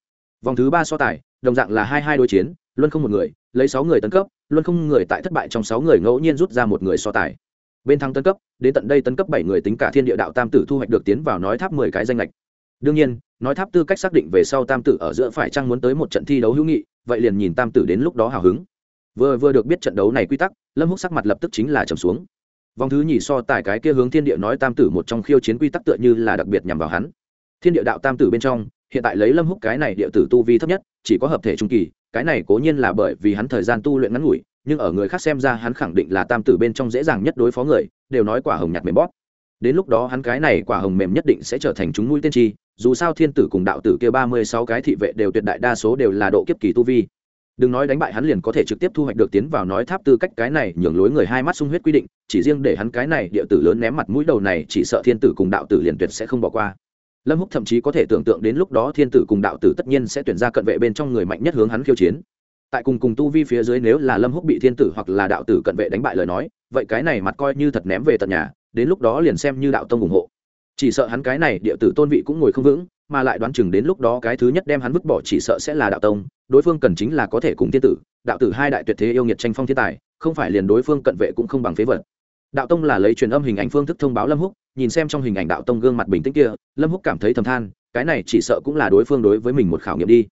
Vòng thứ ba so tài, đồng dạng là hai hai đối chiến, luân không một người, lấy sáu người tấn cấp, luân không người tại thất bại trong sáu người ngẫu nhiên rút ra một người so tài. Bên thắng tấn cấp, đến tận đây tấn cấp bảy người tính cả thiên địa đạo tam tử thu hoạch được tiến vào nói tháp mười cái danh lệch đương nhiên, nói tháp tư cách xác định về sau tam tử ở giữa phải chăng muốn tới một trận thi đấu hữu nghị, vậy liền nhìn tam tử đến lúc đó hào hứng. Vừa vừa được biết trận đấu này quy tắc, lâm húc sắc mặt lập tức chính là trầm xuống. Vòng thứ nhì so tài cái kia hướng thiên địa nói tam tử một trong khiêu chiến quy tắc tựa như là đặc biệt nhằm vào hắn. Thiên địa đạo tam tử bên trong, hiện tại lấy lâm húc cái này địa tử tu vi thấp nhất, chỉ có hợp thể trung kỳ, cái này cố nhiên là bởi vì hắn thời gian tu luyện ngắn ngủi, nhưng ở người khác xem ra hắn khẳng định là tam tử bên trong dễ dàng nhất đối phó người, đều nói quả hồng nhạt mềm bóp. Đến lúc đó hắn cái này quả hồng mềm nhất định sẽ trở thành chúng mũi tiên tri dù sao thiên tử cùng đạo tử kia ba mươi sáu cái thị vệ đều tuyệt đại đa số đều là độ kiếp kỳ tu vi. Đừng nói đánh bại hắn liền có thể trực tiếp thu hoạch được tiến vào nói tháp tư cách cái này, nhường lối người hai mắt sung huyết quy định, chỉ riêng để hắn cái này địa tử lớn ném mặt mũi đầu này, chỉ sợ thiên tử cùng đạo tử liền tuyệt sẽ không bỏ qua. Lâm húc thậm chí có thể tưởng tượng đến lúc đó thiên tử cùng đạo tử tất nhiên sẽ tuyển ra cận vệ bên trong người mạnh nhất hướng hắn khiêu chiến. Tại cùng cùng tu vi phía dưới nếu là lâm húc bị thiên tử hoặc là đạo tử cận vệ đánh bại lời nói, vậy cái này mặt coi như thật ném về tận nhà, đến lúc đó liền xem như đạo tông ủng hộ chỉ sợ hắn cái này địa tử tôn vị cũng ngồi không vững, mà lại đoán chừng đến lúc đó cái thứ nhất đem hắn vứt bỏ chỉ sợ sẽ là đạo tông, đối phương cần chính là có thể cùng thiên tử, đạo tử hai đại tuyệt thế yêu nghiệt tranh phong thiên tài, không phải liền đối phương cận vệ cũng không bằng phế vật. Đạo tông là lấy truyền âm hình ảnh phương thức thông báo lâm húc, nhìn xem trong hình ảnh đạo tông gương mặt bình tĩnh kia, lâm húc cảm thấy thầm than, cái này chỉ sợ cũng là đối phương đối với mình một khảo nghiệm đi.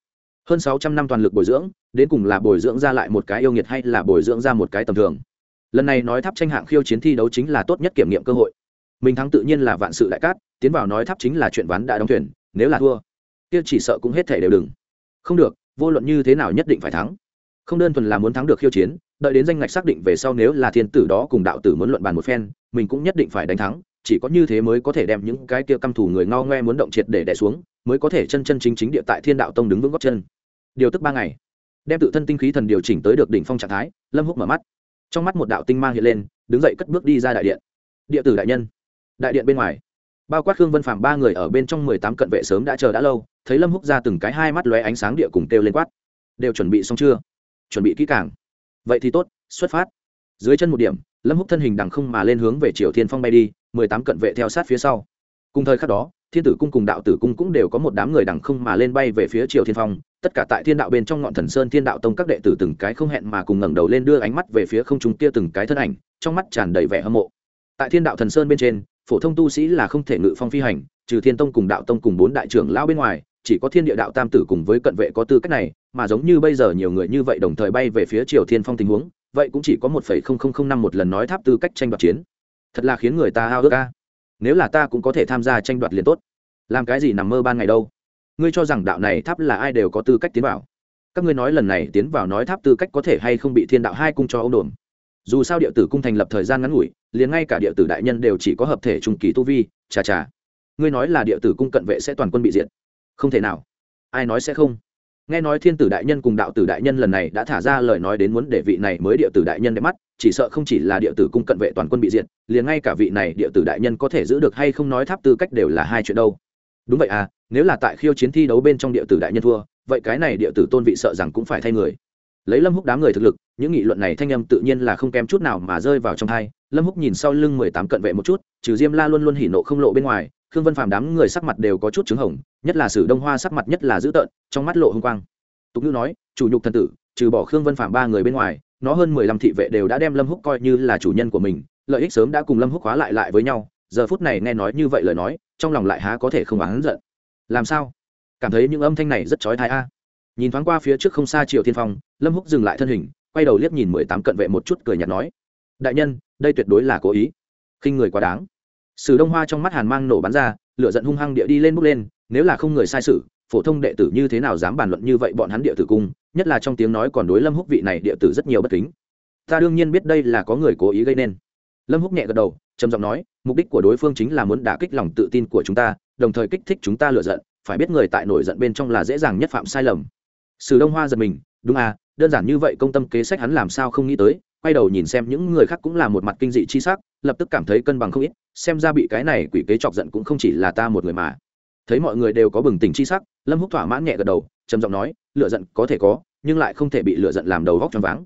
Hơn sáu trăm năm toàn lực bồi dưỡng, đến cùng là bồi dưỡng ra lại một cái yêu nghiệt hay là bồi dưỡng ra một cái tầm thường. Lần này nói tháp tranh hạng khiêu chiến thi đấu chính là tốt nhất kiểm nghiệm cơ hội mình thắng tự nhiên là vạn sự đại cát, tiến vào nói tháp chính là chuyện ván đã đóng thuyền, nếu là thua, kia chỉ sợ cũng hết thể đều đừng. Không được, vô luận như thế nào nhất định phải thắng. Không đơn thuần là muốn thắng được khiêu chiến, đợi đến danh ngạch xác định về sau nếu là thiên tử đó cùng đạo tử muốn luận bàn một phen, mình cũng nhất định phải đánh thắng, chỉ có như thế mới có thể đem những cái kia căm thù người ngao ngoe muốn động triệt để đẻ xuống, mới có thể chân chân chính chính địa tại thiên đạo tông đứng vững góc chân. Điều tức ba ngày, đem tự thân tinh khí thần điều chỉnh tới được đỉnh phong trạng thái, lâm húc mở mắt. Trong mắt một đạo tinh mang hiện lên, đứng dậy cất bước đi ra đại điện. Địa tử đại nhân đại điện bên ngoài. Bao quát khương vân phạm ba người ở bên trong mười tám cận vệ sớm đã chờ đã lâu, thấy lâm húc ra từng cái hai mắt lóe ánh sáng địa cùng kêu lên quát. Đều chuẩn bị xong chưa? Chuẩn bị kỹ càng. Vậy thì tốt, xuất phát. Dưới chân một điểm, lâm húc thân hình đằng không mà lên hướng về triều thiên phong bay đi, mười tám cận vệ theo sát phía sau. Cùng thời khắc đó, thiên tử cung cùng đạo tử cung cũng đều có một đám người đằng không mà lên bay về phía triều thiên phong, tất cả tại thiên đạo bên trong ngọn thần sơn thiên đạo tông các đệ tử từng cái không hẹn mà cùng ngẩng đầu lên đưa ánh mắt về phía không trung kia từng cái thân ảnh, trong mắt tràn đầy vẻ hâm mộ. Tại thiên đạo thần sơn bên trên phổ thông tu sĩ là không thể ngự phong phi hành, trừ thiên tông cùng đạo tông cùng bốn đại trưởng lão bên ngoài, chỉ có thiên địa đạo tam tử cùng với cận vệ có tư cách này, mà giống như bây giờ nhiều người như vậy đồng thời bay về phía triều thiên phong tình huống, vậy cũng chỉ có một phẩy không không không năm một lần nói tháp tư cách tranh đoạt chiến. Thật là khiến người ta hao ước ca nếu là ta cũng có thể tham gia tranh đoạt liền tốt. Làm cái gì nằm mơ ban ngày đâu? Ngươi cho rằng đạo này tháp là ai đều có tư cách tiến vào? Các ngươi nói lần này tiến vào nói tháp tư cách có thể hay không bị thiên đạo hai cung cho ông đồn dù sao địa tử cung thành lập thời gian ngắn ngủi, liền ngay cả địa tử đại nhân đều chỉ có hợp thể trung kỳ tu vi, chà chà. Ngươi nói là địa tử cung cận vệ sẽ toàn quân bị diệt? Không thể nào. Ai nói sẽ không? Nghe nói thiên tử đại nhân cùng đạo tử đại nhân lần này đã thả ra lời nói đến muốn để vị này mới địa tử đại nhân đẹp mắt, chỉ sợ không chỉ là địa tử cung cận vệ toàn quân bị diệt, liền ngay cả vị này địa tử đại nhân có thể giữ được hay không nói tháp tư cách đều là hai chuyện đâu. Đúng vậy à nếu là tại khiêu chiến thi đấu bên trong địa tử đại nhân thua, vậy cái này địa tử tôn vị sợ rằng cũng phải thay người. Lấy lâm húc đám người thực lực những nghị luận này thanh âm tự nhiên là không kém chút nào mà rơi vào trong thai lâm húc nhìn sau lưng mười tám cận vệ một chút, trừ diêm la luôn luôn hỉ nộ không lộ bên ngoài, khương vân phàm đám người sắc mặt đều có chút trứng hồng, nhất là sử đông hoa sắc mặt nhất là dữ tợn, trong mắt lộ hung quang. Tục ngữ nói, chủ nhục thần tử, trừ bỏ khương vân phàm ba người bên ngoài, nó hơn mười lăm thị vệ đều đã đem lâm húc coi như là chủ nhân của mình, lợi ích sớm đã cùng lâm húc hóa lại lại với nhau. Giờ phút này nghe nói như vậy lời nói, trong lòng lại há có thể không oán giận. Làm sao? Cảm thấy những âm thanh này rất chói tai a. Nhìn thoáng qua phía trước không xa triệu thiên phong, lâm húc dừng lại thân hình quay đầu liếc nhìn mười tám cận vệ một chút cười nhạt nói, đại nhân, đây tuyệt đối là cố ý. Khinh người quá đáng. Sử đông hoa trong mắt hàn mang nổ bắn ra, lửa giận hung hăng địa đi lên bước lên, nếu là không người sai sự, phổ thông đệ tử như thế nào dám bàn luận như vậy bọn hắn địa tử cung, nhất là trong tiếng nói còn đối lâm húc vị này địa tử rất nhiều bất kính. Ta đương nhiên biết đây là có người cố ý gây nên. Lâm húc nhẹ gật đầu, trầm giọng nói, mục đích của đối phương chính là muốn đả kích lòng tự tin của chúng ta, đồng thời kích thích chúng ta lựa giận, phải biết người tại nổi giận bên trong là dễ dàng nhất phạm sai lầm. Sử đông hoa giật mình, đúng à đơn giản như vậy công tâm kế sách hắn làm sao không nghĩ tới, quay đầu nhìn xem những người khác cũng là một mặt kinh dị chi sắc, lập tức cảm thấy cân bằng không ít, xem ra bị cái này quỷ kế chọc giận cũng không chỉ là ta một người mà. Thấy mọi người đều có bừng tỉnh chi sắc, lâm húc thỏa mãn nhẹ gật đầu, trầm giọng nói, lựa giận có thể có, nhưng lại không thể bị lựa giận làm đầu góc choáng váng.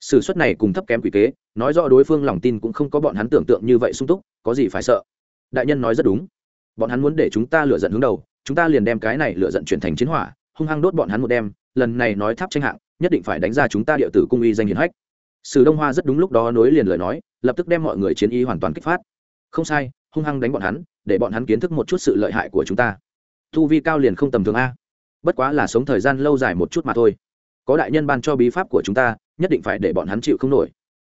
Sự suất này cùng thấp kém quỷ kế, nói rõ đối phương lòng tin cũng không có bọn hắn tưởng tượng như vậy sung túc, có gì phải sợ? Đại nhân nói rất đúng. Bọn hắn muốn để chúng ta lựa giận hướng đầu, chúng ta liền đem cái này lựa giận chuyển thành chiến hỏa, hung hăng đốt bọn hắn một đêm lần này nói tháp tranh hạng, nhất định phải đánh ra chúng ta địa tử cung uy danh hiển hách. Sử đông hoa rất đúng lúc đó nối liền lời nói, lập tức đem mọi người chiến y hoàn toàn kích phát. Không sai, hung hăng đánh bọn hắn, để bọn hắn kiến thức một chút sự lợi hại của chúng ta. Thu vi cao liền không tầm thường a. Bất quá là sống thời gian lâu dài một chút mà thôi. Có đại nhân ban cho bí pháp của chúng ta, nhất định phải để bọn hắn chịu không nổi.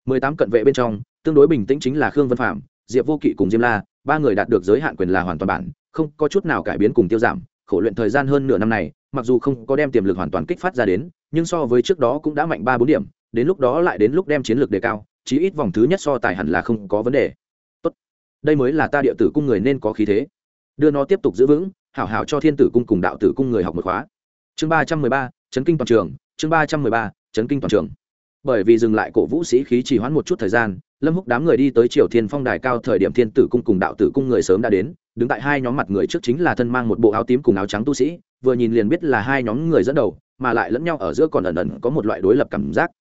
Mười tám cận vệ bên trong, tương đối bình tĩnh chính là khương vân phạm, diệp vô kỵ cùng diêm la, ba người đạt được giới hạn quyền là hoàn toàn bản, không có chút nào cải biến cùng tiêu giảm, khổ luyện thời gian hơn nửa năm này mặc dù không có đem tiềm lực hoàn toàn kích phát ra đến, nhưng so với trước đó cũng đã mạnh ba bốn điểm, đến lúc đó lại đến lúc đem chiến lược đề cao, chí ít vòng thứ nhất so tài hẳn là không có vấn đề. Tốt. Đây mới là ta địa tử cung người nên có khí thế. Đưa nó tiếp tục giữ vững, hảo hảo cho thiên tử cung cùng đạo tử cung người học một khóa. Chương ba trăm mười ba, chấn kinh toàn trường, chương ba trăm mười ba, chấn kinh toàn trường. Bởi vì dừng lại cổ vũ sĩ khí chỉ hoãn một chút thời gian, lâm húc đám người đi tới triều thiên phong đài cao thời điểm thiên tử cung cùng đạo tử cung người sớm đã đến đứng tại hai nhóm mặt người trước chính là thân mang một bộ áo tím cùng áo trắng tu sĩ, vừa nhìn liền biết là hai nhóm người dẫn đầu, mà lại lẫn nhau ở giữa còn ẩn ẩn có một loại đối lập cảm giác.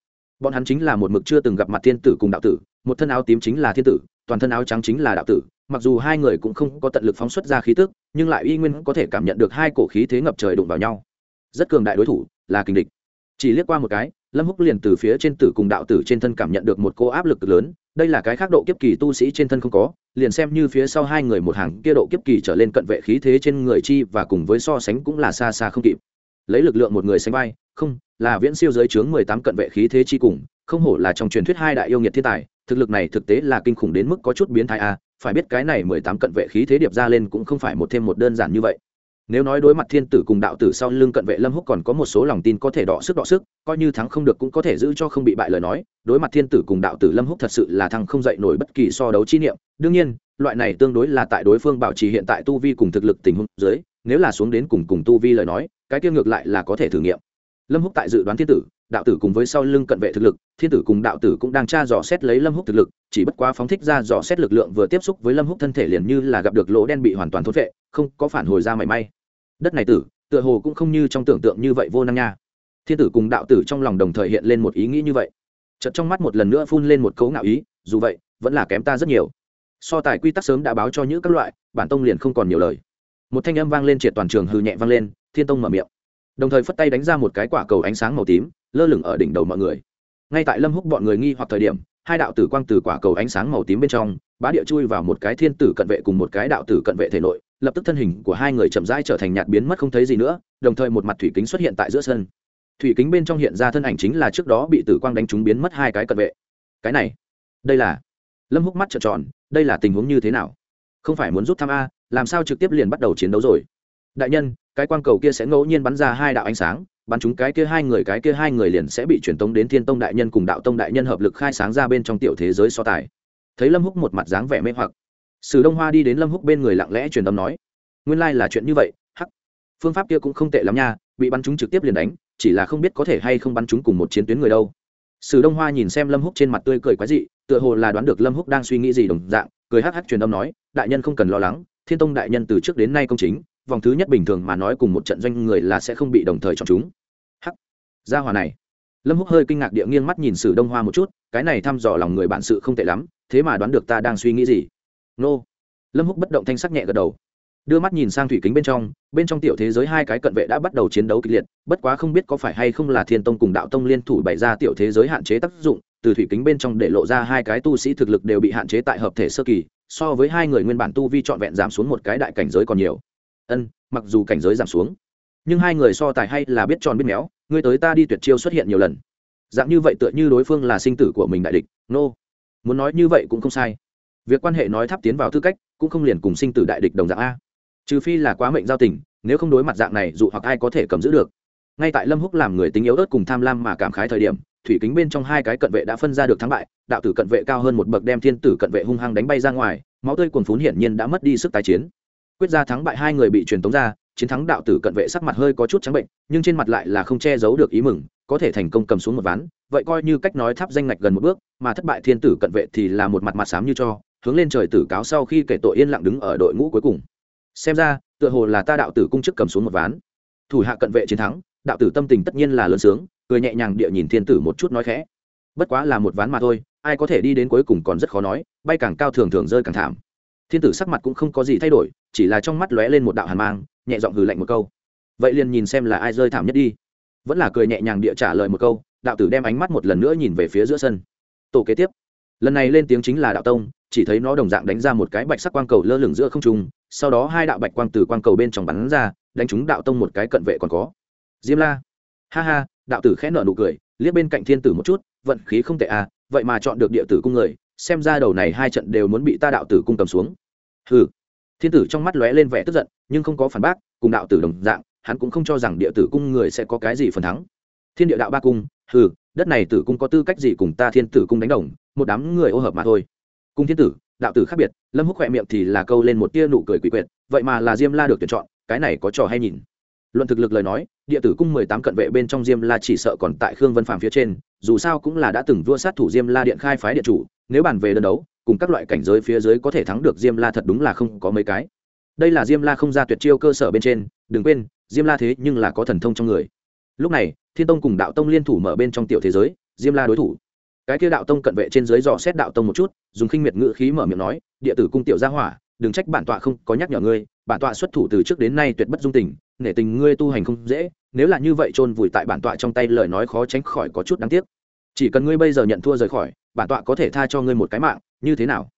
Bọn hắn chính là một mực chưa từng gặp mặt thiên tử cùng đạo tử, một thân áo tím chính là thiên tử, toàn thân áo trắng chính là đạo tử. Mặc dù hai người cũng không có tận lực phóng xuất ra khí tức, nhưng lại y nguyên có thể cảm nhận được hai cổ khí thế ngập trời đụng vào nhau. Rất cường đại đối thủ, là kình địch. Chỉ liếc qua một cái, lâm húc liền từ phía trên tử cùng đạo tử trên thân cảm nhận được một cô áp lực lớn đây là cái khác độ kiếp kỳ tu sĩ trên thân không có, liền xem như phía sau hai người một hàng kia độ kiếp kỳ trở lên cận vệ khí thế trên người chi và cùng với so sánh cũng là xa xa không kịp. Lấy lực lượng một người sánh vai, không, là viễn siêu giới chướng mười tám cận vệ khí thế chi cùng, không hổ là trong truyền thuyết hai đại yêu nghiệt thiên tài, thực lực này thực tế là kinh khủng đến mức có chút biến thái a phải biết cái này mười tám cận vệ khí thế điệp ra lên cũng không phải một thêm một đơn giản như vậy nếu nói đối mặt thiên tử cùng đạo tử sau lưng cận vệ lâm húc còn có một số lòng tin có thể đọ sức đọ sức, coi như thắng không được cũng có thể giữ cho không bị bại lời nói, đối mặt thiên tử cùng đạo tử lâm húc thật sự là thằng không dậy nổi bất kỳ so đấu chi niệm. Đương nhiên, loại này tương đối là tại đối phương bảo trì hiện tại tu vi cùng thực lực tình huống dưới, nếu là xuống đến cùng cùng tu vi lời nói, cái kia ngược lại là có thể thử nghiệm. Lâm húc tại dự đoán thiên tử, đạo tử cùng với sau lưng cận vệ thực lực, thiên tử cùng đạo tử cũng đang tra dò xét lấy lâm húc thực lực, chỉ bất quá phóng thích ra dò xét lực lượng vừa tiếp xúc với lâm húc thân thể liền như là gặp được lỗ đen bị hoàn toàn thốt vệ không có phản hồi ra mảy may đất này tử, tựa hồ cũng không như trong tưởng tượng như vậy vô năng nha. Thiên tử cùng đạo tử trong lòng đồng thời hiện lên một ý nghĩ như vậy. Chật trong mắt một lần nữa phun lên một cấu ngạo ý, dù vậy, vẫn là kém ta rất nhiều. So tài quy tắc sớm đã báo cho những các loại, bản tông liền không còn nhiều lời. Một thanh âm vang lên triệt toàn trường hư nhẹ vang lên, thiên tông mở miệng. Đồng thời phất tay đánh ra một cái quả cầu ánh sáng màu tím, lơ lửng ở đỉnh đầu mọi người. Ngay tại lâm húc bọn người nghi hoặc thời điểm, hai đạo tử quang từ quả cầu ánh sáng màu tím bên trong, bá địa chui vào một cái thiên tử cận vệ cùng một cái đạo tử cận vệ thể nội lập tức thân hình của hai người chậm rãi trở thành nhạt biến mất không thấy gì nữa, đồng thời một mặt thủy kính xuất hiện tại giữa sân. Thủy kính bên trong hiện ra thân ảnh chính là trước đó bị tử quang đánh trúng biến mất hai cái cận vệ. Cái này, đây là, lâm húc mắt trợn tròn, đây là tình huống như thế nào? Không phải muốn rút thăm a, làm sao trực tiếp liền bắt đầu chiến đấu rồi? Đại nhân, cái quang cầu kia sẽ ngẫu nhiên bắn ra hai đạo ánh sáng, bắn chúng cái kia hai người, cái kia hai người liền sẽ bị truyền tống đến thiên tông đại nhân cùng đạo tông đại nhân hợp lực khai sáng ra bên trong tiểu thế giới so tài. Thấy lâm húc một mặt dáng vẻ mê hoặc sử đông hoa đi đến lâm húc bên người lặng lẽ truyền âm nói, nguyên lai là chuyện như vậy, hắc. Phương pháp kia cũng không tệ lắm nha, bị bắn chúng trực tiếp liền đánh, chỉ là không biết có thể hay không bắn chúng cùng một chiến tuyến người đâu. Sử đông hoa nhìn xem lâm húc trên mặt tươi cười quái dị, tựa hồ là đoán được lâm húc đang suy nghĩ gì đồng dạng, cười hắc hắc truyền âm nói, đại nhân không cần lo lắng, thiên tông đại nhân từ trước đến nay công chính, vòng thứ nhất bình thường mà nói cùng một trận doanh người là sẽ không bị đồng thời chọn chúng. Hắc. Gia hòa này. Lâm húc hơi kinh ngạc địa nghiêng mắt nhìn sử đông hoa một chút, cái này thăm dò lòng người bản sự không tệ lắm, thế mà đoán được ta đang suy nghĩ gì? Nô. Lâm húc bất động thanh sắc nhẹ gật đầu. Đưa mắt nhìn sang thủy kính bên trong bên trong tiểu thế giới hai cái cận vệ đã bắt đầu chiến đấu kịch liệt, bất quá không biết có phải hay không là thiên tông cùng đạo tông liên thủ bày ra tiểu thế giới hạn chế tác dụng, từ thủy kính bên trong để lộ ra hai cái tu sĩ thực lực đều bị hạn chế tại hợp thể sơ kỳ, so với hai người nguyên bản tu vi trọn vẹn giảm xuống một cái đại cảnh giới còn nhiều. Ân, mặc dù cảnh giới giảm xuống, nhưng hai người so tài hay là biết tròn biết méo, ngươi tới ta đi tuyệt chiêu xuất hiện nhiều lần. Dạng như vậy tựa như đối phương là sinh tử của mình đại địch. Nô、no. muốn nói như vậy cũng không sai việc quan hệ nói tháp tiến vào tư cách cũng không liền cùng sinh tử đại địch đồng dạng a. Trừ phi là quá mệnh giao tình, nếu không đối mặt dạng này dụ hoặc ai có thể cầm giữ được. Ngay tại lâm húc làm người tính yếu ớt cùng tham lam mà cảm khái thời điểm, thủy kính bên trong hai cái cận vệ đã phân ra được thắng bại, đạo tử cận vệ cao hơn một bậc đem thiên tử cận vệ hung hăng đánh bay ra ngoài, máu tươi cuồn phún hiển nhiên đã mất đi sức tái chiến. Quyết ra thắng bại hai người bị truyền tống ra, chiến thắng đạo tử cận vệ sắc mặt hơi có chút trắng bệnh, nhưng trên mặt lại là không che giấu được ý mừng, có thể thành công cầm xuống một ván, vậy coi như cách nói tháp danh ngạch gần một bước, mà thất bại thiên tử cận vệ thì là một mặt mặt xám như cho hướng lên trời tử cáo sau khi kể tội yên lặng đứng ở đội ngũ cuối cùng. Xem ra, tựa hồ là ta đạo tử cung chức cầm xuống một ván. Thủ hạ cận vệ chiến thắng, đạo tử tâm tình tất nhiên là lớn sướng, cười nhẹ nhàng địa nhìn thiên tử một chút nói khẽ. Bất quá là một ván mà thôi, ai có thể đi đến cuối cùng còn rất khó nói, bay càng cao thường thường rơi càng thảm. Thiên tử sắc mặt cũng không có gì thay đổi, chỉ là trong mắt lóe lên một đạo hàn mang, nhẹ giọng hừ lạnh một câu. Vậy liền nhìn xem là ai rơi thảm nhất đi. Vẫn là cười nhẹ nhàng địa trả lời một câu, đạo tử đem ánh mắt một lần nữa nhìn về phía giữa sân. Tổ kế tiếp lần này lên tiếng chính là đạo tông, chỉ thấy nó đồng dạng đánh ra một cái bạch sắc quang cầu lơ lửng giữa không trung, sau đó hai đạo bạch quang từ quang cầu bên trong bắn ra, đánh trúng đạo tông một cái cận vệ còn có. Diêm la. Ha ha, đạo tử khẽ nở nụ cười, liếc bên cạnh thiên tử một chút, vận khí không tệ à vậy mà chọn được địa tử cung người, xem ra đầu này hai trận đều muốn bị ta đạo tử cung cầm xuống. Hừ. Thiên tử trong mắt lóe lên vẻ tức giận, nhưng không có phản bác, cùng đạo tử đồng dạng, hắn cũng không cho rằng địa tử cung người sẽ có cái gì phần thắng. Thiên địa đạo ba cung, hừ đất này tử cung có tư cách gì cùng ta thiên tử cung đánh đồng, một đám người ô hợp mà thôi. Cung thiên tử, đạo tử khác biệt, lâm húc khỏe miệng thì là câu lên một tia nụ cười quỷ quyệt, vậy mà là diêm la được tuyển chọn, cái này có trò hay nhìn. Luận thực lực lời nói, địa tử cung mười tám cận vệ bên trong diêm la chỉ sợ còn tại khương vân phàm phía trên, dù sao cũng là đã từng vua sát thủ diêm la điện khai phái điện chủ, nếu bàn về đơn đấu, cùng các loại cảnh giới phía dưới có thể thắng được diêm la thật đúng là không có mấy cái. Đây là diêm la không ra tuyệt chiêu cơ sở bên trên, đừng quên, diêm la thế nhưng là có thần thông trong người lúc này, thiên tông cùng đạo tông liên thủ mở bên trong tiểu thế giới, diêm la đối thủ. Cái kia đạo tông cận vệ trên dưới dò xét đạo tông một chút, dùng khinh miệt ngự khí mở miệng nói, địa tử cung tiểu gia hỏa, đừng trách bản tọa không có nhắc nhở ngươi, bản tọa xuất thủ từ trước đến nay tuyệt bất dung tình, nể tình ngươi tu hành không dễ, nếu là như vậy chôn vùi tại bản tọa trong tay lời nói khó tránh khỏi có chút đáng tiếc. Chỉ cần ngươi bây giờ nhận thua rời khỏi, bản tọa có thể tha cho ngươi một cái mạng, như thế nào?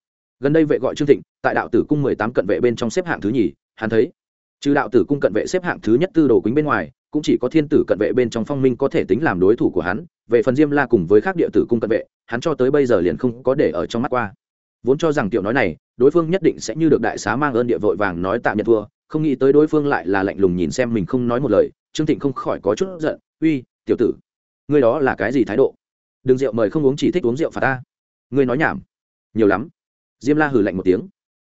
Gần đây vệ gọi trương thịnh, tại đạo tử cung mười tám cận vệ bên trong xếp hạng thứ nhì, hắn thấy, trừ đạo tử cung cận vệ xếp hạng thứ nhất tư đồ quýnh bên ngoài cũng chỉ có thiên tử cận vệ bên trong phong minh có thể tính làm đối thủ của hắn, về phần diêm la cùng với các địa tử cung cận vệ, hắn cho tới bây giờ liền không có để ở trong mắt qua. Vốn cho rằng tiểu nói này, đối phương nhất định sẽ như được đại xá mang ơn địa vội vàng nói tạm nhận thua, không nghĩ tới đối phương lại là lạnh lùng nhìn xem mình không nói một lời, trương thịnh không khỏi có chút giận, uy, tiểu tử, ngươi đó là cái gì thái độ? Đừng rượu mời không uống chỉ thích uống rượu phạt ta. Ngươi nói nhảm. Nhiều lắm. Diêm la hừ lạnh một tiếng.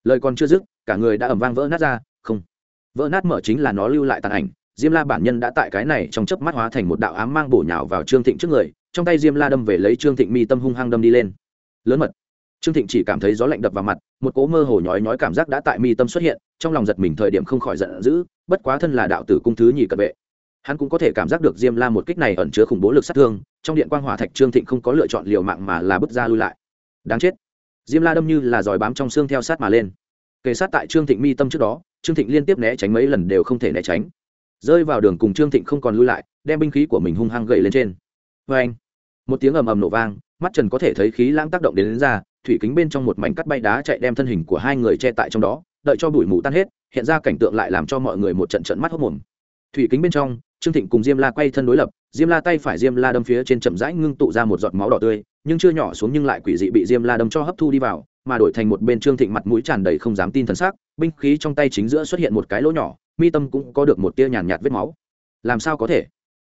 Lời còn chưa dứt, cả người đã ẩm vang vỡ nát ra, không. Vỡ nát mở chính là nó lưu lại tàn ảnh diêm la bản nhân đã tại cái này trong chớp mắt hóa thành một đạo ám mang bổ nhào vào trương thịnh trước người, trong tay diêm la đâm về lấy trương thịnh mi tâm hung hăng đâm đi lên. Lớn mật. Trương thịnh chỉ cảm thấy gió lạnh đập vào mặt, một cỗ mơ hồ nhói nhói cảm giác đã tại mi tâm xuất hiện, trong lòng giật mình thời điểm không khỏi giận dữ, bất quá thân là đạo tử cung thứ nhì cận vệ. Hắn cũng có thể cảm giác được diêm la một kích này ẩn chứa khủng bố lực sát thương, trong điện quang hỏa thạch trương thịnh không có lựa chọn liều mạng mà là bước ra lui lại. Đáng chết. Diêm la đâm như là giỏi bám trong xương theo sát mà lên. Kề sát tại trương thịnh mi tâm trước đó, trương thịnh liên tiếp né tránh mấy lần đều không thể né tránh rơi vào đường cùng trương thịnh không còn lui lại đem binh khí của mình hung hăng gậy lên trên. Vê anh một tiếng ầm ầm nổ vang mắt trần có thể thấy khí lãng tác động đến, đến ra thủy kính bên trong một mảnh cắt bay đá chạy đem thân hình của hai người che tại trong đó đợi cho bụi mù tan hết hiện ra cảnh tượng lại làm cho mọi người một trận trận mắt hốc mồm. Thủy kính bên trong trương thịnh cùng diêm la quay thân đối lập diêm la tay phải diêm la đâm phía trên chậm rãi ngưng tụ ra một giọt máu đỏ tươi nhưng chưa nhỏ xuống nhưng lại quỷ dị bị diêm la đâm cho hấp thu đi vào mà đổi thành một bên trương thịnh mặt mũi tràn đầy không dám tin thần sắc binh khí trong tay chính giữa xuất hiện một cái lỗ nhỏ mi tâm cũng có được một tia nhàn nhạt vết máu. Làm sao có thể?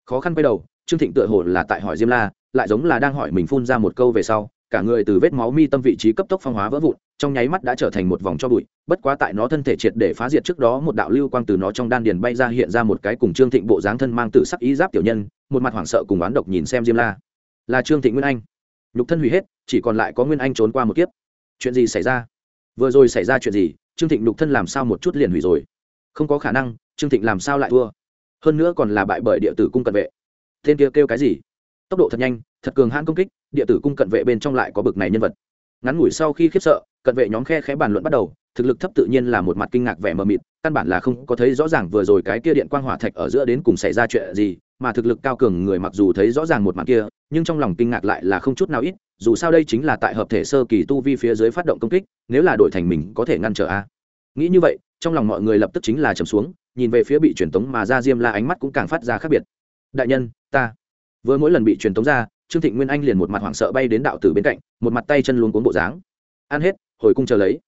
Khó khăn quay đầu, trương thịnh tựa hồ là tại hỏi diêm la, lại giống là đang hỏi mình phun ra một câu về sau, cả người từ vết máu mi tâm vị trí cấp tốc phong hóa vỡ vụn, trong nháy mắt đã trở thành một vòng cho bụi, bất quá tại nó thân thể triệt để phá diệt trước đó một đạo lưu quang từ nó trong đan điền bay ra hiện ra một cái cùng trương thịnh bộ dáng thân mang tự sắc ý giáp tiểu nhân, một mặt hoảng sợ cùng oán độc nhìn xem diêm la. Là trương thịnh nguyên anh. Nhục thân hủy hết, chỉ còn lại có nguyên anh trốn qua một kiếp. Chuyện gì xảy ra? Vừa rồi xảy ra chuyện gì? Trương thịnh nhục thân làm sao một chút liền hủy rồi? Không có khả năng, trương thịnh làm sao lại thua? Hơn nữa còn là bại bởi địa tử cung cận vệ. Tên kia kêu cái gì? Tốc độ thật nhanh, thật cường hãn công kích, địa tử cung cận vệ bên trong lại có bực này nhân vật. Ngắn ngủi sau khi khiếp sợ, cận vệ nhóm khe khẽ bàn luận bắt đầu, thực lực thấp tự nhiên là một mặt kinh ngạc vẻ mờ mịt, căn bản là không có thấy rõ ràng vừa rồi cái kia điện quang hỏa thạch ở giữa đến cùng xảy ra chuyện gì, mà thực lực cao cường người mặc dù thấy rõ ràng một mặt kia, nhưng trong lòng kinh ngạc lại là không chút nào ít, dù sao đây chính là tại hợp thể sơ kỳ tu vi phía dưới phát động công kích, nếu là đổi thành mình có thể ngăn trở a nghĩ như vậy, trong lòng mọi người lập tức chính là trầm xuống, nhìn về phía bị truyền tống mà ra diêm la ánh mắt cũng càng phát ra khác biệt. Đại nhân, ta. Vừa mỗi lần bị truyền tống ra, trương thịnh nguyên anh liền một mặt hoảng sợ bay đến đạo tử bên cạnh, một mặt tay chân luôn cuốn bộ dáng. Ăn hết, hồi cung chờ lấy.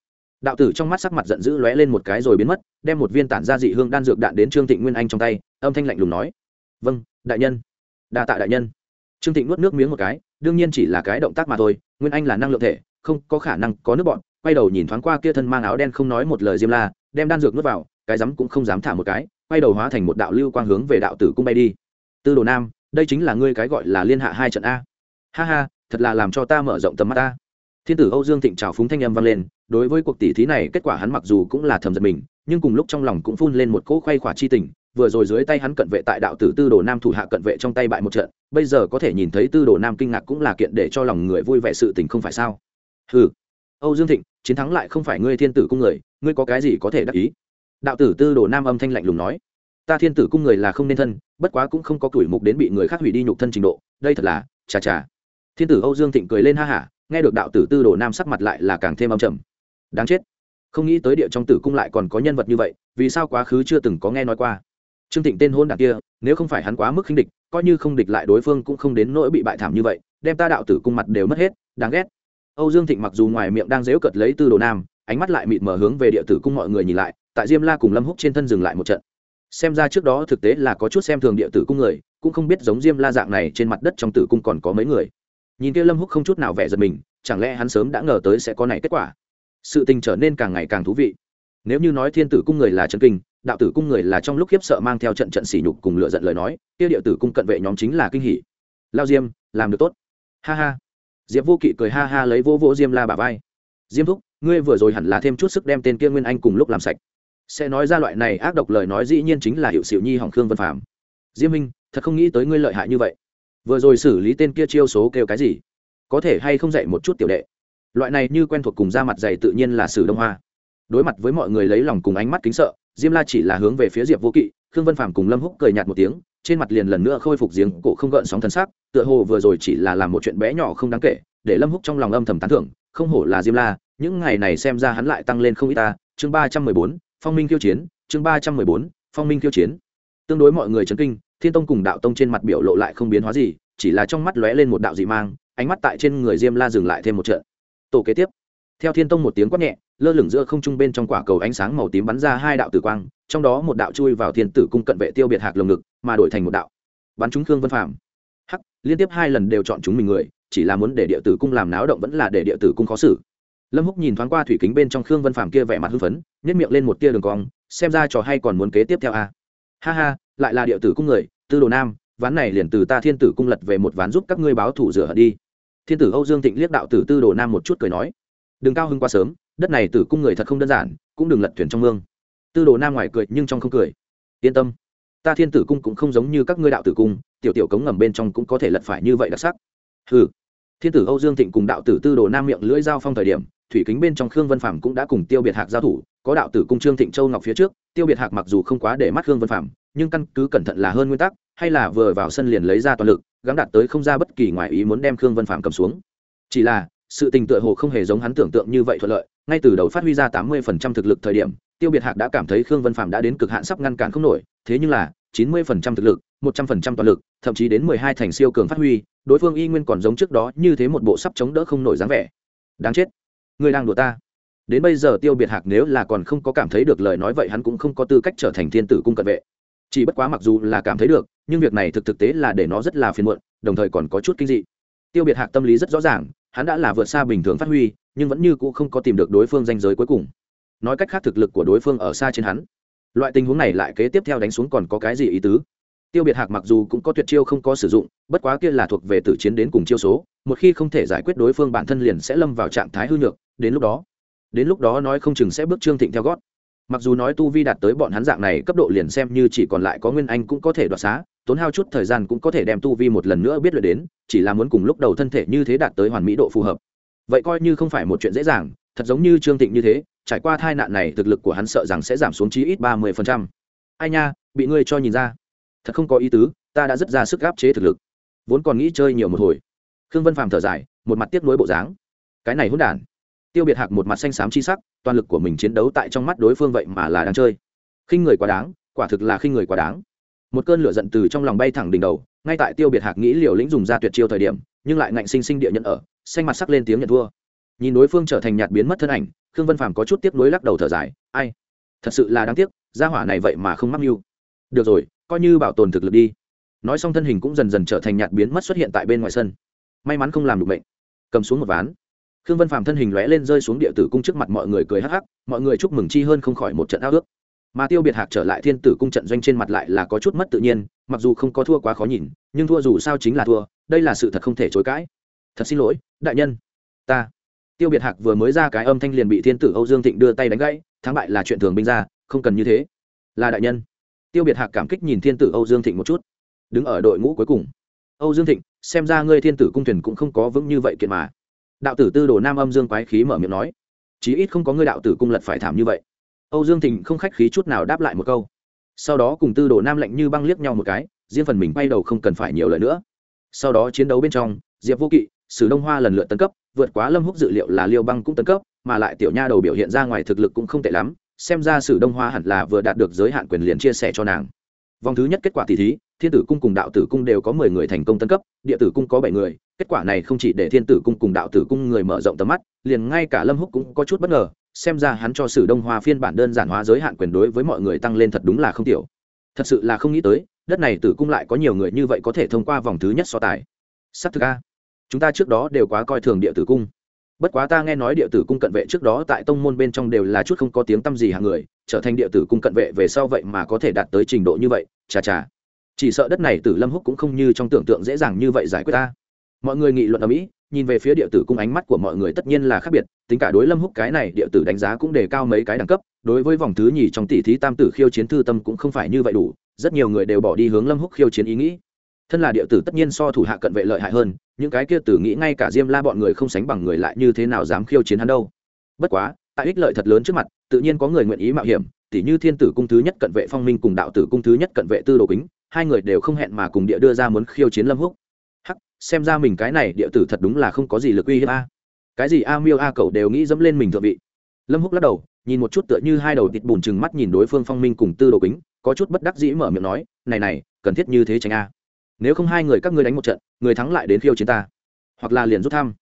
Đạo tử trong mắt sắc mặt giận dữ lóe lên một cái rồi biến mất, đem một viên tản r a dị hương đan dược đạn đến trương thịnh nguyên anh trong tay, âm thanh lạnh lùng nói. Vâng đại nhân. Đa tạ đại nhân. Trương thịnh nuốt nước miếng một cái, đương nhiên chỉ là cái động tác mà thôi, nguyên anh là năng lượng thể, không có khả năng có nước bọn quay đầu nhìn thoáng qua kia thân mang áo đen không nói một lời diêm la, đem đan dược nuốt vào, cái rắm cũng không dám thả một cái, quay đầu hóa thành một đạo lưu quang hướng về đạo tử cung bay đi. Tư đồ nam, đây chính là ngươi cái gọi là liên hạ hai trận a. Ha ha, thật là làm cho ta mở rộng tầm mắt ta. Thiên tử âu dương thịnh trào phúng thanh âm vang lên, đối với cuộc tỷ thí này, kết quả hắn mặc dù cũng là thầm giật mình, nhưng cùng lúc trong lòng cũng phun lên một cỗ khoay khỏa chi tình, vừa rồi dưới tay hắn cận vệ tại đạo tử tư đồ nam thủ hạ cận vệ trong tay bại một trận, bây giờ có thể nhìn thấy tư đồ nam kinh ngạc cũng là kiện để cho lòng người vui vẻ sự tình không phải sao? Ừ âu dương thịnh chiến thắng lại không phải ngươi thiên tử cung người, ngươi có cái gì có thể đắc ý? Đạo tử tư đồ nam âm thanh lạnh lùng nói. Ta thiên tử cung người là không nên thân, bất quá cũng không có tuổi mục đến bị người khác hủy đi nhục thân trình độ, đây thật là, chà chà. Thiên tử âu dương thịnh cười lên ha hả, nghe được đạo tử tư đồ nam sắc mặt lại là càng thêm âm trầm. Đáng chết. Không nghĩ tới địa trong tử cung lại còn có nhân vật như vậy, vì sao quá khứ chưa từng có nghe nói qua? Trương thịnh tên hôn đảng kia, nếu không phải hắn quá mức khinh địch, coi như không địch lại đối phương cũng không đến nỗi bị bại thảm như vậy, đem ta đạo tử cung mặt đều mất hết, đáng ghét âu dương thịnh mặc dù ngoài miệng đang giễu cợt lấy tư đồ nam, ánh mắt lại mịt mở hướng về địa tử cung mọi người nhìn lại, tại diêm la cùng lâm húc trên thân dừng lại một trận. Xem ra trước đó thực tế là có chút xem thường địa tử cung người, cũng không biết giống diêm la dạng này trên mặt đất trong tử cung còn có mấy người. Nhìn kia lâm húc không chút nào vẻ giật mình, chẳng lẽ hắn sớm đã ngờ tới sẽ có này kết quả? Sự tình trở nên càng ngày càng thú vị. Nếu như nói thiên tử cung người là chân kinh, đạo tử cung người là trong lúc khiếp sợ mang theo trận trận sỉ nhục cùng lựa giận lời nói, kia địa tử cung cận vệ nhóm chính là kinh hỉ. Lao diêm, làm được tốt. Ha ha diệp vô kỵ cười ha ha lấy vô vỗ diêm la bà vai. Diêm thúc, ngươi vừa rồi hẳn là thêm chút sức đem tên kia nguyên anh cùng lúc làm sạch. Sẽ nói ra loại này ác độc lời nói dĩ nhiên chính là hiệu xịu nhi hỏng khương vân phạm diêm minh thật không nghĩ tới ngươi lợi hại như vậy. Vừa rồi xử lý tên kia chiêu số kêu cái gì? Có thể hay không dạy một chút tiểu đệ? Loại này như quen thuộc cùng da mặt dày tự nhiên là sử đông hoa. Đối mặt với mọi người lấy lòng cùng ánh mắt kính sợ, diêm la chỉ là hướng về phía diệp vô kỵ khương vân phạm cùng lâm húc cười nhạt một tiếng, trên mặt liền lần nữa khôi phục giếng cổ không gợn sóng thân xác tựa hồ vừa rồi chỉ là làm một chuyện bé nhỏ không đáng kể, để lâm húc trong lòng âm thầm tán thưởng, không hổ là diêm la, những ngày này xem ra hắn lại tăng lên không ít ta. Chương ba trăm mười bốn, phong minh khiêu chiến, chương ba trăm mười bốn, phong minh khiêu chiến. Tương đối mọi người chấn kinh, thiên tông cùng đạo tông trên mặt biểu lộ lại không biến hóa gì, chỉ là trong mắt lóe lên một đạo dị mang, ánh mắt tại trên người diêm la dừng lại thêm một trận. Tổ kế tiếp theo thiên tông một tiếng quát nhẹ, lơ lửng giữa không trung bên trong quả cầu ánh sáng màu tím bắn ra hai đạo tử quang, trong đó một đạo chui vào thiên tử cung cận vệ tiêu biệt hạc lồng ngực, mà đổi thành một đạo. Bắn chúng khương vân phạm hắc, liên tiếp hai lần đều chọn chúng mình người, chỉ là muốn để địa tử cung làm náo động vẫn là để địa tử cung khó xử. Lâm húc nhìn thoáng qua thủy kính bên trong khương vân phạm kia vẻ mặt hưng phấn nhét miệng lên một tia đường cong, xem ra trò hay còn muốn kế tiếp theo a. À. ha ha, lại là địa tử cung người, tư đồ nam, ván này liền từ ta thiên tử cung lật về một ván giúp các ngươi báo thủ rửa hận đi. Thiên tử âu dương thịnh liếc đạo tử tư đồ nam một chút cười nói đừng cao hưng quá sớm, đất này tử cung người thật không đơn giản, cũng đừng lật thuyền trong mương. Tư đồ nam ngoài cười nhưng trong không cười. Yên tâm, ta thiên tử cung cũng không giống như các ngươi đạo tử cung, tiểu tiểu cống ngầm bên trong cũng có thể lật phải như vậy đặc sắc. Ừ thiên tử âu dương thịnh cùng đạo tử tư đồ nam miệng lưỡi giao phong thời điểm, thủy kính bên trong khương vân phạm cũng đã cùng tiêu biệt hạc giao thủ, có đạo tử cung trương thịnh châu ngọc phía trước, tiêu biệt hạc mặc dù không quá để mắt khương vân phạm nhưng căn cứ cẩn thận là hơn nguyên tắc, hay là vừa vào sân liền lấy ra toàn lực gắn đạt tới không ra bất kỳ ngoài ý muốn đem khương vân phạm cầm xuống. Chỉ là sự tình tựa hồ không hề giống hắn tưởng tượng như vậy thuận lợi, ngay từ đầu phát huy ra tám mươi phần trăm thực lực thời điểm, tiêu biệt hạc đã cảm thấy khương vân phạm đã đến cực hạn sắp ngăn cản không nổi, thế nhưng là, chín mươi phần trăm thực lực, một trăm phần trăm toàn lực, thậm chí đến mười hai thành siêu cường phát huy, đối phương y nguyên còn giống trước đó như thế một bộ sắp chống đỡ không nổi dáng vẻ. Đáng chết. Người đang đùa ta. Đến bây giờ tiêu biệt hạc nếu là còn không có cảm thấy được lời nói vậy hắn cũng không có tư cách trở thành thiên tử cung cận vệ. Chỉ bất quá mặc dù là cảm thấy được, nhưng việc này thực thực tế là để nó rất là phiền muộn, đồng thời còn có chút kinh dị. Tiêu biệt hạc tâm lý rất rõ ràng hắn đã là vượt xa bình thường phát huy, nhưng vẫn như c ũ không có tìm được đối phương danh giới cuối cùng. Nói cách khác thực lực của đối phương ở xa trên hắn. Loại tình huống này lại kế tiếp theo đánh xuống còn có cái gì ý tứ? Tiêu biệt hạc mặc dù cũng có tuyệt chiêu không có sử dụng, bất quá kia là thuộc về tử chiến đến cùng chiêu số, một khi không thể giải quyết đối phương bản thân liền sẽ lâm vào trạng thái hư nhược, đến lúc đó, đến lúc đó nói không chừng sẽ bước trương thịnh theo gót. Mặc dù nói tu vi đạt tới bọn hắn dạng này cấp độ liền xem như chỉ còn lại có nguyên anh cũng có thể đoạt xá tốn hao chút thời gian cũng có thể đem tu vi một lần nữa biết luyện đến, chỉ là muốn cùng lúc đầu thân thể như thế đạt tới hoàn mỹ độ phù hợp. Vậy coi như không phải một chuyện dễ dàng, thật giống như trương thịnh như thế, trải qua tai nạn này thực lực của hắn sợ rằng sẽ giảm xuống chí ít ba mươi phần trăm. Ai nha, bị ngươi cho nhìn ra. Thật không có ý tứ, ta đã rất ra sức gáp chế thực lực. Vốn còn nghĩ chơi nhiều một hồi. Khương vân phàm thở dài, một mặt tiếc nuối bộ dáng. Cái này hỗn đản. Tiêu biệt hạc một mặt xanh xám chi sắc, toàn lực của mình chiến đấu tại trong mắt đối phương vậy mà là đang chơi. Khinh người quá đáng, quả thực là khinh người quá đáng một cơn lửa giận từ trong lòng bay thẳng đỉnh đầu, ngay tại tiêu biệt hạc nghĩ liều lĩnh dùng ra tuyệt chiêu thời điểm, nhưng lại ngạnh sinh sinh địa nhận ở, xanh mặt sắc lên tiếng nhận thua. Nhìn đối phương trở thành nhạt biến mất thân ảnh, khương vân phàm có chút tiếp nối lắc đầu thở dài, ai, thật sự là đáng tiếc, gia hỏa này vậy mà không mắc mưu. Được rồi, coi như bảo tồn thực lực đi. Nói xong thân hình cũng dần dần trở thành nhạt biến mất xuất hiện tại bên ngoài sân. May mắn không làm được mệnh. Cầm xuống một ván. Khương vân phàm thân hình lóe lên rơi xuống địa tử cung trước mặt mọi người cười hắc hắc, mọi người chúc mừng chi hơn không khỏi một trận ao ước mà tiêu biệt hạc trở lại thiên tử cung trận doanh trên mặt lại là có chút mất tự nhiên, mặc dù không có thua quá khó nhìn, nhưng thua dù sao chính là thua, đây là sự thật không thể chối cãi. Thật xin lỗi, đại nhân. Ta. Tiêu biệt hạc vừa mới ra cái âm thanh liền bị thiên tử âu dương thịnh đưa tay đánh gãy, thắng bại là chuyện thường binh ra, không cần như thế. Là đại nhân. Tiêu biệt hạc cảm kích nhìn thiên tử âu dương thịnh một chút. Đứng ở đội ngũ cuối cùng. Âu dương thịnh, xem ra ngươi thiên tử cung thuyền cũng không có vững như vậy kiện mà. Đạo tử tư đồ nam âm dương quái khí mở miệng nói. Chí ít không có ngươi đạo tử cung lật phải thảm như vậy âu dương thịnh không khách khí chút nào đáp lại một câu. Sau đó cùng tư đồ nam lạnh như băng liếc nhau một cái, riêng phần mình bay đầu không cần phải nhiều lời nữa. Sau đó chiến đấu bên trong, diệp vô kỵ, sử đông hoa lần lượt tấn cấp, vượt quá lâm húc dự liệu là liêu băng cũng tấn cấp, mà lại tiểu nha đầu biểu hiện ra ngoài thực lực cũng không tệ lắm, xem ra sử đông hoa hẳn là vừa đạt được giới hạn quyền liền chia sẻ cho nàng. Vòng thứ nhất kết quả tỷ thí, thiên tử cung cùng đạo tử cung đều có mười người thành công tân cấp, địa tử cung có bảy người, kết quả này không chỉ để thiên tử cung cùng đạo tử cung người mở rộng tầm mắt, liền ngay cả lâm húc cũng có chút bất ngờ xem ra hắn cho sử đông hoa phiên bản đơn giản hóa giới hạn quyền đối với mọi người tăng lên thật đúng là không tiểu. Thật sự là không nghĩ tới, đất này tử cung lại có nhiều người như vậy có thể thông qua vòng thứ nhất so tài. S thực a. Chúng ta trước đó đều quá coi thường địa tử cung. Bất quá ta nghe nói địa tử cung cận vệ trước đó tại tông môn bên trong đều là chút không có tiếng tăm gì hàng người, trở thành địa tử cung cận vệ về sau vậy mà có thể đạt tới trình độ như vậy, chà chà. Chỉ sợ đất này tử lâm húc cũng không như trong tưởng tượng dễ dàng như vậy giải quyết ta mọi người nghị luận ở mỹ, nhìn về phía địa tử cung ánh mắt của mọi người tất nhiên là khác biệt, tính cả đối lâm húc cái này địa tử đánh giá cũng đề cao mấy cái đẳng cấp, đối với vòng thứ nhì trong tỷ thí tam tử khiêu chiến thư tâm cũng không phải như vậy đủ, rất nhiều người đều bỏ đi hướng lâm húc khiêu chiến ý nghĩ. Thân là địa tử tất nhiên so thủ hạ cận vệ lợi hại hơn, những cái kia tử nghĩ ngay cả diêm la bọn người không sánh bằng người lại như thế nào dám khiêu chiến hắn đâu. Bất quá, tại ích lợi thật lớn trước mặt, tự nhiên có người nguyện ý mạo hiểm, tỉ như thiên tử cung thứ nhất cận vệ phong minh cùng đạo tử cung thứ nhất cận vệ tư đồ kính, hai người đều không hẹn mà cùng địa đưa ra muốn khiêu chiến lâm húc xem ra mình cái này địa tử thật đúng là không có gì lực uy hiếp a. Cái gì a miêu a cậu đều nghĩ dẫm lên mình thượng vị. Lâm húc lắc đầu, nhìn một chút tựa như hai đầu thịt bùn chừng mắt nhìn đối phương phong minh cùng tư đồ kính, có chút bất đắc dĩ mở miệng nói, này này, cần thiết như thế tránh a. Nếu không hai người các ngươi đánh một trận, người thắng lại đến khiêu chiến ta. Hoặc là liền rút thăm.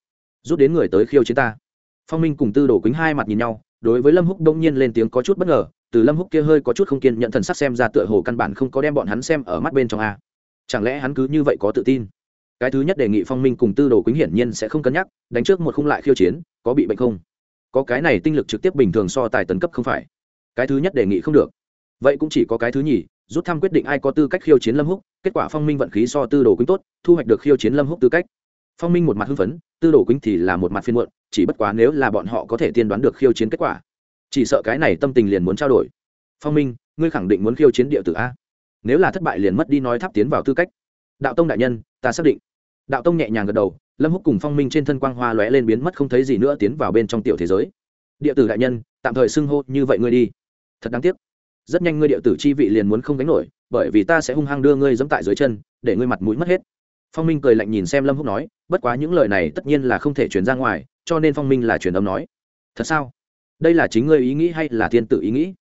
Rút đến người tới khiêu chiến ta. Phong minh cùng tư đồ kính hai mặt nhìn nhau, đối với lâm húc đông nhiên lên tiếng có chút bất ngờ, từ lâm húc kia hơi có chút không kiên nhận thần sắc xem ra tựa hồ căn bản không có đem bọn hắn xem ở mắt bên trong a. Chẳng lẽ hắn cứ như vậy có tự tin? Cái thứ nhất đề nghị phong minh cùng tư đồ quýnh hiển nhiên sẽ không cân nhắc, đánh trước một khung lại khiêu chiến, có bị bệnh không? Có cái này tinh lực trực tiếp bình thường so tài tấn cấp không phải. Cái thứ nhất đề nghị không được. Vậy cũng chỉ có cái thứ nhì, rút thăm quyết định ai có tư cách khiêu chiến lâm húc, kết quả phong minh vận khí so tư đồ quýnh tốt, thu hoạch được khiêu chiến lâm húc tư cách. Phong minh một mặt hưng phấn, tư đồ quýnh thì là một mặt phiên muộn, chỉ bất quá nếu là bọn họ có thể tiên đoán được khiêu chiến kết quả, chỉ sợ cái này tâm tình liền muốn trao đổi. Phong minh, ngươi khẳng định muốn khiêu chiến địa tử a. Nếu là thất bại liền mất đi nói tháp tiến vào tư cách. Đạo tông đại nhân, ta xác định đạo tông nhẹ nhàng gật đầu, lâm húc cùng phong minh trên thân quang hoa lóe lên biến mất không thấy gì nữa tiến vào bên trong tiểu thế giới. Địa tử đại nhân, tạm thời xưng hô như vậy ngươi đi. Thật đáng tiếc. Rất nhanh ngươi địa tử chi vị liền muốn không gánh nổi, bởi vì ta sẽ hung hăng đưa ngươi dẫm tại dưới chân, để ngươi mặt mũi mất hết. Phong minh cười lạnh nhìn xem lâm húc nói, bất quá những lời này tất nhiên là không thể truyền ra ngoài, cho nên phong minh là truyền âm nói. Thật sao? Đây là chính ngươi ý nghĩ hay là thiên tử ý nghĩ?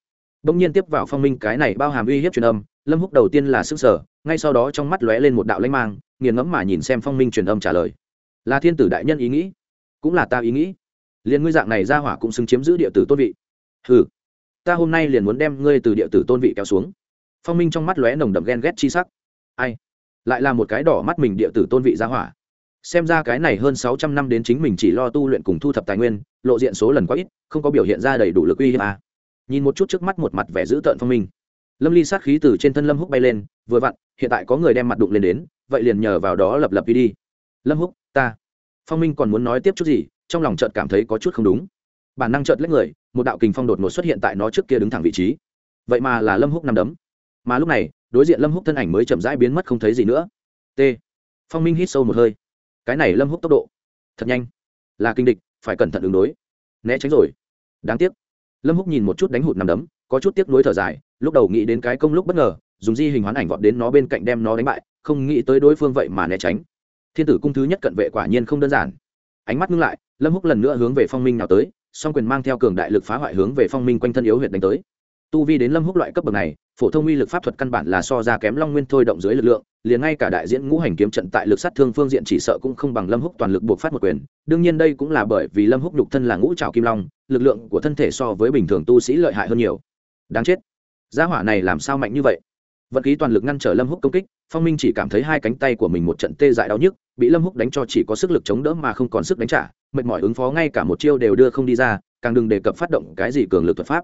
Bỗng nhiên tiếp vào phong minh cái này bao hàm uy hiếp truyền âm lâm húc đầu tiên là sức sở ngay sau đó trong mắt lóe lên một đạo lãnh mang, nghiền ngẫm mà nhìn xem phong minh truyền âm trả lời. Là thiên tử đại nhân ý nghĩ, cũng là ta ý nghĩ. Liền ngươi dạng này ra hỏa cũng xứng chiếm giữ địa tử tôn vị. Ừ ta hôm nay liền muốn đem ngươi từ địa tử tôn vị kéo xuống. Phong minh trong mắt lóe nồng đậm ghen ghét chi sắc. Ai? Lại là một cái đỏ mắt mình địa tử tôn vị ra hỏa. Xem ra cái này hơn sáu trăm năm đến chính mình chỉ lo tu luyện cùng thu thập tài nguyên, lộ diện số lần quá ít, không có biểu hiện ra đầy đủ lực uy hiếp à. nhìn một chút trước mắt một mặt vẻ dữ tợn phong minh lâm ly sát khí từ trên thân lâm húc bay lên, vừa vặn, hiện tại có người đem mặt đụng lên đến, vậy liền nhờ vào đó lập lập đi đi. Lâm húc, ta. Phong minh còn muốn nói tiếp chút gì, trong lòng chợt cảm thấy có chút không đúng. Bản năng chợt lấy người, một đạo kình phong đột ngột xuất hiện tại nó trước kia đứng thẳng vị trí. Vậy mà là lâm húc nằm đấm. Mà lúc này, đối diện lâm húc thân ảnh mới chậm rãi biến mất không thấy gì nữa. T. Phong minh hít sâu một hơi. Cái này lâm húc tốc độ, thật nhanh. Là kinh địch, phải cẩn thận ứng đối. Né tránh rồi. Đáng tiếc lâm húc nhìn một chút đánh hụt nằm đấm, có chút tiếc nuối thở dài, lúc đầu nghĩ đến cái công lúc bất ngờ, dùng di hình hoán ảnh vọt đến nó bên cạnh đem nó đánh bại, không nghĩ tới đối phương vậy mà né tránh. Thiên tử cung thứ nhất cận vệ quả nhiên không đơn giản. Ánh mắt ngưng lại, lâm húc lần nữa hướng về phong minh nào tới, song quyền mang theo cường đại lực phá hoại hướng về phong minh quanh thân yếu huyệt đánh tới tu vi đến lâm húc loại cấp bậc này, phổ thông uy lực pháp thuật căn bản là so ra kém long nguyên thôi động dưới lực lượng, liền ngay cả đại diễn ngũ hành kiếm trận tại lực sát thương phương diện chỉ sợ cũng không bằng lâm húc toàn lực buộc phát một quyền. Đương nhiên đây cũng là bởi vì lâm húc nhục thân là ngũ trào kim long, lực lượng của thân thể so với bình thường tu sĩ lợi hại hơn nhiều. Đáng chết. Gia hỏa này làm sao mạnh như vậy? Vận khí toàn lực ngăn trở lâm húc công kích, phong minh chỉ cảm thấy hai cánh tay của mình một trận tê dại đau nhức, bị lâm húc đánh cho chỉ có sức lực chống đỡ mà không còn sức đánh trả, mệt mỏi ứng phó ngay cả một chiêu đều đưa không đi ra, càng đừng đề cập phát động cái gì cường lực thuật pháp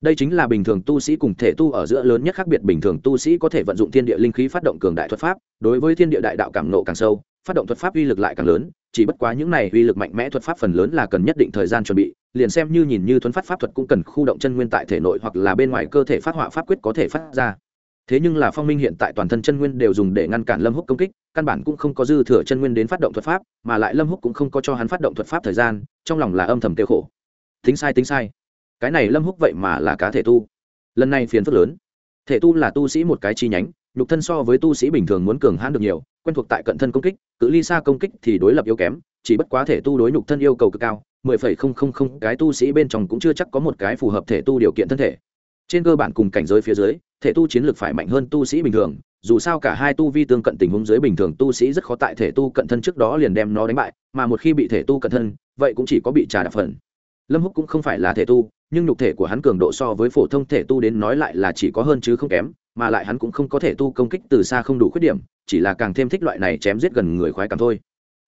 đây chính là bình thường tu sĩ cùng thể tu ở giữa lớn nhất khác biệt. Bình thường tu sĩ có thể vận dụng thiên địa linh khí phát động cường đại thuật pháp, đối với thiên địa đại đạo cảm nộ càng sâu, phát động thuật pháp uy lực lại càng lớn. Chỉ bất quá những này uy lực mạnh mẽ thuật pháp phần lớn là cần nhất định thời gian chuẩn bị, liền xem như nhìn như thuấn phát pháp thuật cũng cần khu động chân nguyên tại thể nội hoặc là bên ngoài cơ thể phát họa pháp quyết có thể phát ra. Thế nhưng là phong minh hiện tại toàn thân chân nguyên đều dùng để ngăn cản lâm húc công kích, căn bản cũng không có dư thừa chân nguyên đến phát động thuật pháp, mà lại lâm húc cũng không có cho hắn phát động thuật pháp thời gian, trong lòng là âm thầm tiêu khổ. Tính sai tính sai cái này lâm húc vậy mà là cá thể tu. Lần này phiền phức lớn. Thể tu là tu sĩ một cái chi nhánh, nhục thân so với tu sĩ bình thường muốn cường hãn được nhiều, quen thuộc tại cận thân công kích, cự ly xa công kích thì đối lập yếu kém, chỉ bất quá thể tu đối nhục thân yêu cầu cực cao, mười phẩy không không không, cái tu sĩ bên trong cũng chưa chắc có một cái phù hợp thể tu điều kiện thân thể. Trên cơ bản cùng cảnh giới phía dưới, thể tu chiến lược phải mạnh hơn tu sĩ bình thường, dù sao cả hai tu vi tương cận tình huống dưới bình thường tu sĩ rất khó tại thể tu cận thân trước đó liền đem nó đánh bại, mà một khi bị thể tu cận thân, vậy cũng chỉ có bị trà đạp phần. Lâm húc cũng không phải là thể tu nhưng nhục thể của hắn cường độ so với phổ thông thể tu đến nói lại là chỉ có hơn chứ không kém, mà lại hắn cũng không có thể tu công kích từ xa không đủ khuyết điểm, chỉ là càng thêm thích loại này chém giết gần người khoái cảm thôi.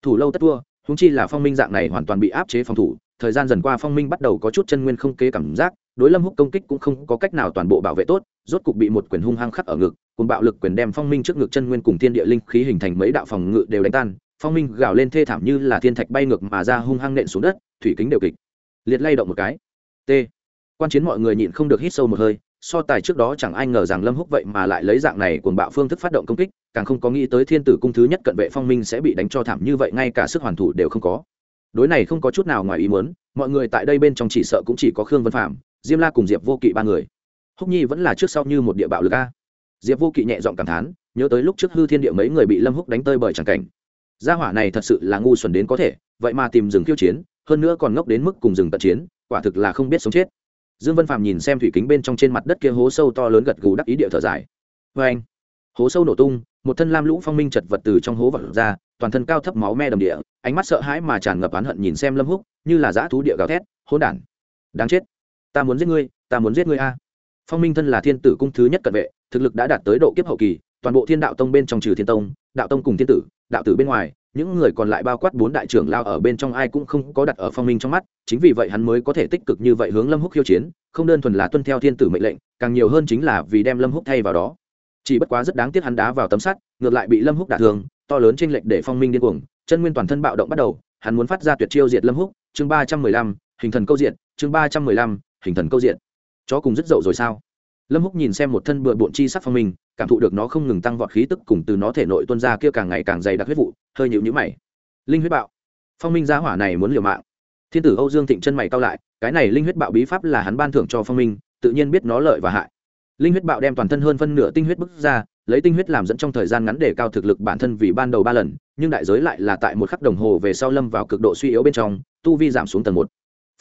Thủ lâu tất vua húng chi là phong minh dạng này hoàn toàn bị áp chế phòng thủ, thời gian dần qua phong minh bắt đầu có chút chân nguyên không kế cảm giác, đối lâm húc công kích cũng không có cách nào toàn bộ bảo vệ tốt, rốt cục bị một quyền hung hăng khắc ở ngực, cùng bạo lực quyền đem phong minh trước ngực chân nguyên cùng thiên địa linh khí hình thành mấy đạo phòng ngự đều đánh tan, phong minh gào lên thê thảm như là thiên thạch bay ngược mà ra hung hăng nện xuống đất, thủy kính đều kịch. Liệt lay động một cái t. Quan chiến mọi người nhịn không được hít sâu một hơi, so tài trước đó chẳng ai ngờ rằng lâm húc vậy mà lại lấy dạng này cuồng bạo phương thức phát động công kích, càng không có nghĩ tới thiên tử cung thứ nhất cận vệ phong minh sẽ bị đánh cho thảm như vậy, ngay cả sức hoàn thủ đều không có. Đối này không có chút nào ngoài ý muốn, mọi người tại đây bên trong chỉ sợ cũng chỉ có khương vân phạm, diêm la cùng diệp vô kỵ ba người. Húc nhi vẫn là trước sau như một địa bạo lực a. Diệp vô kỵ nhẹ giọng cảm thán, nhớ tới lúc trước hư thiên địa mấy người bị lâm húc đánh tơi bởi tràng cảnh. Gia hỏa này thật sự là ngu xuẩn đến có thể, vậy mà tìm rừng khiêu chiến, hơn nữa còn ngốc đến mức cùng rừng tận chiến quả thực là không biết sống chết. Dương vân phàm nhìn xem thủy kính bên trong trên mặt đất kia hố sâu to lớn gật gù đắc ý địa thở dài. Vê anh, hố sâu nổ tung, một thân lam lũ phong minh chật vật từ trong hố vật ra, toàn thân cao thấp máu me đầm địa, ánh mắt sợ hãi mà tràn ngập oán hận nhìn xem lâm húc, như là dã thú địa gào thét, hỗn đản, đáng chết, ta muốn giết ngươi, ta muốn giết ngươi a. Phong minh thân là thiên tử cung thứ nhất cận vệ, thực lực đã đạt tới độ kiếp hậu kỳ, toàn bộ thiên đạo tông bên trong trừ thiên tông, đạo tông cùng thiên tử, đạo tử bên ngoài những người còn lại bao quát bốn đại trưởng lao ở bên trong ai cũng không có đặt ở phong minh trong mắt, chính vì vậy hắn mới có thể tích cực như vậy hướng lâm húc khiêu chiến, không đơn thuần là tuân theo thiên tử mệnh lệnh, càng nhiều hơn chính là vì đem lâm húc thay vào đó. Chỉ bất quá rất đáng tiếc hắn đá vào tấm sắt, ngược lại bị lâm húc đả thương, to lớn trên lệnh để phong minh điên cuồng, chân nguyên toàn thân bạo động bắt đầu, hắn muốn phát ra tuyệt chiêu diệt lâm húc, chương ba trăm mười lăm, hình thần câu diện chương ba trăm mười lăm, hình thần câu diện chó cùng rất dậu rồi sao? Lâm húc nhìn xem một thân bừa bộn chi sắc phong minh cảm thụ được nó không ngừng tăng vọt khí tức cùng từ nó thể nội tuôn ra kia càng ngày càng dày đặc huyết vụ, hơi nhịu nhữ mày. Linh huyết bạo. Phong minh gia hỏa này muốn liều mạng. Thiên tử âu dương thịnh chân mày cao lại, cái này linh huyết bạo bí pháp là hắn ban thưởng cho phong minh, tự nhiên biết nó lợi và hại. Linh huyết bạo đem toàn thân hơn phân nửa tinh huyết bức ra, lấy tinh huyết làm dẫn trong thời gian ngắn để cao thực lực bản thân vì ban đầu ba lần, nhưng đại giới lại là tại một khắc đồng hồ về sau lâm vào cực độ suy yếu bên trong, tu vi giảm xuống tầng một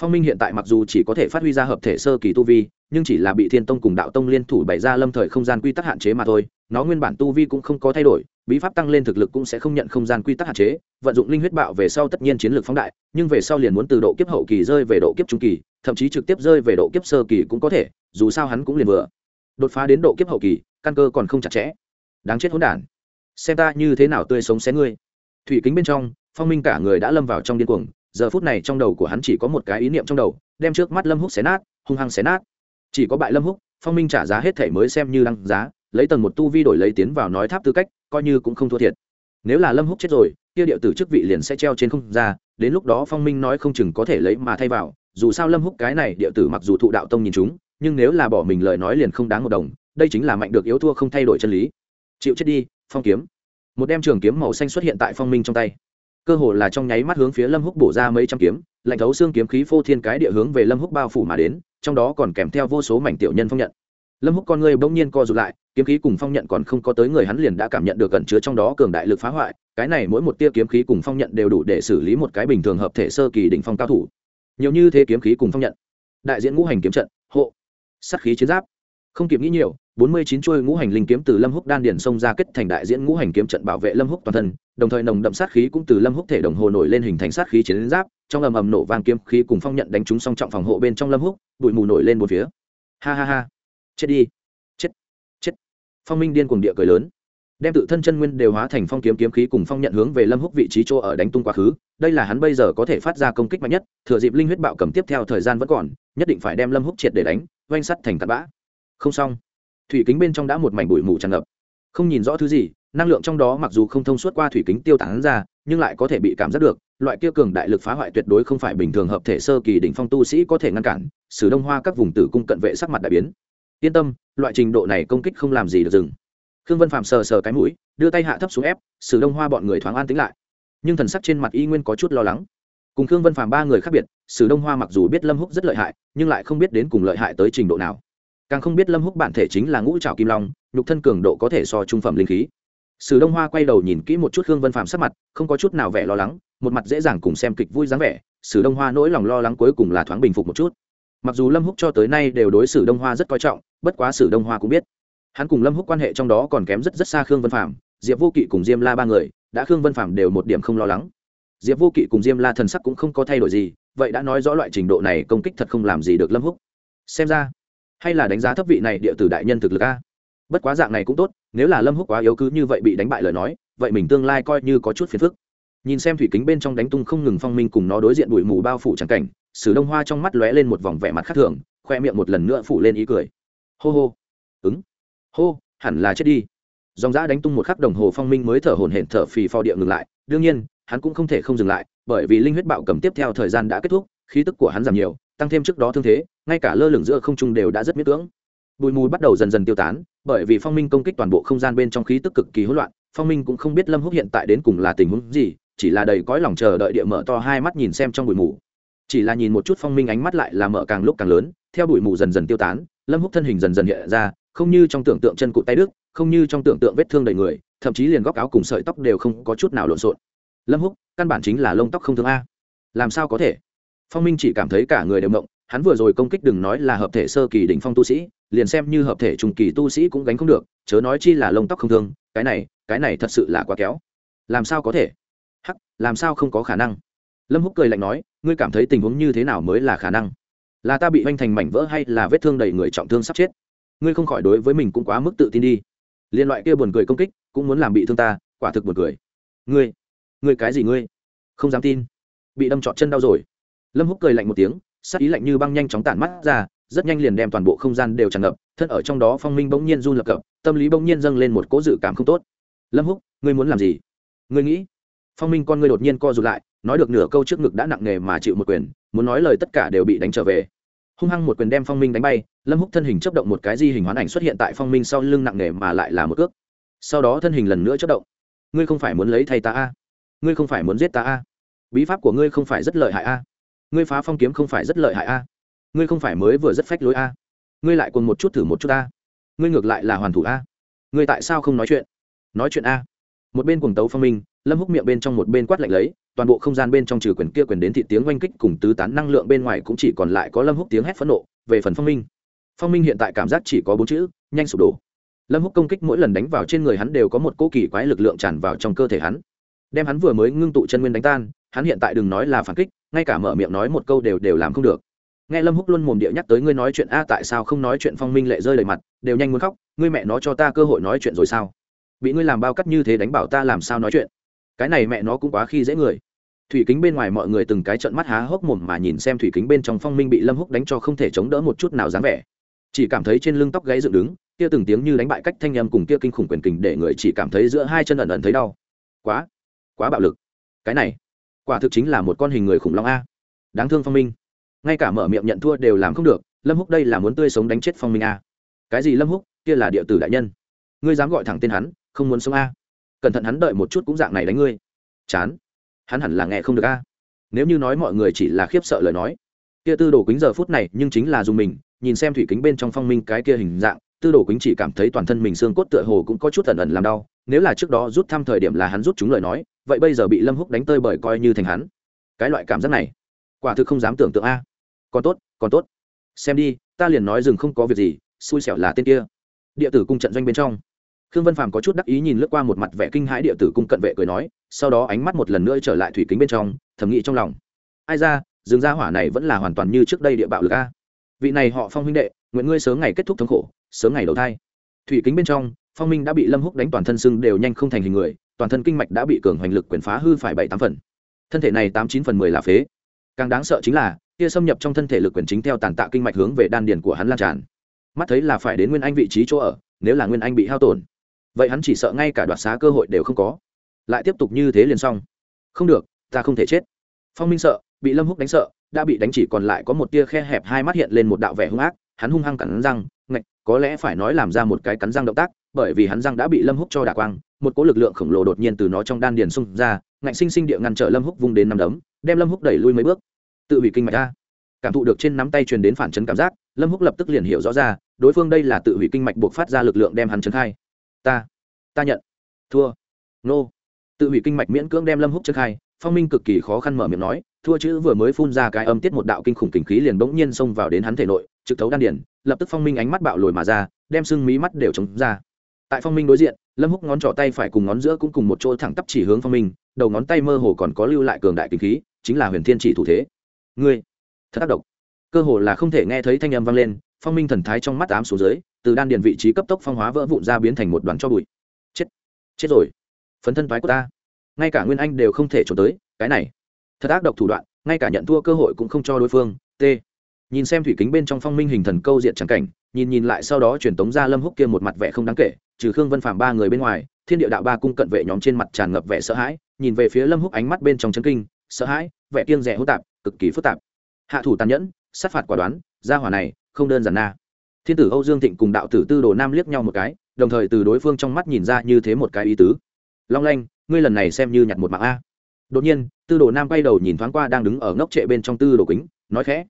phong minh hiện tại mặc dù chỉ có thể phát huy ra hợp thể sơ kỳ tu vi, nhưng chỉ là bị thiên tông cùng đạo tông liên thủ bày ra lâm thời không gian quy tắc hạn chế mà thôi, nó nguyên bản tu vi cũng không có thay đổi, bí pháp tăng lên thực lực cũng sẽ không nhận không gian quy tắc hạn chế, vận dụng linh huyết bạo về sau tất nhiên chiến lược phóng đại, nhưng về sau liền muốn từ độ kiếp hậu kỳ rơi về độ kiếp trung kỳ, thậm chí trực tiếp rơi về độ kiếp sơ kỳ cũng có thể, dù sao hắn cũng liền vừa. Đột phá đến độ kiếp hậu kỳ, căn cơ còn không chặt chẽ. Đáng chết hỗn đản. Xem ta như thế nào tươi sống xé ngươi. Thủy kính bên trong, phong minh cả người đã lâm vào trong điên cuồng giờ phút này trong đầu của hắn chỉ có một cái ý niệm trong đầu, đem trước mắt lâm húc xé nát, hung hăng xé nát. Chỉ có bại lâm húc, phong minh trả giá hết thể mới xem như đăng giá, lấy tầng một tu vi đổi lấy tiến vào nói tháp tư cách, coi như cũng không thua thiệt. Nếu là lâm húc chết rồi, kia điệu tử chức vị liền sẽ treo trên không ra, đến lúc đó phong minh nói không chừng có thể lấy mà thay vào. Dù sao lâm húc cái này điệu tử mặc dù thụ đạo tông nhìn chúng, nhưng nếu là bỏ mình lời nói liền không đáng một đồng, đây chính là mạnh được yếu thua không thay đổi chân lý. Chịu chết đi, phong kiếm. Một đem trường kiếm màu xanh xuất hiện tại phong minh trong tay cơ hồ là trong nháy mắt hướng phía lâm húc bổ ra mấy trăm kiếm, lạnh thấu xương kiếm khí phô thiên cái địa hướng về lâm húc bao phủ mà đến, trong đó còn kèm theo vô số mảnh tiểu nhân phong nhận. Lâm húc con người bỗng nhiên co rụt lại, kiếm khí cùng phong nhận còn không có tới người hắn liền đã cảm nhận được gần chứa trong đó cường đại lực phá hoại, cái này mỗi một tia kiếm khí cùng phong nhận đều đủ để xử lý một cái bình thường hợp thể sơ kỳ đỉnh phong cao thủ. Nhiều như thế kiếm khí cùng phong nhận. Đại diện ngũ hành kiếm trận, hộ. Sát khí chiến giáp. Không kịp nghĩ nhiều bốn mươi chín chuôi ngũ hành linh kiếm từ lâm húc đan điền xông ra kết thành đại diễn ngũ hành kiếm trận bảo vệ lâm húc toàn thân, đồng thời nồng đậm sát khí cũng từ lâm húc thể đồng hồ nổi lên hình thành sát khí chiến giáp, trong ầm ầm nổ vang kiếm khí cùng phong nhận đánh trúng song trọng phòng hộ bên trong lâm húc, bụi mù nổi lên bốn phía. Ha ha ha. Chết đi. Chết. Chết. Phong minh điên cuồng địa cười lớn. Đem tự thân chân nguyên đều hóa thành phong kiếm kiếm khí cùng phong nhận hướng về lâm húc vị trí chỗ ở đánh tung quá khứ, đây là hắn bây giờ có thể phát ra công kích mạnh nhất, thừa dịp linh huyết bạo cầm tiếp theo thời gian vẫn còn, nhất định phải đem lâm húc triệt để đánh, oanh sắt thành tạt bã. Không xong thủy kính bên trong đã một mảnh bụi mù tràn ngập. Không nhìn rõ thứ gì, năng lượng trong đó mặc dù không thông suốt qua thủy kính tiêu tán ra, nhưng lại có thể bị cảm giác được, loại kia cường đại lực phá hoại tuyệt đối không phải bình thường hợp thể sơ kỳ đỉnh phong tu sĩ có thể ngăn cản, sử đông hoa các vùng tử cung cận vệ sắc mặt đại biến. Yên tâm, loại trình độ này công kích không làm gì được dừng. Khương vân phạm sờ sờ cái mũi, đưa tay hạ thấp xuống ép, sử đông hoa bọn người thoáng an tính lại. Nhưng thần sắc trên mặt y nguyên có chút lo lắng. Cùng khương vân phạm ba người khác biệt, sử đông hoa mặc dù biết lâm húc rất lợi hại, nhưng lại không biết đến cùng lợi hại tới trình độ nào càng không biết lâm húc bản thể chính là ngũ trào kim long, nhục thân cường độ có thể so trung phẩm linh khí. Sử đông hoa quay đầu nhìn kỹ một chút hương vân phạm sắc mặt, không có chút nào vẻ lo lắng, một mặt dễ dàng cùng xem kịch vui dáng vẻ, sử đông hoa nỗi lòng lo lắng cuối cùng là thoáng bình phục một chút. Mặc dù lâm húc cho tới nay đều đối xử đông hoa rất coi trọng, bất quá sử đông hoa cũng biết. Hắn cùng lâm húc quan hệ trong đó còn kém rất rất xa khương vân phạm diệp vô kỵ cùng diêm la ba người, đã khương vân phạm đều một điểm không lo lắng. Diệp vô kỵ cùng diêm la thần sắc cũng không có thay đổi gì, vậy đã nói rõ loại trình độ này công kích thật không làm gì được lâm húc. Xem ra hay là đánh giá thấp vị này địa tử đại nhân thực lực a? Bất quá dạng này cũng tốt, nếu là lâm húc quá yếu cứ như vậy bị đánh bại lời nói, vậy mình tương lai coi như có chút phiền phức. Nhìn xem thủy kính bên trong đánh tung không ngừng phong minh cùng nó đối diện bụi mù bao phủ trắng cảnh, sử đông hoa trong mắt lóe lên một vòng vẻ mặt khác thường, khoe miệng một lần nữa phủ lên ý cười. Hô hô. Ứng. Hô, hẳn là chết đi. Dòng giã đánh tung một khắc đồng hồ phong minh mới thở hổn hển thở phì phò địa ngừng lại. Đương nhiên, hắn cũng không thể không dừng lại, bởi vì linh huyết bạo cầm tiếp theo thời gian đã kết thúc, khí tức của hắn giảm nhiều tăng thêm trước đó thương thế, ngay cả lơ lửng giữa không trung đều đã rất miễn cưỡng. Bụi mù bắt đầu dần dần tiêu tán, bởi vì phong minh công kích toàn bộ không gian bên trong khí tức cực kỳ hỗn loạn, phong minh cũng không biết lâm húc hiện tại đến cùng là tình huống gì, chỉ là đầy cõi lòng chờ đợi địa mở to hai mắt nhìn xem trong bụi mù. Chỉ là nhìn một chút phong minh ánh mắt lại là mở càng lúc càng lớn, theo bụi mù dần dần tiêu tán, lâm húc thân hình dần dần hiện ra, không như trong tưởng tượng chân cụt tay đức không như trong tưởng tượng vết thương đầy người, thậm chí liền góc áo cùng sợi tóc đều không có chút nào lộn xộn. Lâm húc, căn bản chính là lông tóc không thương a. Làm sao có thể? Phong minh chỉ cảm thấy cả người đều mộng, hắn vừa rồi công kích đừng nói là hợp thể sơ kỳ đỉnh phong tu sĩ, liền xem như hợp thể trung kỳ tu sĩ cũng gánh không được, chớ nói chi là lông tóc không thương, cái này cái này thật sự là quá kéo làm sao có thể? Hắc, làm sao không có khả năng? Lâm húc cười lạnh nói, ngươi cảm thấy tình huống như thế nào mới là khả năng? Là ta bị hoành thành mảnh vỡ hay là vết thương đầy người trọng thương sắp chết? Ngươi không khỏi đối với mình cũng quá mức tự tin đi. Liên loại kia buồn cười công kích, cũng muốn làm bị thương ta, quả thực buồn cười. Ngươi ngươi cái gì ngươi? Không dám tin. Bị đâm trọt chân đau rồi lâm húc cười lạnh một tiếng sắc ý lạnh như băng nhanh chóng tản mắt ra, rất nhanh liền đem toàn bộ không gian đều tràn ngập, thân ở trong đó phong minh bỗng nhiên run lập cập, tâm lý bỗng nhiên dâng lên một cố dự cảm không tốt. Lâm húc, ngươi muốn làm gì? Ngươi nghĩ. Phong minh con ngươi đột nhiên co rụt lại, nói được nửa câu trước ngực đã nặng nề mà chịu một quyền, muốn nói lời tất cả đều bị đánh trở về. Hung hăng một quyền đem phong minh đánh bay, lâm húc thân hình chấp động một cái di hình hoán ảnh xuất hiện tại phong minh sau lưng nặng nề mà lại là một cước. Sau đó thân hình lần nữa chấp động. Ngươi không phải muốn lấy thay ta a? Ngươi không phải muốn giết ta a? Bí pháp của ngươi không phải rất lợi hại a? Ngươi phá phong kiếm không phải rất lợi hại a, ngươi không phải mới vừa rất phách lối a, ngươi lại còn một chút thử một chút a, ngươi ngược lại là hoàn thủ a, ngươi tại sao không nói chuyện? Nói chuyện a. Một bên cuồng tấu phong minh, lâm húc miệng bên trong một bên quát lạnh lấy, toàn bộ không gian bên trong trừ quyền kia quyền đến thị tiếng oanh kích cùng tứ tán năng lượng bên ngoài cũng chỉ còn lại có lâm húc tiếng hét phẫn nộ, về phần phong minh. Phong minh hiện tại cảm giác chỉ có bốn chữ, nhanh sụp đổ. Lâm húc công kích mỗi lần đánh vào trên người hắn đều có một cỗ kỳ quái lực lượng tràn vào trong cơ thể hắn, đem hắn vừa mới ngưng tụ chân nguyên đánh tan hắn hiện tại đừng nói là phản kích, ngay cả mở miệng nói một câu đều đều làm không được. Nghe lâm húc luôn mồm địa nhắc tới ngươi nói chuyện a, tại sao không nói chuyện phong minh lệ rơi đầy mặt, đều nhanh muốn khóc, ngươi mẹ nó cho ta cơ hội nói chuyện rồi sao? Bị ngươi làm bao cắt như thế đánh bảo ta làm sao nói chuyện? Cái này mẹ nó cũng quá khi dễ người. Thủy kính bên ngoài mọi người từng cái trận mắt há hốc mồm mà nhìn xem thủy kính bên trong phong minh bị lâm húc đánh cho không thể chống đỡ một chút nào dáng vẻ. Chỉ cảm thấy trên lưng tóc gáy dựng đứng, kia từng tiếng như đánh bại cách thanh âm cùng kia kinh khủng quyền kình để người chỉ cảm thấy giữa hai chân ẩn ẩn thấy đau. Quá quá bạo lực. Cái này quả thực chính là một con hình người khủng long a. Đáng thương phong minh. Ngay cả mở miệng nhận thua đều làm không được, lâm húc đây là muốn tươi sống đánh chết phong minh a. Cái gì lâm húc? Kia là địa tử đại nhân. Ngươi dám gọi thẳng tên hắn, không muốn sống a. Cẩn thận hắn đợi một chút cũng dạng này đánh ngươi. Chán. Hắn hẳn là nghe không được a. Nếu như nói mọi người chỉ là khiếp sợ lời nói, kia tư đồ quýnh giờ phút này nhưng chính là dùng mình, nhìn xem thủy kính bên trong phong minh cái kia hình dạng, tư đồ quýnh chỉ cảm thấy toàn thân mình xương cốt tựa hồ cũng có chút ẩn ẩn làm đau, nếu là trước đó rút thăm thời điểm là hắn rút chúng lời nói vậy bây giờ bị lâm húc đánh tơi bởi coi như thành hắn cái loại cảm giác này quả thực không dám tưởng tượng a còn tốt còn tốt xem đi ta liền nói rừng không có việc gì xui xẻo là tên kia địa tử cung trận doanh bên trong khương vân phàm có chút đắc ý nhìn lướt qua một mặt vẻ kinh hãi địa tử cung cận vệ cười nói sau đó ánh mắt một lần nữa trở lại thủy kính bên trong thầm nghĩ trong lòng ai ra rừng gia hỏa này vẫn là hoàn toàn như trước đây địa bạo lực a vị này họ phong huynh đệ nguyện ngươi sớm ngày kết thúc thống khổ sớm ngày đầu thai thủy kính bên trong phong minh đã bị lâm húc đánh toàn thân sưng đều nhanh không thành hình người toàn thân kinh mạch đã bị cường hoành lực quyền phá hư phải bảy tám phần. Thân thể này tám chín phần mười là phế. Càng đáng sợ chính là, kia xâm nhập trong thân thể lực quyền chính theo tàn tạ kinh mạch hướng về đan điền của hắn lan tràn. Mắt thấy là phải đến nguyên anh vị trí chỗ ở, nếu là nguyên anh bị hao tổn, vậy hắn chỉ sợ ngay cả đoạt xá cơ hội đều không có. Lại tiếp tục như thế liền xong. Không được, ta không thể chết. Phong minh sợ, bị lâm húc đánh sợ, đã bị đánh chỉ còn lại có một tia khe hẹp hai mắt hiện lên một đạo vẻ hung ác, hắn hung hăng cắn răng, ngạch, có lẽ phải nói làm ra một cái cắn răng động tác bởi vì hắn răng đã bị lâm húc cho đả quang, một cỗ lực lượng khổng lồ đột nhiên từ nó trong đan điền xung ra, ngạnh sinh sinh địa ngăn trở lâm húc vung đến năm đấm, đem lâm húc đẩy lui mấy bước. Tự hủy kinh mạch ra. Cảm thụ được trên nắm tay truyền đến phản chấn cảm giác, lâm húc lập tức liền hiểu rõ ra, đối phương đây là tự hủy kinh mạch buộc phát ra lực lượng đem hắn chấn khai. Ta ta nhận. Thua. Nô. Tự hủy kinh mạch miễn cưỡng đem lâm húc chấn khai, phong minh cực kỳ khó khăn mở miệng nói, thua chữ vừa mới phun ra cái âm tiết một đạo kinh khủng kinh khí liền bỗng nhiên xông vào đến hắn thể nội, trực thấu đan điển lập tức phong minh ánh mắt bạo lồi mà ra, đem sưng mí mắt đều chống ra tại phong minh đối diện, lâm húc ngón trỏ tay phải cùng ngón giữa cũng cùng một chỗ thẳng tắp chỉ hướng phong minh, đầu ngón tay mơ hồ còn có lưu lại cường đại kinh khí, chính là huyền thiên chỉ thủ thế. Ngươi, thật tác động cơ hồ là không thể nghe thấy thanh âm vang lên, phong minh thần thái trong mắt ám xuống dưới, từ đan điền vị trí cấp tốc phong hóa vỡ vụn ra biến thành một đoàn cho bụi. Chết chết rồi. Phấn thân thoái của ta. Ngay cả nguyên anh đều không thể trốn tới, cái này, thật ác độc thủ đoạn, ngay cả nhận thua cơ hội cũng không cho đối phương. T nhìn xem thủy kính bên trong phong minh hình thần câu diện trắng cảnh, nhìn nhìn lại sau đó truyền tống ra lâm húc kia một mặt vẻ không đáng kể, trừ khương vân phạm ba người bên ngoài, thiên địa đạo ba cung cận vệ nhóm trên mặt tràn ngập vẻ sợ hãi, nhìn về phía lâm húc ánh mắt bên trong chân kinh, sợ hãi, vẻ kiêng rẻ hỗn tạp, cực kỳ phức tạp. Hạ thủ tàn nhẫn, sát phạt quả đoán, gia hỏa này, không đơn giản na. Thiên tử âu dương thịnh cùng đạo tử tư đồ nam liếc nhau một cái, đồng thời từ đối phương trong mắt nhìn ra như thế một cái ý tứ. Long lanh, ngươi lần này xem như nhặt một mạng a. Đột nhiên, tư đồ nam quay đầu nhìn thoáng qua đang đứng ở ngốc trệ bên trong tư đồ kính, nói khẽ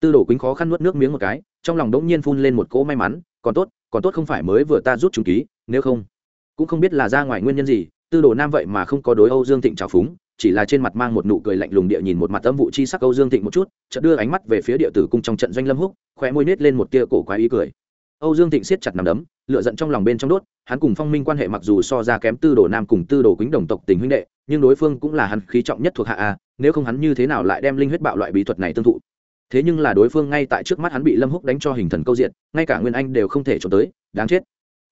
tư đồ quýnh khó khăn nuốt nước miếng một cái, trong lòng đống nhiên phun lên một cỗ may mắn, còn tốt còn tốt không phải mới vừa ta rút trúng ký, nếu không, cũng không biết là ra ngoài nguyên nhân gì, tư đồ nam vậy mà không có đối âu dương thịnh trào phúng, chỉ là trên mặt mang một nụ cười lạnh lùng địa nhìn một mặt âm vụ chi sắc âu dương thịnh một chút, chợt đưa ánh mắt về phía địa tử cung trong trận doanh lâm húc, khóe môi nết lên một tia cổ quái ý cười. Âu dương thịnh siết chặt nằm đấm lựa giận trong lòng bên trong đốt, hắn cùng phong minh quan hệ mặc dù so ra kém tư đồ nam cùng tư đồ quýnh đồng tộc tình huynh đệ, nhưng đối phương cũng là hắn khí trọng nhất thuộc hạ a, nếu không hắn như thế nào lại đem linh huyết bạo loại bí thuật này tương thụ? Thế nhưng là đối phương ngay tại trước mắt hắn bị lâm húc đánh cho hình thần câu diện ngay cả nguyên anh đều không thể trốn tới, đáng chết.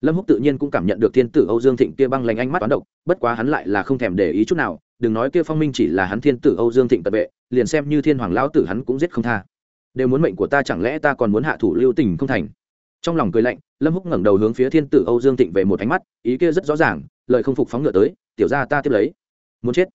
Lâm húc tự nhiên cũng cảm nhận được thiên tử âu dương thịnh kia băng lành ánh mắt toán độc, bất quá hắn lại là không thèm để ý chút nào, đừng nói kia phong minh chỉ là hắn thiên tử âu dương thịnh tật vệ, liền xem như thiên hoàng lão tử hắn cũng giết không tha. Đều muốn mệnh của ta chẳng lẽ ta còn muốn hạ thủ lưu tình không thành? Trong lòng cười lạnh, lâm húc ngẩng đầu hướng phía thiên tử âu dương thịnh về một ánh mắt, ý kia rất rõ ràng, lời không phục phóng ngựa tới, tiểu ra ta tiếp lấy. Muốn chết.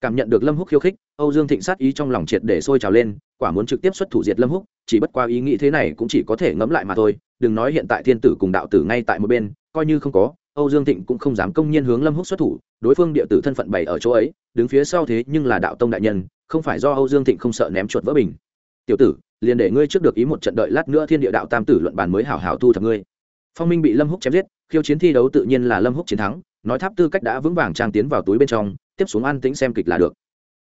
Cảm nhận được lâm húc khiêu khích âu dương thịnh sát ý trong lòng triệt để sôi trào lên, quả muốn trực tiếp xuất thủ diệt lâm húc, chỉ bất qua ý nghĩ thế này cũng chỉ có thể ngẫm lại mà thôi, đừng nói hiện tại thiên tử cùng đạo tử ngay tại một bên, coi như không có, âu dương thịnh cũng không dám công nhiên hướng lâm húc xuất thủ, đối phương địa tử thân phận bày ở chỗ ấy, đứng phía sau thế nhưng là đạo tông đại nhân, không phải do âu dương thịnh không sợ ném chuột vỡ bình. Tiểu tử, liền để ngươi trước được ý một trận đợi lát nữa thiên địa đạo tam tử luận bàn mới hảo hảo thu thập ngươi. Phong minh bị lâm húc chém giết, khiêu chiến thi đấu tự nhiên là lâm húc chiến thắng, nói tháp tư cách đã vững vàng trang tiến vào túi bên trong, tiếp xuống an tĩnh xem kịch là được.